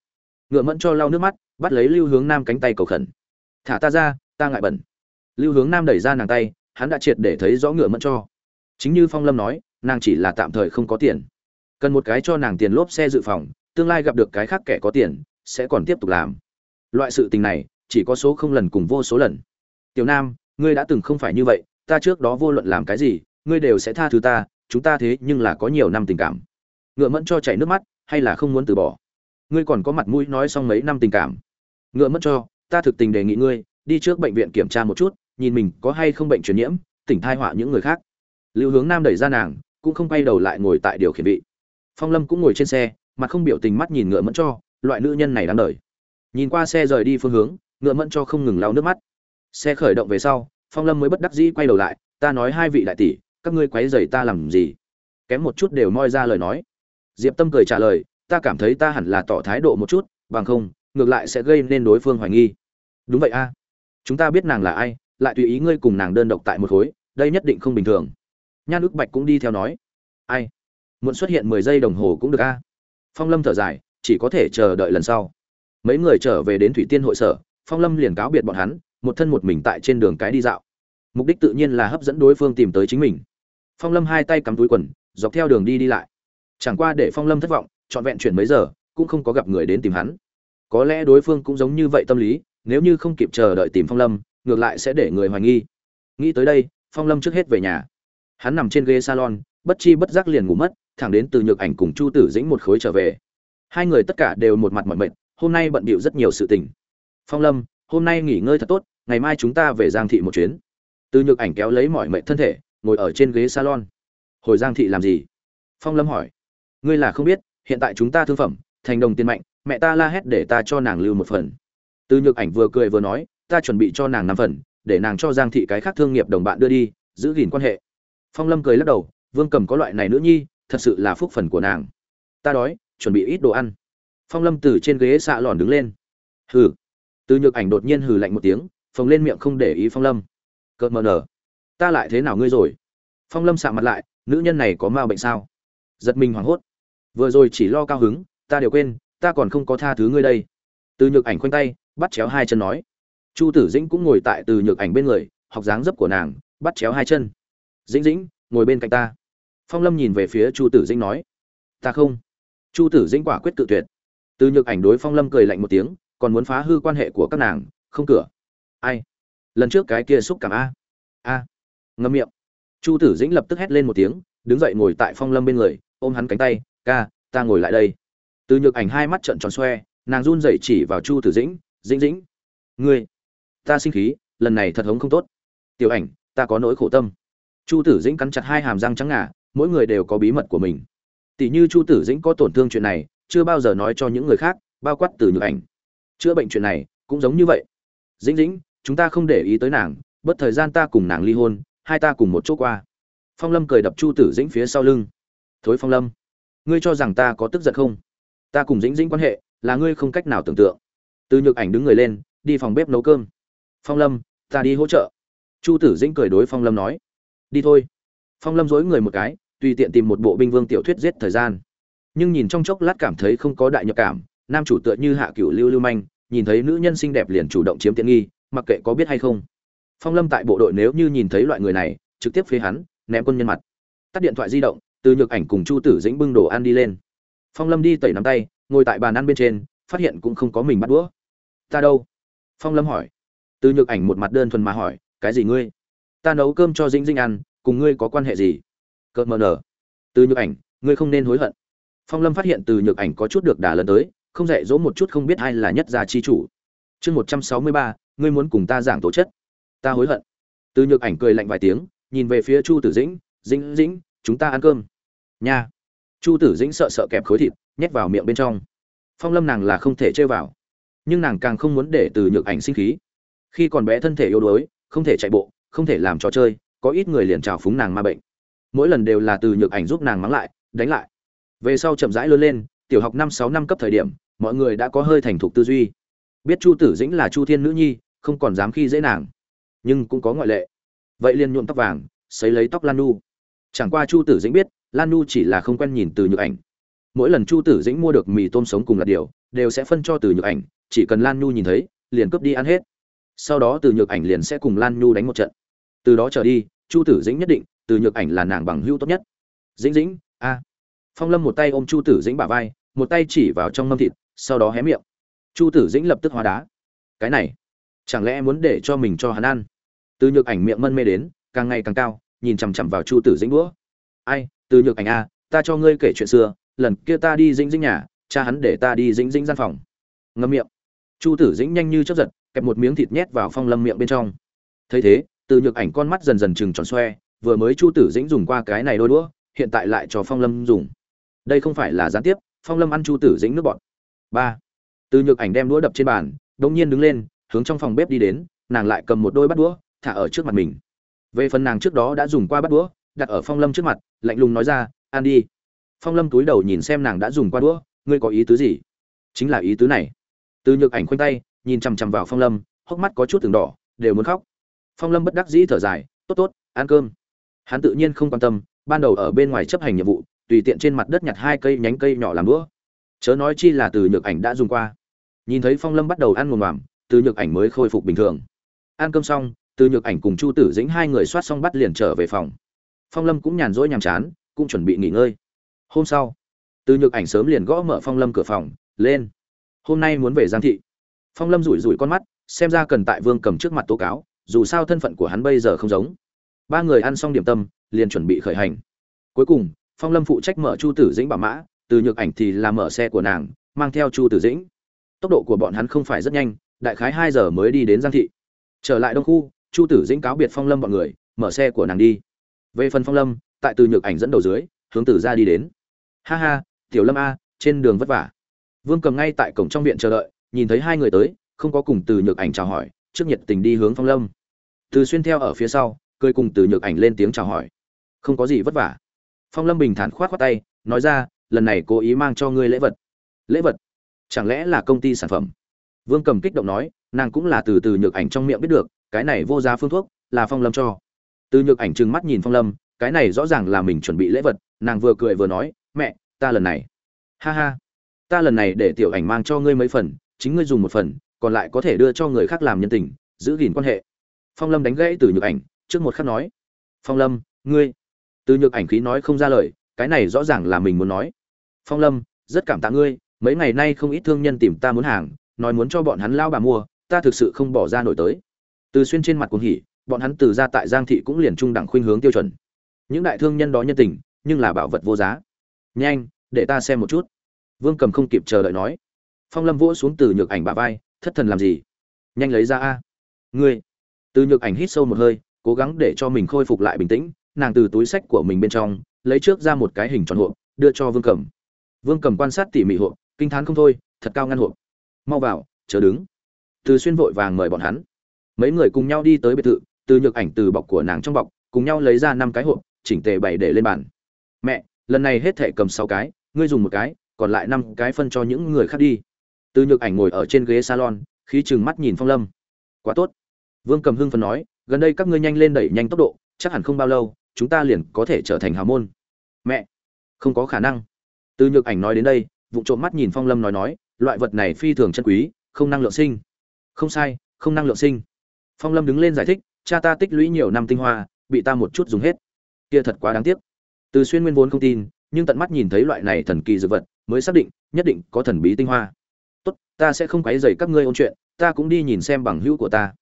Ngựa mẫn cho lau nước mắt, bắt lấy lưu hướng nam cánh tay cầu khẩn. Thả ta ra, ta ngại bẩn. Lưu hướng nam đẩy ra nàng tay, hắn đã triệt để thấy rõ ngựa mẫn cho. Chính như phong lâm nói, nàng chỉ là tạm thời không có tiền cần một cái cho nàng tiền lốp xe dự phòng, tương lai gặp được cái khác kẻ có tiền, sẽ còn tiếp tục làm. Loại sự tình này, chỉ có số không lần cùng vô số lần. Tiểu nam, ngươi đã từng không phải như vậy, ta trước đó vô luận làm cái gì, ngươi đều sẽ tha thứ ta, chúng ta thế nhưng là có nhiều năm tình cảm. Ngựa mẫn cho chảy nước mắt, hay là không muốn từ bỏ? Ngươi còn có mặt mũi nói xong mấy năm tình cảm. Ngựa mẫn cho, ta thực tình đề nghị ngươi, đi trước bệnh viện kiểm tra một chút, nhìn mình có hay không bệnh truyền nhiễm, tỉnh thai họa những người khác. Lưu hướng nam đẩy ra nàng, cũng không quay đầu lại ngồi tại điều khiển vị phong lâm cũng ngồi trên xe, mặt không biểu tình mắt nhìn ngựa mẫn cho, loại nữ nhân này đáng đời. Nhìn qua xe rời đi phương hướng, ngựa mẫn cho không ngừng lau nước mắt. Xe khởi động về sau, phong lâm mới bất đắc dĩ quay đầu lại, ta nói hai vị đại tỷ, các ngươi quấy rầy ta làm gì? Kém một chút đều moi ra lời nói. Diệp tâm cười trả lời, ta cảm thấy ta hẳn là tỏ thái độ một chút, bằng không, ngược lại sẽ gây nên đối phương hoài nghi. Đúng vậy a. Chúng ta biết nàng là ai, lại tùy ý ngươi cùng nàng đơn độc tại một khối, đây nhất định không bình thường. Nhan ước bạch cũng đi theo nói. Ai? Muốn xuất hiện mười giây đồng hồ cũng được a. Phong lâm thở dài, chỉ có thể chờ đợi lần sau. Mấy người trở về đến thủy tiên hội sở, phong lâm liền cáo biệt bọn hắn, một thân một mình tại trên đường cái đi dạo. Mục đích tự nhiên là hấp dẫn đối phương tìm tới chính mình. Phong lâm hai tay cắm túi quần, dọc theo đường đi đi lại. Chẳng qua để phong lâm thất vọng, trọn vẹn chuyển mấy giờ, cũng không có gặp người đến tìm hắn. Có lẽ đối phương cũng giống như vậy tâm lý, nếu như không kịp chờ đợi tìm phong lâm, ngược lại sẽ để người hoài nghi. Nghĩ tới đây, phong lâm trước hết về nhà. Hắn nằm trên ghế salon, bất chi bất giác liền ngủ mất thẳng đến từ nhược ảnh cùng chu tử dĩnh một khối trở về. Hai người tất cả đều một mặt mỏi mệt, hôm nay bận bịu rất nhiều sự tình. Phong lâm, hôm nay nghỉ ngơi thật tốt, ngày mai chúng ta về giang thị một chuyến. Từ nhược ảnh kéo lấy mỏi mệt thân thể, ngồi ở trên ghế salon. Hồi giang thị làm gì? Phong lâm hỏi. Ngươi là không biết, hiện tại chúng ta thương phẩm, thành đồng tiền mạnh, mẹ ta la hét để ta cho nàng lưu một phần. Từ nhược ảnh vừa cười vừa nói, ta chuẩn bị cho nàng năm phần, để nàng cho giang thị cái khác thương nghiệp đồng bạn đưa đi, giữ gìn quan hệ. Phong lâm cười lắc đầu, vương cầm có loại này nữ nhi thật sự là phúc phần của nàng. Ta đói, chuẩn bị ít đồ ăn. Phong lâm từ trên ghế xạ lòn đứng lên. Hừ. Từ nhược ảnh đột nhiên hừ lạnh một tiếng, phồng lên miệng không để ý phong lâm. Cợt mờ nở. Ta lại thế nào ngươi rồi? Phong lâm xạ mặt lại, nữ nhân này có ma bệnh sao? Giật mình hoảng hốt. Vừa rồi chỉ lo cao hứng, ta đều quên, ta còn không có tha thứ ngươi đây. Từ nhược ảnh khoanh tay, bắt chéo hai chân nói. Chu tử dĩnh cũng ngồi tại từ nhược ảnh bên người, học dáng dấp của nàng, bắt chéo hai chân. Dĩnh dĩnh, ngồi bên cạnh ta phong lâm nhìn về phía chu tử dĩnh nói, ta không. Chu tử dĩnh quả quyết tự tuyệt. Từ nhược ảnh đối phong lâm cười lạnh một tiếng, còn muốn phá hư quan hệ của các nàng, không cửa. Ai? Lần trước cái kia xúc cảm a. A. Ngâm miệng. Chu tử dĩnh lập tức hét lên một tiếng, đứng dậy ngồi tại phong lâm bên người, ôm hắn cánh tay, ca, ta ngồi lại đây. Từ nhược ảnh hai mắt trợn tròn xoe, nàng run rẩy chỉ vào chu tử dĩnh dĩnh dĩnh, ngươi, ta sinh khí, lần này thật hống không tốt. Tiểu ảnh, ta có nỗi khổ tâm. Chu tử dĩnh cắn chặt hai hàm răng trắng ngà mỗi người đều có bí mật của mình. Tỷ như chu tử dĩnh có tổn thương chuyện này, chưa bao giờ nói cho những người khác, bao quát từ nhược ảnh. Chữa bệnh chuyện này, cũng giống như vậy. Dĩnh dĩnh, chúng ta không để ý tới nàng, bất thời gian ta cùng nàng ly hôn, hai ta cùng một chỗ qua. Phong lâm cười đập chu tử dĩnh phía sau lưng. Thối phong lâm, ngươi cho rằng ta có tức giận không? Ta cùng dĩnh dĩnh quan hệ, là ngươi không cách nào tưởng tượng. Từ nhược ảnh đứng người lên, đi phòng bếp nấu cơm. Phong lâm, ta đi hỗ trợ. Chu tử dĩnh cười đối phong lâm nói. Đi thôi. Phong lâm dối người một cái tùy tiện tìm một bộ binh vương tiểu thuyết giết thời gian. Nhưng nhìn trong chốc lát cảm thấy không có đại nhập cảm, nam chủ tựa như hạ cửu lưu lưu manh, nhìn thấy nữ nhân xinh đẹp liền chủ động chiếm tiện nghi, mặc kệ có biết hay không. Phong lâm tại bộ đội nếu như nhìn thấy loại người này, trực tiếp phế hắn, ném quân nhân mặt. Tắt điện thoại di động, từ nhược ảnh cùng chu tử dĩnh bưng đồ ăn đi lên. Phong lâm đi tẩy nắm tay, ngồi tại bàn ăn bên trên, phát hiện cũng không có mình bắt đũa. Ta đâu? Phong lâm hỏi. Từ nhược ảnh một mặt đơn thuần mà hỏi, cái gì ngươi? Ta nấu cơm cho dĩnh dĩnh ăn, cùng ngươi có quan hệ gì? Cợt mờ nở từ nhược ảnh, ngươi không nên hối hận. Phong lâm phát hiện từ nhược ảnh có chút được đà lần tới, không dạy dỗ một chút không biết ai là nhất gia chi chủ. Chương một trăm sáu mươi ba, ngươi muốn cùng ta giảng tố chất. Ta hối hận. Từ nhược ảnh cười lạnh vài tiếng, nhìn về phía chu tử dĩnh dĩnh dĩnh, chúng ta ăn cơm. Nha. Chu tử dĩnh sợ sợ kẹp khối thịt, nhét vào miệng bên trong. Phong lâm nàng là không thể chơi vào. Nhưng nàng càng không muốn để từ nhược ảnh sinh khí. Khi còn bé thân thể yếu đuối, không thể chạy bộ, không thể làm trò chơi, có ít người liền trào phúng nàng ma bệnh mỗi lần đều là từ nhược ảnh giúp nàng mắng lại, đánh lại. Về sau chậm rãi lớn lên, tiểu học năm, sáu năm cấp thời điểm, mọi người đã có hơi thành thục tư duy. Biết chu tử dĩnh là chu thiên nữ nhi, không còn dám khi dễ nàng. Nhưng cũng có ngoại lệ. Vậy liền nhuộm tóc vàng xấy lấy tóc lan nu. Chẳng qua chu tử dĩnh biết, lan nu chỉ là không quen nhìn từ nhược ảnh. Mỗi lần chu tử dĩnh mua được mì tôm sống cùng là điều, đều sẽ phân cho từ nhược ảnh, chỉ cần lan nu nhìn thấy, liền cướp đi ăn hết. Sau đó từ nhược ảnh liền sẽ cùng lan nu đánh một trận. Từ đó trở đi, chu tử dĩnh nhất định từ nhược ảnh là nàng bằng hữu tốt nhất. Dĩnh dĩnh, a. Phong lâm một tay ôm chu tử dĩnh bả vai, một tay chỉ vào trong mâm thịt, sau đó hé miệng. Chu tử dĩnh lập tức hóa đá. Cái này, chẳng lẽ muốn để cho mình cho hắn ăn? Từ nhược ảnh miệng mân mê đến, càng ngày càng cao, nhìn chằm chằm vào chu tử dĩnh đũa. Ai, từ nhược ảnh a, ta cho ngươi kể chuyện xưa, lần kia ta đi dĩnh dĩnh nhà, cha hắn để ta đi dĩnh dĩnh gian phòng. Ngâm miệng. Chu tử dĩnh nhanh như chấp giật, kẹp một miếng thịt nhét vào phong lâm miệng bên trong. Thấy thế, từ nhược ảnh con mắt dần dần chừng tròn xoe vừa mới chu tử dĩnh dùng qua cái này đôi đũa, hiện tại lại cho phong lâm dùng. Đây không phải là gián tiếp, phong lâm ăn chu tử dĩnh nước bọt. Ba. Từ nhược ảnh đem đũa đập trên bàn, đống nhiên đứng lên, hướng trong phòng bếp đi đến, nàng lại cầm một đôi bát đũa, thả ở trước mặt mình. Về phần nàng trước đó đã dùng qua bát đũa, đặt ở phong lâm trước mặt, lạnh lùng nói ra ăn đi. Phong lâm túi đầu nhìn xem nàng đã dùng qua đũa, ngươi có ý tứ gì? Chính là ý tứ này. Từ nhược ảnh khoanh tay, nhìn chằm chằm vào phong lâm, hốc mắt có chút từng đỏ, đều muốn khóc. Phong lâm bất đắc dĩ thở dài, tốt tốt, ăn cơm hắn tự nhiên không quan tâm, ban đầu ở bên ngoài chấp hành nhiệm vụ, tùy tiện trên mặt đất nhặt hai cây nhánh cây nhỏ làm đũa. Chớ nói chi là từ nhược ảnh đã dùng qua. Nhìn thấy phong lâm bắt đầu ăn ngồm ngoàm từ nhược ảnh mới khôi phục bình thường. Ăn cơm xong, từ nhược ảnh cùng chu tử dĩnh hai người soát xong bắt liền trở về phòng. Phong lâm cũng nhàn rỗi nhàm chán, cũng chuẩn bị nghỉ ngơi. Hôm sau, từ nhược ảnh sớm liền gõ mở phong lâm cửa phòng, lên. Hôm nay muốn về giang thị. Phong lâm rủi rủi con mắt, xem ra cần tại vương cầm trước mặt tố cáo, dù sao thân phận của hắn bây giờ không giống ba người ăn xong điểm tâm, liền chuẩn bị khởi hành. Cuối cùng, phong lâm phụ trách mở chu tử dĩnh bảo mã, từ nhược ảnh thì là mở xe của nàng, mang theo chu tử dĩnh. Tốc độ của bọn hắn không phải rất nhanh, đại khái hai giờ mới đi đến giang thị. Trở lại đông khu, chu tử dĩnh cáo biệt phong lâm bọn người, mở xe của nàng đi. Về phần phong lâm, tại từ nhược ảnh dẫn đầu dưới, hướng tử ra đi đến. Ha ha, tiểu lâm a, trên đường vất vả. Vương cầm ngay tại cổng trong viện chờ đợi, nhìn thấy hai người tới, không có cùng từ nhược ảnh chào hỏi, trước nhiệt tình đi hướng phong lâm. Từ xuyên theo ở phía sau cười cùng từ nhược ảnh lên tiếng chào hỏi. Không có gì vất vả. Phong lâm bình thản khoát khoát tay, nói ra, lần này cố ý mang cho ngươi lễ vật. Lễ vật? Chẳng lẽ là công ty sản phẩm? Vương cầm kích động nói, nàng cũng là từ từ nhược ảnh trong miệng biết được, cái này vô giá phương thuốc, là phong lâm cho. Từ nhược ảnh trừng mắt nhìn phong lâm, cái này rõ ràng là mình chuẩn bị lễ vật, nàng vừa cười vừa nói, mẹ, ta lần này. Ha ha, ta lần này để tiểu ảnh mang cho ngươi mấy phần, chính ngươi dùng một phần, còn lại có thể đưa cho người khác làm nhân tình, giữ gìn quan hệ. Phong lâm đánh gãy từ nhược ảnh trước một khắc nói, phong lâm, ngươi. Từ nhược ảnh khí nói không ra lời, cái này rõ ràng là mình muốn nói. Phong lâm, rất cảm tạ ngươi, mấy ngày nay không ít thương nhân tìm ta muốn hàng, nói muốn cho bọn hắn lao bà mua, ta thực sự không bỏ ra nổi tới. Từ xuyên trên mặt cuồng hỉ, bọn hắn từ ra tại giang thị cũng liền trung đẳng khuynh hướng tiêu chuẩn. Những đại thương nhân đó nhân tình, nhưng là bảo vật vô giá. Nhanh, để ta xem một chút. Vương cầm không kịp chờ đợi nói. Phong lâm vỗ xuống từ nhược ảnh bà vai, thất thần làm gì? Nhanh lấy ra a. Ngươi. Từ nhược ảnh hít sâu một hơi cố gắng để cho mình khôi phục lại bình tĩnh, nàng từ túi sách của mình bên trong, lấy trước ra một cái hình tròn hộp, đưa cho vương cầm vương cầm quan sát tỉ mỉ hộp, kinh thán không thôi, thật cao ngăn hộp. Mau vào chờ đứng. Từ xuyên vội vàng mời bọn hắn. Mấy người cùng nhau đi tới biệt thự, từ nhược ảnh từ bọc của nàng trong bọc, cùng nhau lấy ra năm cái hộp, chỉnh tề bày để lên bàn. Mẹ, lần này hết thể cầm sáu cái, ngươi dùng một cái, còn lại năm cái phân cho những người khác đi. Từ nhược ảnh ngồi ở trên ghế salon, khí chừng mắt nhìn phong lâm. Quá tốt. Vương cầm hưng phần nói gần đây các ngươi nhanh lên đẩy nhanh tốc độ, chắc hẳn không bao lâu, chúng ta liền có thể trở thành hào môn. Mẹ, không có khả năng. Từ nhược ảnh nói đến đây, vụ trộm mắt nhìn phong lâm nói nói, loại vật này phi thường chân quý, không năng lượng sinh. Không sai, không năng lượng sinh. Phong lâm đứng lên giải thích, cha ta tích lũy nhiều năm tinh hoa, bị ta một chút dùng hết. Kia thật quá đáng tiếc. Từ xuyên nguyên vốn không tin, nhưng tận mắt nhìn thấy loại này thần kỳ dược vật, mới xác định, nhất định có thần bí tinh hoa. Tốt, ta sẽ không quấy dày các ngươi ôn chuyện, ta cũng đi nhìn xem bằng hữu của ta.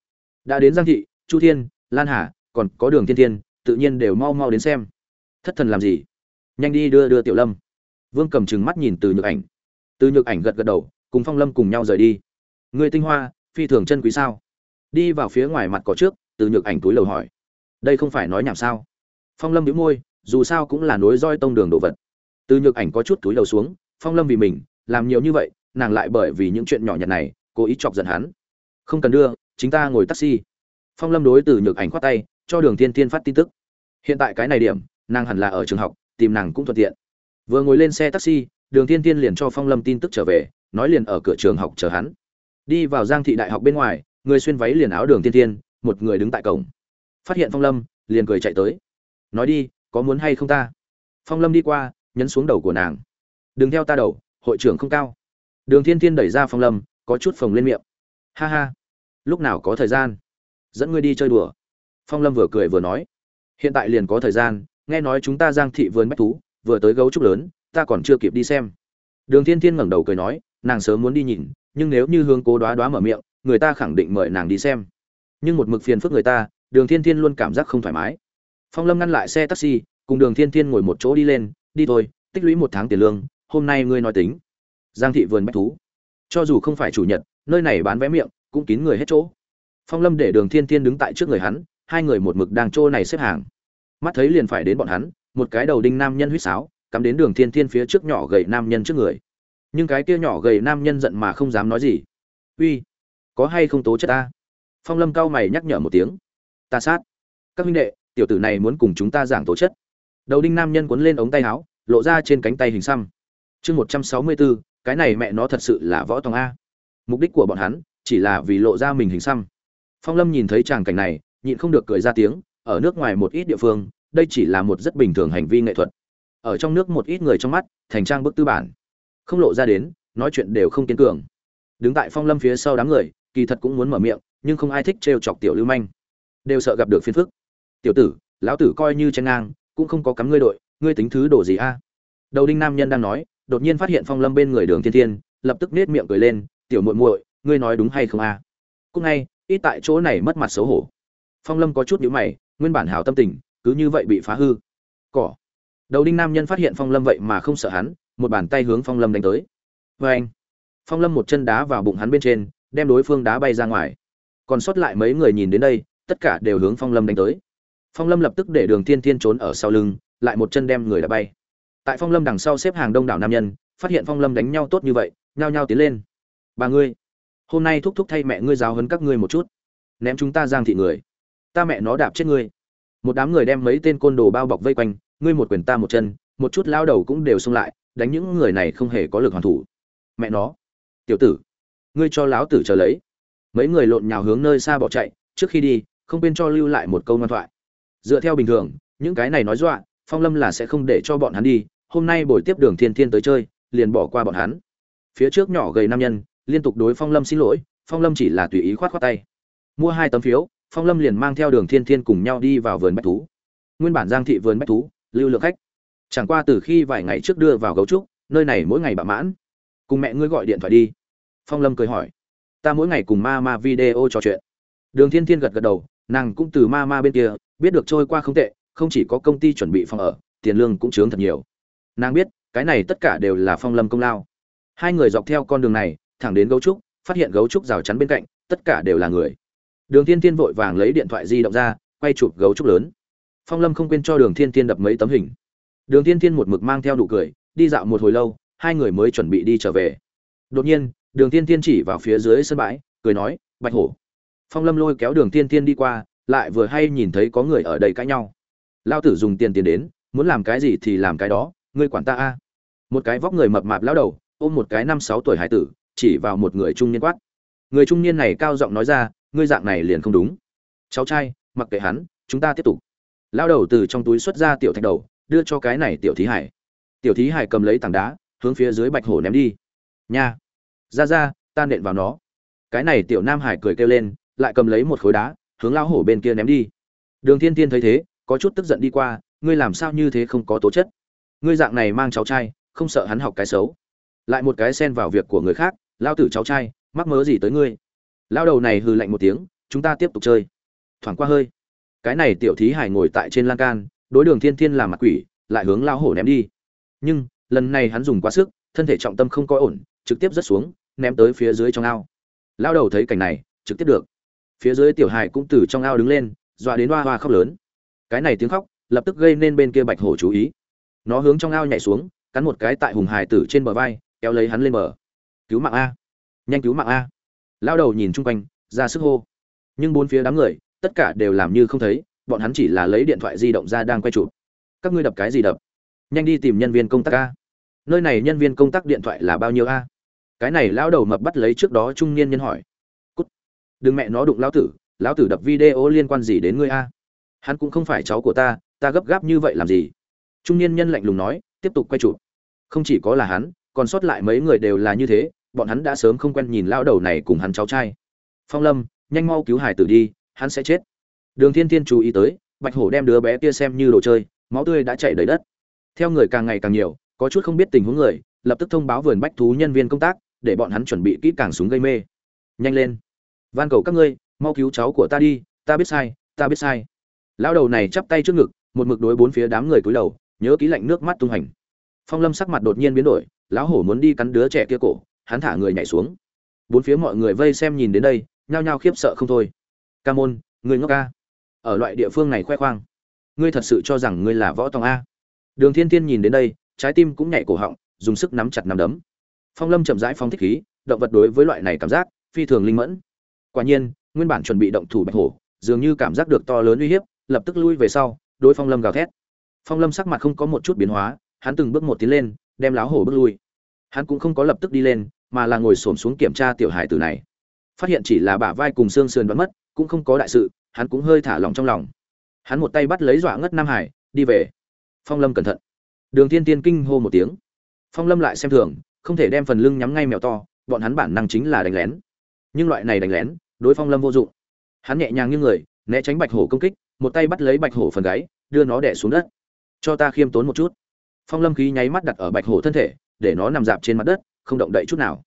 Đã đến giang thị chu thiên, lan hà, còn có đường thiên thiên, tự nhiên đều mau mau đến xem. Thất thần làm gì? Nhanh đi đưa đưa tiểu lâm. Vương cầm chừng mắt nhìn từ nhược ảnh. Từ nhược ảnh gật gật đầu, cùng phong lâm cùng nhau rời đi. Người tinh hoa, phi thường chân quý sao? Đi vào phía ngoài mặt cỏ trước, từ nhược ảnh túi lầu hỏi. Đây không phải nói nhảm sao? Phong lâm đĩu môi, dù sao cũng là nối roi tông đường đồ vật. Từ nhược ảnh có chút túi lầu xuống, phong lâm vì mình, làm nhiều như vậy, nàng lại bởi vì những chuyện nhỏ nhặt này, cố ý chọc giận hắn. Không cần đưa, chính ta ngồi taxi phong lâm đối từ nhược ảnh khoát tay, cho đường thiên thiên phát tin tức. Hiện tại cái này điểm, nàng hẳn là ở trường học, tìm nàng cũng thuận tiện. Vừa ngồi lên xe taxi, đường thiên thiên liền cho phong lâm tin tức trở về, nói liền ở cửa trường học chờ hắn. Đi vào giang thị đại học bên ngoài, người xuyên váy liền áo đường thiên thiên, một người đứng tại cổng. Phát hiện phong lâm, liền cười chạy tới. Nói đi, có muốn hay không ta? Phong lâm đi qua, nhấn xuống đầu của nàng. Đừng theo ta đầu, hội trưởng không cao. Đường thiên thiên đẩy ra phong lâm, có chút phồng lên miệng. Ha ha, lúc nào có thời gian? Dẫn ngươi đi chơi đùa. Phong lâm vừa cười vừa nói, hiện tại liền có thời gian, nghe nói chúng ta giang thị vườn bách thú, vừa tới gấu trúc lớn, ta còn chưa kịp đi xem. Đường thiên thiên ngẩng đầu cười nói, nàng sớm muốn đi nhìn, nhưng nếu như hướng cố đoá đoá mở miệng, người ta khẳng định mời nàng đi xem. Nhưng một mực phiền phức người ta, đường thiên thiên luôn cảm giác không thoải mái. Phong lâm ngăn lại xe taxi, cùng đường thiên thiên ngồi một chỗ đi lên, đi thôi, tích lũy một tháng tiền lương, hôm nay ngươi nói tính. Giang thị vườn bách thú. Cho dù không phải chủ nhật, nơi này bán vé miệng, cũng kín người hết chỗ phong lâm để đường thiên thiên đứng tại trước người hắn, hai người một mực đang trô này xếp hàng. Mắt thấy liền phải đến bọn hắn, một cái đầu đinh nam nhân huýt sáo, cắm đến đường thiên thiên phía trước nhỏ gầy nam nhân trước người. Nhưng cái kia nhỏ gầy nam nhân giận mà không dám nói gì. Uy, có hay không tố chất ta? Phong lâm cao mày nhắc nhở một tiếng. Ta sát. Các huynh đệ, tiểu tử này muốn cùng chúng ta giảng tố chất. Đầu đinh nam nhân cuốn lên ống tay áo, lộ ra trên cánh tay hình xăm. Chương một trăm sáu mươi bốn, cái này mẹ nó thật sự là võ tòng a. Mục đích của bọn hắn chỉ là vì lộ ra mình hình xăm phong lâm nhìn thấy tràng cảnh này, nhịn không được cười ra tiếng, ở nước ngoài một ít địa phương, đây chỉ là một rất bình thường hành vi nghệ thuật. Ở trong nước một ít người trong mắt, thành trang bức tư bản. Không lộ ra đến, nói chuyện đều không kiên cường. Đứng tại phong lâm phía sau đám người, kỳ thật cũng muốn mở miệng, nhưng không ai thích trêu chọc tiểu lưu manh. Đều sợ gặp được phiền phức. Tiểu tử, lão tử coi như chen ngang, cũng không có cắm ngươi đội, ngươi tính thứ đồ gì a? Đầu đinh nam nhân đang nói, đột nhiên phát hiện phong lâm bên người đường thiên thiên, lập tức nết miệng cười lên, tiểu muội muội, ngươi nói đúng hay không a? Cũng ngay ít tại chỗ này mất mặt xấu hổ. Phong lâm có chút nhíu mày, nguyên bản hảo tâm tình, cứ như vậy bị phá hư. Cỏ. Đầu đinh nam nhân phát hiện phong lâm vậy mà không sợ hắn, một bàn tay hướng phong lâm đánh tới. Vê anh phong lâm một chân đá vào bụng hắn bên trên, đem đối phương đá bay ra ngoài. Còn sót lại mấy người nhìn đến đây, tất cả đều hướng phong lâm đánh tới. Phong lâm lập tức để đường thiên thiên trốn ở sau lưng, lại một chân đem người đã bay. Tại phong lâm đằng sau xếp hàng đông đảo nam nhân, phát hiện phong lâm đánh nhau tốt như vậy, nhao nhao tiến lên. Bà ngươi hôm nay thúc thúc thay mẹ ngươi giáo hấn các ngươi một chút. Ném chúng ta giang thị người. Ta mẹ nó đạp chết ngươi. Một đám người đem mấy tên côn đồ bao bọc vây quanh, ngươi một quyền ta một chân, một chút lao đầu cũng đều xông lại, đánh những người này không hề có lực hoàn thủ. Mẹ nó. Tiểu tử. Ngươi cho láo tử chờ lấy. Mấy người lộn nhào hướng nơi xa bỏ chạy, trước khi đi, không quên cho lưu lại một câu ngoan thoại. Dựa theo bình thường, những cái này nói dọa, phong lâm là sẽ không để cho bọn hắn đi, hôm nay buổi tiếp đường thiên thiên tới chơi, liền bỏ qua bọn hắn. Phía trước nhỏ gầy nam nhân liên tục đối phong lâm xin lỗi, phong lâm chỉ là tùy ý khoát khoát tay. Mua hai tấm phiếu, phong lâm liền mang theo đường thiên thiên cùng nhau đi vào vườn bách thú. Nguyên bản giang thị vườn bách thú, lưu lượng khách. Chẳng qua từ khi vài ngày trước đưa vào gấu trúc, nơi này mỗi ngày bạ mãn. Cùng mẹ ngươi gọi điện thoại đi. Phong lâm cười hỏi. Ta mỗi ngày cùng ma ma video trò chuyện. Đường thiên thiên gật gật đầu, nàng cũng từ ma ma bên kia, biết được trôi qua không tệ, không chỉ có công ty chuẩn bị phòng ở, tiền lương cũng chướng thật nhiều. Nàng biết, cái này tất cả đều là phong lâm công lao. Hai người dọc theo con đường này thẳng đến gấu trúc, phát hiện gấu trúc rào chắn bên cạnh, tất cả đều là người. Đường thiên thiên vội vàng lấy điện thoại di động ra, quay chụp gấu trúc lớn. Phong lâm không quên cho đường thiên thiên đập mấy tấm hình. Đường thiên thiên một mực mang theo đủ cười, đi dạo một hồi lâu, hai người mới chuẩn bị đi trở về. Đột nhiên, đường thiên thiên chỉ vào phía dưới sân bãi, cười nói, bạch hổ. Phong lâm lôi kéo đường thiên thiên đi qua, lại vừa hay nhìn thấy có người ở đây cãi nhau. Lao tử dùng tiền tiền đến, muốn làm cái gì thì làm cái đó, ngươi quản ta a. Một cái vóc người mập mạp lão đầu, ôm một cái năm sáu tuổi hải tử chỉ vào một người trung niên quát. Người trung niên này cao giọng nói ra, ngươi dạng này liền không đúng. Cháu trai, mặc kệ hắn, chúng ta tiếp tục. Lao đầu từ trong túi xuất ra tiểu thạch đầu, đưa cho cái này tiểu thí hải. Tiểu thí hải cầm lấy tảng đá, hướng phía dưới bạch hổ ném đi. Nha, ra ra, ta nện vào nó. Cái này tiểu nam hải cười kêu lên, lại cầm lấy một khối đá, hướng lao hổ bên kia ném đi. Đường thiên thiên thấy thế, có chút tức giận đi qua, ngươi làm sao như thế không có tố chất? Ngươi dạng này mang cháu trai, không sợ hắn học cái xấu. Lại một cái xen vào việc của người khác lao tử cháu trai, mắc mớ gì tới ngươi? Lao đầu này hừ lạnh một tiếng, chúng ta tiếp tục chơi. Thoảng qua hơi, cái này tiểu thí hải ngồi tại trên lan can, đối đường thiên thiên làm mặt quỷ, lại hướng lao hổ ném đi. Nhưng, lần này hắn dùng quá sức, thân thể trọng tâm không có ổn, trực tiếp rớt xuống, ném tới phía dưới trong ao. Lao đầu thấy cảnh này, trực tiếp được. Phía dưới tiểu hải cũng từ trong ao đứng lên, dọa đến hoa hoa khóc lớn. Cái này tiếng khóc, lập tức gây nên bên kia bạch hổ chú ý. Nó hướng trong ao nhảy xuống, cắn một cái tại hùng hải tử trên bờ vai, kéo lấy hắn lên bờ cứu mạng a. Nhanh cứu mạng a. Lao đầu nhìn chung quanh, ra sức hô. Nhưng bốn phía đám người, tất cả đều làm như không thấy, bọn hắn chỉ là lấy điện thoại di động ra đang quay chụp. Các ngươi đập cái gì đập? Nhanh đi tìm nhân viên công tác a. Nơi này nhân viên công tác điện thoại là bao nhiêu a? Cái này lao đầu mập bắt lấy trước đó trung niên nhân hỏi. Cút. Đừng mẹ nó đụng lão tử lão tử đập video liên quan gì đến ngươi a? Hắn cũng không phải cháu của ta ta gấp gáp như vậy làm gì? Trung niên nhân lạnh lùng nói, tiếp tục quay chụp. Không chỉ có là hắn, còn sót lại mấy người đều là như thế bọn hắn đã sớm không quen nhìn lao đầu này cùng hắn cháu trai. Phong lâm, nhanh mau cứu hải tử đi, hắn sẽ chết. Đường thiên thiên chú ý tới, bạch hổ đem đứa bé kia xem như đồ chơi, máu tươi đã chảy đầy đất. Theo người càng ngày càng nhiều, có chút không biết tình huống người, lập tức thông báo vườn bách thú nhân viên công tác, để bọn hắn chuẩn bị kỹ càng súng gây mê. Nhanh lên. Van cầu các ngươi, mau cứu cháu của ta đi, ta biết sai, ta biết sai. Lao đầu này chắp tay trước ngực, một mực đối bốn phía đám người cúi đầu, nhớ ký lạnh nước mắt tung hành phong lâm sắc mặt đột nhiên biến đổi, lão hổ muốn đi cắn đứa trẻ kia cổ hắn thả người nhảy xuống. Bốn phía mọi người vây xem nhìn đến đây, nhao nhao khiếp sợ không thôi. Ca môn người ngốc ca. Ở loại địa phương này khoe khoang. Ngươi thật sự cho rằng ngươi là võ tòng a. Đường thiên thiên nhìn đến đây, trái tim cũng nhảy cổ họng, dùng sức nắm chặt nắm đấm. Phong lâm chậm rãi phóng thích khí, động vật đối với loại này cảm giác, phi thường linh mẫn. Quả nhiên, nguyên bản chuẩn bị động thủ bạch hổ, dường như cảm giác được to lớn uy hiếp, lập tức lui về sau, đối phong lâm gào thét. Phong lâm sắc mặt không có một chút biến hóa, hắn từng bước một tiến lên, đem láo hổ bước lui hắn cũng không có lập tức đi lên, mà là ngồi xổm xuống kiểm tra tiểu hải tử này. Phát hiện chỉ là bả vai cùng xương sườn đoán mất, cũng không có đại sự, hắn cũng hơi thả lòng trong lòng. Hắn một tay bắt lấy dọa ngất nam hải, đi về. Phong lâm cẩn thận. Đường Thiên tiên kinh hô một tiếng. Phong lâm lại xem thường, không thể đem phần lưng nhắm ngay mèo to, bọn hắn bản năng chính là đánh lén. Nhưng loại này đánh lén, đối phong lâm vô dụng. Hắn nhẹ nhàng như người, né tránh bạch hổ công kích, một tay bắt lấy bạch hổ phần gáy, đưa nó đẻ xuống đất. Cho ta khiêm tốn một chút. Phong lâm khí nháy mắt đặt ở bạch hổ thân thể để nó nằm dạp trên mặt đất, không động đậy chút nào.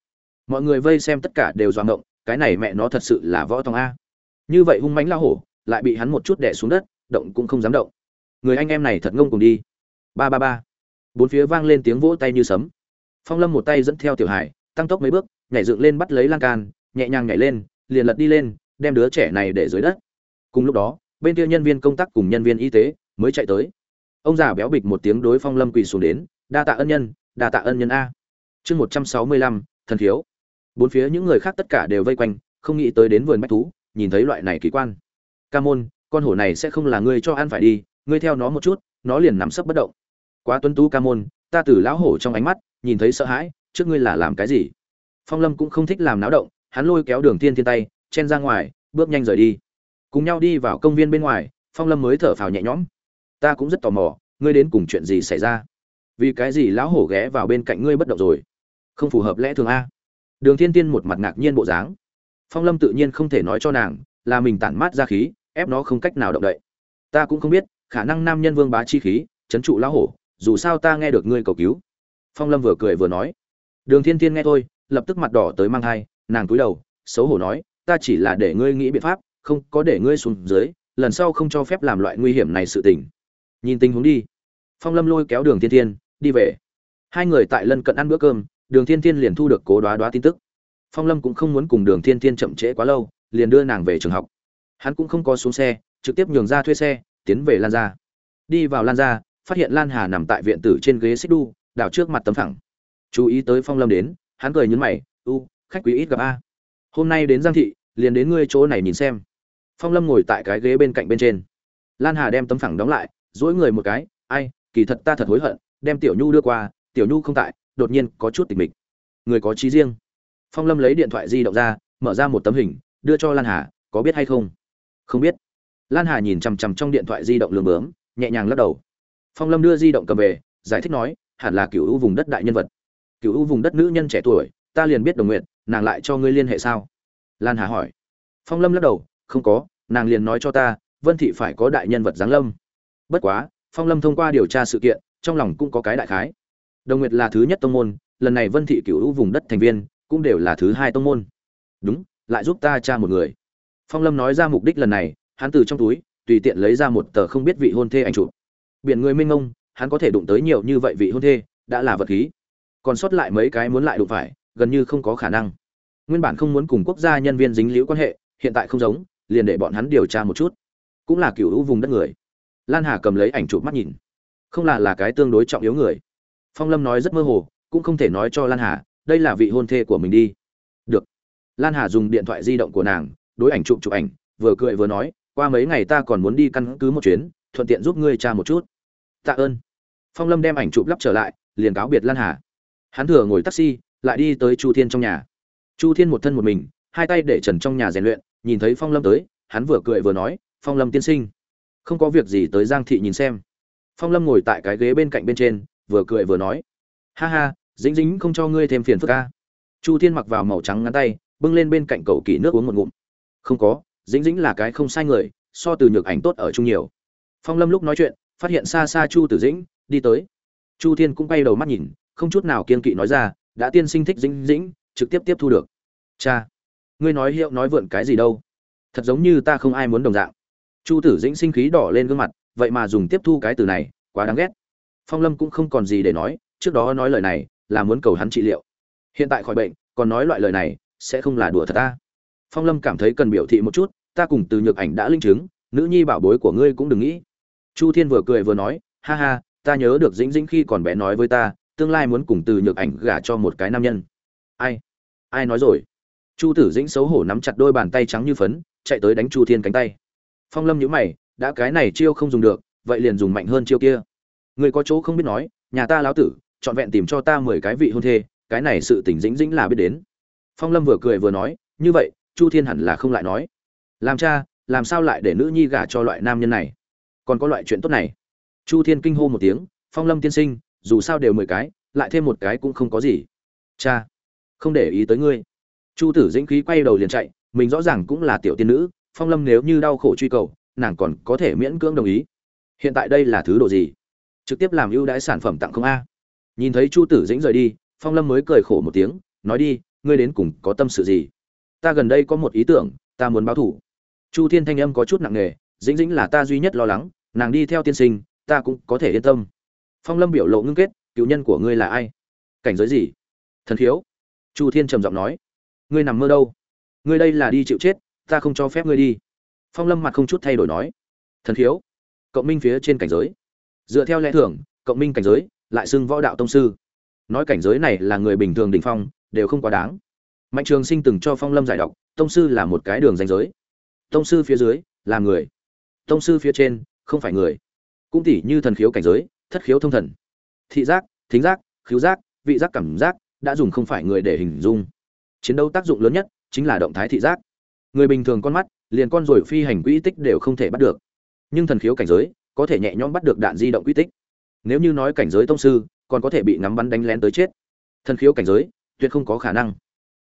Mọi người vây xem tất cả đều doang ngộng cái này mẹ nó thật sự là võ tòng a. Như vậy hung mãnh lao hổ, lại bị hắn một chút đẻ xuống đất, động cũng không dám động. Người anh em này thật ngông cùng đi. Ba ba ba. Bốn phía vang lên tiếng vỗ tay như sấm. Phong lâm một tay dẫn theo tiểu hải, tăng tốc mấy bước, nhảy dựng lên bắt lấy lan can, nhẹ nhàng nhảy lên, liền lật đi lên, đem đứa trẻ này để dưới đất. Cùng lúc đó, bên kia nhân viên công tác cùng nhân viên y tế mới chạy tới. Ông già béo bịch một tiếng đối phong lâm quỳ xuống đến, đa tạ ân nhân đa tạ ân nhân a. Chương một trăm sáu mươi lăm, thần thiếu. Bốn phía những người khác tất cả đều vây quanh, không nghĩ tới đến vườn bách thú, nhìn thấy loại này kỳ quan. Ca môn, con hổ này sẽ không là ngươi cho ăn phải đi, ngươi theo nó một chút, nó liền nằm sấp bất động. Quá tuấn tú ca môn, ta từ lão hổ trong ánh mắt, nhìn thấy sợ hãi, trước ngươi là làm cái gì? Phong lâm cũng không thích làm náo động, hắn lôi kéo đường tiên thiên tay, chen ra ngoài, bước nhanh rời đi. Cùng nhau đi vào công viên bên ngoài, phong lâm mới thở phào nhẹ nhõm. Ta cũng rất tò mò, ngươi đến cùng chuyện gì xảy ra? Vì cái gì lão hổ ghé vào bên cạnh ngươi bất động rồi? Không phù hợp lẽ thường a. Đường thiên tiên một mặt ngạc nhiên bộ dáng. Phong lâm tự nhiên không thể nói cho nàng, là mình tản mát ra khí, ép nó không cách nào động đậy. Ta cũng không biết, khả năng nam nhân vương bá chi khí, chấn trụ lão hổ, dù sao ta nghe được ngươi cầu cứu. Phong lâm vừa cười vừa nói. Đường thiên tiên nghe thôi, lập tức mặt đỏ tới mang thai, nàng cúi đầu, xấu hổ nói, ta chỉ là để ngươi nghĩ biện pháp, không có để ngươi xuống dưới, lần sau không cho phép làm loại nguy hiểm này sự tình. Nhìn tình huống đi. Phong lâm lôi kéo đường thiên thiên đi về. Hai người tại lân cận ăn bữa cơm, đường thiên thiên liền thu được cố đoá đoá tin tức. Phong lâm cũng không muốn cùng đường thiên thiên chậm trễ quá lâu, liền đưa nàng về trường học. Hắn cũng không có xuống xe, trực tiếp nhường ra thuê xe, tiến về lan gia. Đi vào lan gia, phát hiện lan hà nằm tại viện tử trên ghế xích đu đảo trước mặt tấm thẳng chú ý tới phong lâm đến, hắn cười nhấn mày, u, khách quý ít gặp a. Hôm nay đến giang thị, liền đến ngươi chỗ này nhìn xem. Phong lâm ngồi tại cái ghế bên cạnh bên trên. Lan hà đem tấm phẳng đóng lại dỗi người một cái, ai, kỳ thật ta thật hối hận đem tiểu nhu đưa qua, tiểu nhu không tại, đột nhiên có chút tịch mịch. Người có trí riêng. Phong lâm lấy điện thoại di động ra, mở ra một tấm hình, đưa cho lan hà, có biết hay không? Không biết. Lan hà nhìn chằm chằm trong điện thoại di động lường bướm, nhẹ nhàng lắc đầu. Phong lâm đưa di động cầm về, giải thích nói, hẳn là cựu u vùng đất đại nhân vật. Cựu u vùng đất nữ nhân trẻ tuổi, ta liền biết đồng nguyện nàng lại cho ngươi liên hệ sao? Lan hà hỏi. Phong lâm lắc đầu, không có, nàng liền nói cho ta, vân thị phải có đại nhân vật giáng lâm. Bất quá, phong lâm thông qua điều tra sự kiện trong lòng cũng có cái đại khái. Đồng nguyệt là thứ nhất tông môn, lần này vân thị cựu u vùng đất thành viên, cũng đều là thứ hai tông môn. Đúng, lại giúp ta tra một người. Phong lâm nói ra mục đích lần này, hắn từ trong túi, tùy tiện lấy ra một tờ không biết vị hôn thê ảnh chụp. Biển người minh ngông hắn có thể đụng tới nhiều như vậy vị hôn thê, đã là vật khí. Còn sót lại mấy cái muốn lại đụng phải, gần như không có khả năng. Nguyên bản không muốn cùng quốc gia nhân viên dính liễu quan hệ, hiện tại không giống, liền để bọn hắn điều tra một chút. Cũng là cựu hữu vùng đất người. Lan hà cầm lấy ảnh chụp mắt nhìn không là là cái tương đối trọng yếu người. Phong lâm nói rất mơ hồ, cũng không thể nói cho lan hà, đây là vị hôn thê của mình đi. Được. Lan hà dùng điện thoại di động của nàng, đối ảnh chụp chụp ảnh, vừa cười vừa nói, qua mấy ngày ta còn muốn đi căn cứ một chuyến, thuận tiện giúp ngươi tra một chút. Tạ ơn. Phong lâm đem ảnh chụp lắp trở lại, liền cáo biệt lan hà. Hắn thừa ngồi taxi, lại đi tới chu thiên trong nhà. Chu thiên một thân một mình, hai tay để trần trong nhà rèn luyện, nhìn thấy phong lâm tới, hắn vừa cười vừa nói, phong lâm tiên sinh, không có việc gì tới giang thị nhìn xem phong lâm ngồi tại cái ghế bên cạnh bên trên, vừa cười vừa nói. Ha ha dính dính không cho ngươi thêm phiền phức ca chu thiên mặc vào màu trắng ngắn tay, bưng lên bên cạnh cầu kỳ nước uống một ngụm. Không có dính dính là cái không sai người, so từ nhược ảnh tốt ở chung nhiều. Phong lâm lúc nói chuyện, phát hiện xa xa chu tử dĩnh, đi tới. Chu thiên cũng bay đầu mắt nhìn, không chút nào kiên kỵ nói ra, đã tiên sinh thích dính dĩnh, trực tiếp tiếp thu được. Cha, ngươi nói hiệu nói vượn cái gì đâu? Thật giống như ta không ai muốn đồng dạng. Chu tử dĩnh sinh khí đỏ lên gương mặt vậy mà dùng tiếp thu cái từ này, quá đáng ghét. Phong lâm cũng không còn gì để nói, trước đó nói lời này là muốn cầu hắn trị liệu. Hiện tại khỏi bệnh, còn nói loại lời này sẽ không là đùa thật ta. Phong lâm cảm thấy cần biểu thị một chút, ta cùng từ nhược ảnh đã linh chứng, nữ nhi bảo bối của ngươi cũng đừng nghĩ. Chu thiên vừa cười vừa nói, ha ha, ta nhớ được dĩnh dĩnh khi còn bé nói với ta, tương lai muốn cùng từ nhược ảnh gả cho một cái nam nhân. Ai? Ai nói rồi? Chu tử dĩnh xấu hổ nắm chặt đôi bàn tay trắng như phấn, chạy tới đánh chu thiên cánh tay. Phong lâm nhữ mày đã cái này chiêu không dùng được, vậy liền dùng mạnh hơn chiêu kia. Người có chỗ không biết nói, nhà ta lão tử, trọn vẹn tìm cho ta mười cái vị hôn thê, cái này sự tỉnh dĩnh dĩnh là biết đến. Phong lâm vừa cười vừa nói, như vậy, chu thiên hẳn là không lại nói. Làm cha, làm sao lại để nữ nhi gả cho loại nam nhân này? Còn có loại chuyện tốt này. Chu thiên kinh hô một tiếng, phong lâm tiên sinh, dù sao đều mười cái, lại thêm một cái cũng không có gì. Cha, không để ý tới ngươi. Chu tử dĩnh khí quay đầu liền chạy, mình rõ ràng cũng là tiểu tiên nữ, phong lâm nếu như đau khổ truy cầu nàng còn có thể miễn cưỡng đồng ý. Hiện tại đây là thứ đồ gì? Trực tiếp làm ưu đãi sản phẩm tặng không a. Nhìn thấy chu tử dĩnh rời đi, phong lâm mới cười khổ một tiếng, nói đi, ngươi đến cùng có tâm sự gì? Ta gần đây có một ý tưởng, ta muốn báo thủ. Chu thiên thanh âm có chút nặng nề, dĩnh dĩnh là ta duy nhất lo lắng, nàng đi theo tiên sinh, ta cũng có thể yên tâm. Phong lâm biểu lộ ngưng kết, cựu nhân của ngươi là ai? Cảnh giới gì? Thần khiếu. Chu thiên trầm giọng nói. Ngươi nằm mơ đâu? Ngươi đây là đi chịu chết, ta không cho phép ngươi đi phong lâm mặt không chút thay đổi nói, thần khiếu cộng minh phía trên cảnh giới. Dựa theo lẽ thường, cộng minh cảnh giới lại xưng võ đạo tông sư. Nói cảnh giới này là người bình thường đỉnh phong, đều không quá đáng. Mạnh trường sinh từng cho phong lâm giải độc, tông sư là một cái đường danh giới. Tông sư phía dưới là người, tông sư phía trên không phải người. Cũng tỉ như thần khiếu cảnh giới, thất khiếu thông thần. Thị giác, thính giác khiếu giác, vị giác cảm giác đã dùng không phải người để hình dung. Chiến đấu tác dụng lớn nhất chính là động thái thị giác. Người bình thường con mắt liền con rồi phi hành quỹ tích đều không thể bắt được. Nhưng thần khiếu cảnh giới có thể nhẹ nhõm bắt được đạn di động quỹ tích. Nếu như nói cảnh giới tông sư, còn có thể bị ngắm bắn đánh lén tới chết. Thần khiếu cảnh giới, tuyệt không có khả năng.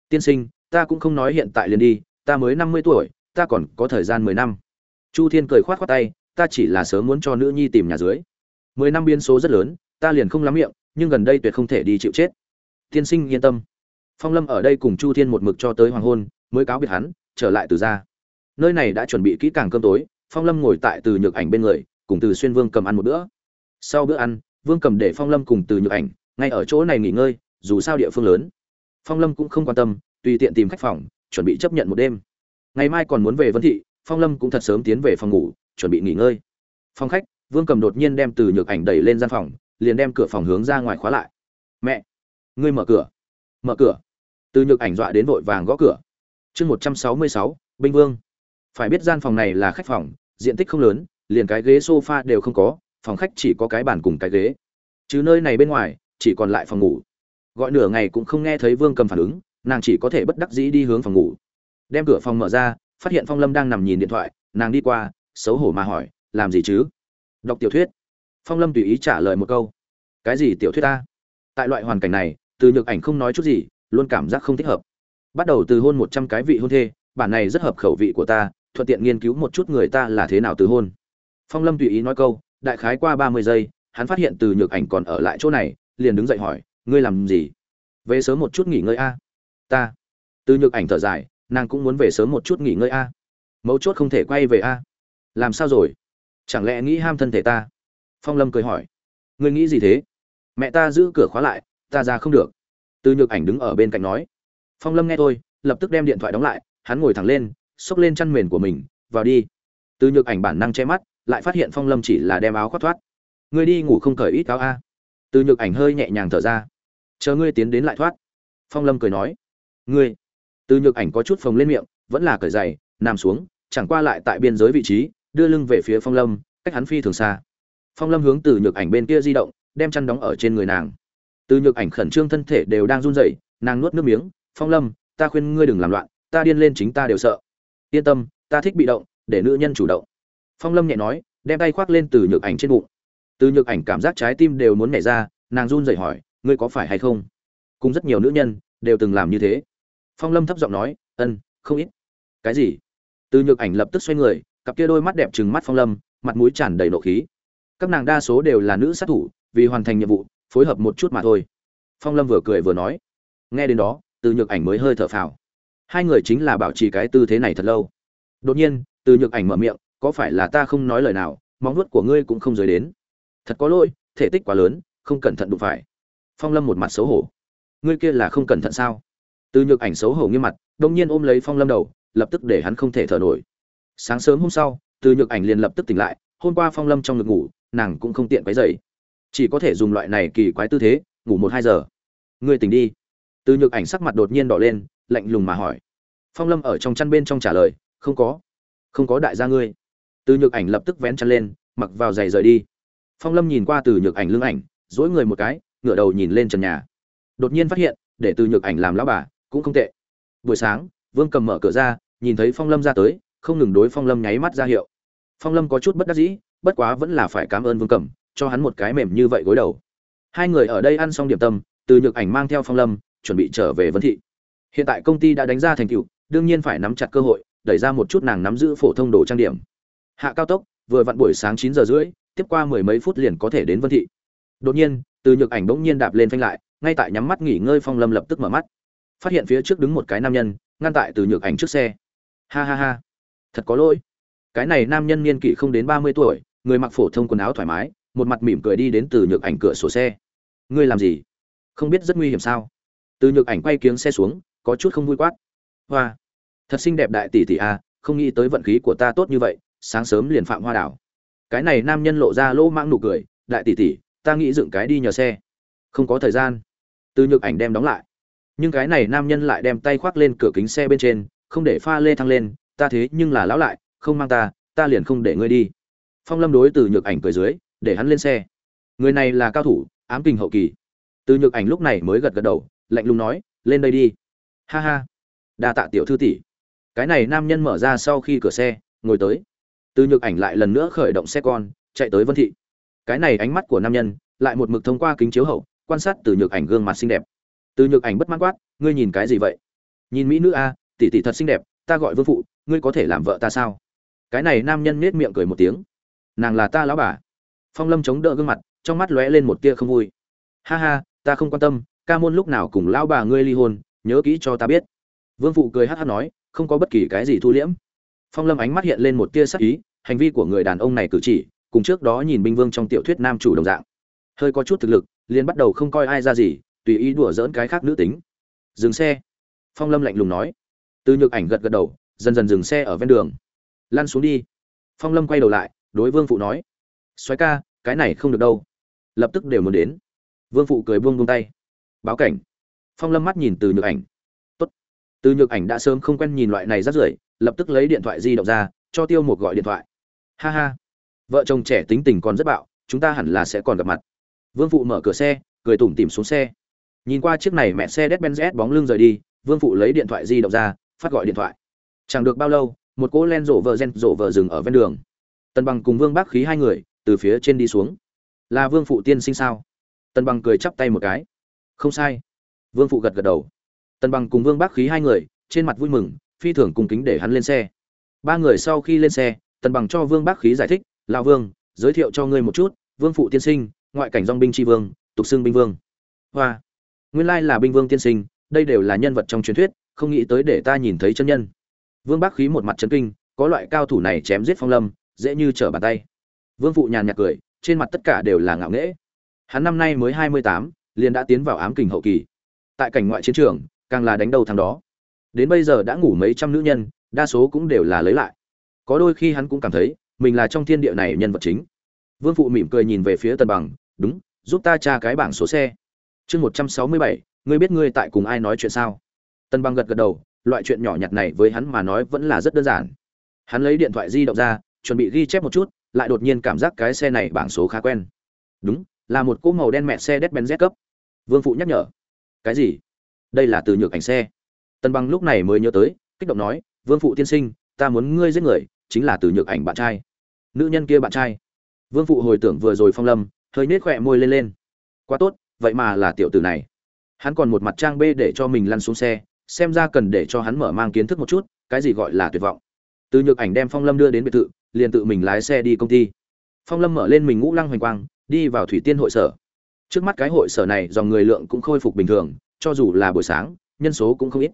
Tiên sinh, ta cũng không nói hiện tại liền đi, ta mới năm mươi tuổi, ta còn có thời gian mười năm. Chu thiên cười khoát t tay, ta chỉ là sớm muốn cho nữ nhi tìm nhà dưới. Mười năm biên số rất lớn, ta liền không lắm miệng, nhưng gần đây tuyệt không thể đi chịu chết. Tiên sinh yên tâm. Phong lâm ở đây cùng chu thiên một mực cho tới hoàng hôn, mới cáo biệt hắn, trở lại từ ra nơi này đã chuẩn bị kỹ càng cơm tối, phong lâm ngồi tại từ nhược ảnh bên người, cùng từ xuyên vương cầm ăn một bữa. Sau bữa ăn, vương cầm để phong lâm cùng từ nhược ảnh ngay ở chỗ này nghỉ ngơi, dù sao địa phương lớn. Phong lâm cũng không quan tâm, tùy tiện tìm khách phòng, chuẩn bị chấp nhận một đêm. Ngày mai còn muốn về vân thị, phong lâm cũng thật sớm tiến về phòng ngủ, chuẩn bị nghỉ ngơi. Phong khách, vương cầm đột nhiên đem từ nhược ảnh đẩy lên gian phòng, liền đem cửa phòng hướng ra ngoài khóa lại. Mẹ, ngươi mở cửa. Mở cửa? Từ nhược ảnh dọa đến vội vàng gõ cửa. Chương một trăm sáu mươi sáu, binh vương phải biết gian phòng này là khách phòng, diện tích không lớn, liền cái ghế sofa đều không có, phòng khách chỉ có cái bàn cùng cái ghế. Chứ nơi này bên ngoài, chỉ còn lại phòng ngủ. Gọi nửa ngày cũng không nghe thấy vương cầm phản ứng, nàng chỉ có thể bất đắc dĩ đi hướng phòng ngủ. Đem cửa phòng mở ra, phát hiện phong lâm đang nằm nhìn điện thoại, nàng đi qua, xấu hổ mà hỏi, làm gì chứ? Đọc tiểu thuyết. Phong lâm tùy ý trả lời một câu, cái gì tiểu thuyết ta? Tại loại hoàn cảnh này, từ nhược ảnh không nói chút gì, luôn cảm giác không thích hợp. Bắt đầu từ hôn một trăm cái vị hôn thê, bản này rất hợp khẩu vị của ta thuận tiện nghiên cứu một chút người ta là thế nào từ hôn. Phong lâm tùy ý nói câu, đại khái qua ba mươi giây, hắn phát hiện từ nhược ảnh còn ở lại chỗ này, liền đứng dậy hỏi, ngươi làm gì? Về sớm một chút nghỉ ngơi a. Ta. Từ nhược ảnh thở dài, nàng cũng muốn về sớm một chút nghỉ ngơi a. Mấu chốt không thể quay về a. Làm sao rồi? Chẳng lẽ nghĩ ham thân thể ta? Phong lâm cười hỏi. Ngươi nghĩ gì thế? Mẹ ta giữ cửa khóa lại, ta ra không được. Từ nhược ảnh đứng ở bên cạnh nói. Phong lâm nghe tôi lập tức đem điện thoại đóng lại, hắn ngồi thẳng lên xốc lên chăn mền của mình, vào đi. Từ nhược ảnh bản năng che mắt, lại phát hiện phong lâm chỉ là đem áo khoác thoát. Ngươi đi ngủ không cởi ít áo a. Từ nhược ảnh hơi nhẹ nhàng thở ra. Chờ ngươi tiến đến lại thoát. Phong lâm cười nói. Ngươi. Từ nhược ảnh có chút phồng lên miệng, vẫn là cởi giày, nằm xuống, chẳng qua lại tại biên giới vị trí, đưa lưng về phía phong lâm, cách hắn phi thường xa. Phong lâm hướng từ nhược ảnh bên kia di động, đem chăn đóng ở trên người nàng. Từ nhược ảnh khẩn trương thân thể đều đang run rẩy, nàng nuốt nước miếng. Phong lâm, ta khuyên ngươi đừng làm loạn, ta điên lên chính ta đều sợ yên tâm, ta thích bị động, để nữ nhân chủ động. Phong lâm nhẹ nói, đem tay khoác lên từ nhược ảnh trên bụng. Từ nhược ảnh cảm giác trái tim đều muốn nhảy ra, nàng run rẩy hỏi, ngươi có phải hay không? Cùng rất nhiều nữ nhân đều từng làm như thế. Phong lâm thấp giọng nói, ân, không ít. Cái gì? Từ nhược ảnh lập tức xoay người, cặp kia đôi mắt đẹp trừng mắt phong lâm, mặt mũi tràn đầy nộ khí. Các nàng đa số đều là nữ sát thủ, vì hoàn thành nhiệm vụ, phối hợp một chút mà thôi. Phong lâm vừa cười vừa nói, nghe đến đó, từ nhược ảnh mới hơi thở phào hai người chính là bảo trì cái tư thế này thật lâu. Đột nhiên, từ nhược ảnh mở miệng, có phải là ta không nói lời nào, móng nuốt của ngươi cũng không rời đến? Thật có lỗi, thể tích quá lớn, không cẩn thận đụng phải. Phong lâm một mặt xấu hổ. Ngươi kia là không cẩn thận sao? Từ nhược ảnh xấu hổ nghiêm mặt đông nhiên ôm lấy phong lâm đầu, lập tức để hắn không thể thở nổi. Sáng sớm hôm sau, từ nhược ảnh liền lập tức tỉnh lại hôm qua phong lâm trong ngực ngủ, nàng cũng không tiện quấy dậy chỉ có thể dùng loại này kỳ quái tư thế, ngủ một hai giờ. Ngươi tỉnh đi từ nhược ảnh sắc mặt đột nhiên đỏ lên, lạnh lùng mà hỏi. Phong lâm ở trong chăn bên trong trả lời, không có. Không có đại gia ngươi. Từ nhược ảnh lập tức vén chăn lên, mặc vào giày rời đi. Phong lâm nhìn qua từ nhược ảnh lưng ảnh dỗi người một cái, ngửa đầu nhìn lên trần nhà. Đột nhiên phát hiện, để từ nhược ảnh làm lão bà, cũng không tệ. Buổi sáng, vương cầm mở cửa ra, nhìn thấy phong lâm ra tới, không ngừng đối phong lâm nháy mắt ra hiệu. Phong lâm có chút bất đắc dĩ, bất quá vẫn là phải cảm ơn vương cẩm cho hắn một cái mềm như vậy gối đầu. Hai người ở đây ăn xong điểm tâm, từ nhược ảnh mang theo phong lâm chuẩn bị trở về vân thị. Hiện tại công ty đã đánh ra thành tựu, đương nhiên phải nắm chặt cơ hội, đẩy ra một chút nàng nắm giữ phổ thông đồ trang điểm. Hạ cao tốc, vừa vặn buổi sáng chín giờ rưỡi, tiếp qua mười mấy phút liền có thể đến vân thị. Đột nhiên, từ nhược ảnh bỗng nhiên đạp lên phanh lại, ngay tại nhắm mắt nghỉ ngơi phong lâm lập tức mở mắt. Phát hiện phía trước đứng một cái nam nhân, ngăn tại từ nhược ảnh trước xe. Ha ha ha, thật có lỗi. Cái này nam nhân niên kỷ không đến ba mươi tuổi, người mặc phổ thông quần áo thoải mái, một mặt mỉm cười đi đến từ nhược ảnh cửa sổ xe. Ngươi làm gì? Không biết rất nguy hiểm sao? Từ nhược ảnh quay kiếng xe xuống, có chút không vui quát. Hoa, thật xinh đẹp đại tỷ tỷ a không nghĩ tới vận khí của ta tốt như vậy, sáng sớm liền phạm hoa đảo. Cái này nam nhân lộ ra lỗ mang nụ cười, đại tỷ tỷ, ta nghĩ dựng cái đi nhờ xe. Không có thời gian. Từ nhược ảnh đem đóng lại. Nhưng cái này nam nhân lại đem tay khoác lên cửa kính xe bên trên, không để pha lê thăng lên, ta thế nhưng là lão lại, không mang ta ta liền không để ngươi đi. Phong lâm đối từ nhược ảnh cười dưới, để hắn lên xe. Người này là cao thủ, ám kình hậu kỳ. Từ nhược ảnh lúc này mới gật gật đầu lạnh lùng nói, lên đây đi. Ha ha. Đa tạ tiểu thư tỷ. Cái này nam nhân mở ra sau khi cửa xe, ngồi tới. Từ nhược ảnh lại lần nữa khởi động xe con, chạy tới vân thị. Cái này ánh mắt của nam nhân, lại một mực thông qua kính chiếu hậu, quan sát từ nhược ảnh gương mặt xinh đẹp. Từ nhược ảnh bất mãn quát, ngươi nhìn cái gì vậy? Nhìn mỹ nữ a tỷ tỷ thật xinh đẹp, ta gọi vương phụ, ngươi có thể làm vợ ta sao? Cái này nam nhân nết miệng cười một tiếng. Nàng là ta lão bà. Phong lâm chống đỡ gương mặt, trong mắt lóe lên một tia không vui. Ha ha, ta không quan tâm ca môn lúc nào cùng lão bà ngươi ly hôn, nhớ kỹ cho ta biết. Vương phụ cười hát hát nói, không có bất kỳ cái gì thu liễm. Phong lâm ánh mắt hiện lên một tia sắc ý, hành vi của người đàn ông này cử chỉ, cùng trước đó nhìn binh vương trong tiểu thuyết nam chủ đồng dạng. Hơi có chút thực lực, liền bắt đầu không coi ai ra gì, tùy ý đùa dỡn cái khác nữ tính. Dừng xe. Phong lâm lạnh lùng nói. Từ nhược ảnh gật gật đầu, dần dần dừng xe ở ven đường. Lăn xuống đi. Phong lâm quay đầu lại, đối vương phụ nói. Xoáy ca, cái này không được đâu. Lập tức đều muốn đến. Vương phụ cười buông buông tay báo cảnh. Phong lâm mắt nhìn từ nhược ảnh. Tốt. từ nhược ảnh đã sớm không quen nhìn loại này rắt rưởi, lập tức lấy điện thoại di động ra, cho tiêu một gọi điện thoại. Ha ha. Vợ chồng trẻ tính tình còn rất bạo, chúng ta hẳn là sẽ còn gặp mặt. Vương phụ mở cửa xe, cười tủm tỉm xuống xe. Nhìn qua chiếc này mẹ xe Mercedes bóng lưng rời đi, vương phụ lấy điện thoại di động ra, phát gọi điện thoại. Chẳng được bao lâu, một cỗ len rổ vợ gen rổ vợ dừng ở ven đường. Tần bằng cùng vương bác khí hai người, từ phía trên đi xuống. Là vương phụ tiên sinh sao? Tần bằng cười chắp tay một cái không sai. Vương phụ gật gật đầu. Tần bằng cùng vương bác khí hai người, trên mặt vui mừng, phi thường cùng kính để hắn lên xe. Ba người sau khi lên xe, tần bằng cho vương bác khí giải thích lao vương, giới thiệu cho ngươi một chút, vương phụ tiên sinh, ngoại cảnh dong binh tri vương, tục xưng binh vương. Hoa. Nguyên lai là binh vương tiên sinh, đây đều là nhân vật trong truyền thuyết, không nghĩ tới để ta nhìn thấy chân nhân. Vương bác khí một mặt chấn kinh, có loại cao thủ này chém giết phong lâm, dễ như trở bàn tay. Vương phụ nhàn nhạt cười, trên mặt tất cả đều là ngạo nghễ. Hắn năm nay mới hai mươi tám liền đã tiến vào ám kình hậu kỳ. Tại cảnh ngoại chiến trường, càng là đánh đầu thằng đó. Đến bây giờ đã ngủ mấy trăm nữ nhân, đa số cũng đều là lấy lại. Có đôi khi hắn cũng cảm thấy, mình là trong thiên địa này nhân vật chính. Vương phụ mỉm cười nhìn về phía tần bằng, đúng, giúp ta tra cái bảng số xe. Chương một trăm sáu mươi bảy, ngươi biết ngươi tại cùng ai nói chuyện sao? Tần bằng gật gật đầu, loại chuyện nhỏ nhặt này với hắn mà nói vẫn là rất đơn giản. Hắn lấy điện thoại di động ra, chuẩn bị ghi chép một chút, lại đột nhiên cảm giác cái xe này bảng số khá quen. Đúng, là một cỗ màu đen mẹ xe đét ben z cấp vương phụ nhắc nhở. Cái gì? Đây là từ nhược ảnh xe. Tần bằng lúc này mới nhớ tới, kích động nói, vương phụ tiên sinh, ta muốn ngươi giết người, chính là từ nhược ảnh bạn trai. Nữ nhân kia bạn trai. Vương phụ hồi tưởng vừa rồi phong lâm, hơi nết khỏe môi lên lên. Quá tốt, vậy mà là tiểu tử này. Hắn còn một mặt trang bê để cho mình lăn xuống xe, xem ra cần để cho hắn mở mang kiến thức một chút, cái gì gọi là tuyệt vọng. Từ nhược ảnh đem phong lâm đưa đến biệt thự, liền tự mình lái xe đi công ty. Phong lâm mở lên mình ngũ lăng hoành quang, đi vào thủy tiên hội sở trước mắt cái hội sở này dòng người lượng cũng khôi phục bình thường, cho dù là buổi sáng, nhân số cũng không ít.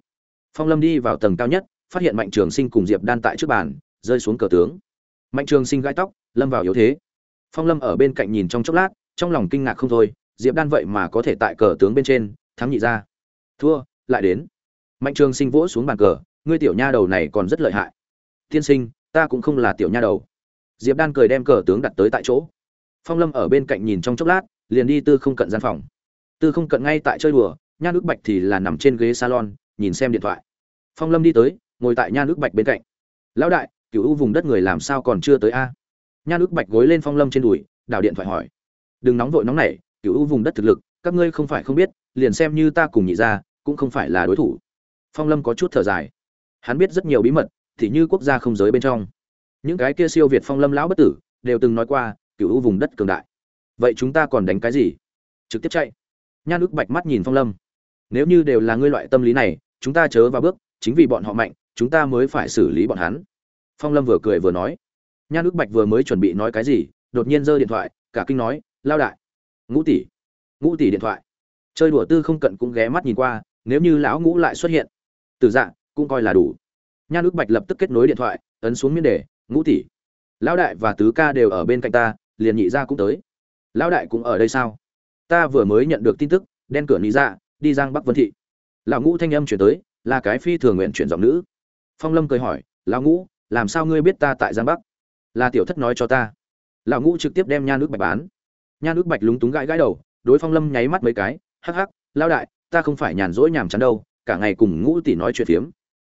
Phong lâm đi vào tầng cao nhất, phát hiện mạnh trường sinh cùng diệp đan tại trước bàn, rơi xuống cờ tướng. Mạnh trường sinh gãi tóc, lâm vào yếu thế. Phong lâm ở bên cạnh nhìn trong chốc lát, trong lòng kinh ngạc không thôi, diệp đan vậy mà có thể tại cờ tướng bên trên, thắng nhị ra. Thua, lại đến. Mạnh trường sinh vỗ xuống bàn cờ, ngươi tiểu nha đầu này còn rất lợi hại. Tiên sinh, ta cũng không là tiểu nha đầu. Diệp đan cười đem cờ tướng đặt tới tại chỗ. Phong lâm ở bên cạnh nhìn trong chốc lát liền đi tư không cận gian phòng. Tư không cận ngay tại chơi đùa, nha ước bạch thì là nằm trên ghế salon, nhìn xem điện thoại. Phong lâm đi tới, ngồi tại nha ước bạch bên cạnh. Lão đại cựu u vùng đất người làm sao còn chưa tới a? Nha ước bạch gối lên phong lâm trên đùi, đảo điện thoại hỏi. Đừng nóng vội nóng nảy cựu u vùng đất thực lực, các ngươi không phải không biết, liền xem như ta cùng nhị ra cũng không phải là đối thủ. Phong lâm có chút thở dài. Hắn biết rất nhiều bí mật, thì như quốc gia không giới bên trong. Những cái kia siêu việt phong lâm lão bất tử, đều từng nói qua cựu vùng đất cường đại vậy chúng ta còn đánh cái gì? Trực tiếp chạy. Nhan ức bạch mắt nhìn phong lâm. Nếu như đều là ngươi loại tâm lý này, chúng ta chớ vào bước, chính vì bọn họ mạnh, chúng ta mới phải xử lý bọn hắn. Phong lâm vừa cười vừa nói. Nhan ức bạch vừa mới chuẩn bị nói cái gì, đột nhiên giơ điện thoại, cả kinh nói, lao đại. Ngũ tỷ. Ngũ tỷ điện thoại. Chơi đùa tư không cận cũng ghé mắt nhìn qua, nếu như lão ngũ lại xuất hiện. Từ dạng cũng coi là đủ. Nhan ức bạch lập tức kết nối điện thoại, ấn xuống miên đề, ngũ tỷ. Lão đại và tứ ca đều ở bên cạnh ta, liền nhị ra cũng tới lão đại cũng ở đây sao? Ta vừa mới nhận được tin tức, đen cửa lý ra dạ, đi giang bắc vân thị. Lão ngũ thanh âm chuyển tới, là cái phi thường nguyện chuyển giọng nữ. Phong lâm cười hỏi, lão ngũ, làm sao ngươi biết ta tại giang bắc? Là tiểu thất nói cho ta. Lão ngũ trực tiếp đem nha nước bạch bán. Nha nước bạch lúng túng gãi gãi đầu, đối phong lâm nháy mắt mấy cái, hắc hắc, Lão đại, ta không phải nhàn rỗi nhàm chán đâu, cả ngày cùng ngũ tỷ nói chuyện phiếm.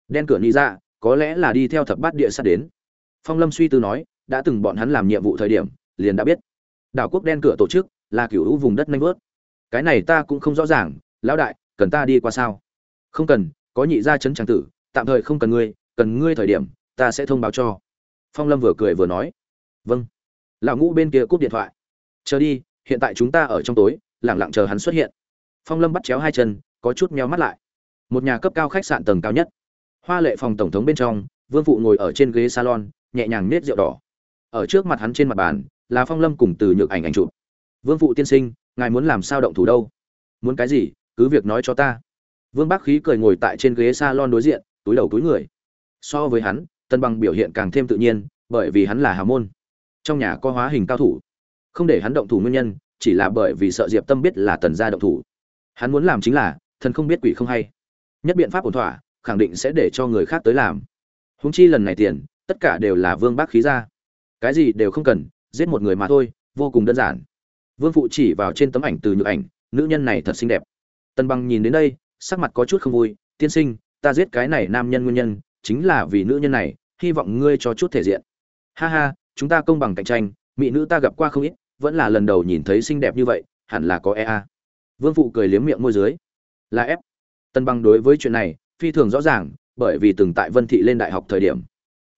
Đen cửa lý ra dạ, có lẽ là đi theo thập bát địa sát đến. Phong lâm suy tư nói, đã từng bọn hắn làm nhiệm vụ thời điểm, liền đã biết đảo quốc đen cửa tổ chức, là kiểu hữu vùng đất nanh vớt. Cái này ta cũng không rõ ràng, lão đại, cần ta đi qua sao? Không cần, có nhị gia chấn tràng tử, tạm thời không cần ngươi cần ngươi thời điểm, ta sẽ thông báo cho. Phong lâm vừa cười vừa nói. Vâng. Lão ngũ bên kia cúp điện thoại. Chờ đi, hiện tại chúng ta ở trong tối lẳng lặng chờ hắn xuất hiện. Phong lâm bắt chéo hai chân, có chút meo mắt lại. Một nhà cấp cao khách sạn tầng cao nhất. Hoa lệ phòng tổng thống bên trong, vương phụ ngồi ở trên ghế salon, nhẹ nhàng nết rượu đỏ. Ở trước mặt hắn trên mặt bàn là phong lâm cùng từ nhược ảnh ảnh chụp. Vương phụ tiên sinh, ngài muốn làm sao động thủ đâu? Muốn cái gì, cứ việc nói cho ta. Vương bác khí cười ngồi tại trên ghế salon đối diện, túi đầu túi người. So với hắn, tân bằng biểu hiện càng thêm tự nhiên, bởi vì hắn là hào môn. Trong nhà có hóa hình cao thủ. Không để hắn động thủ nguyên nhân, chỉ là bởi vì sợ diệp tâm biết là tần gia động thủ. Hắn muốn làm chính là, thần không biết quỷ không hay. Nhất biện pháp ổn thỏa, khẳng định sẽ để cho người khác tới làm. Húng chi lần này tiền, tất cả đều là vương bác khí ra. Cái gì đều không cần giết một người mà thôi, vô cùng đơn giản. Vương phụ chỉ vào trên tấm ảnh từ nhược ảnh, nữ nhân này thật xinh đẹp. Tân bằng nhìn đến đây, sắc mặt có chút không vui, tiên sinh, ta giết cái này nam nhân nguyên nhân chính là vì nữ nhân này, hy vọng ngươi cho chút thể diện. Ha ha, chúng ta công bằng cạnh tranh, mỹ nữ ta gặp qua không ít, vẫn là lần đầu nhìn thấy xinh đẹp như vậy, hẳn là có ea vương phụ cười liếm miệng môi dưới. Là ép. Tân bằng đối với chuyện này, phi thường rõ ràng, bởi vì từng tại vân thị lên đại học thời điểm,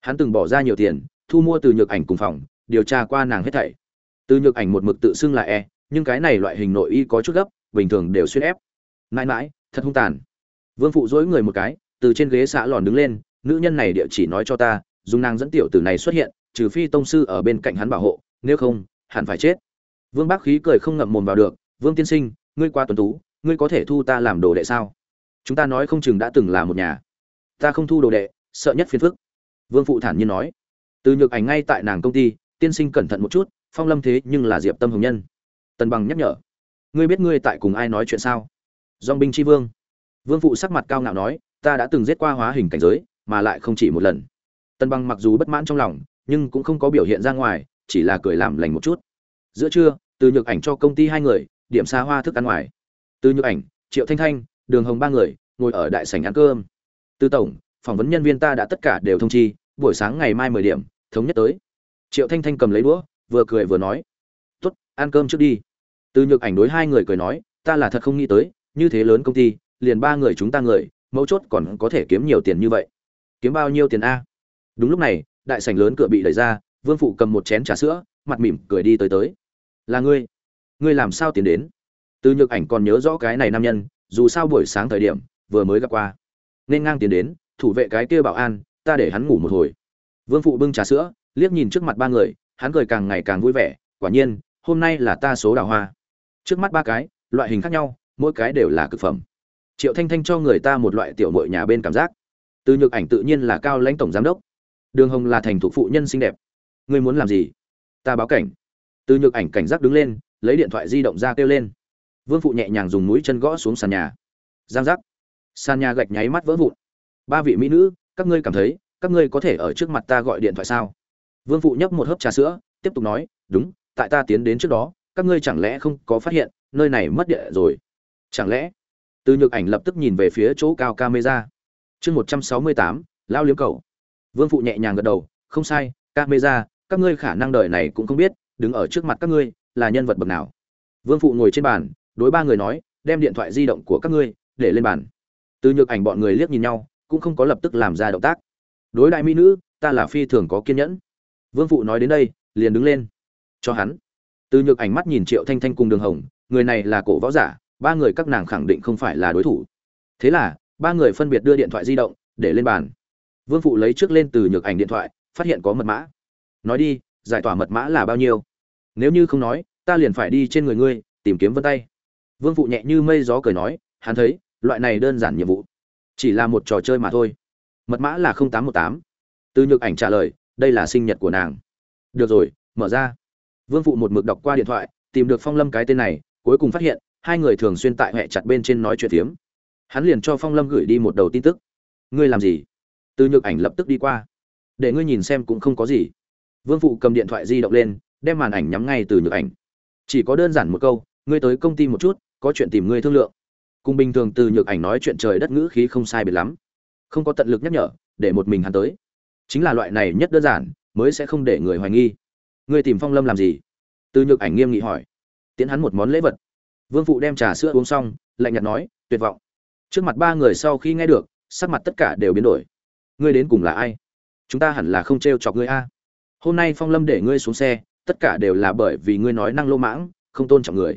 hắn từng bỏ ra nhiều tiền, thu mua từ nhược ảnh cùng phòng điều tra qua nàng hết thảy. Từ nhược ảnh một mực tự xưng là e nhưng cái này loại hình nội y có chút gấp, bình thường đều xuyên ép. Mãi mãi, thật hung tàn. Vương phụ dối người một cái, từ trên ghế xã lòn đứng lên, nữ nhân này địa chỉ nói cho ta, dùng nàng dẫn tiểu tử này xuất hiện, trừ phi tông sư ở bên cạnh hắn bảo hộ, nếu không, hẳn phải chết. Vương bác khí cười không ngậm mồm vào được, vương tiên sinh, ngươi qua tuần tú, ngươi có thể thu ta làm đồ đệ sao? Chúng ta nói không chừng đã từng là một nhà. Ta không thu đồ đệ, sợ nhất phiền phức. Vương phụ thản nhiên nói. Từ nhược ảnh ngay tại nàng công ty tiên sinh cẩn thận một chút, phong lâm thế nhưng là diệp tâm hồng nhân. Tần bằng nhắc nhở, ngươi biết ngươi tại cùng ai nói chuyện sao? Dong binh tri vương. Vương phụ sắc mặt cao ngạo nói, ta đã từng giết qua hóa hình cảnh giới, mà lại không chỉ một lần. Tần bằng mặc dù bất mãn trong lòng, nhưng cũng không có biểu hiện ra ngoài, chỉ là cười làm lành một chút. Giữa trưa, từ nhược ảnh cho công ty hai người, điểm xa hoa thức ăn ngoài. Từ nhược ảnh, triệu thanh thanh, đường hồng ba người, ngồi ở đại sảnh ăn cơm. Từ tổng, phỏng vấn nhân viên ta đã tất cả đều thông chi, buổi sáng ngày mai mười điểm, thống nhất tới triệu thanh thanh cầm lấy đũa, vừa cười vừa nói, tốt, ăn cơm trước đi. Từ nhược ảnh đối hai người cười nói, ta là thật không nghĩ tới, như thế lớn công ty, liền ba người chúng ta người, mấu chốt còn có thể kiếm nhiều tiền như vậy. Kiếm bao nhiêu tiền a? Đúng lúc này, đại sảnh lớn cửa bị đẩy ra, vương phụ cầm một chén trà sữa, mặt mỉm cười đi tới tới. Là ngươi ngươi làm sao tiến đến? Từ nhược ảnh còn nhớ rõ cái này nam nhân, dù sao buổi sáng thời điểm, vừa mới gặp qua. Nên ngang tiến đến, thủ vệ cái kia bảo an, ta để hắn ngủ một hồi. Vương phụ bưng trà sữa liếc nhìn trước mặt ba người, hắn cười càng ngày càng vui vẻ, quả nhiên, hôm nay là ta số đào hoa. Trước mắt ba cái, loại hình khác nhau, mỗi cái đều là cực phẩm. Triệu thanh thanh cho người ta một loại tiểu mội nhà bên cảm giác. Từ nhược ảnh tự nhiên là cao lãnh tổng giám đốc. Đường hồng là thành thục phụ nhân xinh đẹp. Ngươi muốn làm gì? Ta báo cảnh. Từ nhược ảnh cảnh giác đứng lên, lấy điện thoại di động ra kêu lên. Vương phụ nhẹ nhàng dùng mũi chân gõ xuống sàn nhà. Giang giác. Sàn nhà gạch nháy mắt vỡ vụn. Ba vị mỹ nữ, các ngươi cảm thấy, các ngươi có thể ở trước mặt ta gọi điện thoại sao? Vương phụ nhấp một hớp trà sữa, tiếp tục nói, đúng, tại ta tiến đến trước đó, các ngươi chẳng lẽ không có phát hiện, nơi này mất địa rồi? Chẳng lẽ? Từ nhược ảnh lập tức nhìn về phía chỗ cao camera. Chương một trăm sáu mươi tám, lao liếm cầu. Vương phụ nhẹ nhàng gật đầu, không sai, camera, các ngươi khả năng đời này cũng không biết, đứng ở trước mặt các ngươi, là nhân vật bậc nào. Vương phụ ngồi trên bàn, đối ba người nói, đem điện thoại di động của các ngươi, để lên bàn. Từ nhược ảnh bọn người liếc nhìn nhau, cũng không có lập tức làm ra động tác. Đối đại mỹ nữ, ta là phi thường có kiên nhẫn vương phụ nói đến đây, liền đứng lên. Cho hắn. Từ nhược ảnh mắt nhìn triệu thanh thanh cùng đường hồng, người này là cổ võ giả, ba người các nàng khẳng định không phải là đối thủ. Thế là, ba người phân biệt đưa điện thoại di động, để lên bàn. Vương phụ lấy trước lên từ nhược ảnh điện thoại, phát hiện có mật mã. Nói đi, giải tỏa mật mã là bao nhiêu? Nếu như không nói, ta liền phải đi trên người ngươi, tìm kiếm vân tay. Vương phụ nhẹ như mây gió cười nói, hắn thấy, loại này đơn giản nhiệm vụ, chỉ là một trò chơi mà thôi. Mật mã là tám trăm một tám. Từ nhược ảnh trả lời đây là sinh nhật của nàng. Được rồi, mở ra. Vương phụ một mực đọc qua điện thoại, tìm được phong lâm cái tên này, cuối cùng phát hiện, hai người thường xuyên tại hệ chặt bên trên nói chuyện tiếm hắn liền cho phong lâm gửi đi một đầu tin tức. Ngươi làm gì? Từ nhược ảnh lập tức đi qua. Để ngươi nhìn xem cũng không có gì. Vương phụ cầm điện thoại di động lên, đem màn ảnh nhắm ngay từ nhược ảnh. Chỉ có đơn giản một câu, ngươi tới công ty một chút, có chuyện tìm ngươi thương lượng. Cùng bình thường từ nhược ảnh nói chuyện trời đất ngữ khí không sai biệt lắm. Không có tận lực nhắc nhở, để một mình hắn tới chính là loại này nhất đơn giản, mới sẽ không để người hoài nghi. Ngươi tìm phong lâm làm gì? Từ nhược ảnh nghiêm nghị hỏi. Tiến hắn một món lễ vật. Vương phụ đem trà sữa uống xong, lạnh nhạt nói, tuyệt vọng. Trước mặt ba người sau khi nghe được, sắc mặt tất cả đều biến đổi. Ngươi đến cùng là ai? Chúng ta hẳn là không t r e o chọc ngươi a. Hôm nay phong lâm để ngươi xuống xe, tất cả đều là bởi vì ngươi nói năng lô mãng, không tôn trọng người.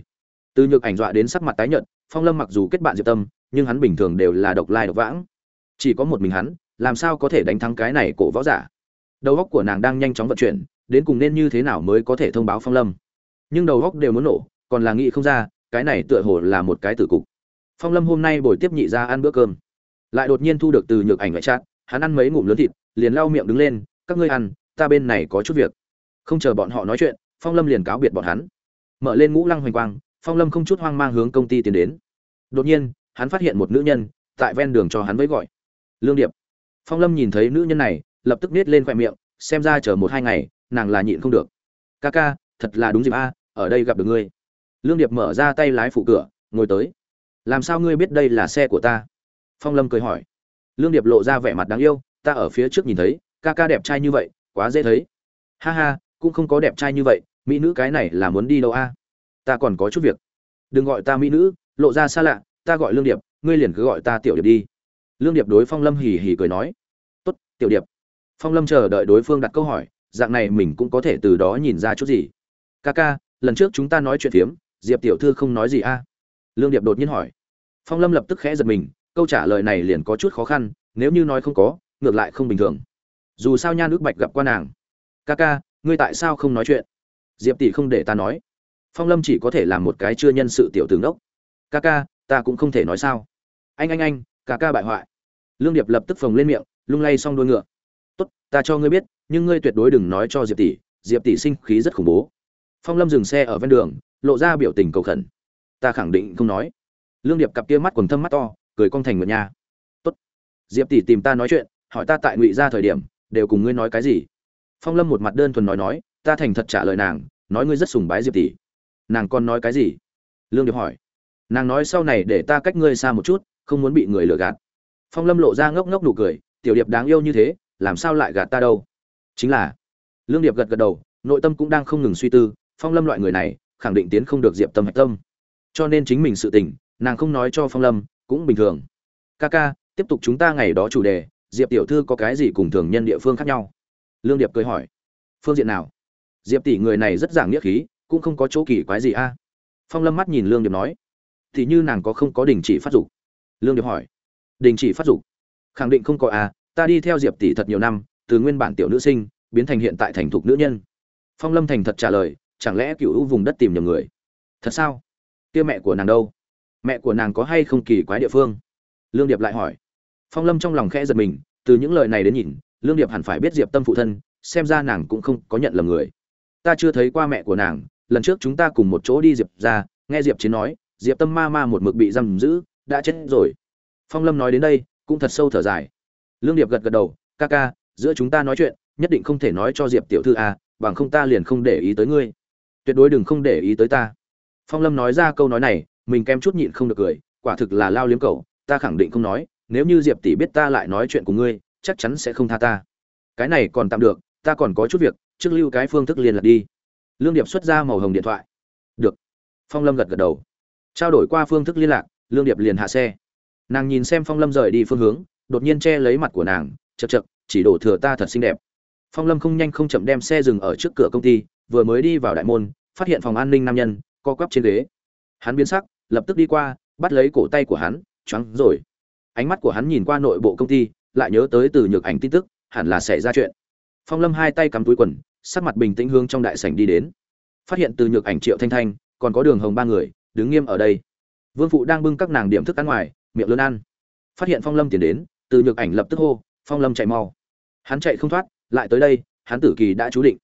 Từ nhược ảnh dọa đến sắc mặt tái nhợt, phong lâm mặc dù kết bạn diệp tâm, nhưng hắn bình thường đều là độc lai độc vãng. Chỉ có một mình hắn làm sao có thể đánh thắng cái này cổ võ giả? Đầu óc của nàng đang nhanh chóng vận chuyển, đến cùng nên như thế nào mới có thể thông báo phong lâm? Nhưng đầu óc đều muốn nổ, còn là nghĩ không ra, cái này tựa hồ là một cái tử cục. Phong lâm hôm nay buổi tiếp nhị ra ăn bữa cơm. Lại đột nhiên thu được từ nhược ảnh ngoại trát hắn ăn mấy ngụm lớn thịt, liền lau miệng đứng lên, các ngươi ăn, ta bên này có chút việc. Không chờ bọn họ nói chuyện, phong lâm liền cáo biệt bọn hắn. Mở lên ngũ lăng hoành quang, phong lâm không chút hoang mang hướng công ty tiến đến. Đột nhiên, hắn phát hiện một nữ nhân, tại ven đường cho hắn với gọi. Lương điệp phong lâm nhìn thấy nữ nhân này, lập tức nết lên khoe miệng, xem ra chờ một hai ngày, nàng là nhịn không được. Ca ca, thật là đúng dịp a, ở đây gặp được ngươi. Lương điệp mở ra tay lái phụ cửa, ngồi tới. Làm sao ngươi biết đây là xe của ta? Phong lâm cười hỏi. Lương điệp lộ ra vẻ mặt đáng yêu, ta ở phía trước nhìn thấy, ca ca đẹp trai như vậy, quá dễ thấy. Ha ha, cũng không có đẹp trai như vậy, mỹ nữ cái này là muốn đi đâu a? Ta còn có chút việc. Đừng gọi ta mỹ nữ, lộ ra xa lạ, ta gọi lương điệp, ngươi liền cứ gọi ta tiểu điệp đi lương điệp đối phong lâm hì hì cười nói, tốt, tiểu điệp. Phong lâm chờ đợi đối phương đặt câu hỏi, dạng này mình cũng có thể từ đó nhìn ra chút gì. Ca ca, lần trước chúng ta nói chuyện phiếm, diệp tiểu thư không nói gì a? Lương điệp đột nhiên hỏi. Phong lâm lập tức khẽ giật mình, câu trả lời này liền có chút khó khăn, nếu như nói không có, ngược lại không bình thường. Dù sao nha nước bạch gặp qua nàng. Ca ca, ngươi tại sao không nói chuyện? Diệp tỷ không để ta nói. Phong lâm chỉ có thể làm một cái chưa nhân sự tiểu tướng đốc. Ca ca, ta cũng không thể nói sao. Anh anh anh, ca ca bại hoại lương điệp lập tức phồng lên miệng, lung lay xong đuôi ngựa. Tốt, ta cho ngươi biết, nhưng ngươi tuyệt đối đừng nói cho diệp tỷ diệp tỷ sinh khí rất khủng bố. Phong lâm dừng xe ở ven đường, lộ ra biểu tình cầu khẩn. Ta khẳng định không nói. Lương điệp cặp kia mắt quần thâm mắt to, cười cong thành nguyệt nha. Tốt, diệp tỷ tìm ta nói chuyện, hỏi ta tại ngụy ra thời điểm, đều cùng ngươi nói cái gì? Phong lâm một mặt đơn thuần nói nói, ta thành thật trả lời nàng, nói ngươi rất sùng bái diệp tỷ. Nàng còn nói cái gì? Lương điệp hỏi. Nàng nói sau này để ta cách ngươi xa một chút, không muốn bị người lừa gạt phong lâm lộ ra ngốc ngốc nụ cười, tiểu điệp đáng yêu như thế, làm sao lại gạt ta đâu? Chính là. Lương điệp gật gật đầu, nội tâm cũng đang không ngừng suy tư, phong lâm loại người này, khẳng định tiến không được diệp tâm hạch tâm. Cho nên chính mình sự tình, nàng không nói cho phong lâm, cũng bình thường. Ca ca, tiếp tục chúng ta ngày đó chủ đề, diệp tiểu thư có cái gì cùng thường nhân địa phương khác nhau? Lương điệp cười hỏi. Phương diện nào? Diệp tỷ người này rất giảng nghĩa khí, cũng không có chỗ kỳ quái gì a. Phong lâm mắt nhìn lương điệp nói. Thì như nàng có không có đình chỉ phát dục? Lương điệp hỏi đình chỉ phát dục. Khẳng định không có à ta đi theo diệp tỷ thật nhiều năm, từ nguyên bản tiểu nữ sinh, biến thành hiện tại thành thục nữ nhân. Phong lâm thành thật trả lời, chẳng lẽ cựu vùng đất tìm nhầm người? Thật sao? Kia mẹ của nàng đâu? Mẹ của nàng có hay không kỳ quái địa phương? Lương điệp lại hỏi. Phong lâm trong lòng khẽ giật mình, từ những lời này đến nhìn, lương điệp hẳn phải biết diệp tâm phụ thân, xem ra nàng cũng không có nhận lầm người. Ta chưa thấy qua mẹ của nàng, lần trước chúng ta cùng một chỗ đi diệp ra, nghe diệp chiến nói, diệp tâm ma ma một mực bị giam giữ, đã chết rồi phong lâm nói đến đây cũng thật sâu thở dài. Lương điệp gật gật đầu ca ca giữa chúng ta nói chuyện nhất định không thể nói cho diệp tiểu thư à, bằng không ta liền không để ý tới ngươi. Tuyệt đối đừng không để ý tới ta. Phong lâm nói ra câu nói này mình kém chút nhịn không được cười quả thực là lao liếm cầu ta khẳng định không nói nếu như diệp tỷ biết ta lại nói chuyện của ngươi chắc chắn sẽ không tha ta. Cái này còn tạm được ta còn có chút việc trước lưu cái phương thức liên lạc đi. Lương điệp xuất ra màu hồng điện thoại. Được. Phong lâm gật gật đầu. Trao đổi qua phương thức liên lạc lương điệp liền hạ xe nàng nhìn xem phong lâm rời đi phương hướng, đột nhiên che lấy mặt của nàng chật chật chỉ đổ thừa ta thật xinh đẹp. Phong lâm không nhanh không chậm đem xe dừng ở trước cửa công ty, vừa mới đi vào đại môn, phát hiện phòng an ninh nam nhân, co quắp trên ghế. Hắn biến sắc, lập tức đi qua, bắt lấy cổ tay của hắn, choáng rồi. Ánh mắt của hắn nhìn qua nội bộ công ty, lại nhớ tới từ nhược ảnh tin tức, hẳn là xảy ra chuyện. Phong lâm hai tay cắm túi quần, sắc mặt bình tĩnh hướng trong đại sảnh đi đến. Phát hiện từ nhược ảnh triệu thanh thanh, còn có đường hồng ba người, đứng nghiêm ở đây. Vương phụ đang bưng các nàng điểm thức ăn ngoài miệng lớn ăn. Phát hiện phong lâm tiến đến, từ nhược ảnh lập tức hô, phong lâm chạy mau. Hắn chạy không thoát, lại tới đây, hắn tử kỳ đã chú định.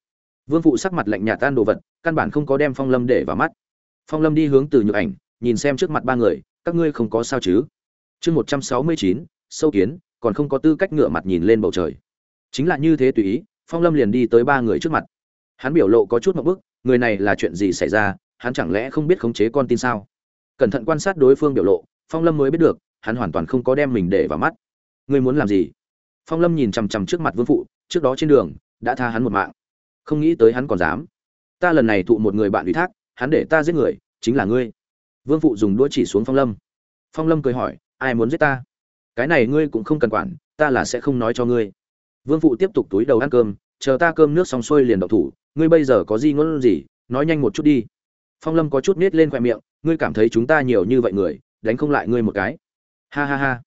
Vương phụ sắc mặt lạnh nhạt tan đồ vật, căn bản không có đem phong lâm để vào mắt. Phong lâm đi hướng từ nhược ảnh, nhìn xem trước mặt ba người, các ngươi không có sao chứ? Chương một trăm sáu mươi chín, sâu kiến, còn không có tư cách ngựa mặt nhìn lên bầu trời. Chính là như thế tùy ý, phong lâm liền đi tới ba người trước mặt. Hắn biểu lộ có chút một bức, người này là chuyện gì xảy ra? Hắn chẳng lẽ không biết khống chế con tin sao? Cẩn thận quan sát đối phương biểu lộ phong lâm mới biết được, hắn hoàn toàn không có đem mình để vào mắt. Ngươi muốn làm gì? Phong lâm nhìn chằm chằm trước mặt vương phụ, trước đó trên đường, đã tha hắn một mạng. Không nghĩ tới hắn còn dám. Ta lần này thụ một người bạn ủy thác, hắn để ta giết người, chính là ngươi. Vương phụ dùng đũa chỉ xuống phong lâm. Phong lâm cười hỏi, ai muốn giết ta? Cái này ngươi cũng không cần quản, ta là sẽ không nói cho ngươi. Vương phụ tiếp tục túi đầu ăn cơm, chờ ta cơm nước xong xuôi liền đậu thủ, ngươi bây giờ có gì ngôn gì, nói nhanh một chút đi. Phong lâm có chút nết lên khoe miệng, ngươi cảm thấy chúng ta nhiều như vậy người đánh không lại ngươi một cái. Ha ha ha.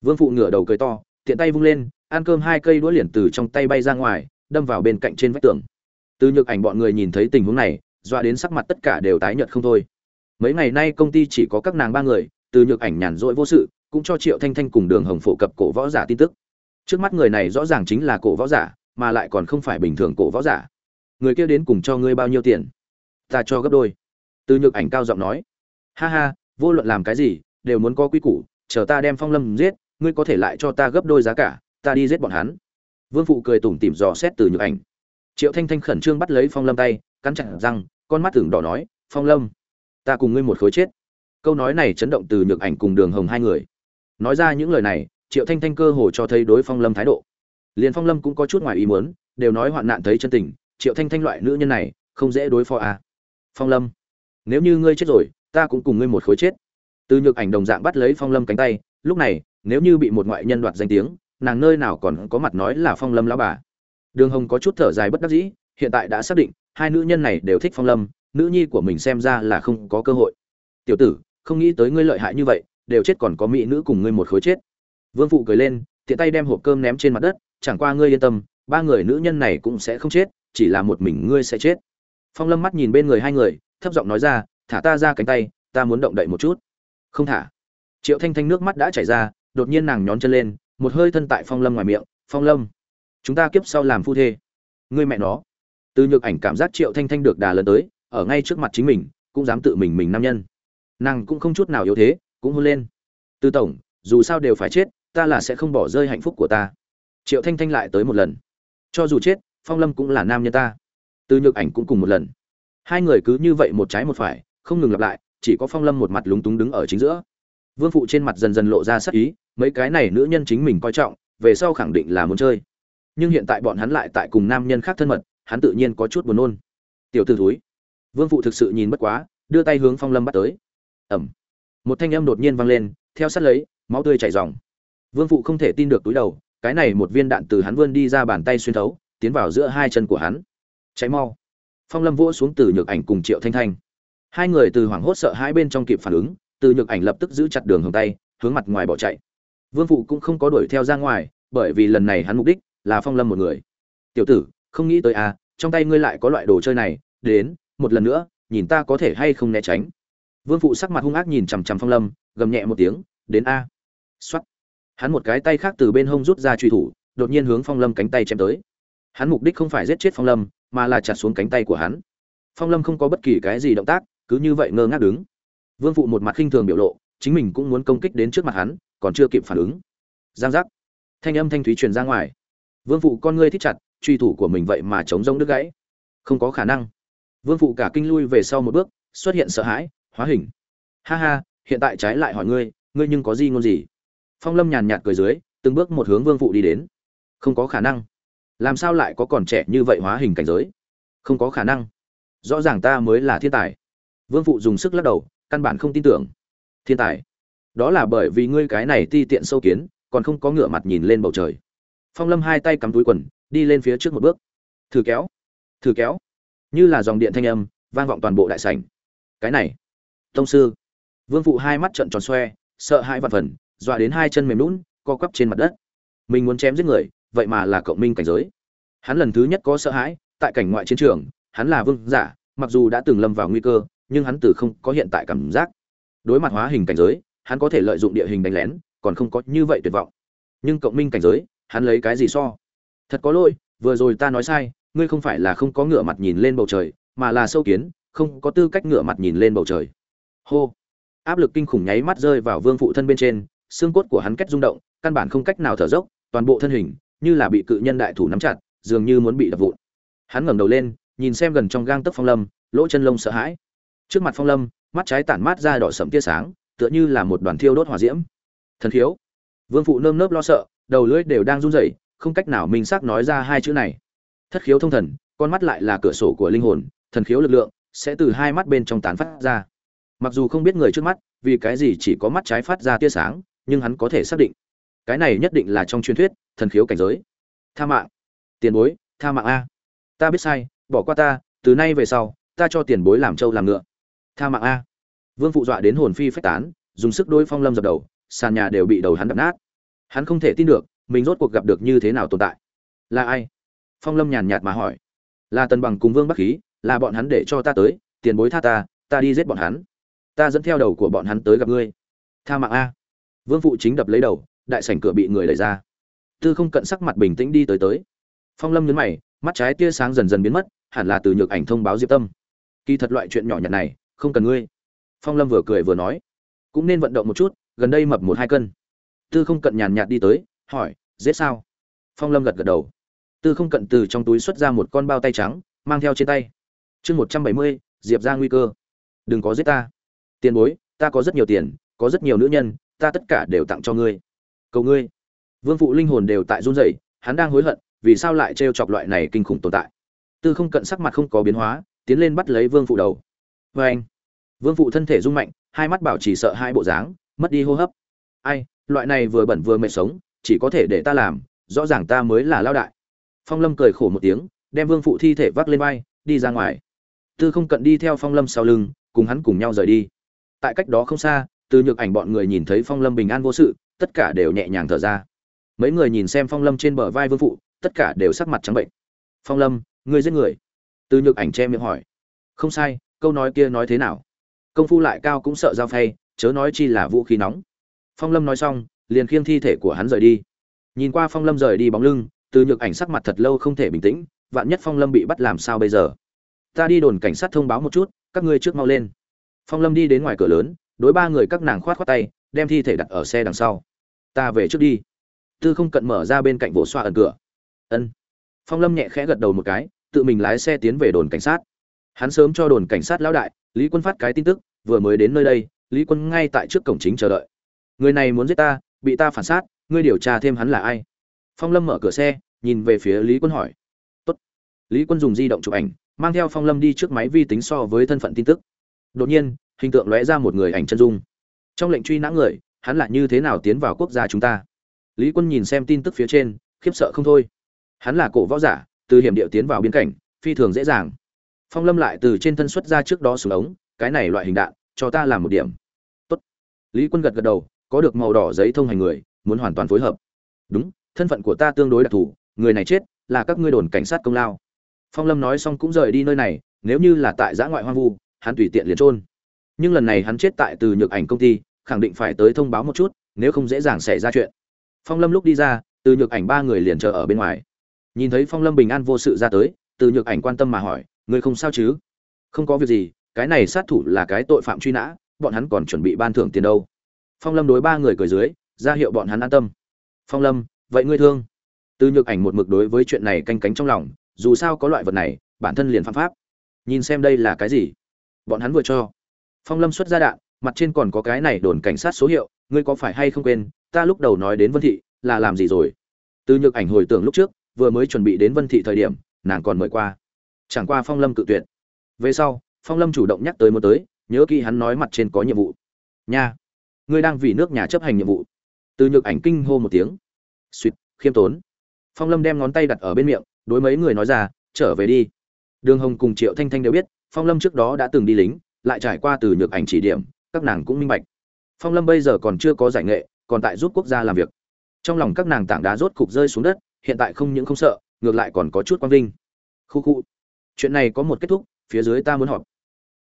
Vương phụ ngửa đầu cười to, tiện tay vung lên, ăn cơm hai cây đũa liền từ trong tay bay ra ngoài, đâm vào bên cạnh trên vách tường. Từ nhược ảnh bọn người nhìn thấy tình huống này dọa đến sắc mặt tất cả đều tái nhợt không thôi. Mấy ngày nay công ty chỉ có các nàng ba người, từ nhược ảnh nhàn rỗi vô sự, cũng cho triệu thanh thanh cùng đường hồng phổ cập cổ võ giả tin tức. Trước mắt người này rõ ràng chính là cổ võ giả, mà lại còn không phải bình thường cổ võ giả. Người kia đến cùng cho ngươi bao nhiêu tiền? Ta cho gấp đôi. Từ nhược ảnh cao giọng nói. Ha ha vô luận làm cái gì, đều muốn có quy củ, chờ ta đem phong lâm giết, ngươi có thể lại cho ta gấp đôi giá cả, ta đi giết bọn hắn. Vương phụ cười tủm tỉm dò xét từ nhược ảnh. Triệu thanh thanh khẩn trương bắt lấy phong lâm tay, cắn chặt răng, con mắt tưởng đỏ nói, phong lâm, ta cùng ngươi một khối chết. Câu nói này chấn động từ nhược ảnh cùng đường hồng hai người. Nói ra những lời này, triệu thanh thanh cơ hồ cho thấy đối phong lâm thái độ. Liền phong lâm cũng có chút ngoài ý muốn, đều nói hoạn nạn thấy chân tình, triệu thanh thanh loại nữ nhân này, không dễ đối phó à. phong lâm, nếu như ngươi chết rồi ta cũng cùng ngươi một khối chết. Từ nhược ảnh đồng dạng bắt lấy phong lâm cánh tay, lúc này, nếu như bị một ngoại nhân đoạt danh tiếng, nàng nơi nào còn có mặt nói là phong lâm lão bà. Đường hồng có chút thở dài bất đắc dĩ, hiện tại đã xác định, hai nữ nhân này đều thích phong lâm, nữ nhi của mình xem ra là không có cơ hội. Tiểu tử, không nghĩ tới ngươi lợi hại như vậy, đều chết còn có mỹ nữ cùng ngươi một khối chết. Vương phụ cười lên, tiện tay đem hộp cơm ném trên mặt đất, chẳng qua ngươi yên tâm, ba người nữ nhân này cũng sẽ không chết, chỉ là một mình ngươi sẽ chết. Phong lâm mắt nhìn bên người hai người, thấp giọng nói ra thả ta ra cánh tay, ta muốn động đậy một chút. Không thả. Triệu thanh thanh nước mắt đã chảy ra, đột nhiên nàng nhón chân lên, một hơi thân tại phong lâm ngoài miệng, phong lâm, chúng ta kiếp sau làm phu thê. Ngươi mẹ nó. Từ nhược ảnh cảm giác triệu thanh thanh được đà lớn tới, ở ngay trước mặt chính mình, cũng dám tự mình mình nam nhân. Nàng cũng không chút nào yếu thế, cũng hôn lên. Tư tổng, dù sao đều phải chết, ta là sẽ không bỏ rơi hạnh phúc của ta. Triệu thanh thanh lại tới một lần. Cho dù chết, phong lâm cũng là nam nhân ta. Từ nhược ảnh cũng cùng một lần. Hai người cứ như vậy một trái một phải không ngừng lặp lại, chỉ có phong lâm một mặt lúng túng đứng ở chính giữa. Vương phụ trên mặt dần dần lộ ra sắc ý, mấy cái này nữ nhân chính mình coi trọng, về sau khẳng định là muốn chơi. Nhưng hiện tại bọn hắn lại tại cùng nam nhân khác thân mật, hắn tự nhiên có chút buồn nôn. Tiểu t ử thúi. Vương phụ thực sự nhìn bất quá, đưa tay hướng phong lâm bắt tới. Ẩm một thanh âm đột nhiên vang lên, theo sát lấy, máu tươi chảy r vương phụ không thể tin được túi đầu, cái này một viên đạn từ hắn vươn đi ra bàn tay xuyên thấu, tiến vào giữa hai chân của hắn. Cháy mau. Phong lâm vỗ xuống từ nhược ảnh cùng triệu thanh thanh hai người từ hoảng hốt sợ hai bên trong kịp phản ứng, từ nhược ảnh lập tức giữ chặt đường hồng tay, hướng mặt ngoài bỏ chạy. Vương phụ cũng không có đuổi theo ra ngoài, bởi vì lần này hắn mục đích là phong lâm một người. Tiểu tử, không nghĩ tới à trong tay ngươi lại có loại đồ chơi này, đến, một lần nữa, nhìn ta có thể hay không né tránh. Vương phụ sắc mặt hung ác nhìn chằm chằm phong lâm, gầm nhẹ một tiếng, đến a. X hắn một cái tay khác từ bên hông rút ra truy thủ, đột nhiên hướng phong lâm cánh tay chém tới. Hắn mục đích không phải giết chết phong lâm, mà là chặt xuống cánh tay của hắn. Phong lâm không có bất kỳ cái gì động tác cứ như vậy ngơ ngác đứng. Vương phụ một mặt khinh thường biểu lộ, chính mình cũng muốn công kích đến trước mặt hắn, còn chưa kịp phản ứng. Giang giác. Thanh âm thanh thúy truyền ra ngoài. Vương phụ con ngươi thích chặt, truy thủ của mình vậy mà chống rông đứt gãy. Không có khả năng. Vương phụ cả kinh lui về sau một bước, xuất hiện sợ hãi, hóa hình. Ha ha, hiện tại trái lại hỏi ngươi ngươi nhưng có gì ngôn gì? Phong lâm nhàn nhạt cười dưới, từng bước một hướng vương phụ đi đến. Không có khả năng. Làm sao lại có còn trẻ như vậy hóa hình cảnh giới? Không có khả năng. Rõ ràng ta mới là thiên tài vương phụ dùng sức lắc đầu, căn bản không tin tưởng. Thiên tài. Đó là bởi vì ngươi cái này ti tiện sâu kiến, còn không có ngựa mặt nhìn lên bầu trời. Phong lâm hai tay cắm túi quần, đi lên phía trước một bước. Thử kéo. Thử kéo. Như là dòng điện thanh âm, vang vọng toàn bộ đại sảnh. Cái này. Tông sư. Vương phụ hai mắt trận tròn xoe, sợ hãi vạn phần, dọa đến hai chân mềm lún co quắp trên mặt đất. Mình muốn chém giết người, vậy mà là cộng minh cảnh giới. Hắn lần thứ nhất có sợ hãi, tại cảnh ngoại chiến trường, hắn là vương giả, mặc dù đã từng lâm vào nguy cơ nhưng hắn từ không có hiện tại cảm giác. Đối mặt hóa hình cảnh giới, hắn có thể lợi dụng địa hình đánh lén, còn không có như vậy tuyệt vọng. Nhưng cộng minh cảnh giới, hắn lấy cái gì so? Thật có lỗi, vừa rồi ta nói sai, ngươi không phải là không có ngửa mặt nhìn lên bầu trời, mà là sâu kiến, không có tư cách ngửa mặt nhìn lên bầu trời. Hô! Áp lực kinh khủng nháy mắt rơi vào vương phụ thân bên trên, xương cốt của hắn kết rung động, căn bản không cách nào thở dốc, toàn bộ thân hình, như là bị cự nhân đại thủ nắm chặt, dường như muốn bị đập vụn. Hắn ngẩng đầu lên, nhìn xem gần trong gang tấc phong lâm, lỗ chân lông sợ hãi trước mặt phong lâm, mắt trái tản mát ra đỏ sẫm tia sáng, tựa như là một đoàn thiêu đốt hỏa diễm. Thần khiếu vương phụ nơm nớp lo sợ, đầu lưỡi đều đang run rẩy, không cách nào minh xác nói ra hai chữ này. Thất khiếu thông thần, con mắt lại là cửa sổ của linh hồn, thần khiếu lực lượng sẽ từ hai mắt bên trong tán phát ra. Mặc dù không biết người trước mắt vì cái gì chỉ có mắt trái phát ra tia sáng, nhưng hắn có thể xác định. Cái này nhất định là trong truyền thuyết, thần khiếu cảnh giới. Tha mạng. Tiền bối, tha mạng a. Ta biết sai, bỏ qua ta, từ nay về sau, ta cho tiền bối làm trâu làm ngựa tha mạng a. Vương phụ dọa đến hồn phi phách tán, dùng sức đôi phong lâm dập đầu, sàn nhà đều bị đầu hắn đập nát. Hắn không thể tin được, mình rốt cuộc gặp được như thế nào tồn tại. Là ai? Phong lâm nhàn nhạt mà hỏi. Là tần bằng cùng vương bắc khí, là bọn hắn để cho ta tới, tiền bối tha ta ta đi giết bọn hắn. Ta dẫn theo đầu của bọn hắn tới gặp ngươi. Tha mạng a. Vương phụ chính đập lấy đầu, đại sảnh cửa bị người đẩy ra. Tư không cận sắc mặt bình tĩnh đi tới tới. Phong lâm nhấn mày, mắt trái tia sáng dần dần biến mất, hẳn là từ nhược ảnh thông báo diệp tâm. Kỳ thật loại chuyện nhỏ nhặt này không cần ngươi. Phong lâm vừa cười vừa nói, cũng nên vận động một chút, gần đây mập một hai cân. Tư không cận nhàn nhạt đi tới, hỏi giết sao? Phong lâm gật gật đầu. Tư không cận từ trong túi xuất ra một con bao tay trắng, mang theo trên tay. Chương một trăm bảy mươi, diệp ra nguy cơ. Đừng có giết ta. Tiền bối, ta có rất nhiều tiền, có rất nhiều nữ nhân, ta tất cả đều tặng cho ngươi. Cầu ngươi. Vương phụ linh hồn đều tại run rẩy, hắn đang hối hận, vì sao lại trêu chọc loại này kinh khủng tồn tại. Tư không cận sắc mặt không có biến hóa, tiến lên bắt lấy vương phụ đầu. Vê anh vương phụ thân thể rung mạnh, hai mắt bảo chỉ sợ hai bộ dáng, mất đi hô hấp. Ai, loại này vừa bẩn vừa mệt sống, chỉ có thể để ta làm, rõ ràng ta mới là lao đại. Phong lâm cười khổ một tiếng, đem vương phụ thi thể vác lên vai, đi ra ngoài. Tư không cận đi theo phong lâm sau lưng, cùng hắn cùng nhau rời đi. Tại cách đó không xa, từ nhược ảnh bọn người nhìn thấy phong lâm bình an vô sự, tất cả đều nhẹ nhàng thở ra. Mấy người nhìn xem phong lâm trên bờ vai vương phụ, tất cả đều sắc mặt trắng bệnh. Phong lâm, ngươi giết người? Từ nhược ảnh che miệng hỏi. Không sai, câu nói kia nói thế nào? Công phu lại cao cũng sợ dao phay, chớ nói chi là vũ khí nóng. Phong lâm nói xong, liền khiêng thi thể của hắn rời đi. Nhìn qua phong lâm rời đi bóng lưng, từ nhược ảnh sắc mặt thật lâu không thể bình tĩnh, vạn nhất phong lâm bị bắt làm sao bây giờ? Ta đi đồn cảnh sát thông báo một chút, các ngươi trước mau lên. Phong lâm đi đến ngoài cửa lớn, đối ba người các nàng khoát khoát tay, đem thi thể đặt ở xe đằng sau. Ta về trước đi. Tư không cận mở ra bên cạnh vỗ xoa ẩn cửa. Ân. Phong lâm nhẹ khẽ gật đầu một cái, tự mình lái xe tiến về đồn cảnh sát. Hắn sớm cho đồn cảnh sát lão đại lý quân phát cái tin tức, vừa mới đến nơi đây, lý quân ngay tại trước cổng chính chờ đợi. Người này muốn giết ta, bị ta phản sát ngươi điều tra thêm hắn là ai? Phong lâm mở cửa xe, nhìn về phía lý quân hỏi. Tốt. lý quân dùng di động chụp ảnh, mang theo phong lâm đi trước máy vi tính so với thân phận tin tức. Đột nhiên, hình tượng lóe ra một người ảnh chân dung. Trong lệnh truy nã người, hắn là như thế nào tiến vào quốc gia chúng ta? Lý quân nhìn xem tin tức phía trên, khiếp sợ không thôi. Hắn là cổ võ giả, từ hiểm điệu tiến vào biên cảnh, phi thường dễ dàng phong lâm lại từ trên thân xuất ra trước đó xuống ống, cái này loại hình đạn, cho ta làm một điểm. Tốt. lý quân gật gật đầu, có được màu đỏ giấy thông hành người, muốn hoàn toàn phối hợp. Đúng, thân phận của ta tương đối đặc thù, người này chết, là các ngươi đồn cảnh sát công lao. Phong lâm nói xong cũng rời đi nơi này, nếu như là tại giã ngoại hoang vu, hắn tùy tiện liền trôn. Nhưng lần này hắn chết tại từ nhược ảnh công ty, khẳng định phải tới thông báo một chút, nếu không dễ dàng xảy ra chuyện. Phong lâm lúc đi ra, từ nhược ảnh ba người liền chờ ở bên ngoài. Nhìn thấy phong lâm bình an vô sự ra tới, từ nhược ảnh quan tâm mà hỏi người không sao chứ? Không có việc gì, cái này sát thủ là cái tội phạm truy nã, bọn hắn còn chuẩn bị ban thưởng tiền đâu. Phong lâm đối ba người cười dưới, ra hiệu bọn hắn an tâm. Phong lâm, vậy ngươi thương. Từ nhược ảnh một mực đối với chuyện này canh cánh trong lòng, dù sao có loại vật này, bản thân liền phạm pháp. Nhìn xem đây là cái gì? Bọn hắn vừa cho. Phong lâm xuất ra đạn, mặt trên còn có cái này đồn cảnh sát số hiệu, ngươi có phải hay không quên, ta lúc đầu nói đến vân thị, là làm gì rồi? Từ nhược ảnh hồi tưởng lúc trước, vừa mới chuẩn bị đến vân thị thời điểm, nàng còn mời qua chẳng qua phong lâm cự tuyệt. Về sau, phong lâm chủ động nhắc tới muốn tới, nhớ kỹ hắn nói mặt trên có nhiệm vụ. Nha, ngươi đang vì nước nhà chấp hành nhiệm vụ. Từ nhược ảnh kinh hô một tiếng. Suýt khiêm tốn. Phong lâm đem ngón tay đặt ở bên miệng, đối mấy người nói ra, trở về đi. Đường hồng cùng triệu thanh thanh đều biết, phong lâm trước đó đã từng đi lính, lại trải qua từ nhược ảnh chỉ điểm, các nàng cũng minh bạch. Phong lâm bây giờ còn chưa có giải nghệ, còn tại giúp quốc gia làm việc. Trong lòng các nàng tảng đá rốt cục rơi xuống đất, hiện tại không những không sợ, ngược lại còn có chút quang vinh. Khu khu chuyện này có một kết thúc phía dưới ta muốn họp.